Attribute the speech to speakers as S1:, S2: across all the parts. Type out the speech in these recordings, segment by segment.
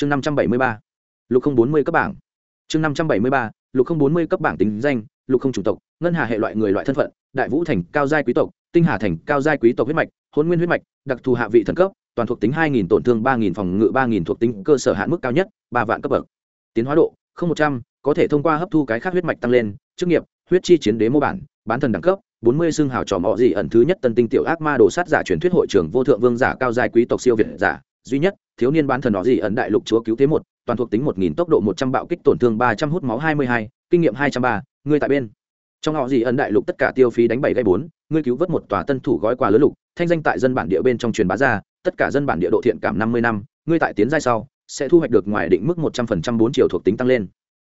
S1: chương năm trăm bảy mươi ba, lục không bốn mươi cấp bảng. Chương năm trăm bảy mươi ba, lục không bốn mươi cấp bảng tính danh, lục không chủng tộc, ngân hà hệ loại người loại thân phận, đại vũ thành cao giai quý tộc, tinh hà thành cao giai quý tộc huyết mạch, hôn nguyên huyết mạch, đặc thù hạ vị thần cấp, toàn thuộc tính hai nghìn tổn thương ba nghìn, phòng ngự ba nghìn thuộc tính cơ sở hạn mức cao nhất, ba vạn cấp bậc. Tiến hóa độ, không một trăm, có thể thông qua hấp thu cái khác huyết mạch tăng lên, chức nghiệp, huyết chi chiến đế mô bản, bán thần đẳng cấp, bốn mươi xương hào trò mọ gì ẩn thứ nhất tân tinh tiểu ác ma đồ sát giả truyền thuyết hội trưởng vô thượng vương giả cao giai quý tộc siêu việt giả duy nhất, thiếu niên bán thần đó gì ẩn đại lục chúa cứu thế một, toàn thuộc tính một nghìn tốc độ một trăm bạo kích tổn thương ba trăm hút máu hai mươi hai, kinh nghiệm hai trăm ba, ngươi tại bên. Trong họ gì ẩn đại lục tất cả tiêu phí đánh bảy gây bốn, ngươi cứu vớt một tòa tân thủ gói quà lớn lục, thanh danh tại dân bản địa bên trong truyền bá ra, tất cả dân bản địa độ thiện cảm năm mươi năm, ngươi tại tiến giai sau, sẽ thu hoạch được ngoài định mức một trăm phần trăm bốn triệu thuộc tính tăng lên.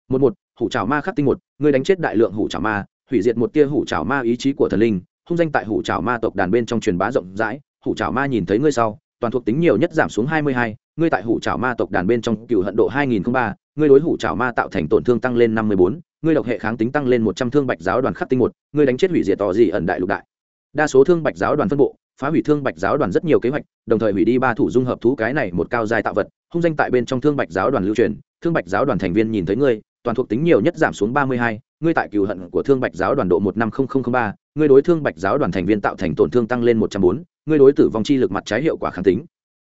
S1: Một một, hủ trào ma khắc tinh một, ngươi đánh chết đại lượng hủ trào ma, hủy diệt một tia hủ trào ma ý chí của thần linh, hung danh tại hủ trào ma tộc đàn bên trong truyền bá rộng rãi, hủ trào ma nhìn thấy ngươi sau toàn thuộc tính nhiều nhất giảm xuống hai mươi hai ngươi tại hủ trảo ma tộc đàn bên trong cựu hận độ hai nghìn ba ngươi đối hủ trảo ma tạo thành tổn thương tăng lên năm mươi bốn ngươi độc hệ kháng tính tăng lên một trăm thương bạch giáo đoàn khắc tinh một ngươi đánh chết hủy diệt tỏ gì ẩn đại lục đại. Đa số thương bạch giáo đoàn phân bộ phá hủy thương bạch giáo đoàn rất nhiều kế hoạch đồng thời hủy đi ba thủ dung hợp thú cái này một cao dài tạo vật hung danh tại bên trong thương bạch giáo đoàn lưu truyền thương bạch giáo đoàn thành viên nhìn thấy ngươi toàn thuộc tính nhiều nhất giảm xuống ba mươi hai ngươi tại cừu hận của thương bạch giáo đoàn độ 150003, ngươi đối thương bạch giáo đoàn thành viên tạo thành tổn thương tăng lên một trăm bốn ngươi đối tử vong chi lực mặt trái hiệu quả kháng tính,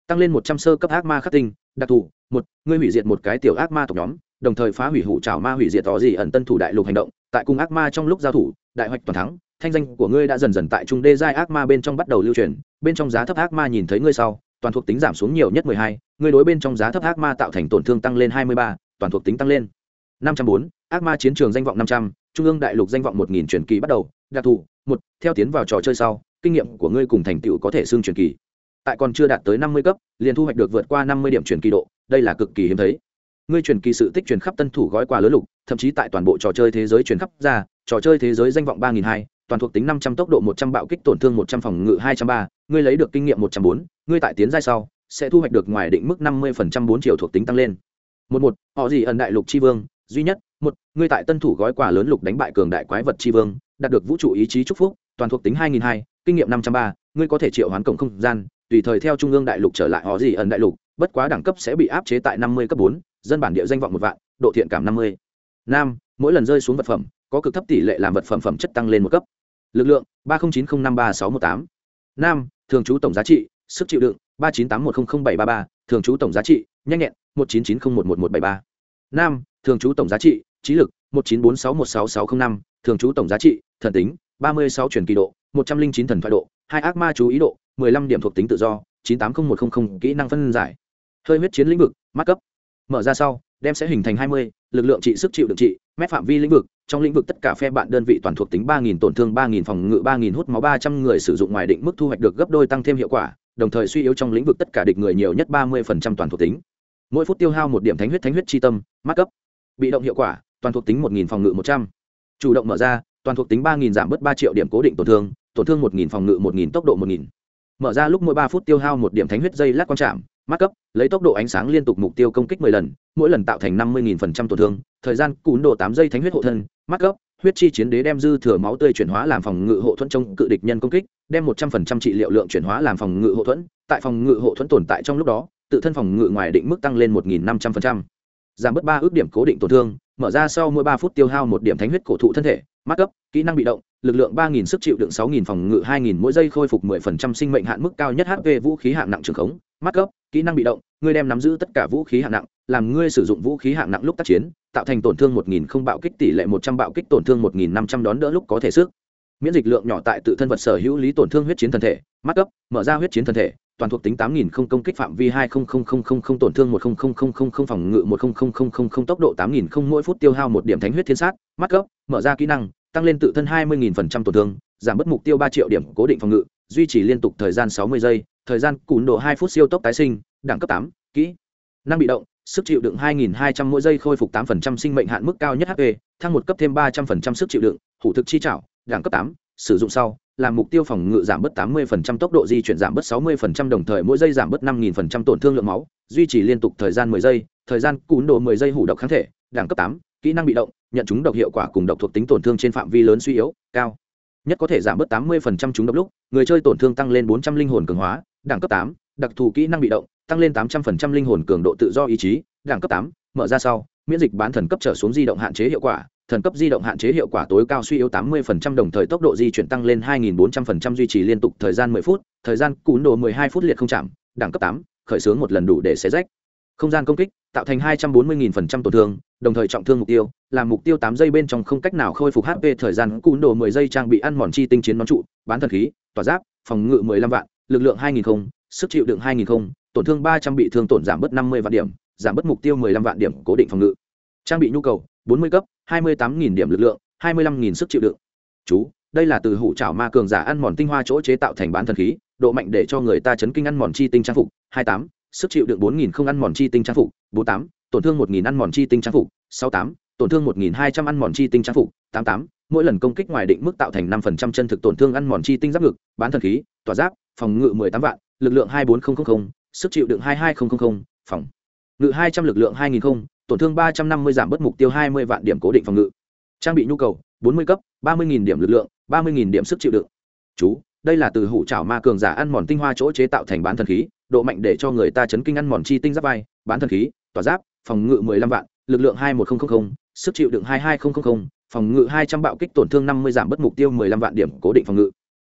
S1: tăng lên một trăm sơ cấp ác ma khắc tinh, đặc thù, một, ngươi hủy diệt một cái tiểu ác ma tộc nhóm, đồng thời phá hủy hủ trào ma hủy diệt tỏ gì ẩn tân thủ đại lục hành động, tại cùng ác ma trong lúc giao thủ, đại hoạch toàn thắng, thanh danh của ngươi đã dần dần tại trung đê giai ác ma bên trong bắt đầu lưu truyền, bên trong giá thấp ác ma nhìn thấy ngươi sau, toàn thuộc tính giảm xuống nhiều nhất mười hai, ngươi đối bên trong giá thấp ác ma tạo thành tổn thương tăng lên hai mươi ba, toàn thuộc tính tăng lên năm trăm bốn, ác ma chiến trường danh vọng năm trăm, trung ương đại lục danh vọng một nghìn truyền kỳ bắt đầu, đặc thù, một, theo tiến vào trò chơi sau kinh nghiệm của ngươi cùng thành tựu có thể xương truyền kỳ. Tại còn chưa đạt tới năm mươi cấp, liền thu hoạch được vượt qua năm mươi điểm truyền kỳ độ, đây là cực kỳ hiếm thấy. Ngươi truyền kỳ sự tích truyền khắp tân thủ gói quà lớn lục, thậm chí tại toàn bộ trò chơi thế giới truyền khắp ra, trò chơi thế giới danh vọng ba nghìn hai, toàn thuộc tính năm trăm tốc độ một trăm bạo kích tổn thương một trăm phòng ngự hai trăm ba, ngươi lấy được kinh nghiệm một trăm bốn, ngươi tại tiến giai sau, sẽ thu hoạch được ngoài định mức năm mươi phần trăm bốn triệu thuộc tính tăng lên. Một một, họ gì ẩn đại lục tri vương, duy nhất. Một, ngươi tại tân thủ gói quà lớn lục đánh bại cường đại quái vật tri vương, đạt được vũ trụ ý chí chúc phúc, toàn thuộc tính hai nghìn hai kinh nghiệm năm trăm ba, ngươi có thể triệu hoán cổng không gian, tùy thời theo trung ương đại lục trở lại họ gì ẩn đại lục, bất quá đẳng cấp sẽ bị áp chế tại năm mươi cấp bốn, dân bản địa danh vọng một vạn, độ thiện cảm năm mươi. Nam, mỗi lần rơi xuống vật phẩm, có cực thấp tỷ lệ làm vật phẩm phẩm chất tăng lên một cấp. Lực lượng, ba trăm chín mươi năm ba sáu một tám. Nam, thường trú tổng giá trị, sức chịu đựng, ba chín tám một trăm linh bảy ba ba, thường trú tổng giá trị, nhanh nhẹn, một chín chín không một một một bảy ba. Nam, thường trú tổng giá trị, trí lực, một chín bốn sáu một sáu sáu không năm, thường trú tổng giá trị, thần tính, ba mươi sáu truyền kỳ độ một trăm linh chín thần thoại độ, hai ác ma chú ý độ, mười lăm điểm thuộc tính tự do, chín tám không một không không kỹ năng phân giải. Hơi huyết chiến lĩnh vực, mắt cấp. Mở ra sau, đem sẽ hình thành hai mươi, lực lượng trị sức chịu đựng trị, mét phạm vi lĩnh vực, trong lĩnh vực tất cả phe bạn đơn vị toàn thuộc tính ba nghìn tổn thương, ba nghìn phòng ngự, ba nghìn hút máu, ba trăm người sử dụng ngoài định mức thu hoạch được gấp đôi tăng thêm hiệu quả, đồng thời suy yếu trong lĩnh vực tất cả địch người nhiều nhất ba mươi phần trăm toàn thuộc tính. Mỗi phút tiêu hao một điểm thánh huyết thánh huyết chi tâm, mắt cấp. Bị động hiệu quả, toàn thuộc tính một nghìn phòng ngự một trăm. Chủ động mở ra, toàn thuộc tính ba nghìn giảm bớt ba triệu điểm cố định tổn thương tổn thương một nghìn phòng ngự, một nghìn tốc độ một nghìn. Mở ra lúc mỗi ba phút tiêu hao một điểm thánh huyết dây lát quan trạm mắt cấp lấy tốc độ ánh sáng liên tục mục tiêu công kích mười lần, mỗi lần tạo thành năm mươi nghìn phần trăm tổn thương. Thời gian cún độ tám giây thánh huyết hộ thân mắt cấp huyết chi chiến đế đem dư thừa máu tươi chuyển hóa làm phòng ngự hộ thuẫn trong cự địch nhân công kích, đem một trăm phần trăm trị liệu lượng chuyển hóa làm phòng ngự hộ thuẫn. Tại phòng ngự hộ thuẫn tồn tại trong lúc đó, tự thân phòng ngự ngoài định mức tăng lên một nghìn năm trăm phần trăm. Giảm bớt ba ước điểm cố định tổn thương, mở ra sau mỗi ba phút tiêu hao một điểm thánh huyết cổ thụ thân thể mắt cấp kỹ năng bị động lực lượng 3000 sức chịu đựng sáu nghìn phòng ngự hai nghìn mỗi giây khôi phục mười phần trăm sinh mệnh hạn mức cao nhất hp vũ khí hạng nặng trường khống mắt cấp kỹ năng bị động ngươi đem nắm giữ tất cả vũ khí hạng nặng làm ngươi sử dụng vũ khí hạng nặng lúc tác chiến tạo thành tổn thương một nghìn không bạo kích tỷ lệ một trăm bạo kích tổn thương một nghìn năm trăm đón đỡ lúc có thể sức miễn dịch lượng nhỏ tại tự thân vật sở hữu lý tổn thương huyết chiến thân thể mắt cấp mở ra huyết chiến thân thể toàn thuộc tính tám nghìn không công kích phạm vi hai không không không không không tổn thương một không không không không không phòng ngự một không không không không không tốc độ tám nghìn không mỗi phút tiêu hao một điểm thánh huyết thiên sát mắt cấp mở ra kỹ năng tăng lên tự thân hai mươi nghìn phần trăm tổn thương giảm bớt mục tiêu ba triệu điểm cố định phòng ngự duy trì liên tục thời gian sáu mươi giây thời gian cùn độ hai phút siêu tốc tái sinh đẳng cấp tám kỹ. Năng bị động sức chịu đựng 2.200 mỗi giây khôi phục 8% sinh mệnh hạn mức cao nhất HP, thăng một cấp thêm 300% sức chịu đựng, hủ thực chi trảo, đẳng cấp 8, sử dụng sau, làm mục tiêu phòng ngự giảm bớt 80% tốc độ di chuyển giảm bớt 60% đồng thời mỗi giây giảm bớt 5.000% tổn thương lượng máu, duy trì liên tục thời gian 10 giây, thời gian cún độ 10 giây hủ độc kháng thể, đẳng cấp 8, kỹ năng bị động, nhận chúng độc hiệu quả cùng độc thuộc tính tổn thương trên phạm vi lớn suy yếu, cao. Nhất có thể giảm bớt 80% chúng độc lúc, người chơi tổn thương tăng lên 400 linh hồn cường hóa, đẳng cấp 8, đặc thù kỹ năng bị động tăng lên tám trăm phần linh hồn cường độ tự do ý chí đẳng cấp tám mở ra sau miễn dịch bán thần cấp trở xuống di động hạn chế hiệu quả thần cấp di động hạn chế hiệu quả tối cao suy yếu 80% đồng thời tốc độ di chuyển tăng lên 2.400% duy trì liên tục thời gian 10 phút, thời gian cún đồ 12 phút liệt không chạm, đẳng cấp 8, khởi xướng một lần đủ để xé rách. Không gian công kích, tạo thành 240.000% tổn thương, đồng thời trọng thương mục tiêu, làm mục tiêu 8 giây bên trong không cách nào khôi phục HP thời gian cún đồ 10 giây trang bị ăn mòn chi tinh chiến nón trụ, bán thần khí, tỏa giáp, phòng ngự 15 vạn, lực lượng 2000 không, sức chịu đựng 2000 không, tổn thương 300 bị thương tổn giảm bớt 50 vạn điểm, giảm bớt mục tiêu 15 vạn điểm cố định phòng ngự. Trang bị nhu cầu, 40 cấp, hai mươi tám nghìn điểm lực lượng hai mươi lăm nghìn sức chịu đựng chú đây là từ hủ trảo ma cường giả ăn mòn tinh hoa chỗ chế tạo thành bán thần khí độ mạnh để cho người ta chấn kinh ăn mòn chi tinh trang phục hai tám sức chịu đựng bốn nghìn không ăn mòn chi tinh trang phục, bốn tám, tổn thương một nghìn ăn mòn chi tinh trang phục, sáu tám, tổn thương một nghìn hai trăm ăn mòn chi tinh trang phục, tám tám, mỗi lần công kích ngoài định mức tạo thành năm phần trăm chân thực tổn thương ăn mòn chi tinh giáp ngực, bán thần khí, tỏa giáp, phòng ngự mười tám vạn, lực lượng hai bốn nghìn sức chịu đựng hai hai nghìn phòng ngự hai trăm, lực lượng hai nghìn tổn thương ba trăm năm mươi giảm bớt mục tiêu hai mươi vạn điểm cố định phòng ngự. Trang bị nhu cầu, bốn mươi cấp, ba mươi điểm lực lượng, ba mươi điểm sức chịu đựng. Chú đây là từ hủ trảo ma cường giả ăn mòn tinh hoa chỗ chế tạo thành bán thần khí, độ mạnh để cho người ta chấn kinh ăn mòn chi tinh giáp vai, bán thần khí, tỏa giáp, phòng ngự mười lăm vạn, lực lượng hai một nghìn sức chịu đựng hai hai nghìn phòng ngự hai trăm bạo kích tổn thương năm mươi giảm bất mục tiêu mười lăm vạn điểm cố định phòng ngự.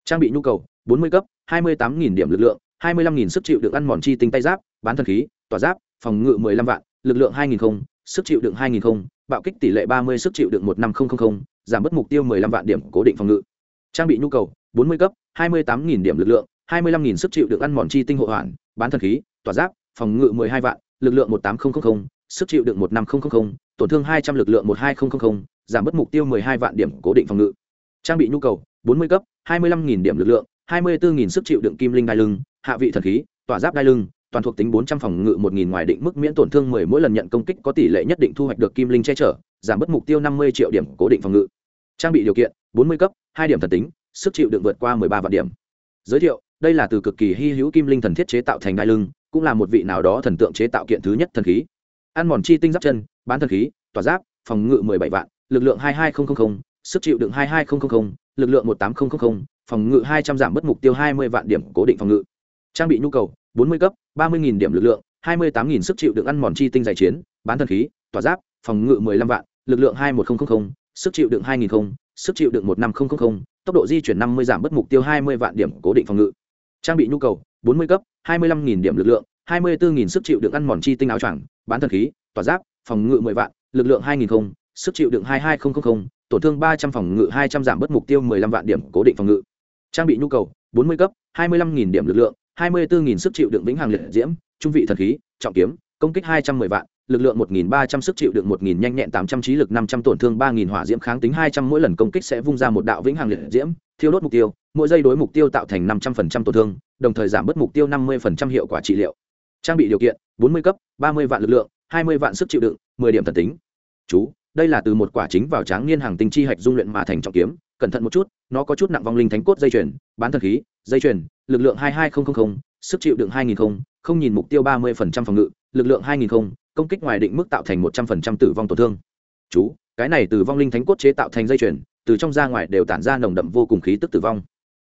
S1: Trang bị nhu cầu, bốn mươi cấp, hai mươi tám nghìn điểm lực lượng, hai mươi lăm nghìn sức chịu đựng ăn mòn chi tinh tay giáp, bán thần khí, tỏa giáp, phòng ngự mười lăm vạn, lực lượng hai nghìn không, sức chịu đựng hai nghìn không, bạo kích tỷ lệ ba mươi, sức chịu đựng một năm nghìn giảm bất mục tiêu mười lăm vạn điểm cố định phòng ngự. Trang bị nhu cầu bốn mươi cấp hai mươi tám nghìn điểm lực lượng hai mươi lăm nghìn sức chịu đựng ăn mòn chi tinh hộ hoàn bán thần khí tỏa giáp phòng ngự mười hai vạn lực lượng một tám nghìn sức chịu đựng một năm nghìn tổn thương hai trăm lực lượng một hai nghìn giảm bớt mục tiêu mười hai vạn điểm cố định phòng ngự trang bị nhu cầu bốn mươi cấp hai mươi lăm nghìn điểm lực lượng hai mươi bốn nghìn sức chịu đựng kim linh đai lưng hạ vị thần khí tỏa giáp đai lưng toàn thuộc tính 400 phòng ngự 1000 ngoài định mức miễn tổn thương 10 mỗi lần nhận công kích có tỷ lệ nhất định thu hoạch được kim linh che chở, giảm bất mục tiêu 50 triệu điểm cố định phòng ngự. Trang bị điều kiện: 40 cấp, 2 điểm thần tính, sức chịu đựng vượt qua 13 vạn điểm. Giới thiệu: Đây là từ cực kỳ hy hữu kim linh thần thiết chế tạo thành đai lưng, cũng là một vị nào đó thần tượng chế tạo kiện thứ nhất thần khí. Ăn mòn chi tinh giáp chân, bán thần khí, tỏa giáp, phòng ngự 17 vạn, lực lượng 22000, sức chịu đựng 22000, lực lượng 18000, phòng ngự 200 giảm bất mục tiêu 20 vạn điểm cố định phòng ngự. Trang bị nhu cầu: 40 cấp, ba mươi nghìn điểm lực lượng hai mươi tám nghìn sức chịu đựng ăn mòn chi tinh giải chiến bán thần khí tỏa giáp phòng ngự mười lăm vạn lực lượng hai một nghìn sức chịu đựng hai nghìn sức chịu đựng một năm nghìn tốc độ di chuyển năm mươi giảm bất mục tiêu hai mươi vạn điểm cố định phòng ngự. Trang bị nhu cầu, bốn mươi cấp, hai mươi lăm nghìn điểm lực lượng, hai mươi bốn nghìn sức chịu đựng ăn mòn chi tinh áo choàng, bán thần khí, tỏa giáp, phòng ngự mười vạn, lực lượng hai nghìn sức chịu đựng hai hai nghìn tổn thương ba trăm phòng ngự hai trăm giảm bất mục tiêu mười lăm vạn điểm cố định phòng ngự. Trang bị nhu cầu, bốn mươi cấp, hai mươi lăm nghìn điểm lực lượng, hai mươi bốn nghìn sức chịu đựng vĩnh hằng liệt diễm, trung vị thần khí, trọng kiếm, công kích hai trăm mười vạn lực lượng một nghìn ba trăm sức chịu đựng một nghìn nhanh nhẹn tám trăm trí lực năm trăm tổn thương ba nghìn hỏa diễm kháng tính hai trăm mỗi lần công kích sẽ vung ra một đạo vĩnh hằng liệt diễm, thiêu đốt mục tiêu, mỗi giây đối mục tiêu tạo thành năm trăm phần trăm tổn thương, đồng thời giảm bớt mục tiêu năm mươi phần trăm hiệu quả trị liệu. Trang bị điều kiện, bốn mươi cấp, ba mươi vạn lực lượng, hai mươi vạn sức chịu đựng, mười điểm thần tính. Chú, đây là từ một quả chính vào tráng niên hàng tinh chi hạch dung luyện mà thành trọng kiếm, cẩn thận một chút, nó có chút nặng vong linh thánh cốt dây chuyền, bán thần khí, dây chuyền, lực lượng hai hai nghìn sức chịu đựng hai nghìn không không nhìn mục tiêu ba mươi phần trăm phòng ngự, lực lượng hai nghìn không công kích ngoài định mức tạo thành một trăm phần trăm tử vong tổn thương. Chú, cái này từ vong linh thánh cốt chế tạo thành dây chuyền, từ trong ra ngoài đều tản ra nồng đậm vô cùng khí tức tử vong.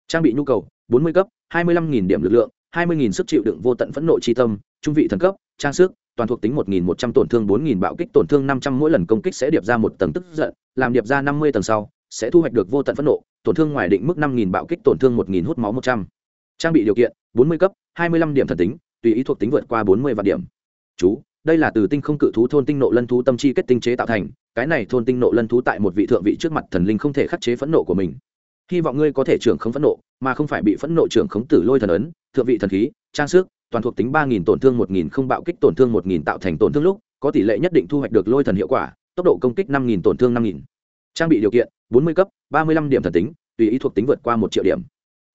S1: Trang bị nhu cầu, bốn mươi cấp, hai mươi lăm nghìn điểm lực lượng, hai mươi nghìn sức chịu đựng vô tận phẫn nộ tri tâm, trung vị thần cấp, trang sức, toàn thuộc tính một nghìn một trăm tổn thương bốn nghìn bạo kích tổn thương năm trăm mỗi lần công kích sẽ điệp ra một tầng tức giận, làm điệp ra năm mươi tầng sau, sẽ thu hoạch được vô tận phẫn nộ, tổn thương ngoài định mức năm nghìn bạo kích tổn thương một nghìn hút máu một trăm. Trang bị điều kiện, bốn mươi cấp, hai mươi lăm điểm thần tính, tùy ý thuộc tính vượt qua bốn mươi vạn điểm. Chú đây là từ tinh không cự thú thôn tinh nộ lân thú tâm chi kết tinh chế tạo thành, cái này thôn tinh nộ lân thú tại một vị thượng vị trước mặt thần linh không thể khắc chế phẫn nộ của mình. Hy vọng ngươi có thể trưởng không phẫn nộ, mà không phải bị phẫn nộ trưởng khống tử lôi thần ấn, thượng vị thần khí, trang sức, toàn thuộc tính ba nghìn tổn thương một nghìn không bạo kích tổn thương một nghìn tạo thành tổn thương lúc, có tỷ lệ nhất định thu hoạch được lôi thần hiệu quả, tốc độ công kích năm nghìn tổn thương năm nghìn. Trang bị điều kiện, bốn mươi cấp, ba mươi lăm điểm thần tính, tùy ý thuộc tính vượt qua một triệu điểm.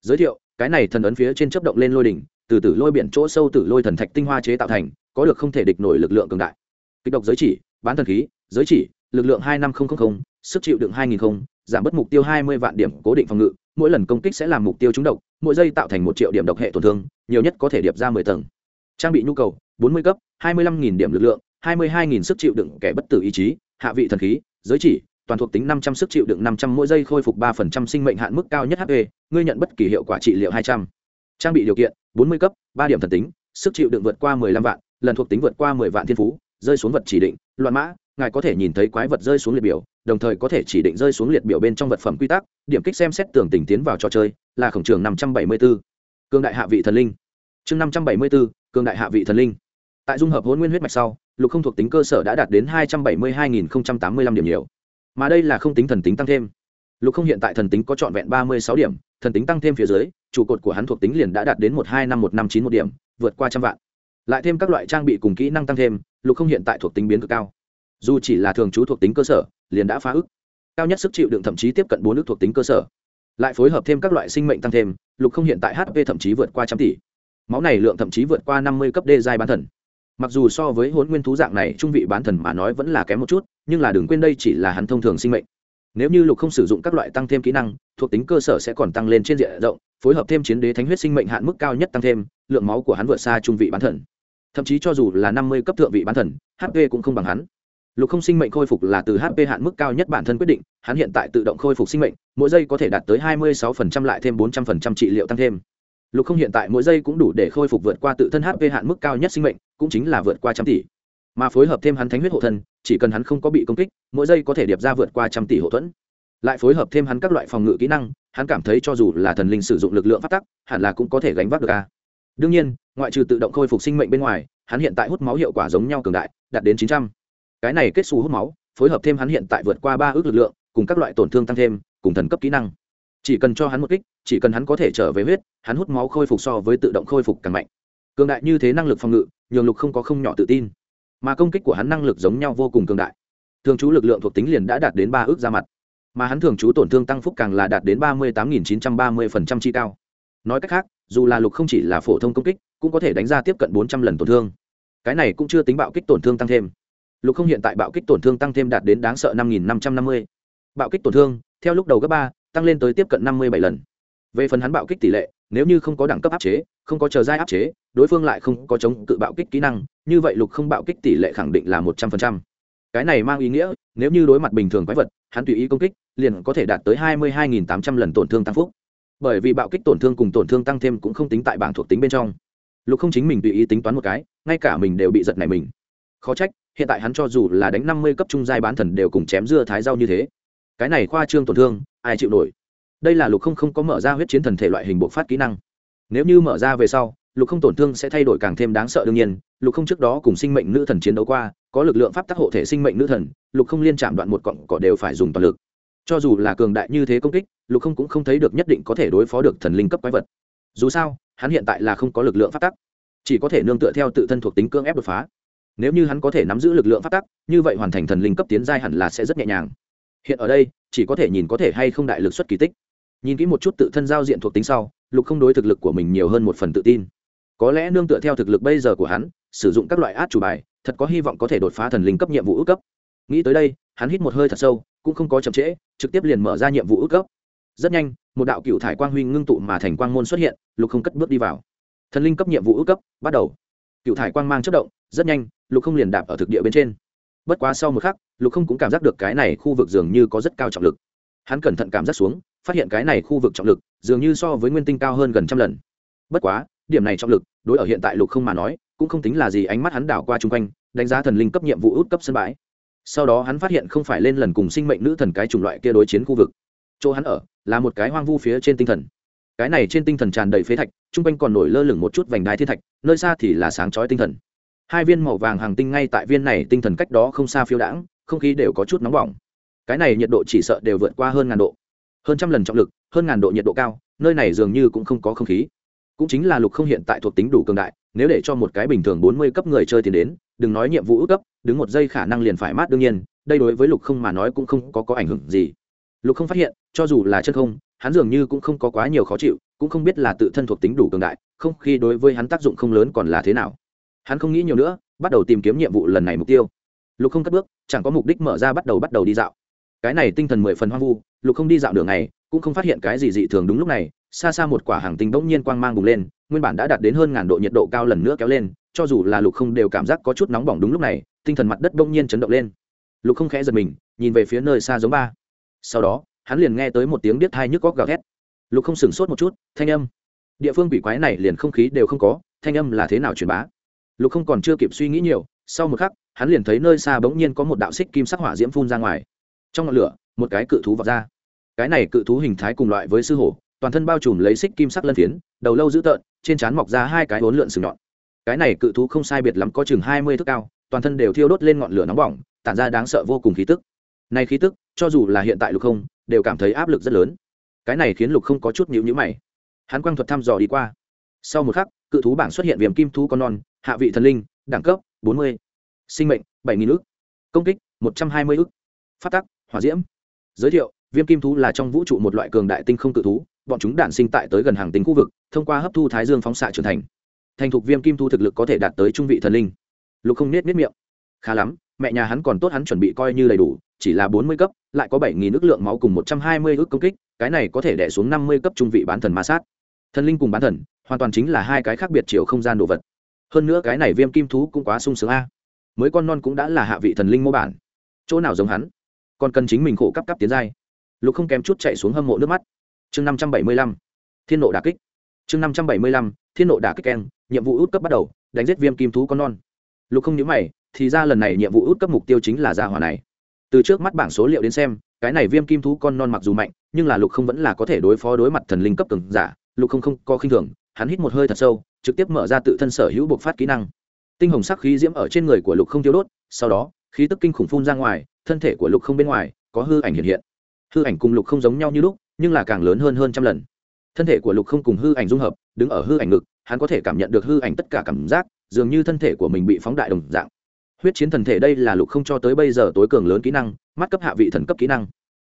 S1: Giới thiệu, cái này thần ấn phía trên chấp động lên lôi đỉnh, từ từ lôi biển chỗ sâu tử lôi thần thạch tinh hoa chế tạo thành có được không thể địch nổi lực lượng cường đại kịch độc giới chỉ bán thần khí giới chỉ lực lượng hai năm nghìn sức chịu đựng hai nghìn giảm bớt mục tiêu hai mươi vạn điểm cố định phòng ngự mỗi lần công kích sẽ làm mục tiêu trúng độc mỗi giây tạo thành một triệu điểm độc hệ tổn thương nhiều nhất có thể điệp ra mười tầng trang bị nhu cầu bốn mươi cấp hai mươi lăm điểm lực lượng hai mươi hai sức chịu đựng kẻ bất tử ý chí hạ vị thần khí giới chỉ toàn thuộc tính 500 sức chịu đựng 500 mỗi giây khôi phục 3% sinh mệnh hạn mức cao nhất HP, ngươi nhận bất kỳ hiệu quả trị liệu 200. Trang bị điều kiện: 40 cấp, 3 điểm thần tính, sức chịu đựng vượt qua mười lăm vạn lần thuộc tính vượt qua mười vạn thiên phú, rơi xuống vật chỉ định, loạn mã, ngài có thể nhìn thấy quái vật rơi xuống liệt biểu, đồng thời có thể chỉ định rơi xuống liệt biểu bên trong vật phẩm quy tắc, điểm kích xem xét tưởng tình tiến vào trò chơi, là khổng trường năm trăm bảy mươi b ố cương đại hạ vị thần linh. Chương năm trăm bảy mươi b ố cương đại hạ vị thần linh. Tại dung hợp hôn nguyên huyết mạch sau, lục không thuộc tính cơ sở đã đạt đến hai trăm bảy mươi hai nghìn tám mươi lăm điểm nhiều. Mà đây là không tính thần tính tăng thêm. Lục không hiện tại thần tính có trọn vẹn ba mươi sáu điểm, thần tính tăng thêm phía dưới, trụ cột của hắn thuộc tính liền đã đạt đến một hai năm một năm chín một điểm, vượt qua trăm vạn lại thêm các loại trang bị cùng kỹ năng tăng thêm, lục không hiện tại thuộc tính biến cực cao. Dù chỉ là thường trú thuộc tính cơ sở, liền đã phá ức. Cao nhất sức chịu đựng thậm chí tiếp cận bốn ức thuộc tính cơ sở. Lại phối hợp thêm các loại sinh mệnh tăng thêm, lục không hiện tại hp thậm chí vượt qua trăm tỷ. Máu này lượng thậm chí vượt qua năm mươi cấp đê giai bán thần. Mặc dù so với hôn nguyên thú dạng này trung vị bán thần mà nói vẫn là kém một chút, nhưng là đừng quên đây chỉ là hắn thông thường sinh mệnh. Nếu như lục không sử dụng các loại tăng thêm kỹ năng, thuộc tính cơ sở sẽ còn tăng lên trên diện rộng, phối hợp thêm chiến đế thánh huyết sinh mệnh hạn mức cao nhất tăng thêm, lượng máu của hắn vượt xa trung vị bán thần thậm chí cho dù là năm mươi cấp thượng vị bán thần hp cũng không bằng hắn. Lục không sinh mệnh khôi phục là từ hp hạn mức cao nhất bản thân quyết định, hắn hiện tại tự động khôi phục sinh mệnh, mỗi giây có thể đạt tới hai mươi sáu lại thêm bốn trăm linh trị liệu tăng thêm. Lục không hiện tại mỗi giây cũng đủ để khôi phục vượt qua tự thân hp hạn mức cao nhất sinh mệnh, cũng chính là vượt qua trăm tỷ. Mà phối hợp thêm hắn thánh huyết hộ thân, chỉ cần hắn không có bị công kích, mỗi giây có thể điệp ra vượt qua trăm tỷ hộ thuẫn. Lại phối hợp thêm hắn các loại phòng ngự kỹ năng, hắn cảm thấy cho dù là thần linh sử dụng lực lượng phát tắc, hẳn là cũng có thể gánh vác được a. Đương nhiên ngoại trừ tự động khôi phục sinh mệnh bên ngoài, hắn hiện tại hút máu hiệu quả giống nhau cường đại, đạt đến chín trăm. Cái này kết xù hút máu, phối hợp thêm hắn hiện tại vượt qua ba ước lực lượng, cùng các loại tổn thương tăng thêm, cùng thần cấp kỹ năng. Chỉ cần cho hắn một kích, chỉ cần hắn có thể trở về huyết, hắn hút máu khôi phục so với tự động khôi phục càng mạnh. Cường đại như thế năng lực phòng ngự, nhường lục không có không nhỏ tự tin. Mà công kích của hắn năng lực giống nhau vô cùng cường đại. Thường trú lực lượng thuộc tính liền đã đạt đến ba ước ra mặt. Mà hắn thường trú tổn thương tăng phúc càng là đạt đến ba mươi tám nghìn chín trăm ba mươi phần trăm chi cao. Nói cách khác, dù là lục không chỉ là phổ thông công kích cũng có thể đánh ra tiếp cận bốn trăm lần tổn thương. Cái này cũng chưa tính bạo kích tổn thương tăng thêm. Lục không hiện tại bạo kích tổn thương tăng thêm đạt đến đáng sợ năm nghìn năm trăm năm mươi. Bạo kích tổn thương, theo lúc đầu cấp ba, tăng lên tới tiếp cận năm mươi bảy lần. Về phần hắn bạo kích tỷ lệ, nếu như không có đẳng cấp áp chế, không có chờ giai áp chế, đối phương lại không có chống cự bạo kích kỹ năng, như vậy lục không bạo kích tỷ lệ khẳng định là một trăm phần trăm. Cái này mang ý nghĩa, nếu như đối mặt bình thường quái vật, hắn tùy ý công kích, liền có thể đạt tới hai mươi hai tám trăm lần tổn thương tăng phúc. Bởi vì bạo kích tổn thương cùng tổn thương tăng thêm cũng không tính tại bảng thuộc tính bên trong lục không chính mình tùy ý tính toán một cái, ngay cả mình đều bị giật này mình. Khó trách, hiện tại hắn cho dù là đánh năm mươi cấp trung giai bán thần đều cùng chém dưa thái rau như thế. Cái này khoa trương tổn thương, ai chịu nổi? Đây là lục không không có mở ra huyết chiến thần thể loại hình bộ phát kỹ năng. Nếu như mở ra về sau, lục không tổn thương sẽ thay đổi càng thêm đáng sợ đương nhiên. Lục không trước đó cùng sinh mệnh nữ thần chiến đấu qua, có lực lượng pháp tắc hộ thể sinh mệnh nữ thần, lục không liên chạm đoạn một cọng cỏ đều phải dùng toàn lực. Cho dù là cường đại như thế công kích, lục không cũng không thấy được nhất định có thể đối phó được thần linh cấp quái vật. Dù sao hắn hiện tại là không có lực lượng phát tắc, chỉ có thể nương tựa theo tự thân thuộc tính cưỡng ép đột phá. Nếu như hắn có thể nắm giữ lực lượng phát tắc, như vậy hoàn thành thần linh cấp tiến giai hẳn là sẽ rất nhẹ nhàng. Hiện ở đây, chỉ có thể nhìn có thể hay không đại lực xuất kỳ tích. Nhìn kỹ một chút tự thân giao diện thuộc tính sau, lục không đối thực lực của mình nhiều hơn một phần tự tin. Có lẽ nương tựa theo thực lực bây giờ của hắn, sử dụng các loại át chủ bài, thật có hy vọng có thể đột phá thần linh cấp nhiệm vụ ước cấp. Nghĩ tới đây, hắn hít một hơi thật sâu, cũng không có chậm trễ, trực tiếp liền mở ra nhiệm vụ ước cấp. Rất nhanh một đạo cựu thải quang huy ngưng tụ mà thành quang môn xuất hiện, lục không cất bước đi vào. Thần linh cấp nhiệm vụ ước cấp, bắt đầu. Cựu thải quang mang chất động, rất nhanh, lục không liền đạp ở thực địa bên trên. Bất quá sau một khắc, lục không cũng cảm giác được cái này khu vực dường như có rất cao trọng lực. Hắn cẩn thận cảm giác xuống, phát hiện cái này khu vực trọng lực dường như so với nguyên tinh cao hơn gần trăm lần. Bất quá, điểm này trọng lực, đối ở hiện tại lục không mà nói, cũng không tính là gì ánh mắt hắn đảo qua chung quanh, đánh giá thần linh cấp nhiệm vụ út cấp sân bãi. Sau đó hắn phát hiện không phải lên lần cùng sinh mệnh nữ thần cái chủng loại kia đối chiến khu vực chỗ hắn ở là một cái hoang vu phía trên tinh thần. Cái này trên tinh thần tràn đầy phế thạch chung quanh còn nổi lơ lửng một chút vành đai thiên thạch nơi xa thì là sáng chói tinh thần. Hai viên màu vàng hàng tinh ngay tại viên này tinh thần cách đó không xa phiêu đãng không khí đều có chút nóng bỏng. Cái này nhiệt độ chỉ sợ đều vượt qua hơn ngàn độ. Hơn trăm lần trọng lực hơn ngàn độ nhiệt độ cao nơi này dường như cũng không có không khí. Cũng chính là lục không hiện tại thuộc tính đủ cường đại nếu để cho một cái bình thường bốn mươi cấp người chơi tiền đến đừng nói nhiệm vụ ước cấp đứng một giây khả năng liền phải mát đương nhiên đây đối với lục không mà nói cũng không có, có ảnh hưởng gì lục không phát hiện, cho dù là chân không, hắn dường như cũng không có quá nhiều khó chịu, cũng không biết là tự thân thuộc tính đủ cường đại, không khi đối với hắn tác dụng không lớn còn là thế nào. Hắn không nghĩ nhiều nữa, bắt đầu tìm kiếm nhiệm vụ lần này mục tiêu. Lục không cất bước, chẳng có mục đích mở ra bắt đầu bắt đầu đi dạo. Cái này tinh thần mười phần hoang vu, lục không đi dạo đường này cũng không phát hiện cái gì dị thường đúng lúc này, xa xa một quả hàng tinh bỗng nhiên quang mang bùng lên, nguyên bản đã đạt đến hơn ngàn độ nhiệt độ cao lần nữa kéo lên, cho dù là lục không đều cảm giác có chút nóng bỏng đúng lúc này, tinh thần mặt đất bỗng nhiên chấn động lên. Lục không khẽ giật mình, nhìn về phía nơi xa giống ba sau đó, hắn liền nghe tới một tiếng điếc thai nhức góc gào thét. Lục không sửng sốt một chút, thanh âm. Địa phương bị quái này liền không khí đều không có, thanh âm là thế nào truyền bá? Lục không còn chưa kịp suy nghĩ nhiều, sau một khắc, hắn liền thấy nơi xa bỗng nhiên có một đạo xích kim sắc hỏa diễm phun ra ngoài. Trong ngọn lửa, một cái cự thú vọt ra. Cái này cự thú hình thái cùng loại với sư hổ, toàn thân bao trùm lấy xích kim sắc lân phiến, đầu lâu dữ tợn, trên trán mọc ra hai cái hốn lượn sừng nhọn. Cái này cự thú không sai biệt lắm có chừng hai mươi thước cao, toàn thân đều thiêu đốt lên ngọn lửa nóng bỏng, tản ra đáng sợ vô cùng khí tức này khí tức, cho dù là hiện tại lục không, đều cảm thấy áp lực rất lớn. Cái này khiến lục không có chút nhíu nhíu mày. Hắn quang thuật thăm dò đi qua. Sau một khắc, cự thú bảng xuất hiện viêm kim thú con non, hạ vị thần linh, đẳng cấp, bốn mươi. Sinh mệnh, bảy nghìn ước công kích, một trăm hai mươi ước phát tắc, hỏa diễm. Giới thiệu, viêm kim thú là trong vũ trụ một loại cường đại tinh không cự thú, bọn chúng đản sinh tại tới gần hàng tinh khu vực, thông qua hấp thu thái dương phóng xạ trưởng thành. Thành thục viêm kim thú thực lực có thể đạt tới trung vị thần linh. Lục không niết niết miệng. Khá lắm mẹ nhà hắn còn tốt hắn chuẩn bị coi như đầy đủ, chỉ là bốn mươi cấp, lại có bảy nghìn ước lượng máu cùng một trăm hai mươi ước công kích, cái này có thể đẻ xuống năm mươi cấp trung vị bán thần ma sát. Thần linh cùng bán thần, hoàn toàn chính là hai cái khác biệt chiều không gian đồ vật. Hơn nữa cái này viêm kim thú cũng quá sung sướng a. Mới con non cũng đã là hạ vị thần linh mô bản. Chỗ nào giống hắn? Còn cần chính mình khổ cấp cấp tiến giai. Lục không kém chút chạy xuống hâm mộ nước mắt. Chương năm trăm bảy mươi lăm, thiên nộ đà kích. Chương năm trăm bảy mươi lăm, thiên nộ đà kích keng, nhiệm vụ út cấp bắt đầu, đánh giết viêm kim thú con non. Lục không nhớ mày thì ra lần này nhiệm vụ út cấp mục tiêu chính là gia hỏa này. Từ trước mắt bảng số liệu đến xem, cái này viêm kim thú con non mặc dù mạnh, nhưng là lục không vẫn là có thể đối phó đối mặt thần linh cấp từng giả, lục không không có khinh thường, hắn hít một hơi thật sâu, trực tiếp mở ra tự thân sở hữu bộc phát kỹ năng. Tinh hồng sắc khí diễm ở trên người của lục không tiêu đốt, sau đó, khí tức kinh khủng phun ra ngoài, thân thể của lục không bên ngoài có hư ảnh hiện hiện. Hư ảnh cùng lục không giống nhau như lúc, nhưng là càng lớn hơn hơn trăm lần. Thân thể của lục không cùng hư ảnh dung hợp, đứng ở hư ảnh ngực, hắn có thể cảm nhận được hư ảnh tất cả cảm giác, dường như thân thể của mình bị phóng đại đồng dạng huyết chiến thần thể đây là lục không cho tới bây giờ tối cường lớn kỹ năng, mắt cấp hạ vị thần cấp kỹ năng.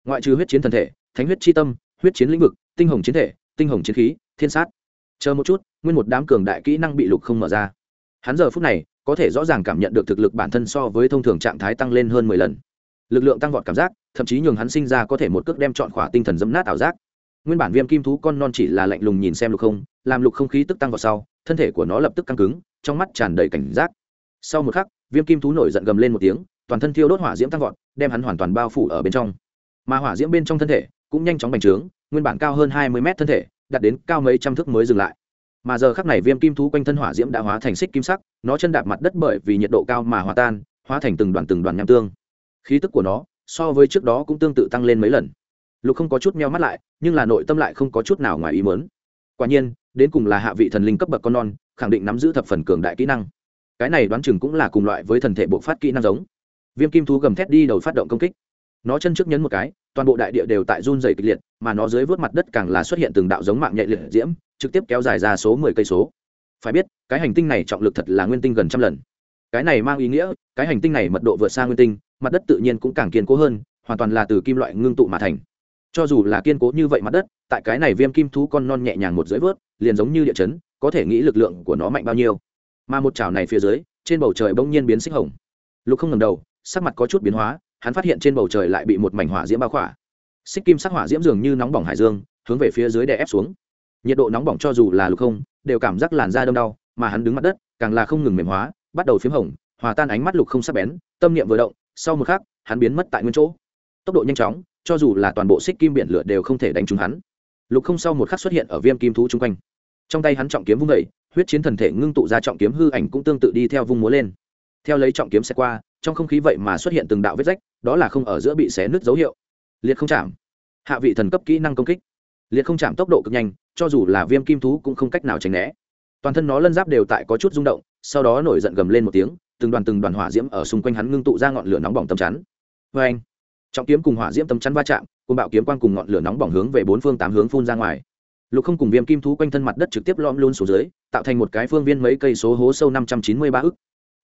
S1: Ngoại trừ huyết chiến thần thể, thánh huyết c h i tâm, huyết chiến lĩnh vực, tinh hồng chiến thể, tinh hồng chiến khí, thiên sát. Chờ một chút, nguyên một đám cường đại kỹ năng bị lục không mở ra. Hắn giờ phút này, có thể rõ ràng cảm nhận được thực lực bản thân so với thông thường trạng thái tăng lên hơn mười lần. Lực lượng tăng vọt cảm giác, thậm chí nhường hắn sinh ra có thể một cước đem chọn khỏa tinh thần dẫm nát ảo giác. Nguyên bản viêm kim thú con non chỉ là lạnh lùng nhìn xem lục không, làm lục không khí tức tăng vào sau, thân thể của nó lập tức căng cứng, trong mắt tràn đầy cảnh giác. Sau một khắc viêm kim thú nổi giận gầm lên một tiếng, toàn thân thiêu đốt hỏa diễm tăng vọt, đem hắn hoàn toàn bao phủ ở bên trong. Mà hỏa diễm bên trong thân thể cũng nhanh chóng bành trướng, nguyên bản cao hơn hai mươi mét thân thể, đạt đến cao mấy trăm thước mới dừng lại. Mà giờ khắc này viêm kim thú quanh thân hỏa diễm đã hóa thành xích kim sắc, nó chân đạp mặt đất bởi vì nhiệt độ cao mà hòa tan, hóa thành từng đoàn từng đoàn nham tương. Khí tức của nó, so với trước đó cũng tương tự tăng lên mấy lần. Lục không có chút meo mắt lại, nhưng là nội tâm lại không có chút nào ngoài ý mớn quả nhiên, đến cùng là hạ vị thần linh cấp bậc con non, khẳng định nắm giữ thập phần cường đại kỹ năng cái này đoán chừng cũng là cùng loại với thần thể bộ phát kỹ năng giống. Viêm kim thú gầm thét đi đầu phát động công kích. Nó chân trước nhấn một cái, toàn bộ đại địa đều tại run dày kịch liệt, mà nó dưới vớt mặt đất càng là xuất hiện từng đạo giống mạng nhạy liệt diễm, trực tiếp kéo dài ra số mười cây số. Phải biết, cái hành tinh này trọng lực thật là nguyên tinh gần trăm lần. Cái này mang ý nghĩa, cái hành tinh này mật độ vượt xa nguyên tinh, mặt đất tự nhiên cũng càng kiên cố hơn, hoàn toàn là từ kim loại ngưng tụ mà thành. Cho dù là kiên cố như vậy mặt đất, tại cái này viêm kim thú con non nhẹ nhàng một dưới vớt, liền giống như địa chấn, có thể nghĩ lực lượng của nó mạnh bao nhiêu mà một chảo này phía dưới, trên bầu trời bỗng nhiên biến xích hồng. Lục không ngầm đầu, sắc mặt có chút biến hóa, hắn phát hiện trên bầu trời lại bị một mảnh hỏa diễm bao khỏa. Xích kim sắc hỏa diễm dường như nóng bỏng hải dương, hướng về phía dưới đè ép xuống. Nhiệt độ nóng bỏng cho dù là lục không, đều cảm giác làn da đâm đau, mà hắn đứng mặt đất, càng là không ngừng mềm hóa, bắt đầu p h í m hồng, hòa tan ánh mắt lục không sắc bén, tâm niệm vừa động, sau một khắc, hắn biến mất tại nguyên chỗ. Tốc độ nhanh chóng, cho dù là toàn bộ xích kim biển lửa đều không thể đánh trúng hắn. Lục không sau một khắc xuất hiện ở viêm kim thú chung quanh. Trong tay hắn trọng kiếm vung vẩy huyết chiến thần thể ngưng tụ ra trọng kiếm hư ảnh cũng tương tự đi theo vung múa lên. Theo lấy trọng kiếm xe qua, trong không khí vậy mà xuất hiện từng đạo vết rách, đó là không ở giữa bị xé nứt dấu hiệu. Liệt không chạm. Hạ vị thần cấp kỹ năng công kích. Liệt không chạm tốc độ cực nhanh, cho dù là viêm kim thú cũng không cách nào tránh né. Toàn thân nó lân giáp đều tại có chút rung động, sau đó nổi giận gầm lên một tiếng, từng đoàn từng đoàn hỏa diễm ở xung quanh hắn ngưng tụ ra ngọn lửa nóng bỏng tầm chắn. Vê anh trọng kiếm cùng hỏa diễm tầm chắn va chạm, cùng bạo kiếm quang cùng ngọn lửa nóng bỏng hướng về bốn phương tám hướng phun ra ngoài lục không cùng viêm kim thú quanh thân mặt đất trực tiếp lom luôn xuống dưới, tạo thành một cái phương viên mấy cây số hố sâu năm trăm chín mươi ba ức.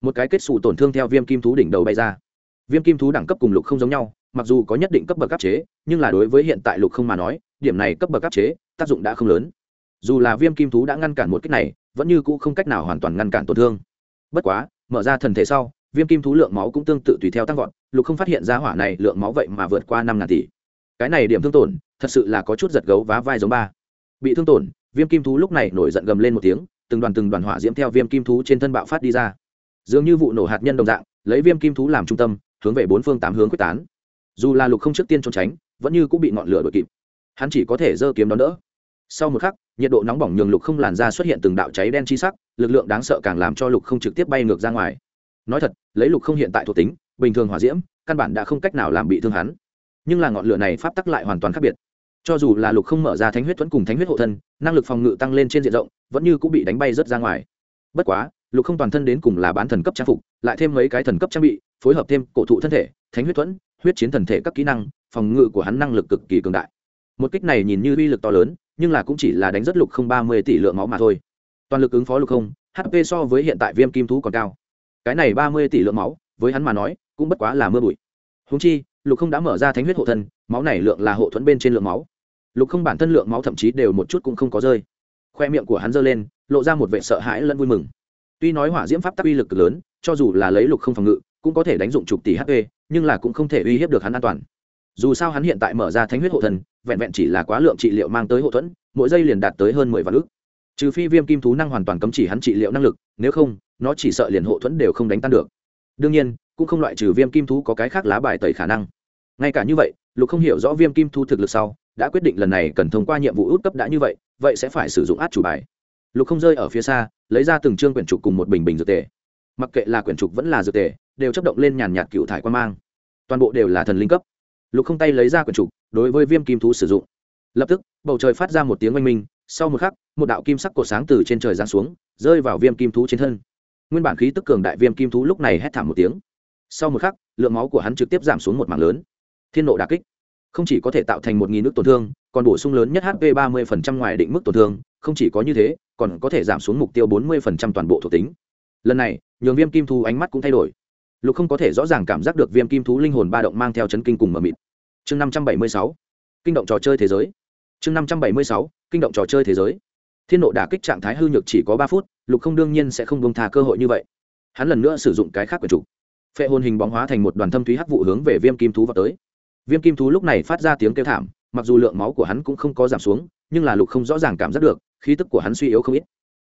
S1: Một cái kết xù tổn thương theo viêm kim thú đỉnh đầu bay ra. Viêm kim thú đẳng cấp cùng lục không giống nhau, mặc dù có nhất định cấp bậc áp chế, nhưng là đối với hiện tại lục không mà nói, điểm này cấp bậc áp chế, tác dụng đã không lớn. Dù là viêm kim thú đã ngăn cản một cách này, vẫn như cũ không cách nào hoàn toàn ngăn cản tổn thương. Bất quá, mở ra thần thể sau, viêm kim thú lượng máu cũng tương tự tùy theo tăng vọt, lục không phát hiện ra hỏa này lượng máu vậy mà vượt qua năm ngàn tỷ. Cái này điểm thương tổn, thật sự là có chút giật gấu vá vai giống ba bị thương tổn, viêm kim thú lúc này nổi giận gầm lên một tiếng, từng đoàn từng đoàn hỏa diễm theo viêm kim thú trên thân bạo phát đi ra. Dường như vụ nổ hạt nhân đồng dạng, lấy viêm kim thú làm trung tâm, hướng về bốn phương tám hướng quyết tán. Dù là lục không trước tiên trốn tránh, vẫn như cũng bị ngọn lửa đuổi kịp. Hắn chỉ có thể giơ kiếm đón đỡ. Sau một khắc, nhiệt độ nóng bỏng nhường lục không làn ra xuất hiện từng đạo cháy đen chi sắc, lực lượng đáng sợ càng làm cho lục không trực tiếp bay ngược ra ngoài. Nói thật, lấy lục không hiện tại thuộc tính, bình thường hỏa diễm, căn bản đã không cách nào làm bị thương hắn. Nhưng là ngọn lửa này pháp tắc lại hoàn toàn khác biệt cho dù là lục không mở ra thánh huyết thuẫn cùng thánh huyết hộ thân, năng lực phòng ngự tăng lên trên diện rộng, vẫn như cũng bị đánh bay rớt ra ngoài. Bất quá, lục không toàn thân đến cùng là bán thần cấp trang phục, lại thêm mấy cái thần cấp trang bị, phối hợp thêm cổ thụ thân thể, thánh huyết thuẫn, huyết chiến thần thể các kỹ năng, phòng ngự của hắn năng lực cực kỳ cường đại. Một kích này nhìn như uy lực to lớn, nhưng là cũng chỉ là đánh rất lục không ba mươi tỷ lượng máu mà thôi. Toàn lực ứng phó lục không hp so với hiện tại viêm kim thú còn cao. Cái này ba mươi tỷ lượng máu, với hắn mà nói, cũng bất quá là mưa bụi. Húng chi, lục không đã mở ra thánh huyết hộ thân, máu này lượng là hộ thuẫn bên trên lượng máu lục không bản thân lượng máu thậm chí đều một chút cũng không có rơi. Khoe miệng của hắn giơ lên, lộ ra một vệ sợ hãi lẫn vui mừng. Tuy nói hỏa diễm pháp tắc uy lực lớn, cho dù là lấy lục không phòng ngự, cũng có thể đánh dụng chục tỷ hp nhưng là cũng không thể uy hiếp được hắn an toàn. Dù sao hắn hiện tại mở ra thánh huyết hộ thần, vẹn vẹn chỉ là quá lượng trị liệu mang tới hộ thuẫn, mỗi giây liền đạt tới hơn mười vạn ước trừ phi viêm kim thú năng hoàn toàn cấm chỉ hắn trị liệu năng lực, nếu không, nó chỉ sợ liền hộ thuẫn đều không đánh tan được. Đương nhiên, cũng không loại trừ viêm kim thú có cái khác lá bài tẩy khả năng. Ngay cả như vậy, lục không hiểu rõ viêm kim thú thực lực sau đã quyết định lần này cần thông qua nhiệm vụ út cấp đã như vậy vậy sẽ phải sử dụng át chủ bài. Lục không rơi ở phía xa, lấy ra từng chương quyển trục cùng một bình bình dược tề. Mặc kệ là quyển trục vẫn là dược tề, đều chấp động lên nhàn nhạt cựu thải quan mang. Toàn bộ đều là thần linh cấp. Lục không tay lấy ra quyển trục, đối với viêm kim thú sử dụng. Lập tức, bầu trời phát ra một tiếng oanh minh, sau một khắc, một đạo kim sắc cột sáng từ trên trời giáng xuống, rơi vào viêm kim thú trên thân. Nguyên bản khí tức cường đại viêm kim thú lúc này hét thảm một tiếng. Sau một khắc, lượng máu của hắn trực tiếp giảm xuống một mảng lớn. Thiên nộ đà kích không chỉ có thể tạo thành một nghìn nước tổn thương, còn bổ sung lớn nhất hp ba mươi ngoài định mức tổn thương, không chỉ có như thế, còn có thể giảm xuống mục tiêu bốn mươi toàn bộ thuộc tính. Lần này, nhường viêm kim thú ánh mắt cũng thay đổi. Lục không có thể rõ ràng cảm giác được viêm kim thú linh hồn ba động mang theo chấn kinh cùng mờ mịt. Chương năm trăm bảy mươi sáu, kinh động trò chơi thế giới. Chương năm trăm bảy mươi sáu, kinh động trò chơi thế giới. Thiên nộ đả kích trạng thái hư nhược chỉ có ba phút, lục không đương nhiên sẽ không bông thà cơ hội như vậy. Hắn lần nữa sử dụng cái khác của chủ. Phệ hồn hình bóng hóa thành một đoàn thâm thúy hắc vụ hướng về viêm kim thú vào tới viêm kim thú lúc này phát ra tiếng kêu thảm, mặc dù lượng máu của hắn cũng không có giảm xuống, nhưng là lục không rõ ràng cảm giác được, khí tức của hắn suy yếu không ít.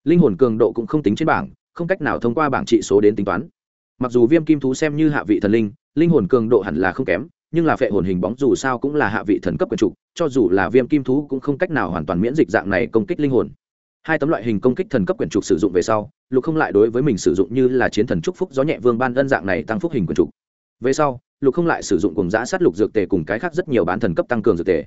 S1: Linh hồn cường độ cũng không tính trên bảng, không cách nào thông qua bảng trị số đến tính toán. Mặc dù viêm kim thú xem như hạ vị thần linh linh hồn cường độ hẳn là không kém, nhưng là phệ hồn hình bóng dù sao cũng là hạ vị thần cấp quyền trục cho dù là viêm kim thú cũng không cách nào hoàn toàn miễn dịch dạng này công kích linh hồn. Hai tấm loại hình công kích thần cấp quyền trục sử dụng về sau, lục không lại đối với mình sử dụng như là chiến thần trúc phúc gió nhẹ vương ban ân dạng này tăng phúc hình quyền trục về sau lục không lại sử dụng cùng giã sát lục dược tề cùng cái khác rất nhiều bán thần cấp tăng cường dược tề.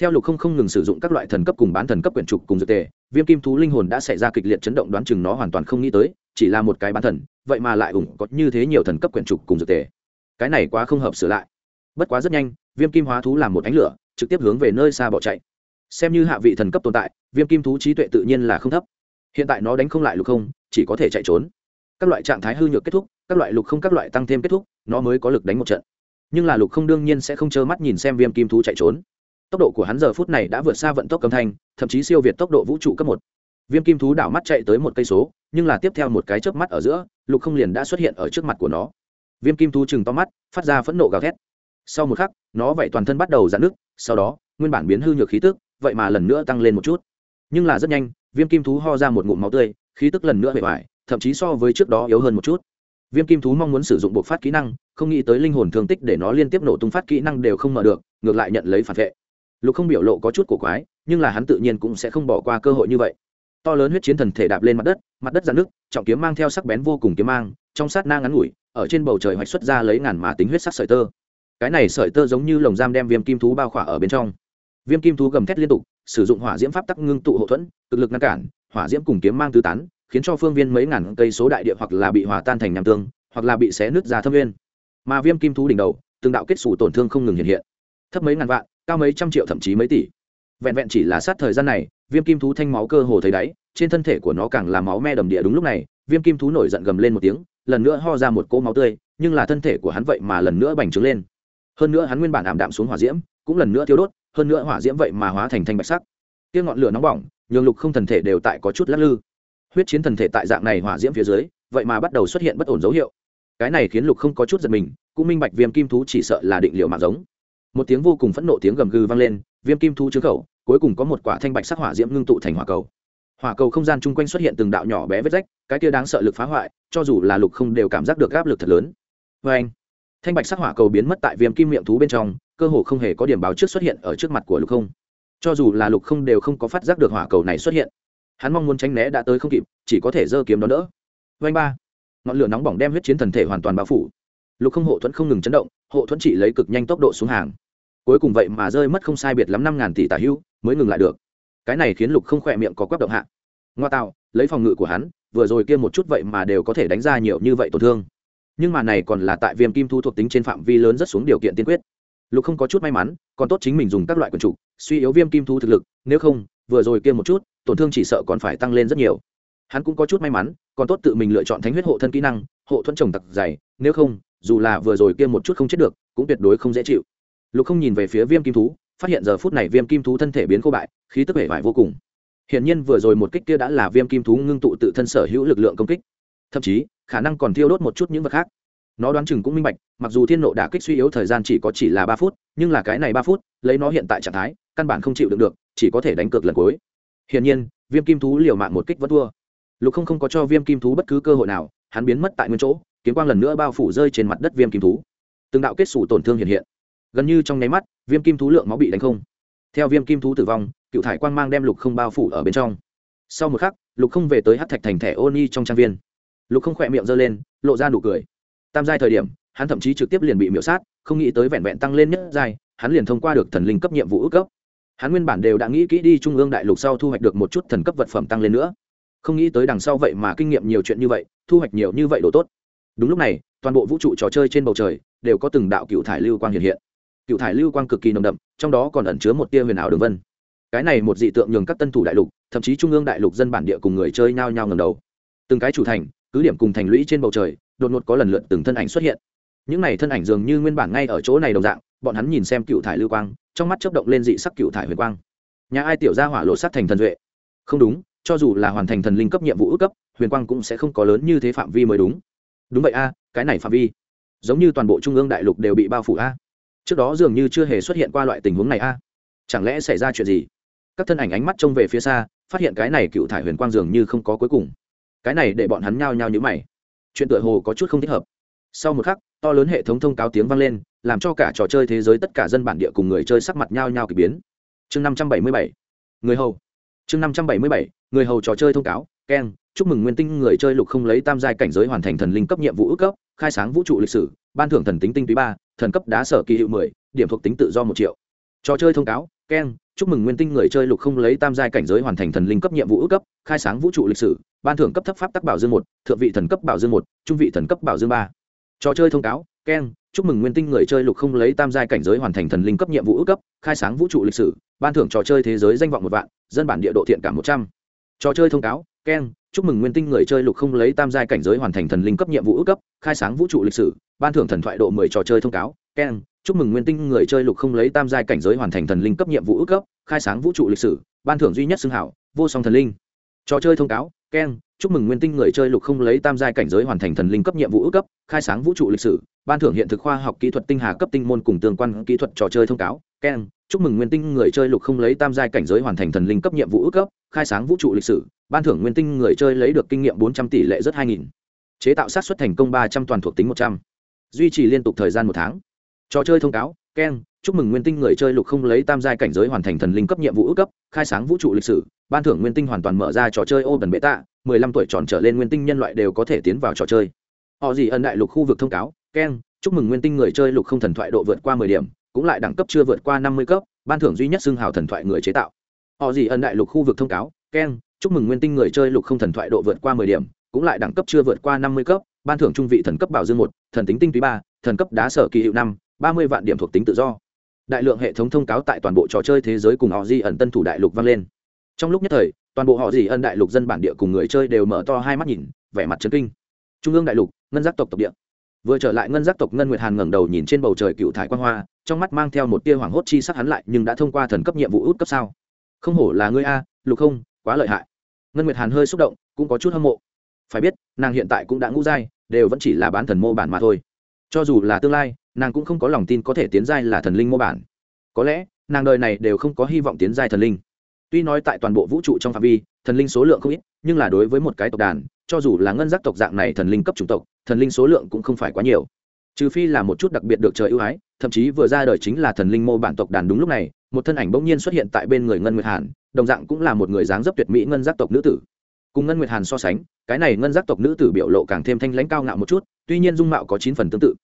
S1: Theo lục không không ngừng sử dụng các loại thần cấp cùng bán thần cấp quyển trục cùng dược tề, viêm kim thú linh hồn đã xảy ra kịch liệt chấn động đoán chừng nó hoàn toàn không nghĩ tới, chỉ là một cái bán thần, vậy mà lại ủng có như thế nhiều thần cấp quyển trục cùng dược tề. Cái này quá không hợp sửa lại. Bất quá rất nhanh, viêm kim hóa thú làm một ánh lửa, trực tiếp hướng về nơi xa bỏ chạy. Xem như hạ vị thần cấp tồn tại, viêm kim thú trí tuệ tự nhiên là không thấp. Hiện tại nó đánh không lại lục không, chỉ có thể chạy trốn. Các loại trạng thái hư nhược kết thúc, các loại lục không các loại tăng thêm kết thúc, nó mới có lực đánh một trận nhưng là lục không đương nhiên sẽ không trơ mắt nhìn xem viêm kim thú chạy trốn. Tốc độ của hắn giờ phút này đã vượt xa vận tốc âm thanh, thậm chí siêu việt tốc độ vũ trụ cấp một. Viêm kim thú đảo mắt chạy tới một cây số, nhưng là tiếp theo một cái chớp mắt ở giữa, lục không liền đã xuất hiện ở trước mặt của nó. Viêm kim thú chừng to mắt, phát ra phẫn nộ gào thét. Sau một khắc, nó vậy toàn thân bắt đầu dạn nước sau đó, nguyên bản biến hư nhược khí tức, vậy mà lần nữa tăng lên một chút. Nhưng là rất nhanh, viêm kim thú ho ra một ngụm máu tươi, khí tức lần nữa bề ngoài thậm chí so với trước đó yếu hơn một chút viêm kim thú mong muốn sử dụng bộ phát kỹ năng, không nghĩ tới linh hồn thương tích để nó liên tiếp nổ tung phát kỹ năng đều không mở được, ngược lại nhận lấy phản vệ. Lục không biểu lộ có chút cổ quái, nhưng là hắn tự nhiên cũng sẽ không bỏ qua cơ hội như vậy. To lớn huyết chiến thần thể đạp lên mặt đất mặt đất dạn nước trọng kiếm mang theo sắc bén vô cùng kiếm mang, trong sát na ngắn ngủi, ở trên bầu trời hoạch xuất ra lấy ngàn mà tính huyết sắc sợi tơ. Cái này sợi tơ giống như lồng giam đem viêm kim thú bao khỏa ở bên trong. Viêm kim thú gầm thét liên tục, sử dụng hỏa diễm pháp tắc ngưng tụ hậu thuẫn, cực lực ngăn cản, hỏa diễm cùng kiếm mang tứ tán khiến cho phương viên mấy ngàn cây số đại địa hoặc là bị hòa tan thành nham tương, hoặc là bị xé nứt ra thâm viên mà viêm kim thú đỉnh đầu, từng đạo kết xù tổn thương không ngừng hiện hiện. Thấp mấy ngàn vạn, cao mấy trăm triệu thậm chí mấy tỷ. Vẹn vẹn chỉ là sát thời gian này, viêm kim thú thanh máu cơ hồ thấy đáy, trên thân thể của nó càng là máu me đầm địa đúng lúc này, viêm kim thú nổi giận gầm lên một tiếng, lần nữa ho ra một cỗ máu tươi, nhưng là thân thể của hắn vậy mà lần nữa bành trướng lên. Hơn nữa hắn nguyên bản ảm đạm xuống hỏa diễm, cũng lần nữa thiêu đốt, hơn nữa hỏa diễm vậy mà hóa thành thanh bạch sắc. Tiếng ngọn lửa nóng bỏng, nhường lục không thần thể đều tại có chút lắc lư huyết chiến thần thể tại dạng này hỏa diễm phía dưới, vậy mà bắt đầu xuất hiện bất ổn dấu hiệu. Cái này khiến lục không có chút giật mình, cũng minh bạch viêm kim thú chỉ sợ là định liệu mạng giống. Một tiếng vô cùng phẫn nộ tiếng gầm gừ vang lên, viêm kim thú trứng khẩu, cuối cùng có một quả thanh bạch sắc hỏa diễm ngưng tụ thành hỏa cầu. Hỏa cầu không gian chung quanh xuất hiện từng đạo nhỏ bé vết rách, cái kia đáng sợ lực phá hoại, cho dù là lục không đều cảm giác được áp lực thật lớn. Vê anh, thanh bạch sắc hỏa cầu biến mất tại viêm kim miệng thú bên trong, cơ hồ không hề có điểm báo trước xuất hiện ở trước mặt của lục không. Cho dù là lục không đều không có phát giác được hỏa cầu này xuất hiện hắn mong muốn tránh né đã tới không kịp, chỉ có thể giơ kiếm đón đỡ. Vanh ba. Ngọn lửa nóng bỏng đem huyết chiến thần thể hoàn toàn bao phủ. Lục không hộ thuẫn không ngừng chấn động, hộ thuẫn chỉ lấy cực nhanh tốc độ xuống hàng. Cuối cùng vậy mà rơi mất không sai biệt lắm năm ngàn tỷ tả hưu, mới ngừng lại được. Cái này khiến lục không khỏe miệng có quắp động hạ. Ngoa tạo, lấy phòng ngự của hắn, vừa rồi kia một chút vậy mà đều có thể đánh ra nhiều như vậy tổn thương. Nhưng mà này còn là tại viêm kim thu thuộc tính trên phạm vi lớn rất xuống điều kiện tiên quyết. Lục không có chút may mắn, còn tốt chính mình dùng các loại quần trục suy yếu viêm kim thu thực lực, nếu không, vừa rồi kia một chút tổn thương chỉ sợ còn phải tăng lên rất nhiều. Hắn cũng có chút may mắn, còn tốt tự mình lựa chọn thánh huyết hộ thân kỹ năng, hộ thuẫn trồng tặc dày, nếu không, dù là vừa rồi kia một chút không chết được, cũng tuyệt đối không dễ chịu. Lục không nhìn về phía viêm kim thú, phát hiện giờ phút này viêm kim thú thân thể biến khô bại, khí tức vẻ vải vô cùng. Hiện nhiên vừa rồi một kích kia đã là viêm kim thú ngưng tụ tự thân sở hữu lực lượng công kích. Thậm chí, khả năng còn thiêu đốt một chút những vật khác. Nó đoán chừng cũng minh bạch, mặc dù thiên nộ đả kích suy yếu thời gian chỉ có chỉ là ba phút, nhưng là cái này ba phút, lấy nó hiện tại trạng thái, căn bản không chịu được được, chỉ có thể đánh cược lần cuối hiển nhiên, viêm kim thú liều mạng một kích vẫn thua. Lục không không có cho viêm kim thú bất cứ cơ hội nào, hắn biến mất tại nguyên chỗ, kiếm quang lần nữa bao phủ rơi trên mặt đất viêm kim thú. Từng đạo kết xù tổn thương hiện hiện. Gần như trong nháy mắt, viêm kim thú lượng máu bị đánh không. Theo viêm kim thú tử vong, cựu thải quang mang đem lục không bao phủ ở bên trong. Sau một khắc, lục không về tới hát thạch thành thẻ ô ni trong trang viên. Lục không khỏe miệng giơ lên, lộ ra nụ cười. Tam giai thời điểm, hắn thậm chí trực tiếp liền bị miễu sát, không nghĩ tới vẹn vẹn tăng lên nhất giai, hắn liền thông qua được thần linh cấp nhiệm vụ ước cấp hắn nguyên bản đều đã nghĩ kỹ đi trung ương đại lục sau thu hoạch được một chút thần cấp vật phẩm tăng lên nữa. Không nghĩ tới đằng sau vậy mà kinh nghiệm nhiều chuyện như vậy, thu hoạch nhiều như vậy đồ tốt. Đúng lúc này, toàn bộ vũ trụ trò chơi trên bầu trời đều có từng đạo cựu thải lưu quang hiện hiện. Cựu thải lưu quang cực kỳ nồng đậm, trong đó còn ẩn chứa một tia huyền ảo đường vân. Cái này một dị tượng nhường các tân thủ đại lục, thậm chí trung ương đại lục dân bản địa cùng người chơi nhao nhao ngầm đầu. Từng cái chủ thành, cứ điểm cùng thành lũy trên bầu trời, đột ngột có lần lượt từng thân ảnh xuất hiện. Những này thân ảnh dường như nguyên bản ngay ở chỗ này đồng dạng bọn hắn nhìn xem cựu thải lưu quang, trong mắt chấp động lên dị sắc cựu thải huyền quang. Nhà ai tiểu ra hỏa lộ sát thành thần duệ? Không đúng, cho dù là hoàn thành thần linh cấp nhiệm vụ ước cấp, huyền quang cũng sẽ không có lớn như thế phạm vi mới đúng. Đúng vậy a, cái này phạm vi, giống như toàn bộ trung ương đại lục đều bị bao phủ a. Trước đó dường như chưa hề xuất hiện qua loại tình huống này a. Chẳng lẽ xảy ra chuyện gì? Các thân ảnh ánh mắt trông về phía xa, phát hiện cái này cựu thải huyền quang dường như không có cuối cùng. Cái này để bọn hắn nhao nhao nhữ mày. Chuyện tựa hồ có chút không thích hợp. Sau một khắc, to lớn hệ thống thông cáo tiếng vang lên làm cho cả trò chơi thế giới tất cả dân bản địa cùng người chơi sắc mặt nhao nhao kỳ biến. Chương năm trăm bảy mươi bảy, người hầu. Chương năm trăm bảy mươi bảy, người hầu trò chơi thông cáo keng chúc mừng nguyên tinh người chơi lục không lấy tam giai cảnh giới hoàn thành thần linh cấp nhiệm vụ ước cấp, khai sáng vũ trụ lịch sử, ban thưởng thần tính tinh túy ba, thần cấp đá sở kỳ hiệu mười, điểm thuộc tính tự do một triệu. Trò chơi thông cáo keng chúc mừng nguyên tinh người chơi lục không lấy tam giai cảnh giới hoàn thành thần linh cấp nhiệm vụ ước cấp, khai sáng vũ trụ lịch sử, ban thưởng cấp thấp pháp tắc bảo dương một, thượng vị thần cấp bảo dương một, trung vị thần cấp bảo dương ba. Trò chơi thông cáo keng, chúc mừng nguyên tinh người chơi lục không lấy tam giai cảnh giới hoàn thành thần linh cấp nhiệm vụ ước cấp, khai sáng vũ trụ lịch sử, ban thưởng trò chơi thế giới danh vọng một vạn, dân bản địa độ thiện cảm một trăm. Trò chơi thông cáo, keng, chúc mừng nguyên tinh người chơi lục không lấy tam giai cảnh giới hoàn thành thần linh cấp nhiệm vụ ước cấp, khai sáng vũ trụ lịch sử, ban thưởng thần thoại độ mười trò chơi thông cáo. Keng, chúc mừng nguyên tinh người chơi lục không lấy tam giai cảnh giới hoàn thành thần linh cấp nhiệm vụ ước cấp, khai sáng vũ trụ lịch sử, ban thưởng duy nhất xưng hảo, vô song thần linh. Trò chơi thông cáo, keng, chúc mừng nguyên tinh người chơi lục không lấy tam giai cảnh giới hoàn thành thần linh cấp nhiệm vụ ước cấp, khai sáng vũ trụ lịch sử ban thưởng hiện thực khoa học kỹ thuật tinh hà cấp tinh môn cùng tương quan kỹ thuật trò chơi thông cáo. Keng chúc mừng nguyên tinh người chơi lục không lấy tam giai cảnh giới hoàn thành thần linh cấp nhiệm vụ ước cấp, khai sáng vũ trụ lịch sử. Ban thưởng nguyên tinh người chơi lấy được kinh nghiệm bốn trăm tỷ lệ rất hai nghìn. Chế tạo sát xuất thành công ba trăm toàn thuộc tính một trăm. Duy trì liên tục thời gian một tháng. Trò chơi thông cáo. Keng chúc mừng nguyên tinh người chơi lục không lấy tam giai cảnh giới hoàn thành thần linh cấp nhiệm vụ ước cấp, khai sáng vũ trụ lịch sử. Ban thưởng nguyên tinh hoàn toàn mở ra trò chơi ô bần bệ tạ mười lăm tuổi tròn trở lên nguyên tinh nhân loại đều có thể tiến vào trò chơi. Họ gì ân đại lục khu vực thông cáo keng, chúc mừng nguyên tinh người chơi lục không thần thoại độ vượt qua mười điểm, cũng lại đẳng cấp chưa vượt qua năm mươi cấp, ban thưởng duy nhất xưng hào thần thoại người chế tạo. Họ gì ân đại lục khu vực thông cáo, keng, chúc mừng nguyên tinh người chơi lục không thần thoại độ vượt qua mười điểm, cũng lại đẳng cấp chưa vượt qua năm mươi cấp, ban thưởng trung vị thần cấp bảo dương một, thần tính tinh túy ba, thần cấp đá sở kỳ hiệu năm, ba mươi vạn điểm thuộc tính tự do. Đại lượng hệ thống thông cáo tại toàn bộ trò chơi thế giới cùng họ di ẩn tân thủ đại lục vang lên. Trong lúc nhất thời, toàn bộ họ di ẩn đại lục dân bản địa cùng người chơi đều mở to hai mắt nhìn, vẻ mặt chấn kinh. Trung ương đại lục, ngân giác tộc tộc địa vừa trở lại ngân giác tộc ngân nguyệt hàn ngẩng đầu nhìn trên bầu trời cựu thải quan hoa, trong mắt mang theo một tia hoảng hốt chi sắc hắn lại, nhưng đã thông qua thần cấp nhiệm vụ út cấp sao? Không hổ là ngươi a, lục không, quá lợi hại. Ngân nguyệt hàn hơi xúc động, cũng có chút hâm mộ. Phải biết, nàng hiện tại cũng đã ngũ giai, đều vẫn chỉ là bán thần mô bản mà thôi. Cho dù là tương lai, nàng cũng không có lòng tin có thể tiến giai là thần linh mô bản. Có lẽ, nàng đời này đều không có hy vọng tiến giai thần linh. Tuy nói tại toàn bộ vũ trụ trong phạm vi, thần linh số lượng không ít, nhưng là đối với một cái tộc đàn cho dù là ngân giác tộc dạng này thần linh cấp chủng tộc, thần linh số lượng cũng không phải quá nhiều. Trừ phi là một chút đặc biệt được trời ưu ái, thậm chí vừa ra đời chính là thần linh mô bản tộc đàn đúng lúc này, một thân ảnh bỗng nhiên xuất hiện tại bên người ngân nguyệt hàn, đồng dạng cũng là một người dáng dấp tuyệt mỹ ngân giác tộc nữ tử. Cùng ngân nguyệt hàn so sánh, cái này ngân giác tộc nữ tử biểu lộ càng thêm thanh lãnh cao ngạo một chút, tuy nhiên dung mạo có chín phần tương tự.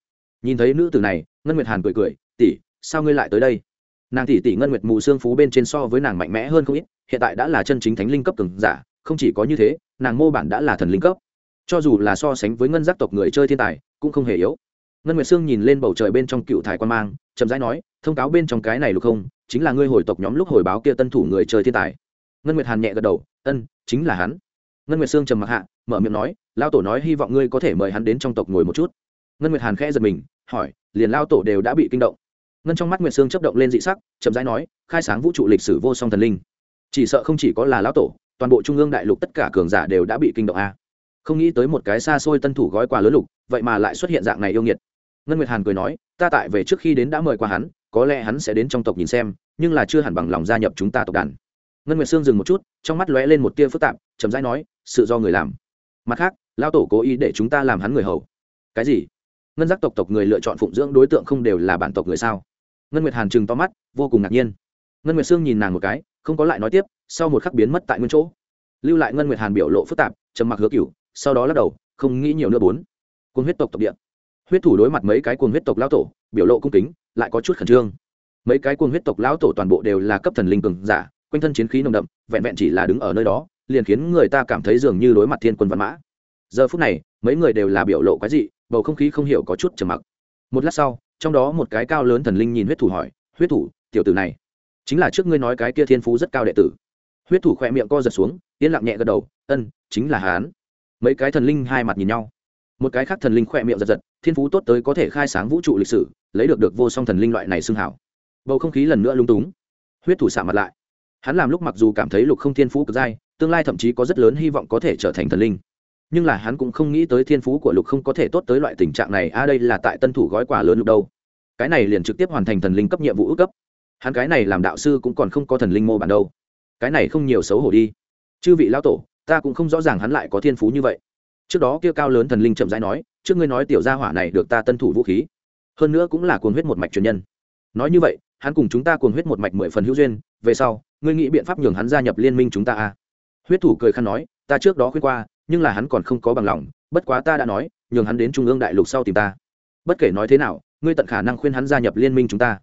S1: Nhìn thấy nữ tử này, ngân nguyệt hàn cười cười, tỷ, sao ngươi lại tới đây? Nàng tỷ tỷ ngân nguyệt mù xương phú bên trên so với nàng mạnh mẽ hơn không ít, hiện tại đã là chân chính thánh linh cấp cường giả, không chỉ có như thế nàng mô bản đã là thần linh cấp. Cho dù là so sánh với ngân giác tộc người chơi thiên tài, cũng không hề yếu. Ngân nguyệt sương nhìn lên bầu trời bên trong cựu thải quan mang, chậm rãi nói, thông cáo bên trong cái này lục không, chính là ngươi hồi tộc nhóm lúc hồi báo kia tân thủ người chơi thiên tài. Ngân nguyệt hàn nhẹ gật đầu, ân, chính là hắn. Ngân nguyệt sương trầm mặc hạ, mở miệng nói lao tổ nói hy vọng ngươi có thể mời hắn đến trong tộc ngồi một chút. Ngân nguyệt hàn khẽ giật mình, hỏi, liền lao tổ đều đã bị kinh động? Ngân trong mắt nguyệt sương chấp động lên dị sắc, chậm rãi nói, khai sáng vũ trụ lịch sử vô song thần linh. Chỉ sợ không chỉ có là lão tổ toàn bộ trung ương đại lục tất cả cường giả đều đã bị kinh động a. Không nghĩ tới một cái xa xôi tân thủ gói quà lớn lục, vậy mà lại xuất hiện dạng này yêu nghiệt. Ngân nguyệt hàn cười nói, ta tại về trước khi đến đã mời qua hắn, có lẽ hắn sẽ đến trong tộc nhìn xem, nhưng là chưa hẳn bằng lòng gia nhập chúng ta tộc đàn. Ngân nguyệt sương dừng một chút, trong mắt lóe lên một tia phức tạp, chậm rãi nói, sự do người làm. Mặt khác lao tổ cố ý để chúng ta làm hắn người hầu. Cái gì? Ngân giác tộc tộc người lựa chọn phụng dưỡng đối tượng không đều là bản tộc người sao? Ngân nguyệt hàn chừng to mắt, vô cùng ngạc nhiên. Ngân nguyệt sương nhìn nàng một cái không có lại nói tiếp, sau một khắc biến mất tại nguyên chỗ. Lưu lại ngân nguyệt hàn biểu lộ phức tạp, trầm mặc hứa cửu, sau đó lắc đầu, không nghĩ nhiều nữa bốn. Cuồng huyết tộc tộc địa. Huyết thủ đối mặt mấy cái cuồng huyết tộc lão tổ, biểu lộ cung kính, lại có chút khẩn trương. Mấy cái cuồng huyết tộc lão tổ toàn bộ đều là cấp thần linh cường giả, quanh thân chiến khí nồng đậm, vẹn vẹn chỉ là đứng ở nơi đó, liền khiến người ta cảm thấy dường như đối mặt thiên quân văn mã. Giờ phút này, mấy người đều là biểu lộ cái gì bầu không khí không hiểu có chút trầm mặc. Một lát sau, trong đó một cái cao lớn thần linh nhìn huyết thủ hỏi, huyết thủ, tiểu tử này chính là trước ngươi nói cái kia thiên phú rất cao đệ tử. Huyết thủ khỏe miệng co giật xuống, yên lặng nhẹ gật đầu, ân, chính là hán mấy cái thần linh hai mặt nhìn nhau. Một cái khác thần linh khỏe miệng giật giật, thiên phú tốt tới có thể khai sáng vũ trụ lịch sử, lấy được được vô song thần linh loại này xưng hảo. Bầu không khí lần nữa lung túng. Huyết thủ xả mặt lại. Hắn làm lúc mặc dù cảm thấy lục không thiên phú cực dai, tương lai thậm chí có rất lớn hy vọng có thể trở thành thần linh. Nhưng là hắn cũng không nghĩ tới thiên phú của lục không có thể tốt tới loại tình trạng này, a, đây là tại tân thủ gói quà lớn lục đâu. Cái này liền trực tiếp hoàn thành thần linh cấp nhiệm vụ ước cấp hắn cái này làm đạo sư cũng còn không có thần linh mô bản đâu. Cái này không nhiều xấu hổ đi. Chư vị lão tổ, ta cũng không rõ ràng hắn lại có thiên phú như vậy. Trước đó kia cao lớn thần linh chậm rãi nói, trước ngươi nói tiểu gia hỏa này được ta tân thủ vũ khí. Hơn nữa cũng là cuồng huyết một mạch truyền nhân. Nói như vậy, hắn cùng chúng ta cuồng huyết một mạch mười phần hữu duyên, về sau, ngươi nghĩ biện pháp nhường hắn gia nhập liên minh chúng ta à? Huyết thủ cười khăn nói, ta trước đó khuyên qua, nhưng là hắn còn không có bằng lòng, bất quá ta đã nói, nhường hắn đến trung ương đại lục sau tìm ta. Bất kể nói thế nào, ngươi tận khả năng khuyên hắn gia nhập liên minh chúng ta.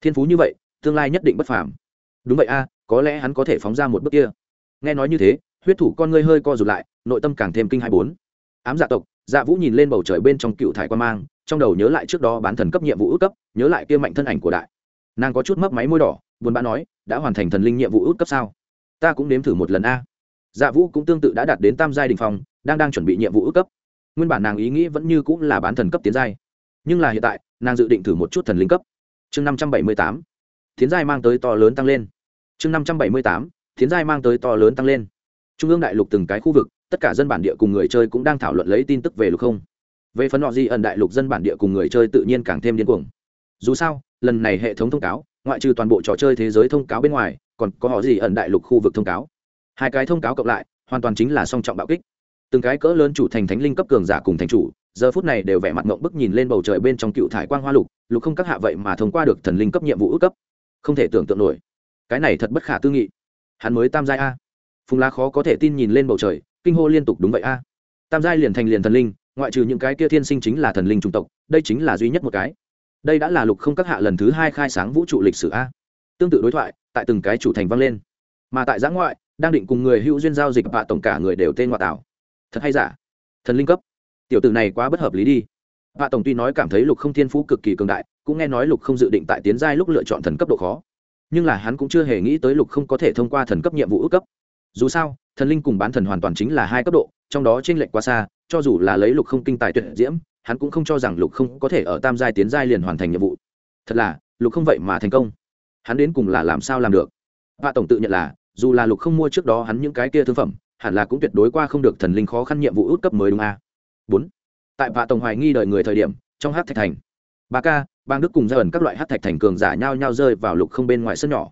S1: Thiên phú như vậy tương lai nhất định bất phàm. Đúng vậy a, có lẽ hắn có thể phóng ra một bước kia. Nghe nói như thế, huyết thủ con ngươi hơi co rụt lại, nội tâm càng thêm kinh hai bốn. Ám dạ tộc dạ vũ nhìn lên bầu trời bên trong cựu thải quan mang, trong đầu nhớ lại trước đó bán thần cấp nhiệm vụ ước cấp, nhớ lại kia mạnh thân ảnh của đại. Nàng có chút mấp máy môi đỏ, buồn bã nói, đã hoàn thành thần linh nhiệm vụ ước cấp sao? Ta cũng nếm thử một lần a. Dạ vũ cũng tương tự đã đạt đến tam giai đình phong, đang đang chuẩn bị nhiệm vụ ước cấp. Nguyên bản nàng ý nghĩ vẫn như cũng là bán thần cấp tiến giai, nhưng là hiện tại, nàng dự định thử một chút thần linh cấp. Chương năm trăm bảy mươi tám tiến giai mang tới to lớn tăng lên. Chương năm trăm bảy mươi tám tiến giai mang tới to lớn tăng lên. Trung ương đại lục từng cái khu vực, tất cả dân bản địa cùng người chơi cũng đang thảo luận lấy tin tức về lục không. Về phần họ di ẩn đại lục dân bản địa cùng người chơi tự nhiên càng thêm điên cuồng. Dù sao, lần này hệ thống thông cáo, ngoại trừ toàn bộ trò chơi thế giới thông cáo bên ngoài, còn có họ gì ẩn đại lục khu vực thông cáo. Hai cái thông cáo cộng lại, hoàn toàn chính là song trọng bạo kích. Từng cái cỡ lớn chủ thành thánh linh cấp cường giả cùng thành chủ, giờ phút này đều vẻ mặt ngộng bức nhìn lên bầu trời bên trong cựu thải quang hoa lục lục không các hạ vậy mà thông qua được thần linh cấp nhiệm vụ ước cấp không thể tưởng tượng nổi. Cái này thật bất khả tư nghị. Hắn mới tam giai a. Phùng lá khó có thể tin nhìn lên bầu trời, kinh hô liên tục đúng vậy a. Tam giai liền thành liền thần linh, ngoại trừ những cái kia thiên sinh chính là thần linh trung tộc, đây chính là duy nhất một cái. Đây đã là lục không các hạ lần thứ hai khai sáng vũ trụ lịch sử a. Tương tự đối thoại, tại từng cái chủ thành vang lên. Mà tại giã ngoại, đang định cùng người hữu duyên giao dịch và tổng cả người đều tên ngoại tảo. Thật hay giả? Thần linh cấp. Tiểu tử này quá bất hợp lý đi. Bạ tổng tuy nói cảm thấy lục không thiên phú cực kỳ cường đại cũng nghe nói lục không dự định tại tiến giai lúc lựa chọn thần cấp độ khó. Nhưng là hắn cũng chưa hề nghĩ tới lục không có thể thông qua thần cấp nhiệm vụ ước cấp. Dù sao, thần linh cùng bán thần hoàn toàn chính là hai cấp độ, trong đó t r ê n lệch quá xa, cho dù là lấy lục không kinh tài tuyệt diễm, hắn cũng không cho rằng lục không có thể ở tam giai tiến giai liền hoàn thành nhiệm vụ. Thật là, lục không vậy mà thành công. Hắn đến cùng là làm sao làm được? Vạ tổng tự nhận là, dù là lục không mua trước đó hắn những cái kia thương phẩm, hẳn là cũng tuyệt đối qua không được thần linh khó khăn nhiệm vụ út cấp mới đúng a. Bốn. Tại vạ tổng hoài nghi đợi người thời điểm, trong hát thạch thành ba ca, bang đức cùng ra ẩn các loại hát thạch thành cường giả nhao nhao rơi vào lục không bên ngoài sân nhỏ.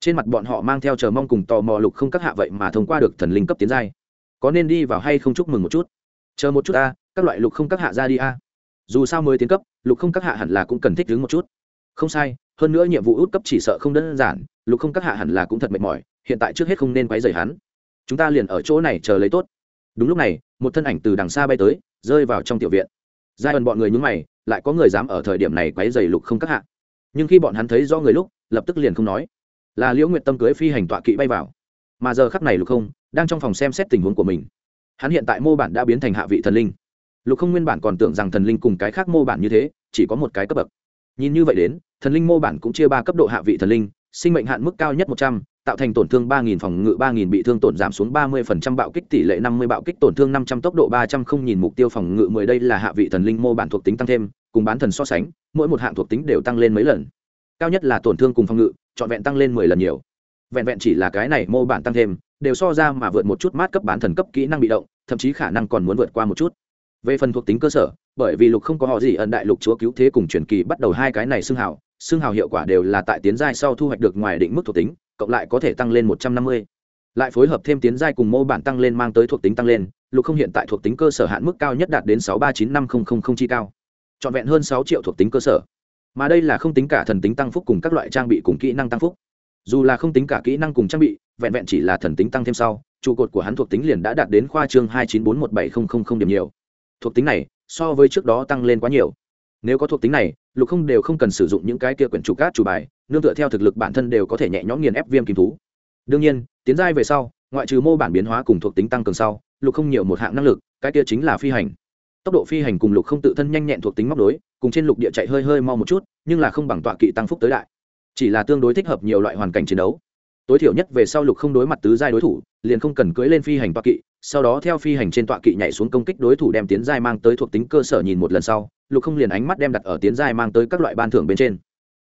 S1: Trên mặt bọn họ mang theo chờ mong cùng tò mò lục không các hạ vậy mà thông qua được thần linh cấp tiến giai. Có nên đi vào hay không chúc mừng một chút? Chờ một chút a các loại lục không các hạ ra đi a. Dù sao mới tiến cấp, lục không các hạ hẳn là cũng cần thích đứng một chút. Không sai, hơn nữa nhiệm vụ út cấp chỉ sợ không đơn giản, lục không các hạ hẳn là cũng thật mệt mỏi, hiện tại trước hết không nên quấy rầy hắn. Chúng ta liền ở chỗ này chờ lấy tốt. Đúng lúc này, một thân ảnh từ đằng xa bay tới, rơi vào trong tiểu viện. Giai ẩn bọn người nhúng mày lại có người dám ở thời điểm này quấy rầy lục không các hạ. Nhưng khi bọn hắn thấy do người lúc, lập tức liền không nói. Là liễu nguyệt tâm cưới phi hành tọa kỵ bay vào. Mà giờ khắc này lục không, đang trong phòng xem xét tình huống của mình. Hắn hiện tại mô bản đã biến thành hạ vị thần linh. Lục không nguyên bản còn tưởng rằng thần linh cùng cái khác mô bản như thế, chỉ có một cái cấp bậc. Nhìn như vậy đến, thần linh mô bản cũng chia ba cấp độ hạ vị thần linh, sinh mệnh hạn mức cao nhất một trăm, tạo thành tổn thương ba nghìn phòng ngự ba nghìn, bị thương tổn giảm xuống ba mươi phần trăm bạo kích tỷ lệ năm mươi, bạo kích tổn thương năm trăm, tốc độ ba trăm không nhìn mục tiêu phòng ngự mười, đây là hạ vị thần linh mô bản thuộc tính tăng thêm cùng bán thần so sánh, mỗi một hạng thuộc tính đều tăng lên mấy lần. Cao nhất là tổn thương cùng phòng ngự, trọn vẹn tăng lên mười lần nhiều. Vẹn vẹn chỉ là cái này mô bản tăng thêm, đều so ra mà vượt một chút mát cấp bán thần cấp kỹ năng bị động, thậm chí khả năng còn muốn vượt qua một chút. Về phần thuộc tính cơ sở, bởi vì lục không có họ gì ẩn đại lục chúa cứu thế cùng truyền kỳ bắt đầu hai cái này xưng hào xưng hào hiệu quả đều là tại tiến giai sau thu hoạch được ngoài định mức thuộc tính, cộng lại có thể tăng lên một trăm năm mươi. Lại phối hợp thêm tiến giai cùng mô bản tăng lên mang tới thuộc tính tăng lên, lục không hiện tại thuộc tính cơ sở hạn mức cao nhất đạt đến sáu ba chín năm không không không chi cao trọn vẹn hơn sáu triệu thuộc tính cơ sở. Mà đây là không tính cả thần tính tăng phúc cùng các loại trang bị cùng kỹ năng tăng phúc. Dù là không tính cả kỹ năng cùng trang bị, vẹn vẹn chỉ là thần tính tăng thêm sau, trụ cột của hắn thuộc tính liền đã đạt đến khoa trương hai chín bốn một bảy không không không điểm nhiều. Thuộc tính này, so với trước đó tăng lên quá nhiều. Nếu có thuộc tính này, lục không đều không cần sử dụng những cái kia quyển chủ cát chủ bài, nương tựa theo thực lực bản thân đều có thể nhẹ nhõm nghiền ép viêm kim thú. Đương nhiên, tiến giai về sau, ngoại trừ mô bản biến hóa cùng thuộc tính tăng cường sau, lục không nhiều một hạng năng lực, cái kia chính là phi hành tốc độ phi hành cùng lục không tự thân nhanh nhẹn thuộc tính móc đối cùng trên lục địa chạy hơi hơi mau một chút, nhưng là không bằng tọa kỵ tăng phúc tới đại. Chỉ là tương đối thích hợp nhiều loại hoàn cảnh chiến đấu. Tối thiểu nhất về sau lục không đối mặt tứ giai đối thủ, liền không cần cưỡi lên phi hành tọa kỵ, sau đó theo phi hành trên tọa kỵ nhảy xuống công kích đối thủ đem tiến giai mang tới thuộc tính cơ sở nhìn một lần sau, lục không liền ánh mắt đem đặt ở tiến giai mang tới các loại ban thưởng bên trên.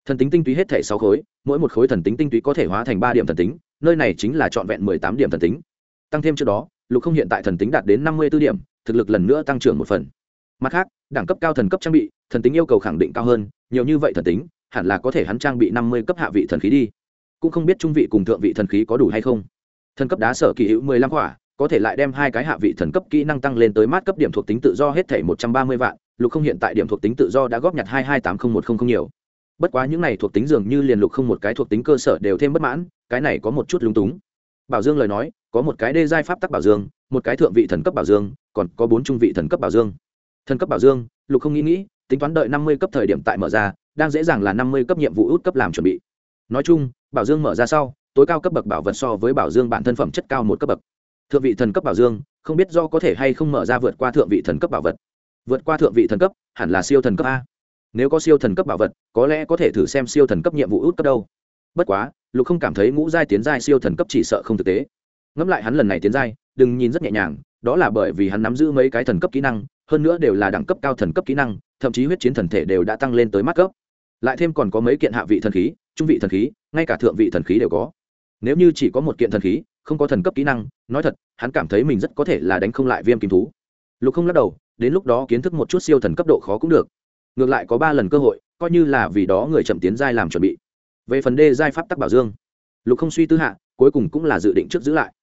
S1: Thần tính tinh túy hết thể sáu khối, mỗi một khối thần tính tinh túy có thể hóa thành ba điểm thần tính, nơi này chính là trọn vẹn mười tám điểm thần tính. Tăng thêm trước đó lục không hiện tại thần tính đạt đến năm mươi b ố điểm, thực lực lần nữa tăng trưởng một phần. Mặt khác, đẳng cấp cao thần cấp trang bị, thần tính yêu cầu khẳng định cao hơn, nhiều như vậy thần tính, hẳn là có thể hắn trang bị năm mươi cấp hạ vị thần khí đi. Cũng không biết trung vị cùng thượng vị thần khí có đủ hay không. Thần cấp đá sở kỳ hữu mười lăm quả, có thể lại đem hai cái hạ vị thần cấp kỹ năng tăng lên tới mát cấp điểm thuộc tính tự do hết thể một trăm ba mươi vạn, lục không hiện tại điểm thuộc tính tự do đã góp nhặt hai hai tám không một không không nhiều. Bất quá những này thuộc tính dường như liền lục không một cái thuộc tính cơ sở đều thêm bất mãn, cái này có một chút lúng túng. Bảo dương lời nói có một cái đê giai pháp tắc bảo dương, một cái thượng vị thần cấp bảo dương, còn có bốn trung vị thần cấp bảo dương. Thần cấp bảo dương, lục không nghĩ nghĩ, tính toán đợi năm mươi cấp thời điểm tại mở ra, đang dễ dàng là năm mươi cấp nhiệm vụ út cấp làm chuẩn bị. Nói chung, bảo dương mở ra sau, tối cao cấp bậc bảo vật so với bảo dương bản thân phẩm chất cao một cấp bậc. Thượng vị thần cấp bảo dương, không biết do có thể hay không mở ra vượt qua thượng vị thần cấp bảo vật. Vượt qua thượng vị thần cấp, hẳn là siêu thần cấp a. Nếu có siêu thần cấp bảo vật, có lẽ có thể thử xem siêu thần cấp nhiệm vụ út cấp đâu. Bất quá, lục không cảm thấy ngũ giai tiến giai siêu thần cấp chỉ sợ không thực tế ngẫm lại hắn lần này tiến giai, đừng nhìn rất nhẹ nhàng, đó là bởi vì hắn nắm giữ mấy cái thần cấp kỹ năng, hơn nữa đều là đẳng cấp cao thần cấp kỹ năng, thậm chí huyết chiến thần thể đều đã tăng lên tới mắt cấp. Lại thêm còn có mấy kiện hạ vị thần khí, trung vị thần khí, ngay cả thượng vị thần khí đều có. Nếu như chỉ có một kiện thần khí, không có thần cấp kỹ năng, nói thật, hắn cảm thấy mình rất có thể là đánh không lại viêm kim thú. Lục không lắc đầu, đến lúc đó kiến thức một chút siêu thần cấp độ khó cũng được. Ngược lại có ba lần cơ hội, coi như là vì đó người chậm tiến giai làm chuẩn bị. Về phần đê giai pháp tắc bảo dương, lục không suy tư hạ, cuối cùng cũng là dự định trước giữ lại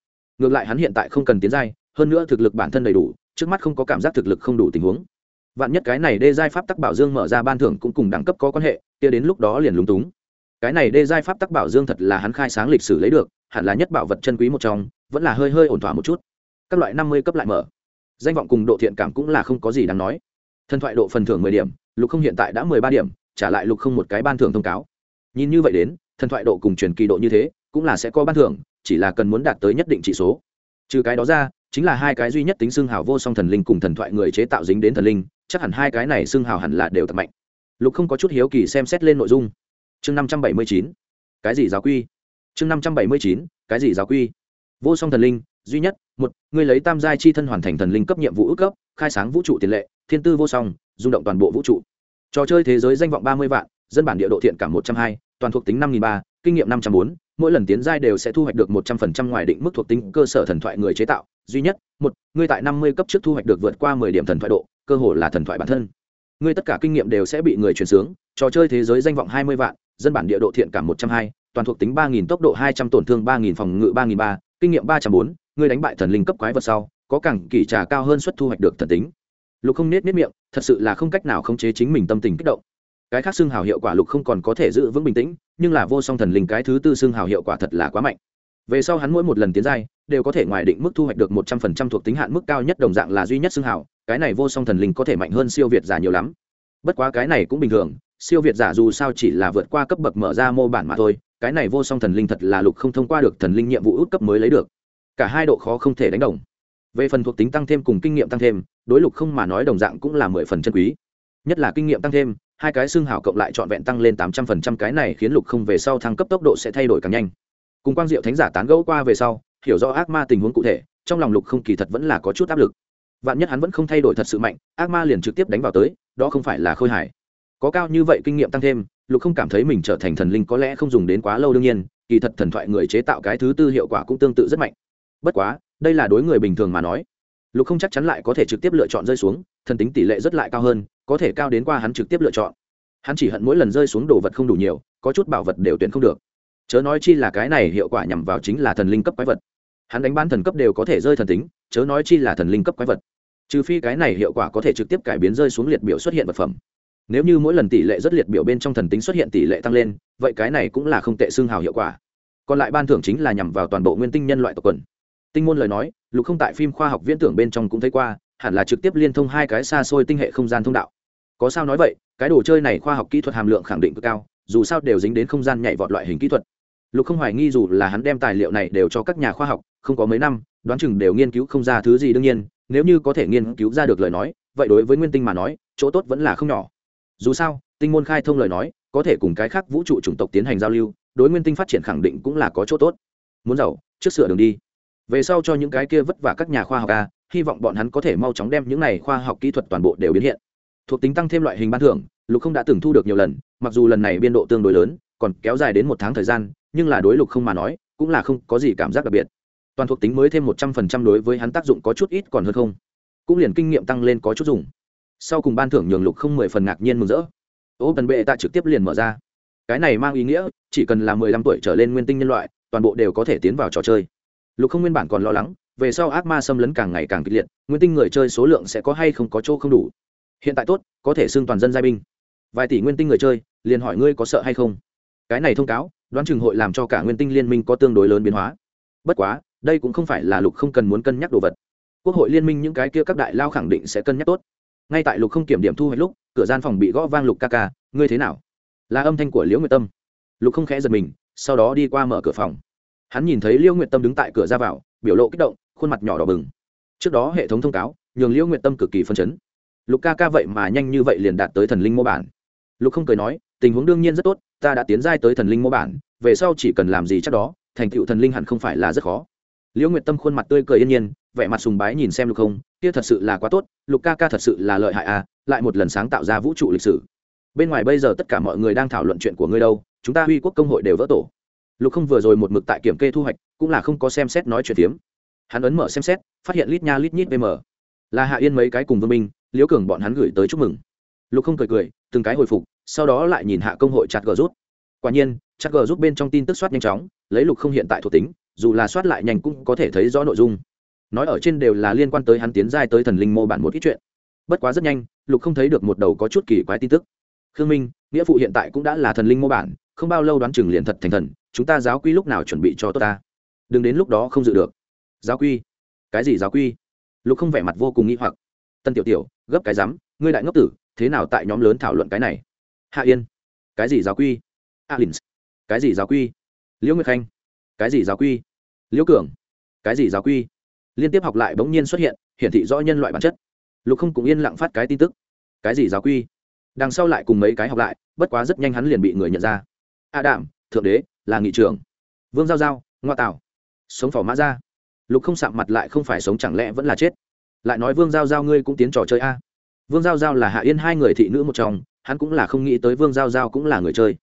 S1: ngược lại hắn hiện tại không cần tiến giai, hơn nữa thực lực bản thân đầy đủ, trước mắt không có cảm giác thực lực không đủ tình huống. Vạn nhất cái này đê giai pháp tắc bảo dương mở ra ban thưởng cũng cùng đẳng cấp có quan hệ, kia đến lúc đó liền lúng túng. Cái này đê giai pháp tắc bảo dương thật là hắn khai sáng lịch sử lấy được, hẳn là nhất bảo vật chân quý một trong, vẫn là hơi hơi ổn thỏa một chút. Các loại năm mươi cấp lại mở. Danh vọng cùng độ thiện cảm cũng là không có gì đáng nói. Thần thoại độ phần thưởng mười điểm, lục không hiện tại đã mười ba điểm, trả lại lục không một cái ban thưởng thông cáo. Nhìn như vậy đến, thần thoại độ cùng truyền kỳ độ như thế, cũng là sẽ có ban thưởng chỉ là cần muốn đạt tới nhất định chỉ số. Trừ cái đó ra, chính là hai cái duy nhất tính xương hào vô song thần linh cùng thần thoại người chế tạo dính đến thần linh, chắc hẳn hai cái này xương hào hẳn là đều thật mạnh. Lục không có chút hiếu kỳ xem xét lên nội dung. Chương năm trăm bảy mươi chín, cái gì giáo quy? Chương năm trăm bảy mươi chín, cái gì giáo quy? Vô song thần linh, duy nhất, một người lấy tam giai chi thân hoàn thành thần linh cấp nhiệm vụ ước cấp, khai sáng vũ trụ tiền lệ, thiên tư vô song, rung động toàn bộ vũ trụ. Trò chơi thế giới danh vọng ba mươi vạn, dân bản địa độ thiện cảm một trăm hai, toàn thuộc tính năm nghìn ba, kinh nghiệm năm trăm bốn mỗi lần tiến giai đều sẽ thu hoạch được một trăm phần trăm ngoài định mức thuộc tính cơ sở thần thoại người chế tạo. Duy nhất, một người tại năm mươi cấp trước thu hoạch được vượt qua mười điểm thần thoại độ, cơ hồ là thần thoại bản thân. Người tất cả kinh nghiệm đều sẽ bị người chuyển sướng, trò chơi thế giới danh vọng hai mươi vạn, dân bản địa độ thiện cảm một trăm hai, toàn thuộc tính ba nghìn, tốc độ hai trăm, tổn thương ba nghìn, phòng ngự ba nghìn ba, kinh nghiệm ba trăm bốn người đánh bại thần linh cấp quái vật sau, có cảng kỳ trà cao hơn suất thu hoạch được thần tính. Lục không nết nết miệng, thật sự là không cách nào khống chế chính mình tâm tình kích động cái khác xương hào hiệu quả lục không còn có thể giữ vững bình tĩnh, nhưng là vô song thần linh cái thứ tư xương hào hiệu quả thật là quá mạnh. Về sau hắn mỗi một lần tiến giai, đều có thể ngoài định mức thu hoạch được một trăm phần trăm thuộc tính hạn mức cao nhất đồng dạng là duy nhất xương hào, cái này vô song thần linh có thể mạnh hơn siêu việt giả nhiều lắm. Bất quá cái này cũng bình thường, siêu việt giả dù sao chỉ là vượt qua cấp bậc mở ra mô bản mà thôi, cái này vô song thần linh thật là lục không thông qua được thần linh nhiệm vụ út cấp mới lấy được. Cả hai độ khó không thể đánh đồng. Về phần thuộc tính tăng thêm cùng kinh nghiệm tăng thêm, đối lục không mà nói đồng dạng cũng là mười phần chân quý. Nhất là kinh nghiệm tăng thêm hai cái xương hảo cộng lại trọn vẹn tăng lên tám trăm phần trăm, cái này khiến lục không về sau thăng cấp tốc độ sẽ thay đổi càng nhanh. Cùng quang diệu thánh giả tán gẫu qua về sau, hiểu rõ ác ma tình huống cụ thể, trong lòng lục không kỳ thật vẫn là có chút áp lực. Vạn nhất hắn vẫn không thay đổi thật sự mạnh, ác ma liền trực tiếp đánh vào tới, đó không phải là khôi hài. Có cao như vậy kinh nghiệm tăng thêm, lục không cảm thấy mình trở thành thần linh có lẽ không dùng đến quá lâu đương nhiên, kỳ thật thần thoại người chế tạo cái thứ tư hiệu quả cũng tương tự rất mạnh. Bất quá, đây là đối người bình thường mà nói. Lục không chắc chắn lại có thể trực tiếp lựa chọn rơi xuống, thần tính tỷ lệ rất lại cao hơn có thể cao đến qua hắn trực tiếp lựa chọn. Hắn chỉ hận mỗi lần rơi xuống đồ vật không đủ nhiều, có chút bảo vật đều tuyển không được. Chớ nói chi là cái này hiệu quả nhằm vào chính là thần linh cấp quái vật. Hắn đánh bán thần cấp đều có thể rơi thần tính, chớ nói chi là thần linh cấp quái vật. Trừ phi cái này hiệu quả có thể trực tiếp cải biến rơi xuống liệt biểu xuất hiện vật phẩm. Nếu như mỗi lần tỷ lệ rất liệt biểu bên trong thần tính xuất hiện tỷ lệ tăng lên, vậy cái này cũng là không tệ xương hào hiệu quả. Còn lại ban thưởng chính là nhằm vào toàn bộ nguyên tinh nhân loại tộc quần. Tinh môn lời nói, lục không tại phim khoa học viễn tưởng bên trong cũng thấy qua hẳn là trực tiếp liên thông hai cái xa xôi tinh hệ không gian thông đạo. Có sao nói vậy, cái đồ chơi này khoa học kỹ thuật hàm lượng khẳng định cực cao, dù sao đều dính đến không gian nhảy vọt loại hình kỹ thuật. Lục không hoài nghi dù là hắn đem tài liệu này đều cho các nhà khoa học, không có mấy năm, đoán chừng đều nghiên cứu không ra thứ gì đương nhiên, nếu như có thể nghiên cứu ra được lời nói, vậy đối với nguyên tinh mà nói, chỗ tốt vẫn là không nhỏ. Dù sao, tinh môn khai thông lời nói, có thể cùng cái khác vũ trụ chủng tộc tiến hành giao lưu, đối nguyên tinh phát triển khẳng định cũng là có chỗ tốt. Muốn giàu, trước sửa đường đi. Về sau cho những cái kia vất vả các nhà khoa học a hy vọng bọn hắn có thể mau chóng đem những này khoa học kỹ thuật toàn bộ đều biến hiện. Thuộc tính tăng thêm loại hình ban thưởng, lục không đã từng thu được nhiều lần, mặc dù lần này biên độ tương đối lớn, còn kéo dài đến một tháng thời gian, nhưng là đối lục không mà nói, cũng là không có gì cảm giác đặc biệt. Toàn thuộc tính mới thêm một trăm phần trăm đối với hắn tác dụng có chút ít còn hơn không. Cũng liền kinh nghiệm tăng lên có chút dùng. Sau cùng ban thưởng nhường lục không mười phần ngạc nhiên mừng rỡ. Ô tần bệ tạ trực tiếp liền mở ra. Cái này mang ý nghĩa, chỉ cần là mười lăm tuổi trở lên nguyên tinh nhân loại, toàn bộ đều có thể tiến vào trò chơi. Lục không nguyên bản còn lo lắng về sau ác ma xâm lấn càng ngày càng kịch liệt, nguyên tinh người chơi số lượng sẽ có hay không có chỗ không đủ. Hiện tại tốt, có thể xưng toàn dân giai binh. Vài tỷ nguyên tinh người chơi, liền hỏi ngươi có sợ hay không? Cái này thông cáo, đoán chừng hội làm cho cả nguyên tinh liên minh có tương đối lớn biến hóa. Bất quá, đây cũng không phải là lục không cần muốn cân nhắc đồ vật. Quốc hội liên minh những cái kia các đại lao khẳng định sẽ cân nhắc tốt. Ngay tại lục không kiểm điểm thu hoạch lúc, cửa gian phòng bị gõ vang lục ca ca, ngươi thế nào? Là âm thanh của liễu nguyệt tâm. Lục không khẽ giật mình, sau đó đi qua mở cửa phòng. Hắn nhìn thấy liễu nguyệt tâm đứng tại cửa ra vào, biểu lộ kích động khuôn mặt nhỏ đỏ bừng. Trước đó hệ thống thông cáo, nhường liễu nguyệt tâm cực kỳ phân chấn. Lục ca ca vậy mà nhanh như vậy liền đạt tới thần linh mô bản. Lục không cười nói, tình huống đương nhiên rất tốt, ta đã tiến giai tới thần linh mô bản, về sau chỉ cần làm gì chắc đó, thành tựu thần linh hẳn không phải là rất khó. Liễu nguyệt tâm khuôn mặt tươi cười yên nhiên, vẻ mặt sùng bái nhìn xem lục không, kia thật sự là quá tốt, lục ca ca thật sự là lợi hại à lại một lần sáng tạo ra vũ trụ lịch sử. Bên ngoài bây giờ tất cả mọi người đang thảo luận chuyện của ngươi đâu, chúng ta huy quốc công hội đều vỡ tổ. Lục không vừa rồi một mực tại kiểm kê thu hoạch, cũng là không có xem xét nói chuyện tiếm hắn ấn mở xem xét, phát hiện lít nha lít nhít vm là hạ yên mấy cái cùng vương minh, liễu cường bọn hắn gửi tới chúc mừng. Lục không cười cười, từng cái hồi phục, sau đó lại nhìn hạ công hội chặt gờ rút. Quả nhiên, chặt gờ rút bên trong tin tức soát nhanh chóng, lấy lục không hiện tại thuộc tính, dù là soát lại nhanh cũng có thể thấy rõ nội dung. Nói ở trên đều là liên quan tới hắn tiến giai tới thần linh mô bản một ít chuyện. Bất quá rất nhanh, lục không thấy được một đầu có chút kỳ quái tin tức. Khương minh, nghĩa phụ hiện tại cũng đã là thần linh mô bản, không bao lâu đoán chừng liền thật thành thần, chúng ta giáo quy lúc nào chuẩn bị cho tốt ta? Đừng đến lúc đó không dự được giáo quy. Cái gì giáo quy? Lục không vẻ mặt vô cùng nghi hoặc. Tân tiểu tiểu, gấp cái rắm, ngươi đại ngốc tử, thế nào tại nhóm lớn thảo luận cái này? Hạ yên. Cái gì giáo quy? Alins cái gì giáo quy? Liễu nguyệt khanh. Cái gì giáo quy? Liễu cường. Cái gì giáo quy? Liên tiếp học lại bỗng nhiên xuất hiện, hiển thị rõ nhân loại bản chất. Lục không cũng yên lặng phát cái tin tức. Cái gì giáo quy? Đằng sau lại cùng mấy cái học lại, bất quá rất nhanh hắn liền bị người nhận ra. A đạm thượng đế, là nghị trưởng. Vương giao giao, ngoa tảo sống phỏ mã ra lục không sạm mặt lại không phải sống chẳng lẽ vẫn là chết? Lại nói vương giao giao ngươi cũng tiến trò chơi a. Vương giao giao là hạ yên hai người thị nữ một trong, hắn cũng là không nghĩ tới vương giao giao cũng là người chơi.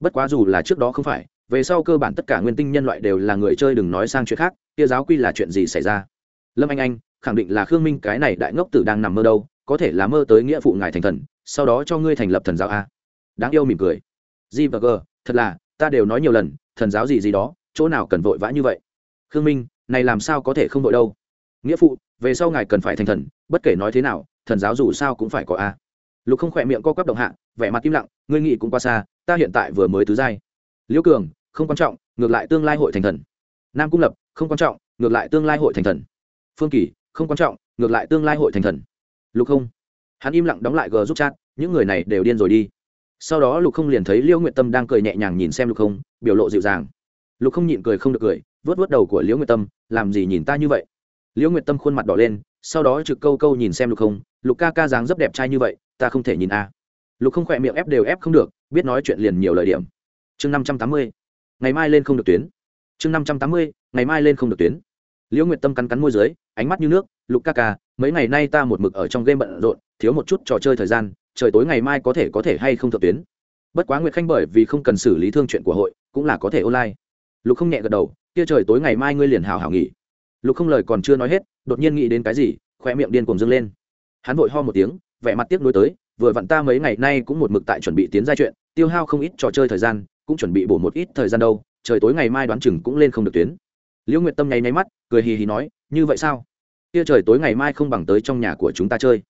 S1: Bất quá dù là trước đó không phải, về sau cơ bản tất cả nguyên tinh nhân loại đều là người chơi đừng nói sang chuyện khác, kia giáo quy là chuyện gì xảy ra? Lâm anh anh, khẳng định là khương minh cái này đại ngốc tử đang nằm mơ đâu, có thể là mơ tới nghĩa phụ ngài thành thần, sau đó cho ngươi thành lập thần giáo a. Đáng yêu mỉm cười. G và g, thật là, ta đều nói nhiều lần, thần giáo gì gì đó, chỗ nào cần vội vã như vậy? Khương minh này làm sao có thể không đội đâu? Nghĩa phụ, về sau ngài cần phải thành thần, bất kể nói thế nào, thần giáo dù sao cũng phải có a. Lục không khỏe miệng co quắp động hạ, vẻ mặt im lặng, ngươi nghĩ cũng qua xa, ta hiện tại vừa mới tứ giai. Liễu cường, không quan trọng, ngược lại tương lai hội thành thần. Nam cung lập, không quan trọng, ngược lại tương lai hội thành thần. Phương kỳ, không quan trọng, ngược lại tương lai hội thành thần. Lục không. Hắn im lặng đóng lại g giúp chat, những người này đều điên rồi đi. Sau đó lục không liền thấy liễu nguyện tâm đang cười nhẹ nhàng nhìn xem lục không, biểu lộ dịu dàng. Lục không nhịn cười không được cười vớt vớt đầu của liễu Nguyệt tâm, làm gì nhìn ta như vậy? Liễu Nguyệt tâm khuôn mặt đỏ lên, sau đó trực câu câu nhìn xem lục không, lục ca ca dáng rất đẹp trai như vậy, ta không thể nhìn a. Lục không khỏe miệng ép đều ép không được, biết nói chuyện liền nhiều lời điểm. Chương năm trăm tám mươi, ngày mai lên không được tuyến. Chương năm trăm tám mươi, ngày mai lên không được tuyến. Liễu nguyệt tâm cắn cắn môi dưới, ánh mắt như nước, lục ca ca, mấy ngày nay ta một mực ở trong game bận rộn, thiếu một chút trò chơi thời gian, trời tối ngày mai có thể có thể hay không thượng tuyến? Bất quá nguyệt khanh bởi vì không cần xử lý thương chuyện của hội, cũng là có thể online. Lục không nhẹ gật đầu kia trời tối ngày mai ngươi liền hào hào nghỉ. Lục không lời còn chưa nói hết, đột nhiên nghĩ đến cái gì khoe miệng điên cuồng dâng lên. Hắn vội ho một tiếng, vẻ mặt tiếc nuối tới, vừa vặn ta mấy ngày nay cũng một mực tại chuẩn bị tiến giai chuyện, tiêu hao không ít trò chơi thời gian, cũng chuẩn bị bổ một ít thời gian đâu, trời tối ngày mai đoán chừng cũng lên không được tuyến. Liễu nguyệt tâm nháy nháy mắt, cười hì hì nói, như vậy sao? Kia trời tối ngày mai không bằng tới trong nhà của chúng ta chơi.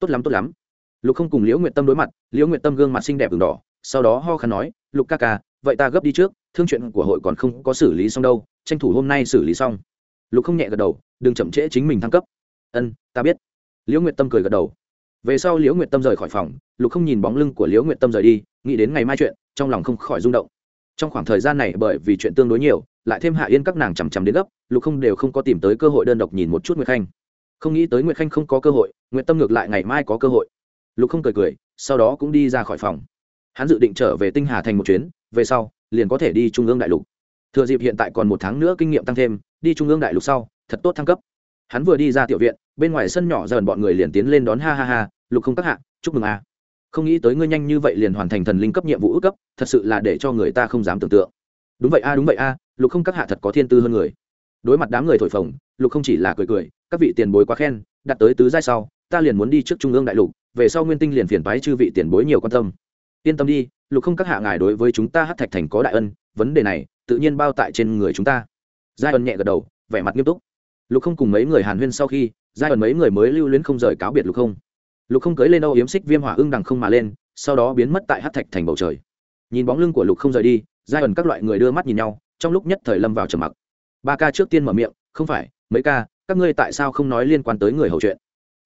S1: Tốt lắm tốt lắm. Lục không cùng liễu nguyệt tâm đối mặt, liễu nguyệt tâm gương mặt xinh đẹp v đỏ, sau đó ho khăn nói, lục ca ca, vậy ta gấp đi trước, thương chuyện của hội còn không có xử lý xong đâu tranh thủ hôm nay xử lý xong. Lục không nhẹ gật đầu, đừng chậm trễ chính mình thăng cấp. Ân, ta biết. Liễu nguyệt tâm cười gật đầu. Về sau liễu nguyệt tâm rời khỏi phòng, lục không nhìn bóng lưng của liễu nguyệt tâm rời đi, nghĩ đến ngày mai chuyện, trong lòng không khỏi rung động. Trong khoảng thời gian này bởi vì chuyện tương đối nhiều, lại thêm hạ yên các nàng chằm chằm đến gấp, lục không đều không có tìm tới cơ hội đơn độc nhìn một chút nguyệt khanh. Không nghĩ tới nguyệt khanh không có cơ hội, nguyệt tâm ngược lại ngày mai có cơ hội. Lục không cười cười, sau đó cũng đi ra khỏi phòng. Hắn dự định trở về tinh hà thành một chuyến, về sau, liền có thể đi trung ương đại lục thừa dịp hiện tại còn một tháng nữa kinh nghiệm tăng thêm, đi trung ương đại lục sau, thật tốt thăng cấp. Hắn vừa đi ra tiểu viện, bên ngoài sân nhỏ dần bọn người liền tiến lên đón ha ha ha, lục không các hạ, chúc mừng a. Không nghĩ tới ngươi nhanh như vậy liền hoàn thành thần linh cấp nhiệm vụ ước cấp, thật sự là để cho người ta không dám tưởng tượng. Đúng vậy a, đúng vậy a, lục không các hạ thật có thiên tư hơn người. Đối mặt đám người thổi phồng, lục không chỉ là cười cười, các vị tiền bối quá khen, đặt tới tứ giai sau, ta liền muốn đi trước trung ương đại lục, về sau nguyên tinh liền phiền phái chư vị tiền bối nhiều quan tâm. Yên tâm đi, lục không các hạ ngài đối với chúng ta hát thạch thành có đại ân, vấn đề này tự nhiên bao tại trên người chúng ta. Giai ân nhẹ gật đầu, vẻ mặt nghiêm túc. Lục không cùng mấy người hàn huyên sau khi giai ẩn mấy người mới lưu luyến không rời cáo biệt lục không. Lục không cưới lên âu yếm xích viêm hỏa ưng đằng không mà lên, sau đó biến mất tại hát thạch thành bầu trời. Nhìn bóng lưng của lục không rời đi giai ẩn các loại người đưa mắt nhìn nhau, trong lúc nhất thời lâm vào trầm mặc. Ba ca trước tiên mở miệng, không phải, mấy ca, các ngươi tại sao không nói liên quan tới người hầu chuyện?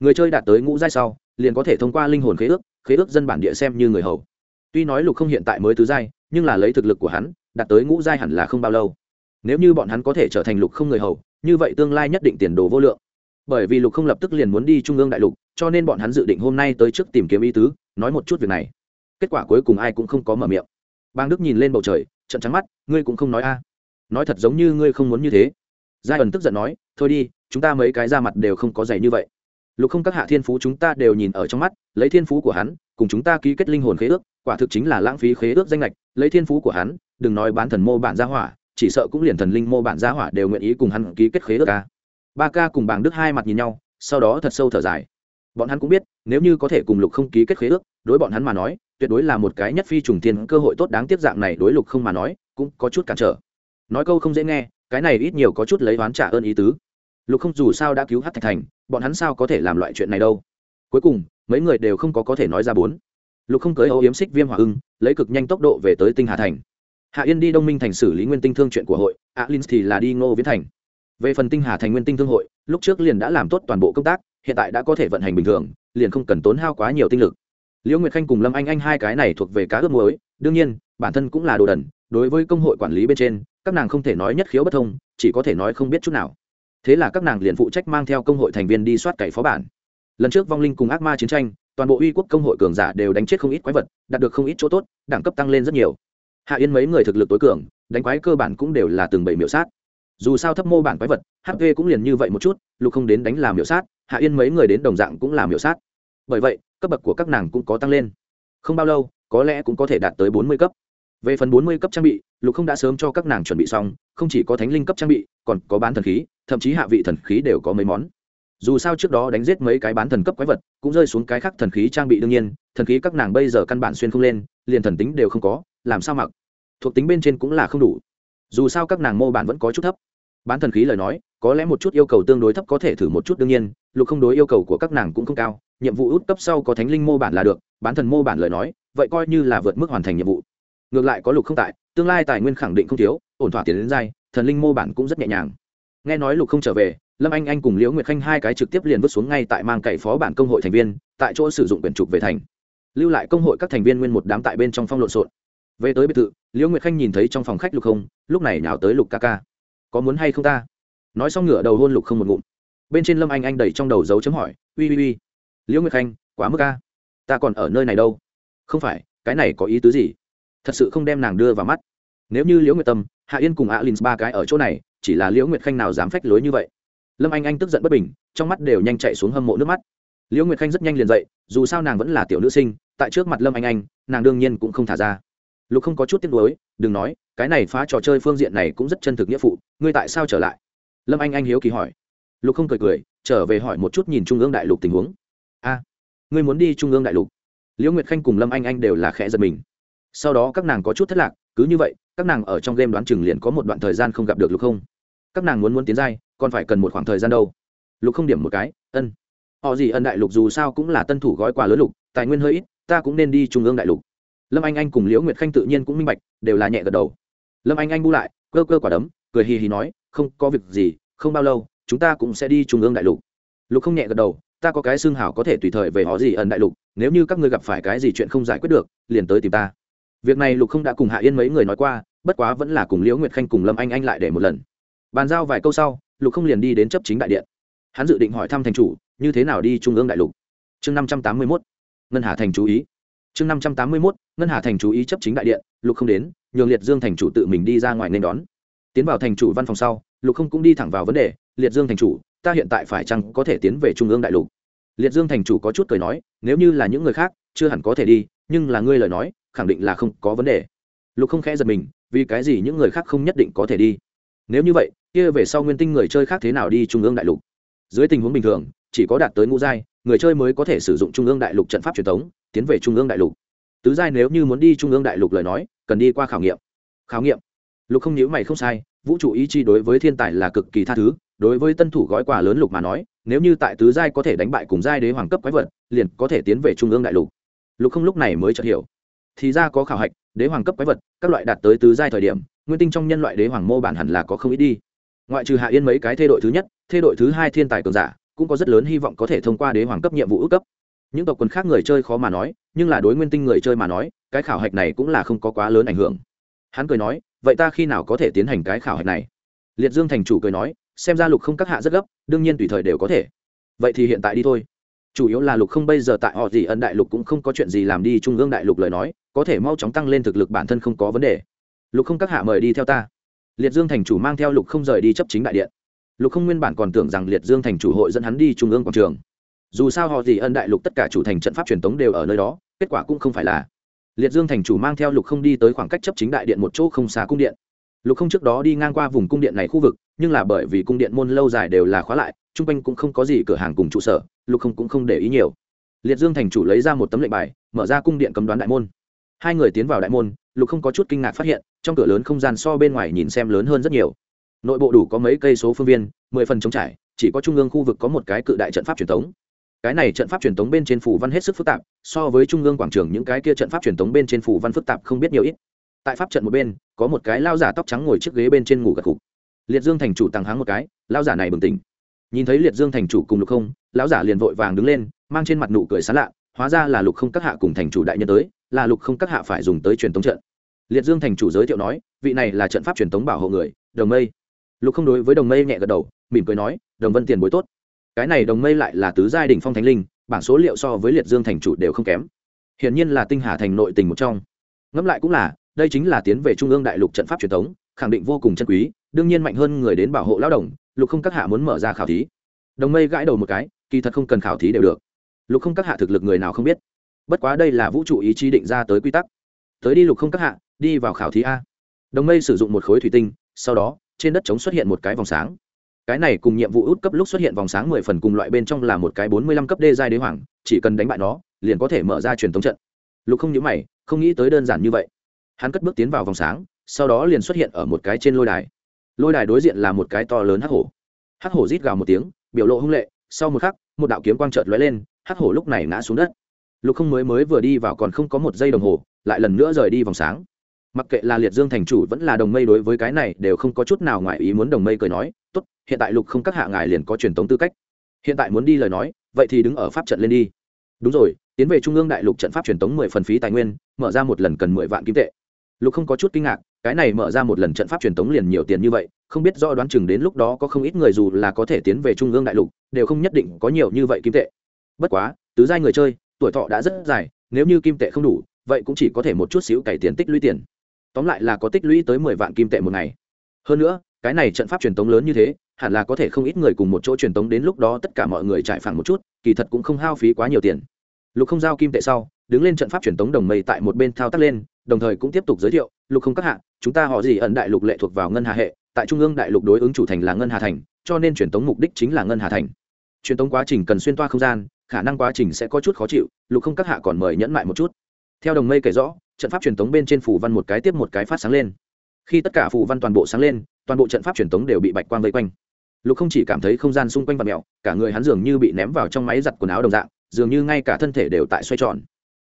S1: Người chơi đạt tới ngũ giai sau, liền có thể thông qua linh hồn khế ước khế ước dân bản địa xem như người hầu. Tuy nói lục không hiện tại mới tứ giai, nhưng là lấy thực lực của hắn đạt tới ngũ giai hẳn là không bao lâu. Nếu như bọn hắn có thể trở thành lục không người hầu, như vậy tương lai nhất định tiền đồ vô lượng. Bởi vì lục không lập tức liền muốn đi trung ương đại lục, cho nên bọn hắn dự định hôm nay tới trước tìm kiếm ý tứ, nói một chút việc này. Kết quả cuối cùng ai cũng không có mở miệng. Bang đức nhìn lên bầu trời trận trắng mắt, ngươi cũng không nói a. Nói thật giống như ngươi không muốn như thế. Giai ẩn tức giận nói, thôi đi, chúng ta mấy cái ra mặt đều không có dày như vậy lục không các hạ thiên phú chúng ta đều nhìn ở trong mắt, lấy thiên phú của hắn, cùng chúng ta ký kết linh hồn khế ước, quả thực chính là lãng phí khế ước danh lệch lấy thiên phú của hắn, đừng nói bán thần mô bản gia hỏa, chỉ sợ cũng liền thần linh mô bản gia hỏa đều nguyện ý cùng hắn ký kết khế ước ca ba ca cùng bảng đức hai mặt nhìn nhau, sau đó thật sâu thở dài. Bọn hắn cũng biết, nếu như có thể cùng lục không ký kết khế ước, đối bọn hắn mà nói, tuyệt đối là một cái nhất phi trùng tiền cơ hội tốt đáng tiếc dạng này đối lục không mà nói, cũng có chút cản trở. Nói câu không dễ nghe, cái này ít nhiều có chút lấy oán trả ơn ý tứ. Lục không dù sao đã cứu hát thạch thành bọn hắn sao có thể làm loại chuyện này đâu? Cuối cùng, mấy người đều không có có thể nói ra bốn. Lục không cưới âu yếm xích viêm hỏa ưng, lấy cực nhanh tốc độ về tới tinh hà thành. Hạ yên đi đông minh thành xử lý nguyên tinh thương chuyện của hội alin thì là đi ngô viễn thành. Về phần tinh hà thành nguyên tinh thương hội, lúc trước liền đã làm tốt toàn bộ công tác, hiện tại đã có thể vận hành bình thường, liền không cần tốn hao quá nhiều tinh lực. Liễu nguyệt khanh cùng lâm anh anh hai cái này thuộc về cá ướp muối, đương nhiên, bản thân cũng là đồ đần, đối với công hội quản lý bên trên, các nàng không thể nói nhất khiếu bất thông, chỉ có thể nói không biết chút nào thế là các nàng liền phụ trách mang theo công hội thành viên đi soát cày phó bản. Lần trước vong linh cùng ác ma chiến tranh, toàn bộ uy quốc công hội cường giả đều đánh chết không ít quái vật, đạt được không ít chỗ tốt, đẳng cấp tăng lên rất nhiều. Hạ yên mấy người thực lực tối cường, đánh quái cơ bản cũng đều là từng bảy miểu sát. Dù sao thấp mô bản quái vật hp cũng liền như vậy một chút, lục không đến đánh làm miểu sát, hạ yên mấy người đến đồng dạng cũng làm miểu sát. Bởi vậy, cấp bậc của các nàng cũng có tăng lên. Không bao lâu, có lẽ cũng có thể đạt tới bốn mươi cấp về phần bốn mươi cấp trang bị, lục không đã sớm cho các nàng chuẩn bị xong, không chỉ có thánh linh cấp trang bị, còn có bán thần khí, thậm chí hạ vị thần khí đều có mấy món. Dù sao trước đó đánh giết mấy cái bán thần cấp quái vật, cũng rơi xuống cái khác thần khí trang bị đương nhiên, thần khí các nàng bây giờ căn bản xuyên không lên, liền thần tính đều không có, làm sao mặc? Thuộc tính bên trên cũng là không đủ. Dù sao các nàng mô bản vẫn có chút thấp. Bán thần khí lời nói, có lẽ một chút yêu cầu tương đối thấp có thể thử một chút đương nhiên, lục không đối yêu cầu của các nàng cũng không cao, nhiệm vụ út cấp sau có thánh linh mô bản là được, bán thần mô bản lời nói, vậy coi như là vượt mức hoàn thành nhiệm vụ ngược lại có lục không tại, tương lai tài nguyên khẳng định không thiếu, ổn thỏa tiền đến dai, thần linh mô bản cũng rất nhẹ nhàng. Nghe nói lục không trở về, lâm anh anh cùng liễu nguyệt khanh hai cái trực tiếp liền vứt xuống ngay tại mang cậy phó bản công hội thành viên, tại chỗ sử dụng quyển trục về thành. Lưu lại công hội các thành viên nguyên một đám tại bên trong phong lộn xộn. Về tới biệt thự, liễu nguyệt khanh nhìn thấy trong phòng khách lục không, lúc này nào tới lục ca ca. Có muốn hay không ta? Nói xong ngửa đầu hôn lục không một ngụm. Bên trên lâm anh anh đẩy trong đầu dấu chấm hỏi ui ui ui liễu nguyệt khanh, quá mức ca ta còn ở nơi này đâu? Không phải, cái này có ý tứ gì? Thật sự không đem nàng đưa vào mắt. Nếu như liễu nguyệt tâm, hạ yên cùng alin ba cái ở chỗ này, chỉ là liễu nguyệt khanh nào dám phách lối như vậy. Lâm anh anh tức giận bất bình, trong mắt đều nhanh chạy xuống hâm mộ nước mắt. Liễu nguyệt khanh rất nhanh liền dậy, dù sao nàng vẫn là tiểu nữ sinh, tại trước mặt lâm anh anh, nàng đương nhiên cũng không thả ra. Lục không có chút tiếc nuối, đừng nói, cái này phá trò chơi phương diện này cũng rất chân thực nghĩa phụ, ngươi tại sao trở lại? Lâm anh anh hiếu kỳ hỏi. Lục không cười cười, trở về hỏi một chút nhìn trung ương đại lục tình huống. A, ngươi muốn đi trung ương đại lục? Liễu nguyệt khanh cùng lâm anh anh đều là khẽ giật mình sau đó các nàng có chút thất lạc, cứ như vậy, các nàng ở trong game đoán chừng liền có một đoạn thời gian không gặp được lục không. Các nàng muốn muốn tiến giai, còn phải cần một khoảng thời gian đâu. Lục không điểm một cái, ân, họ gì ân đại lục dù sao cũng là tân thủ gói quà lớn lục, tài nguyên hơi ít, ta cũng nên đi trung ương đại lục. Lâm anh anh cùng liễu nguyệt khanh tự nhiên cũng minh bạch, đều là nhẹ gật đầu. Lâm anh anh bu lại, cơ cơ quả đấm, cười hì hì nói, không, có việc gì, không bao lâu, chúng ta cũng sẽ đi trung ương đại lục. Lục không nhẹ gật đầu, ta có cái xương hảo có thể tùy thời về họ gì ẩn đại lục, nếu như các ngươi gặp phải cái gì chuyện không giải quyết được, liền tới tìm ta việc này lục không đã cùng hạ yên mấy người nói qua, bất quá vẫn là cùng liễu nguyệt khanh cùng lâm anh anh lại để một lần. Bàn giao vài câu sau, lục không liền đi đến chấp chính đại điện. Hắn dự định hỏi thăm thành chủ, như thế nào đi trung ương đại lục. Chương năm trăm tám mươi mốt, ngân hà thành chú ý. Chương năm trăm tám mươi mốt, ngân hà thành chú ý chấp chính đại điện, lục không đến, nhường liệt dương thành chủ tự mình đi ra ngoài nên đón. Tiến vào thành chủ văn phòng sau, lục không cũng đi thẳng vào vấn đề, liệt dương thành chủ, ta hiện tại phải chăng có thể tiến về trung ương đại lục? Liệt dương thành chủ có chút cười nói, nếu như là những người khác, chưa hẳn có thể đi, nhưng là ngươi lời nói khẳng định là không có vấn đề. Lục không khẽ giật mình, vì cái gì những người khác không nhất định có thể đi? Nếu như vậy, kia về sau nguyên tinh người chơi khác thế nào đi trung ương đại lục? Dưới tình huống bình thường, chỉ có đạt tới ngũ giai, người chơi mới có thể sử dụng trung ương đại lục trận pháp truyền thống, tiến về trung ương đại lục. Tứ giai nếu như muốn đi trung ương đại lục lời nói, cần đi qua khảo nghiệm. Khảo nghiệm? Lục không nhữ mày không sai, vũ trụ ý chi đối với thiên tài là cực kỳ tha thứ, đối với tân thủ gói quà lớn lục mà nói, nếu như tại tứ giai có thể đánh bại cùng giai đế hoàng cấp quái vật, liền có thể tiến về trung ương đại lục. Lục không lúc này mới chợt hiểu thì ra có khảo hạch, đế hoàng cấp quái vật, các loại đạt tới tứ giai thời điểm, nguyên tinh trong nhân loại đế hoàng mô bản hẳn là có không ít đi. Ngoại trừ hạ yên mấy cái thê đội thứ nhất, thê đội thứ hai thiên tài cường giả, cũng có rất lớn hy vọng có thể thông qua đế hoàng cấp nhiệm vụ ước cấp. Những tộc quần khác người chơi khó mà nói, nhưng là đối nguyên tinh người chơi mà nói, cái khảo hạch này cũng là không có quá lớn ảnh hưởng. Hắn cười nói, vậy ta khi nào có thể tiến hành cái khảo hạch này? Liệt dương thành chủ cười nói, xem ra lục không các hạ rất gấp, đương nhiên tùy thời đều có thể. Vậy thì hiện tại đi thôi chủ yếu là lục không bây giờ tại họ gì ân đại lục cũng không có chuyện gì làm đi trung ương đại lục lời nói, có thể mau chóng tăng lên thực lực bản thân không có vấn đề. Lục không các hạ mời đi theo ta. Liệt dương thành chủ mang theo lục không rời đi chấp chính đại điện. Lục không nguyên bản còn tưởng rằng liệt dương thành chủ hội dẫn hắn đi trung ương quảng trường. Dù sao họ gì ân đại lục tất cả chủ thành trận pháp truyền tống đều ở nơi đó, kết quả cũng không phải là. Liệt dương thành chủ mang theo lục không đi tới khoảng cách chấp chính đại điện một chỗ không xa cung điện lục không trước đó đi ngang qua vùng cung điện này khu vực, nhưng là bởi vì cung điện môn lâu dài đều là khóa lại, chung quanh cũng không có gì cửa hàng cùng trụ sở, lục không cũng không để ý nhiều. Liệt dương thành chủ lấy ra một tấm lệnh bài, mở ra cung điện cấm đoán đại môn. Hai người tiến vào đại môn, lục không có chút kinh ngạc phát hiện, trong cửa lớn không gian so bên ngoài nhìn xem lớn hơn rất nhiều. Nội bộ đủ có mấy cây số phương viên, mười phần trống trải, chỉ có trung ương khu vực có một cái cự đại trận pháp truyền thống. Cái này trận pháp truyền thống bên trên phủ văn hết sức phức tạp, so với trung ương quảng trường những cái kia trận pháp truyền thống bên trên phủ văn phức tạp không biết nhiều ít tại pháp trận một bên, có một cái lao giả tóc trắng ngồi chiếc ghế bên trên ngủ gật gục. Liệt dương thành chủ tăng háng một cái, lao giả này bừng tỉnh. Nhìn thấy liệt dương thành chủ cùng lục không, lão giả liền vội vàng đứng lên, mang trên mặt nụ cười sán lạ, hóa ra là lục không các hạ cùng thành chủ đại nhân tới, là lục không các hạ phải dùng tới truyền tống trận. Liệt dương thành chủ giới thiệu nói, vị này là trận pháp truyền tống bảo hộ người, đồng mây. Lục không đối với đồng mây nhẹ gật đầu, mỉm cười nói, đồng vân tiền bối tốt. Cái này đồng mây lại là tứ giai đình phong thánh linh, bảng số liệu so với liệt dương thành chủ đều không kém. Hiển nhiên là tinh hà thành nội tình một trong. Ngẫm lại cũng là đây chính là tiến về trung ương đại lục trận pháp truyền thống, khẳng định vô cùng chân quý, đương nhiên mạnh hơn người đến bảo hộ lao động lục không các hạ muốn mở ra khảo thí. Đồng mây gãi đầu một cái, kỳ thật không cần khảo thí đều được. Lục không các hạ thực lực người nào không biết. Bất quá đây là vũ trụ ý chí định ra tới quy tắc. Tới đi lục không các hạ, đi vào khảo thí a. Đồng mây sử dụng một khối thủy tinh, sau đó, trên đất trống xuất hiện một cái vòng sáng. Cái này cùng nhiệm vụ út cấp lúc xuất hiện vòng sáng mười phần cùng loại bên trong là một cái bốn mươi lăm cấp đê giai đế hoàng, chỉ cần đánh bại nó, liền có thể mở ra truyền thống trận. Lục không nhớ mày, không nghĩ tới đơn giản như vậy hắn cất bước tiến vào vòng sáng, sau đó liền xuất hiện ở một cái trên lôi đài. Lôi đài đối diện là một cái to lớn hắc hổ. Hắc hổ rít gào một tiếng, biểu lộ hung lệ, sau một khắc, một đạo kiếm quang trợt lóe lên, hắc hổ lúc này ngã xuống đất. Lục không mới mới vừa đi vào còn không có một giây đồng hồ, lại lần nữa rời đi vòng sáng. Mặc kệ là liệt dương thành chủ vẫn là đồng mây đối với cái này đều không có chút nào ngoài ý muốn đồng mây cười nói, tốt, hiện tại lục không các hạ ngài liền có truyền thống tư cách. Hiện tại muốn đi lời nói, vậy thì đứng ở pháp trận lên đi. Đúng rồi, tiến về trung ương đại lục trận pháp truyền thống mười phần phí tài nguyên, mở ra một lần cần mười vạn kim tệ lục không có chút kinh ngạc, cái này mở ra một lần trận pháp truyền thống liền nhiều tiền như vậy, không biết do đoán chừng đến lúc đó có không ít người dù là có thể tiến về trung ương đại lục, đều không nhất định có nhiều như vậy kim tệ. Bất quá, tứ giai người chơi, tuổi thọ đã rất dài, nếu như kim tệ không đủ, vậy cũng chỉ có thể một chút xíu cày tiền tích lũy tiền. Tóm lại là có tích lũy tới mười vạn kim tệ một ngày. Hơn nữa, cái này trận pháp truyền thống lớn như thế, hẳn là có thể không ít người cùng một chỗ truyền thống đến lúc đó tất cả mọi người trải phẳng một chút, kỳ thật cũng không hao phí quá nhiều tiền. Lục không giao kim tệ sau, đứng lên trận pháp truyền thống đồng mây tại một bên thao tác lên đồng thời cũng tiếp tục giới thiệu, lục không các hạ, chúng ta họ gì ẩn đại lục lệ thuộc vào ngân hà hệ, tại trung ương đại lục đối ứng chủ thành là ngân hà thành, cho nên truyền tống mục đích chính là ngân hà thành. Truyền tống quá trình cần xuyên toa không gian, khả năng quá trình sẽ có chút khó chịu, lục không các hạ còn mời nhẫn mại một chút. Theo đồng mây kể rõ, trận pháp truyền tống bên trên phủ văn một cái tiếp một cái phát sáng lên. Khi tất cả phủ văn toàn bộ sáng lên, toàn bộ trận pháp truyền tống đều bị bạch quang vây quanh. Lục không chỉ cảm thấy không gian xung quanh và mẹo cả người hắn dường như bị ném vào trong máy giặt quần áo đồng dạng, dường như ngay cả thân thể đều tại xoay tròn.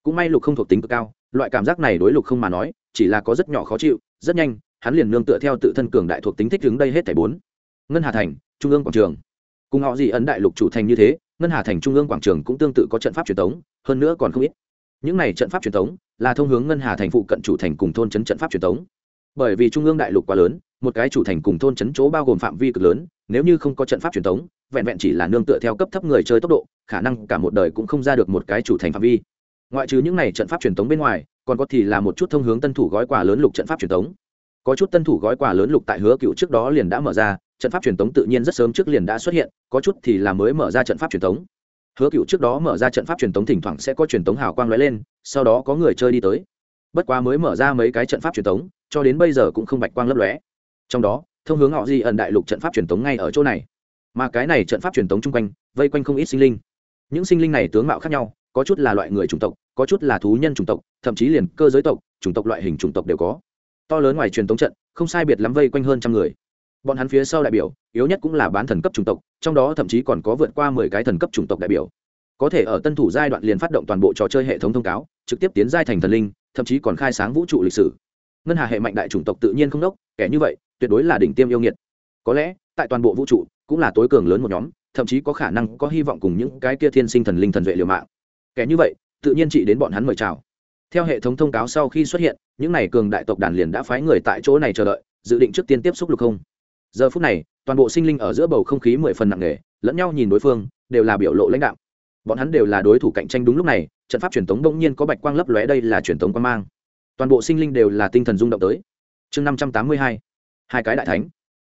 S1: Cũng may lục không thuộc tính cực cao loại cảm giác này đối lục không mà nói, chỉ là có rất nhỏ khó chịu, rất nhanh, hắn liền nương tựa theo tự thân cường đại thuộc tính thích đứng đây hết thảy bốn. Ngân hà thành, trung ương quảng trường. Cùng họ gì ấn đại lục chủ thành như thế, ngân hà thành trung ương quảng trường cũng tương tự có trận pháp truyền thống hơn nữa còn không ít. Những này trận pháp truyền thống là thông hướng ngân hà thành phụ cận chủ thành cùng thôn trấn trận pháp truyền thống bởi vì trung ương đại lục quá lớn, một cái chủ thành cùng thôn trấn chỗ bao gồm phạm vi cực lớn, nếu như không có trận pháp truyền thống vẹn vẹn chỉ là nương tựa theo cấp thấp người chơi tốc độ, khả năng cả một đời cũng không ra được một cái chủ thành phạm vi ngoại trừ những này trận pháp truyền thống bên ngoài, còn có thì là một chút thông hướng tân thủ gói quà lớn lục trận pháp truyền thống có chút tân thủ gói quà lớn lục tại hứa cựu trước đó liền đã mở ra, trận pháp truyền thống tự nhiên rất sớm trước liền đã xuất hiện, có chút thì là mới mở ra trận pháp truyền thống hứa cựu trước đó mở ra trận pháp truyền thống thỉnh thoảng sẽ có truyền thống hào quang lóe lên, sau đó có người chơi đi tới. Bất quá mới mở ra mấy cái trận pháp truyền thống cho đến bây giờ cũng không bạch quang lấp lóe. Trong đó, thông hướng họ di ẩn đại lục trận pháp truyền thống ngay ở chỗ này. Mà cái này trận pháp truyền thống chung quanh, vây quanh không ít sinh linh. Những sinh linh này tướng mạo khác nhau có chút là loại người chủng tộc, có chút là thú nhân chủng tộc, thậm chí liền cơ giới tộc, chủng tộc loại hình chủng tộc đều có. To lớn ngoài truyền thống trận, không sai biệt lắm vây quanh hơn trăm người. Bọn hắn phía sau đại biểu, yếu nhất cũng là bán thần cấp chủng tộc, trong đó thậm chí còn có vượt qua mười cái thần cấp chủng tộc đại biểu. Có thể ở tân thủ giai đoạn liền phát động toàn bộ trò chơi hệ thống thông cáo, trực tiếp tiến giai thành thần linh, thậm chí còn khai sáng vũ trụ lịch sử. Ngân hà hệ mạnh đại chủng tộc tự nhiên không đốc, kẻ như vậy, tuyệt đối là đỉnh tiêm yêu nghiệt. Có lẽ, tại toàn bộ vũ trụ, cũng là tối cường lớn một nhóm, thậm chí có khả năng có hy vọng cùng những cái kia thiên sinh thần linh thần duệ liều mạng kẻ như vậy, tự nhiên chị đến bọn hắn mời chào. Theo hệ thống thông cáo sau khi xuất hiện, những n à y cường đại tộc đàn liền đã phái người tại chỗ này chờ đợi, dự định trước tiên tiếp xúc lục không. Giờ phút này, toàn bộ sinh linh ở giữa bầu không khí mười phần nặng nề, lẫn nhau nhìn đối phương, đều là biểu lộ lãnh đạo bọn hắn đều là đối thủ cạnh tranh đúng lúc này, trận pháp truyền thống đông nhiên có bạch quang lấp lóe đây là truyền thống quan mang. Toàn bộ sinh linh đều là tinh thần rung động tới. Chương năm trăm tám mươi hai hai cái đại thánh.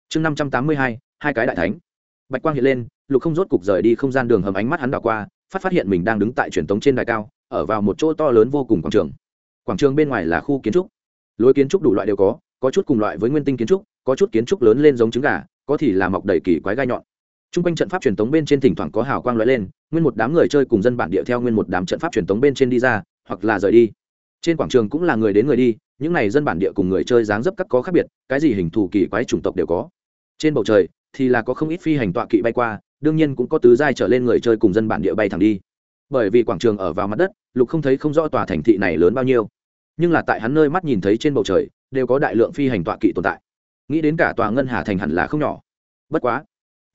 S1: Chương năm trăm tám mươi hai hai cái đại thánh. Bạch quang hiện lên, lục không rốt cục rời đi không gian đường hầm ánh mắt hắn đảo qua phát phát hiện mình đang đứng tại truyền thống trên đài cao, ở vào một chỗ to lớn vô cùng quảng trường. Quảng trường bên ngoài là khu kiến trúc. Lối kiến trúc đủ loại đều có có chút cùng loại với nguyên tinh kiến trúc, có chút kiến trúc lớn lên giống trứng gà, có thì là mọc đầy kỳ quái gai nhọn. T r u n g quanh trận pháp truyền thống bên trên thỉnh thoảng có hào quang loại lên, nguyên một đám người chơi cùng dân bản địa theo nguyên một đám trận pháp truyền thống bên trên đi ra, hoặc là rời đi. Trên quảng trường cũng là người đến người đi, những n à y dân bản địa cùng người chơi dáng dấp các có khác biệt, cái gì hình thù kỳ quái chủng tộc đều có. Trên bầu trời thì là có không ít phi hành tọa kỵ bay qua đương nhiên cũng có tứ giai trở lên người chơi cùng dân bản địa bay thẳng đi. Bởi vì quảng trường ở vào mặt đất, lục không thấy không rõ tòa thành thị này lớn bao nhiêu. Nhưng là tại hắn nơi mắt nhìn thấy trên bầu trời, đều có đại lượng phi hành tọa kỵ tồn tại. Nghĩ đến cả tòa ngân hà thành hẳn là không nhỏ. Bất quá,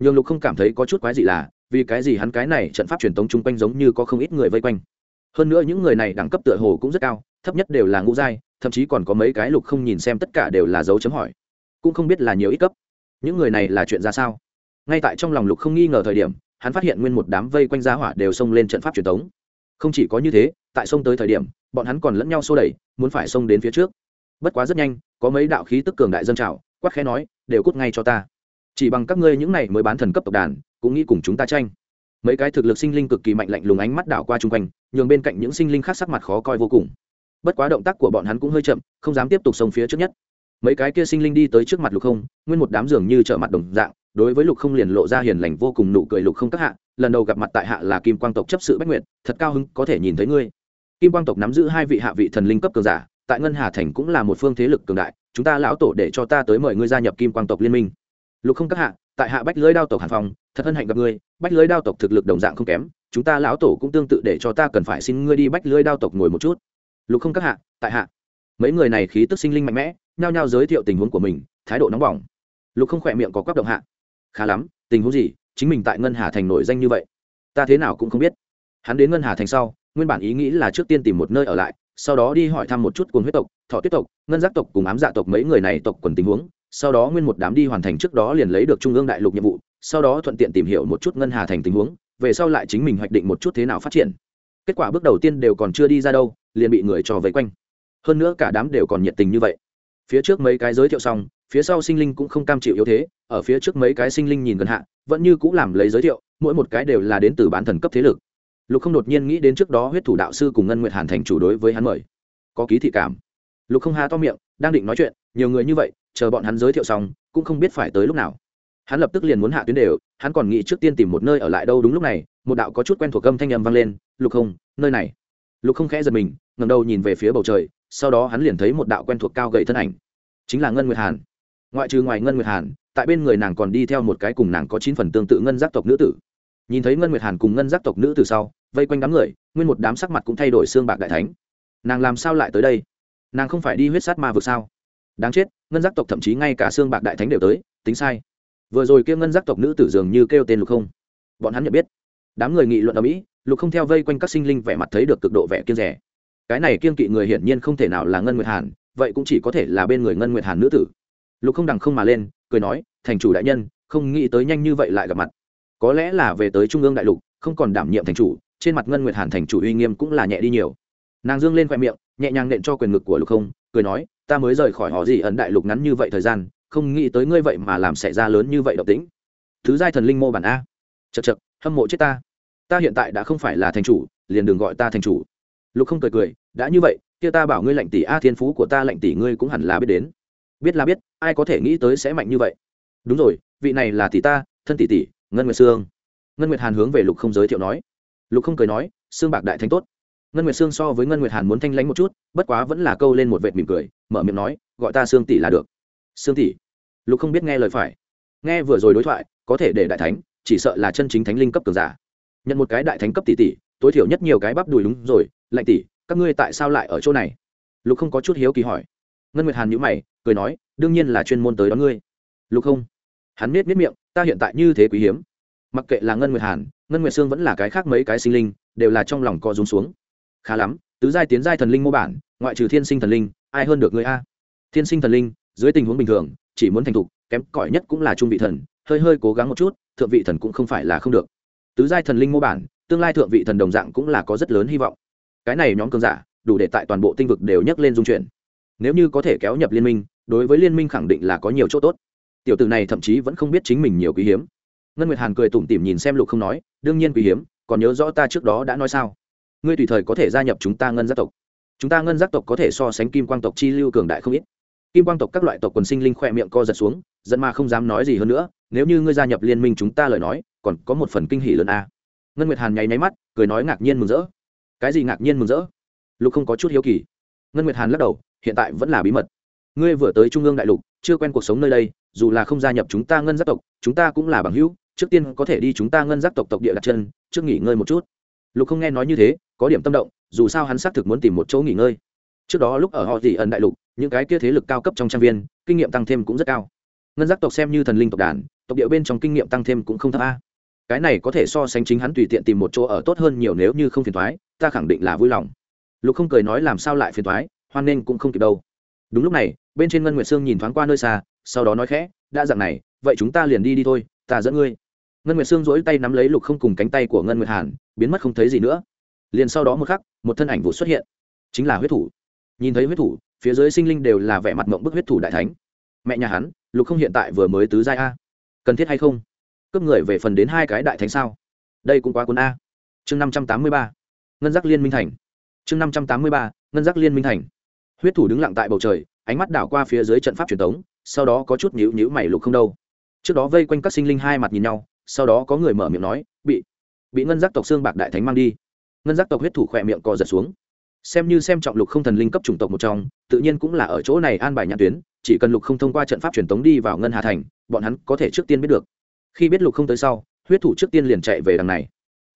S1: nhường lục không cảm thấy có chút quái gì là, vì cái gì hắn cái này trận pháp truyền tống chung quanh giống như có không ít người vây quanh. Hơn nữa những người này đẳng cấp tựa hồ cũng rất cao, thấp nhất đều là ngũ giai, thậm chí còn có mấy cái lục không nhìn xem tất cả đều là dấu chấm hỏi. Cũng không biết là nhiều ít cấp. Những người này là chuyện ra sao? Ngay tại trong lòng lục không nghi ngờ thời điểm, hắn phát hiện nguyên một đám vây quanh giá hỏa đều xông lên trận pháp truyền thống. không chỉ có như thế, tại sông tới thời điểm, bọn hắn còn lẫn nhau xô đẩy, muốn phải xông đến phía trước. Bất quá rất nhanh, có mấy đạo khí tức cường đại dân trào, quát khẽ nói, đều cút ngay cho ta. Chỉ bằng các ngươi những này mới bán thần cấp tộc đàn, cũng nghĩ cùng chúng ta tranh. Mấy cái thực lực sinh linh cực kỳ mạnh lạnh lùng ánh mắt đảo qua chung quanh, nhường bên cạnh những sinh linh khác sắc mặt khó coi vô cùng. Bất quá động tác của bọn hắn cũng hơi chậm, không dám tiếp tục xông phía trước nhất. Mấy cái kia sinh linh đi tới trước mặt lục không, nguyên một đám giường như trở mặt đồng dạng đối với lục không liền lộ ra hiền lành vô cùng nụ cười lục không các hạ, lần đầu gặp mặt tại hạ là kim quang tộc chấp sự bách nguyện thật cao hứng có thể nhìn thấy ngươi. Kim quang tộc nắm giữ hai vị hạ vị thần linh cấp cường giả, tại ngân hà thành cũng là một phương thế lực cường đại, chúng ta lão tổ để cho ta tới mời ngươi gia nhập kim quang tộc liên minh. Lục không các hạ, tại hạ bách lưới đao tộc hàn phòng, thật hân hạnh gặp ngươi, bách lưới đao tộc thực lực đồng dạng không kém, chúng ta lão tổ cũng tương tự để cho ta cần phải xin ngươi đi bách lưới đao tộc ngồi một chút. Lục không các hạ, tại hạ. Mấy người này khí tức sinh linh mạnh mẽ, nhao nhao giới thiệu tình huống của mình, thái độ nóng bỏng. Lục không khỏe miệng có quắc động hạ khá lắm, tình huống gì, chính mình tại ngân hà thành nổi danh như vậy? Ta thế nào cũng không biết. Hắn đến ngân hà thành sau, nguyên bản ý nghĩ là trước tiên tìm một nơi ở lại, sau đó đi hỏi thăm một chút cuồng huyết tộc, thọ tuyết tộc, ngân giác tộc cùng ám dạ tộc mấy người này tộc quần tình huống, sau đó nguyên một đám đi hoàn thành trước đó liền lấy được trung ương đại lục nhiệm vụ, sau đó thuận tiện tìm hiểu một chút ngân hà thành tình huống, về sau lại chính mình hoạch định một chút thế nào phát triển. Kết quả bước đầu tiên đều còn chưa đi ra đâu, liền bị người trò vây quanh. Hơn nữa cả đám đều còn nhiệt tình như vậy. Phía trước mấy cái giới thiệu xong phía sau sinh linh cũng không cam chịu yếu thế, ở phía trước mấy cái sinh linh nhìn gần hạ, vẫn như cũng làm lấy giới thiệu, mỗi một cái đều là đến từ bán thần cấp thế lực. Lục không đột nhiên nghĩ đến trước đó huyết thủ đạo sư cùng ngân nguyệt hàn thành chủ đối với hắn mời. Có ký thị cảm. Lục không há to miệng, đang định nói chuyện, nhiều người như vậy, chờ bọn hắn giới thiệu xong, cũng không biết phải tới lúc nào. Hắn lập tức liền muốn hạ tuyến đều, hắn còn nghĩ trước tiên tìm một nơi ở lại đâu đúng lúc này, một đạo có chút quen thuộc âm thanh âm vang lên, lục không, nơi này. Lục không khẽ giật mình ngầm đầu nhìn về phía bầu trời, sau đó hắn liền thấy một đạo quen thuộc cao gậy thân ảnh, chính là ngân nguyệt hàn ngoại trừ ngoài ngân nguyệt hàn, tại bên người nàng còn đi theo một cái cùng nàng có chín phần tương tự ngân giác tộc nữ tử. Nhìn thấy ngân nguyệt hàn cùng ngân giác tộc nữ tử sau, vây quanh đám người, nguyên một đám sắc mặt cũng thay đổi xương bạc đại thánh. Nàng làm sao lại tới đây? Nàng không phải đi huyết sát ma vực sao? Đáng chết, ngân giác tộc thậm chí ngay cả xương bạc đại thánh đều tới, tính sai. Vừa rồi kia ngân giác tộc nữ tử dường như kêu tên lục không. Bọn hắn nhận biết. Đám người nghị luận ở mỹ, lục không theo vây quanh các sinh linh vẻ mặt thấy được cực độ vẻ kiên rẻ cái này kiên kỵ người hiển nhiên không thể nào là ngân nguyệt hàn, vậy cũng chỉ có thể là bên người ngân nguyệt hàn nữ tử lục không đằng không mà lên, cười nói, thành chủ đại nhân, không nghĩ tới nhanh như vậy lại gặp mặt. Có lẽ là về tới trung ương đại lục, không còn đảm nhiệm thành chủ, trên mặt ngân nguyệt hàn thành chủ uy nghiêm cũng là nhẹ đi nhiều. Nàng dương lên khoe miệng, nhẹ nhàng nện cho quyền ngực của lục không, cười nói, ta mới rời khỏi họ gì ẩn đại lục ngắn như vậy thời gian, không nghĩ tới ngươi vậy mà làm xảy ra lớn như vậy độc tính thứ giai thần linh mô bản a. Chật chật hâm mộ chết ta. Ta hiện tại đã không phải là thành chủ, liền đừng gọi ta thành chủ. Lục không cười cười, đã như vậy, kia ta bảo ngươi lệnh tỷ a thiên phú của ta lệnh tỷ ngươi cũng hẳn là biết đến biết là biết, ai có thể nghĩ tới sẽ mạnh như vậy. Đúng rồi, vị này là tỷ ta, thân tỷ tỷ, ngân nguyệt sương. Ngân nguyệt hàn hướng về lục không giới thiệu nói. Lục không cười nói xương bạc đại thánh tốt. Ngân nguyệt sương so với ngân nguyệt hàn muốn thanh lãnh một chút, bất quá vẫn là câu lên một vệt mỉm cười, mở miệng nói, gọi ta sương tỷ là được. Sương tỷ? Lục không biết nghe lời phải. Nghe vừa rồi đối thoại, có thể để đại thánh, chỉ sợ là chân chính thánh linh cấp cường giả. Nhận một cái đại thánh cấp tỷ tỷ, tối thiểu nhất nhiều cái bắp đùi đúng rồi, lạnh tỷ, các ngươi tại sao lại ở chỗ này? Lục không có chút hiếu kỳ hỏi ngân nguyệt hàn nhữ mày, cười nói, đương nhiên là chuyên môn tới đón ngươi. Lục không. Hắn biết biết miệng, ta hiện tại như thế quý hiếm. Mặc kệ là ngân nguyệt hàn, ngân nguyệt sương vẫn là cái khác mấy cái sinh linh, đều là trong lòng co rúm xuống. Khá lắm, tứ giai tiến giai thần linh mô bản, ngoại trừ thiên sinh thần linh, ai hơn được ngươi a? Thiên sinh thần linh, dưới tình huống bình thường, chỉ muốn thành thục, kém cỏi nhất cũng là trung vị thần, hơi hơi cố gắng một chút, thượng vị thần cũng không phải là không được. Tứ giai thần linh mô bản, tương lai thượng vị thần đồng dạng cũng là có rất lớn hy vọng. Cái này nhóm cường giả, đủ để tại toàn bộ tinh vực đều nhấc lên dung chuyển nếu như có thể kéo nhập liên minh, đối với liên minh khẳng định là có nhiều chỗ tốt. Tiểu tử này thậm chí vẫn không biết chính mình nhiều quý hiếm. Ngân nguyệt hàn cười tủm tỉm nhìn xem lục không nói, đương nhiên quý hiếm, còn nhớ rõ ta trước đó đã nói sao? Ngươi tùy thời có thể gia nhập chúng ta ngân giác tộc. Chúng ta ngân giác tộc có thể so sánh kim quang tộc chi lưu cường đại không ít. Kim quang tộc các loại tộc quần sinh linh khỏe miệng co giật xuống dẫn mà không dám nói gì hơn nữa, nếu như ngươi gia nhập liên minh chúng ta lời nói, còn có một phần kinh hỷ lớn a ngân nguyệt hàn nháy máy mắt, cười nói ngạc nhiên mừng rỡ. Cái gì ngạc nhiên mừng rỡ? Lục không có chút hiếu kỳ. Ngân nguyệt hàn lắc đầu hiện tại vẫn là bí mật. Ngươi vừa tới trung ương đại lục, chưa quen cuộc sống nơi đây, dù là không gia nhập chúng ta ngân giác tộc, chúng ta cũng là bằng hữu, trước tiên có thể đi chúng ta ngân giác tộc tộc địa đặt chân, trước nghỉ ngơi một chút. Lục không nghe nói như thế, có điểm tâm động, dù sao hắn xác thực muốn tìm một chỗ nghỉ ngơi. Trước đó lúc ở họ dị ẩn đại lục, những cái kia thế lực cao cấp trong trang viên, kinh nghiệm tăng thêm cũng rất cao. Ngân giác tộc xem như thần linh tộc đàn, tộc địa bên trong kinh nghiệm tăng thêm cũng không thấp a. Cái này có thể so sánh chính hắn tùy tiện tìm một chỗ ở tốt hơn nhiều nếu như không phiền thoái ta khẳng định là vui lòng. Lục không cười nói làm sao lại phiền thoái hoan nên cũng không kịp đâu. Đúng lúc này, bên trên ngân nguyệt sương nhìn thoáng qua nơi xa, sau đó nói khẽ, đã dặn này, vậy chúng ta liền đi đi thôi, ta dẫn ngươi. Ngân nguyệt sương dỗi tay nắm lấy lục không cùng cánh tay của ngân nguyệt hàn, biến mất không thấy gì nữa. Liền sau đó một khắc, một thân ảnh vụ xuất hiện. Chính là huyết thủ. Nhìn thấy huyết thủ, phía dưới sinh linh đều là vẻ mặt mộng bức huyết thủ đại thánh. Mẹ nhà hắn, lục không hiện tại vừa mới tứ giai a. Cần thiết hay không? Cướp người về phần đến hai cái đại thánh sao? Đây cũng quá cuốn a. Chương năm trăm tám mươi ba. Ngân giác liên minh thành. Chương năm trăm tám mươi ba. Ngân giác liên minh thành huyết thủ đứng lặng tại bầu trời, ánh mắt đảo qua phía dưới trận pháp truyền thống, sau đó có chút nhíu nhíu mày lục không đâu. Trước đó vây quanh các sinh linh hai mặt nhìn nhau, sau đó có người mở miệng nói, bị bị ngân giác tộc xương bạc đại thánh mang đi. Ngân giác tộc huyết thủ khỏe miệng cò giật xuống. Xem như xem trọng lục không thần linh cấp chủng tộc một trong, tự nhiên cũng là ở chỗ này an bài nhãn tuyến, chỉ cần lục không thông qua trận pháp truyền tống đi vào ngân hà thành, bọn hắn có thể trước tiên biết được. Khi biết lục không tới sau, huyết thủ trước tiên liền chạy về đằng này.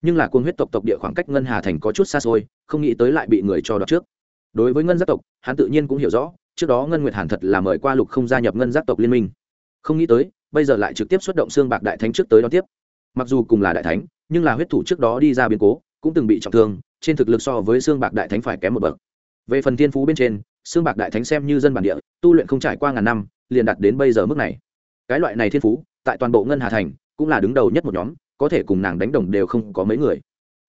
S1: Nhưng là cuồng huyết tộc tộc địa khoảng cách ngân hà thành có chút xa xôi, không nghĩ tới lại bị người cho đọc trước đối với ngân giác tộc, hắn tự nhiên cũng hiểu rõ, trước đó ngân nguyệt hàn thật là mời qua lục không gia nhập ngân giác tộc liên minh. Không nghĩ tới, bây giờ lại trực tiếp xuất động xương bạc đại thánh trước tới đón tiếp. Mặc dù cùng là đại thánh, nhưng là huyết thủ trước đó đi ra biến cố, cũng từng bị trọng thương, trên thực lực so với xương bạc đại thánh phải kém một bậc. Về phần thiên phú bên trên, xương bạc đại thánh xem như dân bản địa, tu luyện không trải qua ngàn năm, liền đạt đến bây giờ mức này. Cái loại này thiên phú, tại toàn bộ ngân hà thành, cũng là đứng đầu nhất một nhóm, có thể cùng nàng đánh đồng đều không có mấy người.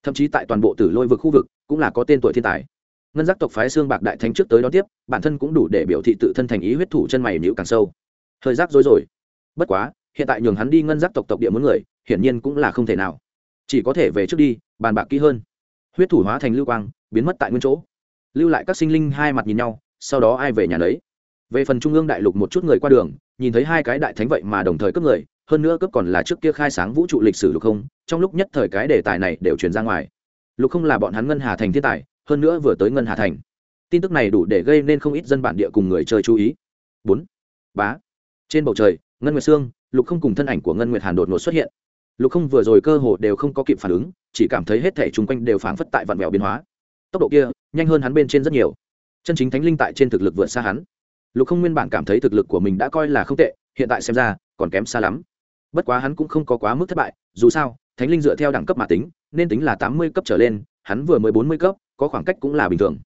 S1: Thậm chí tại toàn bộ tử lôi vực khu vực, cũng là có tên tuổi thiên tài ngân giác tộc phái xương bạc đại thánh trước tới đón tiếp, bản thân cũng đủ để biểu thị tự thân thành ý huyết thủ chân mày nhịu càng sâu. Thời giác dối rồi. Bất quá, hiện tại nhường hắn đi ngân giác tộc tộc địa muốn người, hiển nhiên cũng là không thể nào. Chỉ có thể về trước đi, bàn bạc kỹ hơn. Huyết thủ hóa thành lưu quang, biến mất tại nguyên chỗ. Lưu lại các sinh linh hai mặt nhìn nhau, sau đó ai về nhà lấy về phần trung ương đại lục một chút người qua đường, nhìn thấy hai cái đại thánh vậy mà đồng thời cấp người, hơn nữa cấp còn là trước kia khai sáng vũ trụ lịch sử lục không, trong lúc nhất thời cái đề tài này đều truyền ra ngoài. Lục không là bọn hắn ngân hà thành thiên tài hơn nữa vừa tới ngân hà thành. Tin tức này đủ để gây nên không ít dân bản địa cùng người chơi chú ý. Bốn. Bá. Trên bầu trời, ngân nguyệt sương, lục không cùng thân ảnh của ngân nguyệt hàn đột ngột xuất hiện. Lục không vừa rồi cơ hồ đều không có kịp phản ứng, chỉ cảm thấy hết thể chung quanh đều phảng phất tại vạn mèo biến hóa. Tốc độ kia, nhanh hơn hắn bên trên rất nhiều. Chân chính thánh linh tại trên thực lực vượt xa hắn. Lục không nguyên bản cảm thấy thực lực của mình đã coi là không tệ, hiện tại xem ra, còn kém xa lắm. Bất quá hắn cũng không có quá mức thất bại, dù sao, thánh linh dựa theo đẳng cấp mà tính, nên tính là tám mươi cấp trở lên, hắn vừa mới bốn mươi cấp có khoảng cách cũng là bình thường.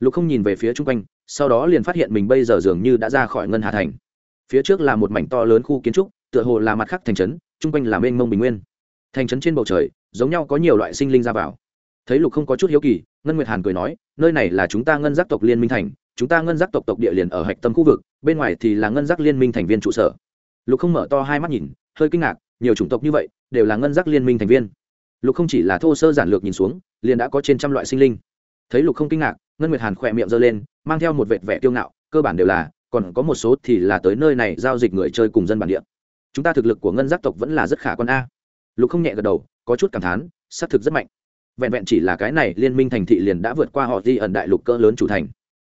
S1: Lục không nhìn về phía chung quanh, sau đó liền phát hiện mình bây giờ dường như đã ra khỏi ngân hà thành. Phía trước là một mảnh to lớn khu kiến trúc, tựa hồ là mặt khác thành trấn, chung quanh là mênh mông bình nguyên. Thành trấn trên bầu trời, giống nhau có nhiều loại sinh linh ra vào. Thấy lục không có chút hiếu kỳ, ngân nguyệt hàn cười nói, nơi này là chúng ta ngân giác tộc liên minh thành, chúng ta ngân giác tộc tộc địa liền ở hạch tâm khu vực, bên ngoài thì là ngân giác liên minh thành viên trụ sở. Lục không mở to hai mắt nhìn, hơi kinh ngạc, nhiều chủng tộc như vậy, đều là ngân giác liên minh thành viên. Lục không chỉ là thô sơ giản lược nhìn xuống, liền đã có trên trăm loại sinh linh thấy lục không kinh ngạc, ngân nguyệt hàn khỏe miệng giơ lên, mang theo một vệt vẻ kiêu ngạo, cơ bản đều là, còn có một số thì là tới nơi này giao dịch người chơi cùng dân bản địa. Chúng ta thực lực của ngân giác tộc vẫn là rất khả quan a. Lục không nhẹ gật đầu, có chút cảm thán, xác thực rất mạnh. Vẹn vẹn chỉ là cái này, liên minh thành thị liền đã vượt qua họ di ẩn đại lục cỡ lớn chủ thành.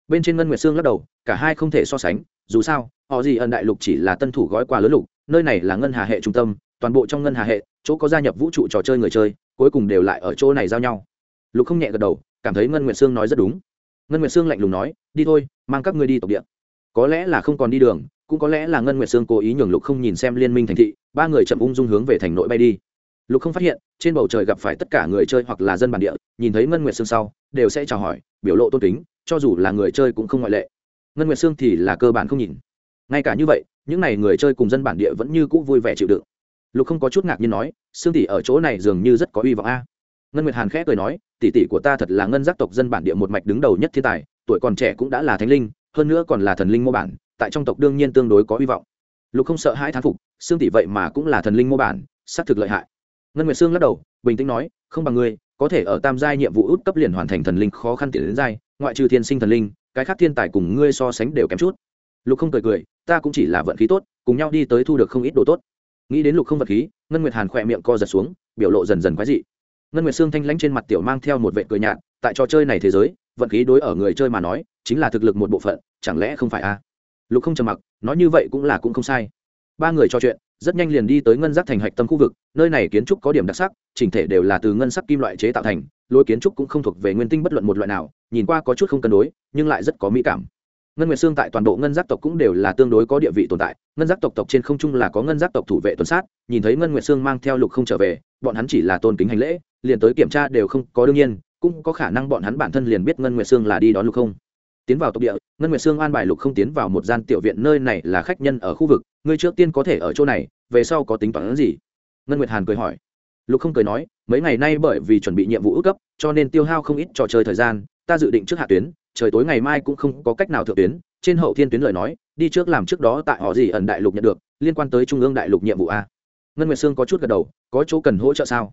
S1: Bên trên ngân nguyệt sương lắc đầu, cả hai không thể so sánh, dù sao, họ di ẩn đại lục chỉ là tân thủ gói quà lớn lục, nơi này là ngân hà hệ trung tâm, toàn bộ trong ngân hà hệ, chỗ có gia nhập vũ trụ trò chơi người chơi, cuối cùng đều lại ở chỗ này giao nhau. Lục không nhẹ gật đầu cảm thấy ngân nguyệt sương nói rất đúng. Ngân nguyệt sương lạnh lùng nói, đi thôi, mang các ngươi đi tộc địa. Có lẽ là không còn đi đường, cũng có lẽ là ngân nguyệt sương cố ý nhường lục không nhìn xem liên minh thành thị, ba người chậm ung dung hướng về thành nội bay đi. Lục không phát hiện, trên bầu trời gặp phải tất cả người chơi hoặc là dân bản địa, nhìn thấy ngân nguyệt sương sau, đều sẽ chào hỏi, biểu lộ tôn kính, cho dù là người chơi cũng không ngoại lệ. Ngân nguyệt sương thì là cơ bản không nhìn. Ngay cả như vậy, những n à y người chơi cùng dân bản địa vẫn như cũ vui vẻ chịu đựng. Lục không có chút ngạc nhiên nói, sương tỷ ở chỗ này dường như rất có hy vọng a ngân nguyệt hàn khẽ cười nói, tỷ tỷ của ta thật là ngân giác tộc dân bản địa một mạch đứng đầu nhất thiên tài, tuổi còn trẻ cũng đã là thánh linh, hơn nữa còn là thần linh mô bản, tại trong tộc đương nhiên tương đối có hy vọng. Lục không sợ hãi thán phục, xương tỷ vậy mà cũng là thần linh mô bản, xác thực lợi hại. Ngân nguyệt sương lắc đầu, bình tĩnh nói, không bằng ngươi, có thể ở tam giai nhiệm vụ út cấp liền hoàn thành thần linh khó khăn tiền đến giai, ngoại trừ thiên sinh thần linh, cái khác thiên tài cùng ngươi so sánh đều kém chút. Lục không cười cười, ta cũng chỉ là vận khí tốt, cùng nhau đi tới thu được không ít đồ tốt. Nghĩ đến lục không vật khí, ngân nguyệt hàn khỏe miệng co giật xuống, biểu lộ dần dần quái dị ngân nguyệt sương thanh lãnh trên mặt tiểu mang theo một vệ cười nhạt, tại trò chơi này thế giới, vận khí đối ở người chơi mà nói, chính là thực lực một bộ phận, chẳng lẽ không phải a? Lục không trầm mặc, nói như vậy cũng là cũng không sai. Ba người trò chuyện, rất nhanh liền đi tới ngân giác thành hạch tâm khu vực, nơi này kiến trúc có điểm đặc sắc, chỉnh thể đều là từ ngân sắc kim loại chế tạo thành, lối kiến trúc cũng không thuộc về nguyên tinh bất luận một loại nào, nhìn qua có chút không cân đối, nhưng lại rất có mỹ cảm. Ngân nguyệt xương tại toàn bộ ngân giác tộc cũng đều là tương đối có địa vị tồn tại, ngân giác tộc tộc trên không trung là có ngân giác tộc thủ vệ tuần sát, nhìn thấy ngân nguyệt xương mang theo lục không trở về, bọn hắn chỉ là tôn kính hành lễ liền tới kiểm tra đều không có đương nhiên, cũng có khả năng bọn hắn bản thân liền biết ngân nguyệt xương là đi đón lục không. Tiến vào tộc địa, ngân nguyệt sương an bài lục không tiến vào một gian tiểu viện nơi này là khách nhân ở khu vực, ngươi trước tiên có thể ở chỗ này, về sau có tính toán gì? Ngân nguyệt hàn cười hỏi. Lục không cười nói, mấy ngày nay bởi vì chuẩn bị nhiệm vụ ước cấp cho nên tiêu hao không ít trò chơi thời gian, ta dự định trước hạ tuyến, trời tối ngày mai cũng không có cách nào thượng tuyến, trên hậu thiên tuyến lời nói, đi trước làm trước đó tại họ gì ẩn đại lục nhận được, liên quan tới trung ương đại lục nhiệm vụ a. Ngân nguyệt sương có chút gật đầu, có chỗ cần hỗ trợ sao?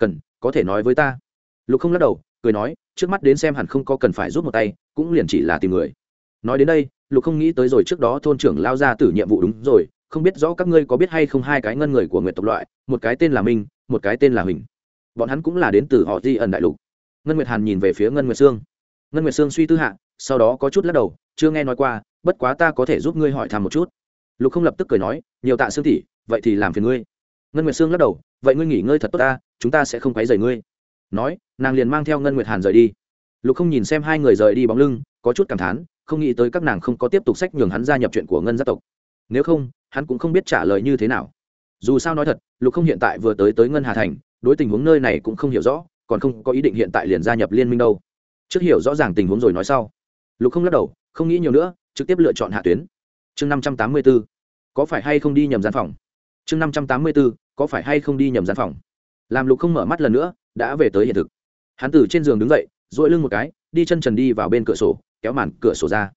S1: Cần, có thể nói với ta. Lục không lắc đầu, cười nói, trước mắt đến xem hẳn không có cần phải rút một tay, cũng liền chỉ là tìm người. Nói đến đây, lục không nghĩ tới rồi, trước đó thôn trưởng lao ra tử nhiệm vụ đúng rồi, không biết rõ các ngươi có biết hay không hai cái ngân người của nguyện tộc loại, một cái tên là minh, một cái tên là huỳnh. Bọn hắn cũng là đến từ họ di ẩn đại lục. Ngân nguyệt hàn nhìn về phía ngân nguyệt sương. Ngân nguyệt sương suy tư hạ, sau đó có chút lắc đầu, chưa nghe nói qua, bất quá ta có thể giúp ngươi hỏi thăm một chút. Lục không lập tức cười nói, nhiều tạ xương tỷ, vậy thì làm phiền ngươi ngân nguyệt sương lắc đầu, vậy ngươi nghỉ ngơi thật tốt ta, chúng ta sẽ không quấy rầy ngươi. Nói, nàng liền mang theo ngân nguyệt hàn rời đi. Lục không nhìn xem hai người rời đi bóng lưng, có chút cảm thán, không nghĩ tới các nàng không có tiếp tục sách nhường hắn gia nhập chuyện của ngân gia tộc. Nếu không, hắn cũng không biết trả lời như thế nào. Dù sao nói thật, lục không hiện tại vừa tới tới ngân hà thành, đối tình huống nơi này cũng không hiểu rõ, còn không có ý định hiện tại liền gia nhập liên minh đâu. Trước hiểu rõ ràng tình huống rồi nói sau. Lục không lắc đầu, không nghĩ nhiều nữa, trực tiếp lựa chọn hạ tuyến. Chương năm trăm tám mươi b ố có phải hay không đi nhầm gian phòng? Chương năm trăm tám mươi b ố có phải hay không đi nhầm gian phòng? Làm lục không mở mắt lần nữa, đã về tới hiện thực. Hắn từ trên giường đứng dậy dội lưng một cái, đi chân trần đi vào bên cửa sổ, kéo màn cửa sổ ra.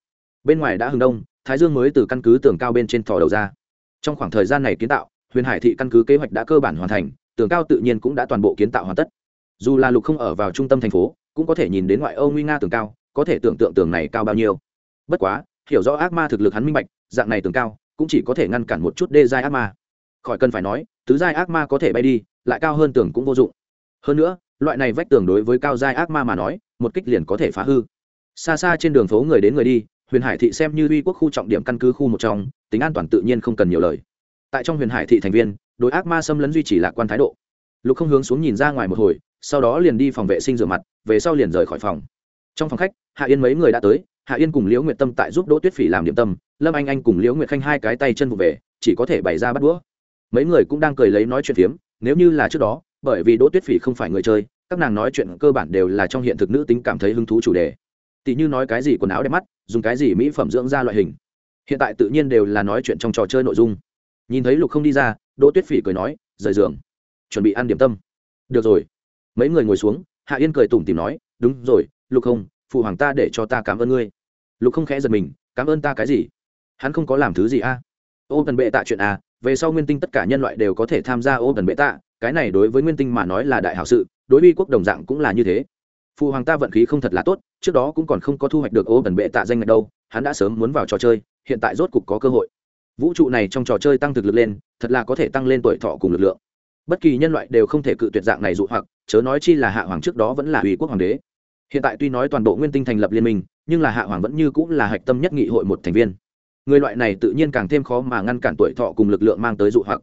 S1: Bên ngoài đã hừng đông, thái dương mới từ căn cứ tường cao bên trên thò đầu ra. Trong khoảng thời gian này kiến tạo, huyền hải thị căn cứ kế hoạch đã cơ bản hoàn thành, tường cao tự nhiên cũng đã toàn bộ kiến tạo hoàn tất. Dù là lục không ở vào trung tâm thành phố, cũng có thể nhìn đến ngoại âu nguy nga tường cao, có thể tưởng tượng tường này cao bao nhiêu. Bất quá, hiểu rõ ác ma thực lực hắn minh bạch, dạng này tường cao cũng chỉ có thể ngăn cản một chút đê giai ác ma khỏi cần phải nói, tứ giai ác ma có thể bay đi, lại cao hơn tường cũng vô dụng. Hơn nữa, loại này vách tường đối với cao giai ác ma mà nói, một kích liền có thể phá hư. Xa xa trên đường phố người đến người đi, huyền hải thị xem như uy quốc khu trọng điểm căn cứ khu một trong, tính an toàn tự nhiên không cần nhiều lời. Tại trong huyền hải thị thành viên, đối ác ma xâm lấn duy trì lạc quan thái độ. Lục không hướng xuống nhìn ra ngoài một hồi, sau đó liền đi phòng vệ sinh rửa mặt, về sau liền rời khỏi phòng. Trong phòng khách, hạ yên mấy người đã tới, hạ yên cùng liễu nguyệt tâm tại giúp đỗ tuyết phỉ làm điểm tâm, lâm anh anh cùng liễu nguyệt khanh hai cái tay chân vụ về, chỉ có thể bày ra bắt đũa mấy người cũng đang cười lấy nói chuyện phiếm nếu như là trước đó bởi vì đỗ tuyết phỉ không phải người chơi các nàng nói chuyện cơ bản đều là trong hiện thực nữ tính cảm thấy hứng thú chủ đề. Tỷ như nói cái gì quần áo đẹp mắt dùng cái gì mỹ phẩm dưỡng da loại hình. Hiện tại tự nhiên đều là nói chuyện trong trò chơi nội dung. Nhìn thấy lục không đi ra đỗ tuyết phỉ cười nói rời giường chuẩn bị ăn điểm tâm. Được rồi. Mấy người ngồi xuống hạ yên cười tủm tìm nói đúng rồi lục không phụ hoàng ta để cho ta cảm ơn ngươi. Lục không khẽ giật mình cảm ơn ta cái gì? Hắn không có làm thứ gì a? À? ô cần bệ tạ chuyện a à, về sau nguyên tinh tất cả nhân loại đều có thể tham gia ô tần bệ tạ cái này đối với nguyên tinh mà nói là đại hảo sự, đối với quốc đồng dạng cũng là như thế. Phụ hoàng ta vận khí không thật là tốt, trước đó cũng còn không có thu hoạch được ô tần bệ tạ danh ngạch đâu, hắn đã sớm muốn vào trò chơi, hiện tại rốt cục có cơ hội. Vũ trụ này trong trò chơi tăng thực lực lên, thật là có thể tăng lên tuổi thọ cùng lực lượng. Bất kỳ nhân loại đều không thể cự tuyệt dạng này dụ hoặc, chớ nói chi là hạ hoàng trước đó vẫn là ủy quốc hoàng đế. Hiện tại tuy nói toàn bộ nguyên tinh thành lập liên minh, nhưng là hạ hoàng vẫn như cũng là hạch tâm nhất nghị hội một thành viên người loại này tự nhiên càng thêm khó mà ngăn cản tuổi thọ cùng lực lượng mang tới dụ hoặc.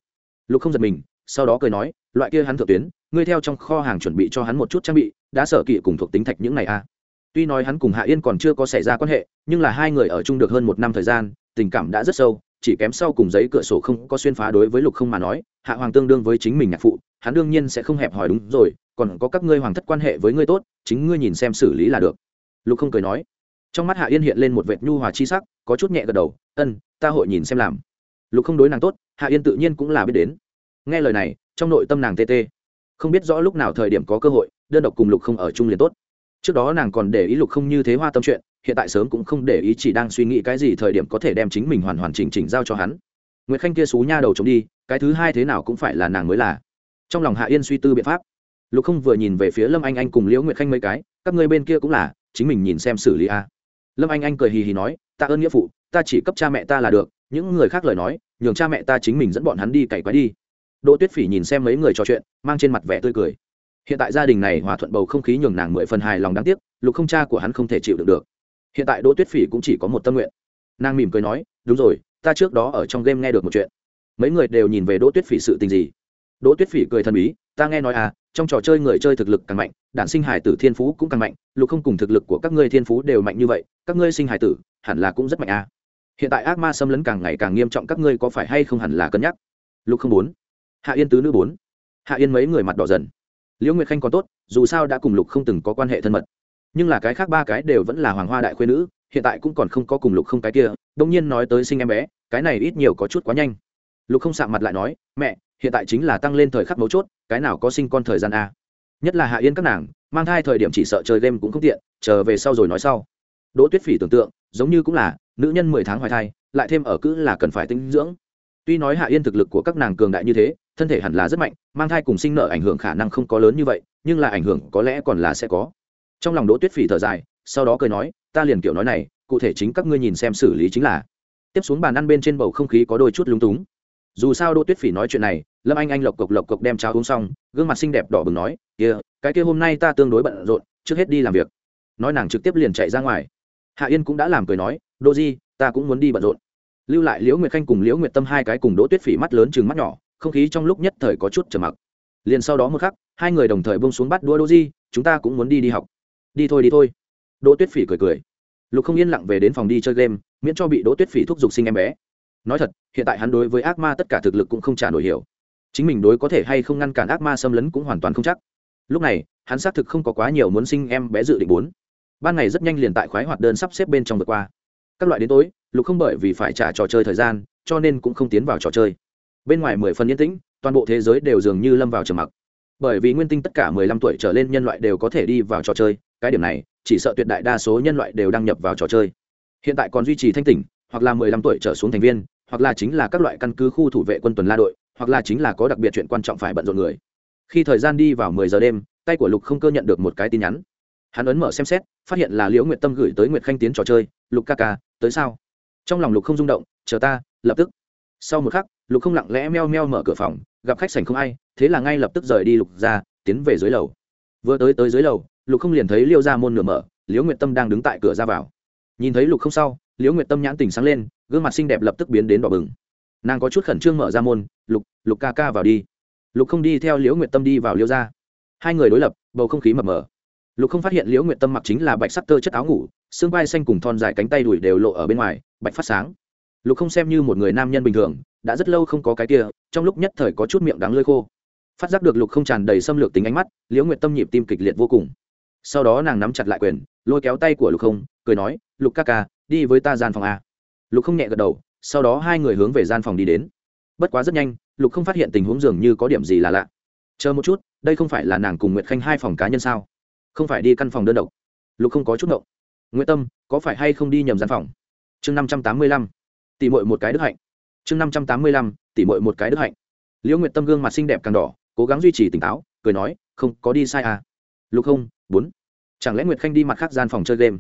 S1: Lục không giật mình, sau đó cười nói, loại kia hắn thượng tuyến, ngươi theo trong kho hàng chuẩn bị cho hắn một chút trang bị, đã sở kỵ cùng thuộc tính thạch những này a à. tuy nói hắn cùng hạ yên còn chưa có xảy ra quan hệ, nhưng là hai người ở chung được hơn một năm thời gian, tình cảm đã rất sâu, chỉ kém sau cùng giấy cửa sổ không có xuyên phá đối với lục không mà nói, hạ hoàng tương đương với chính mình nhạc phụ, hắn đương nhiên sẽ không hẹp hỏi đúng rồi, còn có các ngươi hoàng thất quan hệ với ngươi tốt, chính ngươi nhìn xem xử lý là được. Lục không cười nói. Trong mắt hạ yên hiện lên một vệt nhu hòa chi sắc, có chút nhẹ gật đầu ân, ta hội nhìn xem làm. Lục không đối nàng tốt, hạ yên tự nhiên cũng là biết đến. Nghe lời này, trong nội tâm nàng tê tê. Không biết rõ lúc nào thời điểm có cơ hội, đơn độc cùng lục không ở chung liền tốt. Trước đó nàng còn để ý lục không như thế hoa tâm chuyện, hiện tại sớm cũng không để ý chỉ đang suy nghĩ cái gì thời điểm có thể đem chính mình hoàn hoàn chỉnh chỉnh giao cho hắn. Nguyễn khanh kia xú nha đầu chống đi, cái thứ hai thế nào cũng phải là nàng mới là. Trong lòng hạ yên suy tư biện pháp. Lục không vừa nhìn về phía lâm anh anh cùng liễu nguyệt khanh mấy cái, các ngươi bên kia cũng là, chính mình nhìn xem xử lý a lâm anh anh cười hì hì nói, ta ơn nghĩa phụ, ta chỉ cấp cha mẹ ta là được, những người khác lời nói, nhường cha mẹ ta chính mình dẫn bọn hắn đi cày quái đi. Đỗ tuyết phỉ nhìn xem mấy người trò chuyện, mang trên mặt vẻ tươi cười. Hiện tại gia đình này hòa thuận bầu không khí nhường nàng mười phần hài lòng đáng tiếc, lục không cha của hắn không thể chịu được được. Hiện tại đỗ tuyết phỉ cũng chỉ có một tâm nguyện. Nàng mỉm cười nói, đúng rồi, ta trước đó ở trong game nghe được một chuyện. Mấy người đều nhìn về đỗ tuyết phỉ sự tình gì. Đỗ tuyết phỉ cười thần bí, ta nghe nói à trong trò chơi người chơi thực lực càng mạnh, đản sinh hải tử thiên phú cũng càng mạnh, lục không cùng thực lực của các ngươi thiên phú đều mạnh như vậy, các ngươi sinh hải tử, hẳn là cũng rất mạnh à hiện tại ác ma xâm lấn càng ngày càng nghiêm trọng, các ngươi có phải hay không hẳn là cân nhắc? Lục không bốn. Hạ yên tứ nữ bốn. Hạ yên mấy người mặt đỏ dần. Liễu nguyệt khanh còn tốt, dù sao đã cùng lục không từng có quan hệ thân mật. Nhưng là cái khác ba cái đều vẫn là hoàng hoa đại khuyên nữ, hiện tại cũng còn không có cùng lục không cái kia, đông nhiên nói tới sinh em bé, cái này ít nhiều có chút quá nhanh. Lục không sạm mặt lại nói, mẹ hiện tại chính là tăng lên thời khắc mấu chốt, cái nào có sinh con thời gian a? Nhất là hạ yên các nàng, mang thai thời điểm chỉ sợ chơi game cũng không tiện, chờ về sau rồi nói sau. Đỗ tuyết phỉ tưởng tượng, giống như cũng là, nữ nhân mười tháng hoài thai, lại thêm ở cứ là cần phải tinh dưỡng. Tuy nói hạ yên thực lực của các nàng cường đại như thế, thân thể hẳn là rất mạnh, mang thai cùng sinh nợ ảnh hưởng khả năng không có lớn như vậy, nhưng là ảnh hưởng có lẽ còn là sẽ có. Trong lòng đỗ tuyết phỉ thở dài, sau đó cười nói, ta liền kiểu nói này, cụ thể chính các ngươi nhìn xem xử lý chính là. Tiếp xuống bàn ăn bên trên bầu không khí có đôi chút lúng túng dù sao đỗ tuyết phỉ nói chuyện này, lâm anh anh lộc cộc lộc cộc đem cháo uống xong, gương mặt xinh đẹp đỏ bừng nói, kia, cái kia hôm nay ta tương đối bận rộn, trước hết đi làm việc. Nói nàng trực tiếp liền chạy ra ngoài. Hạ yên cũng đã làm cười nói đô di, ta cũng muốn đi bận rộn. Lưu lại liễu nguyệt khanh cùng liễu nguyệt tâm hai cái cùng đỗ tuyết phỉ mắt lớn chừng mắt nhỏ, không khí trong lúc nhất thời có chút trầm mặc. Liền sau đó một khắc, hai người đồng thời bông xuống bắt đua đô di, chúng ta cũng muốn đi đi học. Đi thôi đi thôi. Đỗ tuyết phỉ cười cười. Lục không yên lặng về đến phòng đi chơi game, miễn cho bị đỗ tuyết phỉ thúc giục sinh em bé nói thật, hiện tại hắn đối với ác ma tất cả thực lực cũng không trả nổi hiểu. Chính mình đối có thể hay không ngăn cản ác ma xâm lấn cũng hoàn toàn không chắc. Lúc này, hắn xác thực không có quá nhiều muốn sinh em bé dự định bốn. Ban ngày rất nhanh liền tại khoái hoạt đơn sắp xếp bên trong vượt qua. Các loại đến tối, lục không bởi vì phải trả trò chơi thời gian, cho nên cũng không tiến vào trò chơi. Bên ngoài mười phần yên tĩnh, toàn bộ thế giới đều dường như lâm vào trầm mặc. Bởi vì nguyên tinh tất cả mười lăm tuổi trở lên nhân loại đều có thể đi vào trò chơi, cái điểm này, chỉ sợ tuyệt đại đa số nhân loại đều đăng nhập vào trò chơi. Hiện tại còn duy trì thanh tỉnh hoặc là mười lăm tuổi trở xuống thành viên, hoặc là chính là các loại căn cứ khu thủ vệ quân tuần la đội, hoặc là chính là có đặc biệt chuyện quan trọng phải bận rộn người. Khi thời gian đi vào mười giờ đêm, tay của lục không cơ nhận được một cái tin nhắn. Hắn ấn mở xem xét, phát hiện là liễu nguyệt tâm gửi tới nguyệt khanh tiến trò chơi, lục ca ca, tới sao? Trong lòng lục không rung động, chờ ta, lập tức. Sau một khắc, lục không lặng lẽ meo meo mở cửa phòng, gặp khách sảnh không ai, thế là ngay lập tức rời đi lục ra, tiến về dưới lầu. Vừa tới tới dưới lầu, lục không liền thấy liêu ra môn nửa mở, liễu nguyệt tâm đang đứng tại cửa ra vào. Nhìn thấy lục không sau liễu nguyệt tâm nhãn tình sáng lên, gương mặt xinh đẹp lập tức biến đến đỏ bừng. Nàng có chút khẩn trương mở ra môn, lục lục ca ca vào đi. Lục không đi theo liễu nguyệt tâm đi vào liễu ra hai người đối lập, bầu không khí mập mờ. Lục không phát hiện liễu nguyệt tâm mặc chính là bạch sắc tơ chất áo ngủ, xương vai xanh cùng thon dài cánh tay đùi đều lộ ở bên ngoài, bạch phát sáng. Lục không xem như một người nam nhân bình thường, đã rất lâu không có cái kia, trong lúc nhất thời có chút miệng đắng lơi khô. Phát giác được lục không tràn đầy xâm lược tính ánh mắt, liễu nguyệt tâm nhịp tim kịch liệt vô cùng. Sau đó nàng nắm chặt lại quyền, lôi kéo tay của lục không, cười nói, lục ca ca đi với ta gian phòng a. Lục không nhẹ gật đầu, sau đó hai người hướng về gian phòng đi đến. Bất quá rất nhanh, lục không phát hiện tình huống dường như có điểm gì là lạ. Chờ một chút, đây không phải là nàng cùng nguyệt khanh hai phòng cá nhân sao? Không phải đi căn phòng đơn độc. Lục không có chút động. nguyễn tâm, có phải hay không đi nhầm gian phòng? Chương năm trăm tám mươi lăm. Tỷ mội một cái đức hạnh. Chương năm trăm tám mươi lăm tỷ mội một cái đức hạnh. Liễu nguyệt tâm gương mặt xinh đẹp càng đỏ, cố gắng duy trì tỉnh táo, cười nói, không, có đi sai à? Lục không, bốn. Chẳng lẽ nguyệt khanh đi mặt khác gian phòng chơi game?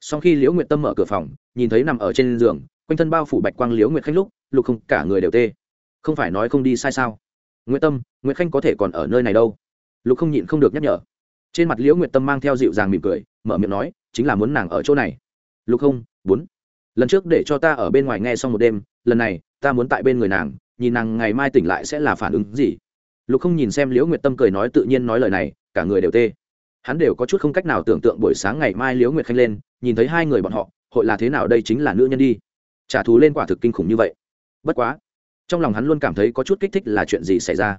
S1: Sau khi liễu nguyệt tâm mở cửa phòng, nhìn thấy nằm ở trên giường, quanh thân bao phủ bạch quang liễu nguyệt khanh lúc, lục không cả người đều tê. Không phải nói không đi sai sao? Nguyệt tâm, nguyệt khanh có thể còn ở nơi này đâu? Lục không nhịn không được nhắc nhở. Trên mặt liễu nguyệt tâm mang theo dịu dàng mỉm cười, mở miệng nói, chính là muốn nàng ở chỗ này. Lục không, bốn. Lần trước để cho ta ở bên ngoài nghe xong một đêm, lần này, ta muốn tại bên người nàng, nhìn nàng ngày mai tỉnh lại sẽ là phản ứng gì? Lục không nhìn xem liễu nguyệt tâm cười nói tự nhiên nói lời này, cả người đều tê. Hắn đều có chút không cách nào tưởng tượng buổi sáng ngày mai liễu nguyệt khanh lên nhìn thấy hai người bọn họ, hội là thế nào đây chính là nữ nhân đi. Trả thù lên quả thực kinh khủng như vậy. Bất quá, trong lòng hắn luôn cảm thấy có chút kích thích là chuyện gì xảy ra.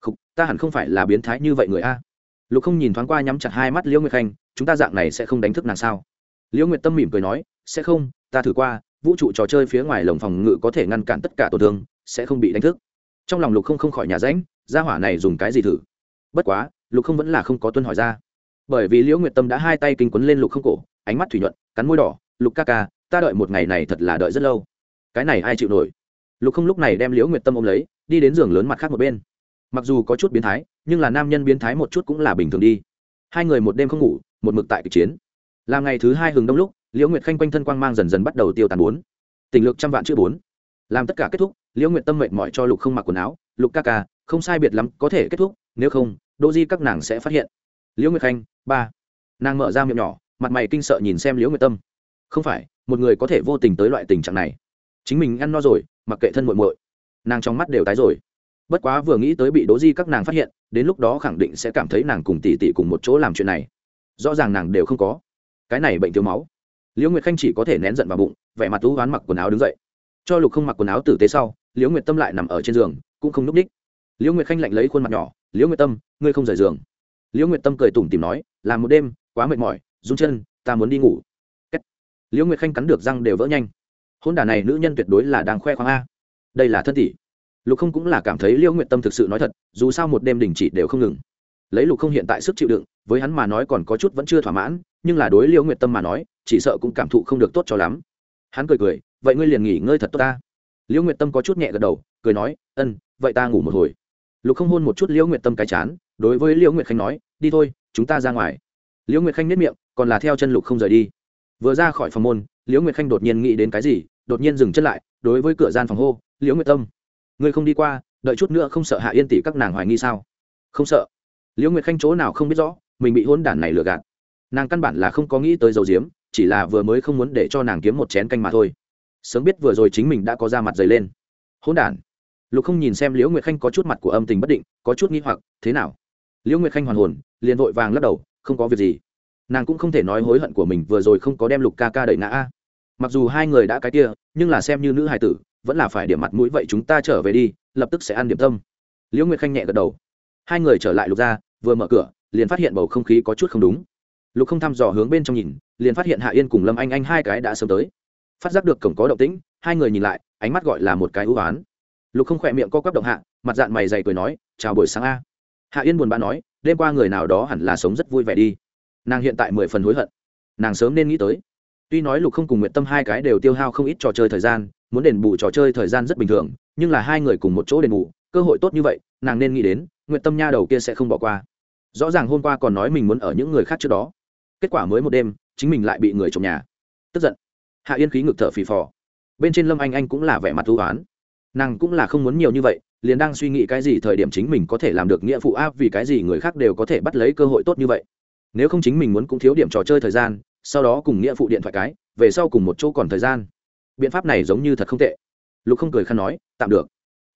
S1: Không ta hẳn không phải là biến thái như vậy người a. Lục không nhìn thoáng qua nhắm chặt hai mắt liễu nguyệt khanh, chúng ta dạng này sẽ không đánh thức nàng sao? Liễu nguyệt tâm mỉm cười nói, sẽ không, ta thử qua, vũ trụ trò chơi phía ngoài lồng phòng ngự có thể ngăn cản tất cả tổn thương, sẽ không bị đánh thức. Trong lòng lục không không khỏi nhà ránh gia hỏa này dùng cái gì thử? Bất quá, lục không vẫn là không có tuân hỏi ra bởi vì liễu nguyệt tâm đã hai tay kinh quấn lên lục không cổ, ánh mắt thủy nhuận, cắn môi đỏ, lục ca ca, ta đợi một ngày này thật là đợi rất lâu. Cái này ai chịu nổi? Lục không lúc này đem liễu nguyệt tâm ôm lấy, đi đến giường lớn mặt khác một bên. Mặc dù có chút biến thái, nhưng là nam nhân biến thái một chút cũng là bình thường đi. Hai người một đêm không ngủ, một mực tại kịch chiến. Làm ngày thứ hai hừng đông lúc, liễu nguyệt khanh quanh thân quang mang dần dần bắt đầu tiêu tàn bốn. Tình lược trăm vạn chữ bốn. Làm tất cả kết thúc, liễu nguyệt tâm mệt mỏi cho lục không mặc quần áo. Lục ca ca, không sai biệt lắm, có thể kết thúc, nếu không đô di các nàng sẽ phát hiện. Liễu nguyệt khanh ba nàng mở ra miệng nhỏ mặt mày kinh sợ nhìn xem liễu nguyệt tâm không phải một người có thể vô tình tới loại tình trạng này chính mình ăn no rồi mặc kệ thân muội muội nàng trong mắt đều tái rồi bất quá vừa nghĩ tới bị đố di các nàng phát hiện đến lúc đó khẳng định sẽ cảm thấy nàng cùng tỷ tỷ cùng một chỗ làm chuyện này rõ ràng nàng đều không có cái này bệnh thiếu máu liễu nguyệt khanh chỉ có thể nén giận vào bụng vẻ mặt thú oán mặc quần áo đứng dậy cho lục không mặc quần áo tử tế sau liễu nguyệt tâm lại nằm ở trên giường cũng không n ú c ních liễu nguyệt khanh lạnh lấy khuôn mặt nhỏ liễu nguyệt tâm ngươi không rời giường liễu nguyệt tâm cười tủm tìm nói làm một đêm, quá mệt mỏi, run chân, ta muốn đi ngủ. Liễu nguyệt khanh cắn được răng đều vỡ nhanh. Hôn đà này nữ nhân tuyệt đối là đang khoe khoang a. Đây là thân tỷ. Lục không cũng là cảm thấy liễu nguyệt tâm thực sự nói thật, dù sao một đêm đình chỉ đều không ngừng. Lấy lục không hiện tại sức chịu đựng, với hắn mà nói còn có chút vẫn chưa thỏa mãn, nhưng là đối liễu nguyệt tâm mà nói, chỉ sợ cũng cảm thụ không được tốt cho lắm. Hắn cười cười, vậy ngươi liền nghỉ ngơi thật tốt ta. Liễu nguyệt tâm có chút nhẹ gật đầu, cười nói, ân, vậy ta ngủ một hồi. Lục không hôn một chút liễu nguyệt tâm cái chán đối với liễu nguyệt khanh nói, đi thôi, chúng ta ra ngoài. Liễu nguyệt khanh nếp miệng, còn là theo chân lục không rời đi. Vừa ra khỏi phòng môn, liễu nguyệt khanh đột nhiên nghĩ đến cái gì, đột nhiên dừng chân lại, đối với cửa gian phòng hô, liễu nguyệt tâm, ngươi không đi qua, đợi chút nữa không sợ hạ yên tỷ các nàng hoài nghi sao? Không sợ. Liễu nguyệt khanh chỗ nào không biết rõ, mình bị hôn đản này lừa gạt. Nàng căn bản là không có nghĩ tới dầu diếm, chỉ là vừa mới không muốn để cho nàng kiếm một chén canh mà thôi. Sớm biết vừa rồi chính mình đã có ra mặt dày lên. Hôn đản. Lục không nhìn xem liễu nguyệt khanh có chút mặt của âm tình bất định, có chút nghi hoặc, thế nào? Liễu nguyệt khanh hoàn hồn, liền vội vàng lắc đầu, không có việc gì. Nàng cũng không thể nói hối hận của mình vừa rồi không có đem lục ca ca đẩy ngã. A mặc dù hai người đã cái kia, nhưng là xem như nữ hài tử, vẫn là phải điểm mặt mũi vậy chúng ta trở về đi, lập tức sẽ ăn điểm tâm. Liễu nguyệt khanh nhẹ gật đầu. Hai người trở lại lục ra vừa mở cửa, liền phát hiện bầu không khí có chút không đúng. Lục không thăm dò hướng bên trong nhìn, liền phát hiện hạ yên cùng lâm anh anh hai cái đã sớm tới. Phát giác được cổng có động tĩnh, hai người nhìn lại, ánh mắt gọi là một cái ưu oán lục không khỏe miệng co quắp động hạ, mặt dạng mày dày cười nói, chào buổi sáng a hạ yên buồn bã nói, đêm qua người nào đó hẳn là sống rất vui vẻ đi. Nàng hiện tại mười phần hối hận. Nàng sớm nên nghĩ tới. Tuy nói lục không cùng nguyện tâm hai cái đều tiêu hao không ít trò chơi thời gian, muốn đền bù trò chơi thời gian rất bình thường, nhưng là hai người cùng một chỗ đền bù, cơ hội tốt như vậy, nàng nên nghĩ đến nguyện tâm nha đầu kia sẽ không bỏ qua. Rõ ràng hôm qua còn nói mình muốn ở những người khác trước đó. Kết quả mới một đêm, chính mình lại bị người trộm nhà. Tức giận. Hạ yên khí ngực thở phì phò. Bên trên lâm anh anh cũng là vẻ mặt thú oán. Nàng cũng là không muốn nhiều như vậy liền đang suy nghĩ cái gì thời điểm chính mình có thể làm được nghĩa phụ áp vì cái gì người khác đều có thể bắt lấy cơ hội tốt như vậy. Nếu không chính mình muốn cũng thiếu điểm trò chơi thời gian, sau đó cùng nghĩa phụ điện thoại cái, về sau cùng một chỗ còn thời gian. Biện pháp này giống như thật không tệ. Lục không cười khăn nói, tạm được.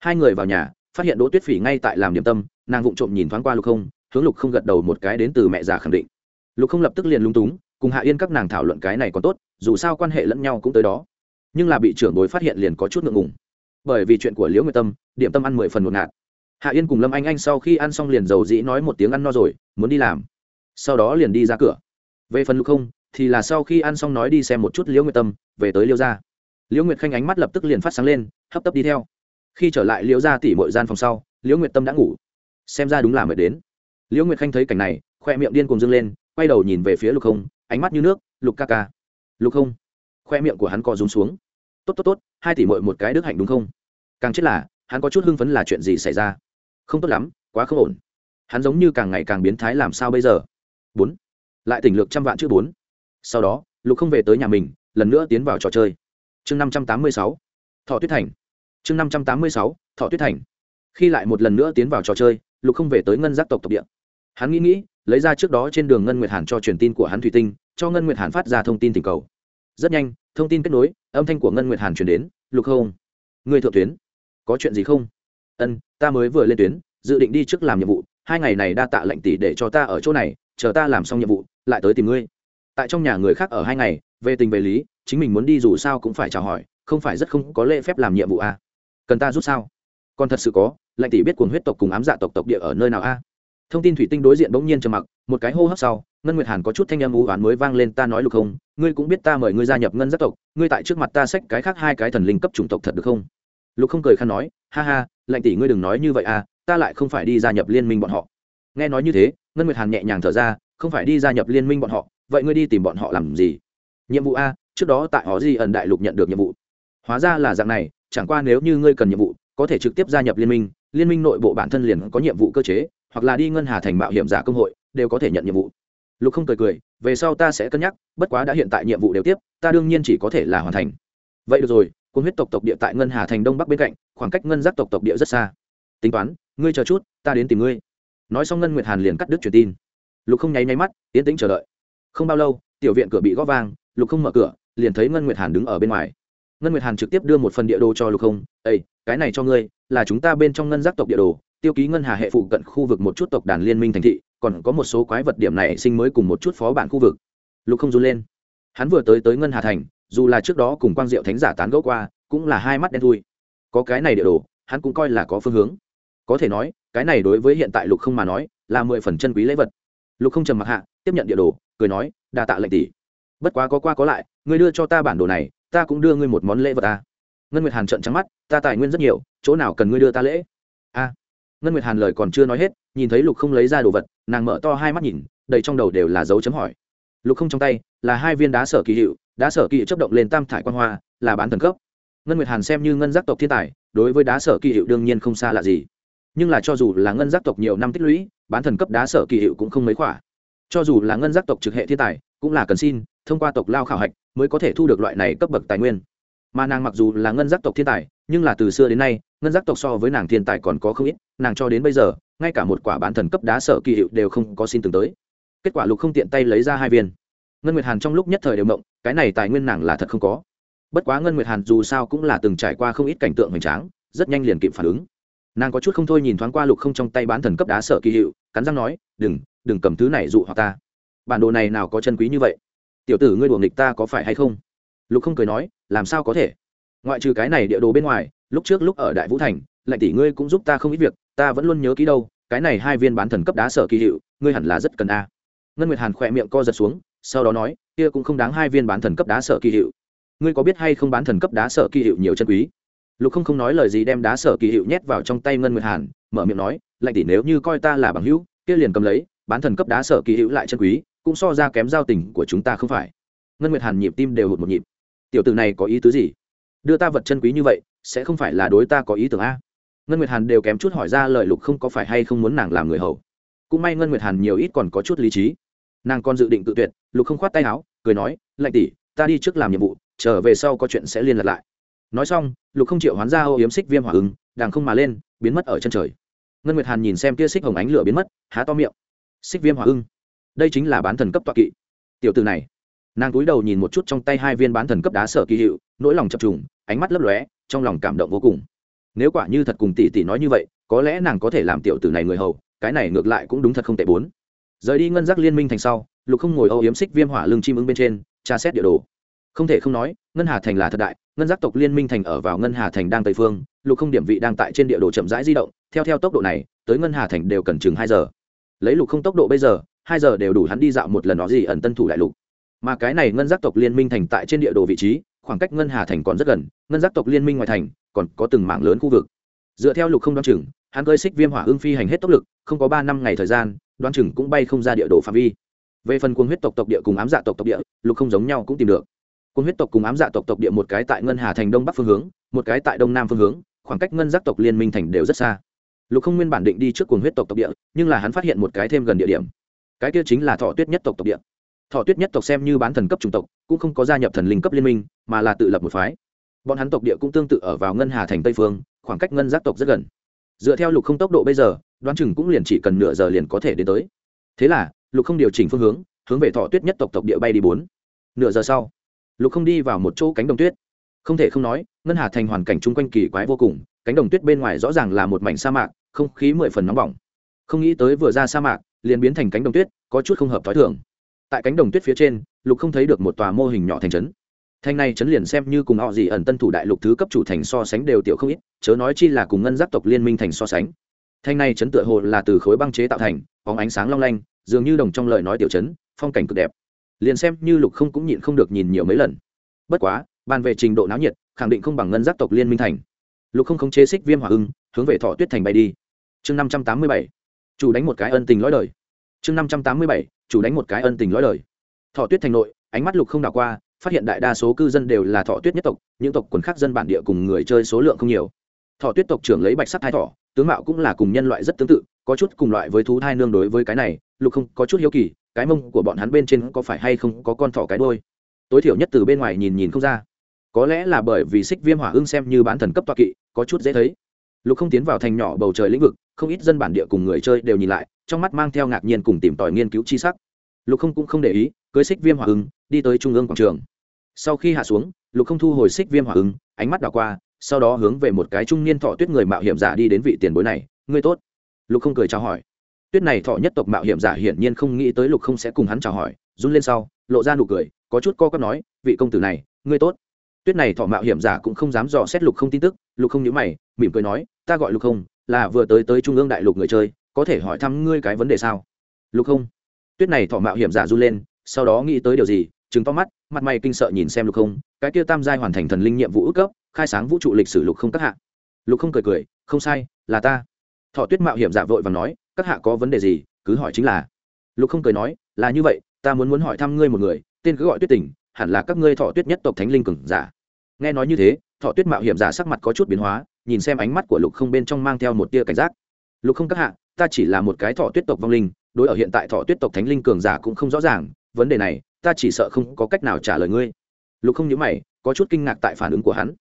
S1: Hai người vào nhà, phát hiện đỗ tuyết phỉ ngay tại làm điểm tâm, nàng vụng trộm nhìn thoáng qua lục không, hướng lục không gật đầu một cái đến từ mẹ già khẳng định. Lục không lập tức liền lung túng, cùng hạ yên các nàng thảo luận cái này còn tốt, dù sao quan hệ lẫn nhau cũng tới đó. Nhưng là bị trưởng bối phát hiện liền có chút ngượng ngùng bởi vì chuyện của liễu nguyệt tâm, điểm tâm ăn mười phần một ngạt. Hạ yên cùng lâm anh anh sau khi ăn xong liền giàu dĩ nói một tiếng ăn no rồi, muốn đi làm. Sau đó liền đi ra cửa. Về phần lục không, thì là sau khi ăn xong nói đi xem một chút liễu nguyệt tâm, về tới liễu gia. Liễu nguyệt khanh ánh mắt lập tức liền phát sáng lên, hấp tấp đi theo. Khi trở lại liễu gia tỉ mọi gian phòng sau, liễu nguyệt tâm đã ngủ. Xem ra đúng là mệt đến. Liễu nguyệt khanh thấy cảnh này, khoe miệng điên cùng dâng lên, quay đầu nhìn về phía lục không, ánh mắt như nước, lục ca ca. Lục không. Khoe miệng của hắn co rúm xuống tốt tốt tốt, hai tỷ mội một cái đức hạnh đúng không? Càng chết là, hắn có chút hưng phấn là chuyện gì xảy ra? Không tốt lắm, quá không ổn. Hắn giống như càng ngày càng biến thái làm sao bây giờ? Bốn. Lại tỉnh lược trăm vạn chữ bốn. Sau đó, lục không về tới nhà mình, lần nữa tiến vào trò chơi. Chương năm trăm tám mươi sáu. Thọ tuyết thành. Chương năm trăm tám mươi sáu, thọ tuyết thành. Khi lại một lần nữa tiến vào trò chơi, lục không về tới ngân giác tộc tộc địa. Hắn nghĩ nghĩ, lấy ra trước đó trên đường ngân nguyệt hàn cho truyền tin của hắn thủy tinh, cho ngân nguyệt hàn phát ra thông tin tình cầu. Rất nhanh thông tin kết nối, âm thanh của ngân nguyệt hàn truyền đến, lục không người thượng tuyến, có chuyện gì không ân, ta mới vừa lên tuyến, dự định đi trước làm nhiệm vụ, hai ngày này đa tạ lệnh tỷ để cho ta ở chỗ này, chờ ta làm xong nhiệm vụ, lại tới tìm ngươi tại trong nhà người khác ở hai ngày, về tình về lý, chính mình muốn đi dù sao cũng phải chào hỏi, không phải rất không có lễ phép làm nhiệm vụ à. cần ta rút sao còn thật sự có, lệnh tỷ biết cuồng huyết tộc cùng ám dạ tộc tộc địa ở nơi nào a à? thông tin thủy tinh đối diện bỗng nhiên trầm mặc một cái hô hấp sau, ngân nguyệt hàn có chút thanh âm u oán mới vang lên, ta nói lục không, ngươi cũng biết ta mời ngươi gia nhập ngân giác tộc, ngươi tại trước mặt ta xách cái khác hai cái thần linh cấp chủng tộc thật được không? Lục không cười khăn nói, ha ha lệnh tỷ ngươi đừng nói như vậy à ta lại không phải đi gia nhập liên minh bọn họ. Nghe nói như thế, ngân nguyệt hàn nhẹ nhàng thở ra, không phải đi gia nhập liên minh bọn họ, vậy ngươi đi tìm bọn họ làm gì? Nhiệm vụ a, trước đó tại họ di ẩn đại lục nhận được nhiệm vụ. Hóa ra là dạng này, chẳng qua nếu như ngươi cần nhiệm vụ, có thể trực tiếp gia nhập liên minh liên minh nội bộ bản thân liền có nhiệm vụ cơ chế, hoặc là đi ngân hà thành mạo hiểm giả công hội đều có thể nhận nhiệm vụ. Lục không cười cười, về sau ta sẽ cân nhắc, bất quá đã hiện tại nhiệm vụ đều tiếp, ta đương nhiên chỉ có thể là hoàn thành. Vậy được rồi quân huyết tộc tộc địa tại ngân hà thành đông bắc bên cạnh, khoảng cách ngân giác tộc tộc địa rất xa. Tính toán, ngươi chờ chút, ta đến tìm ngươi. Nói xong ngân nguyệt hàn liền cắt đứt truyền tin. Lục không nháy nháy mắt, yên tĩnh chờ đợi. Không bao lâu, tiểu viện cửa bị gõ vang, lục không mở cửa, liền thấy ngân nguyệt hàn đứng ở bên ngoài. Ngân nguyệt hàn trực tiếp đưa một phần địa đồ cho lục không ây cái này cho ngươi, là chúng ta bên trong ngân giác tộc địa đồ, tiêu ký ngân hà hệ phụ cận khu vực một chút tộc đàn liên minh thành thị còn có một số quái vật điểm này sinh mới cùng một chút phó bản khu vực. Lục không run lên. Hắn vừa tới tới ngân hà thành, dù là trước đó cùng quang diệu thánh giả tán gẫu qua, cũng là hai mắt đen thui. Có cái này địa đồ, hắn cũng coi là có phương hướng. Có thể nói, cái này đối với hiện tại lục không mà nói, là mười phần chân quý lễ vật. Lục không trầm mặc hạ, tiếp nhận địa đồ, cười nói, đa tạ lệnh tỷ. Bất quá có qua có lại, ngươi đưa cho ta bản đồ này, ta cũng đưa ngươi một món lễ vật ta ngân nguyệt hàn trận trắng mắt, ta tài nguyên rất nhiều, chỗ nào cần ngươi đưa ta lễ? A. Ngân nguyệt hàn lời còn chưa nói hết, nhìn thấy lục không lấy ra đồ vật nàng mở to hai mắt nhìn, đầy trong đầu đều là dấu chấm hỏi. Lục không trong tay, là hai viên đá sở kỳ hiệu, đá sở kỳ hiệu chấp động lên tam thải quan hoa, là bán thần cấp. Ngân nguyệt hàn xem như ngân giác tộc thiên tài, đối với đá sở kỳ hiệu đương nhiên không xa lạ gì. Nhưng là cho dù là ngân giác tộc nhiều năm tích lũy, bán thần cấp đá sở kỳ hiệu cũng không mấy khỏa cho dù là ngân giác tộc trực hệ thiên tài, cũng là cần xin, thông qua tộc lao khảo hạch, mới có thể thu được loại này cấp bậc tài nguyên. Mà nàng mặc dù là ngân giác tộc thiên tài nhưng là từ xưa đến nay, ngân giác tộc so với nàng thiên tài còn có không ít, nàng cho đến bây giờ, ngay cả một quả bán thần cấp đá sở kỳ hiệu đều không có xin từng tới. Kết quả lục không tiện tay lấy ra hai viên. Ngân nguyệt hàn trong lúc nhất thời đều mộng, cái này tài nguyên nàng là thật không có. Bất quá ngân nguyệt hàn dù sao cũng là từng trải qua không ít cảnh tượng hoành tráng, rất nhanh liền kịp phản ứng. Nàng có chút không thôi nhìn thoáng qua lục không trong tay bán thần cấp đá sở kỳ hiệu, cắn răng nói, đừng đừng cầm thứ này dụ hoặc ta. Bản đồ này nào có chân quý như vậy? Tiểu tử ngươi đùa nghịch ta có phải hay không? Lục không cười nói, làm sao có thể? Ngoại trừ cái này địa đồ bên ngoài, lúc trước lúc ở đại vũ thành lạnh tỷ ngươi cũng giúp ta không ít việc, ta vẫn luôn nhớ kỹ đâu, cái này hai viên bán thần cấp đá sở kỳ hiệu, ngươi hẳn là rất cần a. Ngân nguyệt hàn khỏe miệng co giật xuống, sau đó nói, kia cũng không đáng hai viên bán thần cấp đá sở kỳ hiệu. Ngươi có biết hay không bán thần cấp đá sở kỳ hiệu nhiều chân quý? Lục không không nói lời gì đem đá sở kỳ hiệu nhét vào trong tay ngân nguyệt hàn, mở miệng nói lạnh tỷ nếu như coi ta là bằng hữu, kia liền cầm lấy, bán thần cấp đá sở kỳ hiệu lại chân quý, cũng so ra kém giao tình của chúng ta không phải. Ngân nguyệt hàn nhịp tim đều hụt một nhịp. Tiểu tử này có ý tứ gì? Đưa ta vật chân quý như vậy, sẽ không phải là đối ta có ý tưởng a? Ngân nguyệt hàn đều kém chút hỏi ra lời lục không có phải hay không muốn nàng làm người hầu. Cũng may ngân nguyệt hàn nhiều ít còn có chút lý trí. Nàng còn dự định tự tuyệt, lục không khoát tay áo, cười nói, lạnh tỷ, ta đi trước làm nhiệm vụ trở về sau có chuyện sẽ liên lạc lại. Nói xong, lục không chịu hoán ra ô yếm xích viêm hỏa ứng đàng không mà lên, biến mất ở chân trời. Ngân nguyệt hàn nhìn xem tia xích hồng ánh lửa biến mất, há to miệng. Xích viêm hỏa ưng đây chính là bán thần cấp tọa kỵ. Tiểu từ này. Nàng cúi đầu nhìn một chút trong tay hai viên bán thần cấp đá sở kỳ hiệu, nỗi lòng chập trùng ánh mắt lấp lóe, trong lòng cảm động vô cùng. Nếu quả như thật cùng tỷ tỷ nói như vậy, có lẽ nàng có thể làm tiểu tử này người hầu, cái này ngược lại cũng đúng thật không tệ bốn. Rời đi ngân giác liên minh thành sau, lục không ngồi âu yếm xích viêm hỏa lưng chim ứng bên trên, tra xét địa đồ. Không thể không nói, ngân hà thành là thật đại, ngân giác tộc liên minh thành ở vào ngân hà thành đang tây phương, lục không điểm vị đang tại trên địa đồ chậm rãi di động, theo theo tốc độ này, tới ngân hà thành đều cần chừng hai giờ. Lấy lục không tốc độ bây giờ, hai giờ đều đủ hắn đi dạo một lần đó gì ẩn tân thủ đại lục. Mà cái này ngân giác tộc liên minh thành tại trên địa đồ vị trí khoảng cách ngân hà thành còn rất gần, ngân giác tộc liên minh ngoài thành còn có từng mảng lớn khu vực. Dựa theo lục không đoán chừng, hắn cơi xích viêm hỏa ưng phi hành hết tốc lực, không có ba năm ngày thời gian, đoán chừng cũng bay không ra địa đồ phạm vi. Về phần quân huyết tộc tộc địa cùng ám dạ tộc tộc địa, lục không giống nhau cũng tìm được. Quân huyết tộc cùng ám dạ tộc tộc địa một cái tại ngân hà thành đông bắc phương hướng, một cái tại đông nam phương hướng, khoảng cách ngân giác tộc liên minh thành đều rất xa. Lục không nguyên bản định đi trước cuồng huyết tộc tộc địa, nhưng là hắn phát hiện một cái thêm gần địa điểm. Cái kia chính là thọ tuyết nhất tộc tộc địa thọ tuyết nhất tộc xem như bán thần cấp chủng tộc, cũng không có gia nhập thần linh cấp liên minh, mà là tự lập một phái. Bọn hắn tộc địa cũng tương tự ở vào ngân hà thành tây phương, khoảng cách ngân giác tộc rất gần. Dựa theo lục không tốc độ bây giờ, đoán chừng cũng liền chỉ cần nửa giờ liền có thể đến tới. Thế là, lục không điều chỉnh phương hướng hướng về thọ tuyết nhất tộc tộc địa bay đi bốn. Nửa giờ sau, lục không đi vào một chỗ cánh đồng tuyết. Không thể không nói, ngân hà thành hoàn cảnh chung quanh kỳ quái vô cùng, cánh đồng tuyết bên ngoài rõ ràng là một mảnh sa mạc, không khí mười phần nóng bỏng. Không nghĩ tới vừa ra sa mạc, liền biến thành cánh đồng tuyết, có chút không hợp t h ó i thường tại cánh đồng tuyết phía trên, lục không thấy được một tòa mô hình nhỏ thành trấn. Thành này trấn liền xem như cùng họ gì ẩn tân thủ đại lục thứ cấp chủ thành so sánh đều tiểu không ít, chớ nói chi là cùng ngân giáp tộc liên minh thành so sánh. Thành này trấn tựa hồ là từ khối băng chế tạo thành, bóng ánh sáng long lanh, dường như đồng trong lời nói tiểu trấn, phong cảnh cực đẹp. Liền xem như lục không cũng nhịn không được nhìn nhiều mấy lần. Bất quá, bàn về trình độ náo nhiệt, khẳng định không bằng ngân giáp tộc liên minh thành. Lục không khống chế xích viêm hỏa ưng, hướng về thọ tuyết thành bay đi. Chương năm trăm tám mươi bảy. Chủ đánh một cái ân tình lõi đời. Chương năm trăm tám mươi bảy chủ đánh một cái ân tình lõi lời. Thọ tuyết thành nội, ánh mắt lục không đảo qua, phát hiện đại đa số cư dân đều là thọ tuyết nhất tộc, những tộc quần khác dân bản địa cùng người chơi số lượng không nhiều. Thọ tuyết tộc trưởng lấy bạch sắc thai thọ, tướng mạo cũng là cùng nhân loại rất tương tự, có chút cùng loại với thú thai nương đối với cái này, lục không có chút hiếu kỳ, cái mông của bọn hắn bên trên có phải hay không có con thỏ cái đôi tối thiểu nhất từ bên ngoài nhìn nhìn không ra. Có lẽ là bởi vì xích viêm hỏa ưng xem như bán thần cấp toa kỵ, có chút dễ thấy lục không tiến vào thành nhỏ bầu trời lĩnh vực, không ít dân bản địa cùng người chơi đều nhìn lại, trong mắt mang theo ngạc nhiên cùng tìm tòi nghiên cứu chi sắc. Lục không cũng không để ý, cưới xích viêm hỏa ứng đi tới trung ương quảng trường. Sau khi hạ xuống, lục không thu hồi xích viêm hỏa ứng ánh mắt đảo qua, sau đó hướng về một cái trung niên thọ tuyết người mạo hiểm giả đi đến vị tiền bối này, ngươi tốt. Lục không cười chào hỏi. Tuyết này thọ nhất tộc mạo hiểm giả hiển nhiên không nghĩ tới lục không sẽ cùng hắn chào hỏi, run lên sau, lộ ra nụ cười, có chút co quắp nói, vị công tử này, ngươi tốt tuyết này thọ mạo hiểm giả cũng không dám dò xét lục không tin tức, lục không nhớ mày, mỉm cười nói, ta gọi lục không, là vừa tới tới trung ương đại lục người chơi, có thể hỏi thăm ngươi cái vấn đề sao? Lục không. Tuyết này thọ mạo hiểm giả run lên, sau đó nghĩ tới điều gì chứng to mắt, mặt mày kinh sợ nhìn xem lục không, cái kia tam giai hoàn thành thần linh nhiệm vụ ước cấp, khai sáng vũ trụ lịch sử lục không các hạ. Lục không cười cười, không sai, là ta. Thọ tuyết mạo hiểm giả vội và nói, các hạ có vấn đề gì, cứ hỏi chính là. Lục không cười nói, là như vậy, ta muốn muốn hỏi thăm ngươi một người, tên cứ gọi tuyết tình hẳn là các ngươi thọ tuyết nhất tộc thánh linh cường giả. Nghe nói như thế, thọ tuyết mạo hiểm giả sắc mặt có chút biến hóa, nhìn xem ánh mắt của lục không bên trong mang theo một tia cảnh giác. Lục không các hạ, ta chỉ là một cái thọ tuyết tộc vong linh, đối ở hiện tại thọ tuyết tộc thánh linh cường giả cũng không rõ ràng, vấn đề này, ta chỉ sợ không có cách nào trả lời ngươi. Lục không nhớ mày, có chút kinh ngạc tại phản ứng của hắn.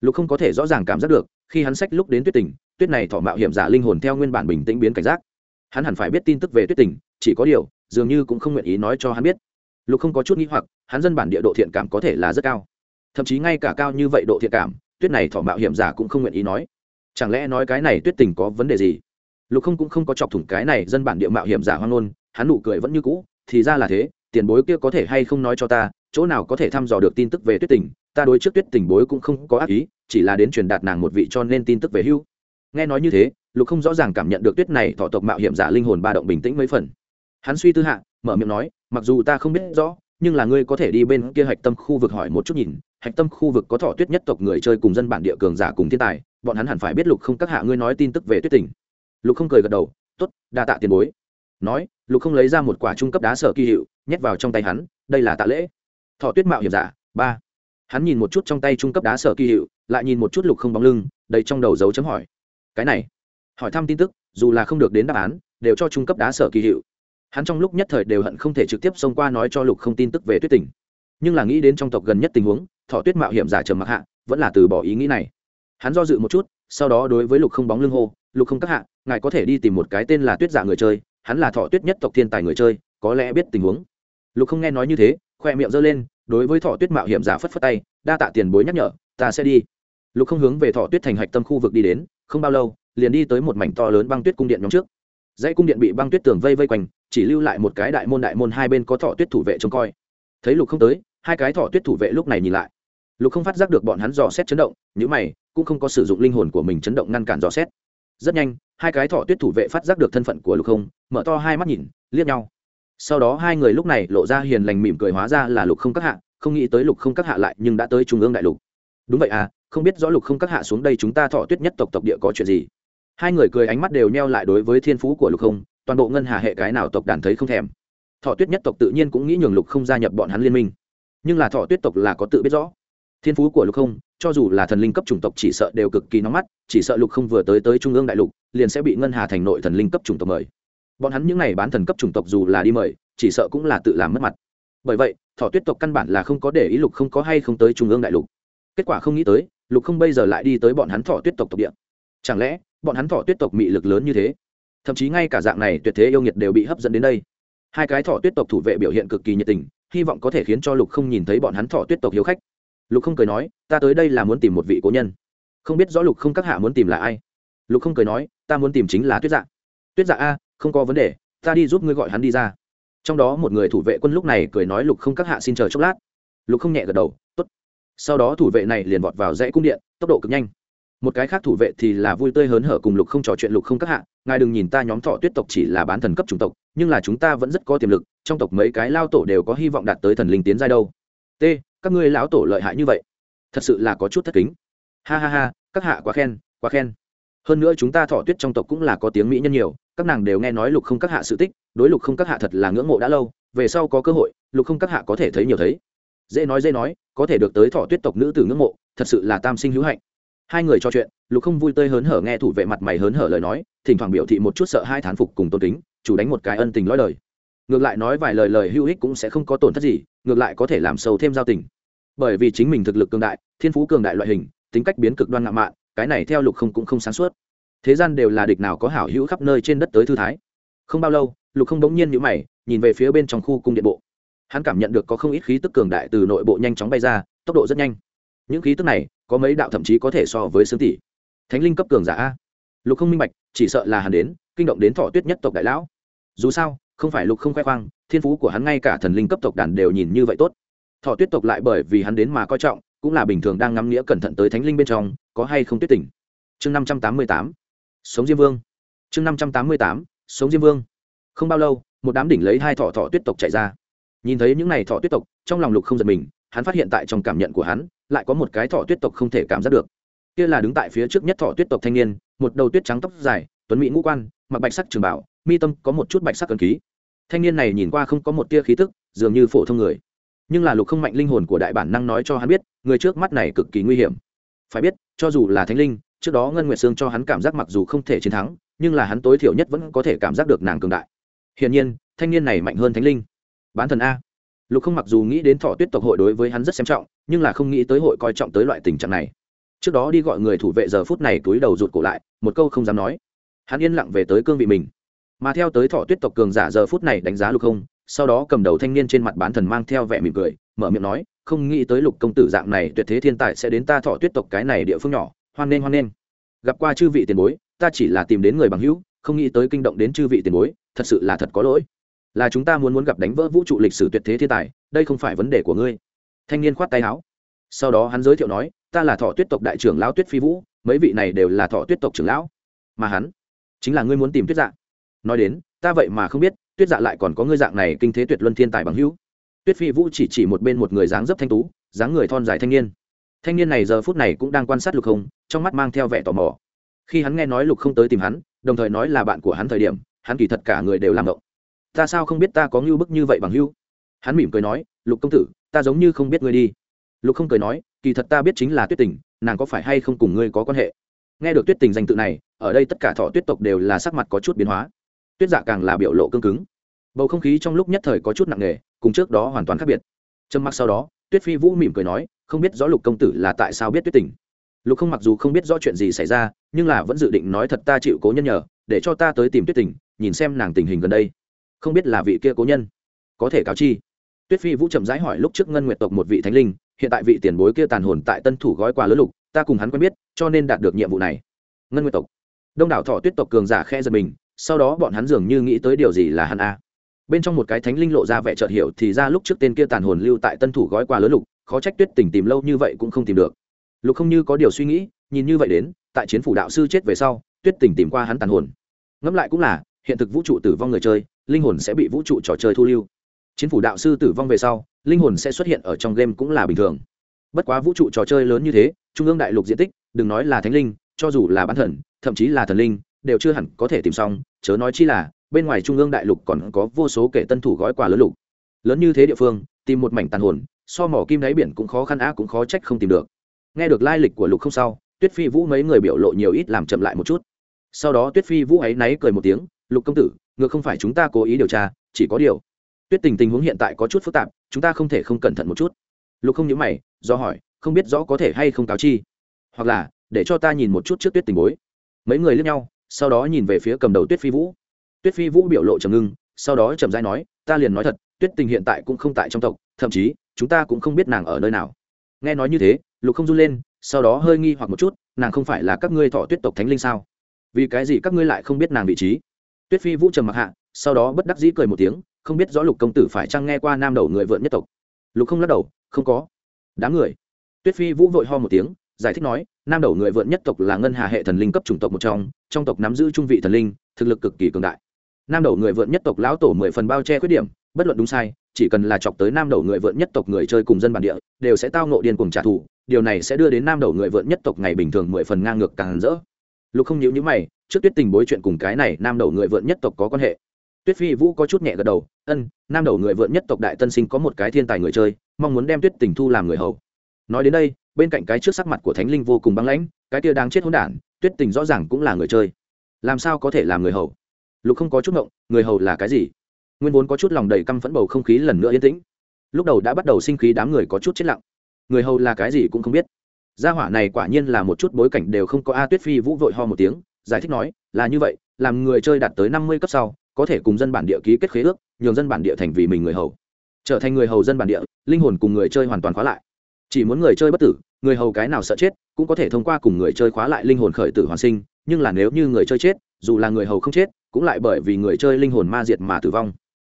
S1: Lục không có thể rõ ràng cảm giác được, khi hắn sách lúc đến tuyết tình, tuyết này thọ mạo hiểm giả linh hồn theo nguyên bản bình tĩnh biến cảnh giác. Hắn hẳn phải biết tin tức về tuyết tình, chỉ có điều, dường như cũng không nguyện ý nói cho hắn biết lục không có chút nghĩ hoặc, hắn dân bản địa độ thiện cảm có thể là rất cao. Thậm chí ngay cả cao như vậy độ thiện cảm, tuyết này thọ mạo hiểm giả cũng không nguyện ý nói. Chẳng lẽ nói cái này tuyết tình có vấn đề gì? Lục không cũng không có chọc thủng cái này dân bản địa mạo hiểm giả hoang ngôn, hắn nụ cười vẫn như cũ, thì ra là thế, tiền bối kia có thể hay không nói cho ta, chỗ nào có thể thăm dò được tin tức về tuyết tình, ta đối trước tuyết tình bối cũng không có ác ý, chỉ là đến truyền đạt nàng một vị cho nên tin tức về hưu. Nghe nói như thế, lục không rõ ràng cảm nhận được tuyết này thọ tộc mạo hiểm giả linh hồn ba động bình tĩnh mấy phần. Hắn suy tư hạ mở miệng nói, mặc dù ta không biết rõ, nhưng là ngươi có thể đi bên kia hạch tâm khu vực hỏi một chút nhìn, hạch tâm khu vực có thọ tuyết nhất tộc người chơi cùng dân bản địa cường giả cùng thiên tài, bọn hắn hẳn phải biết lục không các hạ ngươi nói tin tức về tuyết tình. Lục không cười gật đầu t ố t đa tạ tiền bối. Nói, lục không lấy ra một quả trung cấp đá sở kỳ hiệu, nhét vào trong tay hắn, đây là tạ lễ. Thọ tuyết mạo hiểm giả, ba. Hắn nhìn một chút trong tay trung cấp đá sở kỳ hiệu, lại nhìn một chút lục không bóng lưng, đầy trong đầu dấu chấm hỏi. Cái này? Hỏi thăm tin tức, dù là không được đến đáp án, đều cho trung cấp đá sở kỳ hiệu hắn trong lúc nhất thời đều hận không thể trực tiếp xông qua nói cho lục không tin tức về tuyết tình. Nhưng là nghĩ đến trong tộc gần nhất tình huống, thọ tuyết mạo hiểm giả trầm mặc hạ, vẫn là từ bỏ ý nghĩ này. Hắn do dự một chút, sau đó đối với lục không bóng lưng hô, lục không các hạ, ngài có thể đi tìm một cái tên là tuyết giả người chơi, hắn là thọ tuyết nhất tộc thiên tài người chơi, có lẽ biết tình huống. Lục không nghe nói như thế, khoe miệng giơ lên, đối với thọ tuyết mạo hiểm giả phất phất tay, đa tạ tiền bối nhắc nhở, ta sẽ đi. Lục không hướng về thọ tuyết thành hạch tâm khu vực đi đến, không bao lâu, liền đi tới một mảnh to lớn băng tuyết cung điện nhóm trước. Dãy cung điện bị băng tuyết tường vây vây quanh chỉ lưu lại một cái đại môn đại môn hai bên có thọ tuyết thủ vệ trông coi. Thấy lục không tới, hai cái thọ tuyết thủ vệ lúc này nhìn lại. Lục không phát giác được bọn hắn dò xét chấn động n mày, cũng không có sử dụng linh hồn của mình chấn động ngăn cản dò xét. Rất nhanh, hai cái thọ tuyết thủ vệ phát giác được thân phận của lục không, mở to hai mắt nhìn, liếc nhau. Sau đó hai người lúc này lộ ra hiền lành mỉm cười hóa ra là lục không các hạ, không nghĩ tới lục không các hạ lại nhưng đã tới trung ương đại lục. Đúng vậy à không biết rõ lục không các hạ xuống đây chúng ta thọ tuyết nhất tộc tộc địa có chuyện gì. Hai người cười ánh mắt đều neo lại đối với thiên phú của lục không toàn bộ ngân hà hệ cái nào tộc đàn thấy không thèm. Thọ tuyết nhất tộc tự nhiên cũng nghĩ nhường lục không gia nhập bọn hắn liên minh. Nhưng là thọ tuyết tộc là có tự biết rõ. Thiên phú của lục không, cho dù là thần linh cấp chủng tộc chỉ sợ đều cực kỳ nóng mắt, chỉ sợ lục không vừa tới tới trung ương đại lục, liền sẽ bị ngân hà thành nội thần linh cấp chủng tộc mời. Bọn hắn những n à y bán thần cấp chủng tộc dù là đi mời, chỉ sợ cũng là tự làm mất mặt. Bởi vậy, thọ tuyết tộc căn bản là không có để ý lục không có hay không tới trung ương đại lục. Kết quả không nghĩ tới, lục không bây giờ lại đi tới bọn hắn thọ tuyết tộc tộc địa. Chẳng lẽ, bọn hắn thọ tuyết tộc mị lực lớn như thế? Thậm chí ngay cả dạng này tuyệt thế yêu nghiệt đều bị hấp dẫn đến đây. Hai cái thọ tuyết tộc thủ vệ biểu hiện cực kỳ nhiệt tình, hy vọng có thể khiến cho lục không nhìn thấy bọn hắn thọ tuyết tộc hiếu khách. Lục không cười nói, ta tới đây là muốn tìm một vị cố nhân. Không biết rõ lục không các hạ muốn tìm là ai. Lục không cười nói, ta muốn tìm chính là tuyết dạ. Tuyết dạ a, không có vấn đề, ta đi giúp ngươi gọi hắn đi ra. Trong đó một người thủ vệ quân lúc này cười nói, lục không các hạ xin chờ chốc lát. Lục không nhẹ gật đầu t ố t sau đó thủ vệ này liền vọt vào dãy cung điện, tốc độ cực nhanh một cái khác thủ vệ thì là vui tươi hớn hở cùng lục không trò chuyện lục không các hạ, ngài đừng nhìn ta nhóm thọ tuyết tộc chỉ là bán thần cấp chủng tộc, nhưng là chúng ta vẫn rất có tiềm lực, trong tộc mấy cái lao tổ đều có hy vọng đạt tới thần linh tiến giai đâu. T, các ngươi lão tổ lợi hại như vậy, thật sự là có chút thất kính. Ha ha ha, các hạ quá khen quá khen. Hơn nữa chúng ta thọ tuyết trong tộc cũng là có tiếng mỹ nhân nhiều, các nàng đều nghe nói lục không các hạ sự tích, đối lục không các hạ thật là ngưỡng mộ đã lâu, về sau có cơ hội, lục không các hạ có thể thấy nhiều thấy. Dễ nói dễ nói, có thể được tới thọ tuyết tộc nữ tử ngưỡng mộ, thật sự là tam sinh hữu hạnh hai người trò chuyện, lục không vui tươi hớn hở nghe thủ vệ mặt mày hớn hở lời nói, thỉnh thoảng biểu thị một chút sợ hai thán phục cùng tôn kính, chủ đánh một cái ân tình lõi lời. Ngược lại nói vài lời lời hữu ích cũng sẽ không có tổn thất gì, ngược lại có thể làm sâu thêm giao tình. Bởi vì chính mình thực lực cường đại, thiên phú cường đại loại hình, tính cách biến cực đoan ngạo mạn, cái này theo lục không cũng không sáng suốt. Thế gian đều là địch nào có hảo hữu khắp nơi trên đất tới thư thái. Không bao lâu, lục không bỗng nhiên nhữ mày, nhìn về phía bên trong khu cung điện bộ. Hắn cảm nhận được có không ít khí tức cường đại từ nội bộ nhanh chóng bay ra, tốc độ rất nhanh. Những khí tức này có mấy đạo thậm chí có thể so với xương tỷ. Thánh linh cấp cường giả a. Lục không minh bạch, chỉ sợ là hắn đến, kinh động đến thọ tuyết nhất tộc đại lão. Dù sao, không phải lục không khoe khoang, thiên phú của hắn ngay cả thần linh cấp tộc đàn đều nhìn như vậy tốt. Thọ tuyết tộc lại bởi vì hắn đến mà coi trọng, cũng là bình thường đang ngắm nghĩa cẩn thận tới thánh linh bên trong, có hay không tuyết tỉnh chương năm trăm tám mươi tám. Sống diêm vương. Chương năm trăm tám mươi tám. Sống diêm vương. Không bao lâu, một đám đỉnh lấy hai thọ thọ tuyết tộc chạy ra. Nhìn thấy những n à y thọ tuyết tộc, trong lòng lục không giật mình, hắn phát hiện tại trong cảm nhận của hắn lại có một cái thọ tuyết tộc không thể cảm giác được. Kia là đứng tại phía trước nhất thọ tuyết tộc thanh niên, một đầu tuyết trắng tóc dài, tuấn mỹ ngũ quan, mặc bạch sắc trường bảo, mi tâm có một chút bạch sắc cần ký. Thanh niên này nhìn qua không có một tia khí tức, dường như phổ thông người. Nhưng là lục không mạnh linh hồn của đại bản năng nói cho hắn biết, người trước mắt này cực kỳ nguy hiểm. Phải biết, cho dù là thánh linh, trước đó ngân nguyệt sương cho hắn cảm giác mặc dù không thể chiến thắng, nhưng là hắn tối thiểu nhất vẫn có thể cảm giác được nàng cường đại. Hiển nhiên, thanh niên này mạnh hơn thánh linh. Bán thần a lục không mặc dù nghĩ đến thọ tuyết tộc hội đối với hắn rất xem trọng, nhưng là không nghĩ tới hội coi trọng tới loại tình trạng này. Trước đó đi gọi người thủ vệ giờ phút này túi đầu rụt cổ lại, một câu không dám nói. Hắn yên lặng về tới cương vị mình. Mà theo tới thọ tuyết tộc cường giả giờ phút này đánh giá lục không, sau đó cầm đầu thanh niên trên mặt bán thần mang theo vẻ mỉm cười, mở miệng nói, không nghĩ tới lục công tử dạng này, tuyệt thế thiên tài sẽ đến ta thọ tuyết tộc cái này địa phương nhỏ, hoan nên hoan nên gặp qua chư vị tiền bối, ta chỉ là tìm đến người bằng hữu, không nghĩ tới kinh động đến chư vị tiền bối, thật sự là thật có lỗi là chúng ta muốn muốn gặp đánh vỡ vũ trụ lịch sử tuyệt thế thiên tài, đây không phải vấn đề của ngươi. Thanh niên khoát tay áo. Sau đó hắn giới thiệu nói, ta là thọ tuyết tộc đại trưởng lão tuyết phi vũ, mấy vị này đều là thọ tuyết tộc trưởng lão. Mà hắn, chính là ngươi muốn tìm tuyết dạ. Nói đến, ta vậy mà không biết, tuyết dạ lại còn có ngươi dạng này kinh thế tuyệt luân thiên tài bằng hữu. Tuyết phi vũ chỉ chỉ một bên một người dáng dấp thanh tú, dáng người thon dài thanh niên. Thanh niên này giờ phút này cũng đang quan sát lục không trong mắt mang theo vẻ tò mò. Khi hắn nghe nói lục không tới tìm hắn, đồng thời nói là bạn của hắn thời điểm, hắn kỳ thật cả người đều làm động ta sao không biết ta có ngưu bức như vậy bằng hưu? Hắn mỉm cười nói, lục công tử, ta giống như không biết ngươi đi. Lục không cười nói, kỳ thật ta biết chính là tuyết tình, nàng có phải hay không cùng ngươi có quan hệ? Nghe được tuyết tình danh tự này, ở đây tất cả thọ tuyết tộc đều là sắc mặt có chút biến hóa. Tuyết dạ càng là biểu lộ cương cứng. Bầu không khí trong lúc nhất thời có chút nặng nề, cùng trước đó hoàn toàn khác biệt. Trầm mặc sau đó, tuyết phi vũ mỉm cười nói, không biết rõ lục công tử là tại sao biết tuyết tình? Lục không mặc dù không biết rõ chuyện gì xảy ra, nhưng là vẫn dự định nói thật ta chịu cố nhân nhờ, để cho ta tới tìm tuyết tình, nhìn xem nàng tình hình gần đây không biết là vị kia cố nhân có thể cáo chi. Tuyết phi vũ chậm rãi hỏi lúc trước ngân nguyệt tộc một vị thánh linh, hiện tại vị tiền bối kia tàn hồn tại tân thủ gói quà lớn lục, ta cùng hắn quen biết, cho nên đạt được nhiệm vụ này. Ngân nguyệt tộc. Đông đảo thọ tuyết tộc cường giả khe giật mình, sau đó bọn hắn dường như nghĩ tới điều gì là hắn a. Bên trong một cái thánh linh lộ ra vẻ chợt hiểu thì ra lúc trước tên kia tàn hồn lưu tại tân thủ gói quà lớn lục, khó trách tuyết Tỉnh tìm lâu như vậy cũng không tìm được. Lục không như có điều suy nghĩ, nhìn như vậy đến, tại chiến phủ đạo sư chết về sau, tuyết Tỉnh tìm qua hắn tàn hồn. Ngẫm lại cũng là, hiện thực vũ trụ tử vong người chơi linh hồn sẽ bị vũ trụ trò chơi thu lưu. Chiến phủ đạo sư tử vong về sau, linh hồn sẽ xuất hiện ở trong game cũng là bình thường. Bất quá vũ trụ trò chơi lớn như thế, trung ương đại lục diện tích, đừng nói là thánh linh, cho dù là bán thần, thậm chí là thần linh, đều chưa hẳn có thể tìm xong, chớ nói chi là, bên ngoài trung ương đại lục còn có vô số kể tân thủ gói quà lớn lục. Lớn như thế địa phương, tìm một mảnh tàn hồn, so mỏ kim đáy biển cũng khó khăn á cũng khó trách không tìm được. Nghe được lai lịch của lục không sau, tuyết phi vũ mấy người biểu lộ nhiều ít làm chậm lại một chút. Sau đó tuyết phi vũ ấy náy cười một tiếng, lục công tử ngược không phải chúng ta cố ý điều tra, chỉ có điều. Tuyết tình tình huống hiện tại có chút phức tạp, chúng ta không thể không cẩn thận một chút. Lục không nhớ mày, do hỏi, không biết rõ có thể hay không cáo chi. Hoặc là, để cho ta nhìn một chút trước tuyết tình bối. Mấy người lướt nhau, sau đó nhìn về phía cầm đầu tuyết phi vũ. Tuyết phi vũ biểu lộ trầm ngưng, sau đó trầm dai nói, ta liền nói thật, tuyết tình hiện tại cũng không tại trong tộc, thậm chí, chúng ta cũng không biết nàng ở nơi nào. Nghe nói như thế, lục không run lên, sau đó hơi nghi hoặc một chút, nàng không phải là các ngươi thọ tuyết tộc thánh linh sao? Vì cái gì các ngươi lại không biết nàng vị trí? Tuyết phi vũ trầm mặc hạ, sau đó bất đắc dĩ cười một tiếng, không biết rõ lục công tử phải chăng nghe qua nam đầu người vượn nhất tộc. Lục không lắc đầu, không có. Đám người. Tuyết phi vũ vội ho một tiếng, giải thích nói, nam đầu người vượn nhất tộc là ngân hà hệ thần linh cấp chủng tộc một trong trong tộc nắm giữ trung vị thần linh, thực lực cực kỳ cường đại. Nam đầu người vượn nhất tộc lão tổ mười phần bao che khuyết điểm, bất luận đúng sai, chỉ cần là chọc tới nam đầu người vượn nhất tộc người chơi cùng dân bản địa, đều sẽ tao nộ điên cùng trả thù, điều này sẽ đưa đến nam đầu người vượn nhất tộc ngày bình thường mười phần ngang ngược càng rỡ. Lục không nhíu nhíu mày trước tuyết tình bối chuyện cùng cái này nam đầu người vượn nhất tộc có quan hệ. Tuyết phi vũ có chút nhẹ gật đầu, ân, nam đầu người vượn nhất tộc đại tân sinh có một cái thiên tài người chơi, mong muốn đem tuyết tình thu làm người hầu. Nói đến đây, bên cạnh cái trước sắc mặt của thánh linh vô cùng băng lãnh, cái kia đang chết hỗn đản, tuyết tình rõ ràng cũng là người chơi. Làm sao có thể làm người hầu? Lục không có chút ngộng, người hầu là cái gì? Nguyên vốn có chút lòng đầy căm phẫn bầu không khí lần nữa yên tĩnh. Lúc đầu đã bắt đầu sinh khí đám người có chút chết lặng. Người hầu là cái gì cũng không biết. Gia hỏa này quả nhiên là một chút bối cảnh đều không có a tuyết phi vũ vội ho một tiếng giải thích nói, là như vậy, làm người chơi đạt tới năm mươi cấp sau, có thể cùng dân bản địa ký kết khế ước, nhường dân bản địa thành vì mình người hầu. Trở thành người hầu dân bản địa, linh hồn cùng người chơi hoàn toàn khóa lại. Chỉ muốn người chơi bất tử, người hầu cái nào sợ chết, cũng có thể thông qua cùng người chơi khóa lại linh hồn khởi tử hoàn sinh, nhưng là nếu như người chơi chết, dù là người hầu không chết, cũng lại bởi vì người chơi linh hồn ma diệt mà tử vong.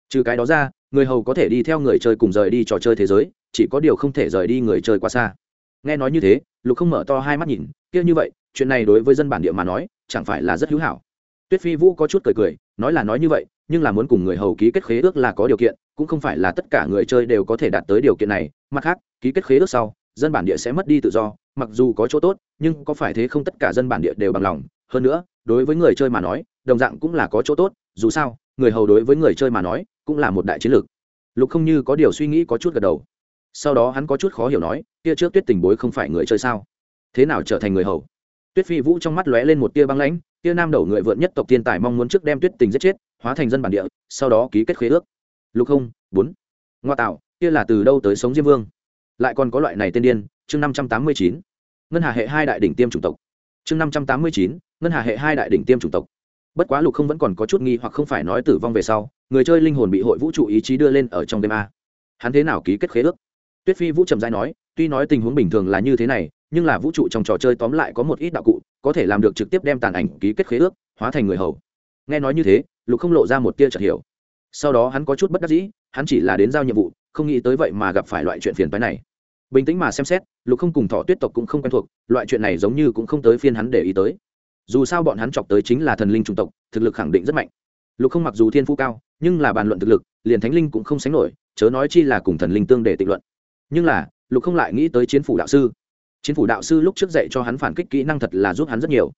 S1: Trừ cái đó ra, người hầu có thể đi theo người chơi cùng rời đi trò chơi thế giới, chỉ có điều không thể rời đi người chơi quá xa. Nghe nói như thế, lục không mở to hai mắt nhìn, kia như vậy chuyện này đối với dân bản địa mà nói, chẳng phải là rất hữu hảo. Tuyết phi vũ có chút cười cười, nói là nói như vậy, nhưng là muốn cùng người hầu ký kết khế ước là có điều kiện, cũng không phải là tất cả người chơi đều có thể đạt tới điều kiện này. Mặt khác, ký kết khế ước sau, dân bản địa sẽ mất đi tự do, mặc dù có chỗ tốt, nhưng có phải thế không tất cả dân bản địa đều bằng lòng. Hơn nữa, đối với người chơi mà nói, đồng dạng cũng là có chỗ tốt, dù sao, người hầu đối với người chơi mà nói, cũng là một đại chiến lược. Lục không như có điều suy nghĩ có chút gật đầu. Sau đó hắn có chút khó hiểu nói, kia trước tuyết tình bối không phải người chơi sao? Thế nào trở thành người hầu? Tuyết phi vũ trong mắt lóe lên một tia băng lãnh, tia nam đầu người vượn nhất tộc tiên tài mong muốn trước đem tuyết tình giết chết, hóa thành dân bản địa, sau đó ký kết khế ước. Lục không, bốn. Ngoa tạo, kia là từ đâu tới sống diêm vương? Lại còn có loại này tên điên, chương năm trăm tám mươi chín. Ngân hà hệ hai đại đỉnh tiêm chủng tộc. Chương năm trăm tám mươi chín, ngân hà hệ hai đại đỉnh tiêm chủng tộc. Bất quá lục không vẫn còn có chút nghi hoặc không phải nói tử vong về sau, người chơi linh hồn bị hội vũ trụ ý chí đưa lên ở trong đêm a. Hắn thế nào ký kết khế ước? Tuyết phi vũ trầm giai nói tuy nói tình huống bình thường là như thế này, nhưng là vũ trụ trong trò chơi tóm lại có một ít đạo cụ, có thể làm được trực tiếp đem tàn ảnh ký kết khế ước, hóa thành người hầu. Nghe nói như thế, lục không lộ ra một tia chợt hiểu. Sau đó hắn có chút bất đắc dĩ, hắn chỉ là đến giao nhiệm vụ, không nghĩ tới vậy mà gặp phải loại chuyện phiền phái này. Bình tĩnh mà xem xét, lục không cùng thọ tuyết tộc cũng không quen thuộc, loại chuyện này giống như cũng không tới phiên hắn để ý tới. Dù sao bọn hắn chọc tới chính là thần linh chủng tộc, thực lực khẳng định rất mạnh. Lục không mặc dù thiên phú cao, nhưng là bàn luận thực lực, liền thánh linh cũng không sánh nổi, chớ nói chi là cùng thần linh tương để tịnh luận. Nhưng là lục không lại nghĩ tới chiến phủ đạo sư. Chiến phủ đạo sư lúc trước dạy cho hắn phản kích kỹ năng thật là giúp hắn rất nhiều.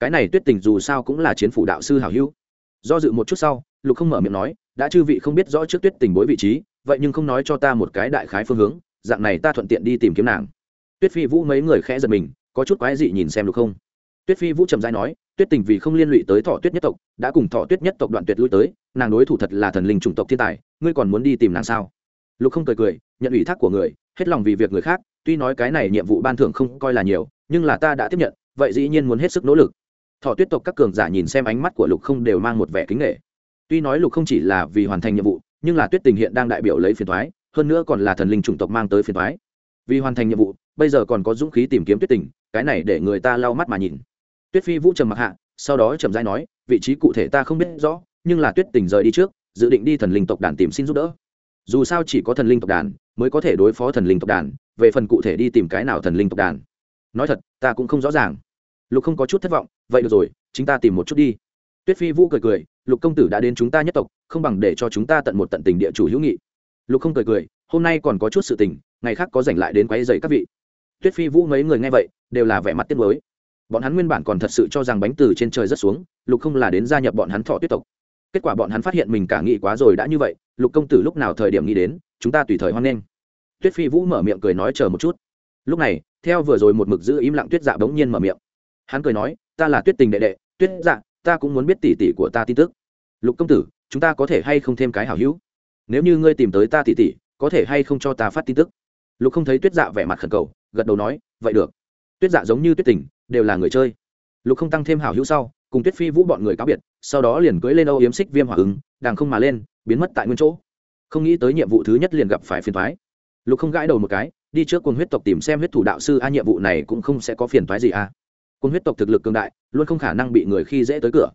S1: Cái này tuyết tình dù sao cũng là chiến phủ đạo sư hảo hữu. Do dự một chút sau, lục không mở miệng nói, đã chư vị không biết rõ trước tuyết tình bối vị trí, vậy nhưng không nói cho ta một cái đại khái phương hướng, dạng này ta thuận tiện đi tìm kiếm nàng. Tuyết phi vũ mấy người khẽ giật mình, có chút quái dị nhìn xem lục không. Tuyết phi vũ trầm dai nói, tuyết tình vì không liên lụy tới thọ tuyết nhất tộc, đã cùng thọ tuyết nhất tộc đoạn tuyệt lui tới, nàng đối thủ thật là thần linh chủng tộc thiên tài, ngươi còn muốn đi tìm nàng sao? Lục không cười cười, nhận ủy thác của người hết lòng vì việc người khác, tuy nói cái này nhiệm vụ ban thưởng không coi là nhiều, nhưng là ta đã tiếp nhận, vậy dĩ nhiên muốn hết sức nỗ lực. Thọ tuyết tộc các cường giả nhìn xem ánh mắt của lục không đều mang một vẻ kính nghệ tuy nói lục không chỉ là vì hoàn thành nhiệm vụ, nhưng là tuyết tình hiện đang đại biểu lấy phiền thoái hơn nữa còn là thần linh chủng tộc mang tới phiền thoái vì hoàn thành nhiệm vụ, bây giờ còn có dũng khí tìm kiếm tuyết tình, cái này để người ta lau mắt mà nhìn. Tuyết phi vũ trầm mặc hạ, sau đó trầm dai nói, vị trí cụ thể ta không biết rõ, nhưng là tuyết tình rời đi trước, dự định đi thần linh tộc đàn tìm xin giúp đỡ. Dù sao chỉ có thần linh tộc đàn mới có thể đối phó thần linh tộc đàn, về phần cụ thể đi tìm cái nào thần linh tộc đàn. Nói thật, ta cũng không rõ ràng. Lục không có chút thất vọng, vậy được rồi chúng ta tìm một chút đi. Tuyết phi vũ cười cười, lục công tử đã đến chúng ta nhất tộc, không bằng để cho chúng ta tận một tận tình địa chủ hữu nghị. Lục không cười cười, hôm nay còn có chút sự tình, ngày khác có dành lại đến quấy dày các vị. Tuyết phi vũ mấy người nghe vậy, đều là vẻ mặt tiếc mới bọn hắn nguyên bản còn thật sự cho rằng bánh từ trên trời rất xuống, lục không là đến gia nhập bọn hắn thọ tuyết tộc. Kết quả bọn hắn phát hiện mình cả nghĩ quá rồi đã như vậy, lục công tử lúc nào thời điểm nghĩ đến chúng ta tùy thời hoan nghênh. Tuyết phi vũ mở miệng cười nói chờ một chút. Lúc này, theo vừa rồi một mực giữ im lặng tuyết dạ bỗng nhiên mở miệng. Hắn cười nói, ta là tuyết tình đệ đệ, tuyết dạ ta cũng muốn biết tỉ tỉ của ta tin tức. Lục công tử, chúng ta có thể hay không thêm cái hảo hữu? Nếu như ngươi tìm tới ta tỉ tỉ có thể hay không cho ta phát tin tức? Lục không thấy tuyết dạ vẻ mặt khẩn cầu, gật đầu nói, vậy được. Tuyết dạ giống như tuyết tình, đều là người chơi. Lục không tăng thêm hảo hữu sau, cùng tuyết phi vũ bọn người cáo biệt, sau đó liền cưỡi lên âu yếm xích viêm hỏa ứng đàng không mà lên, biến mất tại nguyên chỗ không nghĩ tới nhiệm vụ thứ nhất liền gặp phải phiền thoái. Lục không gãi đầu một cái, đi trước quân huyết tộc tìm xem huyết thủ đạo sư, a, nhiệm vụ này cũng không sẽ có phiền thoái gì, a. Quân huyết tộc thực lực cường đại, luôn không khả năng bị người khi dễ tới cửa.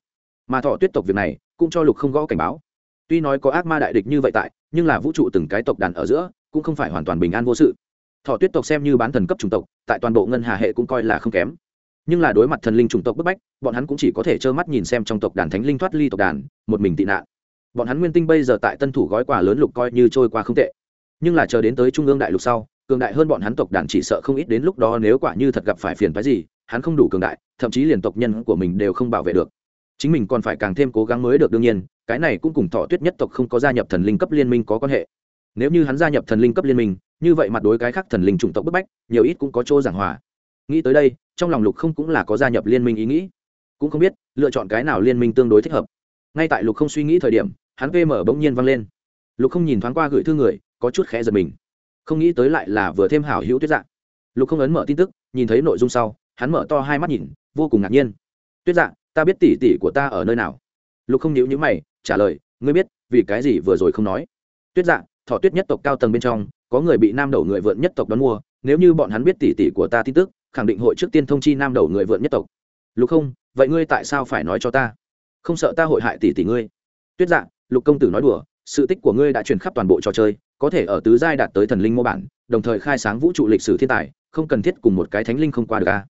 S1: Mà thọ tuyết tộc việc này, cũng cho lục không gõ cảnh báo. Tuy nói có ác ma đại địch như vậy tại, nhưng là vũ trụ từng cái tộc đàn ở giữa, cũng không phải hoàn toàn bình an vô sự. Thọ tuyết tộc xem như bán thần cấp chủng tộc, tại toàn bộ ngân hà hệ cũng coi là không kém. Nhưng là đối mặt thần linh chủng tộc bức bách, bọn hắn cũng chỉ có thể trơ mắt nhìn xem trong tộc đàn thánh linh thoát ly tộc đàn, một mình tị nạn bọn hắn nguyên tinh bây giờ tại tân thủ gói quà lớn lục coi như trôi qua không tệ. Nhưng là chờ đến tới trung ương đại lục sau, cường đại hơn bọn hắn tộc đàn chỉ sợ không ít đến lúc đó nếu quả như thật gặp phải phiền phái gì, hắn không đủ cường đại, thậm chí liền tộc nhân của mình đều không bảo vệ được. Chính mình còn phải càng thêm cố gắng mới được đương nhiên, cái này cũng cùng thọ tuyết nhất tộc không có gia nhập thần linh cấp liên minh có quan hệ. Nếu như hắn gia nhập thần linh cấp liên minh, như vậy mặt đối cái khác thần linh chủng tộc bức bách, nhiều ít cũng có chỗ giảng hòa. Nghĩ tới đây, trong lòng lục không cũng là có gia nhập liên minh ý nghĩ. Cũng không biết, lựa chọn cái nào liên minh tương đối thích hợp. Ngay tại lục không suy nghĩ thời điểm hắn vm bỗng nhiên vang lên. Lục không nhìn thoáng qua gửi thư người, có chút khẽ giật mình. Không nghĩ tới lại là vừa thêm hảo hữu tuyết dạng lục không ấn mở tin tức, nhìn thấy nội dung sau, hắn mở to hai mắt nhìn, vô cùng ngạc nhiên. Tuyết dạng ta biết tỉ tỉ của ta ở nơi nào. Lục không nhíu nhíu mày, trả lời, ngươi biết, vì cái gì vừa rồi không nói? Tuyết dạng thọ tuyết nhất tộc cao tầng bên trong, có người bị nam đầu người vượn nhất tộc đón mua, nếu như bọn hắn biết tỉ tỉ của ta tin tức, khẳng định hội trước tiên thông chi nam đầu người vượn nhất tộc. Lục không, vậy ngươi tại sao phải nói cho ta? Không sợ ta hội hại tỷ tỷ ngươi. Tuyết dạ lục công tử nói đùa, sự tích của ngươi đã truyền khắp toàn bộ trò chơi, có thể ở tứ giai đạt tới thần linh mô bản, đồng thời khai sáng vũ trụ lịch sử thiên tài, không cần thiết cùng một cái thánh linh không qua được a.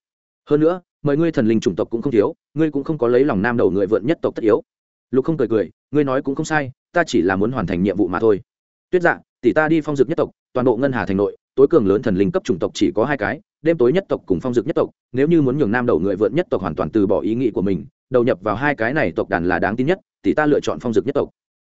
S1: Hơn nữa, mời ngươi thần linh chủng tộc cũng không thiếu, ngươi cũng không có lấy lòng nam đầu người vượn nhất tộc tất yếu. Lục không cười cười, ngươi nói cũng không sai, ta chỉ là muốn hoàn thành nhiệm vụ mà thôi. Tuyết dạ tỷ ta đi phong dực nhất tộc, toàn bộ ngân hà thành nội, tối cường lớn thần linh cấp chủng tộc chỉ có hai cái, đêm tối nhất tộc cùng phong dực nhất tộc, nếu như muốn nhường nam đầu người vượn nhất tộc hoàn toàn từ bỏ ý nghĩ của mình, đầu nhập vào hai cái này tộc đàn là đáng tin nhất thì ta lựa chọn phong dực nhất tộc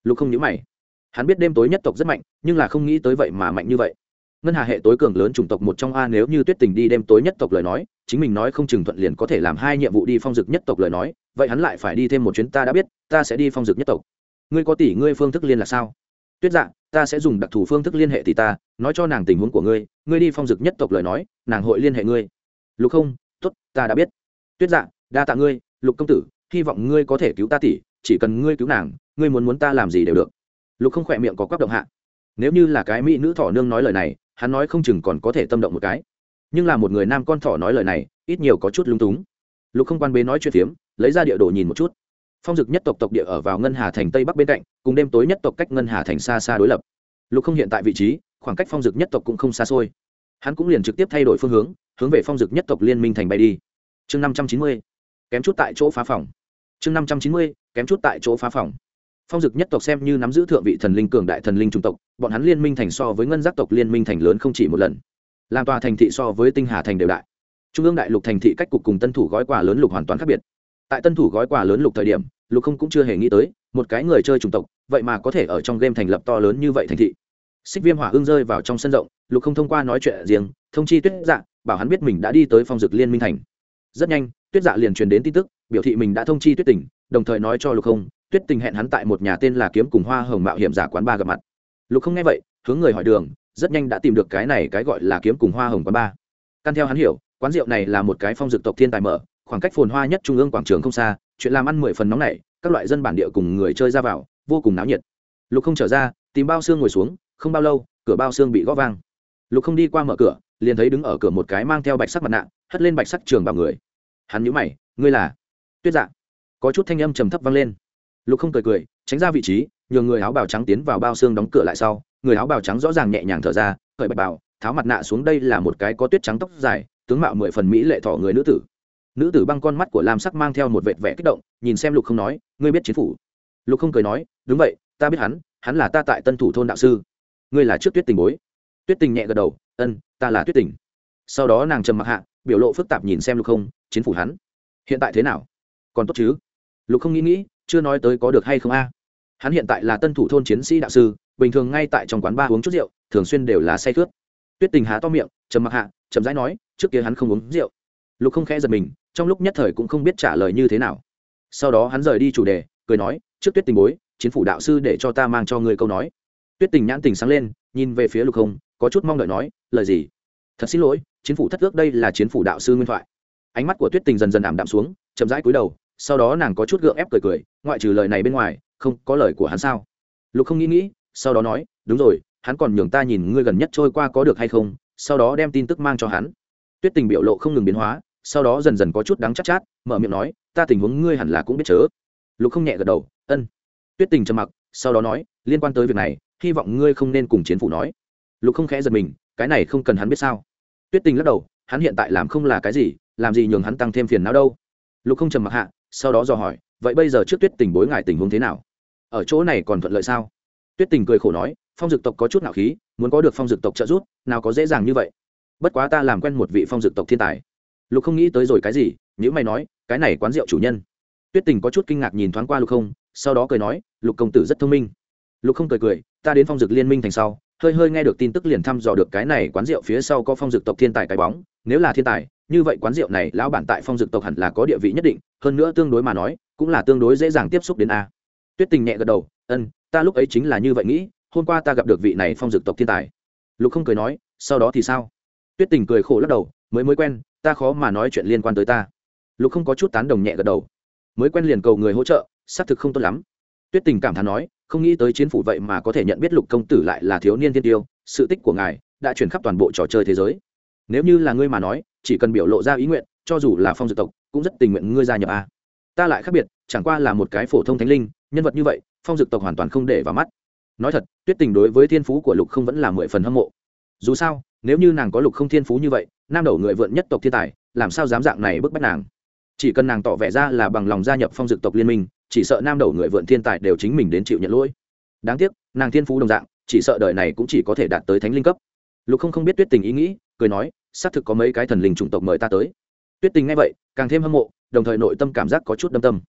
S1: lục không nhữ mày. Hắn biết đêm tối nhất tộc rất mạnh, nhưng là không nghĩ tới vậy mà mạnh như vậy. Ngân hà hệ tối cường lớn chủng tộc một trong a nếu như tuyết tình đi đêm tối nhất tộc lời nói, chính mình nói không chừng thuận liền có thể làm hai nhiệm vụ đi phong dực nhất tộc lời nói, vậy hắn lại phải đi thêm một chuyến ta đã biết, ta sẽ đi phong dực nhất tộc. Ngươi có tỷ ngươi phương thức liên là sao? Tuyết dạ ta sẽ dùng đặc thù phương thức liên hệ tỷ ta, nói cho nàng tình huống của ngươi ngươi đi phong dực nhất tộc lời nói, nàng hội liên hệ ngươi. Lục không t ố t ta đã biết. Tuyết dạ đa tạ ngươi, lục công tử, hy vọng ngươi có thể cứu ta tỷ chỉ cần ngươi cứu nàng, ngươi muốn muốn ta làm gì đều được. Lục không khỏe miệng có quắc động hạ. Nếu như là cái mỹ nữ thỏ nương nói lời này, hắn nói không chừng còn có thể tâm động một cái. Nhưng là một người nam con thỏ nói lời này, ít nhiều có chút lung túng. Lục không quan bế nói chuyện phiếm, lấy ra địa đồ nhìn một chút. Phong dực nhất tộc tộc địa ở vào ngân hà thành tây bắc bên cạnh, cùng đêm tối nhất tộc cách ngân hà thành xa xa đối lập. Lục không hiện tại vị trí, khoảng cách phong dực nhất tộc cũng không xa xôi. Hắn cũng liền trực tiếp thay đổi phương hướng hướng về phong dực nhất tộc liên minh thành bay đi. Chương năm trăm chín mươi, kém chút tại chỗ phá phòng chương năm trăm chín mươi, kém chút tại chỗ phá phòng. Phong dực nhất tộc xem như nắm giữ thượng vị thần linh cường đại thần linh trung tộc, bọn hắn liên minh thành so với ngân giác tộc liên minh thành lớn không chỉ một lần. Làm tòa thành thị so với tinh hà thành đều đại. Trung ương đại lục thành thị cách cục cùng tân thủ gói quà lớn lục hoàn toàn khác biệt. Tại tân thủ gói quà lớn lục thời điểm, lục không cũng chưa hề nghĩ tới, một cái người chơi chủng tộc, vậy mà có thể ở trong game thành lập to lớn như vậy thành thị. Xích viêm hỏa ương rơi vào trong sân rộng, lục không thông qua nói chuyện riêng, thông chi tuyết dạ bảo hắn biết mình đã đi tới phong dực liên minh thành. Rất nhanh, tuyết dạ liền truyền đến tin tức biểu thị mình đã thông chi tuyết tình, đồng thời nói cho lục không tuyết tình hẹn hắn tại một nhà tên là kiếm cùng hoa hồng mạo hiểm giả quán ba gặp mặt. Lục không nghe vậy hướng người hỏi đường rất nhanh đã tìm được cái này cái gọi là kiếm cùng hoa hồng quán ba. Căn theo hắn hiểu quán rượu này là một cái phong dực tộc thiên tài mở khoảng cách phồn hoa nhất trung ương quảng trường không xa chuyện làm ăn mười phần nóng này các loại dân bản địa cùng người chơi ra vào vô cùng náo nhiệt. Lục không trở ra tìm bao xương ngồi xuống không bao lâu cửa bao xương bị gõ vang. Lục không đi qua mở cửa liền thấy đứng ở cửa một cái mang theo bạch sắc mặt nạ hất lên bạch sắc trường bảo người. Hắn nhíu mày ngươi là? Tuyết dạ. Có chút thanh âm trầm thấp vang lên. Lục không cười cười tránh ra vị trí nhường người áo bào trắng tiến vào bao xương đóng cửa lại sau. Người áo bào trắng rõ ràng nhẹ nhàng thở ra khởi bạch bảo, tháo mặt nạ xuống đây là một cái có tuyết trắng tóc dài tướng mạo mười phần mỹ lệ thọ người nữ tử. Nữ tử băng con mắt của lam sắc mang theo một vệt vẻ kích động nhìn xem lục không nói ngươi biết chiến phủ? Lục không cười nói đúng vậy ta biết hắn hắn là ta tại tân thủ thôn đạo sư. Ngươi là trước tuyết tình bối. Tuyết tình nhẹ gật đầu ân ta là tuyết tình. Sau đó nàng trầm mặc hạ biểu lộ phức tạp nhìn xem lục không chiến phủ hắn? Hiện tại thế nào? Còn tốt chứ? Lục không nghĩ nghĩ, chưa nói tới có được hay không a. Hắn hiện tại là tân thủ thôn chiến sĩ đạo sư, bình thường ngay tại trong quán ba uống chút rượu, thường xuyên đều là say khướt. Tuyết tình há to miệng, trầm mặc hạ trầm rãi nói, trước kia hắn không uống rượu. Lục không khẽ giật mình, trong lúc nhất thời cũng không biết trả lời như thế nào. Sau đó hắn rời đi chủ đề, cười nói, trước tuyết tình bối, chiến phủ đạo sư để cho ta mang cho người câu nói. Tuyết tình nhãn tình sáng lên, nhìn về phía lục không, có chút mong đợi nói, lời gì? Thật xin lỗi, chiến phủ thất ước đây là chiến phủ đạo sư nguyên thoại. Ánh mắt của tuyết tình dần dần ảm đạm xuống, chậm rãi cúi đầu sau đó nàng có chút gượng ép cười cười ngoại trừ lời này bên ngoài không có lời của hắn sao? Lục không nghĩ nghĩ sau đó nói đúng rồi hắn còn nhường ta nhìn ngươi gần nhất trôi qua có được hay không sau đó đem tin tức mang cho hắn. Tuyết tình biểu lộ không ngừng biến hóa sau đó dần dần có chút đắng chắc chát, chát mở miệng nói ta tình huống ngươi hẳn là cũng biết chớ. Lục không nhẹ gật đầu ân. Tuyết tình trầm mặc sau đó nói liên quan tới việc này hy vọng ngươi không nên cùng chiến phủ nói. Lục không khẽ giật mình cái này không cần hắn biết sao? Tuyết tình lắc đầu hắn hiện tại làm không là cái gì làm gì nhường hắn tăng thêm phiền não đâu. Lục không trầm mặc hạ sau đó dò hỏi, vậy bây giờ trước tuyết tình bối ngại tình huống thế nào? Ở chỗ này còn thuận lợi sao? Tuyết tình cười khổ nói, phong dực tộc có chút nạo khí, muốn có được phong dực tộc trợ giúp, nào có dễ dàng như vậy. Bất quá ta làm quen một vị phong dực tộc thiên tài. Lục không nghĩ tới rồi cái gì nếu mày nói, cái này quán rượu chủ nhân. Tuyết tình có chút kinh ngạc nhìn thoáng qua lục không, sau đó cười nói, lục công tử rất thông minh. Lục không cười cười, ta đến phong dực liên minh thành sau, hơi hơi nghe được tin tức liền thăm dò được cái này quán rượu phía sau có phong dực tộc thiên tài cái bóng, nếu là thiên tài như vậy quán rượu này, lão bản tại phong dực tộc hẳn là có địa vị nhất định, hơn nữa tương đối mà nói, cũng là tương đối dễ dàng tiếp xúc đến a. Tuyết tình nhẹ gật đầu, ân, ta lúc ấy chính là như vậy nghĩ, hôm qua ta gặp được vị này phong dực tộc thiên tài. Lục không cười nói, sau đó thì sao? Tuyết tình cười khổ lắc đầu, mới mới quen, ta khó mà nói chuyện liên quan tới ta. Lục không có chút tán đồng nhẹ gật đầu. Mới quen liền cầu người hỗ trợ, xác thực không tốt lắm. Tuyết tình cảm thán nói, không nghĩ tới chiến phủ vậy mà có thể nhận biết lục công tử lại là thiếu niên thiên tiêu, sự tích của ngài đã chuyển khắp toàn bộ trò chơi thế giới nếu như là ngươi mà nói, chỉ cần biểu lộ ra ý nguyện, cho dù là phong dược tộc, cũng rất tình nguyện ngươi gia nhập a. Ta lại khác biệt, chẳng qua là một cái phổ thông thánh linh, nhân vật như vậy, phong dược tộc hoàn toàn không để vào mắt. Nói thật, tuyết tình đối với thiên phú của lục không vẫn là mười phần hâm mộ. Dù sao, nếu như nàng có lục không thiên phú như vậy, nam đầu người vượn nhất tộc thiên tài, làm sao dám dạng này bức bách nàng? Chỉ cần nàng tỏ vẻ ra là bằng lòng gia nhập phong dực tộc liên minh, chỉ sợ nam đầu người vượn thiên tài đều chính mình đến chịu nhận lỗi. Đáng tiếc, nàng thiên phú đồng dạng, chỉ sợ đời này cũng chỉ có thể đạt tới thánh linh cấp lục không không biết tuyết tình ý nghĩ, cười nói, xác thực có mấy cái thần linh chủng tộc mời ta tới. Tuyết tình nghe vậy, càng thêm hâm mộ, đồng thời nội tâm cảm giác có chút đâm tâm.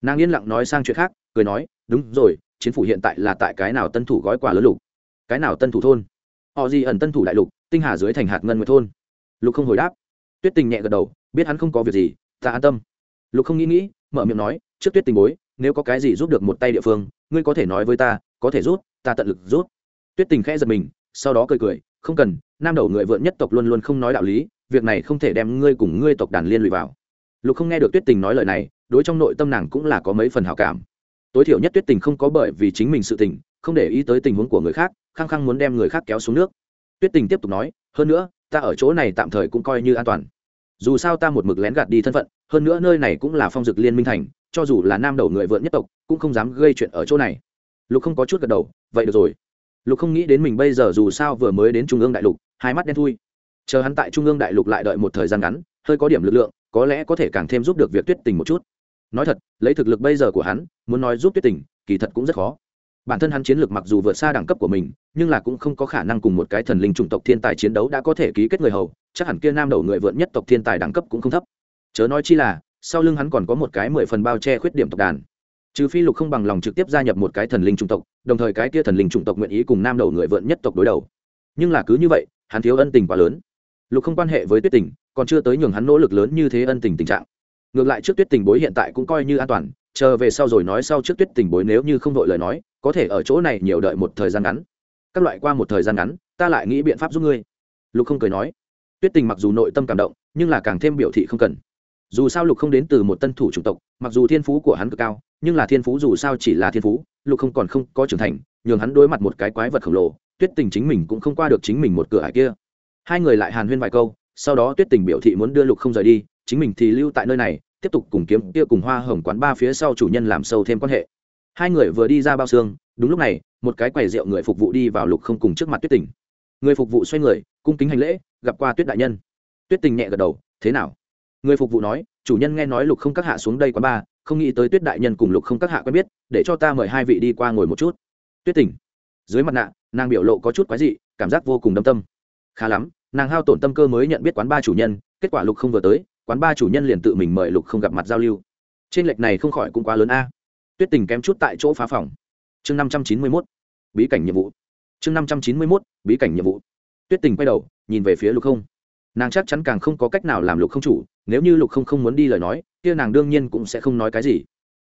S1: Nàng yên lặng nói sang chuyện khác, cười nói, đúng rồi, chiến phủ hiện tại là tại cái nào tân thủ gói quà lớn lục? Cái nào tân thủ thôn? Họ gì ẩn tân thủ đại lục, tinh hà dưới thành hạt ngân nguyệt thôn. Lục không hồi đáp. Tuyết tình nhẹ gật đầu, biết hắn không có việc gì, ta an tâm. Lục không nghĩ nghĩ, mở miệng nói, trước tuyết tình bối, nếu có cái gì giúp được một tay địa phương, ngươi có thể nói với ta, có thể rút, ta tận lực rút. Tuyết tình khẽ giật mình, sau đó cười cười không cần, nam đầu người vượn nhất tộc luôn luôn không nói đạo lý, việc này không thể đem ngươi cùng ngươi tộc đàn liên lụy vào. Lục không nghe được tuyết tình nói lời này, đối trong nội tâm nàng cũng là có mấy phần hảo cảm. Tối thiểu nhất tuyết tình không có bởi vì chính mình sự tình, không để ý tới tình huống của người khác, khăng khăng muốn đem người khác kéo xuống nước. Tuyết tình tiếp tục nói, hơn nữa, ta ở chỗ này tạm thời cũng coi như an toàn. Dù sao ta một mực lén gạt đi thân phận, hơn nữa nơi này cũng là phong dực liên minh thành, cho dù là nam đầu người vượn nhất tộc, cũng không dám gây chuyện ở chỗ này. Lục không có chút gật đầu, vậy được rồi lục không nghĩ đến mình bây giờ dù sao vừa mới đến trung ương đại lục, hai mắt đen thui. Chờ hắn tại trung ương đại lục lại đợi một thời gian ngắn, hơi có điểm lực lượng, có lẽ có thể càng thêm giúp được việc tuyết tình một chút. Nói thật, lấy thực lực bây giờ của hắn, muốn nói giúp tuyết tình, kỳ thật cũng rất khó. Bản thân hắn chiến lược mặc dù vượt xa đẳng cấp của mình, nhưng là cũng không có khả năng cùng một cái thần linh chủng tộc thiên tài chiến đấu đã có thể ký kết người hầu, chắc hẳn kia nam đầu người vượn nhất tộc thiên tài đẳng cấp cũng không thấp. Chớ nói chi là, sau lưng hắn còn có một cái mười phần bao che khuyết điểm tộc đàn trừ phi lục không bằng lòng trực tiếp gia nhập một cái thần linh chủng tộc, đồng thời cái kia thần linh chủng tộc nguyện ý cùng nam đầu người vợn nhất tộc đối đầu. Nhưng là cứ như vậy, hắn thiếu ân tình quá lớn. Lục không quan hệ với tuyết tình, còn chưa tới nhường hắn nỗ lực lớn như thế ân tình tình trạng. Ngược lại trước tuyết tình bối hiện tại cũng coi như an toàn, chờ về sau rồi nói sau trước tuyết tình bối nếu như không đội lời nói, có thể ở chỗ này nhiều đợi một thời gian ngắn. Các loại qua một thời gian ngắn, ta lại nghĩ biện pháp giúp ngươi. Lục không cười nói. Tuyết tình mặc dù nội tâm cảm động, nhưng là càng thêm biểu thị không cần dù sao lục không đến từ một tân thủ chủng tộc, mặc dù thiên phú của hắn cực cao, nhưng là thiên phú dù sao chỉ là thiên phú, lục không còn không có trưởng thành, nhường hắn đối mặt một cái quái vật khổng lồ, tuyết tình chính mình cũng không qua được chính mình một cửa hải kia. Hai người lại hàn huyên vài câu, sau đó tuyết tình biểu thị muốn đưa lục không rời đi, chính mình thì lưu tại nơi này, tiếp tục cùng kiếm kia cùng hoa hồng quán ba phía sau chủ nhân làm sâu thêm quan hệ. Hai người vừa đi ra bao xương, đúng lúc này, một cái quầy rượu người phục vụ đi vào lục không cùng trước mặt tuyết tình. Người phục vụ xoay người, cung kính hành lễ, gặp qua tuyết đại nhân. Tuyết tình nhẹ gật đầu, thế nào? Người phục vụ nói, chủ nhân nghe nói lục không các hạ xuống đây quá ba không nghĩ tới tuyết đại nhân cùng lục không các hạ quen biết, để cho ta mời hai vị đi qua ngồi một chút. Tuyết Tỉnh dưới mặt nạ, nàng biểu lộ có chút quái dị, cảm giác vô cùng đâm tâm. Khá lắm, nàng hao tổn tâm cơ mới nhận biết quán ba chủ nhân, kết quả lục không vừa tới, quán ba chủ nhân liền tự mình mời lục không gặp mặt giao lưu. Trên lệch này không khỏi cũng quá lớn a. Tuyết tình kém chút tại chỗ phá phòng. Chương năm trăm chín mươi mốt, bí cảnh nhiệm vụ. Chương năm trăm chín mươi mốt, bí cảnh nhiệm vụ. Tuyết tình quay đầu, nhìn về phía lục không. Nàng chắc chắn càng không có cách nào làm lục không chủ nếu như lục không không muốn đi lời nói, kia nàng đương nhiên cũng sẽ không nói cái gì.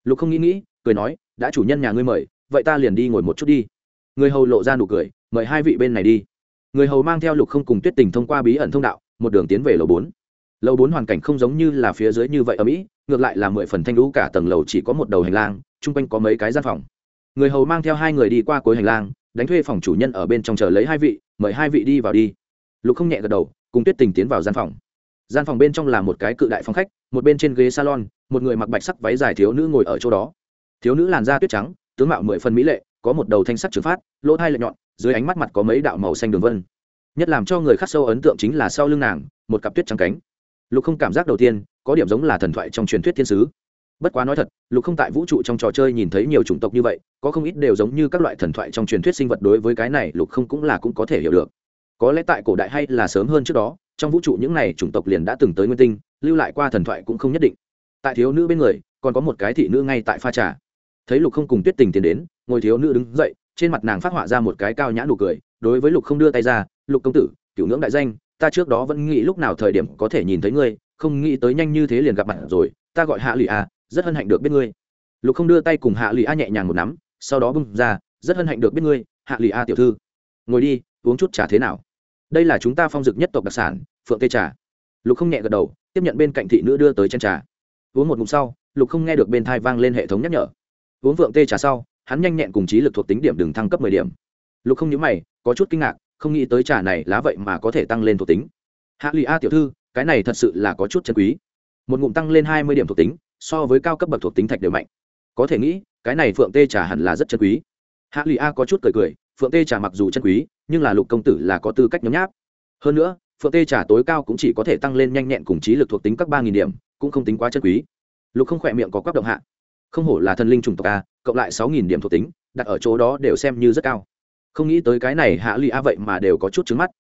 S1: Lục không nghĩ nghĩ, cười nói, đã chủ nhân nhà ngươi mời, vậy ta liền đi ngồi một chút đi. Người hầu lộ ra nụ cười, mời hai vị bên này đi. Người hầu mang theo lục không cùng tuyết tình thông qua bí ẩn thông đạo, một đường tiến về lầu bốn. Lầu bốn hoàn cảnh không giống như là phía dưới như vậy ở mỹ, ngược lại là mười phần thanh lũ, cả tầng lầu chỉ có một đầu hành lang, chung quanh có mấy cái gian phòng. Người hầu mang theo hai người đi qua cuối hành lang, đánh thuê phòng chủ nhân ở bên trong chờ lấy hai vị, mời hai vị đi vào đi. Lục không nhẹ gật đầu, cùng tuyết tình tiến vào gian phòng gian phòng bên trong là một cái cự đại phòng khách, một bên trên ghế salon, một người mặc bạch sắc váy dài thiếu nữ ngồi ở chỗ đó. Thiếu nữ làn da tuyết trắng, tướng mạo mười phần mỹ lệ, có một đầu thanh sắc trừng phát, lỗ thai lệ nhọn, dưới ánh mắt mặt có mấy đạo màu xanh đường vân. Nhất làm cho người khắc sâu ấn tượng chính là sau lưng nàng, một cặp tuyết trắng cánh. Lục không cảm giác đầu tiên, có điểm giống là thần thoại trong truyền thuyết thiên sứ. Bất quá nói thật, lục không tại vũ trụ trong trò chơi nhìn thấy nhiều chủng tộc như vậy, có không ít đều giống như các loại thần thoại trong truyền thuyết sinh vật đối với cái này lục không cũng là cũng có thể hiểu được. Có lẽ tại cổ đại hay là sớm hơn trước đó trong vũ trụ những này chủng tộc liền đã từng tới nguyên tinh, lưu lại qua thần thoại cũng không nhất định. Tại thiếu nữ bên người, còn có một cái thị nữ ngay tại pha trà. Thấy lục không cùng tuyết tình tiến đến, ngồi thiếu nữ đứng dậy, trên mặt nàng phát họa ra một cái cao nhã nụ cười, đối với lục không đưa tay ra, lục công tử cựu ngưỡng đại danh, ta trước đó vẫn nghĩ lúc nào thời điểm có thể nhìn thấy ngươi, không nghĩ tới nhanh như thế liền gặp mặt rồi, ta gọi hạ lụy a, rất hân hạnh được biết ngươi. Lục không đưa tay cùng hạ lụy a nhẹ nhàng một nắm, sau đó bưng ra, rất hân hạnh được biết ngươi, hạ lụy a tiểu thư. Ngồi đi, uống chút trà thế nào? Đây là chúng ta phong dực nhất tộc đặc sản, phượng tê trà. Lục không nhẹ gật đầu, tiếp nhận bên cạnh thị nữ đưa tới chân trà. Uống một ngụm sau, lục không nghe được bên thai vang lên hệ thống nhắc nhở. Uống phượng tê trà sau, hắn nhanh nhẹn cùng trí lực thuộc tính điểm đường thăng cấp mười điểm. Lục không nhớ mày, có chút kinh ngạc, không nghĩ tới trà này lá vậy mà có thể tăng lên thuộc tính. Hạ lụy a tiểu thư, cái này thật sự là có chút chân quý. Một ngụm tăng lên hai mươi điểm thuộc tính, so với cao cấp bậc thuộc tính thạch đều mạnh. Có thể nghĩ, cái này phượng tê trà hẳn là rất chân quý. Hạ lụy a có chút cười cười phượng tê trà mặc dù chân quý, nhưng là lục công tử là có tư cách nhấm nháp. Hơn nữa, phượng tê trà tối cao cũng chỉ có thể tăng lên nhanh nhẹn cùng trí lực thuộc tính các ba nghìn điểm, cũng không tính quá chân quý. Lục không khỏe miệng có quắc động hạ. Không hổ là thần linh trùng tộc a, cộng lại sáu nghìn điểm thuộc tính, đặt ở chỗ đó đều xem như rất cao. Không nghĩ tới cái này hạ lụy a vậy mà đều có chút trứng mắt.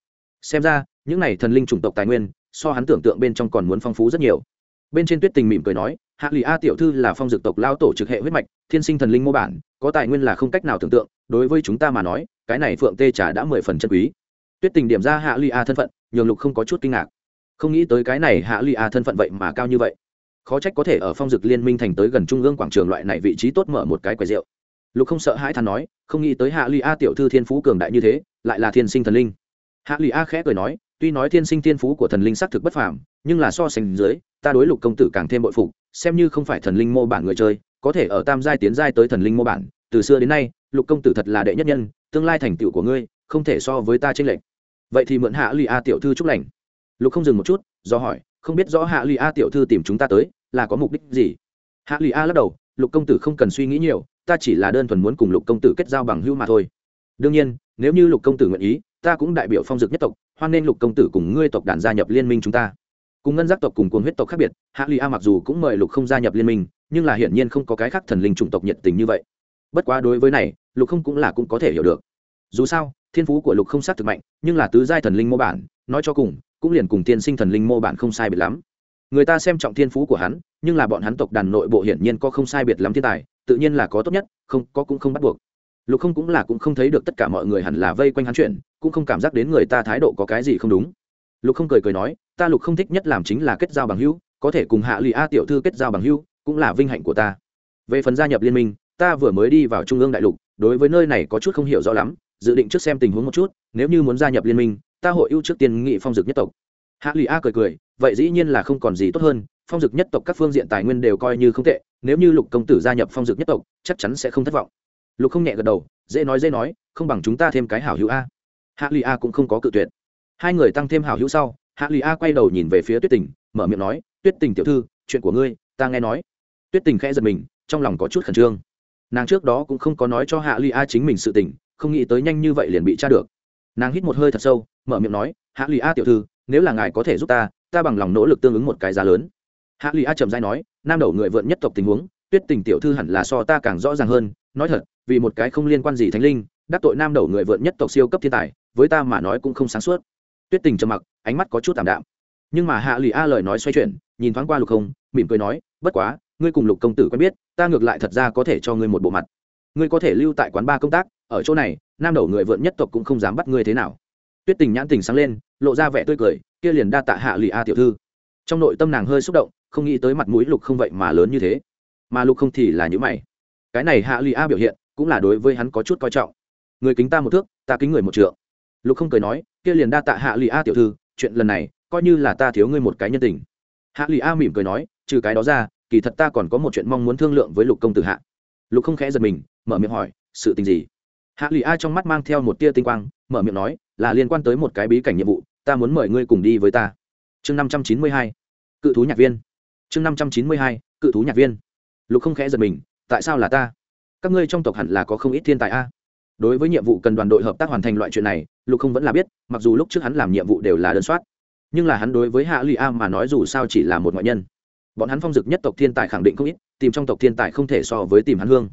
S1: Xem ra, những này thần linh chủng tộc tài nguyên, so hắn tưởng tượng bên trong còn muốn phong phú rất nhiều bên trên tuyết tình mỉm cười nói, hạ lì a tiểu thư là phong dực tộc lao tổ trực hệ huyết mạch, thiên sinh thần linh mô bản, có tài nguyên là không cách nào tưởng tượng, đối với chúng ta mà nói, cái này phượng tê trà đã mười phần chân quý. Tuyết tình điểm ra hạ lì a thân phận, nhường lục không có chút kinh ngạc. Không nghĩ tới cái này hạ lì a thân phận vậy mà cao như vậy. Khó trách có thể ở phong dực liên minh thành tới gần trung ương quảng trường loại này vị trí tốt mở một cái quầy rượu. Lục không sợ hãi thắn nói, không nghĩ tới hạ lì a tiểu thư thiên phú cường đại như thế, lại là thiên sinh thần linh. Hạ lì a khẽ cười nói, tuy nói thiên sinh thiên phú của thần linh xác thực bất phàm nhưng là so sánh dưới, ta đối lục công tử càng thêm bội phục, xem như không phải thần linh mô bản người chơi, có thể ở tam giai tiến giai tới thần linh mô bản, từ xưa đến nay, lục công tử thật là đệ nhất nhân, tương lai thành tựu của ngươi, không thể so với ta trên lệnh vậy thì mượn hạ lụy a tiểu thư chúc lành. Lục không dừng một chút, do hỏi, không biết rõ hạ lụy a tiểu thư tìm chúng ta tới, là có mục đích gì? Hạ lụy a lắc đầu, lục công tử không cần suy nghĩ nhiều, ta chỉ là đơn thuần muốn cùng lục công tử kết giao bằng hữu mà thôi. Đương nhiên, nếu như lục công tử nguyện ý, ta cũng đại biểu phong dực nhất tộc, hoan nên lục công tử cùng ngươi tộc đàn gia nhập liên minh chúng ta cùng ngân giác tộc cùng cuồng huyết tộc khác biệt, hạ lụy a mặc dù cũng mời lục không gia nhập liên minh, nhưng là hiển nhiên không có cái khác thần linh chủng tộc nhiệt tình như vậy. Bất quá đối với này, lục không cũng là cũng có thể hiểu được. Dù sao, thiên phú của lục không sát thực mạnh, nhưng là tứ giai thần linh mô bản, nói cho cùng, cũng liền cùng tiên sinh thần linh mô bản không sai biệt lắm. Người ta xem trọng thiên phú của hắn, nhưng là bọn hắn tộc đàn nội bộ hiển nhiên có không sai biệt lắm thiên tài, tự nhiên là có tốt nhất, không, có cũng không bắt buộc. Lục không cũng là cũng không thấy được tất cả mọi người hẳn là vây quanh hắn chuyện, cũng không cảm giác đến người ta thái độ có cái gì không đúng. Lục không cười cười nói ta lục không thích nhất làm chính là kết giao bằng hữu, có thể cùng hạ lụy a tiểu thư kết giao bằng hữu, cũng là vinh hạnh của ta. Về phần gia nhập liên minh, ta vừa mới đi vào trung ương đại lục, đối với nơi này có chút không hiểu rõ lắm, dự định trước xem tình huống một chút, nếu như muốn gia nhập liên minh, ta hội ưu trước tiên nghị phong dực nhất tộc. Hạ lụy a cười cười, vậy dĩ nhiên là không còn gì tốt hơn, phong dực nhất tộc các phương diện tài nguyên đều coi như không tệ, nếu như lục công tử gia nhập phong dực nhất tộc, chắc chắn sẽ không thất vọng. Lục không nhẹ gật đầu, dễ nói dễ nói, không bằng chúng ta thêm cái hảo hữu a. Hạ lụy a cũng không có cự tuyệt. Hai người tăng thêm hảo hữu sau hạ lì a quay đầu nhìn về phía tuyết tình, mở miệng nói, tuyết tình tiểu thư, chuyện của ngươi, ta nghe nói. Tuyết tình khẽ giật mình, trong lòng có chút khẩn trương. Nàng trước đó cũng không có nói cho hạ lì a chính mình sự tình, không nghĩ tới nhanh như vậy liền bị tra được. Nàng hít một hơi thật sâu, mở miệng nói, hạ lì a tiểu thư, nếu là ngài có thể giúp ta ta bằng lòng nỗ lực tương ứng một cái giá lớn. Hạ lì a trầm dai nói, nam đầu người vượn nhất tộc tình huống, tuyết tình tiểu thư hẳn là so ta càng rõ ràng hơn. Nói thật, vì một cái không liên quan gì thánh linh, đắc tội nam đầu người vượn nhất tộc siêu cấp thiên tài, với ta mà nói cũng không sáng suốt tuyết tình trầm mặc, ánh mắt có chút tạm đạm. Nhưng mà hạ lụy a lời nói xoay chuyển, nhìn thoáng qua lục không, mỉm cười nói, bất quá, ngươi cùng lục công tử quen biết, ta ngược lại thật ra có thể cho ngươi một bộ mặt. Ngươi có thể lưu tại quán ba công tác, ở chỗ này, nam đầu người vượn nhất tộc cũng không dám bắt ngươi thế nào. Tuyết tình nhãn tình sáng lên, lộ ra vẻ tươi cười, kia liền đa tạ hạ lụy a tiểu thư. Trong nội tâm nàng hơi xúc động, không nghĩ tới mặt mũi lục không vậy mà lớn như thế. Mà lục không thì là những mày. Cái này hạ lụy a biểu hiện, cũng là đối với hắn có chút coi trọng. Người kính ta một thước, ta kính người một trượng. Lục không cười nói kia liền đa tạ hạ lụy a tiểu thư, chuyện lần này, coi như là ta thiếu ngươi một cái nhân tình. Hạ lụy a mỉm cười nói, trừ cái đó ra, kỳ thật ta còn có một chuyện mong muốn thương lượng với lục công tử hạ. Lục không khẽ giật mình, mở miệng hỏi, sự tình gì? Hạ lụy a trong mắt mang theo một tia tinh quang, mở miệng nói, là liên quan tới một cái bí cảnh nhiệm vụ, ta muốn mời ngươi cùng đi với ta. Chương năm trăm chín mươi hai, cự thú nhạc viên. Chương năm trăm chín mươi hai, cự thú nhạc viên. Lục không khẽ giật mình, tại sao là ta? Các ngươi trong tộc hẳn là có không ít thiên tài a đối với nhiệm vụ cần đoàn đội hợp tác hoàn thành loại chuyện này, lục không vẫn là biết, mặc dù lúc trước hắn làm nhiệm vụ đều là đơn soát. Nhưng là hắn đối với hạ lụy a mà nói dù sao chỉ là một ngoại nhân. Bọn hắn phong dực nhất tộc thiên tài khẳng định không ít, tìm trong tộc thiên tài không thể so với tìm hắn hương.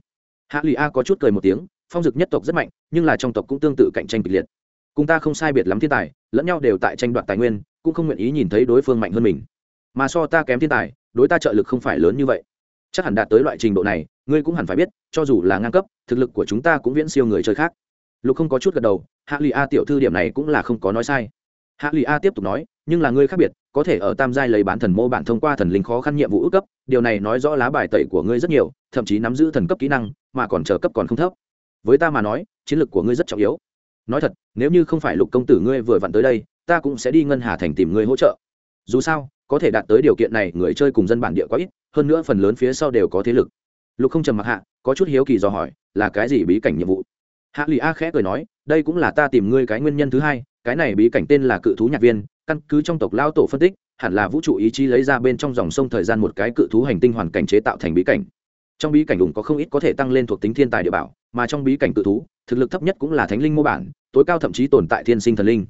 S1: Hạ lụy a có chút cười một tiếng, phong dực nhất tộc rất mạnh, nhưng là trong tộc cũng tương tự cạnh tranh kịch liệt. Cùng ta không sai biệt lắm thiên tài, lẫn nhau đều tại tranh đoạt tài nguyên, cũng không nguyện ý nhìn thấy đối phương mạnh hơn mình. Mà so ta kém thiên tài, đối ta trợ lực không phải lớn như vậy. Chắc hẳn đạt tới loại trình độ này, ngươi cũng hẳn phải biết, cho dù là ngang cấp thực lực của chúng ta cũng viễn siêu người chơi khác. Lục không có chút gật đầu, hạ lụy a tiểu thư điểm này cũng là không có nói sai. Hạ lụy a tiếp tục nói, nhưng là ngươi khác biệt, có thể ở tam giai lấy bán thần mô bản thông qua thần linh khó khăn nhiệm vụ ước cấp, điều này nói rõ lá bài tẩy của ngươi rất nhiều, thậm chí nắm giữ thần cấp kỹ năng, mà còn chờ cấp còn không thấp. Với ta mà nói, chiến lược của ngươi rất trọng yếu. Nói thật, nếu như không phải lục công tử ngươi vừa vặn tới đây, ta cũng sẽ đi ngân hà thành tìm ngươi hỗ trợ. Dù sao, có thể đạt tới điều kiện này, người chơi cùng dân bản địa quá ít, hơn nữa phần lớn phía sau đều có thế lực lục không trầm mặc hạ, có chút hiếu kỳ dò hỏi, là cái gì bí cảnh nhiệm vụ? Hạ lụy a khẽ cười nói, đây cũng là ta tìm ngươi cái nguyên nhân thứ hai, cái này bí cảnh tên là cự thú nhạc viên, căn cứ trong tộc lao tổ phân tích, hẳn là vũ trụ ý chí lấy ra bên trong dòng sông thời gian một cái cự thú hành tinh hoàn cảnh chế tạo thành bí cảnh. Trong bí cảnh đủng có không ít có thể tăng lên thuộc tính thiên tài địa bảo, mà trong bí cảnh cự thú, thực lực thấp nhất cũng là thánh linh mô bản, tối cao thậm chí tồn tại thiên sinh thần linh.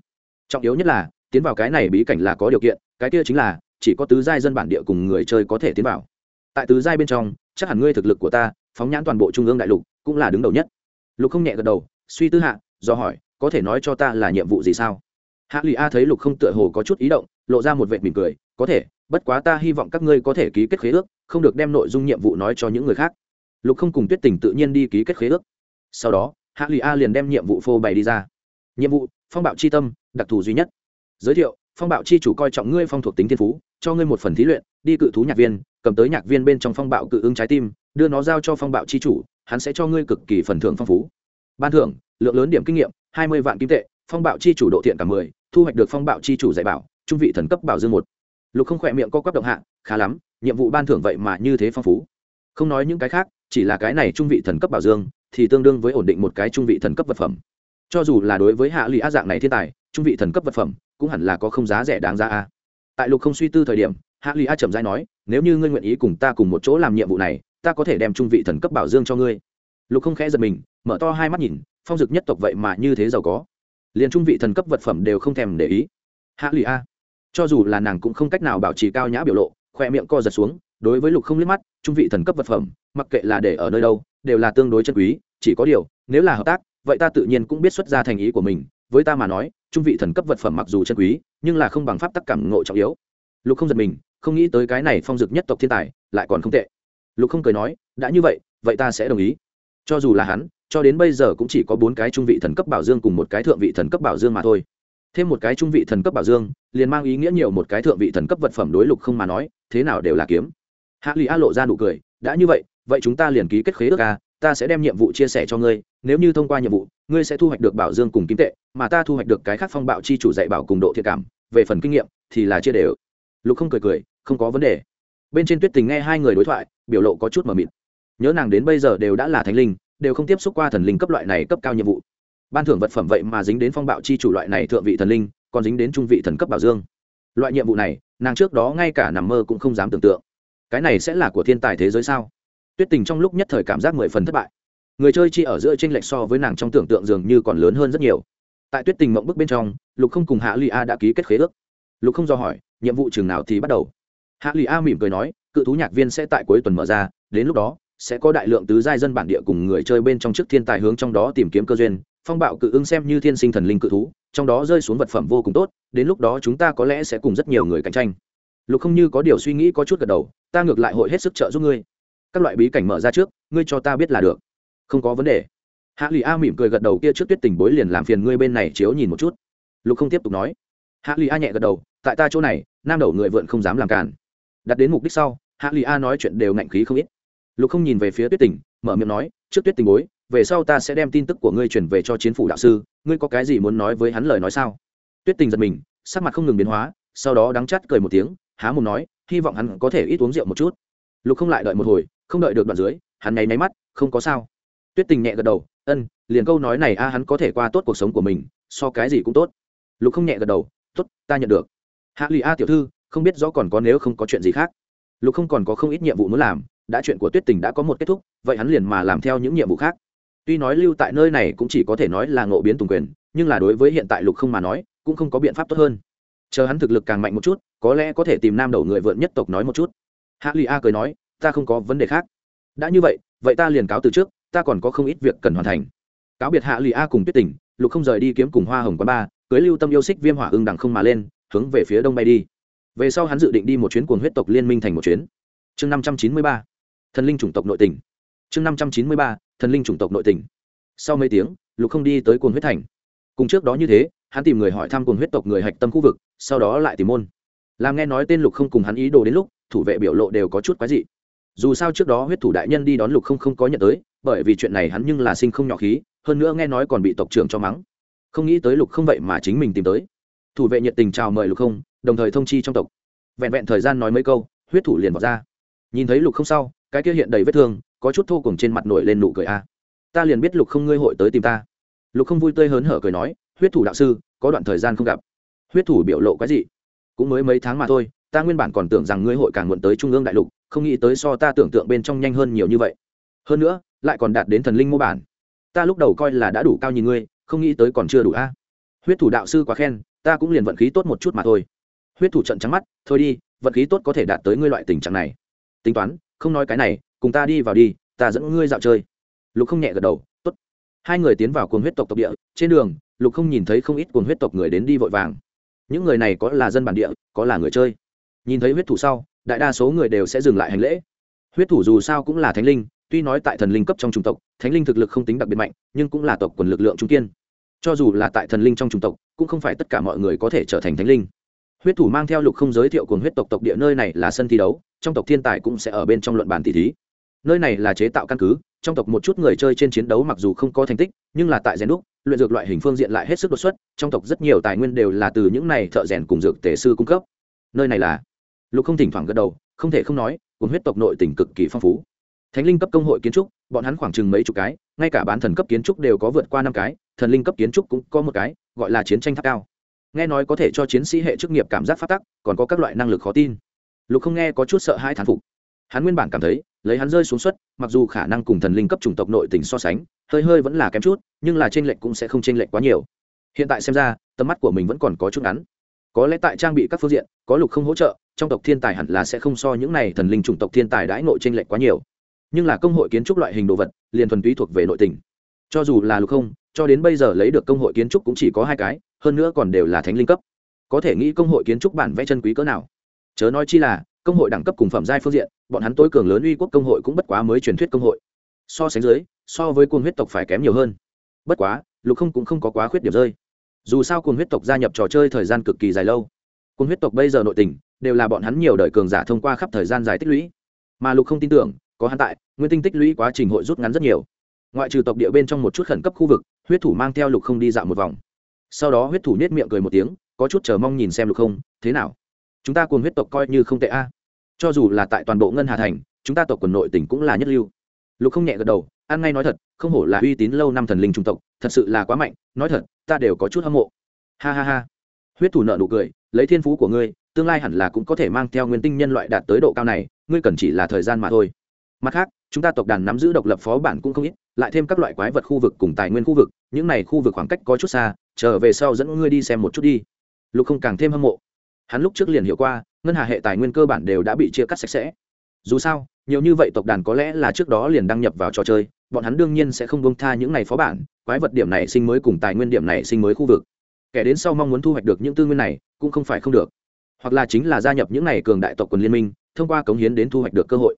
S1: Trọng yếu nhất là, tiến vào cái này bí cảnh là có điều kiện, cái kia chính là, chỉ có tứ giai dân bản địa cùng người chơi có thể tiến vào. Tại tứ giai bên trong chắc hẳn ngươi thực lực của ta, phóng nhãn toàn bộ trung ương đại lục, cũng là đứng đầu nhất. Lục không nhẹ gật đầu, suy tư hạ, do hỏi, có thể nói cho ta là nhiệm vụ gì sao? Hạ lụy a thấy lục không tựa hồ có chút ý động, lộ ra một vệt mỉm cười, có thể, bất quá ta hy vọng các ngươi có thể ký kết khế ước, không được đem nội dung nhiệm vụ nói cho những người khác. Lục không cùng tuyết tình tự nhiên đi ký kết khế ước. Sau đó, hạ lụy a liền đem nhiệm vụ phô bày đi ra. Nhiệm vụ, phong bạo c h i tâm, đặc thù duy nhất. Giới thiệu phong bạo Chi chủ coi trọng ngươi phong thuộc tính thiên phú, cho ngươi một phần thí luyện, đi cự thú nhạc viên, cầm tới nhạc viên bên trong phong bạo cự ứng trái tim, đưa nó giao cho phong bạo Chi chủ, hắn sẽ cho ngươi cực kỳ phần thưởng phong phú. Ban thưởng, lượng lớn điểm kinh nghiệm, hai mươi vạn kim tệ, phong bạo Chi chủ độ thiện cả mười, thu hoạch được phong bạo Chi chủ dạy bảo, trung vị thần cấp bảo dương một. Lục không khỏe miệng co quắp động hạ, khá lắm, nhiệm vụ ban thưởng vậy mà như thế phong phú. Không nói những cái khác, chỉ là cái này trung vị thần cấp bảo dương, thì tương đương với ổn định một cái trung vị thần cấp vật phẩm. Cho dù là đối với hạ lụy á dạng này thiên tài, trung vị thần cấp vật phẩm cũng hẳn là có không giá rẻ đáng ra a. Tại lục không suy tư thời điểm, hạ lụy a trầm dai nói, nếu như ngươi nguyện ý cùng ta cùng một chỗ làm nhiệm vụ này, ta có thể đem trung vị thần cấp bảo dương cho ngươi. Lục không khẽ giật mình, mở to hai mắt nhìn, phong dực nhất tộc vậy mà như thế giàu có. Liền trung vị thần cấp vật phẩm đều không thèm để ý. Hạ lụy a, cho dù là nàng cũng không cách nào bảo trì cao nhã biểu lộ, khoe miệng co giật xuống, đối với lục không liếc mắt, trung vị thần cấp vật phẩm, mặc kệ là để ở nơi đâu, đều là tương đối chân quý, chỉ có điều, nếu là hợp tác, vậy ta tự nhiên cũng biết xuất ra thành ý của mình với ta mà nói, trung vị thần cấp vật phẩm mặc dù chân quý, nhưng là không bằng pháp tắc cảm ngộ trọng yếu. Lục không giật mình, không nghĩ tới cái này phong dực nhất tộc thiên tài, lại còn không tệ. Lục không cười nói, đã như vậy vậy ta sẽ đồng ý. Cho dù là hắn, cho đến bây giờ cũng chỉ có bốn cái trung vị thần cấp bảo dương cùng một cái thượng vị thần cấp bảo dương mà thôi. Thêm một cái trung vị thần cấp bảo dương, liền mang ý nghĩa nhiều một cái thượng vị thần cấp vật phẩm đối lục không mà nói, thế nào đều là kiếm. Hạ lụy a lộ ra nụ cười, đã như vậy vậy chúng ta liền ký kết khế ước a ta sẽ đem nhiệm vụ chia sẻ cho ngươi, nếu như thông qua nhiệm vụ, ngươi sẽ thu hoạch được bảo dương cùng kim tệ, mà ta thu hoạch được cái khác phong bạo chi chủ dạy bảo cùng độ thiệt cảm, về phần kinh nghiệm, thì là chia đều. Lục không cười cười, không có vấn đề. Bên trên tuyết tình nghe hai người đối thoại, biểu lộ có chút mờ mịt. Nhớ nàng đến bây giờ đều đã là thánh linh, đều không tiếp xúc qua thần linh cấp loại này cấp cao nhiệm vụ. Ban thưởng vật phẩm vậy mà dính đến phong bạo chi chủ loại này thượng vị thần linh, còn dính đến trung vị thần cấp bảo dương. Loại nhiệm vụ này, nàng trước đó ngay cả nằm mơ cũng không dám tưởng tượng. Cái này sẽ là của thiên tài thế giới sao? Tuyết tình trong lúc nhất thời cảm giác mười phần thất bại. Người chơi chi ở giữa trên lệch so với nàng trong tưởng tượng dường như còn lớn hơn rất nhiều. Tại tuyết tình mộng bức bên trong, lục không cùng hạ lụy a đã ký kết khế ước. Lục không do hỏi, nhiệm vụ chừng nào thì bắt đầu? Hạ lụy a mỉm cười nói, cự thú nhạc viên sẽ tại cuối tuần mở ra, đến lúc đó, sẽ có đại lượng tứ giai dân bản địa cùng người chơi bên trong trước thiên tài hướng trong đó tìm kiếm cơ duyên, phong bạo cự ứng xem như thiên sinh thần linh cự thú, trong đó rơi xuống vật phẩm vô cùng tốt, đến lúc đó chúng ta có lẽ sẽ cùng rất nhiều người cạnh tranh. Lục không như có điều suy nghĩ có chút gật đầu, ta ngược lại hội hết sức trợ giúp ngươi các loại bí cảnh mở ra trước, ngươi cho ta biết là được. Không có vấn đề. Hạ lụy a mỉm cười gật đầu kia trước tuyết tình bối liền làm phiền ngươi bên này chiếu nhìn một chút. Lục không tiếp tục nói. Hạ lụy a nhẹ gật đầu, tại ta chỗ này, nam đầu người vượn không dám làm cản đặt đến mục đích sau, hạ lụy a nói chuyện đều ngạnh khí không ít. Lục không nhìn về phía tuyết tình, mở miệng nói, trước tuyết tình bối, về sau ta sẽ đem tin tức của ngươi chuyển về cho chiến phủ đạo sư, ngươi có cái gì muốn nói với hắn lời nói sao? Tuyết tình giật mình, sắc mặt không ngừng biến hóa, sau đó đắng chắt cười một tiếng, há mồm nói, hy vọng hắn có thể ít uống rượu một chút. Lục không lại đợi một hồi không đợi được đoạn dưới, hắn nháy máy mắt, không có sao. Tuyết tình nhẹ gật đầu, ân, liền câu nói này a, hắn có thể qua tốt cuộc sống của mình, so cái gì cũng tốt. Lục không nhẹ gật đầu, tốt, ta nhận được. Hạ lụy a tiểu thư, không biết rõ còn có nếu không có chuyện gì khác. Lục không còn có không ít nhiệm vụ muốn làm, đã chuyện của tuyết tình đã có một kết thúc, vậy hắn liền mà làm theo những nhiệm vụ khác. Tuy nói lưu tại nơi này cũng chỉ có thể nói là ngộ biến tùng quyền, nhưng là đối với hiện tại lục không mà nói, cũng không có biện pháp tốt hơn. Chờ hắn thực lực càng mạnh một chút, có lẽ có thể tìm nam đầu người vượn nhất tộc nói một chút. Hạ lụy a cười nói ta không có vấn đề khác. Đã như vậy vậy ta liền cáo từ trước, ta còn có không ít việc cần hoàn thành. Cáo biệt hạ lì a cùng tuyết tỉnh lục không rời đi kiếm cùng hoa hồng quán ba cưới lưu tâm yêu xích viêm hỏa ưng đằng không mà lên, hướng về phía đông bay đi. Về sau hắn dự định đi một chuyến cuồng huyết tộc liên minh thành một chuyến. Chương năm trăm chín mươi ba, thần linh chủng tộc nội tỉnh chương năm trăm chín mươi ba, thần linh chủng tộc nội tỉnh sau mấy tiếng, lục không đi tới cuồng huyết thành. Cùng trước đó như thế, hắn tìm người hỏi thăm cuồng huyết tộc người hạch tâm khu vực, sau đó lại tìm môn. Làm nghe nói tên lục không cùng hắn ý đồ đến lúc, thủ vệ biểu lộ đều có chút quái dị dù sao trước đó huyết thủ đại nhân đi đón lục không không có nhận tới, bởi vì chuyện này hắn nhưng là sinh không nhỏ khí, hơn nữa nghe nói còn bị tộc trưởng cho mắng. Không nghĩ tới lục không vậy mà chính mình tìm tới. Thủ vệ nhiệt tình chào mời lục không, đồng thời thông chi trong tộc. Vẹn vẹn thời gian nói mấy câu, huyết thủ liền bỏ ra. Nhìn thấy lục không sau, cái kia hiện đầy vết thương, có chút thô cùng trên mặt nổi lên nụ cười a. Ta liền biết lục không ngươi hội tới tìm ta. Lục không vui tươi hớn hở cười nói, huyết thủ đạo sư, có đoạn thời gian không gặp. Huyết thủ biểu lộ cái gì cũng mới mấy tháng mà thôi, ta nguyên bản còn tưởng rằng ngươi hội càng muộn tới trung ương đại lục không nghĩ tới so ta tưởng tượng bên trong nhanh hơn nhiều như vậy. Hơn nữa, lại còn đạt đến thần linh mô bản. Ta lúc đầu coi là đã đủ cao nhìn ngươi, không nghĩ tới còn chưa đủ a. Huyết thủ đạo sư quá khen, ta cũng liền vận khí tốt một chút mà thôi. Huyết thủ trận trắng mắt, thôi đi, vận khí tốt có thể đạt tới ngươi loại tình trạng này. Tính toán, không nói cái này, cùng ta đi vào đi, ta dẫn ngươi dạo chơi. Lục không nhẹ gật đầu, tốt. Hai người tiến vào cuồng huyết tộc tộc địa, trên đường, lục không nhìn thấy không ít cuồng huyết tộc người đến đi vội vàng. Những người này có là dân bản địa, có là người chơi. Nhìn thấy huyết thủ sau đại đa số người đều sẽ dừng lại hành lễ. Huyết thủ dù sao cũng là thánh linh, tuy nói tại thần linh cấp trong chủng tộc, thánh linh thực lực không tính đặc biệt mạnh, nhưng cũng là tộc quần lực lượng trung kiên. Cho dù là tại thần linh trong chủng tộc, cũng không phải tất cả mọi người có thể trở thành thánh linh. Huyết thủ mang theo lục không giới thiệu cùng huyết tộc tộc địa nơi này là sân thi đấu, trong tộc thiên tài cũng sẽ ở bên trong luận bàn tỷ thí. Nơi này là chế tạo căn cứ, trong tộc một chút người chơi trên chiến đấu mặc dù không có thành tích, nhưng là tại rèn đúc, luyện dược loại hình phương diện lại hết sức đột xuất, trong tộc rất nhiều tài nguyên đều là từ những này thợ rèn cùng dược tề sư cung cấp. Nơi này là lục không thỉnh thoảng gật đầu, không thể không nói, cùng huyết tộc nội tỉnh cực kỳ phong phú. Thánh linh cấp công hội kiến trúc, bọn hắn khoảng chừng mấy chục cái, ngay cả bán thần cấp kiến trúc đều có vượt qua năm cái, thần linh cấp kiến trúc cũng có một cái, gọi là chiến tranh tháp cao. Nghe nói có thể cho chiến sĩ hệ chức nghiệp cảm giác phát tắc, còn có các loại năng lực khó tin. Lục không nghe có chút sợ hai thán phục. Hắn nguyên bản cảm thấy, lấy hắn rơi xuống suất, mặc dù khả năng cùng thần linh cấp chủng tộc nội tỉnh so sánh, hơi hơi vẫn là kém chút, nhưng là t r ê n lệch cũng sẽ không t r ê n lệch quá nhiều. Hiện tại xem ra, tầm mắt của mình vẫn còn có chút ngắn có lẽ tại trang bị các phương diện, có lục không hỗ trợ, trong tộc thiên tài hẳn là sẽ không so những này thần linh chủng tộc thiên tài đãi nội t r ê n lệch quá nhiều. Nhưng là công hội kiến trúc loại hình đồ vật, liền thuần túy thuộc về nội tình. cho dù là lục không, cho đến bây giờ lấy được công hội kiến trúc cũng chỉ có hai cái, hơn nữa còn đều là thánh linh cấp. Có thể nghĩ công hội kiến trúc bản vẽ chân quý cỡ nào. Chớ nói chi là, công hội đẳng cấp cùng phẩm giai phương diện, bọn hắn tối cường lớn uy quốc công hội cũng bất quá mới truyền thuyết công hội. So sánh dưới, so với cuồng huyết tộc phải kém nhiều hơn. Bất quá, lục không cũng không có quá khuyết điểm rơi dù sao cuồng huyết tộc gia nhập trò chơi thời gian cực kỳ dài lâu. Cuồng huyết tộc bây giờ nội tình đều là bọn hắn nhiều đời cường giả thông qua khắp thời gian dài tích lũy. Mà lục không tin tưởng, có hắn tại, nguyên tinh tích lũy quá trình hội rút ngắn rất nhiều. Ngoại trừ tộc địa bên trong một chút khẩn cấp khu vực, huyết thủ mang theo lục không đi dạo một vòng. Sau đó huyết thủ nết miệng cười một tiếng, có chút chờ mong nhìn xem lục không, thế nào? Chúng ta cùng huyết tộc coi như không tệ a. Cho dù là tại toàn bộ ngân hà thành, chúng ta tộc quần nội tỉnh cũng là nhất lưu. Lục không nhẹ gật đầu, ăn ngay nói thật, không hổ là uy tín lâu năm thần linh trung tộc, thật sự là quá mạnh nói thật, ta đều có chút hâm mộ. Ha ha ha. Huyết thủ nợ nụ cười, lấy thiên phú của ngươi, tương lai hẳn là cũng có thể mang theo nguyên tinh nhân loại đạt tới độ cao này, ngươi cần chỉ là thời gian mà thôi. Mặt khác, chúng ta tộc đàn nắm giữ độc lập phó bản cũng không ít, lại thêm các loại quái vật khu vực cùng tài nguyên khu vực, những này khu vực khoảng cách có chút xa, trở về sau dẫn ngươi đi xem một chút đi. Lục không càng thêm hâm mộ. Hắn lúc trước liền hiểu qua, ngân hà hệ tài nguyên cơ bản đều đã bị chia cắt sạch sẽ. Dù sao, nhiều như vậy tộc đàn có lẽ là trước đó liền đăng nhập vào trò chơi bọn hắn đương nhiên sẽ không bông tha những này phó bản, quái vật điểm này sinh mới cùng tài nguyên điểm này sinh mới khu vực. Kẻ đến sau mong muốn thu hoạch được những tư nguyên này, cũng không phải không được. Hoặc là chính là gia nhập những này cường đại tộc quần liên minh, thông qua cống hiến đến thu hoạch được cơ hội.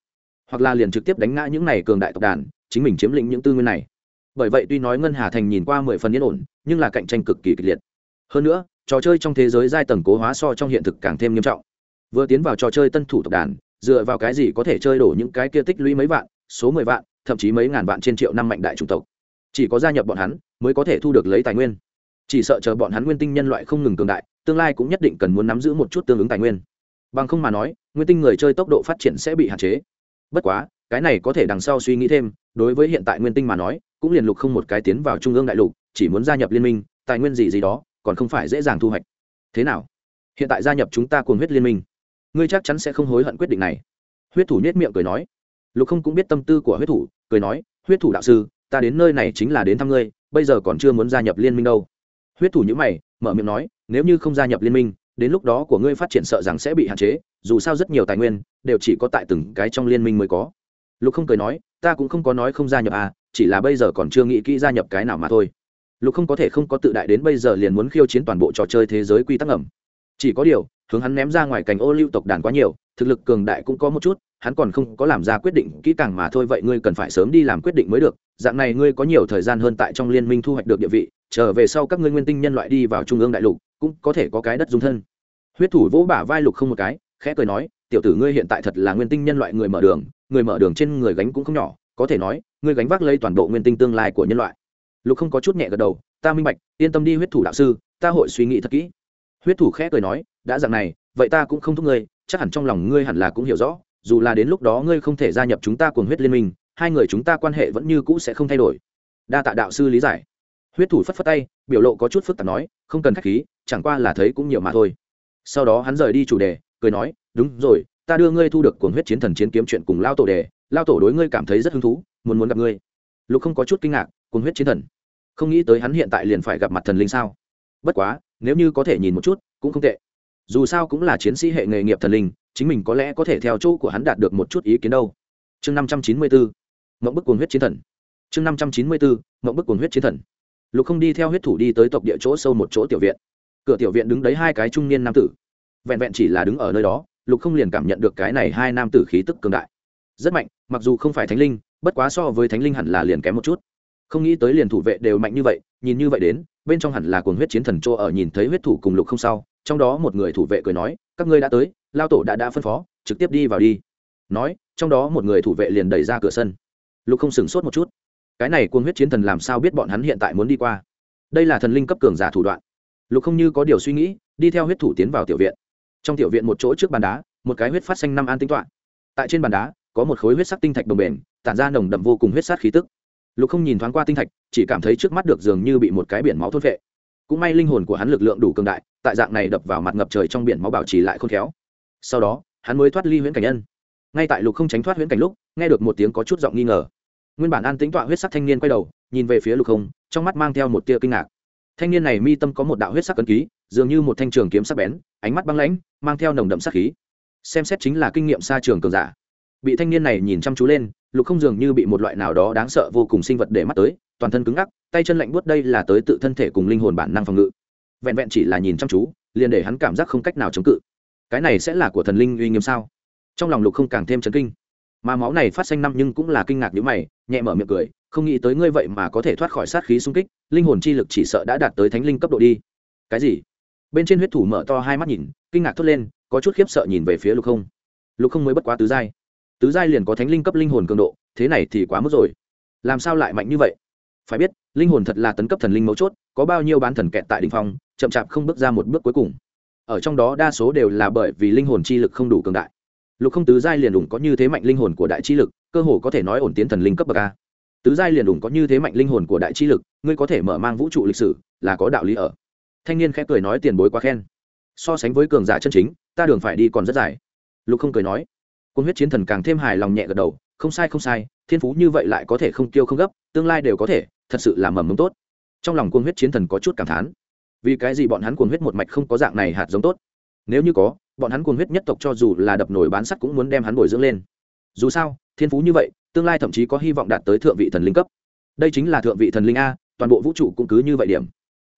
S1: Hoặc là liền trực tiếp đánh ngã những này cường đại tộc đàn, chính mình chiếm lĩnh những tư nguyên này. Bởi vậy tuy nói ngân hà thành nhìn qua mười phần yên ổn, nhưng là cạnh tranh cực kỳ kịch liệt. Hơn nữa, trò chơi trong thế giới giai tầng cố hóa so trong hiện thực càng thêm nghiêm trọng. Vừa tiến vào trò chơi tân thủ tộc đàn, dựa vào cái gì có thể chơi đổ những cái kia tích lũy mấy vạn, số mười vạn thậm chí mấy ngàn vạn trên triệu năm mạnh đại chủng tộc. Chỉ có gia nhập bọn hắn mới có thể thu được lấy tài nguyên. Chỉ sợ chờ bọn hắn nguyên tinh nhân loại không ngừng cường đại, tương lai cũng nhất định cần muốn nắm giữ một chút tương ứng tài nguyên. Bằng không mà nói, nguyên tinh người chơi tốc độ phát triển sẽ bị hạn chế. Bất quá, cái này có thể đằng sau suy nghĩ thêm, đối với hiện tại nguyên tinh mà nói, cũng liền lục không một cái tiến vào trung ương đại lục, chỉ muốn gia nhập liên minh, tài nguyên gì gì đó, còn không phải dễ dàng thu hoạch. Thế nào? Hiện tại gia nhập chúng ta cùng huyết liên minh, ngươi chắc chắn sẽ không hối hận quyết định này. Huyết thủ nhét miệng cười nói. Lục không cũng biết tâm tư của huyết thủ cười nói, huyết thủ đạo sư, ta đến nơi này chính là đến thăm ngươi, bây giờ còn chưa muốn gia nhập liên minh đâu. Huyết thủ nhữ mày, mở miệng nói, nếu như không gia nhập liên minh, đến lúc đó của ngươi phát triển sợ rằng sẽ bị hạn chế, dù sao rất nhiều tài nguyên đều chỉ có tại từng cái trong liên minh mới có. Lục không cười nói, ta cũng không có nói không gia nhập à chỉ là bây giờ còn chưa nghĩ kỹ gia nhập cái nào mà thôi. Lục không có thể không có tự đại đến bây giờ liền muốn khiêu chiến toàn bộ trò chơi thế giới quy tắc ẩm chỉ có điều, hướng hắn ném ra ngoài cành ô lưu tộc đàn quá nhiều, thực lực cường đại cũng có một chút hắn còn không có làm ra quyết định kỹ càng mà thôi, vậy ngươi cần phải sớm đi làm quyết định mới được. Dạng này ngươi có nhiều thời gian hơn tại trong liên minh thu hoạch được địa vị, trở về sau các ngươi nguyên tinh nhân loại đi vào trung ương đại lục, cũng có thể có cái đất dung thân. Huyết thủ vỗ bả vai lục không một cái, khẽ cười nói, tiểu tử ngươi hiện tại thật là nguyên tinh nhân loại người mở đường, người mở đường trên người gánh cũng không nhỏ, có thể nói, ngươi gánh vác lấy toàn bộ nguyên tinh tương lai của nhân loại. Lục không có chút nhẹ gật đầu, ta minh bạch, yên tâm đi huyết thủ đạo sư, ta hội suy nghĩ thật kỹ. Huyết thủ khẽ cười nói, đã dạng này, vậy ta cũng không thúc ngươi, chắc hẳn trong lòng ngươi hẳn là cũng hiểu rõ dù là đến lúc đó ngươi không thể gia nhập chúng ta cùng huyết liên minh, hai người chúng ta quan hệ vẫn như cũ sẽ không thay đổi. Đa tạ đạo sư lý giải. Huyết thủ phất phất tay, biểu lộ có chút phức tạp nói, không cần k h á c h khí, chẳng qua là thấy cũng nhiều mà thôi. Sau đó hắn rời đi chủ đề, cười nói, đúng rồi, ta đưa ngươi thu được cuồng huyết chiến thần chiến kiếm chuyện cùng lao tổ đề, lao tổ đối ngươi cảm thấy rất hứng thú, muốn muốn gặp ngươi. Lục không có chút kinh ngạc, cuồng huyết chiến thần? Không nghĩ tới hắn hiện tại liền phải gặp mặt thần linh sao? Bất quá, nếu như có thể nhìn một chút, cũng không tệ. Dù sao cũng là chiến sĩ hệ nghề nghiệp thần linh chính mình có lẽ có thể theo chỗ của hắn đạt được một chút ý kiến đâu. Chương năm trăm chín mươi bốn mộng bức cuồng huyết chiến thần. Chương năm trăm chín mươi bốn mộng bức cuồng huyết chiến thần. Lục không đi theo huyết thủ đi tới tộc địa chỗ sâu một chỗ tiểu viện. Cửa tiểu viện đứng đấy hai cái trung niên nam tử. Vẹn vẹn chỉ là đứng ở nơi đó, lục không liền cảm nhận được cái này hai nam tử khí tức cường đại. Rất mạnh, mặc dù không phải thánh linh, bất quá so với thánh linh hẳn là liền kém một chút. Không nghĩ tới liền thủ vệ đều mạnh như vậy, nhìn như vậy đến, bên trong hẳn là cuồng huyết chiến thần chỗ ở nhìn thấy huyết thủ cùng lục không sau, trong đó một người thủ vệ cười nói, các ngươi đã tới lao tổ đã đã phân phó, trực tiếp đi vào đi. Nói, trong đó một người thủ vệ liền đẩy ra cửa sân. Lục không sửng sốt một chút. Cái này cuồng huyết chiến thần làm sao biết bọn hắn hiện tại muốn đi qua? Đây là thần linh cấp cường giả thủ đoạn. Lục không như có điều suy nghĩ, đi theo huyết thủ tiến vào tiểu viện. Trong tiểu viện một chỗ trước bàn đá, một cái huyết phát xanh năm an tinh toạ tại trên bàn đá, có một khối huyết sắc tinh thạch đồng bền, tản ra nồng đậm vô cùng huyết sát khí tức. Lục không nhìn thoáng qua tinh thạch, chỉ cảm thấy trước mắt được dường như bị một cái biển máu thôn vệ cũng may linh hồn của hắn lực lượng đủ cường đại, tại dạng này đập vào mặt ngập trời trong biển máu bảo trì lại khôn khéo sau đó, hắn mới thoát ly huyễn cảnh nhân. Ngay tại lục không tránh thoát huyễn cảnh lúc, nghe được một tiếng có chút giọng nghi ngờ. Nguyên bản an tính tọa huyết sắc thanh niên quay đầu, nhìn về phía lục không, trong mắt mang theo một tia kinh ngạc. Thanh niên này mi tâm có một đạo huyết sắc cấn ký, dường như một thanh trường kiếm sắc bén, ánh mắt băng lãnh, mang theo nồng đậm sắc khí. Xem xét chính là kinh nghiệm xa trường cường giả. Bị thanh niên này nhìn chăm chú lên, lục không dường như bị một loại nào đó đáng sợ vô cùng sinh vật để mắt tới, toàn thân cứng ngắc, tay chân lạnh buốt đây là tới tự thân thể cùng linh hồn bản năng phòng ngự. Vẹn vẹn chỉ là nhìn chăm chú, liền để hắn cảm giác không cách nào chống cự cái này sẽ là của thần linh uy nghiêm sao? Trong lòng lục không càng thêm chấn kinh. Mà máu này phát xanh năm nhưng cũng là kinh ngạc nhữ mày, nhẹ mở miệng cười, không nghĩ tới ngươi vậy mà có thể thoát khỏi sát khí xung kích, linh hồn chi lực chỉ sợ đã đạt tới thánh linh cấp độ đi. Cái gì? Bên trên huyết thủ mở to hai mắt nhìn, kinh ngạc thốt lên, có chút khiếp sợ nhìn về phía lục không. Lục không mới bất quá tứ giai. Tứ giai liền có thánh linh cấp linh hồn cường độ, thế này thì quá mức rồi. Làm sao lại mạnh như vậy? Phải biết, linh hồn thật là tấn cấp thần linh mấu chốt, có bao nhiêu bán thần kẹt tại đình phong, chậm chạp không bước ra một bước cuối cùng ở trong đó đa số đều là bởi vì linh hồn chi lực không đủ cường đại. Lục không tứ giai liền đủng có như thế mạnh linh hồn của đại chi lực, cơ hồ có thể nói ổn tiến thần linh cấp bậc a. Tứ giai liền đủng có như thế mạnh linh hồn của đại chi lực, ngươi có thể mở mang vũ trụ lịch sử, là có đạo lý ở. Thanh niên khẽ cười nói tiền bối quá khen. So sánh với cường giả chân chính, ta đường phải đi còn rất dài. Lục không cười nói. Quân huyết chiến thần càng thêm hài lòng nhẹ gật đầu, không sai không sai, thiên phú như vậy lại có thể không tiêu không gấp, tương lai đều có thể, thật sự là mầm mống tốt. Trong lòng quân huyết chiến thần có chút cảm thán vì cái gì bọn hắn cuồng huyết một mạch không có dạng này hạt giống tốt? Nếu như có, bọn hắn cuồng huyết nhất tộc cho dù là đập nổi bán sắt cũng muốn đem hắn bồi dưỡng lên. Dù sao, thiên phú như vậy, tương lai thậm chí có hy vọng đạt tới thượng vị thần linh cấp. Đây chính là thượng vị thần linh a, toàn bộ vũ trụ cũng cứ như vậy điểm.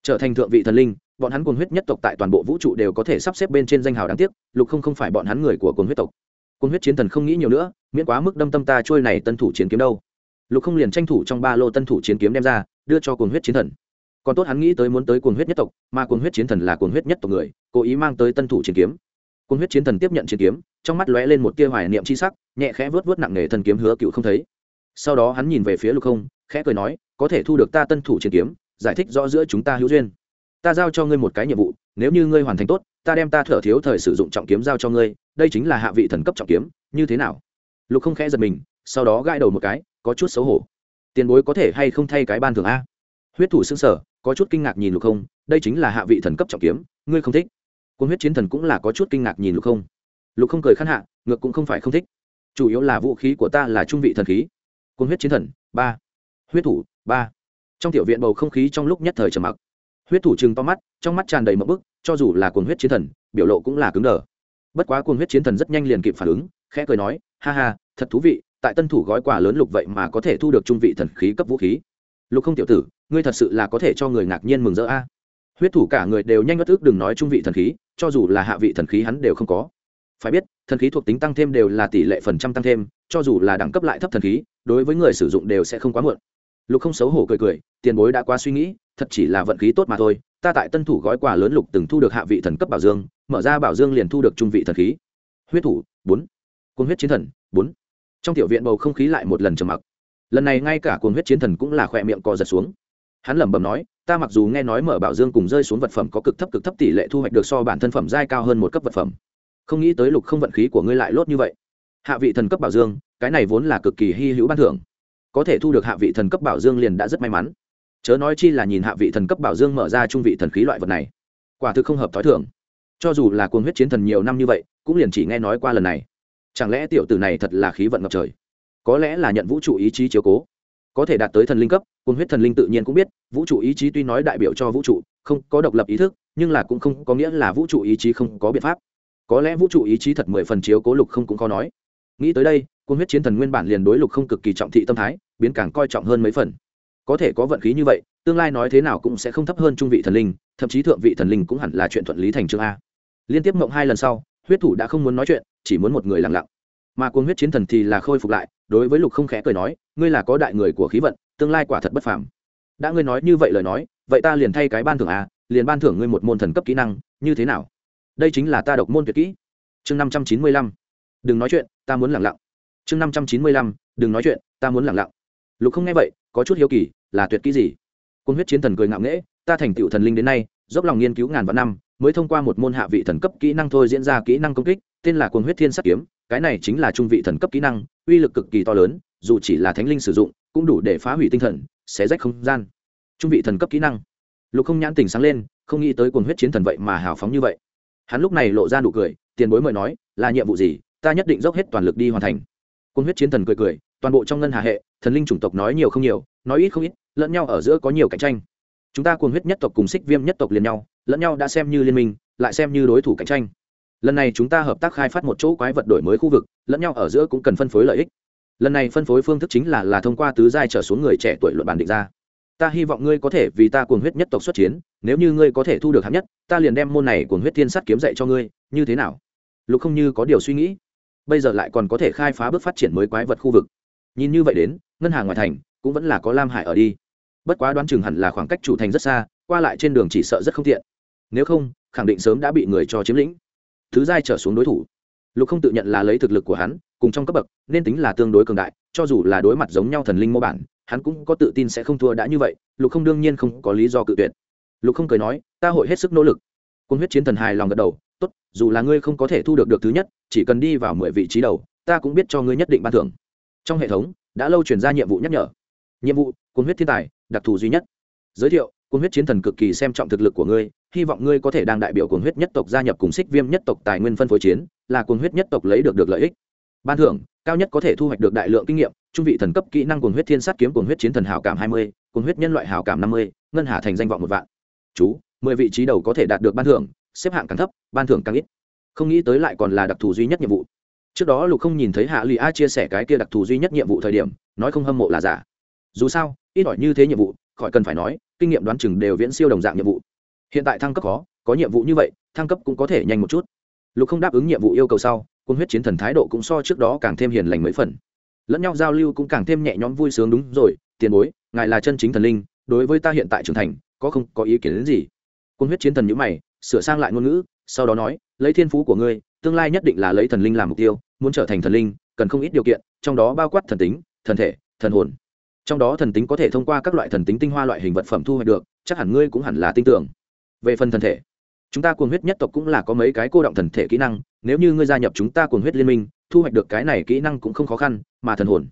S1: Trở thành thượng vị thần linh, bọn hắn cuồng huyết nhất tộc tại toàn bộ vũ trụ đều có thể sắp xếp bên trên danh hào đáng tiếc, lục không không phải bọn hắn người của cuồng huyết tộc. Cuồng huyết chiến thần không nghĩ nhiều nữa, miễn quá mức đâm tâm ta trôi này tân thủ chiến kiếm đâu. Lục không liền tranh thủ trong ba lô tân thủ chiến kiếm đem ra, đưa cho cuồng huyết chiến thần còn tốt hắn nghĩ tới muốn tới cuồng huyết nhất tộc, mà cuồng huyết chiến thần là cuồng huyết nhất tộc người, cố ý mang tới tân thủ chiến kiếm. Cuồng huyết chiến thần tiếp nhận chiến kiếm, trong mắt lóe lên một tia hoài niệm c h i sắc, nhẹ khẽ vớt vớt nặng nề thần kiếm hứa cựu không thấy. Sau đó hắn nhìn về phía lục không, khẽ cười nói, có thể thu được ta tân thủ chiến kiếm, giải thích rõ giữa chúng ta hữu duyên. Ta giao cho ngươi một cái nhiệm vụ, nếu như ngươi hoàn thành tốt, ta đem ta thở thiếu thời sử dụng trọng kiếm giao cho ngươi, đây chính là hạ vị thần cấp trọng kiếm, như thế nào? Lục không khẽ giật mình, sau đó gãi đầu một cái, có chút xấu hổ. Tiền bối có thể hay không thay cái ban thường a? Huyết thủ xương sở có chút kinh ngạc nhìn lục không, đây chính là hạ vị thần cấp trọng kiếm, ngươi không thích. Cuốn huyết chiến thần cũng là có chút kinh ngạc nhìn lục không. Lục không cười khăn hạ, ngược cũng không phải không thích. Chủ yếu là vũ khí của ta là trung vị thần khí. Cuốn huyết chiến thần, ba. Huyết thủ, ba. Trong tiểu viện bầu không khí trong lúc nhất thời trầm mặc. Huyết thủ chừng to mắt, trong mắt tràn đầy mậm bức, cho dù là cuồng huyết chiến thần, biểu lộ cũng là cứng đờ. Bất quá cuồng huyết chiến thần rất nhanh liền kịp phản ứng, khẽ cười nói, ha ha, thật thú vị, tại tân thủ gói quà lớn lục vậy mà có thể thu được trung vị thần khí cấp vũ khí. Lục không tiểu tử ngươi thật sự là có thể cho người ngạc nhiên mừng rỡ a. Huyết thủ cả người đều nhanh bất ước đừng nói trung vị thần khí, cho dù là hạ vị thần khí hắn đều không có. Phải biết, thần khí thuộc tính tăng thêm đều là tỷ lệ phần trăm tăng thêm, cho dù là đẳng cấp lại thấp thần khí, đối với người sử dụng đều sẽ không quá muộn. Lục không xấu hổ cười cười, tiền bối đã quá suy nghĩ, thật chỉ là vận khí tốt mà thôi, ta tại tân thủ gói quà lớn lục từng thu được hạ vị thần cấp bảo dương, mở ra bảo dương liền thu được trung vị thần khí. Huyết thủ, bốn. Cuốn huyết chiến thần, bốn. Trong tiểu viện bầu không khí lại một lần trầm mặc. Lần này ngay cả cuốn huyết chiến thần cũng là khỏe miệng co giật xuống hắn lẩm bẩm nói, ta mặc dù nghe nói mở bảo dương cùng rơi xuống vật phẩm có cực thấp cực thấp tỷ lệ thu hoạch được so bản thân phẩm giai cao hơn một cấp vật phẩm. Không nghĩ tới lục không vận khí của ngươi lại lốt như vậy. Hạ vị thần cấp bảo dương, cái này vốn là cực kỳ hy hữu ban thưởng. Có thể thu được hạ vị thần cấp bảo dương liền đã rất may mắn. Chớ nói chi là nhìn hạ vị thần cấp bảo dương mở ra trung vị thần khí loại vật này, quả thực không hợp t h ó i thưởng cho dù là cuồng huyết chiến thần nhiều năm như vậy, cũng liền chỉ nghe nói qua lần này. Chẳng lẽ tiểu tử này thật là khí vận ngập trời? Có lẽ là nhận vũ trụ ý chí chiếu cố có thể đạt tới thần linh cấp cuồng huyết thần linh tự nhiên cũng biết, vũ trụ ý chí tuy nói đại biểu cho vũ trụ, không có độc lập ý thức, nhưng là cũng không có nghĩa là vũ trụ ý chí không có biện pháp. Có lẽ vũ trụ ý chí thật mười phần chiếu cố lục không cũng khó nói. Nghĩ tới đây, cuồng huyết chiến thần nguyên bản liền đối lục không cực kỳ trọng thị tâm thái, biến càng coi trọng hơn mấy phần. Có thể có vận khí như vậy, tương lai nói thế nào cũng sẽ không thấp hơn trung vị thần linh, thậm chí thượng vị thần linh cũng hẳn là chuyện thuận lý thành chương a. Liên tiếp mộng hai lần sau, huyết thủ đã không muốn nói chuyện, chỉ muốn một người lặng lặng. Mà cuồng huyết chiến thần thì là khôi phục lại đối với lục không khẽ cười nói ngươi là có đại người của khí vận tương lai quả thật bất phàm. Đã ngươi nói như vậy lời nói vậy ta liền thay cái ban thưởng à, liền ban thưởng ngươi một môn thần cấp kỹ năng như thế nào? Đây chính là ta độc môn tuyệt kỹ. Chương năm trăm chín mươi lăm. Đừng nói chuyện ta muốn lặng lặng. Chương năm trăm chín mươi lăm. Đừng nói chuyện ta muốn lặng lặng. Lục không nghe vậy có chút hiếu kỳ là tuyệt kỹ gì? Cung huyết chiến thần cười ngạo nghễ ta thành tựu thần linh đến nay dốc lòng nghiên cứu ngàn vạn năm mới thông qua một môn hạ vị thần cấp kỹ năng thôi diễn ra kỹ năng công kích tên là cuồng huyết thiên sắc kiếm cái này chính là trung vị thần cấp kỹ năng, uy lực cực kỳ to lớn, dù chỉ là thánh linh sử dụng, cũng đủ để phá hủy tinh thần, xé rách không gian. Trung vị thần cấp kỹ năng. Lục không nhãn tình sáng lên, không nghĩ tới cuồng huyết chiến thần vậy mà hào phóng như vậy. Hắn lúc này lộ ra nụ cười, tiền bối mời nói, là nhiệm vụ gì, ta nhất định dốc hết toàn lực đi hoàn thành. Cuồng huyết chiến thần cười cười, toàn bộ trong ngân hà hệ, thần linh chủng tộc nói nhiều không nhiều, nói ít không ít, lẫn nhau ở giữa có nhiều cạnh tranh. Chúng ta cuồng huyết nhất tộc cùng xích viêm nhất tộc liền nhau, lẫn nhau đã xem như liên minh, lại xem như đối thủ cạnh tranh lần này chúng ta hợp tác khai phát một chỗ quái vật đổi mới khu vực, lẫn nhau ở giữa cũng cần phân phối lợi ích. Lần này phân phối phương thức chính là là thông qua tứ giai trở xuống người trẻ tuổi luận bàn định ra. Ta hy vọng ngươi có thể vì ta cuồng huyết nhất tộc xuất chiến, nếu như ngươi có thể thu được hạng nhất, ta liền đem môn này cuồng huyết thiên sắt kiếm dạy cho ngươi, như thế nào? Lục không như có điều suy nghĩ. Bây giờ lại còn có thể khai phá bước phát triển mới quái vật khu vực. Nhìn như vậy đến, ngân hàng ngoài thành cũng vẫn là có lam hải ở đi. Bất quá đoán chừng hẳn là khoảng cách chủ thành rất xa, qua lại trên đường chỉ sợ rất không tiện. Nếu không, khẳng định sớm đã bị người cho chiếm lĩnh thứ giai trở xuống đối thủ. Lục không tự nhận là lấy thực lực của hắn, cùng trong cấp bậc, nên tính là tương đối cường đại, cho dù là đối mặt giống nhau thần linh mô bản, hắn cũng có tự tin sẽ không thua đã như vậy, lục không đương nhiên không có lý do cự tuyệt. Lục không cười nói, ta hội hết sức nỗ lực. Quân huyết chiến thần hài lòng gật đầu, tốt, dù là ngươi không có thể thu được được thứ nhất, chỉ cần đi vào mười vị trí đầu, ta cũng biết cho ngươi nhất định ban thưởng. Trong hệ thống, đã lâu chuyển ra nhiệm vụ nhắc nhở. Nhiệm vụ, quân huyết thiên tài, đặc thù duy nhất. Giới thiệu Cuồng huyết chiến thần cực kỳ xem trọng thực lực của ngươi, hy vọng ngươi có thể đang đại biểu Cuồng huyết nhất tộc gia nhập cùng xích viêm nhất tộc tài nguyên phân phối chiến, là Cuồng huyết nhất tộc lấy được được lợi ích. Ban thưởng, cao nhất có thể thu hoạch được đại lượng kinh nghiệm, trung vị thần cấp kỹ năng cuồng huyết thiên sát kiếm cuồng huyết chiến thần hảo cảm hai mươi, cuồng huyết nhân loại hảo cảm năm mươi, ngân hà thành danh vọng một vạn. Chú, mười vị trí đầu có thể đạt được ban thưởng, xếp hạng càng thấp, ban thưởng càng ít. Không nghĩ tới lại còn là đặc thù duy nhất nhiệm vụ. Trước đó lục không nhìn thấy hạ lụy a chia sẻ cái kia đặc thù duy nhất nhiệm vụ thời điểm, nói không hâm mộ là giả. Dù sao, ít ỏi như thế nhiệm vụ khỏi cần phải nói, kinh nghiệm đoán chừng đều viễn siêu đồng dạng nhiệm vụ. Hiện tại thăng cấp khó, có nhiệm vụ như vậy, thăng cấp cũng có thể nhanh một chút. Lục không đáp ứng nhiệm vụ yêu cầu sau quân huyết chiến thần thái độ cũng so trước đó càng thêm hiền lành mấy phần. Lẫn nhau giao lưu cũng càng thêm nhẹ nhõm vui sướng đúng rồi, tiền bối, ngài là chân chính thần linh, đối với ta hiện tại trưởng thành, có không có ý kiến đến gì? Quân huyết chiến thần nhữ mày, sửa sang lại ngôn ngữ, sau đó nói, lấy thiên phú của ngươi, tương lai nhất định là lấy thần linh làm mục tiêu, muốn trở thành thần linh, cần không ít điều kiện, trong đó bao quát thần tính, thần thể, thần hồn trong đó thần tính có thể thông qua các loại thần tính tinh hoa loại hình vật phẩm thu hoạch được, chắc hẳn ngươi cũng hẳn là tin tưởng. Về phần thần thể, chúng ta cuồng huyết nhất tộc cũng là có mấy cái cô động thần thể kỹ năng, nếu như ngươi gia nhập chúng ta cuồng huyết liên minh, thu hoạch được cái này kỹ năng cũng không khó khăn, mà thần hồn.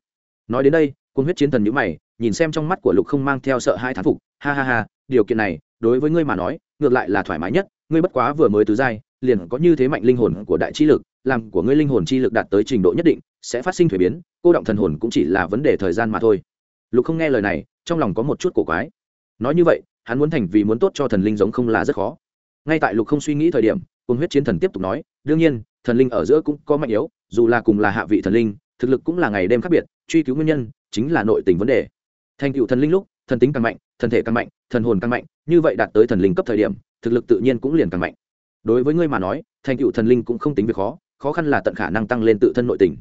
S1: Nói đến đây, cuồng huyết chiến thần nhữ mày, nhìn xem trong mắt của lục không mang theo sợ hai thán phục, ha ha ha, điều kiện này, đối với ngươi mà nói, ngược lại là thoải mái nhất, ngươi bất quá vừa mới tứ giai, liền có như thế mạnh linh hồn của đại chi lực, làm của ngươi linh hồn chi lực đạt tới trình độ nhất định, sẽ phát sinh thuế biến, cô động thần hồn cũng chỉ là vấn đề thời gian mà thôi lục không nghe lời này, trong lòng có một chút cổ quái. Nói như vậy, hắn muốn thành vì muốn tốt cho thần linh giống không là rất khó. Ngay tại lục không suy nghĩ thời điểm cùng huyết chiến thần tiếp tục nói, đương nhiên, thần linh ở giữa cũng có mạnh yếu, dù là cùng là hạ vị thần linh, thực lực cũng là ngày đêm khác biệt, truy cứu nguyên nhân chính là nội tình vấn đề. Thành cựu thần linh lúc, thần tính càng mạnh, thần thể càng mạnh, thần hồn càng mạnh, như vậy đạt tới thần linh cấp thời điểm, thực lực tự nhiên cũng liền càng mạnh. Đối với ngươi mà nói, thành cựu thần linh cũng không tính việc khó khó khăn là tận khả năng tăng lên tự thân nội tình.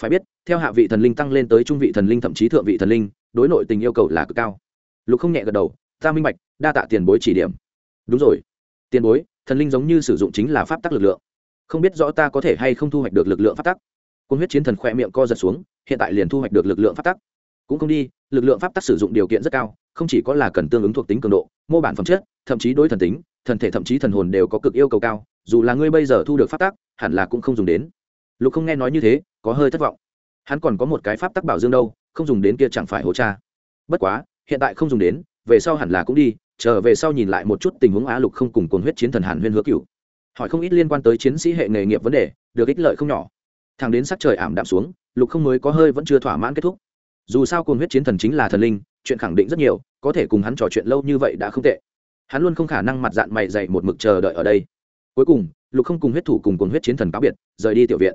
S1: Phải biết, theo hạ vị thần linh tăng lên tới trung vị thần linh thậm chí thượng vị thần linh đối nội tình yêu cầu là cực cao. Lục không nhẹ gật đầu, ta minh bạch, đa tạ tiền bối chỉ điểm. Đúng rồi. Tiền bối, thần linh giống như sử dụng chính là pháp tắc lực lượng. Không biết rõ ta có thể hay không thu hoạch được lực lượng pháp tắc? Cung huyết chiến thần khỏe miệng co giật xuống, hiện tại liền thu hoạch được lực lượng pháp tắc. Cũng không đi, lực lượng pháp tắc sử dụng điều kiện rất cao, không chỉ có là cần tương ứng thuộc tính cường độ, mô bản phẩm chất, thậm chí đối thần tính, thần thể thậm chí thần hồn đều có cực yêu cầu cao, dù là ngươi bây giờ thu được pháp tắc, hẳn là cũng không dùng đến. Lục không nghe nói như thế, có hơi thất vọng. Hắn còn có một cái pháp tắc bảo dương đâu không dùng đến kia chẳng phải hỗ cha. Bất quá, hiện tại không dùng đến, về sau hẳn là cũng đi trở về sau nhìn lại một chút tình huống á lục không cùng cuồng huyết chiến thần hàn huyên hứa cựu hỏi không ít liên quan tới chiến sĩ hệ nghề nghiệp vấn đề, được ích lợi không nhỏ. Thằng đến sắc trời ảm đạm xuống, lục không mới có hơi vẫn chưa thỏa mãn kết thúc. Dù sao cuồng huyết chiến thần chính là thần linh, chuyện khẳng định rất nhiều, có thể cùng hắn trò chuyện lâu như vậy đã không tệ. Hắn luôn không khả năng mặt dạng mày dày một mực chờ đợi ở đây. Cuối cùng, lục không cùng huyết thủ cùng cuồng huyết chiến thần cáo biệt, rời đi tiểu viện.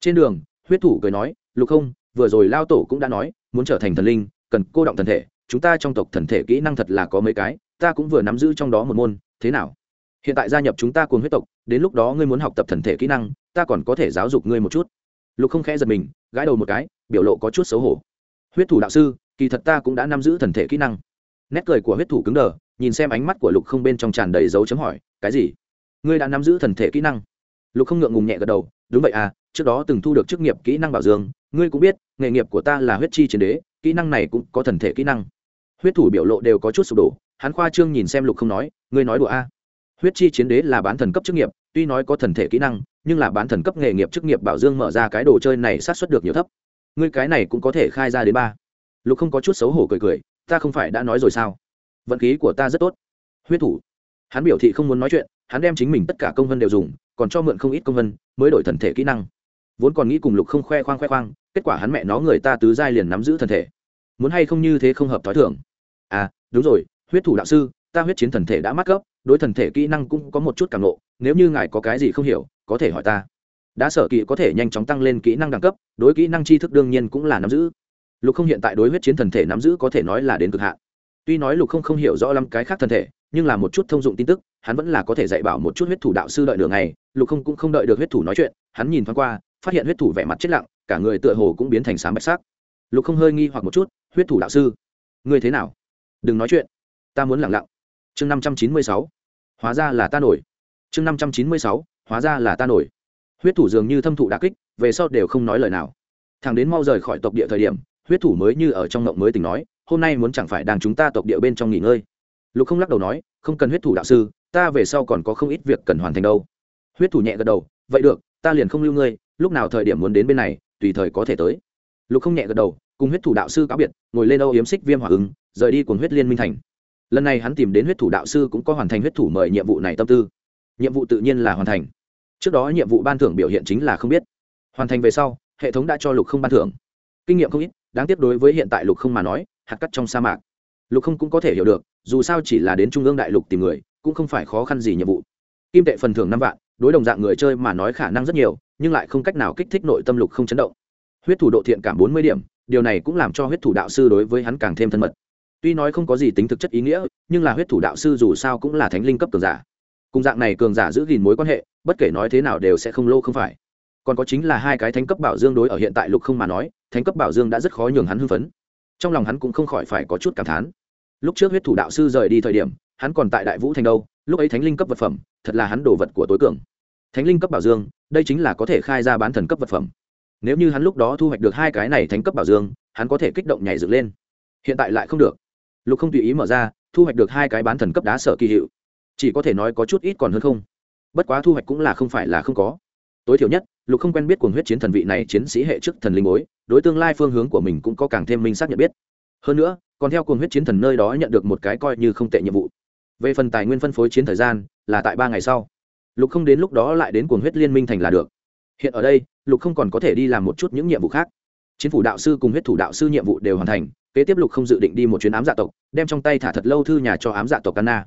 S1: Trên đường, huyết thủ cười nói, lục không, vừa rồi lao tổ cũng đã nói muốn trở thành thần linh, cần cô động thần thể. Chúng ta trong tộc thần thể kỹ năng thật là có mấy cái, ta cũng vừa nắm giữ trong đó một môn, thế nào? Hiện tại gia nhập chúng ta cùng huyết tộc, đến lúc đó ngươi muốn học tập thần thể kỹ năng, ta còn có thể giáo dục ngươi một chút. Lục không khẽ giật mình, gãi đầu một cái, biểu lộ có chút xấu hổ. Huyết thủ đạo sư, kỳ thật ta cũng đã nắm giữ thần thể kỹ năng. Nét cười của huyết thủ cứng đờ, nhìn xem ánh mắt của lục không bên trong tràn đầy dấu chấm hỏi, cái gì? Ngươi đã nắm giữ thần thể kỹ năng? Lục không ngượng ngùng nhẹ gật đầu, đúng vậy à trước đó từng thu được chức nghiệp kỹ năng bảo dương ngươi cũng biết, nghề nghiệp của ta là huyết chi chiến đế, kỹ năng này cũng có thần thể kỹ năng. Huyết thủ biểu lộ đều có chút sụp đổ, hắn khoa trương nhìn xem lục không nói, ngươi nói đùa a. Huyết chi chiến đế là bán thần cấp chức nghiệp, tuy nói có thần thể kỹ năng, nhưng là bán thần cấp nghề nghiệp chức nghiệp bảo dương mở ra cái đồ chơi này sát xuất được nhiều thấp. Ngươi cái này cũng có thể khai ra đến ba. Lục không có chút xấu hổ cười cười, ta không phải đã nói rồi sao? Vận khí của ta rất tốt. Huyết thủ. Hắn biểu thị không muốn nói chuyện, hắn đem chính mình tất cả công vân đều dùng, còn cho mượn không ít công vân, mới đổi thần thể kỹ năng. Vốn còn nghĩ cùng lục không khoe khoang khoe khoang kết quả hắn mẹ nó người ta tứ giai liền nắm giữ thần thể. Muốn hay không như thế không hợp t h ó i thưởng à đúng rồi, huyết thủ đạo sư, ta huyết chiến thần thể đã mắc cấp đối thần thể kỹ năng cũng có một chút cảm nộ, nếu như ngài có cái gì không hiểu, có thể hỏi ta. Đã sở kỵ có thể nhanh chóng tăng lên kỹ năng đẳng cấp, đối kỹ năng tri thức đương nhiên cũng là nắm giữ. Lục không hiện tại đối huyết chiến thần thể nắm giữ có thể nói là đến cực hạn. Tuy nói lục không không hiểu rõ lắm cái khác thần thể, nhưng là một chút thông dụng tin tức, hắn vẫn là có thể dạy bảo một chút huyết thủ đạo sư đợi đường này lục không cũng không đợi được huyết thủ nói chuyện, hắn nhìn thoáng qua phát hiện huyết thủ vẻ mặt chết lặng, cả người tựa hồ cũng biến thành sáng bạch sắc. Lục không hơi nghi hoặc một chút, huyết thủ đạo sư, ngươi thế nào? Đừng nói chuyện, ta muốn lẳng lặng. Chương năm trăm chín mươi sáu, hóa ra là ta nổi. Chương năm trăm chín mươi sáu, hóa ra là ta nổi. Huyết thủ dường như thâm thụ đà kích, về sau đều không nói lời nào. Thằng đến mau rời khỏi tộc địa thời điểm, huyết thủ mới như ở trong ngộng mới tỉnh nói, hôm nay muốn chẳng phải đang chúng ta tộc địa bên trong nghỉ ngơi. Lục không lắc đầu nói, không cần huyết thủ đạo sư, ta về sau còn có không ít việc cần hoàn thành đâu. Huyết thủ nhẹ gật đầu, vậy được, ta liền không lưu ngươi lúc nào thời điểm muốn đến bên này, tùy thời có thể tới. Lục không nhẹ gật đầu, cùng huyết thủ đạo sư cáo biệt, ngồi lên âu yếm xích viêm hỏa ứng rời đi cùng huyết liên minh thành. Lần này hắn tìm đến huyết thủ đạo sư cũng có hoàn thành huyết thủ mời nhiệm vụ này tâm tư. Nhiệm vụ tự nhiên là hoàn thành. Trước đó nhiệm vụ ban thưởng biểu hiện chính là không biết. Hoàn thành về sau, hệ thống đã cho lục không ban thưởng. Kinh nghiệm không ít, đáng tiếc đối với hiện tại lục không mà nói, hạt cắt trong sa mạc. Lục không cũng có thể hiểu được, dù sao chỉ là đến trung ương đại lục tìm người, cũng không phải khó khăn gì nhiệm vụ. Kim tệ phần thưởng năm vạn đối đồng dạng người chơi mà nói khả năng rất nhiều, nhưng lại không cách nào kích thích nội tâm lục không chấn động. Huyết thủ độ thiện cảm bốn mươi điểm, điều này cũng làm cho huyết thủ đạo sư đối với hắn càng thêm thân mật. Tuy nói không có gì tính thực chất ý nghĩa, nhưng là huyết thủ đạo sư dù sao cũng là thánh linh cấp cường giả. Cùng dạng này cường giả giữ gìn mối quan hệ, bất kể nói thế nào đều sẽ không lô không phải. Còn có chính là hai cái thánh cấp bảo dương đối ở hiện tại lục không mà nói, thánh cấp bảo dương đã rất khó nhường hắn hưng phấn. Trong lòng hắn cũng không khỏi phải có chút cảm thán. Lúc trước huyết thủ đạo sư rời đi thời điểm, hắn còn tại đại vũ thành đâu, lúc ấy thánh linh cấp vật phẩm, thật là hắn đồ vật của tối cường thánh linh cấp bảo dương, đây chính là có thể khai ra bán thần cấp vật phẩm. Nếu như hắn lúc đó thu hoạch được hai cái này thánh cấp bảo dương, hắn có thể kích động nhảy dựng lên. Hiện tại lại không được. Lục không tùy ý mở ra, thu hoạch được hai cái bán thần cấp đá sở kỳ hiệu. Chỉ có thể nói có chút ít còn hơn không. Bất quá thu hoạch cũng là không phải là không có. Tối thiểu nhất, lục không quen biết cuồng huyết chiến thần vị này chiến sĩ hệ chức thần linh bối, đối tương lai phương hướng của mình cũng có càng thêm minh xác nhận biết. Hơn nữa, còn theo cuồng huyết chiến thần nơi đó nhận được một cái coi như không tệ nhiệm vụ. Về phần tài nguyên phân phối chiến thời gian, là tại ba ngày sau lục không đến lúc đó lại đến cuồng huyết liên minh thành là được. Hiện ở đây, lục không còn có thể đi làm một chút những nhiệm vụ khác. Chính phủ đạo sư cùng huyết thủ đạo sư nhiệm vụ đều hoàn thành, kế tiếp lục không dự định đi một chuyến ám dạ tộc, đem trong tay thả thật lâu thư nhà cho ám dạ tộc canna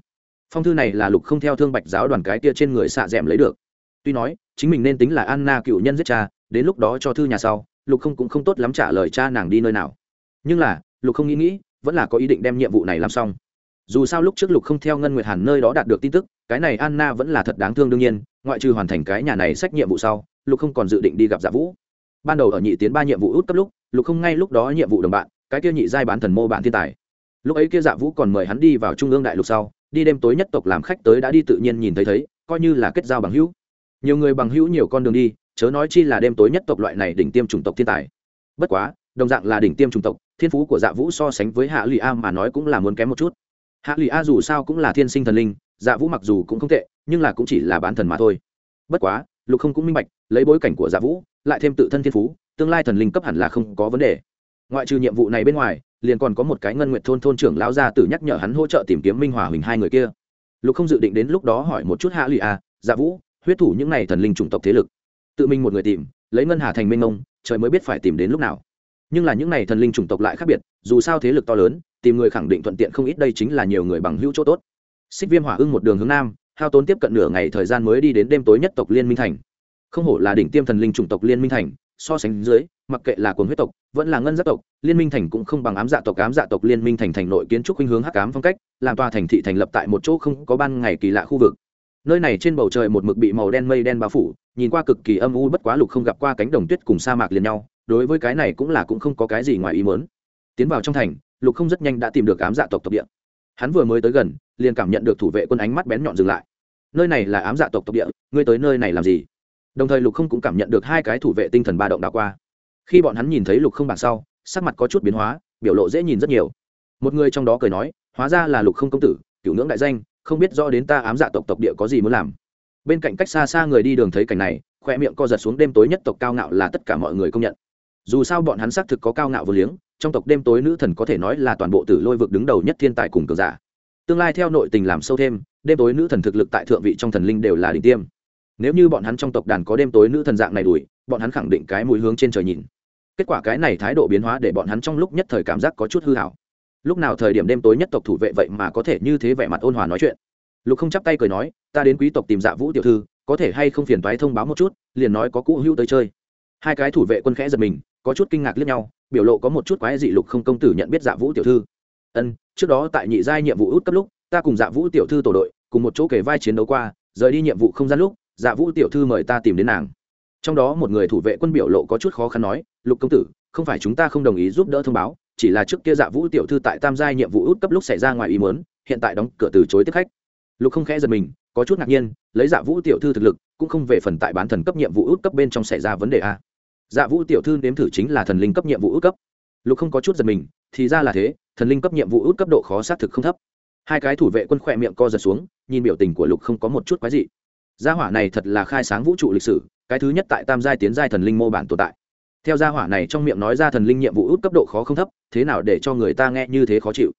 S1: phong thư này là lục không theo thương bạch giáo đoàn cái tia trên người xạ d ẻ m lấy được. Tuy nói, chính mình nên tính là anna cựu nhân giết cha, đến lúc đó cho thư nhà sau, lục không cũng không tốt lắm trả lời cha nàng đi nơi nào. Nhưng là, lục không nghĩ nghĩ, vẫn là có ý định đem nhiệm vụ này làm xong dù sao lúc trước lục không theo ngân nguyệt hàn nơi đó đạt được tin tức, cái này anna vẫn là thật đáng thương đương nhiên, ngoại trừ hoàn thành cái nhà này sách nhiệm vụ sau, lục không còn dự định đi gặp dạ vũ. Ban đầu ở nhị tiến ba nhiệm vụ út cấp lúc, lục không ngay lúc đó nhiệm vụ đồng bạn, cái kia nhị giai bán thần mô bản thiên tài. Lúc ấy kia dạ vũ còn mời hắn đi vào trung ương đại lục sau, đi đêm tối nhất tộc làm khách tới đã đi tự nhiên nhìn thấy thấy, coi như là kết giao bằng hữu. Nhiều người bằng hữu nhiều con đường đi, chớ nói chi là đêm tối nhất tộc loại này đỉnh tiêm chủng tộc thiên tài. Bất quá, đồng dạng là đỉnh tiêm chủng tộc, thiên phú của dạ vũ so sánh với hạ lụy a mà nói cũng là muốn kém một chút hạ lụy a dù sao cũng là thiên sinh thần linh dạ vũ mặc dù cũng không tệ, nhưng là cũng chỉ là bán thần mà thôi. Bất quá, lục không cũng minh bạch, lấy bối cảnh của dạ vũ, lại thêm tự thân thiên phú, tương lai thần linh cấp hẳn là không có vấn đề. Ngoại trừ nhiệm vụ này bên ngoài, liền còn có một cái ngân nguyện thôn thôn trưởng lão gia tử nhắc nhở hắn hỗ trợ tìm kiếm minh hòa huỳnh hai người kia. Lục không dự định đến lúc đó hỏi một chút hạ lụy a dạ vũ, huyết thủ những này thần linh chủng tộc thế lực. Tự mình một người tìm, lấy ngân hà thành minh ông trời mới biết phải tìm đến lúc nào. Nhưng là những này thần linh chủng tộc lại khác biệt, dù sao thế lực to lớn tìm người khẳng định thuận tiện không ít, đây chính là nhiều người bằng hữu chỗ tốt. Xích viêm hỏa ưng một đường hướng nam, hao tốn tiếp cận nửa ngày thời gian mới đi đến đêm tối nhất tộc liên minh thành. Không hổ là đỉnh tiêm thần linh chủng tộc liên minh thành, so sánh dưới, mặc kệ là cuồng huyết tộc, vẫn là ngân giác tộc, liên minh thành cũng không bằng ám dạ tộc, ám dạ tộc liên minh thành thành nội kiến trúc khuynh hướng hắc ám phong cách, làm tòa thành thị thành lập tại một chỗ không có ban ngày kỳ lạ khu vực. Nơi này trên bầu trời một mực bị màu đen mây đen bao phủ, nhìn qua cực kỳ âm u bất quá lục không gặp qua cánh đồng tuyết cùng sa mạc liền nhau, đối với cái này cũng là cũng không có cái gì ngoài ý mớn tiến vào trong thành lục không rất nhanh đã tìm được ám dạ tộc tộc địa. Hắn vừa mới tới gần, liền cảm nhận được thủ vệ quân ánh mắt bén nhọn dừng lại. Nơi này là ám dạ tộc tộc địa, ngươi tới nơi này làm gì? Đồng thời lục không cũng cảm nhận được hai cái thủ vệ tinh thần ba động đảo qua. Khi bọn hắn nhìn thấy lục không bảng sau, sắc mặt có chút biến hóa, biểu lộ dễ nhìn rất nhiều. Một người trong đó cười nói, hóa ra là lục không công tử, cựu ngưỡng đại danh, không biết rõ đến ta ám dạ tộc tộc địa có gì muốn làm. Bên cạnh cách xa xa người đi đường thấy cảnh này, khoe miệng co giật xuống đêm tối nhất tộc cao ngạo là tất cả mọi người công nhận. Dù sao bọn hắn xác thực có cao ngạo vô liếng trong tộc đêm tối nữ thần có thể nói là toàn bộ tử lôi vực đứng đầu nhất thiên tài cùng cường giả. Tương lai theo nội tình làm sâu thêm, đêm tối nữ thần thực lực tại thượng vị trong thần linh đều là đỉnh tiêm. Nếu như bọn hắn trong tộc đàn có đêm tối nữ thần dạng này đuổi, bọn hắn khẳng định cái mũi hướng trên trời nhìn. Kết quả cái này thái độ biến hóa để bọn hắn trong lúc nhất thời cảm giác có chút hư hảo. Lúc nào thời điểm đêm tối nhất tộc thủ vệ vậy mà có thể như thế vẻ mặt ôn hòa nói chuyện? Lục không chắp tay cười nói, ta đến quý tộc tìm dạ vũ tiểu thư, có thể hay không phiền toái thông báo một chút, liền nói có cũ hữu tới chơi. Hai cái thủ vệ quân khẽ giật mình có chút kinh ngạc liếc nhau, biểu lộ có một chút quái dị lục không công tử nhận biết dạ vũ tiểu thư. Ân, trước đó tại nhị giai nhiệm vụ út cấp lúc, ta cùng dạ vũ tiểu thư tổ đội, cùng một chỗ kể vai chiến đấu qua, rời đi nhiệm vụ không gian lúc dạ vũ tiểu thư mời ta tìm đến nàng. Trong đó một người thủ vệ quân biểu lộ có chút khó khăn nói, lục công tử, không phải chúng ta không đồng ý giúp đỡ thông báo, chỉ là trước kia dạ vũ tiểu thư tại tam giai nhiệm vụ út cấp lúc xảy ra ngoài ý muốn, hiện tại đóng cửa từ chối tiếp khách. Lục không khẽ giật mình, có chút ngạc nhiên, lấy dạ vũ tiểu thư thực lực, cũng không về phần tại bán thần cấp nhiệm vụ út cấp bên trong xảy ra vấn đề a dạ vũ tiểu thư nếm thử chính là thần linh cấp nhiệm vụ ước cấp. Lục không có chút giật mình, thì ra là thế, thần linh cấp nhiệm vụ ước cấp độ khó xác thực không thấp. Hai cái thủ vệ quân khỏe miệng co giật xuống, nhìn biểu tình của lục không có một chút quái dị. Gia hỏa này thật là khai sáng vũ trụ lịch sử, cái thứ nhất tại tam giai tiến giai thần linh mô bản tồn tại. Theo gia hỏa này trong miệng nói ra thần linh nhiệm vụ út cấp độ khó không thấp, thế nào để cho người ta nghe như thế khó chịu?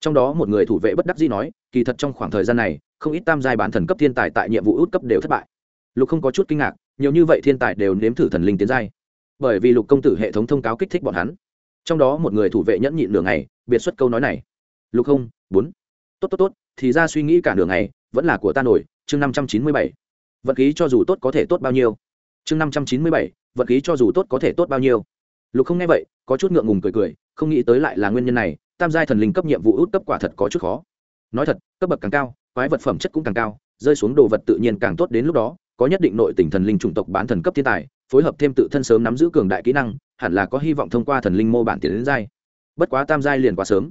S1: Trong đó một người thủ vệ bất đắc dĩ nói, kỳ thật trong khoảng thời gian này, không ít tam giai bán thần cấp thiên tài tại nhiệm vụ út cấp đều thất bại. Lục không có chút kinh ngạc, nhiều như vậy thiên tài đều nếm thử thần linh tiến giai bởi vì lục công tử hệ thống thông cáo kích thích bọn hắn. Trong đó một người thủ vệ nhẫn nhịn nửa ngày, biệt xuất câu nói này. Lục không, bốn. Tốt tốt tốt, thì ra suy nghĩ cả nửa ngày, vẫn là của ta nổi, chương năm trăm chín mươi bảy. Vật khí cho dù tốt có thể tốt bao nhiêu? Chương năm trăm chín mươi bảy, vật khí cho dù tốt có thể tốt bao nhiêu? Lục không nghe vậy, có chút ngượng ngùng cười cười, không nghĩ tới lại là nguyên nhân này, tam giai thần linh cấp nhiệm vụ út cấp quả thật có chút khó. Nói thật, cấp bậc càng cao, quái vật phẩm chất cũng càng cao, rơi xuống đồ vật tự nhiên càng tốt đến lúc đó, có nhất định nội tình thần linh chủng tộc bán thần cấp thiên tài phối hợp thêm tự thân sớm nắm giữ cường đại kỹ năng, hẳn là có hy vọng thông qua thần linh mô bản tiến đến giai. Bất quá tam giai liền quá sớm.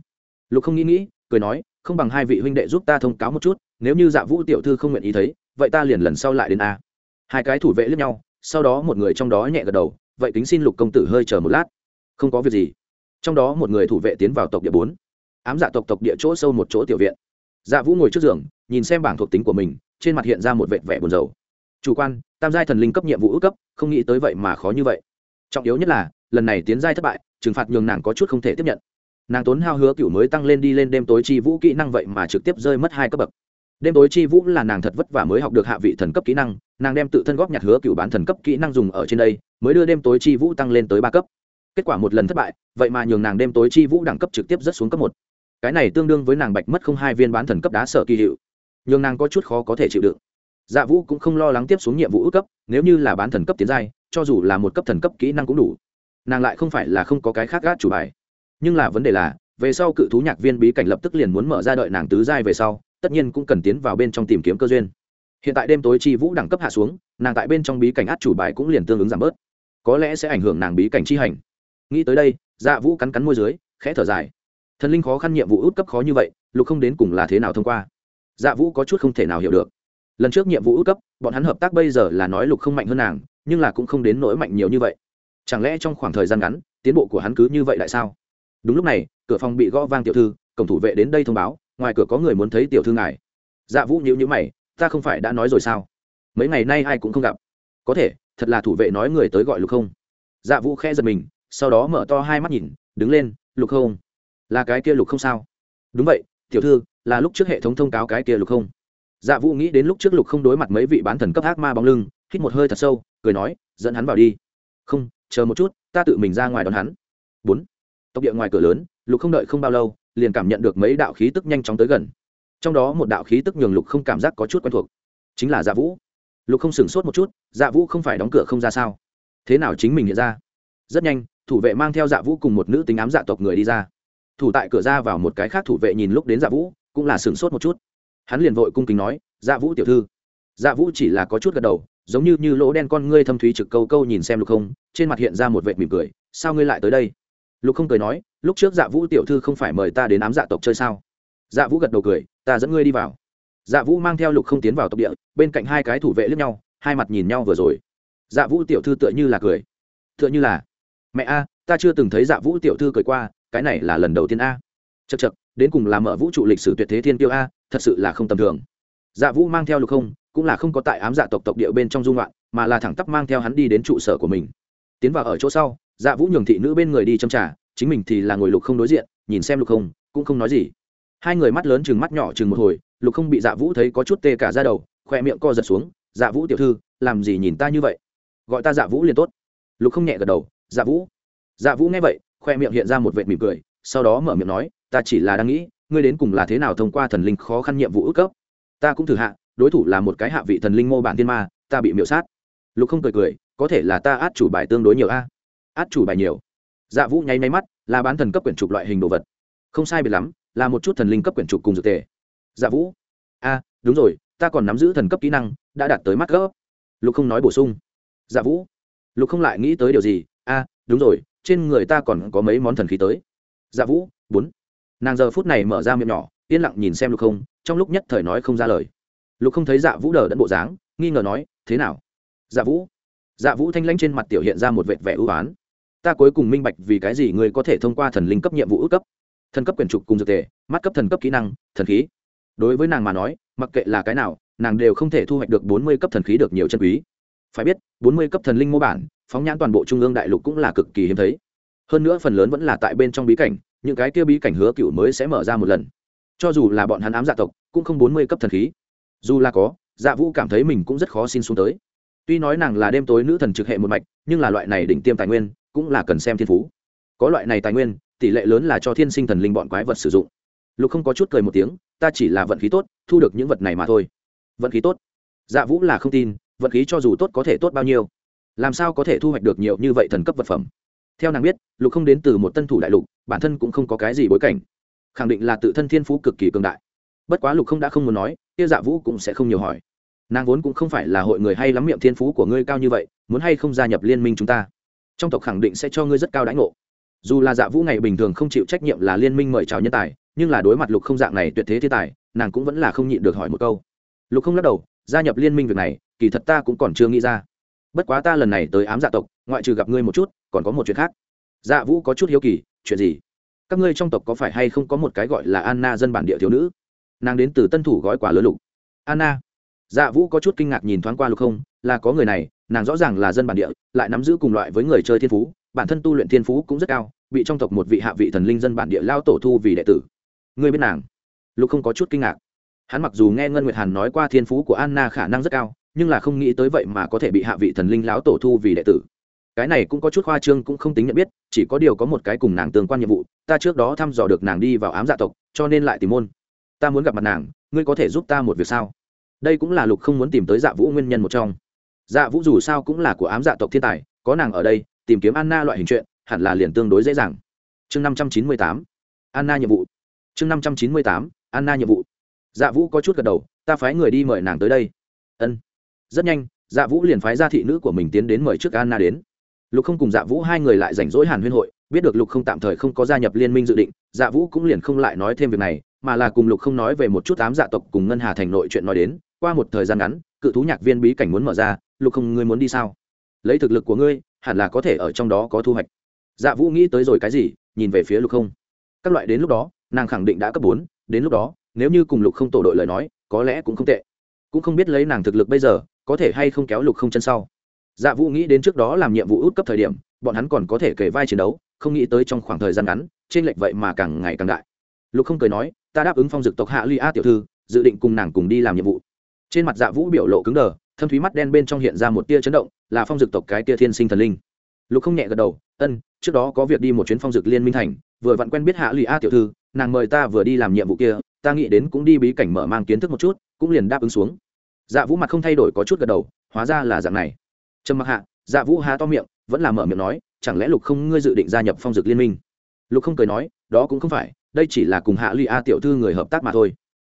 S1: Lục không nghĩ nghĩ, cười nói, không bằng hai vị huynh đệ giúp ta thông cáo một chút, nếu như dạ vũ tiểu thư không nguyện ý thấy, vậy ta liền lần sau lại đến a. Hai cái thủ vệ lướt nhau, sau đó một người trong đó nhẹ gật đầu, vậy kính xin lục công tử hơi chờ một lát. Không có việc gì. Trong đó một người thủ vệ tiến vào tộc địa bốn. Ám dạ tộc tộc địa chỗ sâu một chỗ tiểu viện. Dạ vũ ngồi trước giường, nhìn xem bảng thuộc tính của mình, trên mặt hiện ra một vệt vẻ buồn rầu chủ quan, tam giai thần linh cấp nhiệm vụ ước cấp, không nghĩ tới vậy mà khó như vậy. Trọng yếu nhất là, lần này tiến giai thất bại, trừng phạt nhường nàng có chút không thể tiếp nhận. Nàng tốn hao hứa cựu mới tăng lên đi lên đêm tối chi vũ kỹ năng vậy mà trực tiếp rơi mất hai cấp bậc. Đêm tối chi vũ là nàng thật vất vả mới học được hạ vị thần cấp kỹ năng, nàng đem tự thân góp nhặt hứa cựu bán thần cấp kỹ năng dùng ở trên đây, mới đưa đêm tối chi vũ tăng lên tới ba cấp. Kết quả một lần thất bại, vậy mà nhường nàng đêm tối chi vũ đẳng cấp trực tiếp rất xuống cấp một. Cái này tương đương với nàng bạch mất không hai viên bán thần cấp đá sở kỳ hiệu. Nhường nàng có chút khó có thể chịu đựng dạ vũ cũng không lo lắng tiếp xuống nhiệm vụ ước cấp, nếu như là bán thần cấp tiến giai, cho dù là một cấp thần cấp kỹ năng cũng đủ. Nàng lại không phải là không có cái khác gác chủ bài. Nhưng là vấn đề là, về sau cự thú nhạc viên bí cảnh lập tức liền muốn mở ra đợi nàng tứ giai về sau, tất nhiên cũng cần tiến vào bên trong tìm kiếm cơ duyên. Hiện tại đêm tối chi vũ đẳng cấp hạ xuống, nàng tại bên trong bí cảnh át chủ bài cũng liền tương ứng giảm bớt. Có lẽ sẽ ảnh hưởng nàng bí cảnh chi hành. Nghĩ tới đây dạ vũ cắn cắn môi dưới, khẽ thở dài. Thần linh khó khăn nhiệm vụ út cấp khó như vậy, lục không đến cùng là thế nào thông qua? Dạ vũ có chút không thể nào hiểu được lần trước nhiệm vụ út cấp, bọn hắn hợp tác bây giờ là nói lục không mạnh hơn nàng, nhưng là cũng không đến nỗi mạnh nhiều như vậy. Chẳng lẽ trong khoảng thời gian ngắn, tiến bộ của hắn cứ như vậy tại sao? Đúng lúc này, cửa phòng bị gõ vang tiểu thư, cổng thủ vệ đến đây thông báo, ngoài cửa có người muốn thấy tiểu thư ngài. Dạ vũ nhữ nhữ mày, ta không phải đã nói rồi sao? Mấy ngày nay ai cũng không gặp. Có thể, thật là thủ vệ nói người tới gọi lục không. Dạ vũ khe giật mình, sau đó mở to hai mắt nhìn, đứng lên, lục không. Là cái kia lục không sao? Đúng vậy, tiểu thư, là lúc trước hệ thống thông cáo cái kia lục không dạ vũ nghĩ đến lúc trước lục không đối mặt mấy vị bán thần cấp ác ma bóng lưng, hít một hơi thật sâu, cười nói, dẫn hắn vào đi. Không, chờ một chút, ta tự mình ra ngoài đón hắn. Bốn. Tốc địa ngoài cửa lớn, lục không đợi không bao lâu, liền cảm nhận được mấy đạo khí tức nhanh chóng tới gần. Trong đó một đạo khí tức nhường lục không cảm giác có chút quen thuộc, chính là dạ vũ. Lục không sửng sốt một chút dạ vũ không phải đóng cửa không ra sao? Thế nào chính mình hiện ra? Rất nhanh, thủ vệ mang theo dạ vũ cùng một nữ tính ám dạ tộc người đi ra. Thủ tại cửa ra vào một cái khác thủ vệ nhìn lúc đến dạ vũ, cũng là sửng sốt một chút hắn liền vội cung kính nói dạ vũ tiểu thư. Dạ vũ chỉ là có chút gật đầu, giống như như lỗ đen con ngươi thâm thúy trực câu câu nhìn xem lục không, trên mặt hiện ra một vệt mỉm cười, sao ngươi lại tới đây? Lục không cười nói, lúc trước dạ vũ tiểu thư không phải mời ta đến ám dạ tộc chơi sao? Dạ vũ gật đầu cười, ta dẫn ngươi đi vào. Dạ vũ mang theo lục không tiến vào tộc địa, bên cạnh hai cái thủ vệ lướt nhau, hai mặt nhìn nhau vừa rồi. Dạ vũ tiểu thư tựa như là cười. Tựa như là. Mẹ a, ta chưa từng thấy dạ vũ tiểu thư cười qua, cái này là lần đầu tiên a. Chật chật đến cùng làm mở vũ trụ lịch sử tuyệt thế thiên tiêu a thật sự là không tầm thường. Dạ vũ mang theo lục không, cũng là không có tại ám dạ tộc tộc địa bên trong dung loạn, mà là thẳng tắp mang theo hắn đi đến trụ sở của mình. Tiến vào ở chỗ sau dạ vũ nhường thị nữ bên người đi châm trả chính mình thì là ngồi lục không đối diện, nhìn xem lục không, cũng không nói gì. Hai người mắt lớn chừng mắt nhỏ chừng một hồi, lục không bị dạ vũ thấy có chút tê cả ra đầu, khoe miệng co giật xuống dạ vũ tiểu thư, làm gì nhìn ta như vậy? Gọi ta dạ vũ liền tốt. Lục không nhẹ gật đầu dạ vũ. Dạ vũ nghe vậy, khoe miệng hiện ra một vệt mỉm cười, sau đó mở miệng nói, ta chỉ là đang nghĩ ngươi đến cùng là thế nào thông qua thần linh khó khăn nhiệm vụ ước cấp? Ta cũng thử hạ, đối thủ là một cái hạ vị thần linh mô bản thiên ma, ta bị miễu sát. Lục không cười cười, có thể là ta át chủ bài tương đối nhiều a. Át chủ bài nhiều. Dạ vũ nháy máy mắt, là bán thần cấp quyển trục loại hình đồ vật. Không sai biệt lắm, là một chút thần linh cấp quyển trục cùng dược tề. Dạ vũ. A, đúng rồi, ta còn nắm giữ thần cấp kỹ năng, đã đạt tới mắt gấp. Lục không nói bổ sung. Dạ vũ. Lục không lại nghĩ tới điều gì? A, đúng rồi, trên người ta còn có mấy món thần khí tới. Dạ vũ, bốn nàng giờ phút này mở ra miệng nhỏ, yên lặng nhìn xem lục không, trong lúc nhất thời nói không ra lời. Lục không thấy dạ vũ đờ đẫn bộ dáng, nghi ngờ nói, thế nào? Dạ vũ. Dạ vũ thanh lãnh trên mặt tiểu hiện ra một vệt vẻ ưu á n ta cuối cùng minh bạch vì cái gì người có thể thông qua thần linh cấp nhiệm vụ ước cấp. Thần cấp quyền trục cùng dược tề mắt cấp thần cấp kỹ năng, thần khí. Đối với nàng mà nói, mặc kệ là cái nào, nàng đều không thể thu hoạch được bốn mươi cấp thần khí được nhiều chân quý. Phải biết, bốn mươi cấp thần linh mô bản, phóng nhãn toàn bộ trung ương đại lục cũng là cực kỳ hiếm thấy. Hơn nữa phần lớn vẫn là tại bên trong bí cảnh những cái kia bí cảnh hứa cựu mới sẽ mở ra một lần. Cho dù là bọn hắn ám dạ tộc, cũng không bốn mươi cấp thần khí. Dù là có dạ vũ cảm thấy mình cũng rất khó xin xuống tới. Tuy nói nàng là đêm tối nữ thần trực hệ một mạch, nhưng là loại này đỉnh tiêm tài nguyên, cũng là cần xem thiên phú. Có loại này tài nguyên, tỷ lệ lớn là cho thiên sinh thần linh bọn quái vật sử dụng. Lục không có chút cười một tiếng, ta chỉ là vận khí tốt, thu được những vật này mà thôi. Vận khí tốt? Dạ vũ là không tin, vận khí cho dù tốt có thể tốt bao nhiêu? Làm sao có thể thu hoạch được nhiều như vậy thần cấp vật phẩm? Theo nàng biết, lục không đến từ một tân thủ đại lục, bản thân cũng không có cái gì bối cảnh. Khẳng định là tự thân thiên phú cực kỳ cường đại. Bất quá lục không đã không muốn nói, kia dạ vũ cũng sẽ không nhiều hỏi. Nàng vốn cũng không phải là hội người hay lắm miệng thiên phú của ngươi cao như vậy, muốn hay không gia nhập liên minh chúng ta? Trong tộc khẳng định sẽ cho ngươi rất cao đãi ngộ. Dù là dạ vũ ngày bình thường không chịu trách nhiệm là liên minh mời chào nhân tài, nhưng là đối mặt lục không dạng này tuyệt thế thiên tài, nàng cũng vẫn là không nhịn được hỏi một câu. Lục không lắc đầu, gia nhập liên minh việc này, kỳ thật ta cũng còn chưa nghĩ ra bất quá ta lần này tới ám dạ tộc, ngoại trừ gặp ngươi một chút, còn có một chuyện khác. Dạ vũ có chút hiếu kỳ, chuyện gì? Các ngươi trong tộc có phải hay không có một cái gọi là anna dân bản địa thiếu nữ? Nàng đến từ tân thủ gói quả lớn lục. Anna. Dạ vũ có chút kinh ngạc nhìn thoáng qua lục không, là có người này, nàng rõ ràng là dân bản địa, lại nắm giữ cùng loại với người chơi thiên phú, bản thân tu luyện thiên phú cũng rất cao, bị trong tộc một vị hạ vị thần linh dân bản địa lao tổ thu vì đệ tử. Ngươi biết nàng? Lục không có chút kinh ngạc. Hắn mặc dù nghe ngân nguyệt hàn nói qua thiên phú của anna khả năng rất cao nhưng là không nghĩ tới vậy mà có thể bị hạ vị thần linh lão tổ thu vì đệ tử. Cái này cũng có chút khoa trương cũng không tính nhận biết, chỉ có điều có một cái cùng nàng tương quan nhiệm vụ, ta trước đó thăm dò được nàng đi vào ám dạ tộc, cho nên lại tìm môn. Ta muốn gặp mặt nàng, ngươi có thể giúp ta một việc sao? Đây cũng là lục không muốn tìm tới dạ vũ nguyên nhân một trong. Dạ vũ dù sao cũng là của ám dạ tộc thiên tài, có nàng ở đây, tìm kiếm anna loại hình chuyện, hẳn là liền tương đối dễ dàng. Chương năm trăm chín mươi tám, anna nhiệm vụ. Chương năm trăm chín mươi tám, anna nhiệm vụ. Dạ vũ có chút gật đầu, ta phái người đi mời nàng tới đây. Ân rất nhanh dạ vũ liền phái ra thị nữ của mình tiến đến mời trước anna đến. Lục không cùng dạ vũ hai người lại rảnh rỗi hàn huyên hội, biết được lục không tạm thời không có gia nhập liên minh dự định dạ vũ cũng liền không lại nói thêm việc này, mà là cùng lục không nói về một chút ám dạ tộc cùng ngân hà thành nội chuyện nói đến, qua một thời gian ngắn, cự thú nhạc viên bí cảnh muốn mở ra, lục không, ngươi muốn đi sao? Lấy thực lực của ngươi, hẳn là có thể ở trong đó có thu hoạch. Dạ vũ nghĩ tới rồi cái gì, nhìn về phía lục không. Các loại đến lúc đó, nàng khẳng định đã cấp bốn, đến lúc đó, nếu như cùng lục không tổ đội lời nói, có lẽ cũng không tệ. Cũng không biết lấy nàng thực lực bây giờ có thể hay không kéo lục không chân sau. Dạ vũ nghĩ đến trước đó làm nhiệm vụ út cấp thời điểm, bọn hắn còn có thể kể vai chiến đấu, không nghĩ tới trong khoảng thời gian ngắn, trên lệch vậy mà càng ngày càng đại. Lục không cười nói, ta đáp ứng phong dực tộc hạ ly a tiểu thư, dự định cùng nàng cùng đi làm nhiệm vụ. Trên mặt dạ vũ biểu lộ cứng đờ, thâm thúy mắt đen bên trong hiện ra một tia chấn động, là phong dực tộc cái tia thiên sinh thần linh. Lục không nhẹ gật đầu, ân, trước đó có việc đi một chuyến phong dực liên minh thành, vừa vặn quen biết hạ lụy a tiểu thư, nàng mời ta vừa đi làm nhiệm vụ kia, ta nghĩ đến cũng đi bí cảnh mở mang kiến thức một chút, cũng liền đáp ứng xuống dạ vũ mặt không thay đổi có chút gật đầu, hóa ra là dạng này. Trầm mặc hạ dạ vũ há to miệng, vẫn là mở miệng nói, chẳng lẽ lục không ngươi dự định gia nhập phong dực liên minh? Lục không cười nói, đó cũng không phải, đây chỉ là cùng hạ lụy a tiểu thư người hợp tác mà thôi.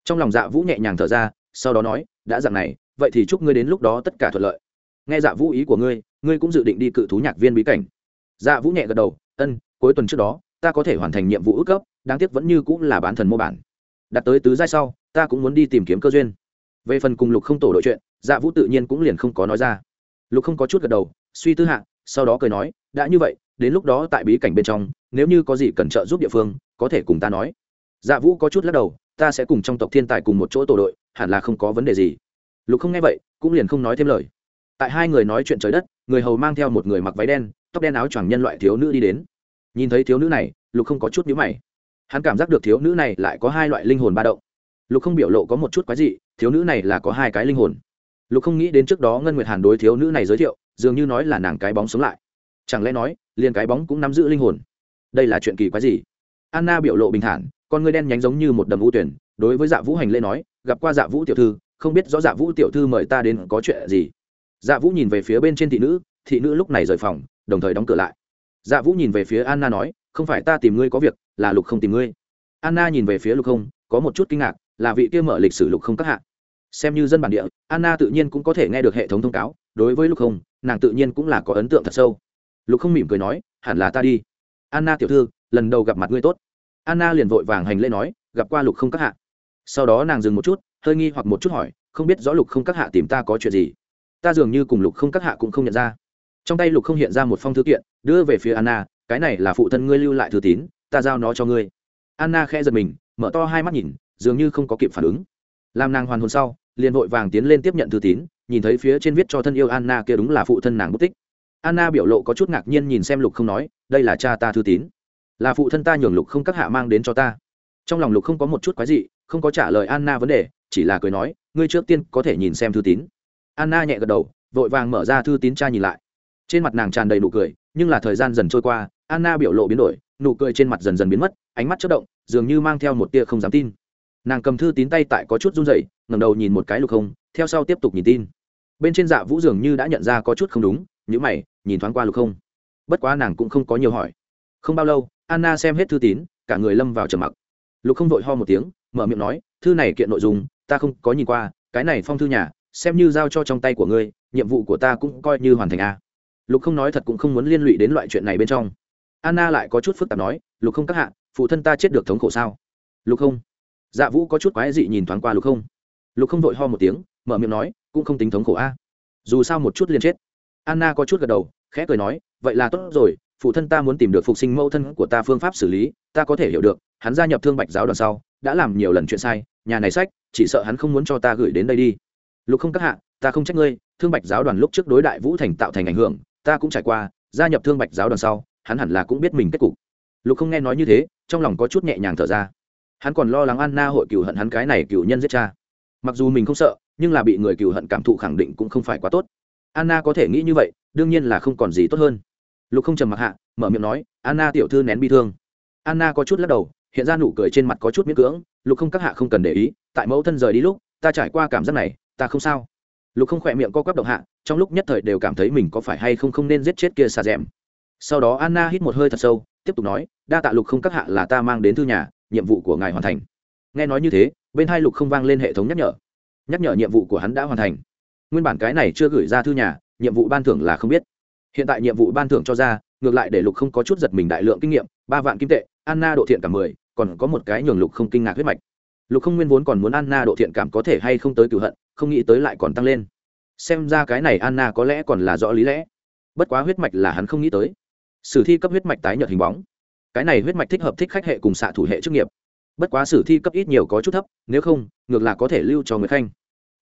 S1: Trong lòng dạ vũ nhẹ nhàng thở ra, sau đó nói, đã dạng này, vậy thì chúc ngươi đến lúc đó tất cả thuận lợi. Nghe dạ vũ ý của ngươi ngươi cũng dự định đi cự thú nhạc viên bí cảnh. Dạ vũ nhẹ gật đầu, ân, cuối tuần trước đó, ta có thể hoàn thành nhiệm vụ ước cấp, đáng tiếc vẫn như cũng là bán thần mô bản. Đặt tới tứ giai sau, ta cũng muốn đi tìm kiếm cơ duyên về phần cùng lục không tổ đội chuyện dạ vũ tự nhiên cũng liền không có nói ra. Lục không có chút gật đầu, suy tư hạ, sau đó cười nói, đã như vậy, đến lúc đó tại bí cảnh bên trong, nếu như có gì cần trợ giúp địa phương, có thể cùng ta nói. Dạ vũ có chút lắc đầu, ta sẽ cùng trong tộc thiên tài cùng một chỗ tổ đội, hẳn là không có vấn đề gì. Lục không nghe vậy, cũng liền không nói thêm lời. Tại hai người nói chuyện trời đất, người hầu mang theo một người mặc váy đen, tóc đen áo choàng nhân loại thiếu nữ đi đến. Nhìn thấy thiếu nữ này, lục không có chút nhíu mày. Hắn cảm giác được thiếu nữ này lại có hai loại linh hồn ba động. Lục không biểu lộ có một chút quái dị thiếu nữ này là có hai cái linh hồn. Lục không nghĩ đến trước đó ngân nguyệt hàn đối thiếu nữ này giới thiệu, dường như nói là nàng cái bóng sống lại. Chẳng lẽ nói, liền cái bóng cũng nắm giữ linh hồn? Đây là chuyện kỳ quái gì? Anna biểu lộ bình thản, con người đen nhánh giống như một đầm u tuyển, đối với dạ vũ hành lễ nói, gặp qua dạ vũ tiểu thư, không biết rõ dạ vũ tiểu thư mời ta đến có chuyện gì. Dạ vũ nhìn về phía bên trên thị nữ thị nữ lúc này rời phòng, đồng thời đóng cửa lại. Dạ vũ nhìn về phía anna nói, không phải ta tìm ngươi có việc, là lục không tìm ngươi. Anna nhìn về phía lục không, có một chút kinh ngạc là vị kia mở lịch sử lục không các hạ. xem như dân bản địa, anna tự nhiên cũng có thể nghe được hệ thống thông cáo, đối với lục không, nàng tự nhiên cũng là có ấn tượng thật sâu. Lục không mỉm cười nói, hẳn là ta đi. Anna tiểu thư, lần đầu gặp mặt ngươi tốt. Anna liền vội vàng hành lễ nói, gặp qua lục không các hạ. Sau đó nàng dừng một chút, hơi nghi hoặc một chút hỏi, không biết rõ lục không các hạ tìm ta có chuyện gì? Ta dường như cùng lục không các hạ cũng không nhận ra. Trong tay lục không hiện ra một phong thư kiện, đưa về phía anna, cái này là phụ thân ngươi lưu lại thư tín, ta giao nó cho ngươi. Anna khẽ giật mình, mở to hai mắt nhìn dường như không có kịp phản ứng. Làm nàng hoàn hồn sau, liền vội vàng tiến lên tiếp nhận thư tín, nhìn thấy phía trên viết cho thân yêu anna kia đúng là phụ thân nàng bút tích. Anna biểu lộ có chút ngạc nhiên nhìn xem lục không nói, đây là cha ta thư tín. Là phụ thân ta nhường lục không các hạ mang đến cho ta. Trong lòng lục không có một chút quái dị, không có trả lời anna vấn đề, chỉ là cười nói, ngươi trước tiên có thể nhìn xem thư tín. Anna nhẹ gật đầu, vội vàng mở ra thư tín cha nhìn lại. Trên mặt nàng tràn đầy nụ cười, nhưng là thời gian dần trôi qua, anna biểu lộ biến đổi, nụ cười trên mặt dần dần biến mất, ánh mắt chất động, dường như mang theo một tia không dám tin nàng cầm thư tín tay tại có chút run rẩy ngầm đầu nhìn một cái lục không, theo sau tiếp tục nhìn tin. Bên trên dạ vũ dường như đã nhận ra có chút không đúng nhữ mày, nhìn thoáng qua lục không. Bất quá nàng cũng không có nhiều hỏi. Không bao lâu, anna xem hết thư tín, cả người lâm vào trầm mặc. Lục không vội ho một tiếng, mở miệng nói, thư này kiện nội dung, ta không có nhìn qua, cái này phong thư nhà, xem như giao cho trong tay của ngươi, nhiệm vụ của ta cũng coi như hoàn thành a lục không nói thật cũng không muốn liên lụy đến loại chuyện này bên trong. Anna lại có chút phức tạp nói, lục không các hạ, phụ thân ta chết được thống khổ sao? Lục không dạ vũ có chút quái dị nhìn thoáng qua lục không. Lục không vội ho một tiếng, mở miệng nói, cũng không tính thống khổ a. Dù sao một chút liền chết. Anna có chút gật đầu, khẽ cười nói, vậy là tốt rồi, phụ thân ta muốn tìm được phục sinh mẫu thân của ta phương pháp xử lý, ta có thể hiểu được, hắn gia nhập thương bạch giáo đoàn sau, đã làm nhiều lần chuyện sai, nhà này sách, chỉ sợ hắn không muốn cho ta gửi đến đây đi. Lục không các hạ, ta không trách ngươi, thương bạch giáo đoàn lúc trước đối đại vũ thành tạo thành ảnh hưởng, ta cũng trải qua, gia nhập thương bạch giáo đoàn sau, hắn hẳn là cũng biết mình kết cục. Lục không nghe nói như thế, trong lòng có chút nhẹ nhàng thở ra hắn còn lo lắng anna hội cựu hận hắn cái này cựu nhân giết cha. Mặc dù mình không sợ, nhưng là bị người cựu hận cảm thụ khẳng định cũng không phải quá tốt. Anna có thể nghĩ như vậy, đương nhiên là không còn gì tốt hơn. Lục không trầm mặc hạ, mở miệng nói, anna tiểu thư nén bi thương. Anna có chút lắc đầu, hiện ra nụ cười trên mặt có chút miễn cưỡng. Lục không các hạ không cần để ý, tại mẫu thân rời đi lúc, ta trải qua cảm giác này, ta không sao. Lục không khỏe miệng co quắp động hạ, trong lúc nhất thời đều cảm thấy mình có phải hay không không nên giết chết kia xà rèm sau đó anna hít một hơi thật sâu, tiếp tục nói, đa tạ lục không các hạ là ta mang đến thư nhà nhiệm vụ của ngài hoàn thành. Nghe nói như thế, bên hai lục không vang lên hệ thống nhắc nhở. Nhắc nhở nhiệm vụ của hắn đã hoàn thành. Nguyên bản cái này chưa gửi ra thư nhà, nhiệm vụ ban thưởng là không biết. Hiện tại nhiệm vụ ban thưởng cho ra, ngược lại để lục không có chút giật mình đại lượng kinh nghiệm, ba vạn kim tệ, anna độ thiện cảm mười, còn có một cái nhường lục không kinh ngạc huyết mạch. Lục không nguyên vốn còn muốn anna độ thiện cảm có thể hay không tới cựu hận, không nghĩ tới lại còn tăng lên. Xem ra cái này anna có lẽ còn là rõ lý lẽ. Bất quá huyết mạch là hắn không nghĩ tới. Sử thi cấp huyết mạch tái nhợt hình bóng cái này huyết mạch thích hợp thích khách hệ cùng xạ thủ hệ chức nghiệp. Bất quá sử thi cấp ít nhiều có chút thấp, nếu không, ngược là có thể lưu cho người khanh.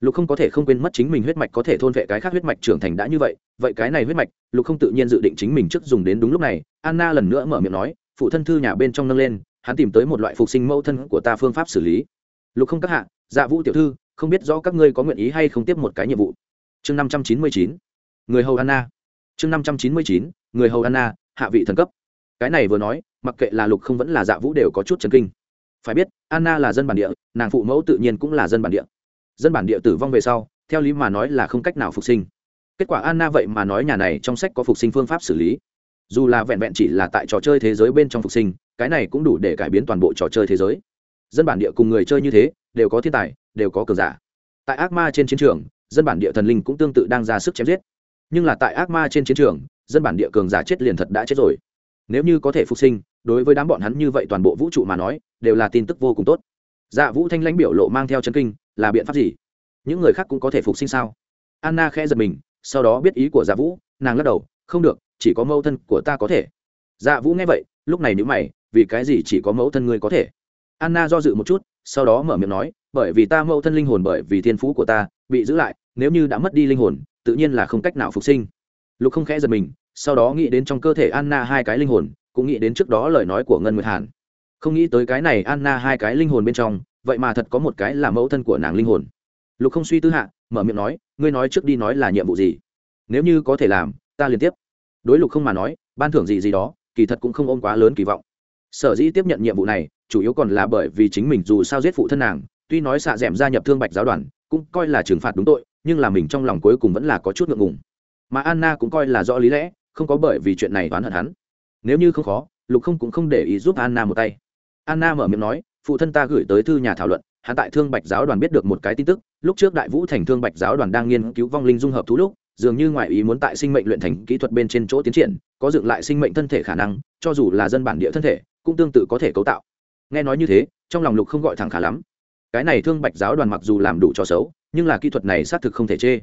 S1: Lục không có thể không quên mất chính mình huyết mạch có thể thôn vệ cái khác huyết mạch trưởng thành đã như vậy vậy cái này huyết mạch, lục không tự nhiên dự định chính mình trước dùng đến đúng lúc này, anna lần nữa mở miệng nói, phụ thân thư nhà bên trong nâng lên, hắn tìm tới một loại phục sinh mẫu thân của ta phương pháp xử lý. Lục không các hạ dạ vũ tiểu thư, không biết rõ các ngươi có nguyện ý hay không tiếp một cái nhiệm vụ. Chương năm trăm chín mươi chín, người hầu anna. Chương năm trăm chín mươi chín, người hầu anna, hạ vị thần cấp. Cái này vừa nói mặc kệ là lục không vẫn là dạ vũ đều có chút chấn kinh. Phải biết, anna là dân bản địa, nàng phụ mẫu tự nhiên cũng là dân bản địa. Dân bản địa tử vong về sau, theo lý mà nói là không cách nào phục sinh. Kết quả anna vậy mà nói nhà này trong sách có phục sinh phương pháp xử lý. Dù là vẹn vẹn chỉ là tại trò chơi thế giới bên trong phục sinh, cái này cũng đủ để cải biến toàn bộ trò chơi thế giới. Dân bản địa cùng người chơi như thế, đều có thiên tài, đều có cường giả. Tại ác ma trên chiến trường, dân bản địa thần linh cũng tương tự đang ra sức chém giết. Nhưng là tại ác ma trên chiến trường, dân bản địa cường giả chết liền thật đã chết rồi. Nếu như có thể phục sinh đối với đám bọn hắn như vậy toàn bộ vũ trụ mà nói, đều là tin tức vô cùng tốt. Dạ vũ thanh lãnh biểu lộ mang theo chân kinh, là biện pháp gì? Những người khác cũng có thể phục sinh sao? Anna khẽ giật mình, sau đó biết ý của dạ vũ, nàng lắc đầu, không được, chỉ có mẫu thân của ta có thể. Dạ vũ nghe vậy, lúc này nhữ mày, vì cái gì chỉ có mẫu thân ngươi có thể? Anna do dự một chút, sau đó mở miệng nói, bởi vì ta mẫu thân linh hồn bởi vì thiên phú của ta bị giữ lại, nếu như đã mất đi linh hồn, tự nhiên là không cách nào phục sinh. Lục không khẽ giật mình, sau đó nghĩ đến trong cơ thể anna hai cái linh hồn cũng nghĩ đến trước đó lời nói của ngân nguyệt hàn. Không nghĩ tới cái này anna hai cái linh hồn bên trong, vậy mà thật có một cái là mẫu thân của nàng linh hồn. Lục không suy tư hạ, mở miệng nói, ngươi nói trước đi nói là nhiệm vụ gì? Nếu như có thể làm, ta liên tiếp. Đối lục không mà nói, ban thưởng gì gì đó, kỳ thật cũng không ôm quá lớn kỳ vọng. Sở dĩ tiếp nhận nhiệm vụ này, chủ yếu còn là bởi vì chính mình dù sao giết phụ thân nàng, tuy nói xạ d ẻ m gia nhập thương bạch giáo đoàn, cũng coi là trừng phạt đúng tội, nhưng là mình trong lòng cuối cùng vẫn là có chút ngượng ngùng. Mà anna cũng coi là rõ lý lẽ, không có bởi vì chuyện này oán hận hắn nếu như không khó, lục không cũng không để ý giúp anna một tay. Anna mở miệng nói, phụ thân ta gửi tới thư nhà thảo luận, hắn tại thương bạch giáo đoàn biết được một cái tin tức, lúc trước đại vũ thành thương bạch giáo đoàn đang nghiên cứu vong linh dung hợp thú lúc, dường như ngoại ý muốn tại sinh mệnh luyện thành kỹ thuật bên trên chỗ tiến triển, có dựng lại sinh mệnh thân thể khả năng, cho dù là dân bản địa thân thể, cũng tương tự có thể cấu tạo. Nghe nói như thế, trong lòng lục không gọi thẳng khả lắm. Cái này thương bạch giáo đoàn mặc dù làm đủ cho xấu, nhưng là kỹ thuật này xác thực không thể chê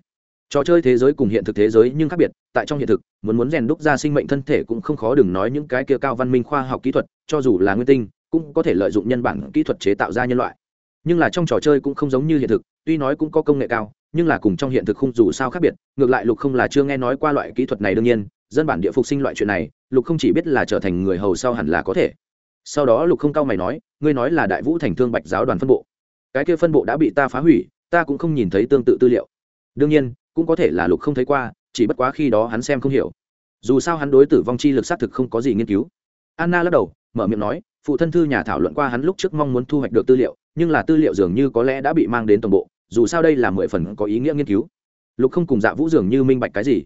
S1: trò chơi thế giới cùng hiện thực thế giới nhưng khác biệt, tại trong hiện thực, muốn muốn rèn đúc ra sinh mệnh thân thể cũng không khó đừng nói những cái kia cao văn minh khoa học kỹ thuật, cho dù là nguyên tinh, cũng có thể lợi dụng nhân bản kỹ thuật chế tạo ra nhân loại. Nhưng là trong trò chơi cũng không giống như hiện thực, tuy nói cũng có công nghệ cao, nhưng là cùng trong hiện thực không dù sao khác biệt, ngược lại lục không là chưa nghe nói qua loại kỹ thuật này đương nhiên, dân bản địa phục sinh loại chuyện này, lục không chỉ biết là trở thành người hầu sau hẳn là có thể. Sau đó lục không cao mày nói, ngươi nói là đại vũ thành thương bạch giáo đoàn phân bộ. Cái kia phân bộ đã bị ta phá hủy, ta cũng không nhìn thấy tương tự tư liệu. Đương nhiên cũng có thể là lục không thấy qua, chỉ bất quá khi đó hắn xem không hiểu. Dù sao hắn đối tử vong chi lực xác thực không có gì nghiên cứu. Anna lắc đầu, mở miệng nói, phụ thân thư nhà thảo luận qua hắn lúc trước mong muốn thu hoạch được tư liệu, nhưng là tư liệu dường như có lẽ đã bị mang đến toàn bộ, dù sao đây là mười phần có ý nghĩa nghiên cứu. Lục không cùng dạ vũ dường như minh bạch cái gì.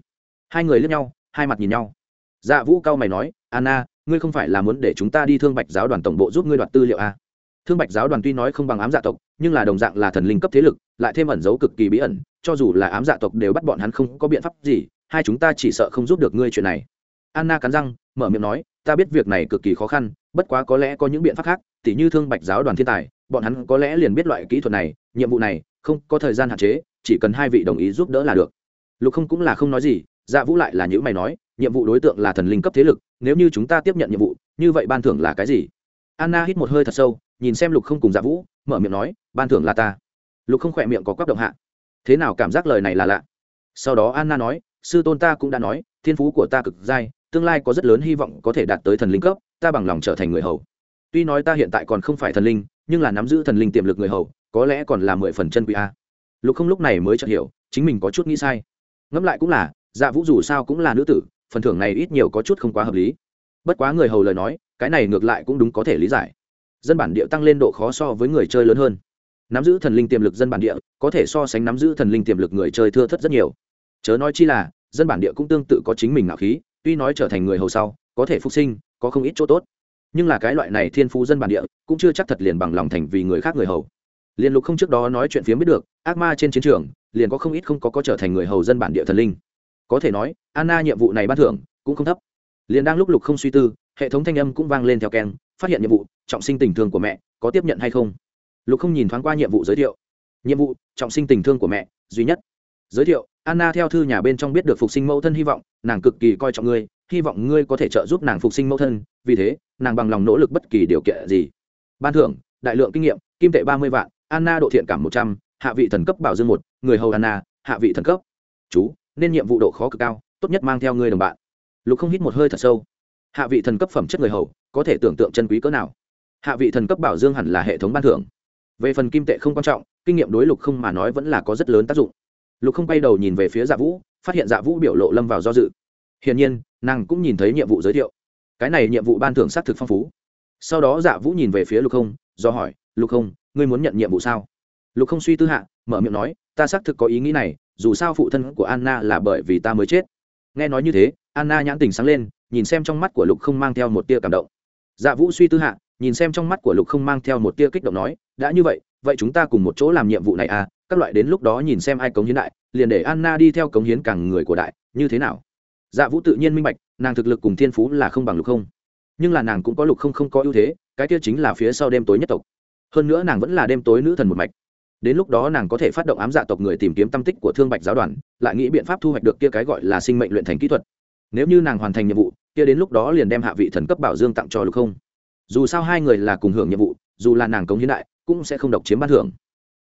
S1: Hai người lướt nhau, hai mặt nhìn nhau. Dạ vũ cao mày nói, anna, ngươi không phải là muốn để chúng ta đi thương bạch giáo đoàn tổng bộ giúp ngươi đoạt tư liệu à? Thương bạch giáo đoàn tuy nói không bằng ám dạ tộc, nhưng là đồng dạng là thần linh cấp thế lực, lại thêm ẩn dấu cực kỳ bí ẩn, cho dù là ám dạ tộc đều bắt bọn hắn không có biện pháp gì, hai chúng ta chỉ sợ không giúp được ngươi chuyện này. Anna cắn răng, mở miệng nói, ta biết việc này cực kỳ khó khăn, bất quá có lẽ có những biện pháp khác, tỉ như thương bạch giáo đoàn thiên tài, bọn hắn có lẽ liền biết loại kỹ thuật này, nhiệm vụ này không có thời gian hạn chế, chỉ cần hai vị đồng ý giúp đỡ là được. Lục không cũng là không nói gì dạ vũ lại là những mày nói, nhiệm vụ đối tượng là thần linh cấp thế lực, nếu như chúng ta tiếp nhận nhiệm vụ, như vậy ban thưởng là cái gì? Anna hít một hơi thật sâu nhìn xem lục không cùng dạ vũ, mở miệng nói, ban thưởng là ta. Lục không khỏe miệng có quắc động hạ. Thế nào cảm giác lời này là lạ? Sau đó anna nói, sư tôn ta cũng đã nói, thiên phú của ta cực dai, tương lai có rất lớn hy vọng có thể đạt tới thần linh cấp, ta bằng lòng trở thành người hầu. Tuy nói ta hiện tại còn không phải thần linh, nhưng là nắm giữ thần linh tiềm lực người hầu, có lẽ còn là mười phần chân quý a. Lục không lúc này mới chợt hiểu, chính mình có chút nghĩ sai. Ngẫm lại cũng là dạ vũ dù sao cũng là nữ tử, phần thưởng này ít nhiều có chút không quá hợp lý. Bất quá người hầu lời nói, cái này ngược lại cũng đúng có thể lý giải dân bản địa tăng lên độ khó so với người chơi lớn hơn. Nắm giữ thần linh tiềm lực dân bản địa, có thể so sánh nắm giữ thần linh tiềm lực người chơi thưa thất rất nhiều. Chớ nói chi là, dân bản địa cũng tương tự có chính mình ngạo khí, tuy nói trở thành người hầu sau, có thể phục sinh, có không ít chỗ tốt. Nhưng là cái loại này thiên phú dân bản địa, cũng chưa chắc thật liền bằng lòng thành vì người khác người hầu. Liền lục không trước đó nói chuyện phía biết được, ác ma trên chiến trường, liền có không ít không có có trở thành người hầu dân bản địa thần linh. Có thể nói, anna nhiệm vụ này ban thưởng cũng không thấp. Liền đang lúc lục không suy tư, hệ thống thanh âm cũng vang lên theo keng phát hiện nhiệm vụ, trọng sinh tình thương của mẹ, có tiếp nhận hay không? Lục không nhìn thoáng qua nhiệm vụ giới thiệu. Nhiệm vụ, trọng sinh tình thương của mẹ, duy nhất. Giới thiệu, anna theo thư nhà bên trong biết được phục sinh mẫu thân hy vọng, nàng cực kỳ coi trọng ngươi, hy vọng ngươi có thể trợ giúp nàng phục sinh mẫu thân, vì thế, nàng bằng lòng nỗ lực bất kỳ điều kiện gì. Ban thưởng, đại lượng kinh nghiệm, kim tệ ba mươi vạn, anna độ thiện cảm một trăm, hạ vị thần cấp bảo dương một, người hầu anna, hạ vị thần cấp. Chú, nên nhiệm vụ độ khó cực cao, tốt nhất mang theo ngươi đồng bạn. Lục không hít một hơi thật sâu hạ vị thần cấp phẩm chất người hầu, có thể tưởng tượng chân quý cỡ nào. Hạ vị thần cấp bảo dương hẳn là hệ thống ban thưởng. Về phần kim tệ không quan trọng, kinh nghiệm đối lục không mà nói vẫn là có rất lớn tác dụng. Lục không bay đầu nhìn về phía dạ vũ, phát hiện dạ vũ biểu lộ lâm vào do dự. Hiển nhiên, nàng cũng nhìn thấy nhiệm vụ giới thiệu. Cái này nhiệm vụ ban thưởng xác thực phong phú. Sau đó dạ vũ nhìn về phía lục không, do hỏi, lục không, ngươi muốn nhận nhiệm vụ sao? Lục không suy tư hạ, mở miệng nói, ta xác thực có ý nghĩ này, dù sao phụ thân của anna là bởi vì ta mới chết nghe nói như thế, anna nhãn tình sáng lên, nhìn xem trong mắt của lục không mang theo một tia cảm động. Dạ vũ suy tư hạ, nhìn xem trong mắt của lục không mang theo một tia kích động nói, đã như vậy vậy chúng ta cùng một chỗ làm nhiệm vụ này à? Các loại đến lúc đó nhìn xem ai cống hiến đại liền để anna đi theo cống hiến càng người của đại, như thế nào? Dạ vũ tự nhiên minh bạch, nàng thực lực cùng thiên phú là không bằng lục không. Nhưng là nàng cũng có lục không không có ưu thế, cái kia chính là phía sau đêm tối nhất tộc. Hơn nữa nàng vẫn là đêm tối nữ thần một mạch đến lúc đó nàng có thể phát động ám dạ tộc người tìm kiếm tâm tích của thương bạch giáo đoàn, lại nghĩ biện pháp thu hoạch được kia cái gọi là sinh mệnh luyện thành kỹ thuật. Nếu như nàng hoàn thành nhiệm vụ, kia đến lúc đó liền đem hạ vị thần cấp bảo dương tặng cho lục không. Dù sao hai người là cùng hưởng nhiệm vụ, dù là nàng cống hiến đại, cũng sẽ không độc chiếm ban thưởng.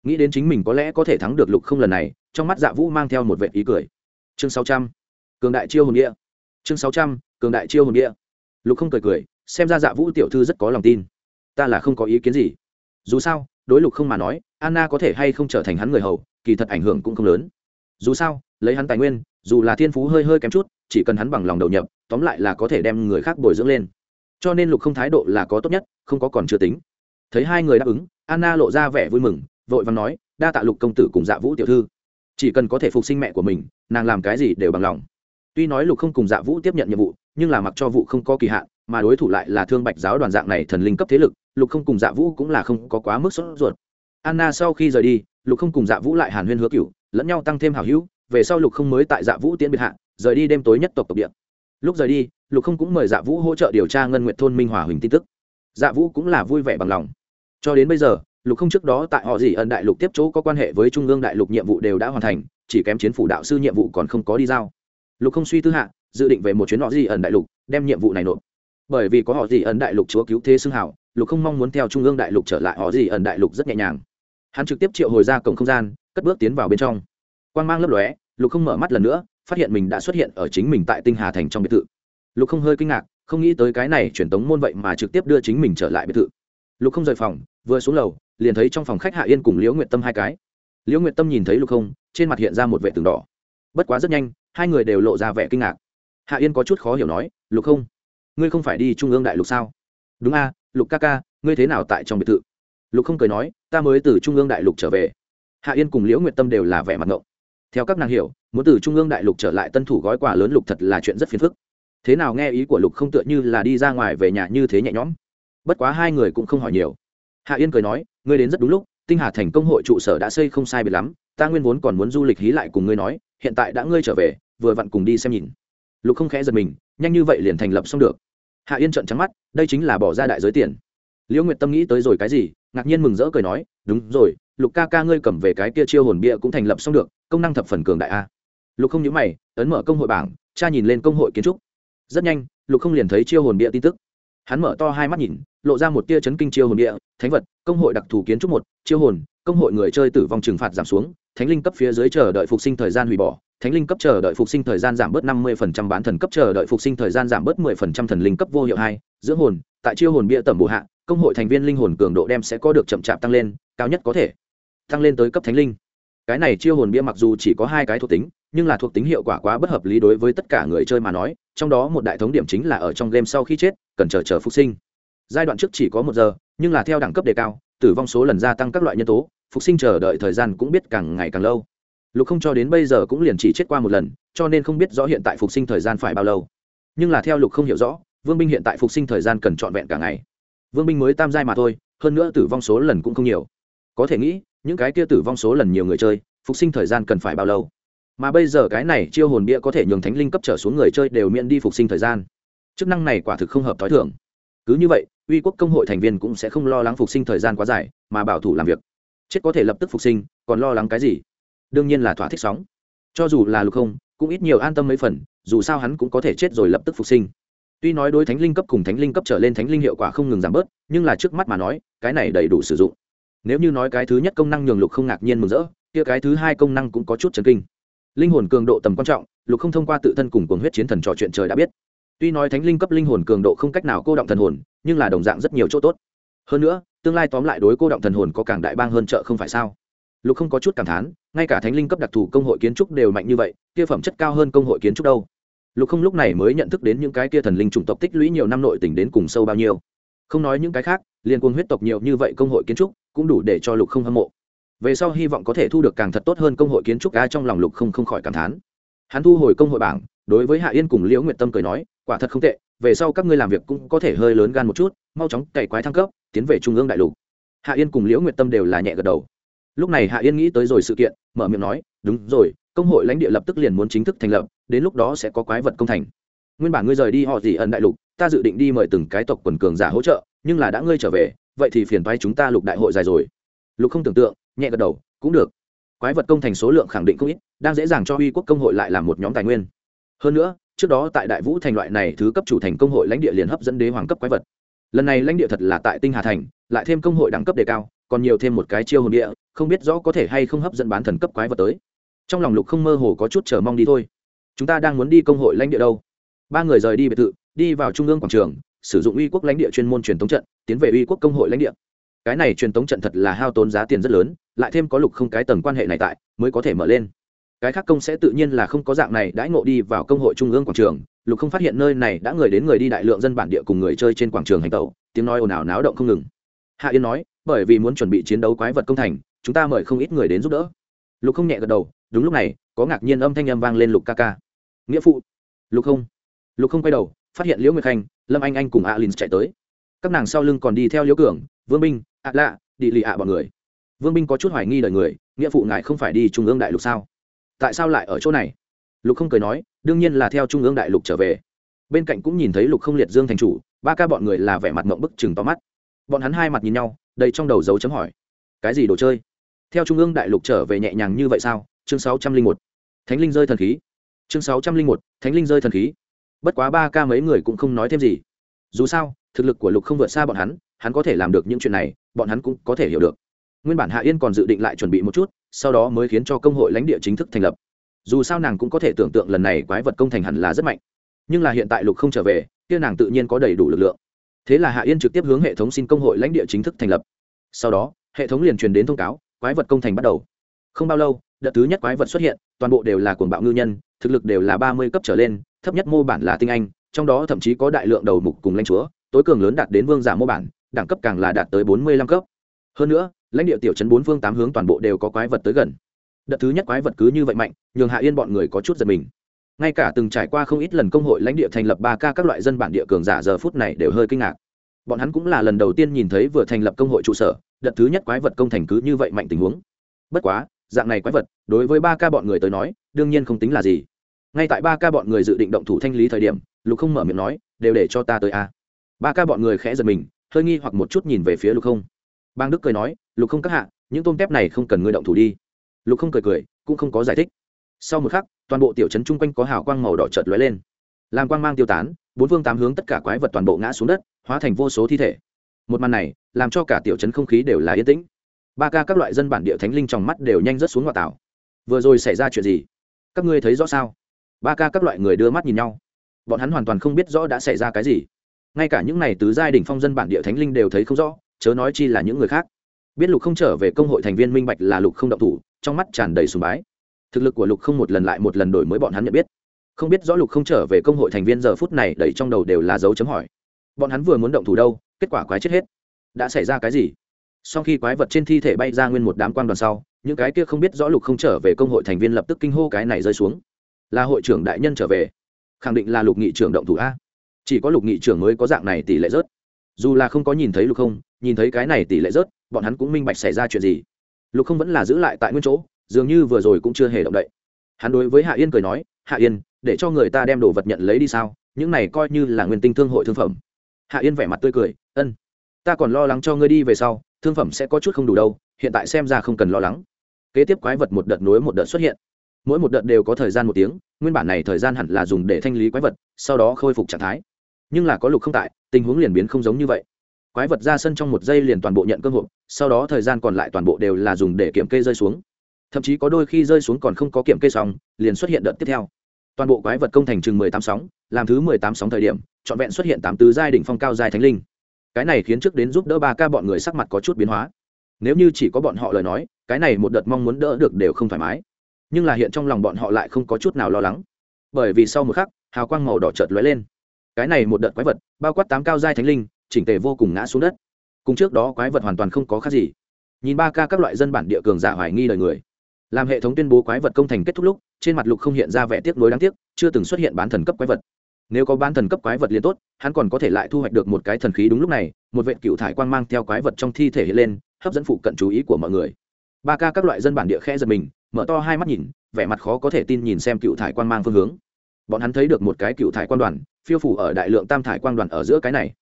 S1: Nghĩ đến chính mình có lẽ có thể thắng được lục không lần này, trong mắt dạ vũ mang theo một vệ ý cười. Chương sáu trăm, cường đại chiêu hồn địa. Chương sáu trăm, cường đại chiêu hồn địa. Lục không cười cười, xem ra dạ vũ tiểu thư rất có lòng tin. Ta là không có ý kiến gì. Dù sao, đối lục không mà nói anna có thể hay không trở thành hắn người hầu, kỳ thật ảnh hưởng cũng không lớn. Dù sao, lấy hắn tài nguyên, dù là thiên phú hơi hơi kém chút, chỉ cần hắn bằng lòng đầu nhập, tóm lại là có thể đem người khác bồi dưỡng lên. Cho nên lục không thái độ là có tốt nhất, không có còn chưa tính. Thấy hai người đáp ứng, anna lộ ra vẻ vui mừng, vội vàng nói, đa tạ lục công tử cùng dạ vũ tiểu thư. Chỉ cần có thể phục sinh mẹ của mình, nàng làm cái gì đều bằng lòng. Tuy nói lục không cùng dạ vũ tiếp nhận nhiệm vụ, nhưng là mặc cho vụ không có kỳ hạn, mà đối thủ lại là thương bạch giáo đoàn dạng này thần linh cấp thế lực, lục không cùng dạ vũ cũng là không có quá mức sốt ruột anna sau khi rời đi, lục không cùng dạ vũ lại hàn huyên hứa cựu lẫn nhau tăng thêm hảo hữu, về sau lục không mới tại dạ vũ tiễn biệt hạ, rời đi đêm tối nhất tộc tộc địa. Lúc rời đi, lục không cũng mời dạ vũ hỗ trợ điều tra ngân nguyện thôn minh hòa huỳnh tin tức. Dạ vũ cũng là vui vẻ bằng lòng. Cho đến bây giờ, lục không trước đó tại họ gì ẩn đại lục tiếp chỗ có quan hệ với trung ương đại lục nhiệm vụ đều đã hoàn thành, chỉ kém chiến phủ đạo sư nhiệm vụ còn không có đi giao. Lục không suy tư hạ, dự định về một chuyến họ gì ẩn đại lục, đem nhiệm vụ này nộp. Bởi vì có họ gì ẩn đại lục chúa cứu thế xưng hảo lục không mong muốn theo trung ương đại lục trở lại họ gì ẩn đại lục rất nhẹ nhàng hắn trực tiếp triệu hồi ra cổng không gian, cất bước tiến vào bên trong. Quan g mang lấp lóe, lục không mở mắt lần nữa, phát hiện mình đã xuất hiện ở chính mình tại tinh hà thành trong biệt thự. Lục không hơi kinh ngạc, không nghĩ tới cái này truyền tống môn vậy mà trực tiếp đưa chính mình trở lại biệt thự. Lục không rời phòng, vừa xuống lầu, liền thấy trong phòng khách hạ yên cùng liễu nguyệt tâm hai cái. Liễu nguyệt tâm nhìn thấy lục không, trên mặt hiện ra một vệ tường đỏ. Bất quá rất nhanh, hai người đều lộ ra vẻ kinh ngạc. Hạ yên có chút khó hiểu nói, lục không, ngươi không phải đi trung ương đại lục sao? Đúng a, lục ca ca, ngươi thế nào tại trong biệt thự? Lục không cười nói, ta mới từ trung ương đại lục trở về. Hạ yên cùng liễu nguyệt tâm đều là vẻ mặt ngộng. Theo các nàng hiểu, muốn từ trung ương đại lục trở lại tân thủ gói quà lớn lục thật là chuyện rất phiền phức. Thế nào nghe ý của lục không tựa như là đi ra ngoài về nhà như thế nhẹ nhõm? Bất quá hai người cũng không hỏi nhiều. Hạ yên cười nói, ngươi đến rất đúng lúc, tinh hà thành công hội trụ sở đã xây không sai biệt lắm, ta nguyên vốn còn muốn du lịch hí lại cùng ngươi nói, hiện tại đã ngươi trở về, vừa vặn cùng đi xem nhìn. Lục không khẽ giật mình, nhanh như vậy liền thành lập xong được. Hạ yên trợn trắng mắt, đây chính là bỏ ra đại giới tiền. Liễu nguyệt tâm nghĩ tới rồi cái gì ngạc nhiên mừng rỡ cười nói, đúng rồi, lục ca ca ngươi cầm về cái kia chiêu hồn bia cũng thành lập xong được, công năng thập phần cường đại a. Lục không nhớ mày, ấn mở công hội bảng, cha nhìn lên công hội kiến trúc. Rất nhanh, lục không liền thấy chiêu hồn bia tin tức. Hắn mở to hai mắt nhìn, lộ ra một tia chấn kinh chiêu hồn địa thánh vật, công hội đặc thù kiến trúc một, chiêu hồn, công hội người chơi tử vong trừng phạt giảm xuống, thánh linh cấp phía dưới chờ đợi phục sinh thời gian hủy bỏ, thánh linh cấp chờ đợi phục sinh thời gian giảm bớt năm mươi phần trăm bán thần cấp chờ đợi phục sinh thời gian giảm bớt mười phần trăm thần linh cấp vô hiệu hai, dưỡng hồn, tại chiêu hồn bia tầm bổ hạ công hội thành viên linh hồn cường độ đem sẽ có được chậm chạp tăng lên, cao nhất có thể tăng lên tới cấp thánh linh. Cái này chiêu hồn bia mặc dù chỉ có hai cái thuộc tính, nhưng là thuộc tính hiệu quả quá bất hợp lý đối với tất cả người chơi mà nói, trong đó một đại thống điểm chính là ở trong game sau khi chết, cần chờ chờ phục sinh. Giai đoạn trước chỉ có một giờ, nhưng là theo đẳng cấp đề cao, tử vong số lần gia tăng các loại nhân tố, phục sinh chờ đợi thời gian cũng biết càng ngày càng lâu. Lục không cho đến bây giờ cũng liền chỉ chết qua một lần, cho nên không biết rõ hiện tại phục sinh thời gian phải bao lâu. Nhưng là theo lục không hiểu rõ, vương binh hiện tại phục sinh thời gian cần trọn vẹn cả ngày vương binh mới tam giai mà thôi, hơn nữa tử vong số lần cũng không nhiều. Có thể nghĩ, những cái kia tử vong số lần nhiều người chơi, phục sinh thời gian cần phải bao lâu? Mà bây giờ cái này chiêu hồn bia có thể nhường thánh linh cấp trở xuống người chơi đều miễn đi phục sinh thời gian. Chức năng này quả thực không hợp t h ó i thưởng cứ như vậy, uy quốc công hội thành viên cũng sẽ không lo lắng phục sinh thời gian quá dài, mà bảo thủ làm việc. Chết có thể lập tức phục sinh, còn lo lắng cái gì? Đương nhiên là thỏa thích sóng. Cho dù là lục không, cũng ít nhiều an tâm mấy phần, dù sao hắn cũng có thể chết rồi lập tức phục sinh tuy nói đối thánh linh cấp cùng thánh linh cấp trở lên thánh linh hiệu quả không ngừng giảm bớt, nhưng là trước mắt mà nói, cái này đầy đủ sử dụng. Nếu như nói cái thứ nhất công năng nhường lục không ngạc nhiên mừng rỡ, kia cái thứ hai công năng cũng có chút chấn kinh. Linh hồn cường độ tầm quan trọng, lục không thông qua tự thân cùng cuồng huyết chiến thần trò chuyện trời đã biết. Tuy nói thánh linh cấp linh hồn cường độ không cách nào cô động thần hồn, nhưng là đồng dạng rất nhiều chỗ tốt. Hơn nữa, tương lai tóm lại đối cô động thần hồn có càng đại bang hơn chợ không phải sao? Lục không có chút cảm thán, ngay cả thánh linh cấp đặc thù công hội kiến trúc đều mạnh như vậy, kia phẩm chất cao hơn công hội kiến trúc đâu? Lục không lúc này mới nhận thức đến những cái kia thần linh chủng tộc tích lũy nhiều năm nội tỉnh đến cùng sâu bao nhiêu. Không nói những cái khác liên quân huyết tộc nhiều như vậy công hội kiến trúc, cũng đủ để cho lục không hâm mộ. Về sau hy vọng có thể thu được càng thật tốt hơn công hội kiến trúc a trong lòng lục không không khỏi cảm thán. Hắn thu hồi công hội bảng, đối với hạ yên cùng liễu nguyện tâm cười nói, quả thật không tệ, về sau các ngươi làm việc cũng có thể hơi lớn gan một chút, mau chóng cày quái thăng cấp, tiến về trung ương đại lục. Hạ yên cùng liễu nguyện tâm đều là nhẹ gật đầu. Lúc này hạ yên nghĩ tới rồi sự kiện, mở miệng nói, đúng rồi công hội lãnh địa lập tức liền muốn chính thức thành lập, đến lúc đó sẽ có quái vật công thành. Nguyên bản ngươi rời đi họ gì ẩn đại lục, ta dự định đi mời từng cái tộc quần cường giả hỗ trợ, nhưng là đã ngươi trở về, vậy thì phiền toái chúng ta lục đại hội dài rồi. Lục không tưởng tượng, nhẹ gật đầu, cũng được. Quái vật công thành số lượng khẳng định không ít, đang dễ dàng cho uy quốc công hội lại là một nhóm tài nguyên. Hơn nữa, trước đó tại đại vũ thành loại này thứ cấp chủ thành công hội lãnh địa liền hấp dẫn đế hoàng cấp quái vật. Lần này lãnh địa thật là tại tinh hà thành, lại thêm công hội đẳng cấp đề cao, còn nhiều thêm một cái chiêu hồn địa, không biết rõ có thể hay không hấp dẫn bán thần cấp quái vật tới trong lòng lục không mơ hồ có chút chờ mong đi thôi. Chúng ta đang muốn đi công hội lãnh địa đâu? Ba người rời đi biệt thự, đi vào trung ương quảng trường, sử dụng uy quốc lãnh địa chuyên môn truyền thống trận, tiến về uy quốc công hội lãnh địa. Cái này truyền thống trận thật là hao tốn giá tiền rất lớn, lại thêm có lục không cái tầng quan hệ này tại, mới có thể mở lên. Cái khác công sẽ tự nhiên là không có dạng này đãi ngộ đi vào công hội trung ương quảng trường. Lục không phát hiện nơi này đã người đến người đi đại lượng dân bản địa cùng người chơi trên quảng trường hành tẩu, tiếng nói ồn ào náo động không ngừng. Hạ yên nói, bởi vì muốn chuẩn bị chiến đấu quái vật công thành, chúng ta mời không ít người đến giúp đỡ. Lục không nhẹ gật đầu đúng lúc này, có ngạc nhiên âm thanh âm vang lên lục ca ca. Nghĩa phụ. Lục không. Lục không quay đầu, phát hiện liễu nguyệt khanh, lâm anh anh cùng alin chạy tới. Các nàng sau lưng còn đi theo liễu cường, vương binh ạ lạ đi lì ạ bọn người. Vương binh có chút hoài nghi đời người, nghĩa phụ ngài không phải đi trung ương đại lục sao? Tại sao lại ở chỗ này? Lục không cười nói, đương nhiên là theo trung ương đại lục trở về. Bên cạnh cũng nhìn thấy lục không liệt dương thành chủ, ba ca bọn người là vẻ mặt mộng bức chừng to mắt. Bọn hắn hai mặt nhìn nhau, đầy trong đầu dấu chấm hỏi, cái gì đồ chơi? Theo trung ương đại lục trở về nhẹ nhàng như vậy sao? Chương sáu trăm linh một, thánh linh rơi thần khí. Chương sáu trăm linh một, thánh linh rơi thần khí. Bất quá ba ca mấy người cũng không nói thêm gì. Dù sao, thực lực của lục không vượt xa bọn hắn hắn có thể làm được những chuyện này, bọn hắn cũng có thể hiểu được. Nguyên bản hạ yên còn dự định lại chuẩn bị một chút, sau đó mới khiến cho công hội lãnh địa chính thức thành lập. Dù sao nàng cũng có thể tưởng tượng lần này quái vật công thành hẳn là rất mạnh. Nhưng là hiện tại lục không trở về, kia nàng tự nhiên có đầy đủ lực lượng. Thế là hạ yên trực tiếp hướng hệ thống xin công hội lãnh địa chính thức thành lập. Sau đó, hệ thống liền truyền đến thông cáo quái vật công thành bắt đầu. Không bao lâu, đợt thứ nhất quái vật xuất hiện, toàn bộ đều là cuồng bạo ngư nhân, thực lực đều là ba mươi cấp trở lên, thấp nhất mô bản là tinh anh, trong đó thậm chí có đại lượng đầu mục cùng lãnh chúa, tối cường lớn đạt đến vương giả mô bản, đẳng cấp càng là đạt tới bốn mươi lăm cấp. Hơn nữa, lãnh địa tiểu chấn bốn phương tám hướng toàn bộ đều có quái vật tới gần. Đợt thứ nhất quái vật cứ như vậy mạnh, nhường hạ yên bọn người có chút giật mình. Ngay cả từng trải qua không ít lần công hội lãnh địa thành lập ba ca các loại dân bản địa cường giả giờ phút này đều hơi kinh ngạc bọn hắn cũng là lần đầu tiên nhìn thấy vừa thành lập công hội trụ sở, đợt thứ nhất quái vật công thành cứ như vậy mạnh tình huống. Bất quá, dạng này quái vật, đối với ba ca bọn người tới nói, đương nhiên không tính là gì. Ngay tại ba ca bọn người dự định động thủ thanh lý thời điểm, lục không mở miệng nói, đều để cho ta tới a. Ba ca bọn người khẽ giật mình, hơi nghi hoặc một chút nhìn về phía lục không. Bang đức cười nói, lục không các hạ, những tôm tép này không cần ngươi động thủ đi. Lục không cười cười, cũng không có giải thích. Sau một khắc, toàn bộ tiểu trấn chung quanh có hào quang màu đỏ chợt lóe lên. Làm quang mang tiêu tán bốn phương tám hướng tất cả quái vật toàn bộ ngã xuống đất, hóa thành vô số thi thể. Một màn này, làm cho cả tiểu trấn không khí đều là yên tĩnh. Ba ca các loại dân bản địa thánh linh trong mắt đều nhanh rớt xuống ngoại tảo. Vừa rồi xảy ra chuyện gì? Các ngươi thấy rõ sao? Ba ca các loại người đưa mắt nhìn nhau. Bọn hắn hoàn toàn không biết rõ đã xảy ra cái gì. Ngay cả những này tứ giai đ ỉ n h phong dân bản địa thánh linh đều thấy không rõ, chớ nói chi là những người khác. Biết lục không trở về công hội thành viên minh bạch là lục không động thủ, trong mắt tràn đầy sùng bái. Thực lực của lục không một lần lại một lần đổi mới bọn hắn nhận biết không biết rõ lục không trở về công hội thành viên giờ phút này đẩy trong đầu đều là dấu chấm hỏi. Bọn hắn vừa muốn động thủ đâu, kết quả quái chết hết. Đã xảy ra cái gì? Sau khi quái vật trên thi thể bay ra nguyên một đám quan đoàn sau, những cái kia không biết rõ lục không trở về công hội thành viên lập tức kinh hô cái này rơi xuống. Là hội trưởng đại nhân trở về. Khẳng định là lục nghị trưởng động thủ a. Chỉ có lục nghị trưởng mới có dạng này tỷ lệ rớt. Dù là không có nhìn thấy lục không, nhìn thấy cái này tỷ lệ rớt, bọn hắn cũng minh bạch xảy ra chuyện gì. Lục không vẫn là giữ lại tại nguyên chỗ, dường như vừa rồi cũng chưa hề động đậy. Hắn đối với hạ yên cười nói, hạ yên để cho người ta đem đồ vật nhận lấy đi sao? Những này coi như là nguyên tinh thương hội thương phẩm. Hạ yên vẻ mặt tươi cười, ân, ta còn lo lắng cho ngươi đi về sau, thương phẩm sẽ có chút không đủ đâu, hiện tại xem ra không cần lo lắng. Kế tiếp quái vật một đợt nối một đợt xuất hiện. Mỗi một đợt đều có thời gian một tiếng, nguyên bản này thời gian hẳn là dùng để thanh lý quái vật, sau đó khôi phục trạng thái. Nhưng là có lục không tại, tình huống liền biến không giống như vậy. Quái vật ra sân trong một giây liền toàn bộ nhận cơ hội sau đó thời gian còn lại toàn bộ đều là dùng để kiểm kê rơi xuống. Thậm chí có đôi khi rơi xuống còn không có kiểm kê xong, liền xuất hiện đợt tiếp theo toàn bộ quái vật công thành chừng mười tám sóng, làm thứ mười tám sóng thời điểm, trọn vẹn xuất hiện tám tứ giai đỉnh phong cao giai thánh linh. Cái này khiến trước đến giúp đỡ ba ca bọn người sắc mặt có chút biến hóa. Nếu như chỉ có bọn họ lời nói, cái này một đợt mong muốn đỡ được đều không thoải mái. Nhưng là hiện trong lòng bọn họ lại không có chút nào lo lắng. Bởi vì sau một khắc, hào quang màu đỏ chợt lóe lên. Cái này một đợt quái vật, bao quát tám cao giai thánh linh, chỉnh tề vô cùng ngã xuống đất. Cùng trước đó quái vật hoàn toàn không có khác gì. Nhìn ba ca các loại dân bản địa cường giả hoài nghi lời người làm hệ thống tuyên bố quái vật công thành kết thúc lúc, trên mặt lục không hiện ra vẻ tiếc nuối đáng tiếc, chưa từng xuất hiện bán thần cấp quái vật. Nếu có bán thần cấp quái vật liền tốt, hắn còn có thể lại thu hoạch được một cái thần khí đúng lúc này, một vệ cựu thải quang mang theo quái vật trong thi thể hiện lên, hấp dẫn phụ cận chú ý của mọi người. Ba ca các loại dân bản địa khe giật mình, mở to hai mắt nhìn, vẻ mặt khó có thể tin nhìn xem cựu thải quang mang phương hướng. Bọn hắn thấy được một cái cựu thải quan đoàn, phiêu phủ ở đại lượng tam thải quang đoàn ở giữa cái này.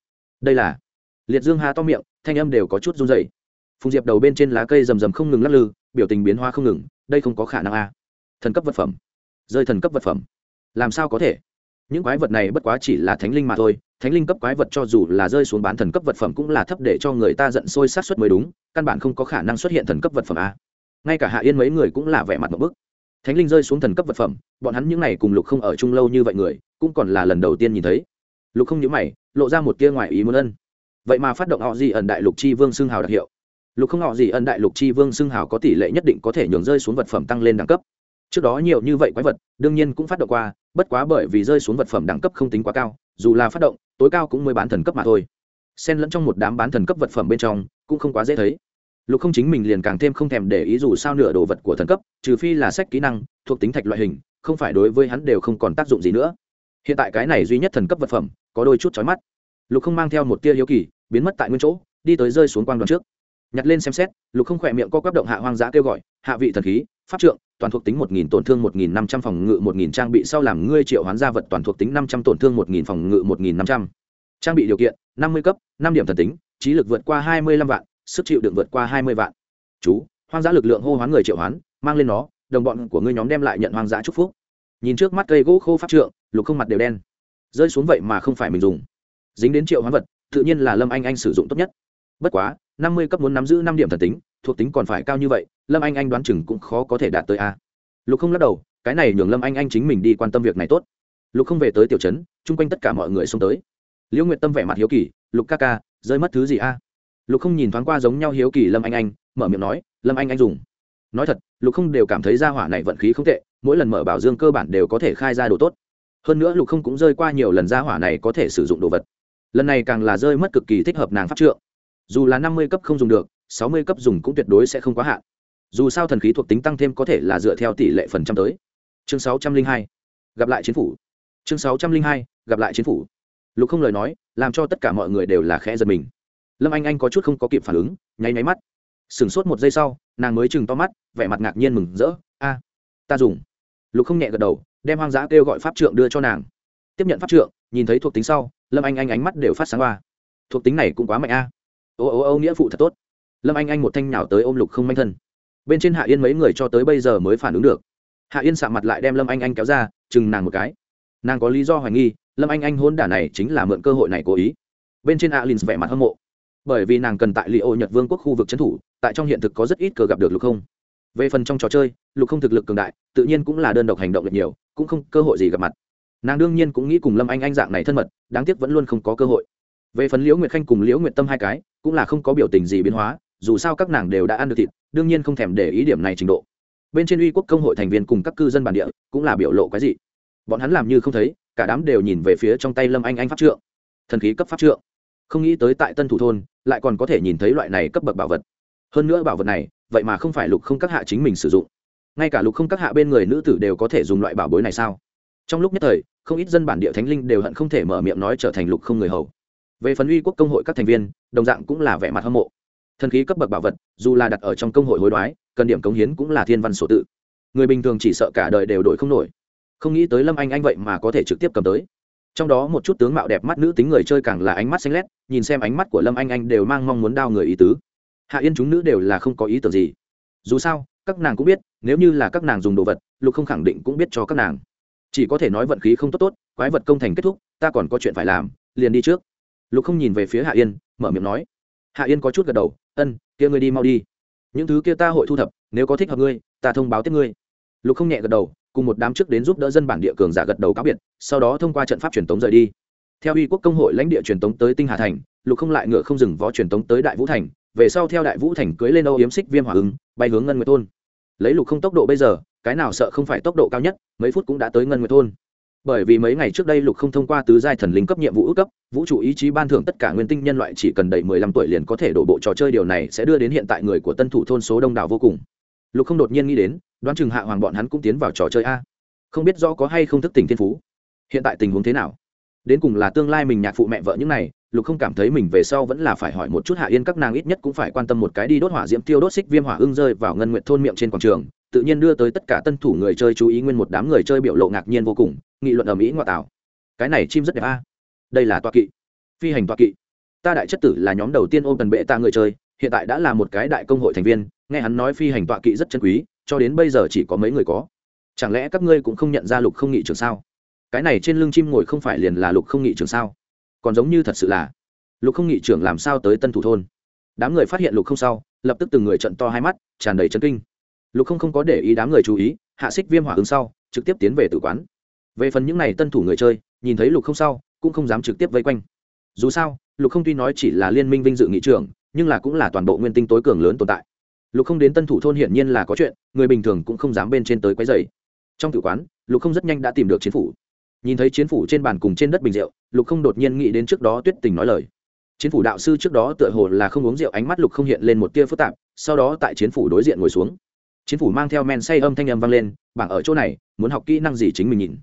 S1: Đây là liệt dương hà to miệng, thanh âm đều có chút run dày phùng diệp đầu bên trên lá cây rầm rầm không ngừng lắc lư biểu tình biến hoa không ngừng, đây không có khả năng a. Thần cấp vật phẩm. Rơi thần cấp vật phẩm. Làm sao có thể? Những quái vật này bất quá chỉ là thánh linh mà thôi, thánh linh cấp quái vật cho dù là rơi xuống bán thần cấp vật phẩm cũng là thấp để cho người ta giận sôi sát xuất mới đúng, căn bản không có khả năng xuất hiện thần cấp vật phẩm a. Ngay cả hạ yên mấy người cũng là vẻ mặt một bức. Thánh linh rơi xuống thần cấp vật phẩm, bọn hắn những n à y cùng lục không ở chung lâu như vậy người, cũng còn là lần đầu tiên nhìn thấy. Lục không nhớ mày, lộ ra một tia ngoài ý muốn ân. Vậy mà phát động họ gì ẩn đại lục chi vương xưng hào đặc hiệu lục không họ gì ân đại lục chi vương xưng hào có tỷ lệ nhất định có thể nhường rơi xuống vật phẩm tăng lên đẳng cấp. Trước đó nhiều như vậy quái vật, đương nhiên cũng phát động qua, bất quá bởi vì rơi xuống vật phẩm đẳng cấp không tính quá cao, dù là phát động, tối cao cũng mới bán thần cấp mà thôi. Xen lẫn trong một đám bán thần cấp vật phẩm bên trong, cũng không quá dễ thấy. Lục không chính mình liền càng thêm không thèm để ý dù sao nửa đồ vật của thần cấp, trừ phi là sách kỹ năng, thuộc tính thạch loại hình, không phải đối với hắn đều không còn tác dụng gì nữa. Hiện tại cái này duy nhất thần cấp vật phẩm, có đôi chút chói mắt. Lục không mang theo một tia hiếu kỳ, biến mất tại nguyên chỗ, đi tới rơi xuống quang đoàn trước nhặt lên xem xét, lục không khỏe miệng co quắp động hạ hoang dã kêu gọi, hạ vị thần khí, pháp trượng, toàn thuộc tính một nghìn tổn thương một nghìn năm trăm, phòng ngự một nghìn trang bị sau làm ngươi triệu hoán gia vật toàn thuộc tính năm trăm, tổn thương một nghìn, phòng ngự một nghìn năm trăm. Trang bị điều kiện, năm mươi cấp, năm điểm thần tính, trí lực vượt qua hai mươi lăm vạn, sức chịu đựng vượt qua hai mươi vạn. Chú, hoang dã lực lượng hô hoán người triệu hoán, mang lên nó, đồng bọn của ngươi nhóm đem lại nhận hoang dã chúc phúc. Nhìn trước mắt cây gỗ khô pháp trượng, lục không mặt đều đen. Rơi xuống vậy mà không phải mình dùng. Dính đến triệu hoán vật, tự nhiên là lâm anh anh sử dụng tốt nhất. Bất quá năm mươi cấp muốn nắm giữ năm điểm thần tính, thuộc tính còn phải cao như vậy, lâm anh anh đoán chừng cũng khó có thể đạt tới a. Lục không lắc đầu, cái này nhường lâm anh anh chính mình đi quan tâm việc này tốt. Lục không về tới tiểu trấn, chung quanh tất cả mọi người xông tới. Liễu nguyệt tâm vẻ mặt hiếu kỳ, lục ca ca, rơi mất thứ gì a? Lục không nhìn thoáng qua giống nhau hiếu kỳ lâm anh anh, mở miệng nói, lâm anh anh dùng. Nói thật, lục không đều cảm thấy ra hỏa này vận khí không tệ, mỗi lần mở bảo dương cơ bản đều có thể khai ra đồ tốt. Hơn nữa lục không cũng rơi qua nhiều lần ra hỏa này có thể sử dụng đồ vật. Lần này càng là rơi mất cực kỳ thích hợp nàng pháp trượng dù là năm mươi cấp không dùng được, sáu mươi cấp dùng cũng tuyệt đối sẽ không quá hạn. Dù sao thần khí thuộc tính tăng thêm có thể là dựa theo tỷ lệ phần trăm tới. Chương sáu trăm linh hai, gặp lại chính phủ. Chương sáu trăm linh hai, gặp lại chính phủ. Lục không lời nói, làm cho tất cả mọi người đều là khẽ giật mình. Lâm anh anh có chút không có kịp phản ứng, nháy nháy mắt. Sửng sốt một giây sau, nàng mới chừng to mắt, vẻ mặt ngạc nhiên mừng rỡ. A, ta dùng. Lục không nhẹ gật đầu, đem hoang dã kêu gọi pháp trượng đưa cho nàng. Tiếp nhận pháp trượng, nhìn thấy thuộc tính sau, lâm anh anh ánh mắt đều phát sáng qua. Thuộc tính này cũng quá mạnh a ô ô ô, nghĩa phụ thật tốt. Lâm anh anh một thanh nhào tới ôm lục không manh thân. Bên trên hạ yên mấy người cho tới bây giờ mới phản ứng được. Hạ yên sạ mặt lại đem lâm anh anh kéo ra, chừng nàng một cái. Nàng có lý do hoài nghi, lâm anh anh hôn đả này chính là mượn cơ hội này cố ý. Bên trên alin vẻ mặt hâm mộ. Bởi vì nàng cần tại li ô nhật vương quốc khu vực trấn thủ, tại trong hiện thực có rất ít cờ gặp được lục không. Về phần trong trò chơi, lục không thực lực cường đại, tự nhiên cũng là đơn độc hành động được nhiều, cũng không cơ hội gì gặp mặt. Nàng đương nhiên cũng nghĩ cùng lâm anh anh dạng này thân mật, đáng tiếc vẫn luôn không có cơ hội. Về phần liễu nguyệt khanh cùng liễu nguyệt tâm hai cái cũng là không có biểu tình gì biến hóa, dù sao các nàng đều đã ăn được thịt, đương nhiên không thèm để ý điểm này trình độ. Bên trên uy quốc công hội thành viên cùng các cư dân bản địa cũng là biểu lộ cái gì bọn hắn làm như không thấy, cả đám đều nhìn về phía trong tay lâm anh anh pháp trượng. Thần khí cấp pháp trượng. Không nghĩ tới tại tân thủ thôn, lại còn có thể nhìn thấy loại này cấp bậc bảo vật. Hơn nữa bảo vật này, vậy mà không phải lục không các hạ chính mình sử dụng. Ngay cả lục không các hạ bên người nữ tử đều có thể dùng loại bảo bối này sao? Trong lúc nhất thời, không ít dân bản địa thánh linh đều hận không thể mở miệng nói trở thành lục không người hầu về phần uy quốc công hội các thành viên, đồng dạng cũng là vẻ mặt hâm mộ. Thần khí cấp bậc bảo vật, dù là đặt ở trong công hội hối đoái, cần điểm cống hiến cũng là thiên văn sổ tự. Người bình thường chỉ sợ cả đời đều đổi không nổi. Không nghĩ tới lâm anh anh vậy mà có thể trực tiếp cầm tới. Trong đó một chút tướng mạo đẹp mắt nữ tính người chơi càng là ánh mắt xanh lét, nhìn xem ánh mắt của lâm anh anh đều mang mong muốn đao người ý tứ. Hạ yên chúng nữ đều là không có ý tưởng gì. Dù sao, các nàng cũng biết, nếu như là các nàng dùng đồ vật, lục không khẳng định cũng biết cho các nàng. Chỉ có thể nói vận khí không tốt tốt, quái vật công thành kết thúc, ta còn có chuyện phải làm, liền đi trước lục không nhìn về phía hạ yên, mở miệng nói. Hạ yên có chút gật đầu, ân, kia ngươi đi mau đi. Những thứ kia ta hội thu thập, nếu có thích hợp ngươi, ta thông báo tiếp ngươi. Lục không nhẹ gật đầu, cùng một đám trước đến giúp đỡ dân bản địa cường giả gật đầu cáo biệt, sau đó thông qua trận pháp truyền tống rời đi. Theo uy quốc công hội lãnh địa truyền tống tới tinh hà thành, lục không lại ngựa không dừng vó truyền tống tới đại vũ thành, về sau theo đại vũ thành cưới lên âu yếm xích viêm hỏa ứng bay hướng ngân nguyệt thôn. Lấy lục không tốc độ bây giờ, cái nào sợ không phải tốc độ cao nhất, mấy phút cũng đã tới ngân nguyệt thôn bởi vì mấy ngày trước đây lục không thông qua tứ giai thần linh cấp nhiệm vụ ước cấp, vũ trụ ý chí ban thưởng tất cả nguyên tinh nhân loại chỉ cần đầy mười lăm tuổi liền có thể đổ bộ trò chơi, điều này sẽ đưa đến hiện tại người của tân thủ thôn số đông đảo vô cùng. Lục không đột nhiên nghĩ đến, đoán chừng hạ hoàng bọn hắn cũng tiến vào trò chơi a. Không biết rõ có hay không thức tỉnh thiên phú. Hiện tại tình huống thế nào? Đến cùng là tương lai mình nhạc phụ mẹ vợ những này lục không cảm thấy mình về sau vẫn là phải hỏi một chút hạ yên các nàng ít nhất cũng phải quan tâm một cái đi đốt hỏa diễm tiêu đốt xích viêm hỏa ưng rơi vào ngân nguyện thôn miệng trên quảng trường, tự nhiên đưa tới tất cả tân thủ người chơi chú ý nguyên một đám người chơi biểu lộ ngạc nhiên vô cùng, nghị luận ở mỹ ngoại tảo. Cái này chim rất đẹp a. Đây là toa kỵ. Phi hành toa kỵ. Ta đại chất tử là nhóm đầu tiên ôm tần bệ ta người chơi, hiện tại đã là một cái đại công hội thành viên, nghe hắn nói phi hành toa kỵ rất chân quý, cho đến bây giờ chỉ có mấy người có. Chẳng lẽ các ngươi cũng không nhận ra lục không nghị trường sao? Cái này trên lưng chim ngồi không phải liền là lục không nghị trường sao? Còn giống như thật sự là lục không nghị trưởng làm sao tới tân thủ thôn đám người phát hiện lục không sau lập tức từng người trận to hai mắt tràn đầy chân kinh lục không không có để ý đám người chú ý hạ xích viêm hỏa ứng sau trực tiếp tiến về tử quán về phần những n à y tân thủ người chơi nhìn thấy lục không sau cũng không dám trực tiếp vây quanh dù sao lục không tuy nói chỉ là liên minh vinh dự nghị trưởng nhưng là cũng là toàn bộ nguyên tinh tối cường lớn tồn tại lục không đến tân thủ thôn hiển nhiên là có chuyện người bình thường cũng không dám bên trên tới quấy dày trong tử quán lục không rất nhanh đã tìm được chiến phủ nhìn thấy chiến phủ trên bàn cùng trên đất bình rượu, lục không đột nhiên nghĩ đến trước đó tuyết tình nói lời. Chiến phủ đạo sư trước đó tựa hồ là không uống rượu, ánh mắt lục không hiện lên một tia phức tạp, sau đó tại chiến phủ đối diện ngồi xuống. Chiến phủ mang theo men say âm thanh âm vang lên, bảng ở chỗ này, muốn học kỹ năng gì chính mình nhìn.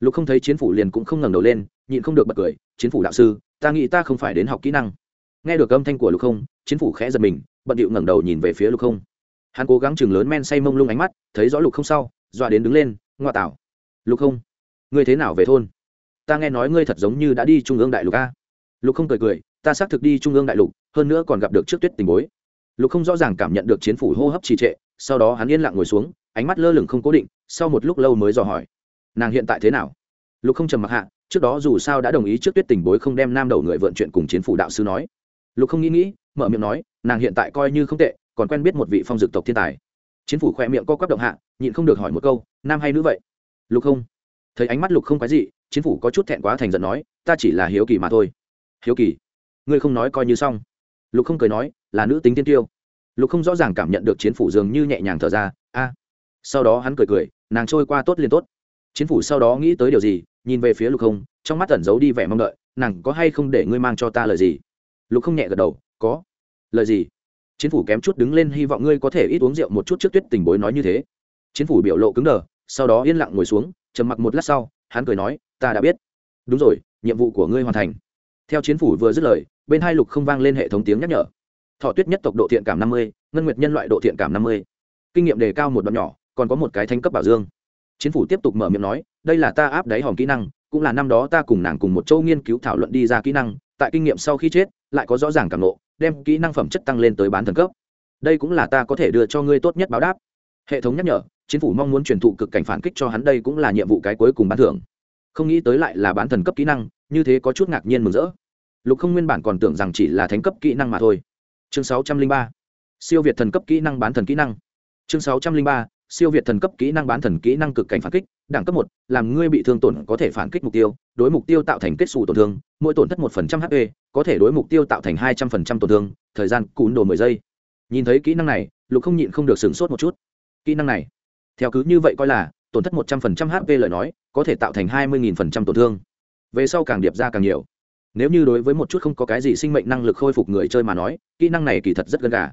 S1: Lục không thấy chiến phủ liền cũng không ngẩng đầu lên, nhịn không được bật cười, chiến phủ đạo sư, ta nghĩ ta không phải đến học kỹ năng. Nghe được âm thanh của lục không, chiến phủ khẽ giật mình, bận điệu ngẩng đầu nhìn về phía lục không. Hắn cố gắng chừng lớn men say mông lung ánh mắt, thấy rõ lục không sau, dọa đến đứng lên, ngoa tảo lục không ngươi thế nào về thôn? Ta nghe nói ngươi thật giống như đã đi trung ương đại lục a. Lục không cười cười, ta xác thực đi trung ương đại lục, hơn nữa còn gặp được trước tuyết tình bối. Lục không rõ ràng cảm nhận được chiến phủ hô hấp trì trệ, sau đó hắn yên lặng ngồi xuống, ánh mắt lơ lửng không cố định, sau một lúc lâu mới dò hỏi, nàng hiện tại thế nào? Lục không trầm mặc hạ, trước đó dù sao đã đồng ý trước tuyết tình bối không đem nam đầu người vượn chuyện cùng chiến phủ đạo sư nói. Lục không nghĩ nghĩ, mở miệng nói, nàng hiện tại coi như không tệ, còn quen biết một vị phong dực tộc thiên tài. Chiến phủ khỏe miệng co quắp động hạ, nhịn không được hỏi một câu, nam hay nữ vậy? Lục không thấy ánh mắt lục không quái dị, chiến phủ có chút thẹn quá thành giận nói, ta chỉ là hiếu kỳ mà thôi. Hiếu kỳ? Ngươi không nói coi như xong. Lục không cười nói, là nữ tính tiên tiêu. Lục không rõ ràng cảm nhận được chiến phủ dường như nhẹ nhàng thở ra, a. Sau đó hắn cười cười, nàng trôi qua tốt liền tốt. Chiến phủ sau đó nghĩ tới điều gì, nhìn về phía lục không, trong mắt tẩn giấu đi vẻ mong đợi, nàng có hay không để ngươi mang cho ta lời gì? Lục không nhẹ gật đầu, có. Lời gì? Chiến phủ kém chút đứng lên, hy vọng ngươi có thể ít uống rượu một chút trước tuyết tình bối nói như thế. Chiến phủ biểu lộ cứng đờ sau đó yên lặng ngồi xuống, trầm mặc một lát sau, hắn cười nói, ta đã biết. Đúng rồi, nhiệm vụ của ngươi hoàn thành. Theo chiến phủ vừa dứt lời, bên hai lục không vang lên hệ thống tiếng nhắc nhở. Thọ tuyết nhất tộc độ thiện cảm năm mươi, ngân nguyệt nhân loại độ thiện cảm năm mươi. Kinh nghiệm đề cao một đoạn nhỏ, còn có một cái thanh cấp bảo dương. Chiến phủ tiếp tục mở miệng nói, đây là ta áp đáy hòm kỹ năng, cũng là năm đó ta cùng nàng cùng một châu nghiên cứu thảo luận đi ra kỹ năng, tại kinh nghiệm sau khi chết, lại có rõ ràng cảm nộ đem kỹ năng phẩm chất tăng lên tới bán thần cấp. Đây cũng là ta có thể đưa cho ngươi tốt nhất báo đáp. Hệ thống nhắc nhở chính phủ mong muốn truyền thụ cực cảnh phản kích cho hắn đây cũng là nhiệm vụ cái cuối cùng bán thưởng. Không nghĩ tới lại là bán thần cấp kỹ năng, như thế có chút ngạc nhiên mừng rỡ. Lục không nguyên bản còn tưởng rằng chỉ là thánh cấp kỹ năng mà thôi. Chương sáu trăm linh ba, siêu việt thần cấp kỹ năng bán thần kỹ năng. Chương sáu trăm linh ba, siêu việt thần cấp kỹ năng bán thần kỹ năng cực cảnh phản kích, đẳng cấp một, làm ngươi bị thương tổn có thể phản kích mục tiêu, đối mục tiêu tạo thành kết xù tổn thương, mỗi tổn thất một phần trăm hp có thể đối mục tiêu tạo thành hai trăm phần trăm tổn thương, thời gian cún đồ mười giây. Nhìn thấy kỹ năng này, lục không nhịn không được sửng sốt một chút. Kỹ năng này theo cứ như vậy coi là, tổn thất một trăm phần trăm hp lời nói, có thể tạo thành hai mươi nghìn phần trăm tổn thương. Về sau càng điệp ra càng nhiều. Nếu như đối với một chút không có cái gì sinh mệnh năng lực khôi phục người chơi mà nói, kỹ năng này kỳ thật rất gần gà.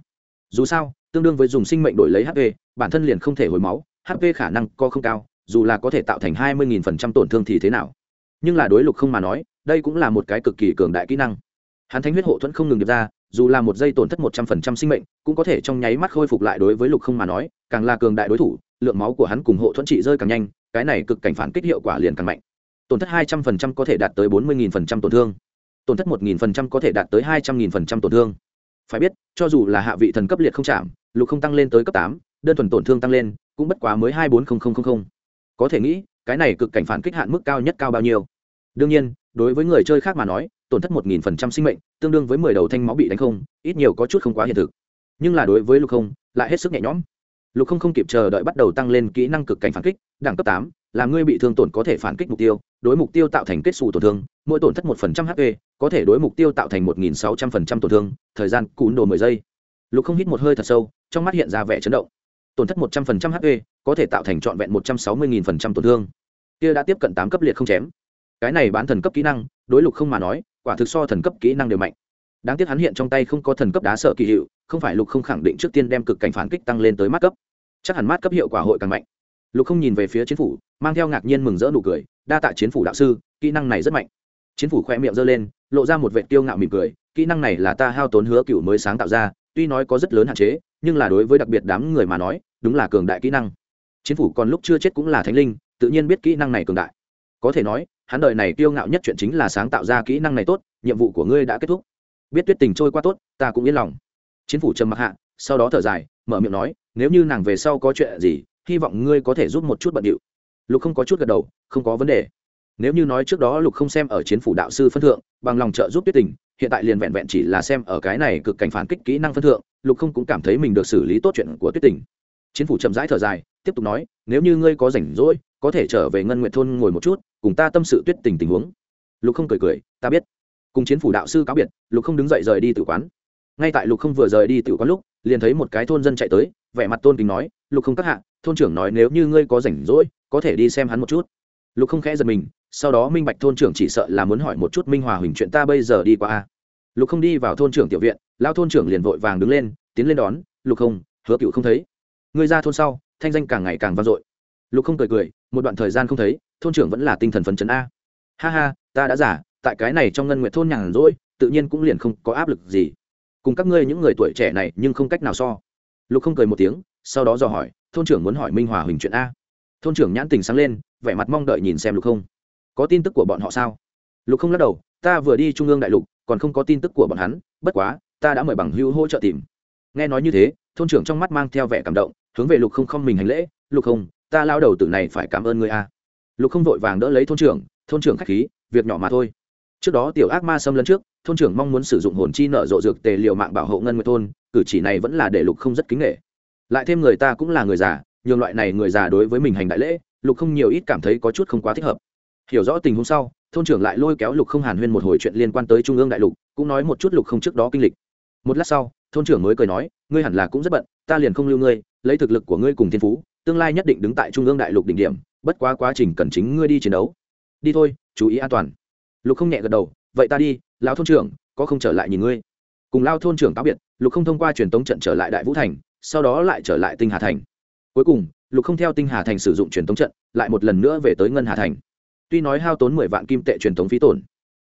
S1: Dù sao, tương đương với dùng sinh mệnh đổi lấy hp bản thân liền không thể hồi máu hp khả năng co không cao, dù là có thể tạo thành hai mươi phần trăm tổn thương thì thế nào? Nhưng là đối lục không mà nói, đây cũng là một cái cực kỳ cường đại kỹ năng. Hắn thánh huyết hộ thuẫn không ngừng điệp ra dù là một giây tổn thất một trăm phần trăm sinh mệnh, cũng có thể trong nháy mắt khôi phục lại đối với lục không mà nói, càng là cường đại đối thủ, lượng máu của hắn cùng hộ thuẫn trị rơi càng nhanh, cái này cực cảnh phản kích hiệu quả liền càng mạnh. Tổn thất hai trăm phần trăm có thể đạt tới bốn mươi nghìn phần trăm tổn thương. Tổn thất một nghìn phần trăm có thể đạt tới hai trăm nghìn phần trăm tổn thương. Phải biết, cho dù là hạ vị thần cấp liệt không chạm, lục không tăng lên tới cấp tám, đơn thuần tổn thương tăng lên, cũng bất quá mới hai bốn có thể nghĩ, cái này cực cảnh phản kích hạn mức cao nhất cao bao nhiêu? Đương nhiên, đối với người chơi khác mà nói tổn thất một nghìn phần trăm sinh mệnh, tương đương với mười đầu thanh máu bị đánh không, ít nhiều có chút không quá hiện thực. Nhưng là đối với lục không, lại hết sức nhẹ nhõm. Lục không không kịp chờ đợi bắt đầu tăng lên kỹ năng cực cảnh phản kích, đẳng cấp tám là ngươi bị thương tổn có thể phản kích mục tiêu, đối mục tiêu tạo thành kết xù tổn thương, mỗi tổn thất một phần trăm hp có thể đối mục tiêu tạo thành một nghìn sáu trăm phần trăm tổn thương, thời gian cún đồ mười giây. Lục không hít một hơi thật sâu, trong mắt hiện ra vẻ chấn động. Tổn thất một trăm phần trăm hp có thể tạo thành trọn vẹn một trăm sáu mươi nghìn phần trăm tổn thương. Kia đã tiếp cận tám cấp liệt không chém. Cái này bán thần cấp kỹ năng, đối lục không mà nói quả thực so thần cấp kỹ năng đều mạnh. Đáng tiếc hắn hiện trong tay không có thần cấp đá sợ kỳ hiệu, không phải lục không khẳng định trước tiên đem cực cảnh phản kích tăng lên tới mát cấp. Chắc hẳn mát cấp hiệu quả hội càng mạnh. Lục không nhìn về phía chiến phủ, mang theo ngạc nhiên mừng rỡ nụ cười, đa tạ chiến phủ đạo sư, kỹ năng này rất mạnh. Chiến phủ khoe miệng giơ lên, lộ ra một vệ tiêu ngạo mỉm cười, kỹ năng này là ta hao tốn hứa cựu mới sáng tạo ra, tuy nói có rất lớn hạn chế, nhưng là đối với đặc biệt đám người mà nói, đúng là cường đại kỹ năng. Chiến phủ còn lúc chưa chết cũng là thánh linh, tự nhiên biết kỹ năng này cường đại. Có thể nói hắn đời này kiêu ngạo nhất chuyện chính là sáng tạo ra kỹ năng này tốt, nhiệm vụ của ngươi đã kết thúc. Biết tuyết tình trôi qua tốt, ta cũng yên lòng. Chiến phủ trầm mặc hạ, sau đó thở dài, mở miệng nói, nếu như nàng về sau có chuyện gì, hy vọng ngươi có thể giúp một chút bận điệu. Lục không có chút gật đầu, không có vấn đề. Nếu như nói trước đó lục không xem ở chiến phủ đạo sư phân thượng, bằng lòng trợ giúp tuyết tình, hiện tại liền vẹn vẹn chỉ là xem ở cái này cực cảnh phản kích kỹ năng phân thượng, lục không cũng cảm thấy mình được xử lý tốt chuyện của tuyết tình. Chiến phủ chậm rãi thở dài, tiếp tục nói, nếu như ngươi có rảnh rỗi, có thể trở về ngân nguyện thôn ngồi một chút cùng ta tâm sự tuyết tình tình huống. Lục không cười cười, ta biết. Cùng chiến phủ đạo sư cáo biệt, lục không đứng dậy rời đi tự quán. Ngay tại lục không vừa rời đi tự quán lúc, liền thấy một cái thôn dân chạy tới, vẻ mặt tôn kính nói, lục không các hạ, thôn trưởng nói nếu như ngươi có rảnh rỗi, có thể đi xem hắn một chút. Lục không khẽ giật mình, sau đó minh bạch thôn trưởng chỉ sợ là muốn hỏi một chút minh hòa huỳnh chuyện ta bây giờ đi qua a. Lục không đi vào thôn trưởng tiểu viện lao thôn trưởng liền vội vàng đứng lên, tiến lên đón, lục không, hứa cựu không thấy. Ngươi ra thôn sau, thanh danh càng ngày càng vang dội. Lục không cười cười, một đoạn thời gian không thấy thôn trưởng vẫn là tinh thần phấn chấn a. Ha ha, ta đã giả tại cái này trong ngân nguyệt thôn nhàn rỗi, tự nhiên cũng liền không có áp lực gì. Cùng các ngươi những người tuổi trẻ này nhưng không cách nào so. Lục không cười một tiếng, sau đó dò hỏi, thôn trưởng muốn hỏi minh hòa huỳnh chuyện a. Thôn trưởng nhãn tình sáng lên, vẻ mặt mong đợi nhìn xem lục không. Có tin tức của bọn họ sao? Lục không lắc đầu, ta vừa đi trung ương đại lục, còn không có tin tức của bọn hắn, bất quá, ta đã mời bằng hữu hỗ trợ tìm. Nghe nói như thế, thôn trưởng trong mắt mang theo vẻ cảm động, hướng về lục không không mình hành lễ, lục không, ta lao đầu tử này phải cảm ơn người a lục không vội vàng đỡ lấy thôn trưởng thôn trưởng k h á c h khí, việc nhỏ mà thôi. Trước đó tiểu ác ma xâm lấn trước, thôn trưởng mong muốn sử dụng hồn chi nợ rộ dược tề liệu mạng bảo hộ ngân nguyệt thôn, cử chỉ này vẫn là để lục không rất kính nghệ lại thêm người ta cũng là người già, nhường loại này người già đối với mình hành đại lễ, lục không nhiều ít cảm thấy có chút không quá thích hợp. Hiểu rõ tình huống sau, thôn trưởng lại lôi kéo lục không hàn huyên một hồi chuyện liên quan tới trung ương đại lục, cũng nói một chút lục không trước đó kinh lịch. Một lát sau, thôn trưởng mới cười nói, ngươi hẳn là cũng rất bận, ta liền không lưu ngươi, lấy thực lực của ngươi cùng thiên phú, tương lai nhất định đứng tại trung ương đại lục đỉnh điểm bất quá quá trình cần chính ngươi đi chiến đấu. Đi thôi, chú ý an toàn. Lục không nhẹ gật đầu, vậy ta đi, lão thôn trưởng, có không trở lại nhìn ngươi? Cùng lao thôn trưởng cáo biệt, lục không thông qua truyền tống trận trở lại đại vũ thành, sau đó lại trở lại tinh hà thành. Cuối cùng, lục không theo tinh hà thành sử dụng truyền tống trận, lại một lần nữa về tới ngân hà thành. Tuy nói hao tốn mười vạn kim tệ truyền thống phí tổn,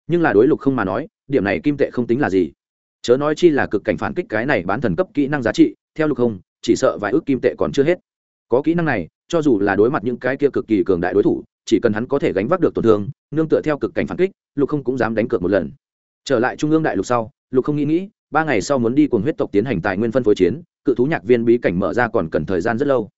S1: nhưng là đối lục không mà nói, điểm này kim tệ không tính là gì. Chớ nói chi là cực cảnh phản kích cái này bán thần cấp kỹ năng giá trị, theo lục không, chỉ sợ vài ước kim tệ còn chưa hết có kỹ năng này, cho dù là đối mặt những cái kia cực kỳ cường đại đối thủ, chỉ cần hắn có thể gánh vác được tổn thương, nương tựa theo cực cảnh phản kích, lục không cũng dám đánh cược một lần. Trở lại trung ương đại lục sau, lục không nghĩ nghĩ, ba ngày sau muốn đi cùng huyết tộc tiến hành tài nguyên phân phối chiến, cự thú nhạc viên bí cảnh mở ra còn cần thời gian rất lâu.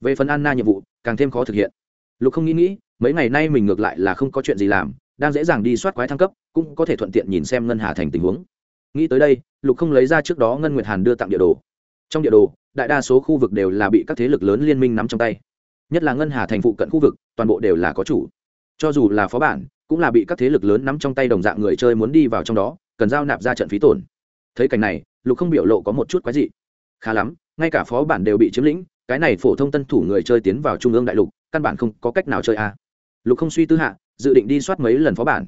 S1: Về phần anna nhiệm vụ, càng thêm khó thực hiện. Lục không nghĩ nghĩ, mấy ngày nay mình ngược lại là không có chuyện gì làm, đang dễ dàng đi soát quái thăng cấp, cũng có thể thuận tiện nhìn xem ngân hà thành tình huống. Nghĩ tới đây, lục không lấy ra trước đó ngân nguyệt hàn đưa tặng địa đồ. Trong địa đồ đại đa số khu vực đều là bị các thế lực lớn liên minh nắm trong tay. Nhất là ngân hà thành phụ cận khu vực, toàn bộ đều là có chủ. Cho dù là phó bản, cũng là bị các thế lực lớn nắm trong tay đồng dạng người chơi muốn đi vào trong đó, cần giao nạp ra trận phí tổn. Thấy cảnh này, lục không biểu lộ có một chút quái dị. Khá lắm, ngay cả phó bản đều bị chiếm lĩnh, cái này phổ thông tân thủ người chơi tiến vào trung ương đại lục, căn bản không có cách nào chơi a. À. lục không suy tư hạ, dự định đi soát mấy lần phó bản.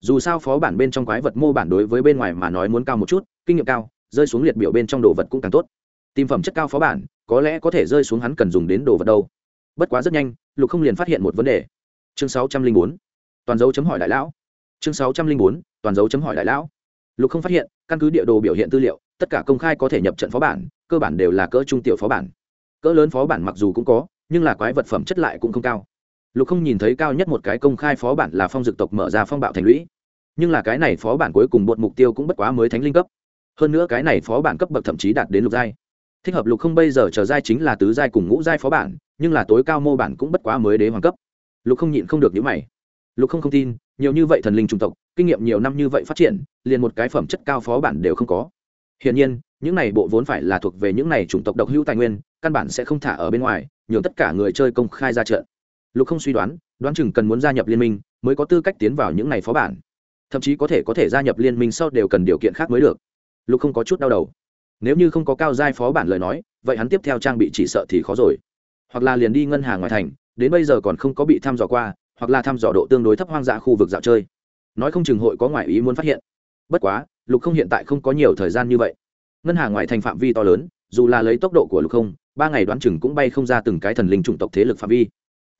S1: Dù sao phó bản bên trong quái vật mô bản đối với bên ngoài mà nói muốn cao một chút, kinh nghiệm cao, rơi xuống liệt biểu bên trong đồ vật cũng càng tốt tìm phẩm chất cao phó bản, có lẽ có thể rơi xuống hắn cần dùng đến đồ vật đâu. Bất quá rất nhanh, lục không liền phát hiện một vấn đề. Chương sáu trăm linh bốn, toàn dấu chấm hỏi đại lão. Chương sáu trăm linh bốn, toàn dấu chấm hỏi đại lão. Lục không phát hiện, căn cứ địa đồ biểu hiện tư liệu, tất cả công khai có thể nhập trận phó bản, cơ bản đều là cỡ trung tiểu phó bản. Cỡ lớn phó bản mặc dù cũng có, nhưng là quái vật phẩm chất lại cũng không cao. Lục không nhìn thấy cao nhất một cái công khai phó bản là phong dực tộc mở ra phong bạo thành lũy. Nhưng là cái này phó bản cuối cùng bột mục tiêu cũng bất quá mới thánh linh cấp. Hơn nữa cái này phó bản cấp bậc thậm chí đạt đến lục giai thích hợp lục không bây giờ trở giai chính là tứ giai cùng ngũ giai phó bản, nhưng là tối cao mô bản cũng bất quá mới đế hoàng cấp. Lục không nhịn không được những mày. Lục không không tin, nhiều như vậy thần linh trung tộc, kinh nghiệm nhiều năm như vậy phát triển, liền một cái phẩm chất cao phó bản đều không có. Hiển nhiên, những này bộ vốn phải là thuộc về những này chủng tộc độc hữu tài nguyên, căn bản sẽ không thả ở bên ngoài, nhường tất cả người chơi công khai ra trận. Lục không suy đoán đoán chừng cần muốn gia nhập liên minh mới có tư cách tiến vào những này phó bản. Thậm chí có thể có thể gia nhập liên minh sau đều cần điều kiện khác mới được. Lục không có chút đau đầu nếu như không có cao giai phó bản lời nói, vậy hắn tiếp theo trang bị chỉ sợ thì khó rồi. Hoặc là liền đi ngân hàng ngoài thành, đến bây giờ còn không có bị thăm dò qua, hoặc là thăm dò độ tương đối thấp hoang dã khu vực dạo chơi. Nói không chừng hội có ngoại ý muốn phát hiện. Bất quá, lục không hiện tại không có nhiều thời gian như vậy. Ngân hàng ngoài thành phạm vi to lớn, dù là lấy tốc độ của lục không, ba ngày đoán chừng cũng bay không ra từng cái thần linh chủng tộc thế lực phạm vi.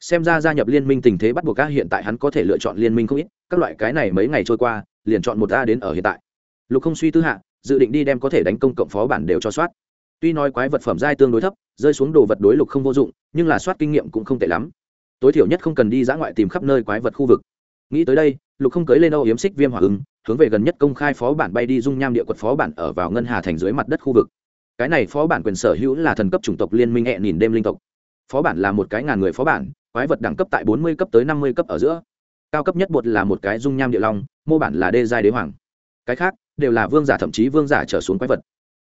S1: Xem ra gia nhập liên minh tình thế bắt buộc các hiện tại hắn có thể lựa chọn liên minh không ít, các loại cái này mấy ngày trôi qua, liền chọn một a đến ở hiện tại. Lục không suy tư hạ dự định đi đem có thể đánh công cộng phó bản đều cho soát. Tuy nói quái vật phẩm giai tương đối thấp, rơi xuống đồ vật đối lục không vô dụng, nhưng là soát kinh nghiệm cũng không tệ lắm. Tối thiểu nhất không cần đi dã ngoại tìm khắp nơi quái vật khu vực. Nghĩ tới đây, lục không cưới lên âu yếm xích viêm hỏa ứng hướng về gần nhất công khai phó bản bay đi dung nham địa quật phó bản ở vào ngân hà thành dưới mặt đất khu vực. Cái này phó bản quyền sở hữu là thần cấp chủng tộc liên minh hẹ nhìn đêm linh tộc. Phó bản là một cái ngàn người phó bản, quái vật đẳng cấp tại bốn mươi cấp tới năm mươi cấp ở giữa. Cao cấp nhất bột là một cái dung nham địa long, mô bản là đê giai đế hoàng. Cái khác đều là vương giả, thậm chí vương giả trở xuống quái vật.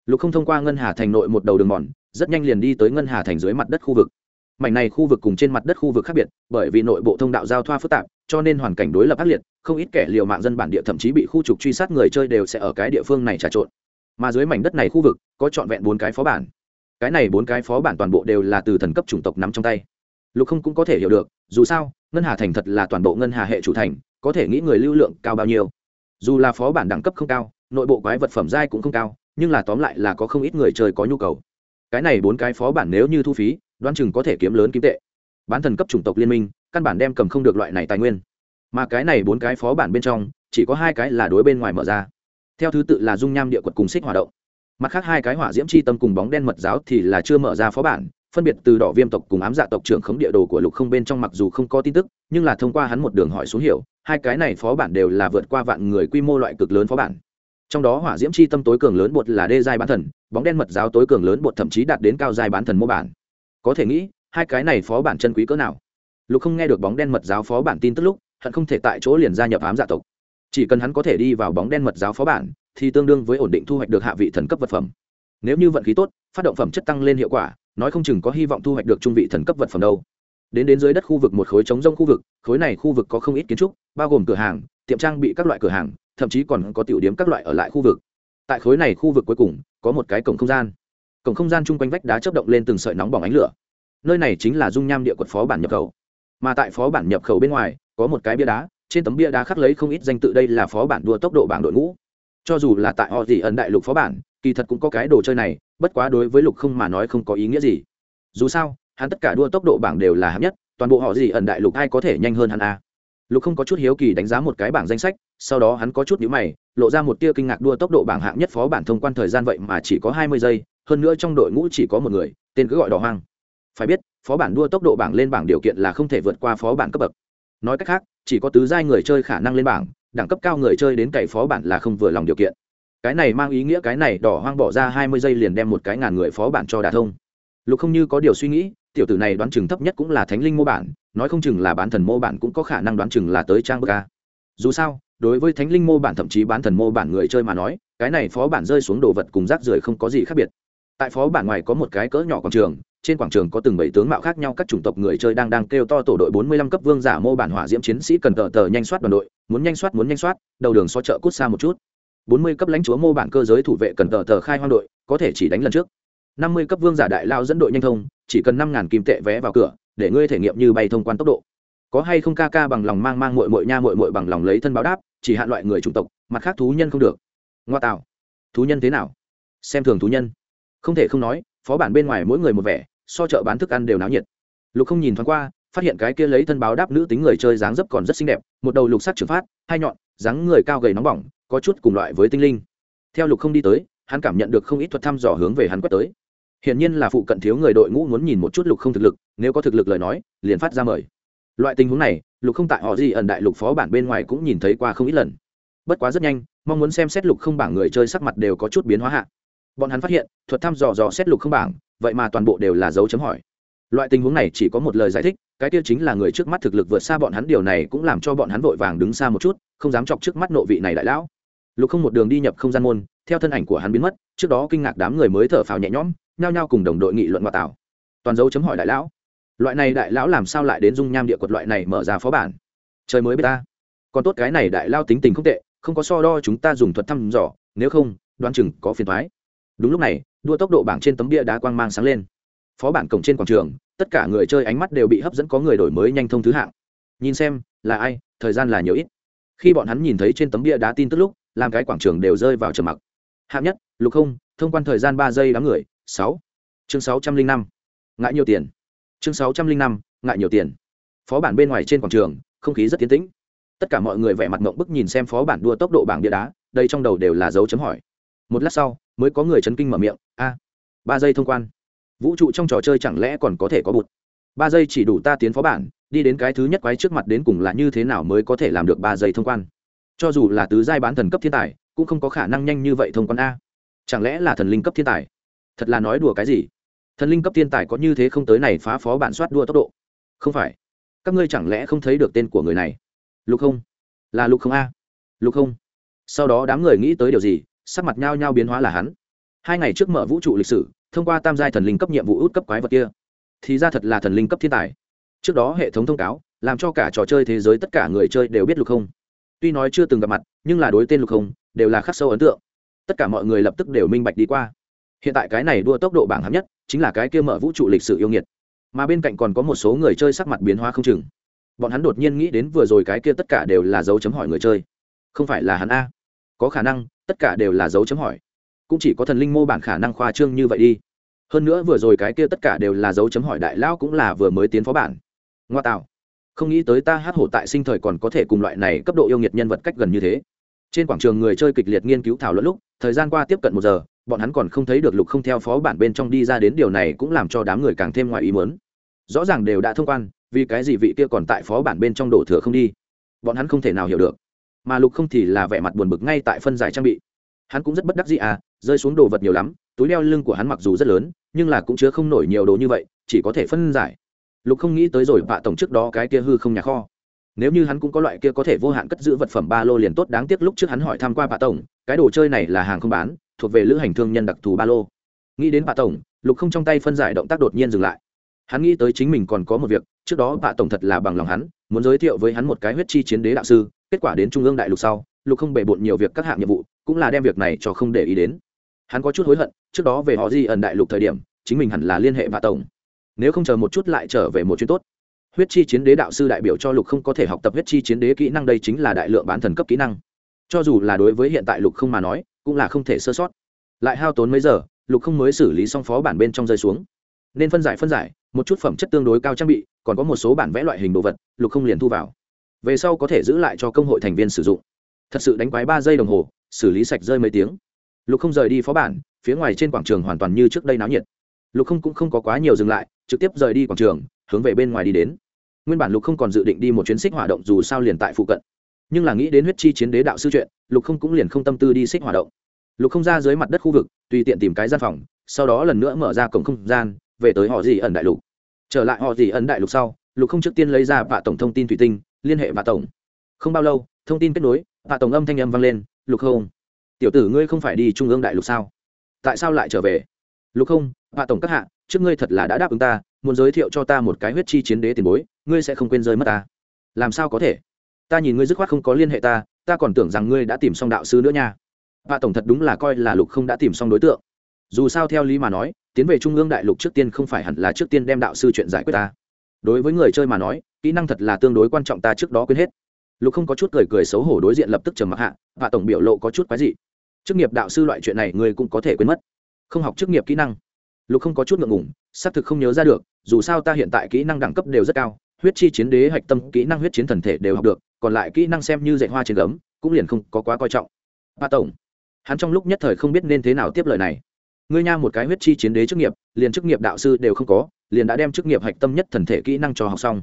S1: Lục không thông qua ngân hà thành nội một đầu đường mòn, rất nhanh liền đi tới ngân hà thành dưới mặt đất khu vực. Mảnh này khu vực cùng trên mặt đất khu vực khác biệt, bởi vì nội bộ thông đạo giao thoa phức tạp, cho nên hoàn cảnh đối lập ác liệt, không ít kẻ liều mạng dân bản địa thậm chí bị khu trục truy sát người chơi đều sẽ ở cái địa phương này trà trộn. Mà dưới mảnh đất này khu vực, có trọn vẹn bốn cái phó bản. Cái này bốn cái phó bản toàn bộ đều là từ thần cấp chủng tộc nắm trong tay. Lục không cũng có thể hiểu được, dù sao, ngân hà thành thật là toàn bộ ngân hà hệ chủ thành, có thể nghĩ người lưu lượng cao bao nhiêu. Dù là phó bản đẳng cấp không cao nội bộ quái vật phẩm giai cũng không cao, nhưng là tóm lại là có không ít người chơi có nhu cầu. Cái này bốn cái phó bản nếu như thu phí, đoán chừng có thể kiếm lớn kiếm tệ. Bán thần cấp chủng tộc liên minh, căn bản đem cầm không được loại này tài nguyên. Mà cái này bốn cái phó bản bên trong, chỉ có hai cái là đối bên ngoài mở ra. Theo thứ tự là dung nham địa quật cùng xích hỏa động. Mặt khác hai cái hỏa diễm c h i tâm cùng bóng đen mật giáo thì là chưa mở ra phó bản, phân biệt từ đỏ viêm tộc cùng ám dạ tộc trưởng khống địa đồ của lục không bên trong mặc dù không có tin tức, nhưng là thông qua hắn một đường hỏi xuống hiểu hai cái này phó bản đều là vượt qua vạn người quy mô loại cực lớn phó bản trong đó hỏa diễm c h i tâm tối cường lớn bột là đê giai bán thần, bóng đen mật giáo tối cường lớn bột thậm chí đạt đến cao giai bán thần mô bản. Có thể nghĩ, hai cái này phó bản chân quý cỡ nào? Lục không nghe được bóng đen mật giáo phó bản tin tức lúc, hận không thể tại chỗ liền gia nhập ám dạ tộc. Chỉ cần hắn có thể đi vào bóng đen mật giáo phó bản, thì tương đương với ổn định thu hoạch được hạ vị thần cấp vật phẩm. Nếu như vận khí tốt, phát động phẩm chất tăng lên hiệu quả, nói không chừng có hy vọng thu hoạch được trung vị thần cấp vật phẩm đâu. Đến đến dưới đất khu vực một khối trống rông khu vực, khối này khu vực có không ít kiến trúc, bao gồm cửa hàng, tiệm trang bị các loại cửa hàng thậm chí còn có tiểu điểm các loại ở lại khu vực. Tại khối này khu vực cuối cùng, có một cái cổng không gian. Cổng không gian chung quanh vách đá chớp động lên từng sợi nóng bỏng ánh lửa. Nơi này chính là dung nham địa quật phó bản nhập khẩu. Mà tại phó bản nhập khẩu bên ngoài, có một cái bia đá, trên tấm bia đá khắc lấy không ít danh tự đây là phó bản đua tốc độ bảng đội ngũ. Cho dù là tại họ gì ẩn đại lục phó bản, kỳ thật cũng có cái đồ chơi này, bất quá đối với lục không mà nói không có ý nghĩa gì. Dù sao, hắn tất cả đua tốc độ bảng đều là hạng nhất, toàn bộ họ gì ẩn đại lục ai có thể nhanh hơn hắn a? À. lục không có chút hiếu kỳ đánh giá một cái bảng danh sách sau đó hắn có chút nhíu mày, lộ ra một tia kinh ngạc đua tốc độ bảng hạng nhất phó bản thông quan thời gian vậy mà chỉ có hai mươi giây, hơn nữa trong đội ngũ chỉ có một người, tên cứ gọi đỏ hoang. Phải biết, phó bản đua tốc độ bảng lên bảng điều kiện là không thể vượt qua phó bản cấp bậc. Nói cách khác, chỉ có tứ giai người chơi khả năng lên bảng, đẳng cấp cao người chơi đến cày phó bản là không vừa lòng điều kiện. Cái này mang ý nghĩa cái này đỏ hoang bỏ ra hai mươi giây liền đem một cái ngàn người phó bản cho đả thông. Lục không như có điều suy nghĩ, tiểu tử này đoán chừng thấp nhất cũng là thánh linh mô bản, nói không chừng là bán thần mô bản cũng có khả năng đoán chừng là tới trang bậc a. Dù sao đối với thánh linh mô bản thậm chí bán thần mô bản người chơi mà nói, cái này phó bản rơi xuống đồ vật cùng rác rưởi không có gì khác biệt. Tại phó bản ngoài có một cái cỡ nhỏ quảng trường, trên quảng trường có từng bảy tướng mạo khác nhau các chủng tộc người chơi đang đang kêu to tổ đội bốn mươi lăm cấp vương giả mô bản hỏa diễm chiến sĩ cần tờ tờ nhanh soát đoàn đội, muốn nhanh soát, muốn nhanh soát, đầu đường so chợ cút xa một chút. bốn mươi cấp lãnh chúa mô bản cơ giới thủ vệ cần tờ tờ khai hoang đội, có thể chỉ đánh lần trước. năm mươi cấp vương giả đại lao dẫn đội nhanh thông, chỉ cần năm ngàn kim tệ vé vào cửa, để ngươi thể nghiệm như bay thông quan tốc độ có hay không ca ca bằng lòng mang mang mội mội nha mội mội bằng lòng lấy thân báo đáp, chỉ hạn loại người chủng tộc, mặt khác thú nhân không được. Ngoa tạo. Thú nhân thế nào? Xem thường thú nhân. Không thể không nói, phó bản bên ngoài mỗi người một vẻ, so chợ bán thức ăn đều náo nhiệt. Lục không nhìn thoáng qua, phát hiện cái kia lấy thân báo đáp nữ tính người chơi dáng dấp còn rất xinh đẹp, một đầu lục sắc trừng phát, hai nhọn, dáng người cao gầy nóng bỏng, có chút cùng loại với tinh linh. Theo lục không đi tới, hắn cảm nhận được không ít thuật thăm dò hướng về hắn quét tới. Hiển nhiên là phụ cận thiếu người đội ngũ muốn nhìn một chút lục không thực lực, nếu có thực lực lời nói, liền phát ra mời loại tình huống này, lục không tại họ gì ẩn đại lục phó bản bên ngoài cũng nhìn thấy qua không ít lần. Bất quá rất nhanh, mong muốn xem xét lục không bảng người chơi sắc mặt đều có chút biến hóa hạ. Bọn hắn phát hiện, thuật thăm dò dò xét lục không bảng, vậy mà toàn bộ đều là dấu chấm hỏi. Loại tình huống này chỉ có một lời giải thích, cái tiêu chính là người trước mắt thực lực vượt xa bọn hắn, điều này cũng làm cho bọn hắn vội vàng đứng xa một chút, không dám chọc trước mắt nộ vị này đại lão. Lục không một đường đi nhập không gian môn, theo thân ảnh của hắn biến mất, trước đó kinh ngạc đám người mới thở phào nhẹ nhõm, nhao nhao cùng đồng đội nghị luận ngoại tảo. Toàn dấu chấm hỏi đại lão loại này đại lão làm sao lại đến dung nham địa quật loại này mở ra phó bản? Trời mới biết ta. Còn tốt cái này đại lao tính tình không tệ, không có so đo chúng ta dùng thuật thăm dò, nếu không, đoán chừng có phiền thoái đúng lúc này, đua tốc độ bảng trên tấm bia đá quang mang sáng lên. Phó bản cổng trên quảng trường, tất cả người chơi ánh mắt đều bị hấp dẫn có người đổi mới nhanh thông thứ hạng. Nhìn xem, là ai, thời gian là nhiều ít. Khi bọn hắn nhìn thấy trên tấm bia đá tin tức lúc, làm cái quảng trường đều rơi vào trầm mặc. Hạng nhất, lục không, thông quan thời gian ba giây đám người, sáu. Chương sáu trăm linh năm. Ngại nhiều tiền chương sáu trăm linh năm, ngại nhiều tiền. Phó bản bên ngoài trên quảng trường, không khí rất tiến tĩnh. Tất cả mọi người vẻ mặt mộng bức nhìn xem phó bản đua tốc độ bảng bia đá, đây trong đầu đều là dấu chấm hỏi. Một lát sau, mới có người chấn kinh mở miệng, a, ba giây thông quan. Vũ trụ trong trò chơi chẳng lẽ còn có thể có bụt? Ba giây chỉ đủ ta tiến phó bản, đi đến cái thứ nhất quái trước mặt đến cùng là như thế nào mới có thể làm được ba giây thông quan? Cho dù là tứ giai bán thần cấp thiên tài, cũng không có khả năng nhanh như vậy thông quan a. Chẳng lẽ là thần linh cấp thiên tài? Thật là nói đùa cái gì? Thần linh cấp thiên tài có như thế không tới này phá phó bản soát đua tốc độ? Không phải. Các ngươi chẳng lẽ không thấy được tên của người này? Lục không. Là lục không a. Lục không. Sau đó đám người nghĩ tới điều gì, sắc mặt nhao nhao biến hóa là hắn. Hai ngày trước mở vũ trụ lịch sử, thông qua tam giai thần linh cấp nhiệm vụ út cấp quái vật kia. Thì ra thật là thần linh cấp thiên tài. Trước đó hệ thống thông cáo, làm cho cả trò chơi thế giới tất cả người chơi đều biết lục không. Tuy nói chưa từng gặp mặt, nhưng là đối tên lục không, đều là khắc sâu ấn tượng. Tất cả mọi người lập tức đều minh bạch đi qua hiện tại cái này đua tốc độ bảng hạng nhất chính là cái kia mở vũ trụ lịch sử yêu nghiệt. Mà bên cạnh còn có một số người chơi sắc mặt biến hóa không chừng. Bọn hắn đột nhiên nghĩ đến vừa rồi cái kia tất cả đều là dấu chấm hỏi người chơi. Không phải là hắn a. Có khả năng, tất cả đều là dấu chấm hỏi. Cũng chỉ có thần linh mô bản khả năng khoa trương như vậy đi. Hơn nữa vừa rồi cái kia tất cả đều là dấu chấm hỏi đại lão cũng là vừa mới tiến phó bản. Ngoa tạo. Không nghĩ tới ta hát hổ tại sinh thời còn có thể cùng loại này cấp độ yêu nghiệt nhân vật cách gần như thế. Trên quảng trường người chơi kịch liệt nghiên cứu thảo luận lúc, thời gian qua tiếp cận một giờ bọn hắn còn không thấy được lục không theo phó bản bên trong đi ra đến điều này cũng làm cho đám người càng thêm ngoài ý mớn rõ ràng đều đã thông quan, vì cái gì vị kia còn tại phó bản bên trong đổ thừa không đi? Bọn hắn không thể nào hiểu được. Mà lục không thì là vẻ mặt buồn bực ngay tại phân giải trang bị. Hắn cũng rất bất đắc dĩ à rơi xuống đồ vật nhiều lắm, túi đeo lưng của hắn mặc dù rất lớn, nhưng là cũng chứa không nổi nhiều đồ như vậy, chỉ có thể phân giải. Lục không nghĩ tới rồi bạ tổng trước đó cái kia hư không nhà kho. Nếu như hắn cũng có loại kia có thể vô hạn cất giữ vật phẩm ba lô liền tốt, đáng tiếc lúc trước hắn hỏi tham q u a bạ tổng, cái đồ chơi này là hàng không bán thuộc về lữ hành thương nhân đặc thù ba lô. Nghĩ đến bà tổng, lục không trong tay phân giải động tác đột nhiên dừng lại. Hắn nghĩ tới chính mình còn có một việc, trước đó bà tổng thật là bằng lòng hắn, muốn giới thiệu với hắn một cái huyết chi chiến đế đạo sư, kết quả đến trung ương đại lục sau, lục không bề bộn nhiều việc các hạng nhiệm vụ, cũng là đem việc này cho không để ý đến. Hắn có chút hối hận, trước đó về họ di ẩn đại lục thời điểm, chính mình hẳn là liên hệ bà tổng. Nếu không chờ một chút lại trở về một chuyến tốt. Huyết chi chiến đế đạo sư đại biểu cho lục không có thể học tập huyết chi chiến đế kỹ năng đây chính là đại lượng bán thần cấp kỹ năng. Cho dù là đối với hiện tại lục không mà nói cũng là không thể sơ sót. Lại hao tốn mấy giờ, lục không mới xử lý xong phó bản bên trong rơi xuống. Nên phân giải phân giải, một chút phẩm chất tương đối cao trang bị, còn có một số bản vẽ loại hình đồ vật, lục không liền thu vào. Về sau có thể giữ lại cho công hội thành viên sử dụng. Thật sự đánh quái ba giây đồng hồ, xử lý sạch rơi mấy tiếng. Lục không rời đi phó bản, phía ngoài trên quảng trường hoàn toàn như trước đây náo nhiệt. Lục không cũng không có quá nhiều dừng lại, trực tiếp rời đi quảng trường, hướng về bên ngoài đi đến. Nguyên bản lục không còn dự định đi một chuyến xích hỏa động dù sao liền tại phụ cận nhưng là nghĩ đến huyết chi chiến đế đạo sư chuyện, lục không cũng liền không tâm tư đi xích hỏa động. Lục không ra dưới mặt đất khu vực, tùy tiện tìm cái gian phòng, sau đó lần nữa mở ra cổng không gian, về tới họ gì ẩn đại lục. Trở lại họ gì ẩn đại lục sau, lục không trước tiên lấy ra vạ tổng thông tin thủy tinh, liên hệ vạ tổng. Không bao lâu, thông tin kết nối, vạ tổng âm thanh âm vang lên, lục không, tiểu tử ngươi không phải đi trung ương đại lục sao? Tại sao lại trở về? Lục không, vạ tổng các hạ, trước ngươi thật là đã đáp ứng ta, muốn giới thiệu cho ta một cái huyết chi chiến đế tiền bối, ngươi sẽ không quên rơi mất ta. Làm sao có thể? Ta nhìn ngươi dứt khoát không có liên hệ ta ta còn tưởng rằng ngươi đã tìm xong đạo sư nữa nha. Vạ tổng thật đúng là coi là lục không đã tìm xong đối tượng. Dù sao theo lý mà nói, tiến về trung ương đại lục trước tiên không phải hẳn là trước tiên đem đạo sư chuyện giải quyết ta. Đối với người chơi mà nói, kỹ năng thật là tương đối quan trọng ta trước đó quên hết. Lục không có chút cười cười xấu hổ đối diện lập tức trầm mặc hạ và tổng biểu lộ có chút quái dị. Chức nghiệp đạo sư loại chuyện này người cũng có thể quên mất. Không học chức nghiệp kỹ năng. Lục không có chút ngượng ngủng xác thực không nhớ ra được, dù sao ta hiện tại kỹ năng đẳng cấp đều rất cao huyết chi chiến đế hạch tâm kỹ năng huyết chiến thần thể đều học được, còn lại kỹ năng xem như dạy hoa trên gấm, cũng liền không có quá coi trọng. Ba tổng, hắn trong lúc nhất thời không biết nên thế nào tiếp lời này. Ngươi nha một cái huyết chi chiến đế chức nghiệp, liền chức nghiệp đạo sư đều không có, liền đã đem chức nghiệp hạch tâm nhất thần thể kỹ năng cho học xong.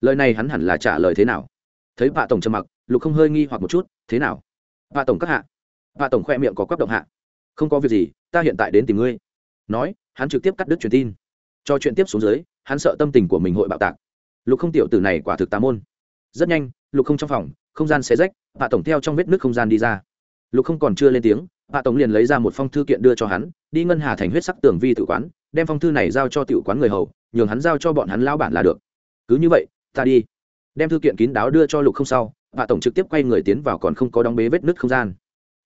S1: Lời này hắn hẳn là trả lời thế nào? Thấy vạ tổng trầm mặc, lục không hơi nghi hoặc một chút, thế nào? Vạ tổng các hạ. Vạ tổng khoe miệng có quắp động hạ. Không có việc gì, ta hiện tại đến tìm ngươi. Nói, hắn trực tiếp cắt đứt truyền tin. Cho chuyện tiếp xuống dưới, hắn sợ tâm tình của mình hội bạo tạc lục không tiểu tử này quả thực tà môn. Rất nhanh, lục không trong phòng, không gian xé rách hạ tổng theo trong vết nước không gian đi ra. Lục không còn chưa lên tiếng hạ tổng liền lấy ra một phong thư kiện đưa cho hắn, đi ngân hà thành huyết sắc tường vi tự quán, đem phong thư này giao cho tiểu quán người hầu, nhường hắn giao cho bọn hắn lao bản là được. Cứ như vậy, ta đi. Đem thư kiện kín đáo đưa cho lục không sau hạ tổng trực tiếp quay người tiến vào còn không có đóng bế vết nứt không gian.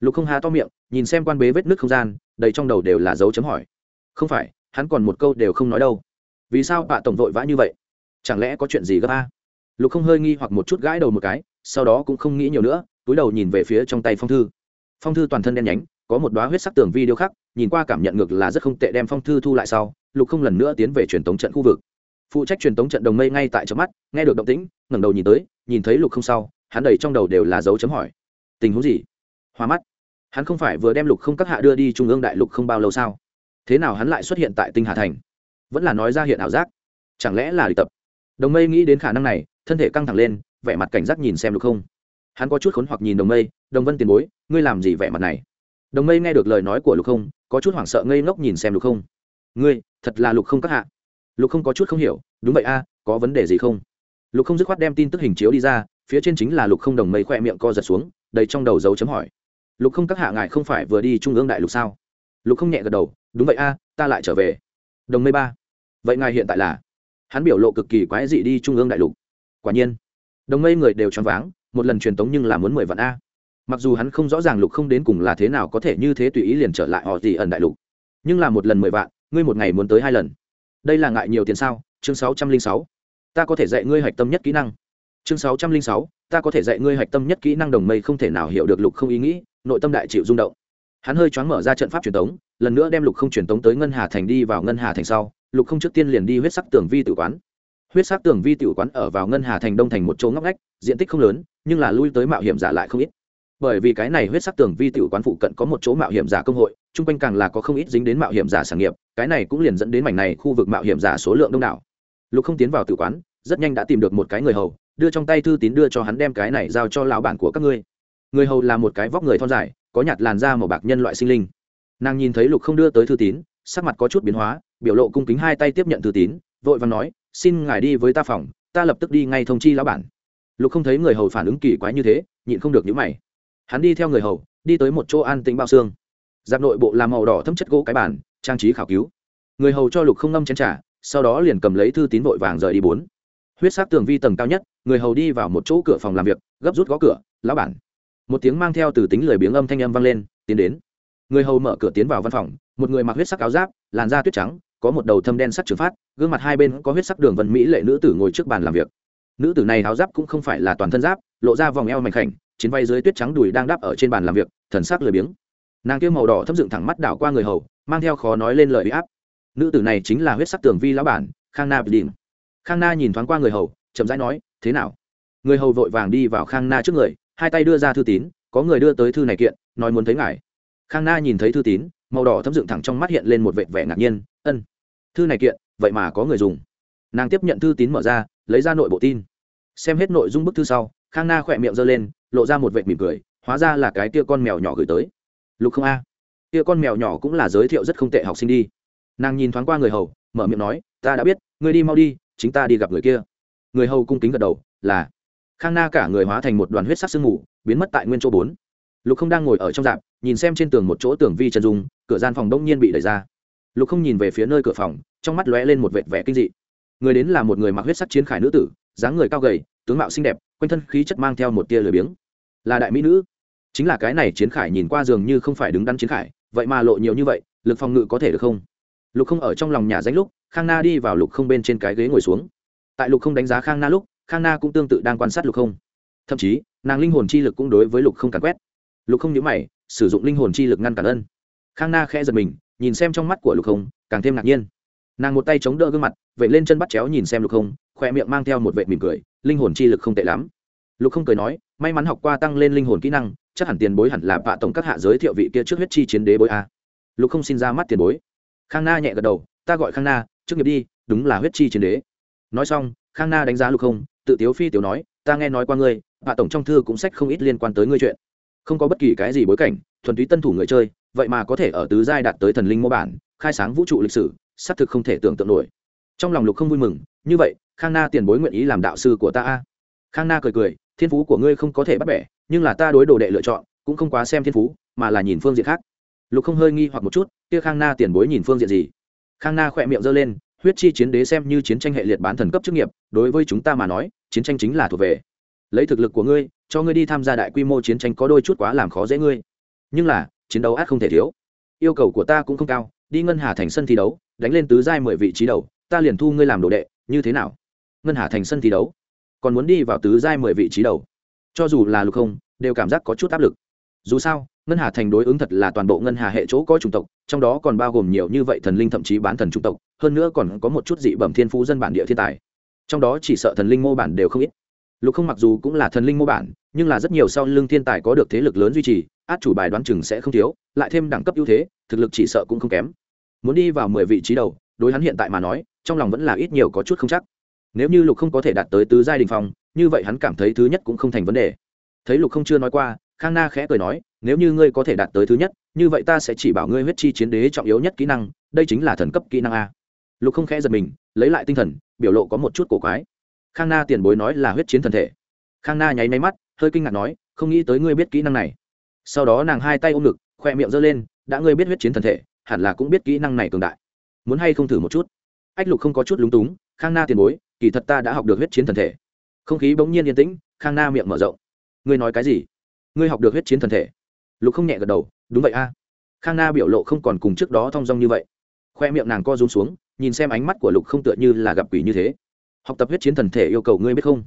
S1: Lục không há to miệng, nhìn xem quan bế vết nứt không gian, đầy trong đầu đều là dấu chấm hỏi. Không phải, hắn còn một câu đều không nói đâu. Vì sao hạ tổng vội vã như vậy? Chẳng lẽ có chuyện gì gấp a? Lục không hơi nghi hoặc một chút gãi đầu một cái, sau đó cũng không nghĩ nhiều nữa, túi đầu nhìn về phía trong tay phong thư. Phong thư toàn thân đen nhánh, có một đoá huyết sắc tường vi điêu khắc, nhìn qua cảm nhận ngược là rất không tệ đem phong thư thu lại sau, lục không lần nữa tiến về truyền tống trận khu vực. Phụ trách truyền tống trận đồng mây ngay tại trước mắt, nghe được động tĩnh, ngẩng đầu nhìn tới, nhìn thấy lục không sau, hắn đầy trong đầu đều là dấu chấm hỏi. Tình huống gì? Hoa mắt. Hắn không phải vừa đem lục không các hạ đưa đi trung ương đại lục không bao lâu sao? Thế nào hắn lại xuất hiện tại tinh hà thành? Vẫn là nói ra hiện ảo giác. Chẳng lẽ là đi tập? Đồng mây nghĩ đến khả năng này, thân thể căng thẳng lên, vẻ mặt cảnh giác nhìn xem lục không? Hắn có chút khốn hoặc nhìn đồng mây, đồng vân tiền bối, ngươi làm gì vẻ mặt này? Đồng mây nghe được lời nói của lục không, có chút hoảng sợ ngây ngốc nhìn xem lục không. Ngươi, thật là lục không các hạ. Lục không có chút không hiểu, đúng vậy a, có vấn đề gì không? Lục không dứt khoát đem tin tức hình chiếu đi ra, phía trên chính là lục không đồng mây khoe miệng co giật xuống, đầy trong đầu dấu chấm hỏi. Lục không các hạ ngài không phải vừa đi trung ương đại lục sao? Lục không nhẹ gật đầu, đúng vậy a, ta lại trở về. Đồng mây ba, vậy ngài hiện tại là? Hắn biểu lộ cực kỳ quái dị đi trung ương đại lục. Quả nhiên, đồng mây người đều choáng váng, một lần truyền tống nhưng là muốn mười vạn a. Mặc dù hắn không rõ ràng lục không đến cùng là thế nào có thể như thế tùy ý liền trở lại họ gì ẩn đại lục, nhưng là một lần mười vạn, ngươi một ngày muốn tới hai lần. Đây là ngại nhiều tiền sao? Chương sáu trăm linh sáu. Ta có thể dạy ngươi hạch tâm nhất kỹ năng. Chương sáu trăm linh sáu. Ta có thể dạy ngươi hạch tâm nhất kỹ năng đồng mây không thể nào hiểu được lục không ý nghĩ, nội tâm đại chịu rung động. Hắn hơi choáng mở ra trận pháp truyền tống, lần nữa đem lục không truyền tống tới ngân hà thành đi vào ngân hà thành sau lục không trước tiên liền đi huyết sắc tường vi tử quán. Huyết sắc tường vi tử quán ở vào ngân hà thành đông thành một chỗ ngóc ngách, diện tích không lớn, nhưng là lui tới mạo hiểm giả lại không ít. Bởi vì cái này huyết sắc tường vi tử quán phụ cận có một chỗ mạo hiểm giả công hội, chung quanh càng là có không ít dính đến mạo hiểm giả sản nghiệp, cái này cũng liền dẫn đến mảnh này khu vực mạo hiểm giả số lượng đông đảo. Lục không tiến vào tử quán, rất nhanh đã tìm được một cái người hầu, đưa trong tay thư tín đưa cho hắn đem cái này giao cho lão bản của các ngươi. Người hầu là một cái vóc người thon dài, có nhạt làn da màu bạc nhân loại sinh linh. Nàng nhìn thấy lục không đưa tới thư tín, sắc mặt có chút biến hóa biểu lộ cung kính hai tay tiếp nhận thư tín, vội và nói, xin ngài đi với ta phòng, ta lập tức đi ngay thông chi lão bản. Lục không thấy người hầu phản ứng kỳ quái như thế, nhịn không được nhữ mày. Hắn đi theo người hầu, đi tới một chỗ an tĩnh bao xương. Giáp nội bộ làm màu đỏ thấm chất gỗ cái bản trang trí khảo cứu. Người hầu cho lục không ngâm chén t r à sau đó liền cầm lấy thư tín vội vàng rời đi bốn. Huyết sắc tường vi tầng cao nhất, người hầu đi vào một chỗ cửa phòng làm việc, gấp rút gõ cửa, lão bản. Một tiếng mang theo từ tính lười biếng âm thanh âm vang lên, tiến đến. Người hầu mở cửa tiến vào văn phòng, một người mặc huyết sắc áo giáp, làn da tuyết trắng có một đầu thâm đen sắc trường phát, gương mặt hai bên có huyết sắc đường vân mỹ lệ nữ tử ngồi trước bàn làm việc. Nữ tử này áo giáp cũng không phải là toàn thân giáp, lộ ra vòng eo mảnh khảnh, chiến vay dưới tuyết trắng đùi đang đáp ở trên bàn làm việc, thần sắc lười biếng. Nàng kia màu đỏ thâm dựng thẳng mắt đảo qua người hầu, mang theo khó nói lên lời uy áp. Nữ tử này chính là huyết sắc tường vi lão bản, khang na đình khang na nhìn thoáng qua người hầu, chậm rãi nói, thế nào? Người hầu vội vàng đi vào khang na trước người, hai tay đưa ra thư tín, có người đưa tới thư này kiện, nói muốn thấy ngài. Khang na nhìn thấy thư tín màu đỏ thấm dựng thẳng trong mắt hiện lên một vệ vẻ ngạc nhiên. Ân, thư này kiện, vậy mà có người dùng. Nàng tiếp nhận thư tín mở ra, lấy ra nội bộ tin. Xem hết nội dung bức thư sau, khang na khỏe miệng giơ lên, lộ ra một vệ mỉm cười, hóa ra là cái tia con mèo nhỏ gửi tới. Lục không a. Tia con mèo nhỏ cũng là giới thiệu rất không tệ học sinh đi. Nàng nhìn thoáng qua người hầu, mở miệng nói, ta đã biết, ngươi đi mau đi, chính ta đi gặp người kia. Người hầu cung kính gật đầu, là. Khang na cả người hóa thành một đoàn huyết sắc sương mù, biến mất tại nguyên chỗ bốn. Lục không đang ngồi ở trong dạp nhìn xem trên tường một chỗ tường vi chân dung, cửa gian phòng đông nhiên bị đẩy ra. Lục không nhìn về phía nơi cửa phòng, trong mắt lóe lên một vệt vẻ kinh dị. Người đến là một người mặc huyết sắc chiến khải nữ tử, dáng người cao gầy, tướng mạo xinh đẹp, quanh thân khí chất mang theo một tia lười biếng. Là đại mỹ nữ. Chính là cái này chiến khải nhìn qua dường như không phải đứng đắn chiến khải, vậy mà lộ nhiều như vậy, lực phòng ngự có thể được không? Lục không ở trong lòng nhà danh lúc, khang na đi vào lục không bên trên cái ghế ngồi xuống. Tại lục không đánh giá khang na lúc, khang na cũng tương tự đang quan sát lục không. Thậm chí, nàng linh hồn chi lực cũng đối với lục không càn quét. Lục không nhớ mày sử dụng linh hồn chi lực ngăn cản ân. Khang na khẽ giật mình, nhìn xem trong mắt của lục không, càng thêm ngạc nhiên. Nàng một tay chống đỡ gương mặt vậy lên chân bắt chéo nhìn xem lục không khoe miệng mang theo một vệ mỉm cười, linh hồn chi lực không tệ lắm. Lục không cười nói, may mắn học qua tăng lên linh hồn kỹ năng, chắc hẳn tiền bối hẳn là vạ tổng các hạ giới thiệu vị kia trước huyết chi chiến đế bối a. Lục không xin ra mắt tiền bối. Khang na nhẹ gật đầu, ta gọi khang na, trước nghiệp đi, đúng là huyết chi chiến đế. Nói xong, khang na đánh giá lục không, tự tiếu phi tiểu nói, ta nghe nói qua ngươi, vạ tổng trong thư cũng sách không ít liên quan tới ngươi chuyện không có bất kỳ cái gì bối cảnh, thuần túy tân thủ người chơi, vậy mà có thể ở tứ giai đạt tới thần linh mô bản, khai sáng vũ trụ lịch sử, xác thực không thể tưởng tượng nổi. Trong lòng lục không vui mừng, như vậy, khang na tiền bối nguyện ý làm đạo sư của ta a? Khang na cười cười, thiên phú của ngươi không có thể bắt bẻ, nhưng là ta đối đồ đệ lựa chọn, cũng không quá xem thiên phú, mà là nhìn phương diện khác. Lục không hơi nghi hoặc một chút, kia khang na tiền bối nhìn phương diện gì? Khang na khỏe miệng giơ lên, huyết chi chiến đế xem như chiến tranh hệ liệt bán thần cấp chức nghiệp, đối với chúng ta mà nói, chiến tranh chính là thuộc về lấy thực lực của ngươi, cho ngươi đi tham gia đại quy mô chiến tranh có đôi chút quá làm khó dễ ngươi. Nhưng là, chiến đấu át không thể thiếu. Yêu cầu của ta cũng không cao, đi ngân hà thành sân thi đấu, đánh lên tứ giai mười vị trí đầu, ta liền thu ngươi làm đồ đệ, như thế nào? Ngân hà thành sân thi đấu, còn muốn đi vào tứ giai mười vị trí đầu. Cho dù là lục không, đều cảm giác có chút áp lực. Dù sao, ngân hà thành đối ứng thật là toàn bộ ngân hà hệ chỗ có chủng tộc, trong đó còn bao gồm nhiều như vậy thần linh thậm chí bán thần chủng tộc, hơn nữa còn có một chút dị bẩm thiên phú dân bản địa thiên tài. Trong đó chỉ sợ thần linh mô bản đều không ít lục không mặc dù cũng là thần linh mô bản, nhưng là rất nhiều sau lưng thiên tài có được thế lực lớn duy trì, át chủ bài đoán chừng sẽ không thiếu, lại thêm đẳng cấp ưu thế, thực lực chỉ sợ cũng không kém. Muốn đi vào mười vị trí đầu, đối hắn hiện tại mà nói, trong lòng vẫn là ít nhiều có chút không chắc. Nếu như lục không có thể đạt tới tứ giai đình phong, như vậy hắn cảm thấy thứ nhất cũng không thành vấn đề. Thấy lục không chưa nói qua, khang na khẽ cười nói, nếu như ngươi có thể đạt tới thứ nhất, như vậy ta sẽ chỉ bảo ngươi huyết chi chiến đế trọng yếu nhất kỹ năng, đây chính là thần cấp kỹ năng a. Lục không khẽ giật mình, lấy lại tinh thần, biểu lộ có một chút cổ quái khang na tiền bối nói là huyết chiến thần thể. Khang na nháy máy mắt, hơi kinh ngạc nói, không nghĩ tới ngươi biết kỹ năng này. Sau đó nàng hai tay ôm ngực, khoe miệng giơ lên, đã ngươi biết huyết chiến thần thể, hẳn là cũng biết kỹ năng này cường đại. Muốn hay không thử một chút? Ách lục không có chút lúng túng, khang na tiền bối, kỳ thật ta đã học được huyết chiến thần thể. Không khí bỗng nhiên yên tĩnh, khang na miệng mở rộng. Ngươi nói cái gì? Ngươi học được huyết chiến thần thể? Lục không nhẹ gật đầu, đúng vậy a. Khang na biểu lộ không còn cùng trước đó thong dong như vậy. Khoe miệng nàng co rúm xuống, nhìn xem ánh mắt của lục không tựa như là gặp quỷ như thế học tập huyết chiến thần thể yêu cầu ngươi biết không?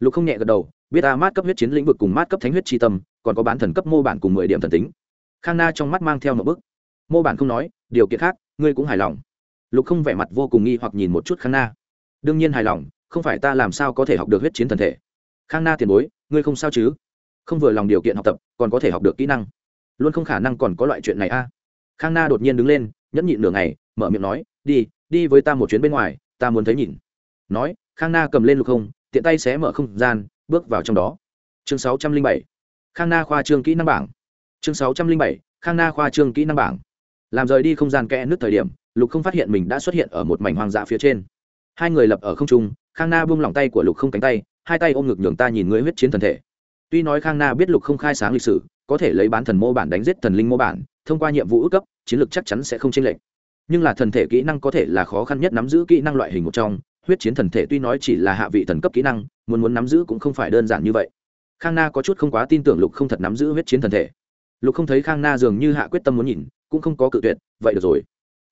S1: Lục không nhẹ gật đầu, biết ta mát cấp huyết chiến lĩnh vực cùng mát cấp thánh huyết tri tâm, còn có bán thần cấp mô bản cùng mười điểm thần tính. Khang na trong mắt mang theo một bức. Mô bản không nói, điều kiện khác, ngươi cũng hài lòng. Lục không vẻ mặt vô cùng nghi hoặc nhìn một chút khang na. Đương nhiên hài lòng, không phải ta làm sao có thể học được huyết chiến thần thể. Khang na tiền bối, ngươi không sao chứ? Không vừa lòng điều kiện học tập, còn có thể học được kỹ năng. Luôn không khả năng còn có loại chuyện này a. Khang na đột nhiên đứng lên, nhẫn nhịn nửa ngày, mở miệng nói, đi đi với ta một chuyến bên ngoài, ta muốn thấy nhìn nói, khang na cầm lên lục không, tiện tay xé mở không gian, bước vào trong đó. Chương sáu trăm linh bảy. Khang na khoa trương kỹ năng bảng. Chương sáu trăm linh bảy, khang na khoa trương kỹ năng bảng. Làm rời đi không gian kẽ nước thời điểm, lục không phát hiện mình đã xuất hiện ở một mảnh hoang dã phía trên. Hai người lập ở không trung, khang na buông lỏng tay của lục không cánh tay, hai tay ôm ngực nhường ta nhìn người huyết chiến thần thể. Tuy nói khang na biết lục không khai sáng lịch sử, có thể lấy bán thần mô bản đánh giết thần linh mô bản, thông qua nhiệm vụ ước cấp, chiến lược chắc chắn sẽ không chênh lệch. Nhưng là thần thể kỹ năng có thể là khó khăn nhất nắm giữ kỹ năng loại hình một trong huyết chiến thần thể tuy nói chỉ là hạ vị thần cấp kỹ năng, muốn muốn nắm giữ cũng không phải đơn giản như vậy. Khang na có chút không quá tin tưởng lục không thật nắm giữ huyết chiến thần thể. Lục không thấy khang na dường như hạ quyết tâm muốn nhìn, cũng không có cự tuyệt, vậy được rồi.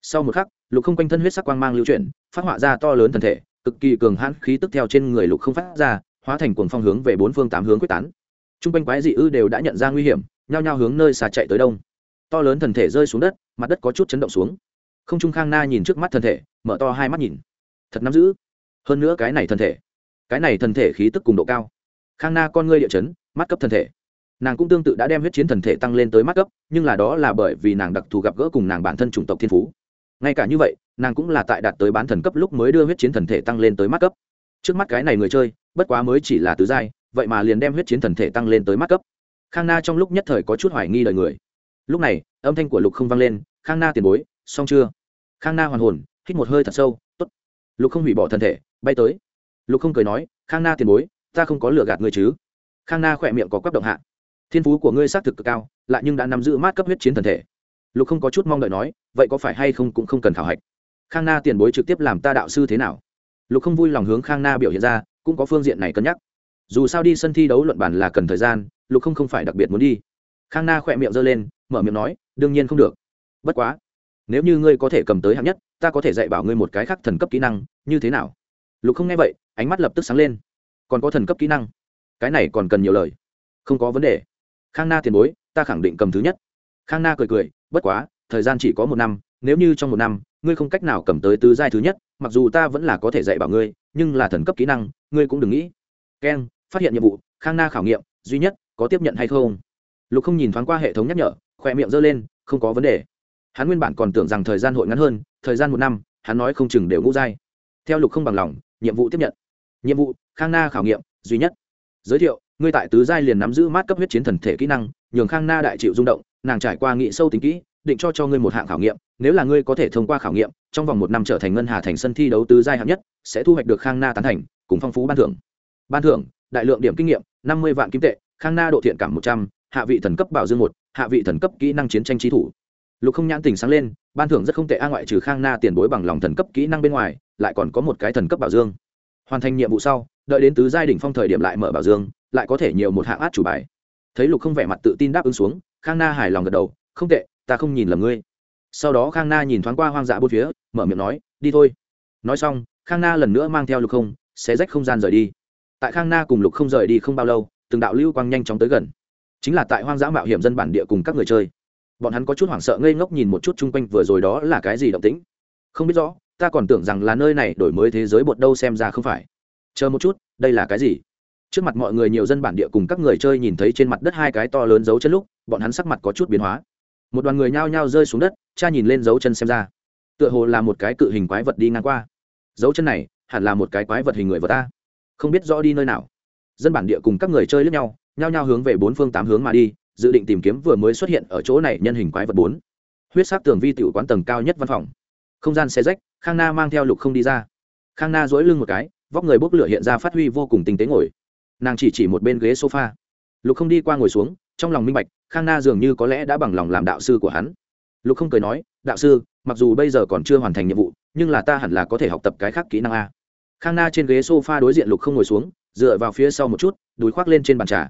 S1: Sau một khắc, lục không quanh thân huyết sắc quang mang lưu chuyển, phát họa ra to lớn thần thể, cực kỳ cường hãn khí tức theo trên người lục không phát ra, hóa thành cuồng phong hướng về bốn phương tám hướng quyết tán. T r u n g quanh quái dị ư đều đã nhận ra nguy hiểm, nhao nhao hướng nơi xà chạy tới đông. To lớn thần thể rơi xuống đất, mặt đất có chút chấn động xuống. Không trung khang na nhìn trước mắt thần thể, mở to hai mắt nhìn thật nắm giữ. Hơn nữa cái này thần thể, cái này thần thể khí tức cùng độ cao. Khang na con ngươi địa chấn, mắt cấp thần thể. Nàng cũng tương tự đã đem huyết chiến thần thể tăng lên tới mắt cấp, nhưng là đó là bởi vì nàng đặc thù gặp gỡ cùng nàng bản thân chủng tộc thiên phú. Ngay cả như vậy, nàng cũng là tại đạt tới bán thần cấp lúc mới đưa huyết chiến thần thể tăng lên tới mắt cấp. Trước mắt cái này người chơi, bất quá mới chỉ là tứ giai, vậy mà liền đem huyết chiến thần thể tăng lên tới mắt cấp. Khang na trong lúc nhất thời có chút hoài nghi đời người. Lúc này, âm thanh của lục không vang lên, khang na tiền bối, xong chưa? Khang na hoàn hồn, hít một hơi thật sâu lục không hủy bỏ thân thể, bay tới. Lục không cười nói, khang na tiền bối, ta không có lừa gạt ngươi chứ. Khang na khỏe miệng có quắp động hạ. Thiên phú của ngươi xác thực cực cao, lại nhưng đã nắm giữ mát cấp huyết chiến thần thể. Lục không có chút mong đợi nói, vậy có phải hay không cũng không cần khảo hạch? Khang na tiền bối trực tiếp làm ta đạo sư thế nào? Lục không vui lòng hướng khang na biểu hiện ra, cũng có phương diện này cân nhắc. Dù sao đi sân thi đấu luận bản là cần thời gian, lục không không phải đặc biệt muốn đi. Khang na khỏe miệng giơ lên, mở miệng nói, đương nhiên không được. Bất quá nếu như ngươi có thể cầm tới hạng nhất, ta có thể dạy bảo ngươi một cái khác thần cấp kỹ năng, như thế nào? Lục không nghe vậy, ánh mắt lập tức sáng lên. Còn có thần cấp kỹ năng? Cái này còn cần nhiều lời. Không có vấn đề. Khang na tiền bối, ta khẳng định cầm thứ nhất. Khang na cười cười, bất quá, thời gian chỉ có một năm, nếu như trong một năm, ngươi không cách nào cầm tới tứ giai thứ nhất, mặc dù ta vẫn là có thể dạy bảo ngươi, nhưng là thần cấp kỹ năng, ngươi cũng đừng nghĩ. Keng phát hiện nhiệm vụ, khang na khảo nghiệm, duy nhất, có tiếp nhận hay không? Lục không nhìn thoáng qua hệ thống nhắc nhở, khỏe miệng giơ lên, không có vấn đề hắn nguyên bản còn tưởng rằng thời gian hội ngắn hơn, thời gian một năm, hắn nói không chừng đều ngũ giai. Theo lục không bằng lòng, nhiệm vụ tiếp nhận. Nhiệm vụ, khang na khảo nghiệm, duy nhất. Giới thiệu, ngươi tại tứ giai liền nắm giữ mát cấp huyết chiến thần thể kỹ năng, nhường khang na đại chịu rung động, nàng trải qua nghị sâu tính kỹ, định cho cho ngươi một hạng khảo nghiệm, nếu là ngươi có thể thông qua khảo nghiệm, trong vòng một năm trở thành ngân hà thành sân thi đấu tứ giai hạng nhất, sẽ thu hoạch được khang na tán thành, cùng phong phú ban thưởng. Ban thưởng, đại lượng điểm kinh nghiệm, năm mươi vạn kim tệ, khang na độ thiện cảm một trăm, hạ vị thần cấp bảo dương một, hạ vị thần cấp kỹ năng chiến tranh trí thủ lục không nhãn tình sáng lên, ban thưởng rất không tệ a, ngoại trừ khang na tiền bối bằng lòng thần cấp kỹ năng bên ngoài, lại còn có một cái thần cấp bảo dương. Hoàn thành nhiệm vụ sau, đợi đến tứ giai đỉnh phong thời điểm lại mở bảo dương, lại có thể nhiều một hạng át chủ bài. Thấy lục không vẻ mặt tự tin đáp ứng xuống, khang na hài lòng gật đầu, không tệ, ta không nhìn lầm ngươi. Sau đó khang na nhìn thoáng qua hoang dã bốn phía, mở miệng nói, đi thôi. Nói xong, khang na lần nữa mang theo lục không, sẽ rách không gian rời đi. Tại khang na cùng lục không rời đi không bao lâu, từng đạo lưu quang nhanh chóng tới gần. Chính là tại hoang dã mạo hiểm dân bản địa cùng các người chơi bọn hắn có chút hoảng sợ ngây ngốc nhìn một chút chung quanh vừa rồi đó là cái gì động tĩnh. Không biết rõ, ta còn tưởng rằng là nơi này đổi mới thế giới bột đâu xem ra không phải. Chờ một chút, đây là cái gì? Trước mặt mọi người nhiều dân bản địa cùng các người chơi nhìn thấy trên mặt đất hai cái to lớn dấu chân lúc, bọn hắn sắc mặt có chút biến hóa. Một đoàn người nhao nhao rơi xuống đất, cha nhìn lên dấu chân xem ra. Tựa hồ là một cái cự hình quái vật đi ngang qua. Dấu chân này, hẳn là một cái quái vật hình người vật ta không biết rõ đi nơi nào. Dân bản địa cùng các người chơi lẫn nhau, nhao nhao hướng về bốn phương tám hướng mà đi dự định tìm kiếm vừa mới xuất hiện ở chỗ này nhân hình quái vật bốn. Huyết sắc tường vi tiểu quán tầng cao nhất văn phòng. Không gian xe rách, khang na mang theo lục không đi ra. Khang na dỗi lưng một cái, vóc người bốc lửa hiện ra phát huy vô cùng tinh tế ngồi. Nàng chỉ chỉ một bên ghế sofa. Lục không đi qua ngồi xuống, trong lòng minh bạch, khang na dường như có lẽ đã bằng lòng làm đạo sư của hắn. Lục không cười nói, đạo sư, mặc dù bây giờ còn chưa hoàn thành nhiệm vụ, nhưng là ta hẳn là có thể học tập cái khác kỹ năng a. Khang na trên ghế sofa đối diện lục không ngồi xuống, dựa vào phía sau một chút, đùi khoác lên trên bàn trà.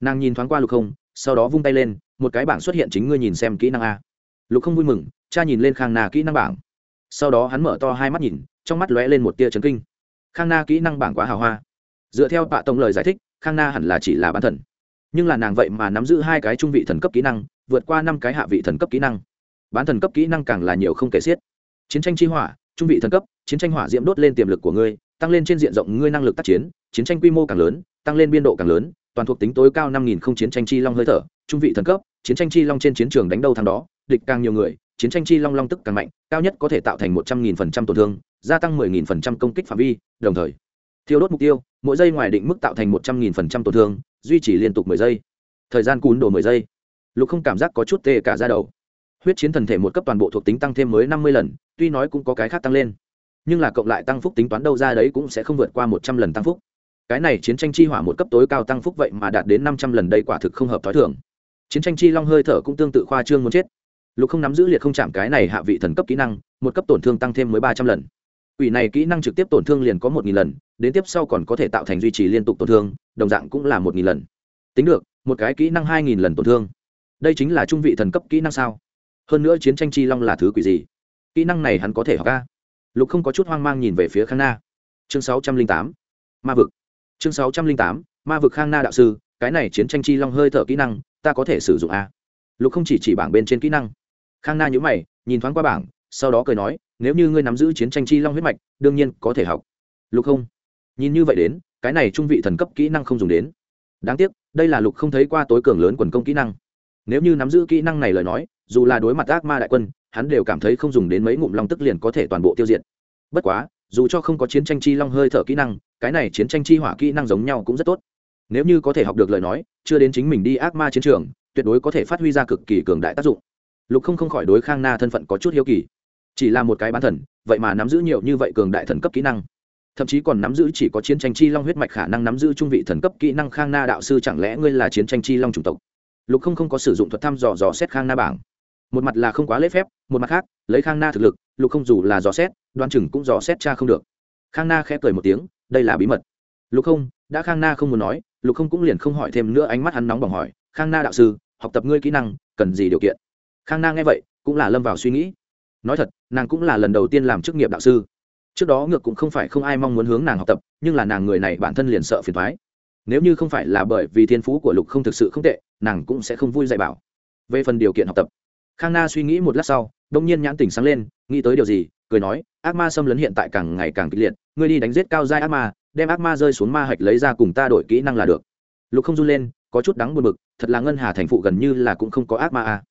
S1: Nàng nhìn thoáng qua lục không sau đó vung tay lên, một cái bảng xuất hiện chính ngươi nhìn xem kỹ năng a. Lục không vui mừng, cha nhìn lên khang na kỹ năng bảng. Sau đó hắn mở to hai mắt nhìn, trong mắt lóe lên một tia trấn kinh. Khang na kỹ năng bảng quá hào hoa. Dựa theo tạ tổng lời giải thích, khang na hẳn là chỉ là bán thần. Nhưng là nàng vậy mà nắm giữ hai cái trung vị thần cấp kỹ năng, vượt qua năm cái hạ vị thần cấp kỹ năng. Bán thần cấp kỹ năng càng là nhiều không kể xiết. Chiến tranh chi hỏa, trung vị thần cấp, chiến tranh hỏa diễm đốt lên tiềm lực của ngươi, tăng lên trên diện rộng ngươi năng lực tác chiến chiến tranh quy mô càng lớn, tăng lên biên độ càng lớn toàn thuộc tính tối cao năm nghìn không chiến tranh chi long hơi thở, trung vị thần cấp, chiến tranh chi long trên chiến trường đánh đâu thằng đó, địch càng nhiều người, chiến tranh chi long long tức càng mạnh, cao nhất có thể tạo thành một trăm nghìn phần trăm tổn thương, gia tăng mười nghìn phần trăm công kích phạm vi, đồng thời, thiêu đốt mục tiêu, mỗi giây ngoài định mức tạo thành một trăm nghìn phần trăm tổn thương, duy trì liên tục mười giây. Thời gian cún đồ mười giây. Lục không cảm giác có chút tê cả ra đầu. Huyết chiến thần thể một cấp toàn bộ thuộc tính tăng thêm mới năm mươi lần, tuy nói cũng có cái khác tăng lên, nhưng là cộng lại tăng phúc tính toán đâu ra đấy cũng sẽ không vượt qua một trăm lần tăng phúc cái này chiến tranh chi hỏa một cấp tối cao tăng phúc vậy mà đạt đến năm trăm lần đây quả thực không hợp t h ó i thường. Chiến tranh chi long hơi thở cũng tương tự khoa trương muốn chết. Lục không nắm giữ liệt không chạm cái này hạ vị thần cấp kỹ năng, một cấp tổn thương tăng thêm mới ba trăm lần. Ủy này kỹ năng trực tiếp tổn thương liền có một nghìn lần, đến tiếp sau còn có thể tạo thành duy trì liên tục tổn thương, đồng dạng cũng là một nghìn lần. Tính được, một cái kỹ năng hai nghìn lần tổn thương. Đây chính là trung vị thần cấp kỹ năng sao? Hơn nữa chiến tranh chi long là thứ quỷ gì? Kỹ năng này hắn có thể học ca lục không có chút hoang mang nhìn về phía khang na. Chương sáu trăm linh tám. Ma vực chương sáu trăm linh tám, ma vực khang na đạo sư, cái này chiến tranh chi long hơi thở kỹ năng, ta có thể sử dụng a lục không chỉ chỉ bảng bên trên kỹ năng. Khang na nhữ mày, nhìn thoáng qua bảng, sau đó cười nói, nếu như ngươi nắm giữ chiến tranh chi long huyết mạch, đương nhiên có thể học. Lục không, nhìn như vậy đến, cái này trung vị thần cấp kỹ năng không dùng đến. Đáng tiếc, đây là lục không thấy qua tối cường lớn quần công kỹ năng. Nếu như nắm giữ kỹ năng này lời nói, dù là đối mặt ác ma đại quân, hắn đều cảm thấy không dùng đến mấy ngụm long tức liền có thể toàn bộ tiêu diệt. Bất quá, dù cho không có chiến tranh chi long hơi thở kỹ năng cái này chiến tranh chi hỏa kỹ năng giống nhau cũng rất tốt. Nếu như có thể học được lời nói, chưa đến chính mình đi ác ma chiến trường, tuyệt đối có thể phát huy ra cực kỳ cường đại tác dụng. Lục không không khỏi đối khang na thân phận có chút hiếu kỳ. Chỉ là một cái bán thần, vậy mà nắm giữ nhiều như vậy cường đại thần cấp kỹ năng. Thậm chí còn nắm giữ chỉ có chiến tranh chi long huyết mạch khả năng nắm giữ trung vị thần cấp kỹ năng khang na đạo sư chẳng lẽ ngươi là chiến tranh chi long chủng tộc? Lục không không có sử dụng thuật thăm dò dò xét khang na bảng. Một mặt là không quá lễ phép, một mặt khác, lấy khang na thực lực, lục không dù là dò xét đoan chừng cũng dò xét cha không được. Khang na khẽ cười một tiếng đây là bí mật. Lục không, đã khang na không muốn nói, lục không cũng liền không hỏi thêm nữa ánh mắt hắn nóng bỏng hỏi, khang na đạo sư, học tập ngươi kỹ năng, cần gì điều kiện? Khang na nghe vậy, cũng là lâm vào suy nghĩ. Nói thật, nàng cũng là lần đầu tiên làm chức nghiệp đạo sư. Trước đó ngược cũng không phải không ai mong muốn hướng nàng học tập, nhưng là nàng người này bản thân liền sợ phiền thoái nếu như không phải là bởi vì thiên phú của lục không thực sự không tệ, nàng cũng sẽ không vui dạy bảo. Về phần điều kiện học tập, khang na suy nghĩ một lát sau đông nhiên nhãn tỉnh sáng lên, nghĩ tới điều gì cười nói, ác ma xâm lấn hiện tại càng ngày càng kịch liệt, ngươi đi đánh giết cao giai ác ma, đem ác ma rơi xuống ma hạch lấy ra cùng ta đổi kỹ năng là được. Lục không run lên, có chút đắng buồn bực, thật là ngân hà thành phụ gần như là cũng không có ác ma a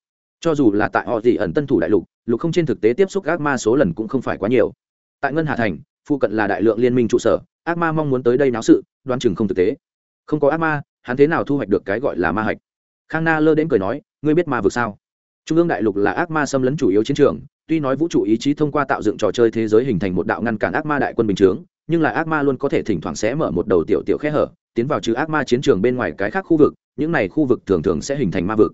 S1: cho dù là tại họ gì ẩn tân thủ đại lục lục không trên thực tế tiếp xúc ác ma số lần cũng không phải quá nhiều. Tại ngân hà thành, phụ cận là đại lượng liên minh trụ sở, ác ma mong muốn tới đây náo sự, đoán chừng không thực tế. Không có ác ma, hắn thế nào thu hoạch được cái gọi là ma hạch? Khang na lơ đến cười nói, ngươi biết ma vực sao? Trung ương đại lục là ác ma xâm lấn chủ yếu chiến trường tuy nói vũ trụ ý chí thông qua tạo dựng trò chơi thế giới hình thành một đạo ngăn cản ác ma đại quân bình chướng, nhưng là ác ma luôn có thể thỉnh thoảng sẽ mở một đầu tiểu tiểu khe hở, tiến vào trừ ác ma chiến trường bên ngoài cái khác khu vực, những này khu vực thường thường sẽ hình thành ma vực.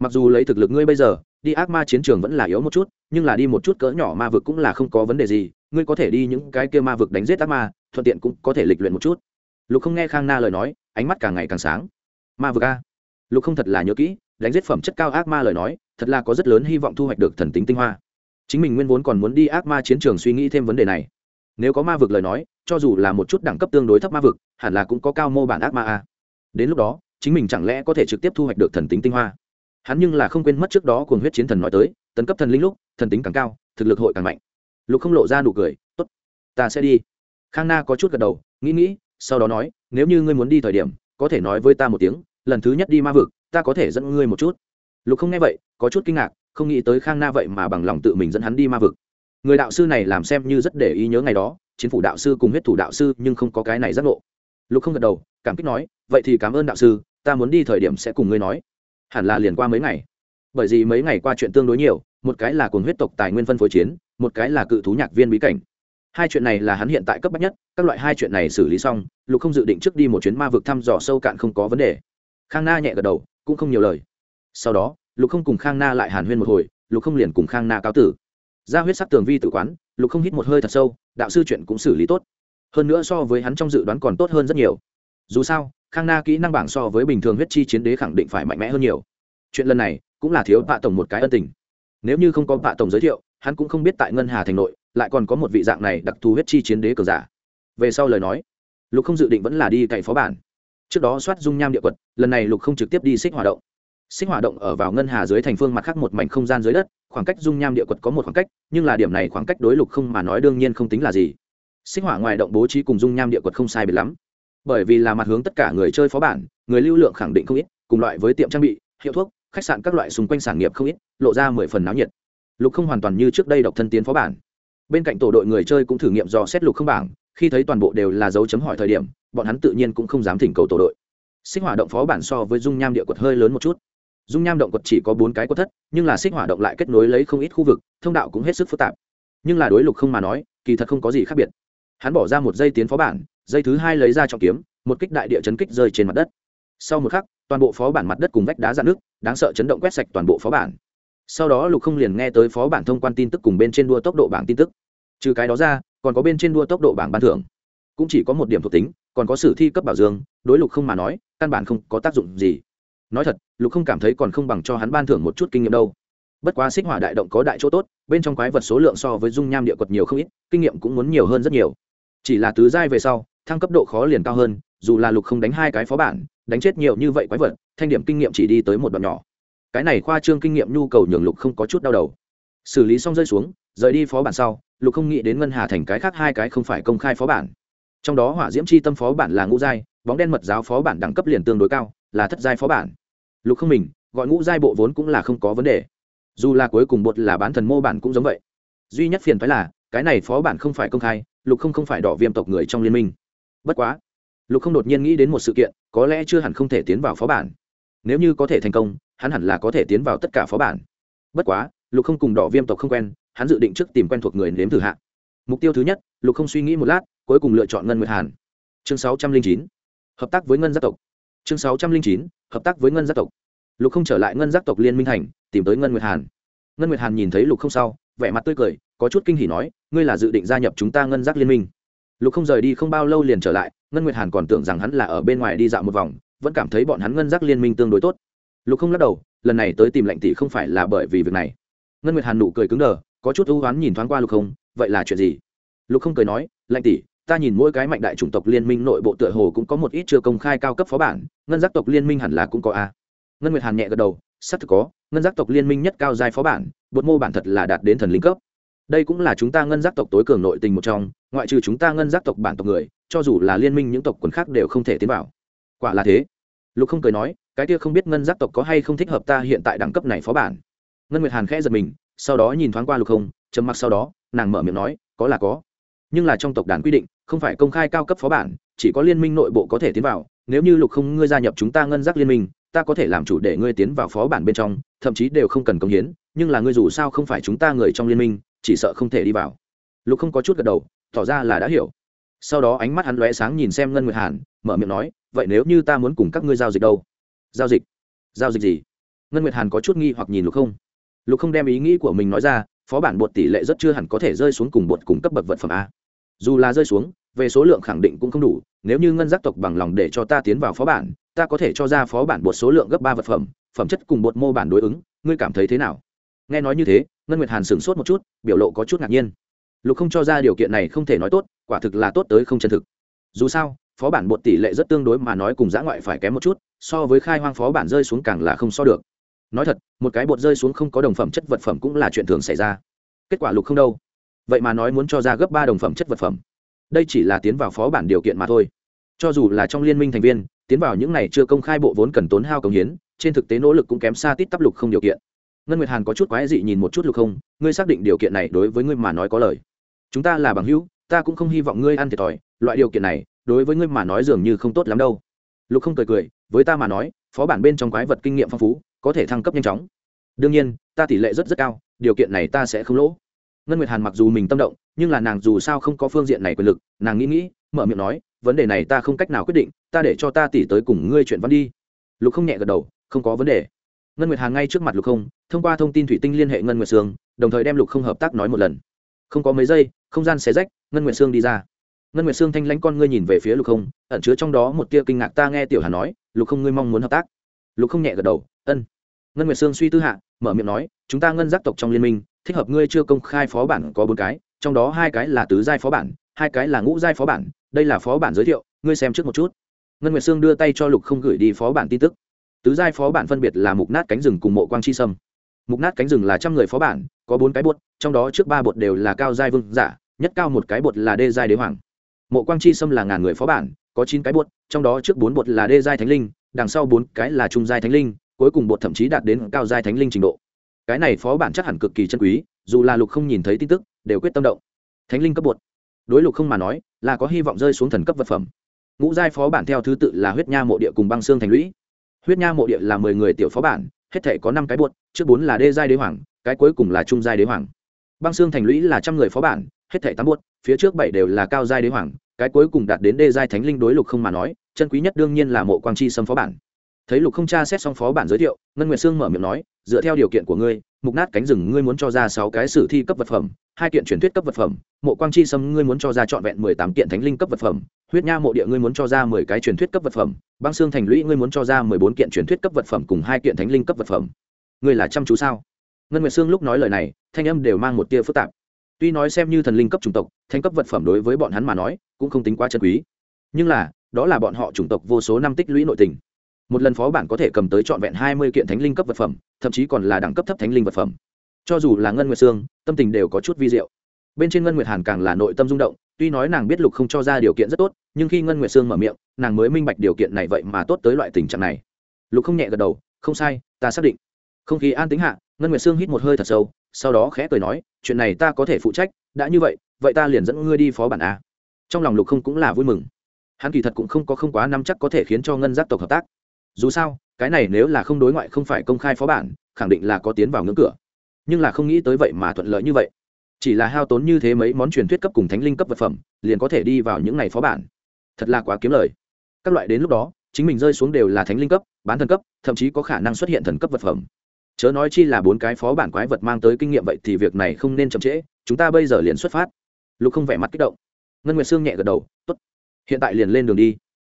S1: Mặc dù lấy thực lực ngươi bây giờ, đi ác ma chiến trường vẫn là yếu một chút, nhưng là đi một chút cỡ nhỏ ma vực cũng là không có vấn đề gì, ngươi có thể đi những cái kia ma vực đánh giết ác ma, thuận tiện cũng có thể lịch luyện một chút. Lục không nghe khang na lời nói, ánh mắt càng ngày càng sáng. Ma vực a? Lục không thật là nhớ kỹ, đánh giết phẩm chất cao ác ma lời nói, thật là có rất lớn hy vọng thu hoạch được thần tính tinh hoa chính mình nguyên vốn còn muốn đi ác ma chiến trường suy nghĩ thêm vấn đề này. Nếu có ma vực lời nói, cho dù là một chút đẳng cấp tương đối thấp ma vực, hẳn là cũng có cao mô bản ác ma a. Đến lúc đó, chính mình chẳng lẽ có thể trực tiếp thu hoạch được thần tính tinh hoa? Hắn nhưng là không quên mất trước đó cuồng huyết chiến thần nói tới, tấn cấp thần linh lúc, thần tính càng cao, thực lực hội càng mạnh. Lục không lộ ra nụ cười t ố t ta sẽ đi. Khang na có chút gật đầu, nghĩ nghĩ, sau đó nói, nếu như ngươi muốn đi thời điểm, có thể nói với ta một tiếng, lần thứ nhất đi ma vực, ta có thể dẫn ngươi một chút. Lục không nghe vậy, có chút kinh ngạc không nghĩ tới khang na vậy mà bằng lòng tự mình dẫn hắn đi ma vực. Người đạo sư này làm xem như rất để ý nhớ ngày đó chính phủ đạo sư cùng huyết thủ đạo sư nhưng không có cái này giác ngộ. Lục không gật đầu, cảm kích nói, vậy thì cảm ơn đạo sư, ta muốn đi thời điểm sẽ cùng ngươi nói. Hẳn là liền qua mấy ngày. Bởi vì mấy ngày qua chuyện tương đối nhiều, một cái là cùng huyết tộc tài nguyên phân phối chiến, một cái là cự thú nhạc viên bí cảnh. Hai chuyện này là hắn hiện tại cấp bách nhất, các loại hai chuyện này xử lý xong, lục không dự định trước đi một chuyến ma vực thăm dò sâu cạn không có vấn đề. Khang na nhẹ gật đầu, cũng không nhiều lời. Sau đó lục không cùng khang na lại hàn huyên một hồi, lục không liền cùng khang na cáo tử. Ra huyết sắc tường vi tự quán, lục không hít một hơi thật sâu, đạo sư chuyện cũng xử lý tốt. Hơn nữa so với hắn trong dự đoán còn tốt hơn rất nhiều. Dù sao, khang na kỹ năng bảng so với bình thường huyết chi chiến đế khẳng định phải mạnh mẽ hơn nhiều. Chuyện lần này cũng là thiếu vạ tổng một cái ân tình. Nếu như không có vạ tổng giới thiệu, hắn cũng không biết tại ngân hà thành nội, lại còn có một vị dạng này đặc thù huyết chi chiến đế cờ giả. Về sau lời nói, lục không dự định vẫn là đi cậy phó bản. Trước đó soát dung nham địa quật, lần này lục không trực tiếp đi xích hỏa động xích hỏa động ở vào ngân hà dưới thành phương mặt khác một mảnh không gian dưới đất, khoảng cách dung nham địa quật có một khoảng cách, nhưng là điểm này khoảng cách đối lục không mà nói đương nhiên không tính là gì. Xích hỏa ngoài động bố trí cùng dung nham địa quật không sai biệt lắm. Bởi vì là mặt hướng tất cả người chơi phó bản, người lưu lượng khẳng định không ít, cùng loại với tiệm trang bị, hiệu thuốc, khách sạn các loại xung quanh sản nghiệp không ít, lộ ra mười phần náo nhiệt. Lục không hoàn toàn như trước đây độc thân tiến phó bản. Bên cạnh tổ đội người chơi cũng thử nghiệm dò xét lục không bảng, khi thấy toàn bộ đều là dấu chấm hỏi thời điểm, bọn hắn tự nhiên cũng không dám thỉnh cầu tổ đội. Xích hỏa động phó bản so với dung nham địa quật hơi lớn một chút dung nham động quật chỉ có bốn cái quật thất, nhưng là xích hỏa động lại kết nối lấy không ít khu vực, thông đạo cũng hết sức phức tạp. Nhưng là đối lục không mà nói, kỳ thật không có gì khác biệt. Hắn bỏ ra một dây tiến phó bản dây thứ hai lấy ra trọng kiếm, một kích đại địa chấn kích rơi trên mặt đất. Sau một khắc, toàn bộ phó bản mặt đất cùng vách đá dạn nước đáng sợ chấn động quét sạch toàn bộ phó bản. Sau đó lục không liền nghe tới phó bản thông quan tin tức cùng bên trên đua tốc độ bảng tin tức. Trừ cái đó ra, còn có bên trên đua tốc độ bảng ban thưởng. Cũng chỉ có một điểm thuộc tính, còn có sử thi cấp bảo dương, đối lục không mà nói, căn bản không có tác dụng gì nói thật, lục không cảm thấy còn không bằng cho hắn ban thưởng một chút kinh nghiệm đâu. Bất quá xích hỏa đại động có đại chỗ tốt, bên trong quái vật số lượng so với dung nham địa quật nhiều không ít, kinh nghiệm cũng muốn nhiều hơn rất nhiều. Chỉ là tứ giai về sau, thăng cấp độ khó liền cao hơn, dù là lục không đánh hai cái phó bản, đánh chết nhiều như vậy quái vật, thanh điểm kinh nghiệm chỉ đi tới một đoạn nhỏ. Cái này khoa trương kinh nghiệm nhu cầu nhường lục không có chút đau đầu. Xử lý xong rơi xuống, rời đi phó bản sau, lục không nghĩ đến ngân hà thành cái khác hai cái không phải công khai phó bản. Trong đó hỏa diễm c h i tâm phó bản là ngũ giai, bóng đen mật giáo phó bản đẳng cấp liền tương đối cao là thất giai phó bản. Lục không mình, gọi ngũ giai bộ vốn cũng là không có vấn đề. Dù là cuối cùng bột là bán thần mô bản cũng giống vậy. Duy nhất phiền phái là, cái này phó bản không phải công khai, lục không không phải đỏ viêm tộc người trong liên minh. Bất quá, lục không đột nhiên nghĩ đến một sự kiện, có lẽ chưa hẳn không thể tiến vào phó bản. Nếu như có thể thành công, hắn hẳn là có thể tiến vào tất cả phó bản. Bất quá, lục không cùng đỏ viêm tộc không quen, hắn dự định trước tìm quen thuộc người nếm thử hạ. Mục tiêu thứ nhất, lục không suy nghĩ một lát, cuối cùng lựa chọn ngân nguyệt hàn. Chương sáu trăm linh chín. Hợp tác với ngân gia tộc chương sáu trăm linh chín, hợp tác với ngân giác tộc. Lục không trở lại ngân giác tộc liên minh thành, tìm tới ngân nguyệt hàn. Ngân nguyệt hàn nhìn thấy lục không sau, vẻ mặt tươi cười, có chút kinh hỉ nói, ngươi là dự định gia nhập chúng ta ngân giác liên minh? Lục không rời đi không bao lâu liền trở lại, ngân nguyệt hàn còn tưởng rằng hắn là ở bên ngoài đi dạo một vòng, vẫn cảm thấy bọn hắn ngân giác liên minh tương đối tốt. Lục không lắc đầu, lần này tới tìm lệnh tỷ không phải là bởi vì việc này. Ngân nguyệt hàn nụ cười cứng đờ, có chút ưu oán nhìn thoáng qua lục không, vậy là chuyện gì? Lục không cười nói, lệnh tỷ ta nhìn mỗi cái mạnh đại chủng tộc liên minh nội bộ tựa hồ cũng có một ít chưa công khai cao cấp phó bản, ngân giác tộc liên minh hẳn là cũng có a. Ngân nguyệt hàn nhẹ gật đầu, xác thực có, ngân giác tộc liên minh nhất cao giai phó bản, bột mô bản thật là đạt đến thần linh cấp. Đây cũng là chúng ta ngân giác tộc tối cường nội tình một trong, ngoại trừ chúng ta ngân giác tộc bản tộc người, cho dù là liên minh những tộc quần khác đều không thể tiến vào. Quả là thế. Lục không cười nói, cái kia không biết ngân giác tộc có hay không thích hợp ta hiện tại đẳng cấp này phó bản. Ngân nguyệt hàn khẽ giật mình, sau đó nhìn thoáng qua lục không chấm mặc sau đó, nàng mở miệng nói, có là có. Nhưng là trong tộc đàn quy định không phải công khai cao cấp phó bản, chỉ có liên minh nội bộ có thể tiến vào, nếu như lục không ngươi gia nhập chúng ta ngân giác liên minh, ta có thể làm chủ để ngươi tiến vào phó bản bên trong, thậm chí đều không cần công hiến, nhưng là ngươi dù sao không phải chúng ta người trong liên minh, chỉ sợ không thể đi vào. Lục không có chút gật đầu, tỏ ra là đã hiểu. Sau đó ánh mắt hắn lóe sáng nhìn xem ngân nguyệt hàn, mở miệng nói, vậy nếu như ta muốn cùng các ngươi giao dịch đâu? Giao dịch? Giao dịch gì? Ngân nguyệt hàn có chút nghi hoặc nhìn lục không. Lục không đem ý nghĩ của mình nói ra, phó bản bột tỷ lệ rất chưa hẳn có thể rơi xuống cùng bột cùng cấp bậc vật phẩm a dù là rơi xuống, về số lượng khẳng định cũng không đủ, nếu như ngân giác tộc bằng lòng để cho ta tiến vào phó bản, ta có thể cho ra phó bản bột số lượng gấp ba vật phẩm phẩm chất cùng bột mô bản đối ứng, ngươi cảm thấy thế nào? Nghe nói như thế, ngân nguyệt hàn sửng sốt một chút, biểu lộ có chút ngạc nhiên. Lục không cho ra điều kiện này không thể nói tốt, quả thực là tốt tới không chân thực. Dù sao, phó bản bột tỷ lệ rất tương đối mà nói cùng giã ngoại phải kém một chút, so với khai hoang phó bản rơi xuống càng là không so được. Nói thật, một cái bột rơi xuống không có đồng phẩm chất vật phẩm cũng là chuyện thường xảy ra. Kết quả lục không đâu? Vậy mà nói muốn cho ra gấp ba đồng phẩm chất vật phẩm. Đây chỉ là tiến vào phó bản điều kiện mà thôi. Cho dù là trong liên minh thành viên, tiến vào những này chưa công khai bộ vốn cần tốn hao công hiến, trên thực tế nỗ lực cũng kém xa tít tắp lục không điều kiện. Ngân nguyệt hàn có chút quái dị nhìn một chút lục không, ngươi xác định điều kiện này đối với ngươi mà nói có lời. Chúng ta là bằng hữu, ta cũng không hy vọng ngươi ăn thiệt thòi, loại điều kiện này, đối với ngươi mà nói dường như không tốt lắm đâu. Lục không cười cười, với ta mà nói, phó bản bên trong quái vật kinh nghiệm phong phú, có thể thăng cấp nhanh chóng. Đương nhiên, ta tỷ lệ rất rất cao, điều kiện này ta sẽ không lỗ ngân nguyệt hàn mặc dù mình tâm động, nhưng là nàng dù sao không có phương diện này quyền lực, nàng nghĩ nghĩ, mở miệng nói, vấn đề này ta không cách nào quyết định, ta để cho ta tỉ tới cùng ngươi chuyện văn đi. Lục không nhẹ gật đầu, không có vấn đề. Ngân nguyệt hàn ngay trước mặt lục không, thông qua thông tin thủy tinh liên hệ ngân nguyệt sương, đồng thời đem lục không hợp tác nói một lần. Không có mấy giây, không gian xé rách, ngân nguyệt sương đi ra. Ngân nguyệt sương thanh lãnh con ngươi nhìn về phía lục không, ẩn chứa trong đó một tia kinh ngạc, ta nghe tiểu hà nói, lục không ngươi mong muốn hợp tác. Lục không nhẹ gật đầu, ân. Ngân nguyệt sương suy tư hạ, mở miệng nói, chúng ta ngân giác tộc trong liên minh thích hợp ngươi chưa công khai phó bản có bốn cái, trong đó hai cái là tứ giai phó bản, hai cái là ngũ giai phó bản. Đây là phó bản giới thiệu, ngươi xem trước một chút. Ngân nguyệt sương đưa tay cho lục không gửi đi phó bản tin tức. Tứ giai phó bản phân biệt là mục nát cánh rừng cùng mộ quang chi sâm. Mục nát cánh rừng là trăm người phó bản, có bốn cái bột, trong đó trước ba bột đều là cao giai vương giả, nhất cao một cái bột là đê giai đế hoàng. Mộ quang chi sâm là ngàn người phó bản, có chín cái bột, trong đó trước bốn bột là đê giai thánh linh, đằng sau bốn cái là trung giai thánh linh, cuối cùng bột thậm chí đạt đến cao giai thánh linh trình độ cái này phó bản chắc hẳn cực kỳ chân quý, dù là lục không nhìn thấy tin tức, đều quyết tâm động. Thánh linh cấp bột. Đối lục không mà nói, là có hy vọng rơi xuống thần cấp vật phẩm. Ngũ giai phó bản theo thứ tự là huyết nha mộ địa cùng băng xương thành lũy. Huyết nha mộ địa là mười người tiểu phó bản, hết thể có năm cái bột, trước bốn là đê giai đế hoàng, cái cuối cùng là trung giai đế hoàng. Băng xương thành lũy là trăm người phó bản, hết thể tám bột, phía trước bảy đều là cao giai đế hoàng, cái cuối cùng đạt đến đê giai thánh linh đối lục không mà nói, chân quý nhất đương nhiên là mộ quang chi sâm phó bản thấy lục không tra xét xong phó bản giới thiệu, ngân nguyệt sương mở miệng nói, dựa theo điều kiện của ngươi, mục nát cánh rừng ngươi muốn cho ra sáu cái sử thi cấp vật phẩm, hai kiện truyền thuyết cấp vật phẩm, mộ quang chi sâm ngươi muốn cho ra trọn vẹn mười tám kiện thánh linh cấp vật phẩm, huyết nha mộ địa ngươi muốn cho ra mười cái truyền thuyết cấp vật phẩm, băng xương thành lũy ngươi muốn cho ra mười bốn kiện truyền thuyết cấp vật phẩm cùng hai kiện thánh linh cấp vật phẩm. Ngươi là chăm chú sao? Ngân nguyệt sương lúc nói lời này, thanh âm đều mang một tia phức tạp. Tuy nói xem như thần linh cấp chủng tộc thanh cấp vật phẩm đối với bọn hắn mà nói, cũng không tính quá chân quý. Nhưng là, đó là bọn họ chủng tộc vô số năm tích lũy nội tình một lần phó bản có thể cầm tới trọn vẹn hai mươi kiện thánh linh cấp vật phẩm, thậm chí còn là đẳng cấp thấp thánh linh vật phẩm. Cho dù là ngân nguyệt sương, tâm tình đều có chút vi diệu. Bên trên ngân nguyệt hàn càng là nội tâm rung động, tuy nói nàng biết lục không cho ra điều kiện rất tốt, nhưng khi ngân nguyệt sương mở miệng, nàng mới minh bạch điều kiện này vậy mà tốt tới loại tình trạng này. Lục không nhẹ gật đầu, không sai, ta xác định. Không khí an tính hạ, ngân nguyệt sương hít một hơi thật sâu, sau đó khẽ cười nói, chuyện này ta có thể phụ trách, đã như vậy vậy ta liền dẫn ngươi đi phó bản a. Trong lòng lục không cũng là vui mừng. Hắn kỳ thật cũng không có không quá năm chắc có thể khiến cho ngân giác tộc hợp tác dù sao, cái này nếu là không đối ngoại không phải công khai phó bản, khẳng định là có tiến vào ngưỡng cửa. Nhưng là không nghĩ tới vậy mà thuận lợi như vậy. Chỉ là hao tốn như thế mấy món truyền thuyết cấp cùng thánh linh cấp vật phẩm, liền có thể đi vào những ngày phó bản. Thật là quá kiếm lời. Các loại đến lúc đó, chính mình rơi xuống đều là thánh linh cấp, bán thần cấp, thậm chí có khả năng xuất hiện thần cấp vật phẩm. Chớ nói chi là bốn cái phó bản quái vật mang tới kinh nghiệm vậy thì việc này không nên chậm trễ, chúng ta bây giờ liền xuất phát. Lục không vẻ mặt kích động. Ngân nguyệt sương nhẹ gật đầu t ố t hiện tại liền lên đường đi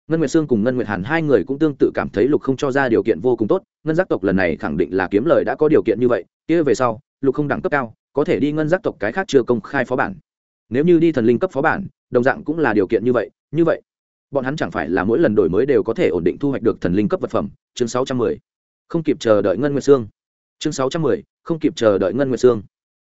S1: ngân nguyệt sương cùng ngân nguyệt hàn hai người cũng tương tự cảm thấy lục không cho ra điều kiện vô cùng tốt, ngân giác tộc lần này khẳng định là kiếm lời đã có điều kiện như vậy, kia về sau, lục không đẳng cấp cao, có thể đi ngân giác tộc cái khác chưa công khai phó bản. Nếu như đi thần linh cấp phó bản, đồng dạng cũng là điều kiện như vậy như vậy. Bọn hắn chẳng phải là mỗi lần đổi mới đều có thể ổn định thu hoạch được thần linh cấp vật phẩm. Chương sáu trăm mười. Không kịp chờ đợi ngân nguyệt sương. Chương sáu trăm mười. Không kịp chờ đợi ngân nguyệt sương.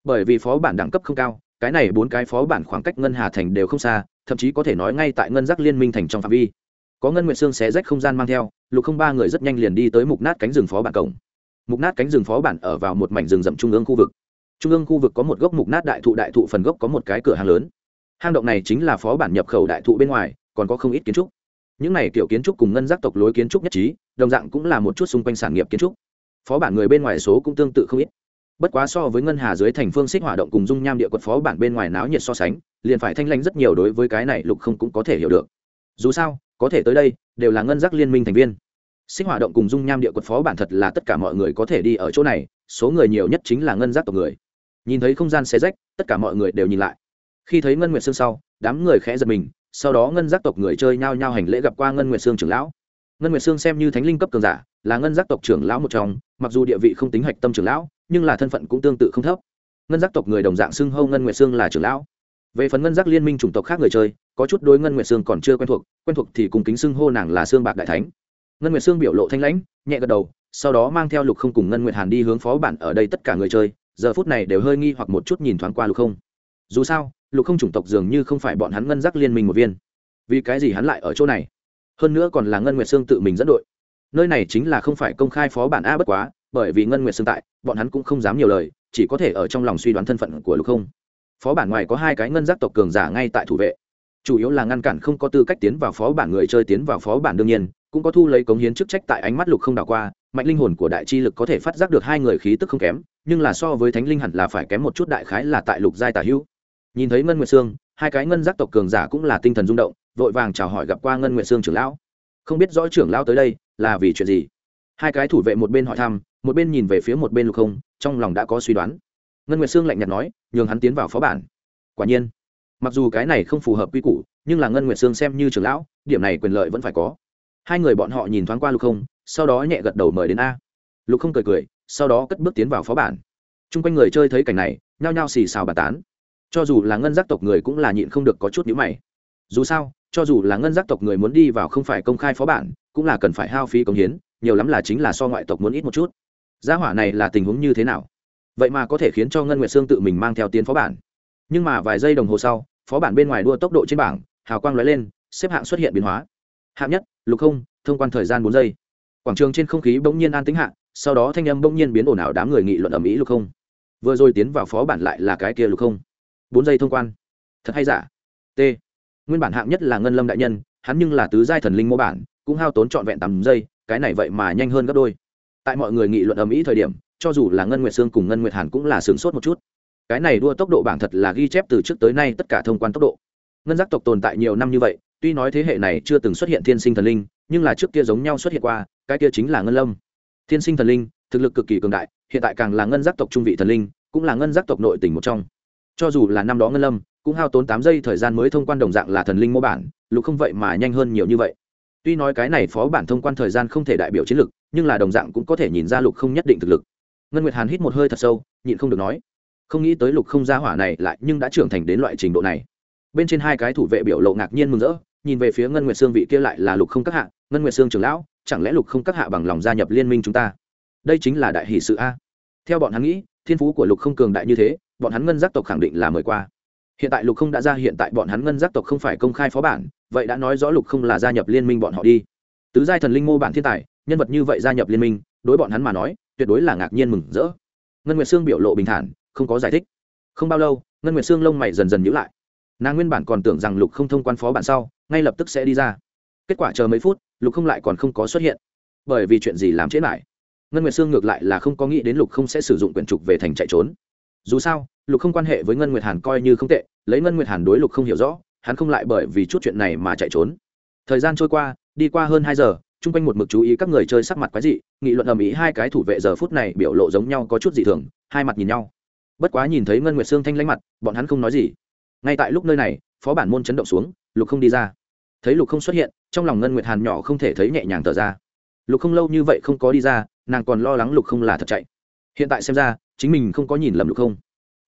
S1: Bởi vì phó bản đẳng cấp không cao, cái này bốn cái phó bản khoảng cách ngân hà thành đều không xa, thậm chí có thể nói ngay tại ngân giác liên minh thành trong phạm vi có ngân nguyệt xương xé rách không gian mang theo, lục không ba người rất nhanh liền đi tới mục nát cánh rừng phó bản cổng. Mục nát cánh rừng phó bản ở vào một mảnh rừng rậm trung ương khu vực. Trung ương khu vực có một gốc mục nát đại thụ đại thụ phần gốc có một cái cửa hàng lớn. Hang động này chính là phó bản nhập khẩu đại thụ bên ngoài, còn có không ít kiến trúc. Những này kiểu kiến trúc cùng ngân giác tộc lối kiến trúc nhất trí, đồng dạng cũng là một chút xung quanh sản nghiệp kiến trúc. Phó bản người bên ngoài số cũng tương tự không ít. Bất quá so với ngân hà dưới thành phương xích hỏa động cùng dung nham địa quật phó bản bên ngoài náo nhiệt so sánh, liền phải thanh lãnh rất nhiều đối với cái này lục không cũng có thể hiểu được. Dù sao có thể tới đây, đều là ngân giác liên minh thành viên. Sinh hỏa động cùng dung nham địa quật phó bản thật là tất cả mọi người có thể đi ở chỗ này, số người nhiều nhất chính là ngân giác tộc người. Nhìn thấy không gian xe rách, tất cả mọi người đều nhìn lại. Khi thấy ngân nguyệt sương sau, đám người khẽ giật mình, sau đó ngân giác tộc người chơi nhao nhao hành lễ gặp qua ngân nguyệt sương trưởng lão. Ngân nguyệt sương xem như thánh linh cấp cường giả, là ngân giác tộc trưởng lão một trong, mặc dù địa vị không tính hạch tâm trưởng lão, nhưng là thân phận cũng tương tự không thấp. Ngân giác tộc người đồng dạng xưng hâu ngân nguyệt sương là trưởng lão. Về phần ngân giác liên minh chủng tộc khác người chơi có chút đối ngân nguyệt sương còn chưa quen thuộc quen thuộc thì cùng kính xưng hô nàng là sương bạc đại thánh. Ngân nguyệt sương biểu lộ thanh lãnh, nhẹ gật đầu, sau đó mang theo lục không cùng ngân nguyệt hàn đi hướng phó bản ở đây tất cả người chơi, giờ phút này đều hơi nghi hoặc một chút nhìn thoáng qua lục không. Dù sao, lục không chủng tộc dường như không phải bọn hắn ngân giác liên minh một viên. Vì cái gì hắn lại ở chỗ này? Hơn nữa còn là ngân nguyệt sương tự mình dẫn đội. Nơi này chính là không phải công khai phó bản a bất quá, bởi vì ngân nguyệt sương tại, bọn hắn cũng không dám nhiều lời, chỉ có thể ở trong lòng suy đoán thân phận của lục không. Phó bản ngoài có hai cái ngân giác tộc cường giả ngay tại thủ vệ chủ yếu là ngăn cản không có tư cách tiến vào phó bản người chơi tiến vào phó bản đương nhiên, cũng có thu lấy cống hiến chức trách tại ánh mắt lục không đảo qua, mạnh linh hồn của đại chi lực có thể phát giác được hai người khí tức không kém, nhưng là so với thánh linh hẳn là phải kém một chút đại khái là tại lục giai tả hữu. Nhìn thấy ngân nguyệt sương, hai cái ngân giác tộc cường giả cũng là tinh thần rung động, vội vàng chào hỏi gặp qua ngân nguyệt sương trưởng lão. Không biết rõ trưởng lão tới đây là vì chuyện gì? Hai cái thủ vệ một bên hỏi thăm, một bên nhìn về phía một bên lục không, trong lòng đã có suy đoán. Ngân nguyệt sương lạnh nhạt nói, nhường hắn tiến vào phó bản. Quả nhiên mặc dù cái này không phù hợp quy củ, nhưng là ngân nguyệt sương xem như trưởng lão, điểm này quyền lợi vẫn phải có. Hai người bọn họ nhìn thoáng qua lục không, sau đó nhẹ gật đầu mời đến a. Lục không cười cười, sau đó cất bước tiến vào phó bản. T r u n g quanh người chơi thấy cảnh này, nhao nhao xì xào bà tán. Cho dù là ngân giác tộc người cũng là nhịn không được có chút nhữ mày. Dù sao, cho dù là ngân giác tộc người muốn đi vào không phải công khai phó bản, cũng là cần phải hao phí công hiến, nhiều lắm là chính là so ngoại tộc muốn ít một chút. Gia hỏa này là tình huống như thế nào? Vậy mà có thể khiến cho ngân nguyệt sương tự mình mang theo tiến phó bản nhưng mà vài giây đồng hồ sau, phó bản bên ngoài đua tốc độ trên bảng, hào quang lóe lên, xếp hạng xuất hiện biến hóa. Hạng nhất, lục không, thông quan thời gian bốn giây. Quảng trường trên không khí bỗng nhiên an tính hạ, sau đó thanh âm bỗng nhiên biến ồn ào đám người nghị luận ầm ĩ lục không. Vừa rồi tiến vào phó bản lại là cái kia lục không. Bốn giây thông quan. Thật hay giả? T. Nguyên bản hạng nhất là ngân lâm đại nhân, hắn nhưng là tứ giai thần linh mô bản, cũng hao tốn trọn vẹn tám giây, cái này vậy mà nhanh hơn gấp đôi. Tại mọi người nghị luận ầm ĩ thời điểm, cho dù là ngân nguyệt sương cùng ngân nguyệt hàn cũng là sướng sốt một chút cái này đua tốc độ bảng thật là ghi chép từ trước tới nay tất cả thông quan tốc độ. Ngân giác tộc tồn tại nhiều năm như vậy, tuy nói thế hệ này chưa từng xuất hiện thiên sinh thần linh, nhưng là trước kia giống nhau xuất hiện qua, cái kia chính là ngân lâm. Thiên sinh thần linh, thực lực cực kỳ cường đại, hiện tại càng là ngân giác tộc trung vị thần linh, cũng là ngân giác tộc nội tỉnh một trong. Cho dù là năm đó ngân lâm, cũng hao tốn tám giây thời gian mới thông quan đồng dạng là thần linh mô bản, lục không vậy mà nhanh hơn nhiều như vậy. Tuy nói cái này phó bản thông quan thời gian không thể đại biểu chiến lực nhưng là đồng dạng cũng có thể nhìn ra lục không nhất định thực lực. Ngân nguyệt hàn hít một hơi thật sâu, nhịn không được nói không nghĩ tới lục không gia hỏa này lại nhưng đã trưởng thành đến loại trình độ này. Bên trên hai cái thủ vệ biểu lộ ngạc nhiên mừng rỡ, nhìn về phía ngân nguyệt sương vị kia lại là lục không các hạ. Ngân nguyệt sương trưởng lão, chẳng lẽ lục không các hạ bằng lòng gia nhập liên minh chúng ta? Đây chính là đại hỷ sự a. Theo bọn hắn nghĩ, thiên phú của lục không cường đại như thế, bọn hắn ngân giác tộc khẳng định là mời qua. Hiện tại lục không đã ra, hiện tại bọn hắn ngân giác tộc không phải công khai phó bản, vậy đã nói rõ lục không là gia nhập liên minh bọn họ đi. Tứ giai thần linh mô bản thiên tài, nhân vật như vậy gia nhập liên minh, đối bọn hắn mà nói, tuyệt đối là ngạc nhiên mừng rỡ. Ngân nguyệt sương biểu lộ bình thản không có giải thích. Không bao lâu, ngân nguyệt sương lông mày dần dần nhữ lại. Nàng nguyên bản còn tưởng rằng lục không thông quan phó bản sau, ngay lập tức sẽ đi ra. Kết quả chờ mấy phút, lục không lại còn không có xuất hiện. Bởi vì chuyện gì làm chết lại? Ngân nguyệt sương ngược lại là không có nghĩ đến lục không sẽ sử dụng quyển trục về thành chạy trốn. Dù sao, lục không quan hệ với ngân nguyệt hàn coi như không tệ, lấy ngân nguyệt hàn đối lục không hiểu rõ, hắn không lại bởi vì chút chuyện này mà chạy trốn. Thời gian trôi qua, đi qua hơn hai giờ, chung quanh một mực chú ý các người chơi sắc mặt quái dị, nghị luận ầm ĩ hai cái thủ vệ giờ phút này biểu lộ giống nhau có chút dị thường, hai mặt nhìn nhau bất quá nhìn thấy ngân nguyệt sương thanh lãnh mặt, bọn hắn không nói gì. Ngay tại lúc nơi này, phó bản môn chấn động xuống, lục không đi ra. Thấy lục không xuất hiện, trong lòng ngân nguyệt hàn nhỏ không thể thấy nhẹ nhàng thở ra. Lục không lâu như vậy không có đi ra, nàng còn lo lắng lục không là thật chạy. Hiện tại xem ra, chính mình không có nhìn lầm lục không.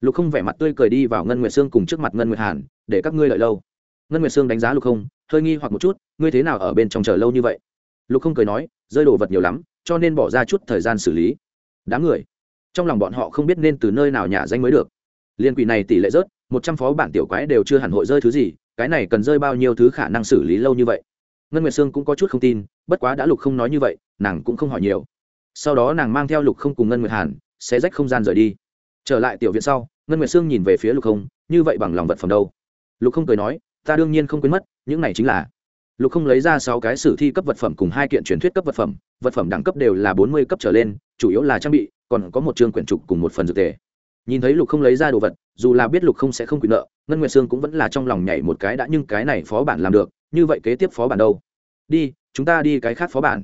S1: Lục không vẻ mặt tươi cười đi vào ngân nguyệt sương cùng trước mặt ngân nguyệt hàn, để các ngươi lợi lâu. Ngân nguyệt sương đánh giá lục không, hơi nghi hoặc một chút, ngươi thế nào ở bên trong chờ lâu như vậy? Lục không cười nói, rơi đồ vật nhiều lắm, cho nên bỏ ra chút thời gian xử lý. Đám người trong lòng bọn họ không biết nên từ nơi nào nhả danh mới được. Liên quỷ này tỷ lệ rớt, một trăm phó bản tiểu quái đều chưa hẳn hội rơi thứ gì, cái này cần rơi bao nhiêu thứ khả năng xử lý lâu như vậy? Ngân nguyệt sương cũng có chút không tin, bất quá đã lục không nói như vậy, nàng cũng không hỏi nhiều. Sau đó nàng mang theo lục không cùng ngân nguyệt hàn, sẽ rách không gian rời đi. Trở lại tiểu viện sau, ngân nguyệt sương nhìn về phía lục không, như vậy bằng lòng vật phẩm đâu? Lục không cười nói, ta đương nhiên không quên mất, những này chính là lục không lấy ra sáu cái sử thi cấp vật phẩm cùng hai kiện truyền thuyết cấp vật phẩm vật phẩm đẳng cấp đều là bốn mươi cấp trở lên, chủ yếu là trang bị, còn có một chương quyển trục cùng một phần dược tề. Nhìn thấy lục không lấy ra đồ vật, dù là biết lục không sẽ không quyền nợ, ngân nguyệt sương cũng vẫn là trong lòng nhảy một cái đã, nhưng cái này phó bản làm được, như vậy kế tiếp phó bản đâu? Đi, chúng ta đi cái khác phó bản.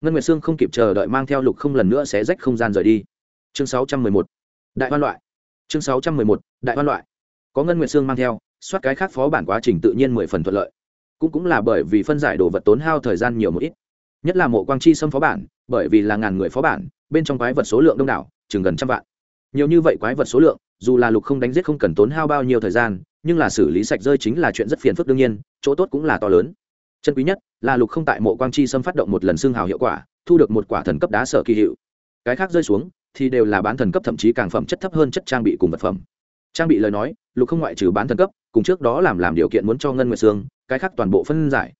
S1: Ngân nguyệt sương không kịp chờ đợi mang theo lục không lần nữa sẽ rách không gian rời đi. Chương sáu trăm mười một, đại văn loại. Chương sáu trăm mười một, đại văn loại. Có ngân nguyệt sương mang theo, soát cái khác phó bản quá trình tự nhiên mười phần thuận lợi cũng cũng là bởi vì phân giải đồ vật tốn hao thời gian nhiều một ít. Nhất là mộ quang chi xâm phó bản, bởi vì là ngàn người phó bản, bên trong quái vật số lượng đông đảo, chừng gần trăm vạn. Nhiều như vậy quái vật số lượng, dù là lục không đánh giết không cần tốn hao bao nhiêu thời gian, nhưng là xử lý sạch rơi chính là chuyện rất phiền phức đương nhiên, chỗ tốt cũng là to lớn. Chân quý nhất là lục không tại mộ quang chi xâm phát động một lần xương hào hiệu quả, thu được một quả thần cấp đá sở kỳ hiệu. Cái khác rơi xuống, thì đều là bán thần cấp, thậm chí càng phẩm chất thấp hơn chất trang bị cùng vật phẩm. Trang bị lời nói, lục không ngoại trừ bán thần cấp cùng trước đó làm làm điều kiện muốn cho ngân nguyệt xương cái khác toàn bộ phân giải.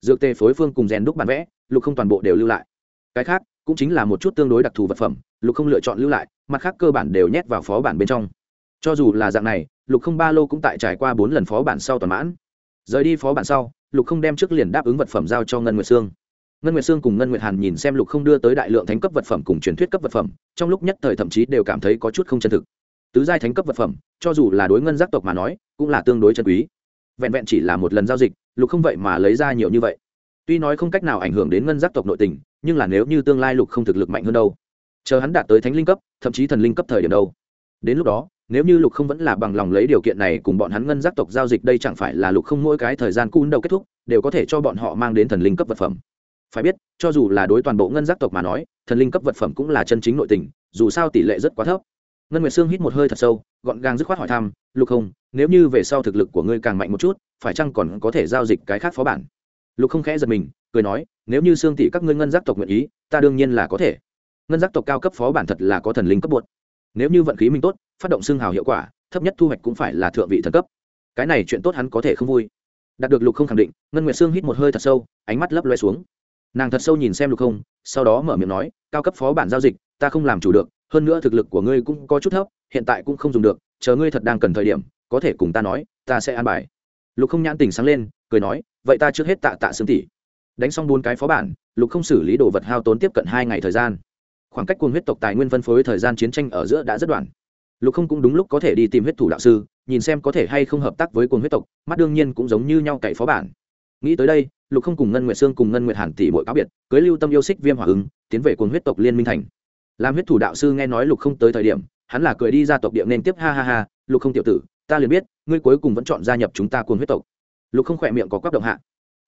S1: Dược tê phối phương cùng rèn đúc bản vẽ, lục không toàn bộ đều lưu lại. Cái khác cũng chính là một chút tương đối đặc thù vật phẩm, lục không lựa chọn lưu lại, mặt khác cơ bản đều nhét vào phó bản bên trong. Cho dù là dạng này, lục không ba lô cũng tại trải qua bốn lần phó bản sau toàn mãn. Rời đi phó bản sau, lục không đem trước liền đáp ứng vật phẩm giao cho ngân nguyệt sương. Ngân nguyệt sương cùng ngân nguyệt hàn nhìn xem lục không đưa tới đại lượng thánh cấp vật phẩm cùng truyền thuyết cấp vật phẩm, trong lúc nhất thời thậm chí đều cảm thấy có chút không chân thực tứ giai thánh cấp vật phẩm, cho dù là đối ngân giác tộc mà nói, cũng là tương đối chân quý. Vẹn vẹn chỉ là một lần giao dịch, lục không vậy mà lấy ra nhiều như vậy. Tuy nói không cách nào ảnh hưởng đến ngân giác tộc nội tình, nhưng là nếu như tương lai lục không thực lực mạnh hơn đâu, chờ hắn đạt tới thánh linh cấp, thậm chí thần linh cấp thời điểm đâu. Đến lúc đó, nếu như lục không vẫn là bằng lòng lấy điều kiện này cùng bọn hắn ngân giác tộc giao dịch, đây chẳng phải là lục không mỗi cái thời gian cun đầu kết thúc, đều có thể cho bọn họ mang đến thần linh cấp vật phẩm. Phải biết, cho dù là đối toàn bộ ngân giác tộc mà nói, thần linh cấp vật phẩm cũng là chân chính nội tình, dù sao tỷ lệ rất quá thấp ngân nguyệt sương hít một hơi thật sâu, gọn gàng dứt khoát hỏi thăm, lục không nếu như về sau thực lực của ngươi càng mạnh một chút, phải chăng còn có thể giao dịch cái khác phó bản? Lục không khẽ giật mình, cười nói, nếu như Sương tỷ các ngươi ngân giác tộc nguyện ý, ta đương nhiên là có thể. Ngân giác tộc cao cấp phó bản thật là có thần linh cấp bột. Nếu như vận khí mình tốt, phát động xương hào hiệu quả, thấp nhất thu hoạch cũng phải là thượng vị thần cấp. Cái này chuyện tốt hắn có thể không vui. Đạt được lục không khẳng định, ngân nguyệt sương hít một hơi thật sâu, ánh mắt lấp loe xuống. Nàng thật sâu nhìn xem lục không sau đó mở miệng nói, cao cấp phó bản giao dịch, ta không làm chủ được hơn nữa thực lực của ngươi cũng có chút thấp, hiện tại cũng không dùng được, chờ ngươi thật đang cần thời điểm, có thể cùng ta nói, ta sẽ an bài. Lục không nhãn tình sáng lên, cười nói, vậy ta trước hết tạ tạ xương tỷ. Đánh xong bốn cái phó bản, lục không xử lý đồ vật hao tốn tiếp cận hai ngày thời gian. Khoảng cách cuồng huyết tộc tài nguyên phân phối thời gian chiến tranh ở giữa đã rất đoạn. Lục không cũng đúng lúc có thể đi tìm huyết thủ đạo sư, nhìn xem có thể hay không hợp tác với cuồng huyết tộc, mắt đương nhiên cũng giống như nhau cậy phó bản. Nghĩ tới đây, lục không cùng ngân nguyệt sương cùng ngân nguyệt hàn tỷ mỗi cáo biệt, cưới lưu tâm yêu xích viêm hỏa ứng tiến về cuồng huyết tộc liên minh thành làm huyết thủ đạo sư nghe nói lục không tới thời điểm, hắn là cười đi ra tộc địa nên tiếp, ha ha ha, lục không tiểu tử, ta liền biết, ngươi cuối cùng vẫn chọn gia nhập chúng ta cuồng huyết tộc. Lục không khỏe miệng có quắc động hạ.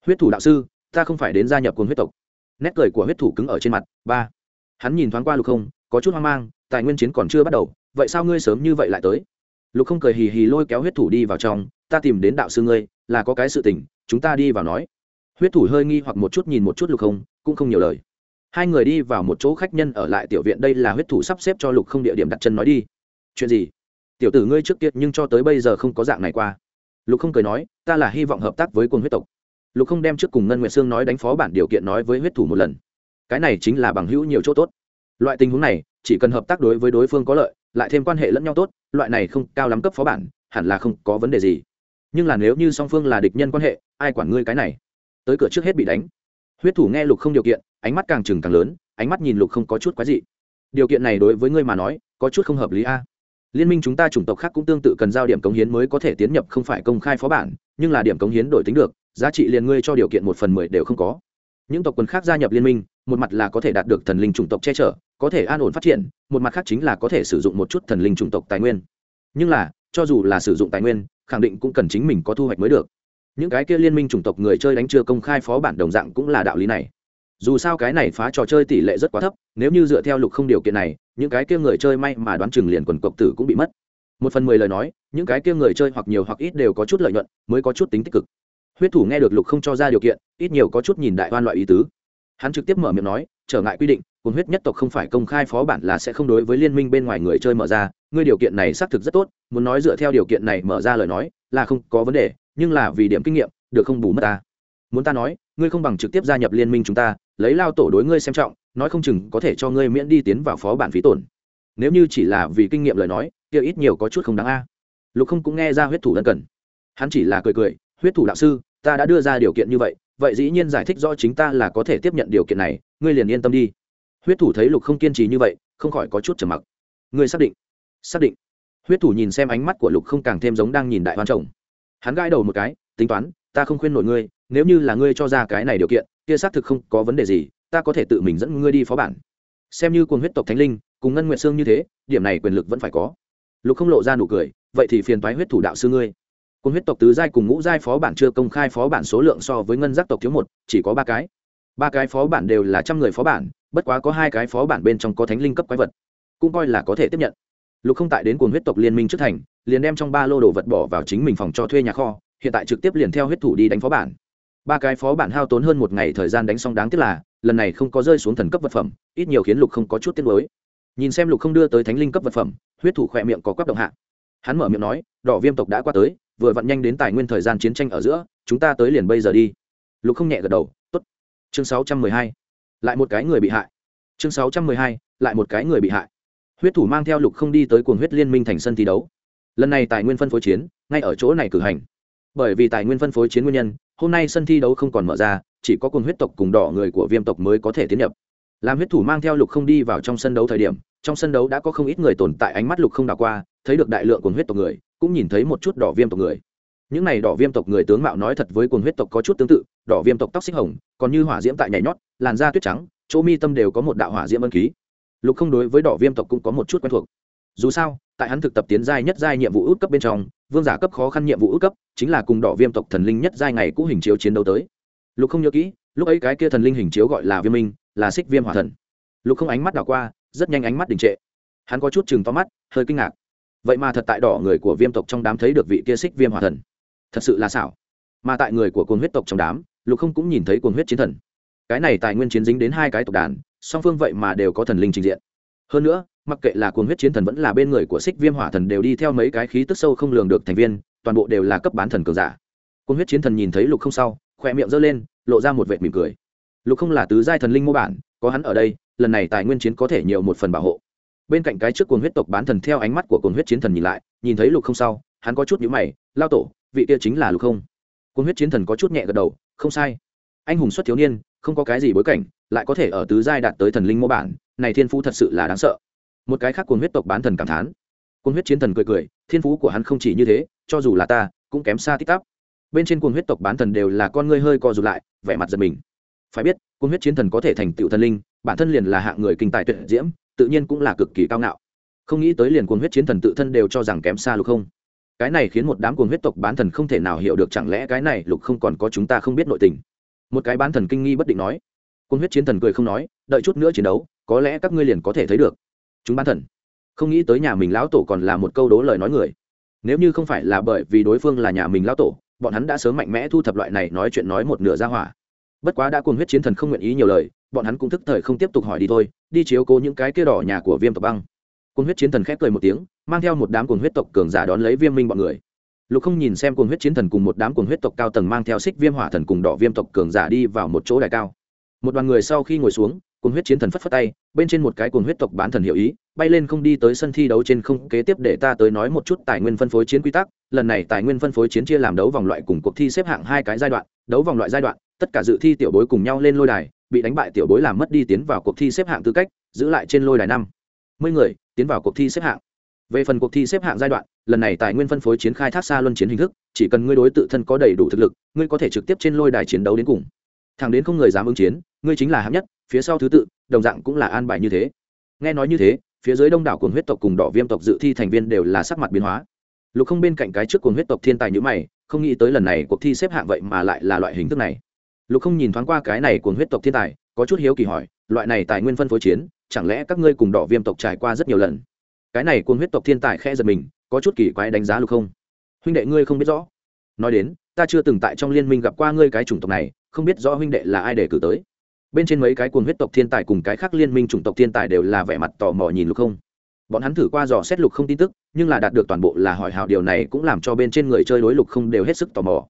S1: Huyết thủ đạo sư, ta không phải đến gia nhập cuồng huyết tộc. Nét cười của huyết thủ cứng ở trên mặt, ba. Hắn nhìn thoáng qua lục không, có chút hoang mang, tài nguyên chiến còn chưa bắt đầu, vậy sao ngươi sớm như vậy lại tới? Lục không cười hì hì lôi kéo huyết thủ đi vào trong, ta tìm đến đạo sư ngươi, là có cái sự tình, chúng ta đi vào nói. Huyết thủ hơi nghi hoặc một chút nhìn một chút lục không, cũng không nhiều lời hai người đi vào một chỗ khách nhân ở lại tiểu viện, đây là huyết thủ sắp xếp cho lục không địa điểm đặt chân nói đi. Chuyện gì? Tiểu tử ngươi trước tiết nhưng cho tới bây giờ không có dạng này qua. Lục không cười nói, ta là hy vọng hợp tác với quân huyết tộc. Lục không đem trước cùng ngân nguyệt sương nói đánh phó bản điều kiện nói với huyết thủ một lần. Cái này chính là bằng hữu nhiều chỗ tốt. Loại tình huống này, chỉ cần hợp tác đối với đối phương có lợi, lại thêm quan hệ lẫn nhau tốt, loại này không cao lắm cấp phó bản, hẳn là không có vấn đề gì. Nhưng là nếu như song phương là địch nhân quan hệ, ai quản ngươi cái này? Tới cửa trước hết bị đánh. Huyết thủ nghe lục không điều kiện ánh mắt càng trừng càng lớn, ánh mắt nhìn lục không có chút quái dị. Điều kiện này đối với ngươi mà nói, có chút không hợp lý a. Liên minh chúng ta chủng tộc khác cũng tương tự cần giao điểm cống hiến mới có thể tiến nhập không phải công khai phó bản, nhưng là điểm cống hiến đổi tính được, giá trị liền ngươi cho điều kiện một phần mười đều không có. Những tộc quần khác gia nhập liên minh, một mặt là có thể đạt được thần linh chủng tộc che chở, có thể an ổn phát triển, một mặt khác chính là có thể sử dụng một chút thần linh chủng tộc tài nguyên. Nhưng là, cho dù là sử dụng tài nguyên, khẳng định cũng cần chính mình có thu hoạch mới được. Những cái kia liên minh chủng tộc người chơi đánh chưa công khai phó bản đồng dạng cũng là đạo lý này dù sao cái này phá trò chơi tỷ lệ rất quá thấp, nếu như dựa theo lục không điều kiện này, những cái kia người chơi may mà đoán chừng liền quần cộc tử cũng bị mất. Một phần mười lời nói, những cái kia người chơi hoặc nhiều hoặc ít đều có chút lợi nhuận, mới có chút tính tích cực. Huyết thủ nghe được lục không cho ra điều kiện, ít nhiều có chút nhìn đại hoan loại ý tứ. Hắn trực tiếp mở miệng nói, trở ngại quy định cuốn huyết nhất tộc không phải công khai phó bản là sẽ không đối với liên minh bên ngoài người chơi mở ra, ngươi điều kiện này xác thực rất tốt, muốn nói dựa theo điều kiện này mở ra lời nói, là không có vấn đề, nhưng là vì điểm kinh nghiệm, được không bù mất ta. Muốn ta nói ngươi không bằng trực tiếp gia nhập liên minh chúng ta, lấy lao tổ đối ngươi xem trọng, nói không chừng có thể cho ngươi miễn đi tiến vào phó bản phí tổn. Nếu như chỉ là vì kinh nghiệm lời nói, kia ít nhiều có chút không đáng a. Lục không cũng nghe ra huyết thủ lân cần. Hắn chỉ là cười cười, huyết thủ đạo sư, ta đã đưa ra điều kiện như vậy vậy dĩ nhiên giải thích rõ chính ta là có thể tiếp nhận điều kiện này, ngươi liền yên tâm đi. Huyết thủ thấy lục không kiên trì như vậy, không khỏi có chút trầm mặc. Ngươi xác định xác định. Huyết thủ nhìn xem ánh mắt của lục không càng thêm giống đang nhìn đại hoan chồng. Hắn gãi đầu một cái, tính toán, ta không khuyên nổi ngươi nếu như là ngươi cho ra cái này điều kiện, kia xác thực không có vấn đề gì, ta có thể tự mình dẫn ngươi đi phó bản. Xem như cuồng huyết tộc thánh linh, cùng ngân nguyện sương như thế, điểm này quyền lực vẫn phải có. Lục không lộ ra nụ cười, vậy thì phiền toái huyết thủ đạo sư ngươi. Cuồng huyết tộc tứ giai cùng ngũ giai phó bản chưa công khai phó bản số lượng so với ngân giác tộc thiếu một, chỉ có ba cái. Ba cái phó bản đều là trăm người phó bản, bất quá có hai cái phó bản bên trong có thánh linh cấp quái vật, cũng coi là có thể tiếp nhận. Lục không tại đến cuồng huyết tộc liên minh trước thành, liền đem trong ba lô đồ vật bỏ vào chính mình phòng cho thuê nhà kho, hiện tại trực tiếp liền theo huyết thủ đi đánh phó bản ba cái phó bản hao tốn hơn một ngày thời gian đánh xong đáng tiếc là, lần này không có rơi xuống thần cấp vật phẩm, ít nhiều khiến lục không có chút tiếc mới nhìn xem lục không đưa tới thánh linh cấp vật phẩm, huyết thủ khỏe miệng có quắp động hạ. Hắn mở miệng nói, đỏ viêm tộc đã qua tới, vừa vặn nhanh đến tài nguyên thời gian chiến tranh ở giữa, chúng ta tới liền bây giờ đi. Lục không nhẹ gật đầu t ố t chương sáu trăm mười hai, lại một cái người bị hại. Chương sáu trăm mười hai, lại một cái người bị hại. Huyết thủ mang theo lục không đi tới cuồng huyết liên minh thành sân thi đấu. Lần này tài nguyên phân phối chiến, ngay ở chỗ này cử hành. Bởi vì tài nguyên phân phối chiến nguyên nhân hôm nay sân thi đấu không còn mở ra, chỉ có cùng huyết tộc cùng đỏ người của viêm tộc mới có thể tiến nhập. Làm huyết thủ mang theo lục không đi vào trong sân đấu thời điểm, trong sân đấu đã có không ít người tồn tại ánh mắt lục không đảo qua, thấy được đại lượng cùng huyết tộc người, cũng nhìn thấy một chút đỏ viêm tộc người. Những này đỏ viêm tộc người tướng mạo nói thật với cuồng huyết tộc có chút tương tự, đỏ viêm tộc tóc xích hồng, còn như hỏa diễm tại nhảy nhót, làn da tuyết trắng, chỗ mi tâm đều có một đạo hỏa diễm ân ký. Lục không đối với đỏ viêm tộc cũng có một chút quen thuộc. Dù sao tại hắn thực tập tiến giai nhất giai nhiệm vụ út cấp bên trong, vương giả cấp khó khăn nhiệm vụ út cấp, chính là cùng đỏ viêm tộc thần linh nhất giai ngày cũ hình chiếu chiến đấu tới. Lục không nhớ kỹ, lúc ấy cái kia thần linh hình chiếu gọi là viêm minh, là xích viêm hỏa thần. Lục không ánh mắt đảo qua, rất nhanh ánh mắt đình trệ. Hắn có chút chừng to mắt, hơi kinh ngạc. Vậy mà thật tại đỏ người của viêm tộc trong đám thấy được vị kia xích viêm hỏa thần. Thật sự là xảo. Mà tại người của cồn huyết tộc trong đám, lục không cũng nhìn thấy cồn huyết chiến thần. Cái này tài nguyên chiến dính đến hai cái tộc đàn, song phương vậy mà đều có thần linh trình diện hơn nữa, mặc kệ là cuồng huyết chiến thần vẫn là bên người của xích viêm hỏa thần đều đi theo mấy cái khí tức sâu không lường được thành viên, toàn bộ đều là cấp bán thần cường giả. Cuồng huyết chiến thần nhìn thấy lục không sau, khỏe miệng giơ lên, lộ ra một vệt mỉm cười. Lục không là tứ giai thần linh mô bản, có hắn ở đây, lần này tài nguyên chiến có thể nhiều một phần bảo hộ. Bên cạnh cái trước cuồng huyết tộc bán thần theo ánh mắt của cuồng huyết chiến thần nhìn lại, nhìn thấy lục không sau, hắn có chút nhíu mày, lao tổ, vị kia chính là lục không. Cuồng huyết chiến thần có chút nhẹ gật đầu, không sai. Anh hùng xuất thiếu niên, không có cái gì bối cảnh, lại có thể ở tứ giai đạt tới thần linh mô bản này thiên phú thật sự là đáng sợ. Một cái khác cuồng huyết tộc bán thần cảm thán. Cuồng huyết chiến thần cười cười, thiên phú của hắn không chỉ như thế, cho dù là ta, cũng kém xa tích tắp. Bên trên cuồng huyết tộc bán thần đều là con ngươi hơi co rụt lại, vẻ mặt giật mình. Phải biết, cuồng huyết chiến thần có thể thành tựu thần linh, bản thân liền là hạng người kinh tài tuyệt diễm, tự nhiên cũng là cực kỳ cao ngạo. Không nghĩ tới liền cuồng huyết chiến thần tự thân đều cho rằng kém xa lục không. Cái này khiến một đám cuồng huyết tộc bán thần không thể nào hiểu được chẳng lẽ cái này lục không còn có chúng ta không biết nội tình. Một cái bán thần kinh nghi bất định nói. Cuồng huyết chiến thần cười không nói, đợi chút nữa chiến đấu có lẽ các ngươi liền có thể thấy được. Chúng bán thần. Không nghĩ tới nhà mình lão tổ còn là một câu đố lời nói người. Nếu như không phải là bởi vì đối phương là nhà mình lão tổ, bọn hắn đã sớm mạnh mẽ thu thập loại này nói chuyện nói một nửa ra hỏa. Bất quá đã cuồng huyết chiến thần không nguyện ý nhiều lời, bọn hắn cũng thức thời không tiếp tục hỏi đi thôi, đi chiếu cố những cái kia đỏ nhà của viêm tộc băng. Cuồng huyết chiến thần khép cười một tiếng, mang theo một đám cuồng huyết tộc cường giả đón lấy viêm minh bọn người. Lục không nhìn xem cuồng huyết chiến thần cùng một đám cuồng huyết tộc cao tầng mang theo xích viêm hỏa thần cùng đỏ viêm tộc cường giả đi vào một chỗ đài cao. Một đoàn người sau khi ngồi xuống cuồng huyết chiến thần phất phất tay, bên trên một cái cuồng huyết tộc bán thần hiệu ý, bay lên không đi tới sân thi đấu trên không kế tiếp để ta tới nói một chút tài nguyên phân phối chiến quy tắc. Lần này tài nguyên phân phối chiến chia làm đấu vòng loại cùng cuộc thi xếp hạng hai cái giai đoạn, đấu vòng loại giai đoạn, tất cả dự thi tiểu bối cùng nhau lên lôi đài, bị đánh bại tiểu bối làm mất đi tiến vào cuộc thi xếp hạng tư cách, giữ lại trên lôi đài năm. Mươi người, tiến vào cuộc thi xếp hạng. Về phần cuộc thi xếp hạng giai đoạn, lần này tài nguyên phân phối chiến khai thác xa luân chiến hình thức, chỉ cần ngươi đối tự thân có đầy đủ thực lực, ngươi có thể trực tiếp trên lôi đài chiến đấu đến cùng. Thẳng đến không người dám ứng chiến, ngươi chính là hạng nhất phía sau thứ tự, đồng dạng cũng là an bài như thế. Nghe nói như thế, phía dưới đông đảo cồn huyết tộc cùng đỏ viêm tộc dự thi thành viên đều là sắc mặt biến hóa. Lục không bên cạnh cái trước cồn huyết tộc thiên tài nhữ mày, không nghĩ tới lần này cuộc thi xếp hạng vậy mà lại là loại hình thức này. Lục không nhìn thoáng qua cái này cồn huyết tộc thiên tài, có chút hiếu kỳ hỏi, loại này tài nguyên phân phối chiến, chẳng lẽ các ngươi cùng đỏ viêm tộc trải qua rất nhiều lần? Cái này cồn huyết tộc thiên tài khẽ giật mình, có chút kỳ quái đánh giá lục không. Huynh đệ ngươi không biết rõ. Nói đến, ta chưa từng tại trong liên minh gặp qua ngươi cái chủng tộc này, không biết rõ huynh đệ là ai để cử tới bên trên mấy cái cuồng huyết tộc thiên tài cùng cái khác liên minh chủng tộc thiên tài đều là vẻ mặt tò mò nhìn lục không. Bọn hắn thử qua dò xét lục không tin tức, nhưng là đạt được toàn bộ là hỏi hào điều này cũng làm cho bên trên người chơi đối lục không đều hết sức tò mò.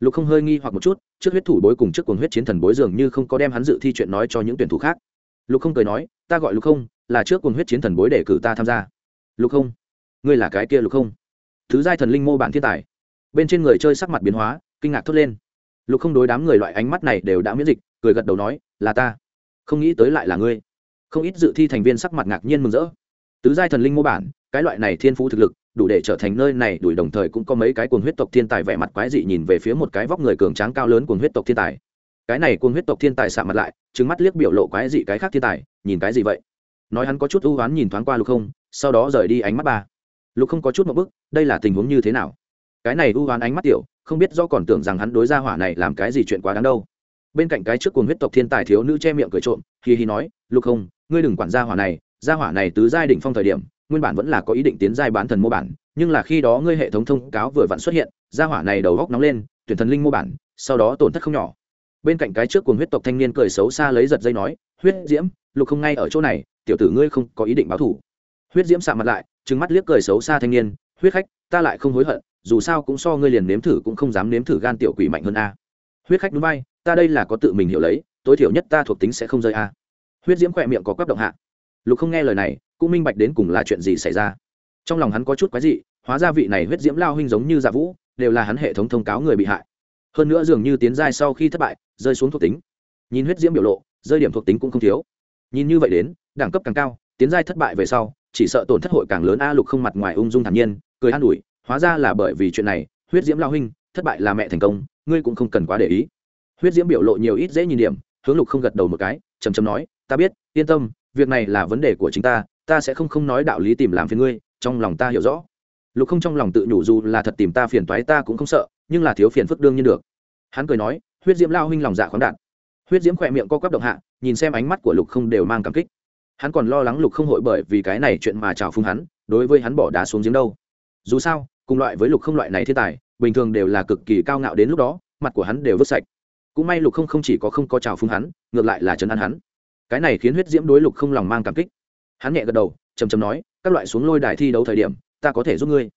S1: Lục không hơi nghi hoặc một chút, trước huyết thủ bối cùng trước cuồng huyết chiến thần bối dường như không có đem hắn dự thi chuyện nói cho những tuyển thủ khác. Lục không cười nói, ta gọi lục không, là trước cuồng huyết chiến thần bối để cử ta tham gia. Lục không? Ngươi là cái kia lục không? Thứ giai thần linh mô bản thiên tài. Bên trên người chơi sắc mặt biến hóa, kinh ngạc thốt lên. Lục không đối đám người loại ánh mắt này đều đã miễn dịch, cười gật đầu nói là ta. Không nghĩ tới lại là ngươi. Không ít dự thi thành viên sắc mặt ngạc nhiên mừng rỡ. Tứ giai thần linh mô bản, cái loại này thiên phú thực lực, đủ để trở thành nơi này, đuổi đồng thời cũng có mấy cái cuồng huyết tộc thiên tài vẻ mặt quái dị nhìn về phía một cái vóc người cường tráng cao lớn cuồng huyết tộc thiên tài. Cái này cuồng huyết tộc thiên tài sạ mặt lại trứng mắt liếc biểu lộ quái dị cái khác thiên tài, nhìn cái gì vậy? Nói hắn có chút ưu oán nhìn thoáng qua lục không, sau đó rời đi ánh mắt ba. Lục không có chút một bức đây là tình huống như thế nào? Cái này ưu oán ánh mắt tiểu, không biết do còn tưởng rằng hắn đối gia hỏa này làm cái gì chuyện quá đáng đâu bên cạnh cái trước cuồng huyết tộc thiên tài thiếu nữ che miệng cười trộm, hì hì nói, lục không ngươi đừng quản gia hỏa này, gia hỏa này tứ giai đỉnh phong thời điểm, nguyên bản vẫn là có ý định tiến giai bán thần mô bản, nhưng là khi đó ngươi hệ thống thông cáo vừa vặn xuất hiện, gia hỏa này đầu góc nóng lên, tuyển thần linh mô bản, sau đó tổn thất không nhỏ. Bên cạnh cái trước cuồng huyết tộc thanh niên cười xấu xa lấy giật dây nói, huyết diễm, lục không ngay ở chỗ này, tiểu tử ngươi không có ý định báo thủ. Huyết diễm sạ mặt lại, trừng mắt liếc cười xấu xa thanh niên, huyết khách, ta lại không hối hận, dù sao cũng so ngươi liền nếm thử cũng không dám nếm thử gan tiểu quỷ mạnh hơn a. Huyết khách núi bay ta đây là có tự mình hiểu lấy, tối thiểu nhất ta thuộc tính sẽ không rơi a. Huyết diễm khỏe miệng có quắp động hạ. Lục không nghe lời này, cũng minh bạch đến cùng là chuyện gì xảy ra. Trong lòng hắn có chút quái dị, hóa ra vị này huyết diễm lao huynh giống như dạ vũ, đều là hắn hệ thống thông cáo người bị hại. Hơn nữa dường như tiến giai sau khi thất bại, rơi xuống thuộc tính. Nhìn huyết diễm biểu lộ, rơi điểm thuộc tính cũng không thiếu. Nhìn như vậy đến, đẳng cấp càng cao, tiến giai thất bại về sau, chỉ sợ tổn thất hội càng lớn a, lục không mặt ngoài ung dung thản nhiên, cười an ủi, hóa ra là bởi vì chuyện này, huyết diễm lao huynh, thất bại là mẹ thành công, ngươi cũng không cần quá để ý huyết diễm biểu lộ nhiều ít dễ nhìn điểm, hướng lục không gật đầu một cái chầm chầm nói, ta biết, yên tâm, việc này là vấn đề của chính ta ta sẽ không không nói đạo lý tìm làm phiền ngươi, trong lòng ta hiểu rõ. Lục không trong lòng tự nhủ dù là thật tìm ta phiền toái ta cũng không sợ, nhưng là thiếu phiền phức đương nhiên được. Hắn cười nói, huyết diễm lao huynh lòng dạ khoáng đạn. huyết diễm khỏe miệng co quắp động hạ, nhìn xem ánh mắt của lục không đều mang cảm kích. Hắn còn lo lắng lục không hội bởi vì cái này chuyện mà trào phung hắn, đối với hắn bỏ đá xuống giếng đâu. Dù sao, cùng loại với lục không loại này thiên tài, bình thường đều là cực kỳ cao ngạo đến lúc đó, mặt của hắn đều vứt sạch cũng may lục không không chỉ có không có trào phúng hắn, ngược lại là trấn an hắn. Cái này khiến huyết diễm đối lục không lòng mang cảm kích. Hắn nhẹ gật đầu chầm chầm nói, các loại xuống lôi đài thi đấu thời điểm, ta có thể giúp ngươi.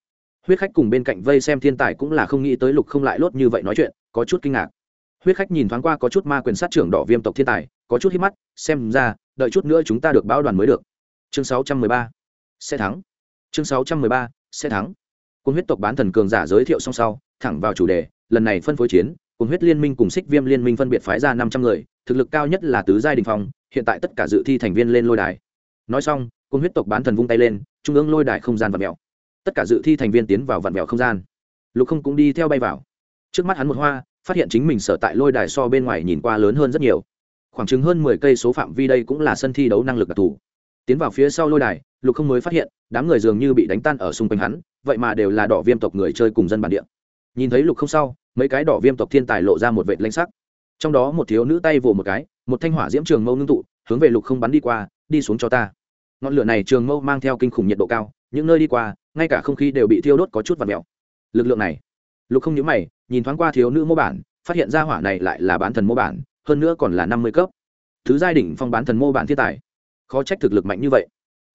S1: Huyết khách cùng bên cạnh vây xem thiên tài cũng là không nghĩ tới lục không lại lốt như vậy nói chuyện, có chút kinh ngạc. Huyết khách nhìn thoáng qua có chút ma quyền sát trưởng đỏ viêm tộc thiên tài, có chút hít mắt, xem ra, đợi chút nữa chúng ta được báo đoàn mới được. Chương 613. sẽ thắng. Chương 613. sẽ thắng. Quân huyết tộc bán thần cường giả giới thiệu xong sau, thẳng vào chủ đề, lần này phân phối chiến cùng huyết liên minh cùng xích viêm liên minh phân biệt phái ra năm trăm người, thực lực cao nhất là tứ giai đình phong, hiện tại tất cả dự thi thành viên lên lôi đài. Nói xong, cùng huyết tộc bán thần vung tay lên, trung ương lôi đài không gian vặn mèo tất cả dự thi thành viên tiến vào vặn mèo không gian. Lục không cũng đi theo bay vào. Trước mắt hắn một hoa, phát hiện chính mình sở tại lôi đài so bên ngoài nhìn qua lớn hơn rất nhiều. Khoảng chừng hơn mười cây số phạm vi đây cũng là sân thi đấu năng lực đặc thù. Tiến vào phía sau lôi đài, lục không mới phát hiện, đám người dường như bị đánh tan ở xung quanh hắn, vậy mà đều là đỏ viêm tộc người chơi cùng dân bản địa. Nhìn thấy lục không sau mấy cái đỏ viêm tộc thiên tài lộ ra một vệt lanh sắc. Trong đó một thiếu nữ tay vồ một cái, một thanh hỏa diễm trường mâu ngưng tụ, hướng về lục không bắn đi qua, đi xuống cho ta. Ngọn lửa này trường mâu mang theo kinh khủng nhiệt độ cao, những nơi đi qua, ngay cả không khí đều bị thiêu đốt có chút và mèo lực lượng này, lục không nhớ mày, nhìn thoáng qua thiếu nữ mô bản, phát hiện ra hỏa này lại là bán thần mô bản, hơn nữa còn là năm mươi cấp. Thứ giai đỉnh phong bán thần mô bản thiên tài. Khó trách thực lực mạnh như vậy.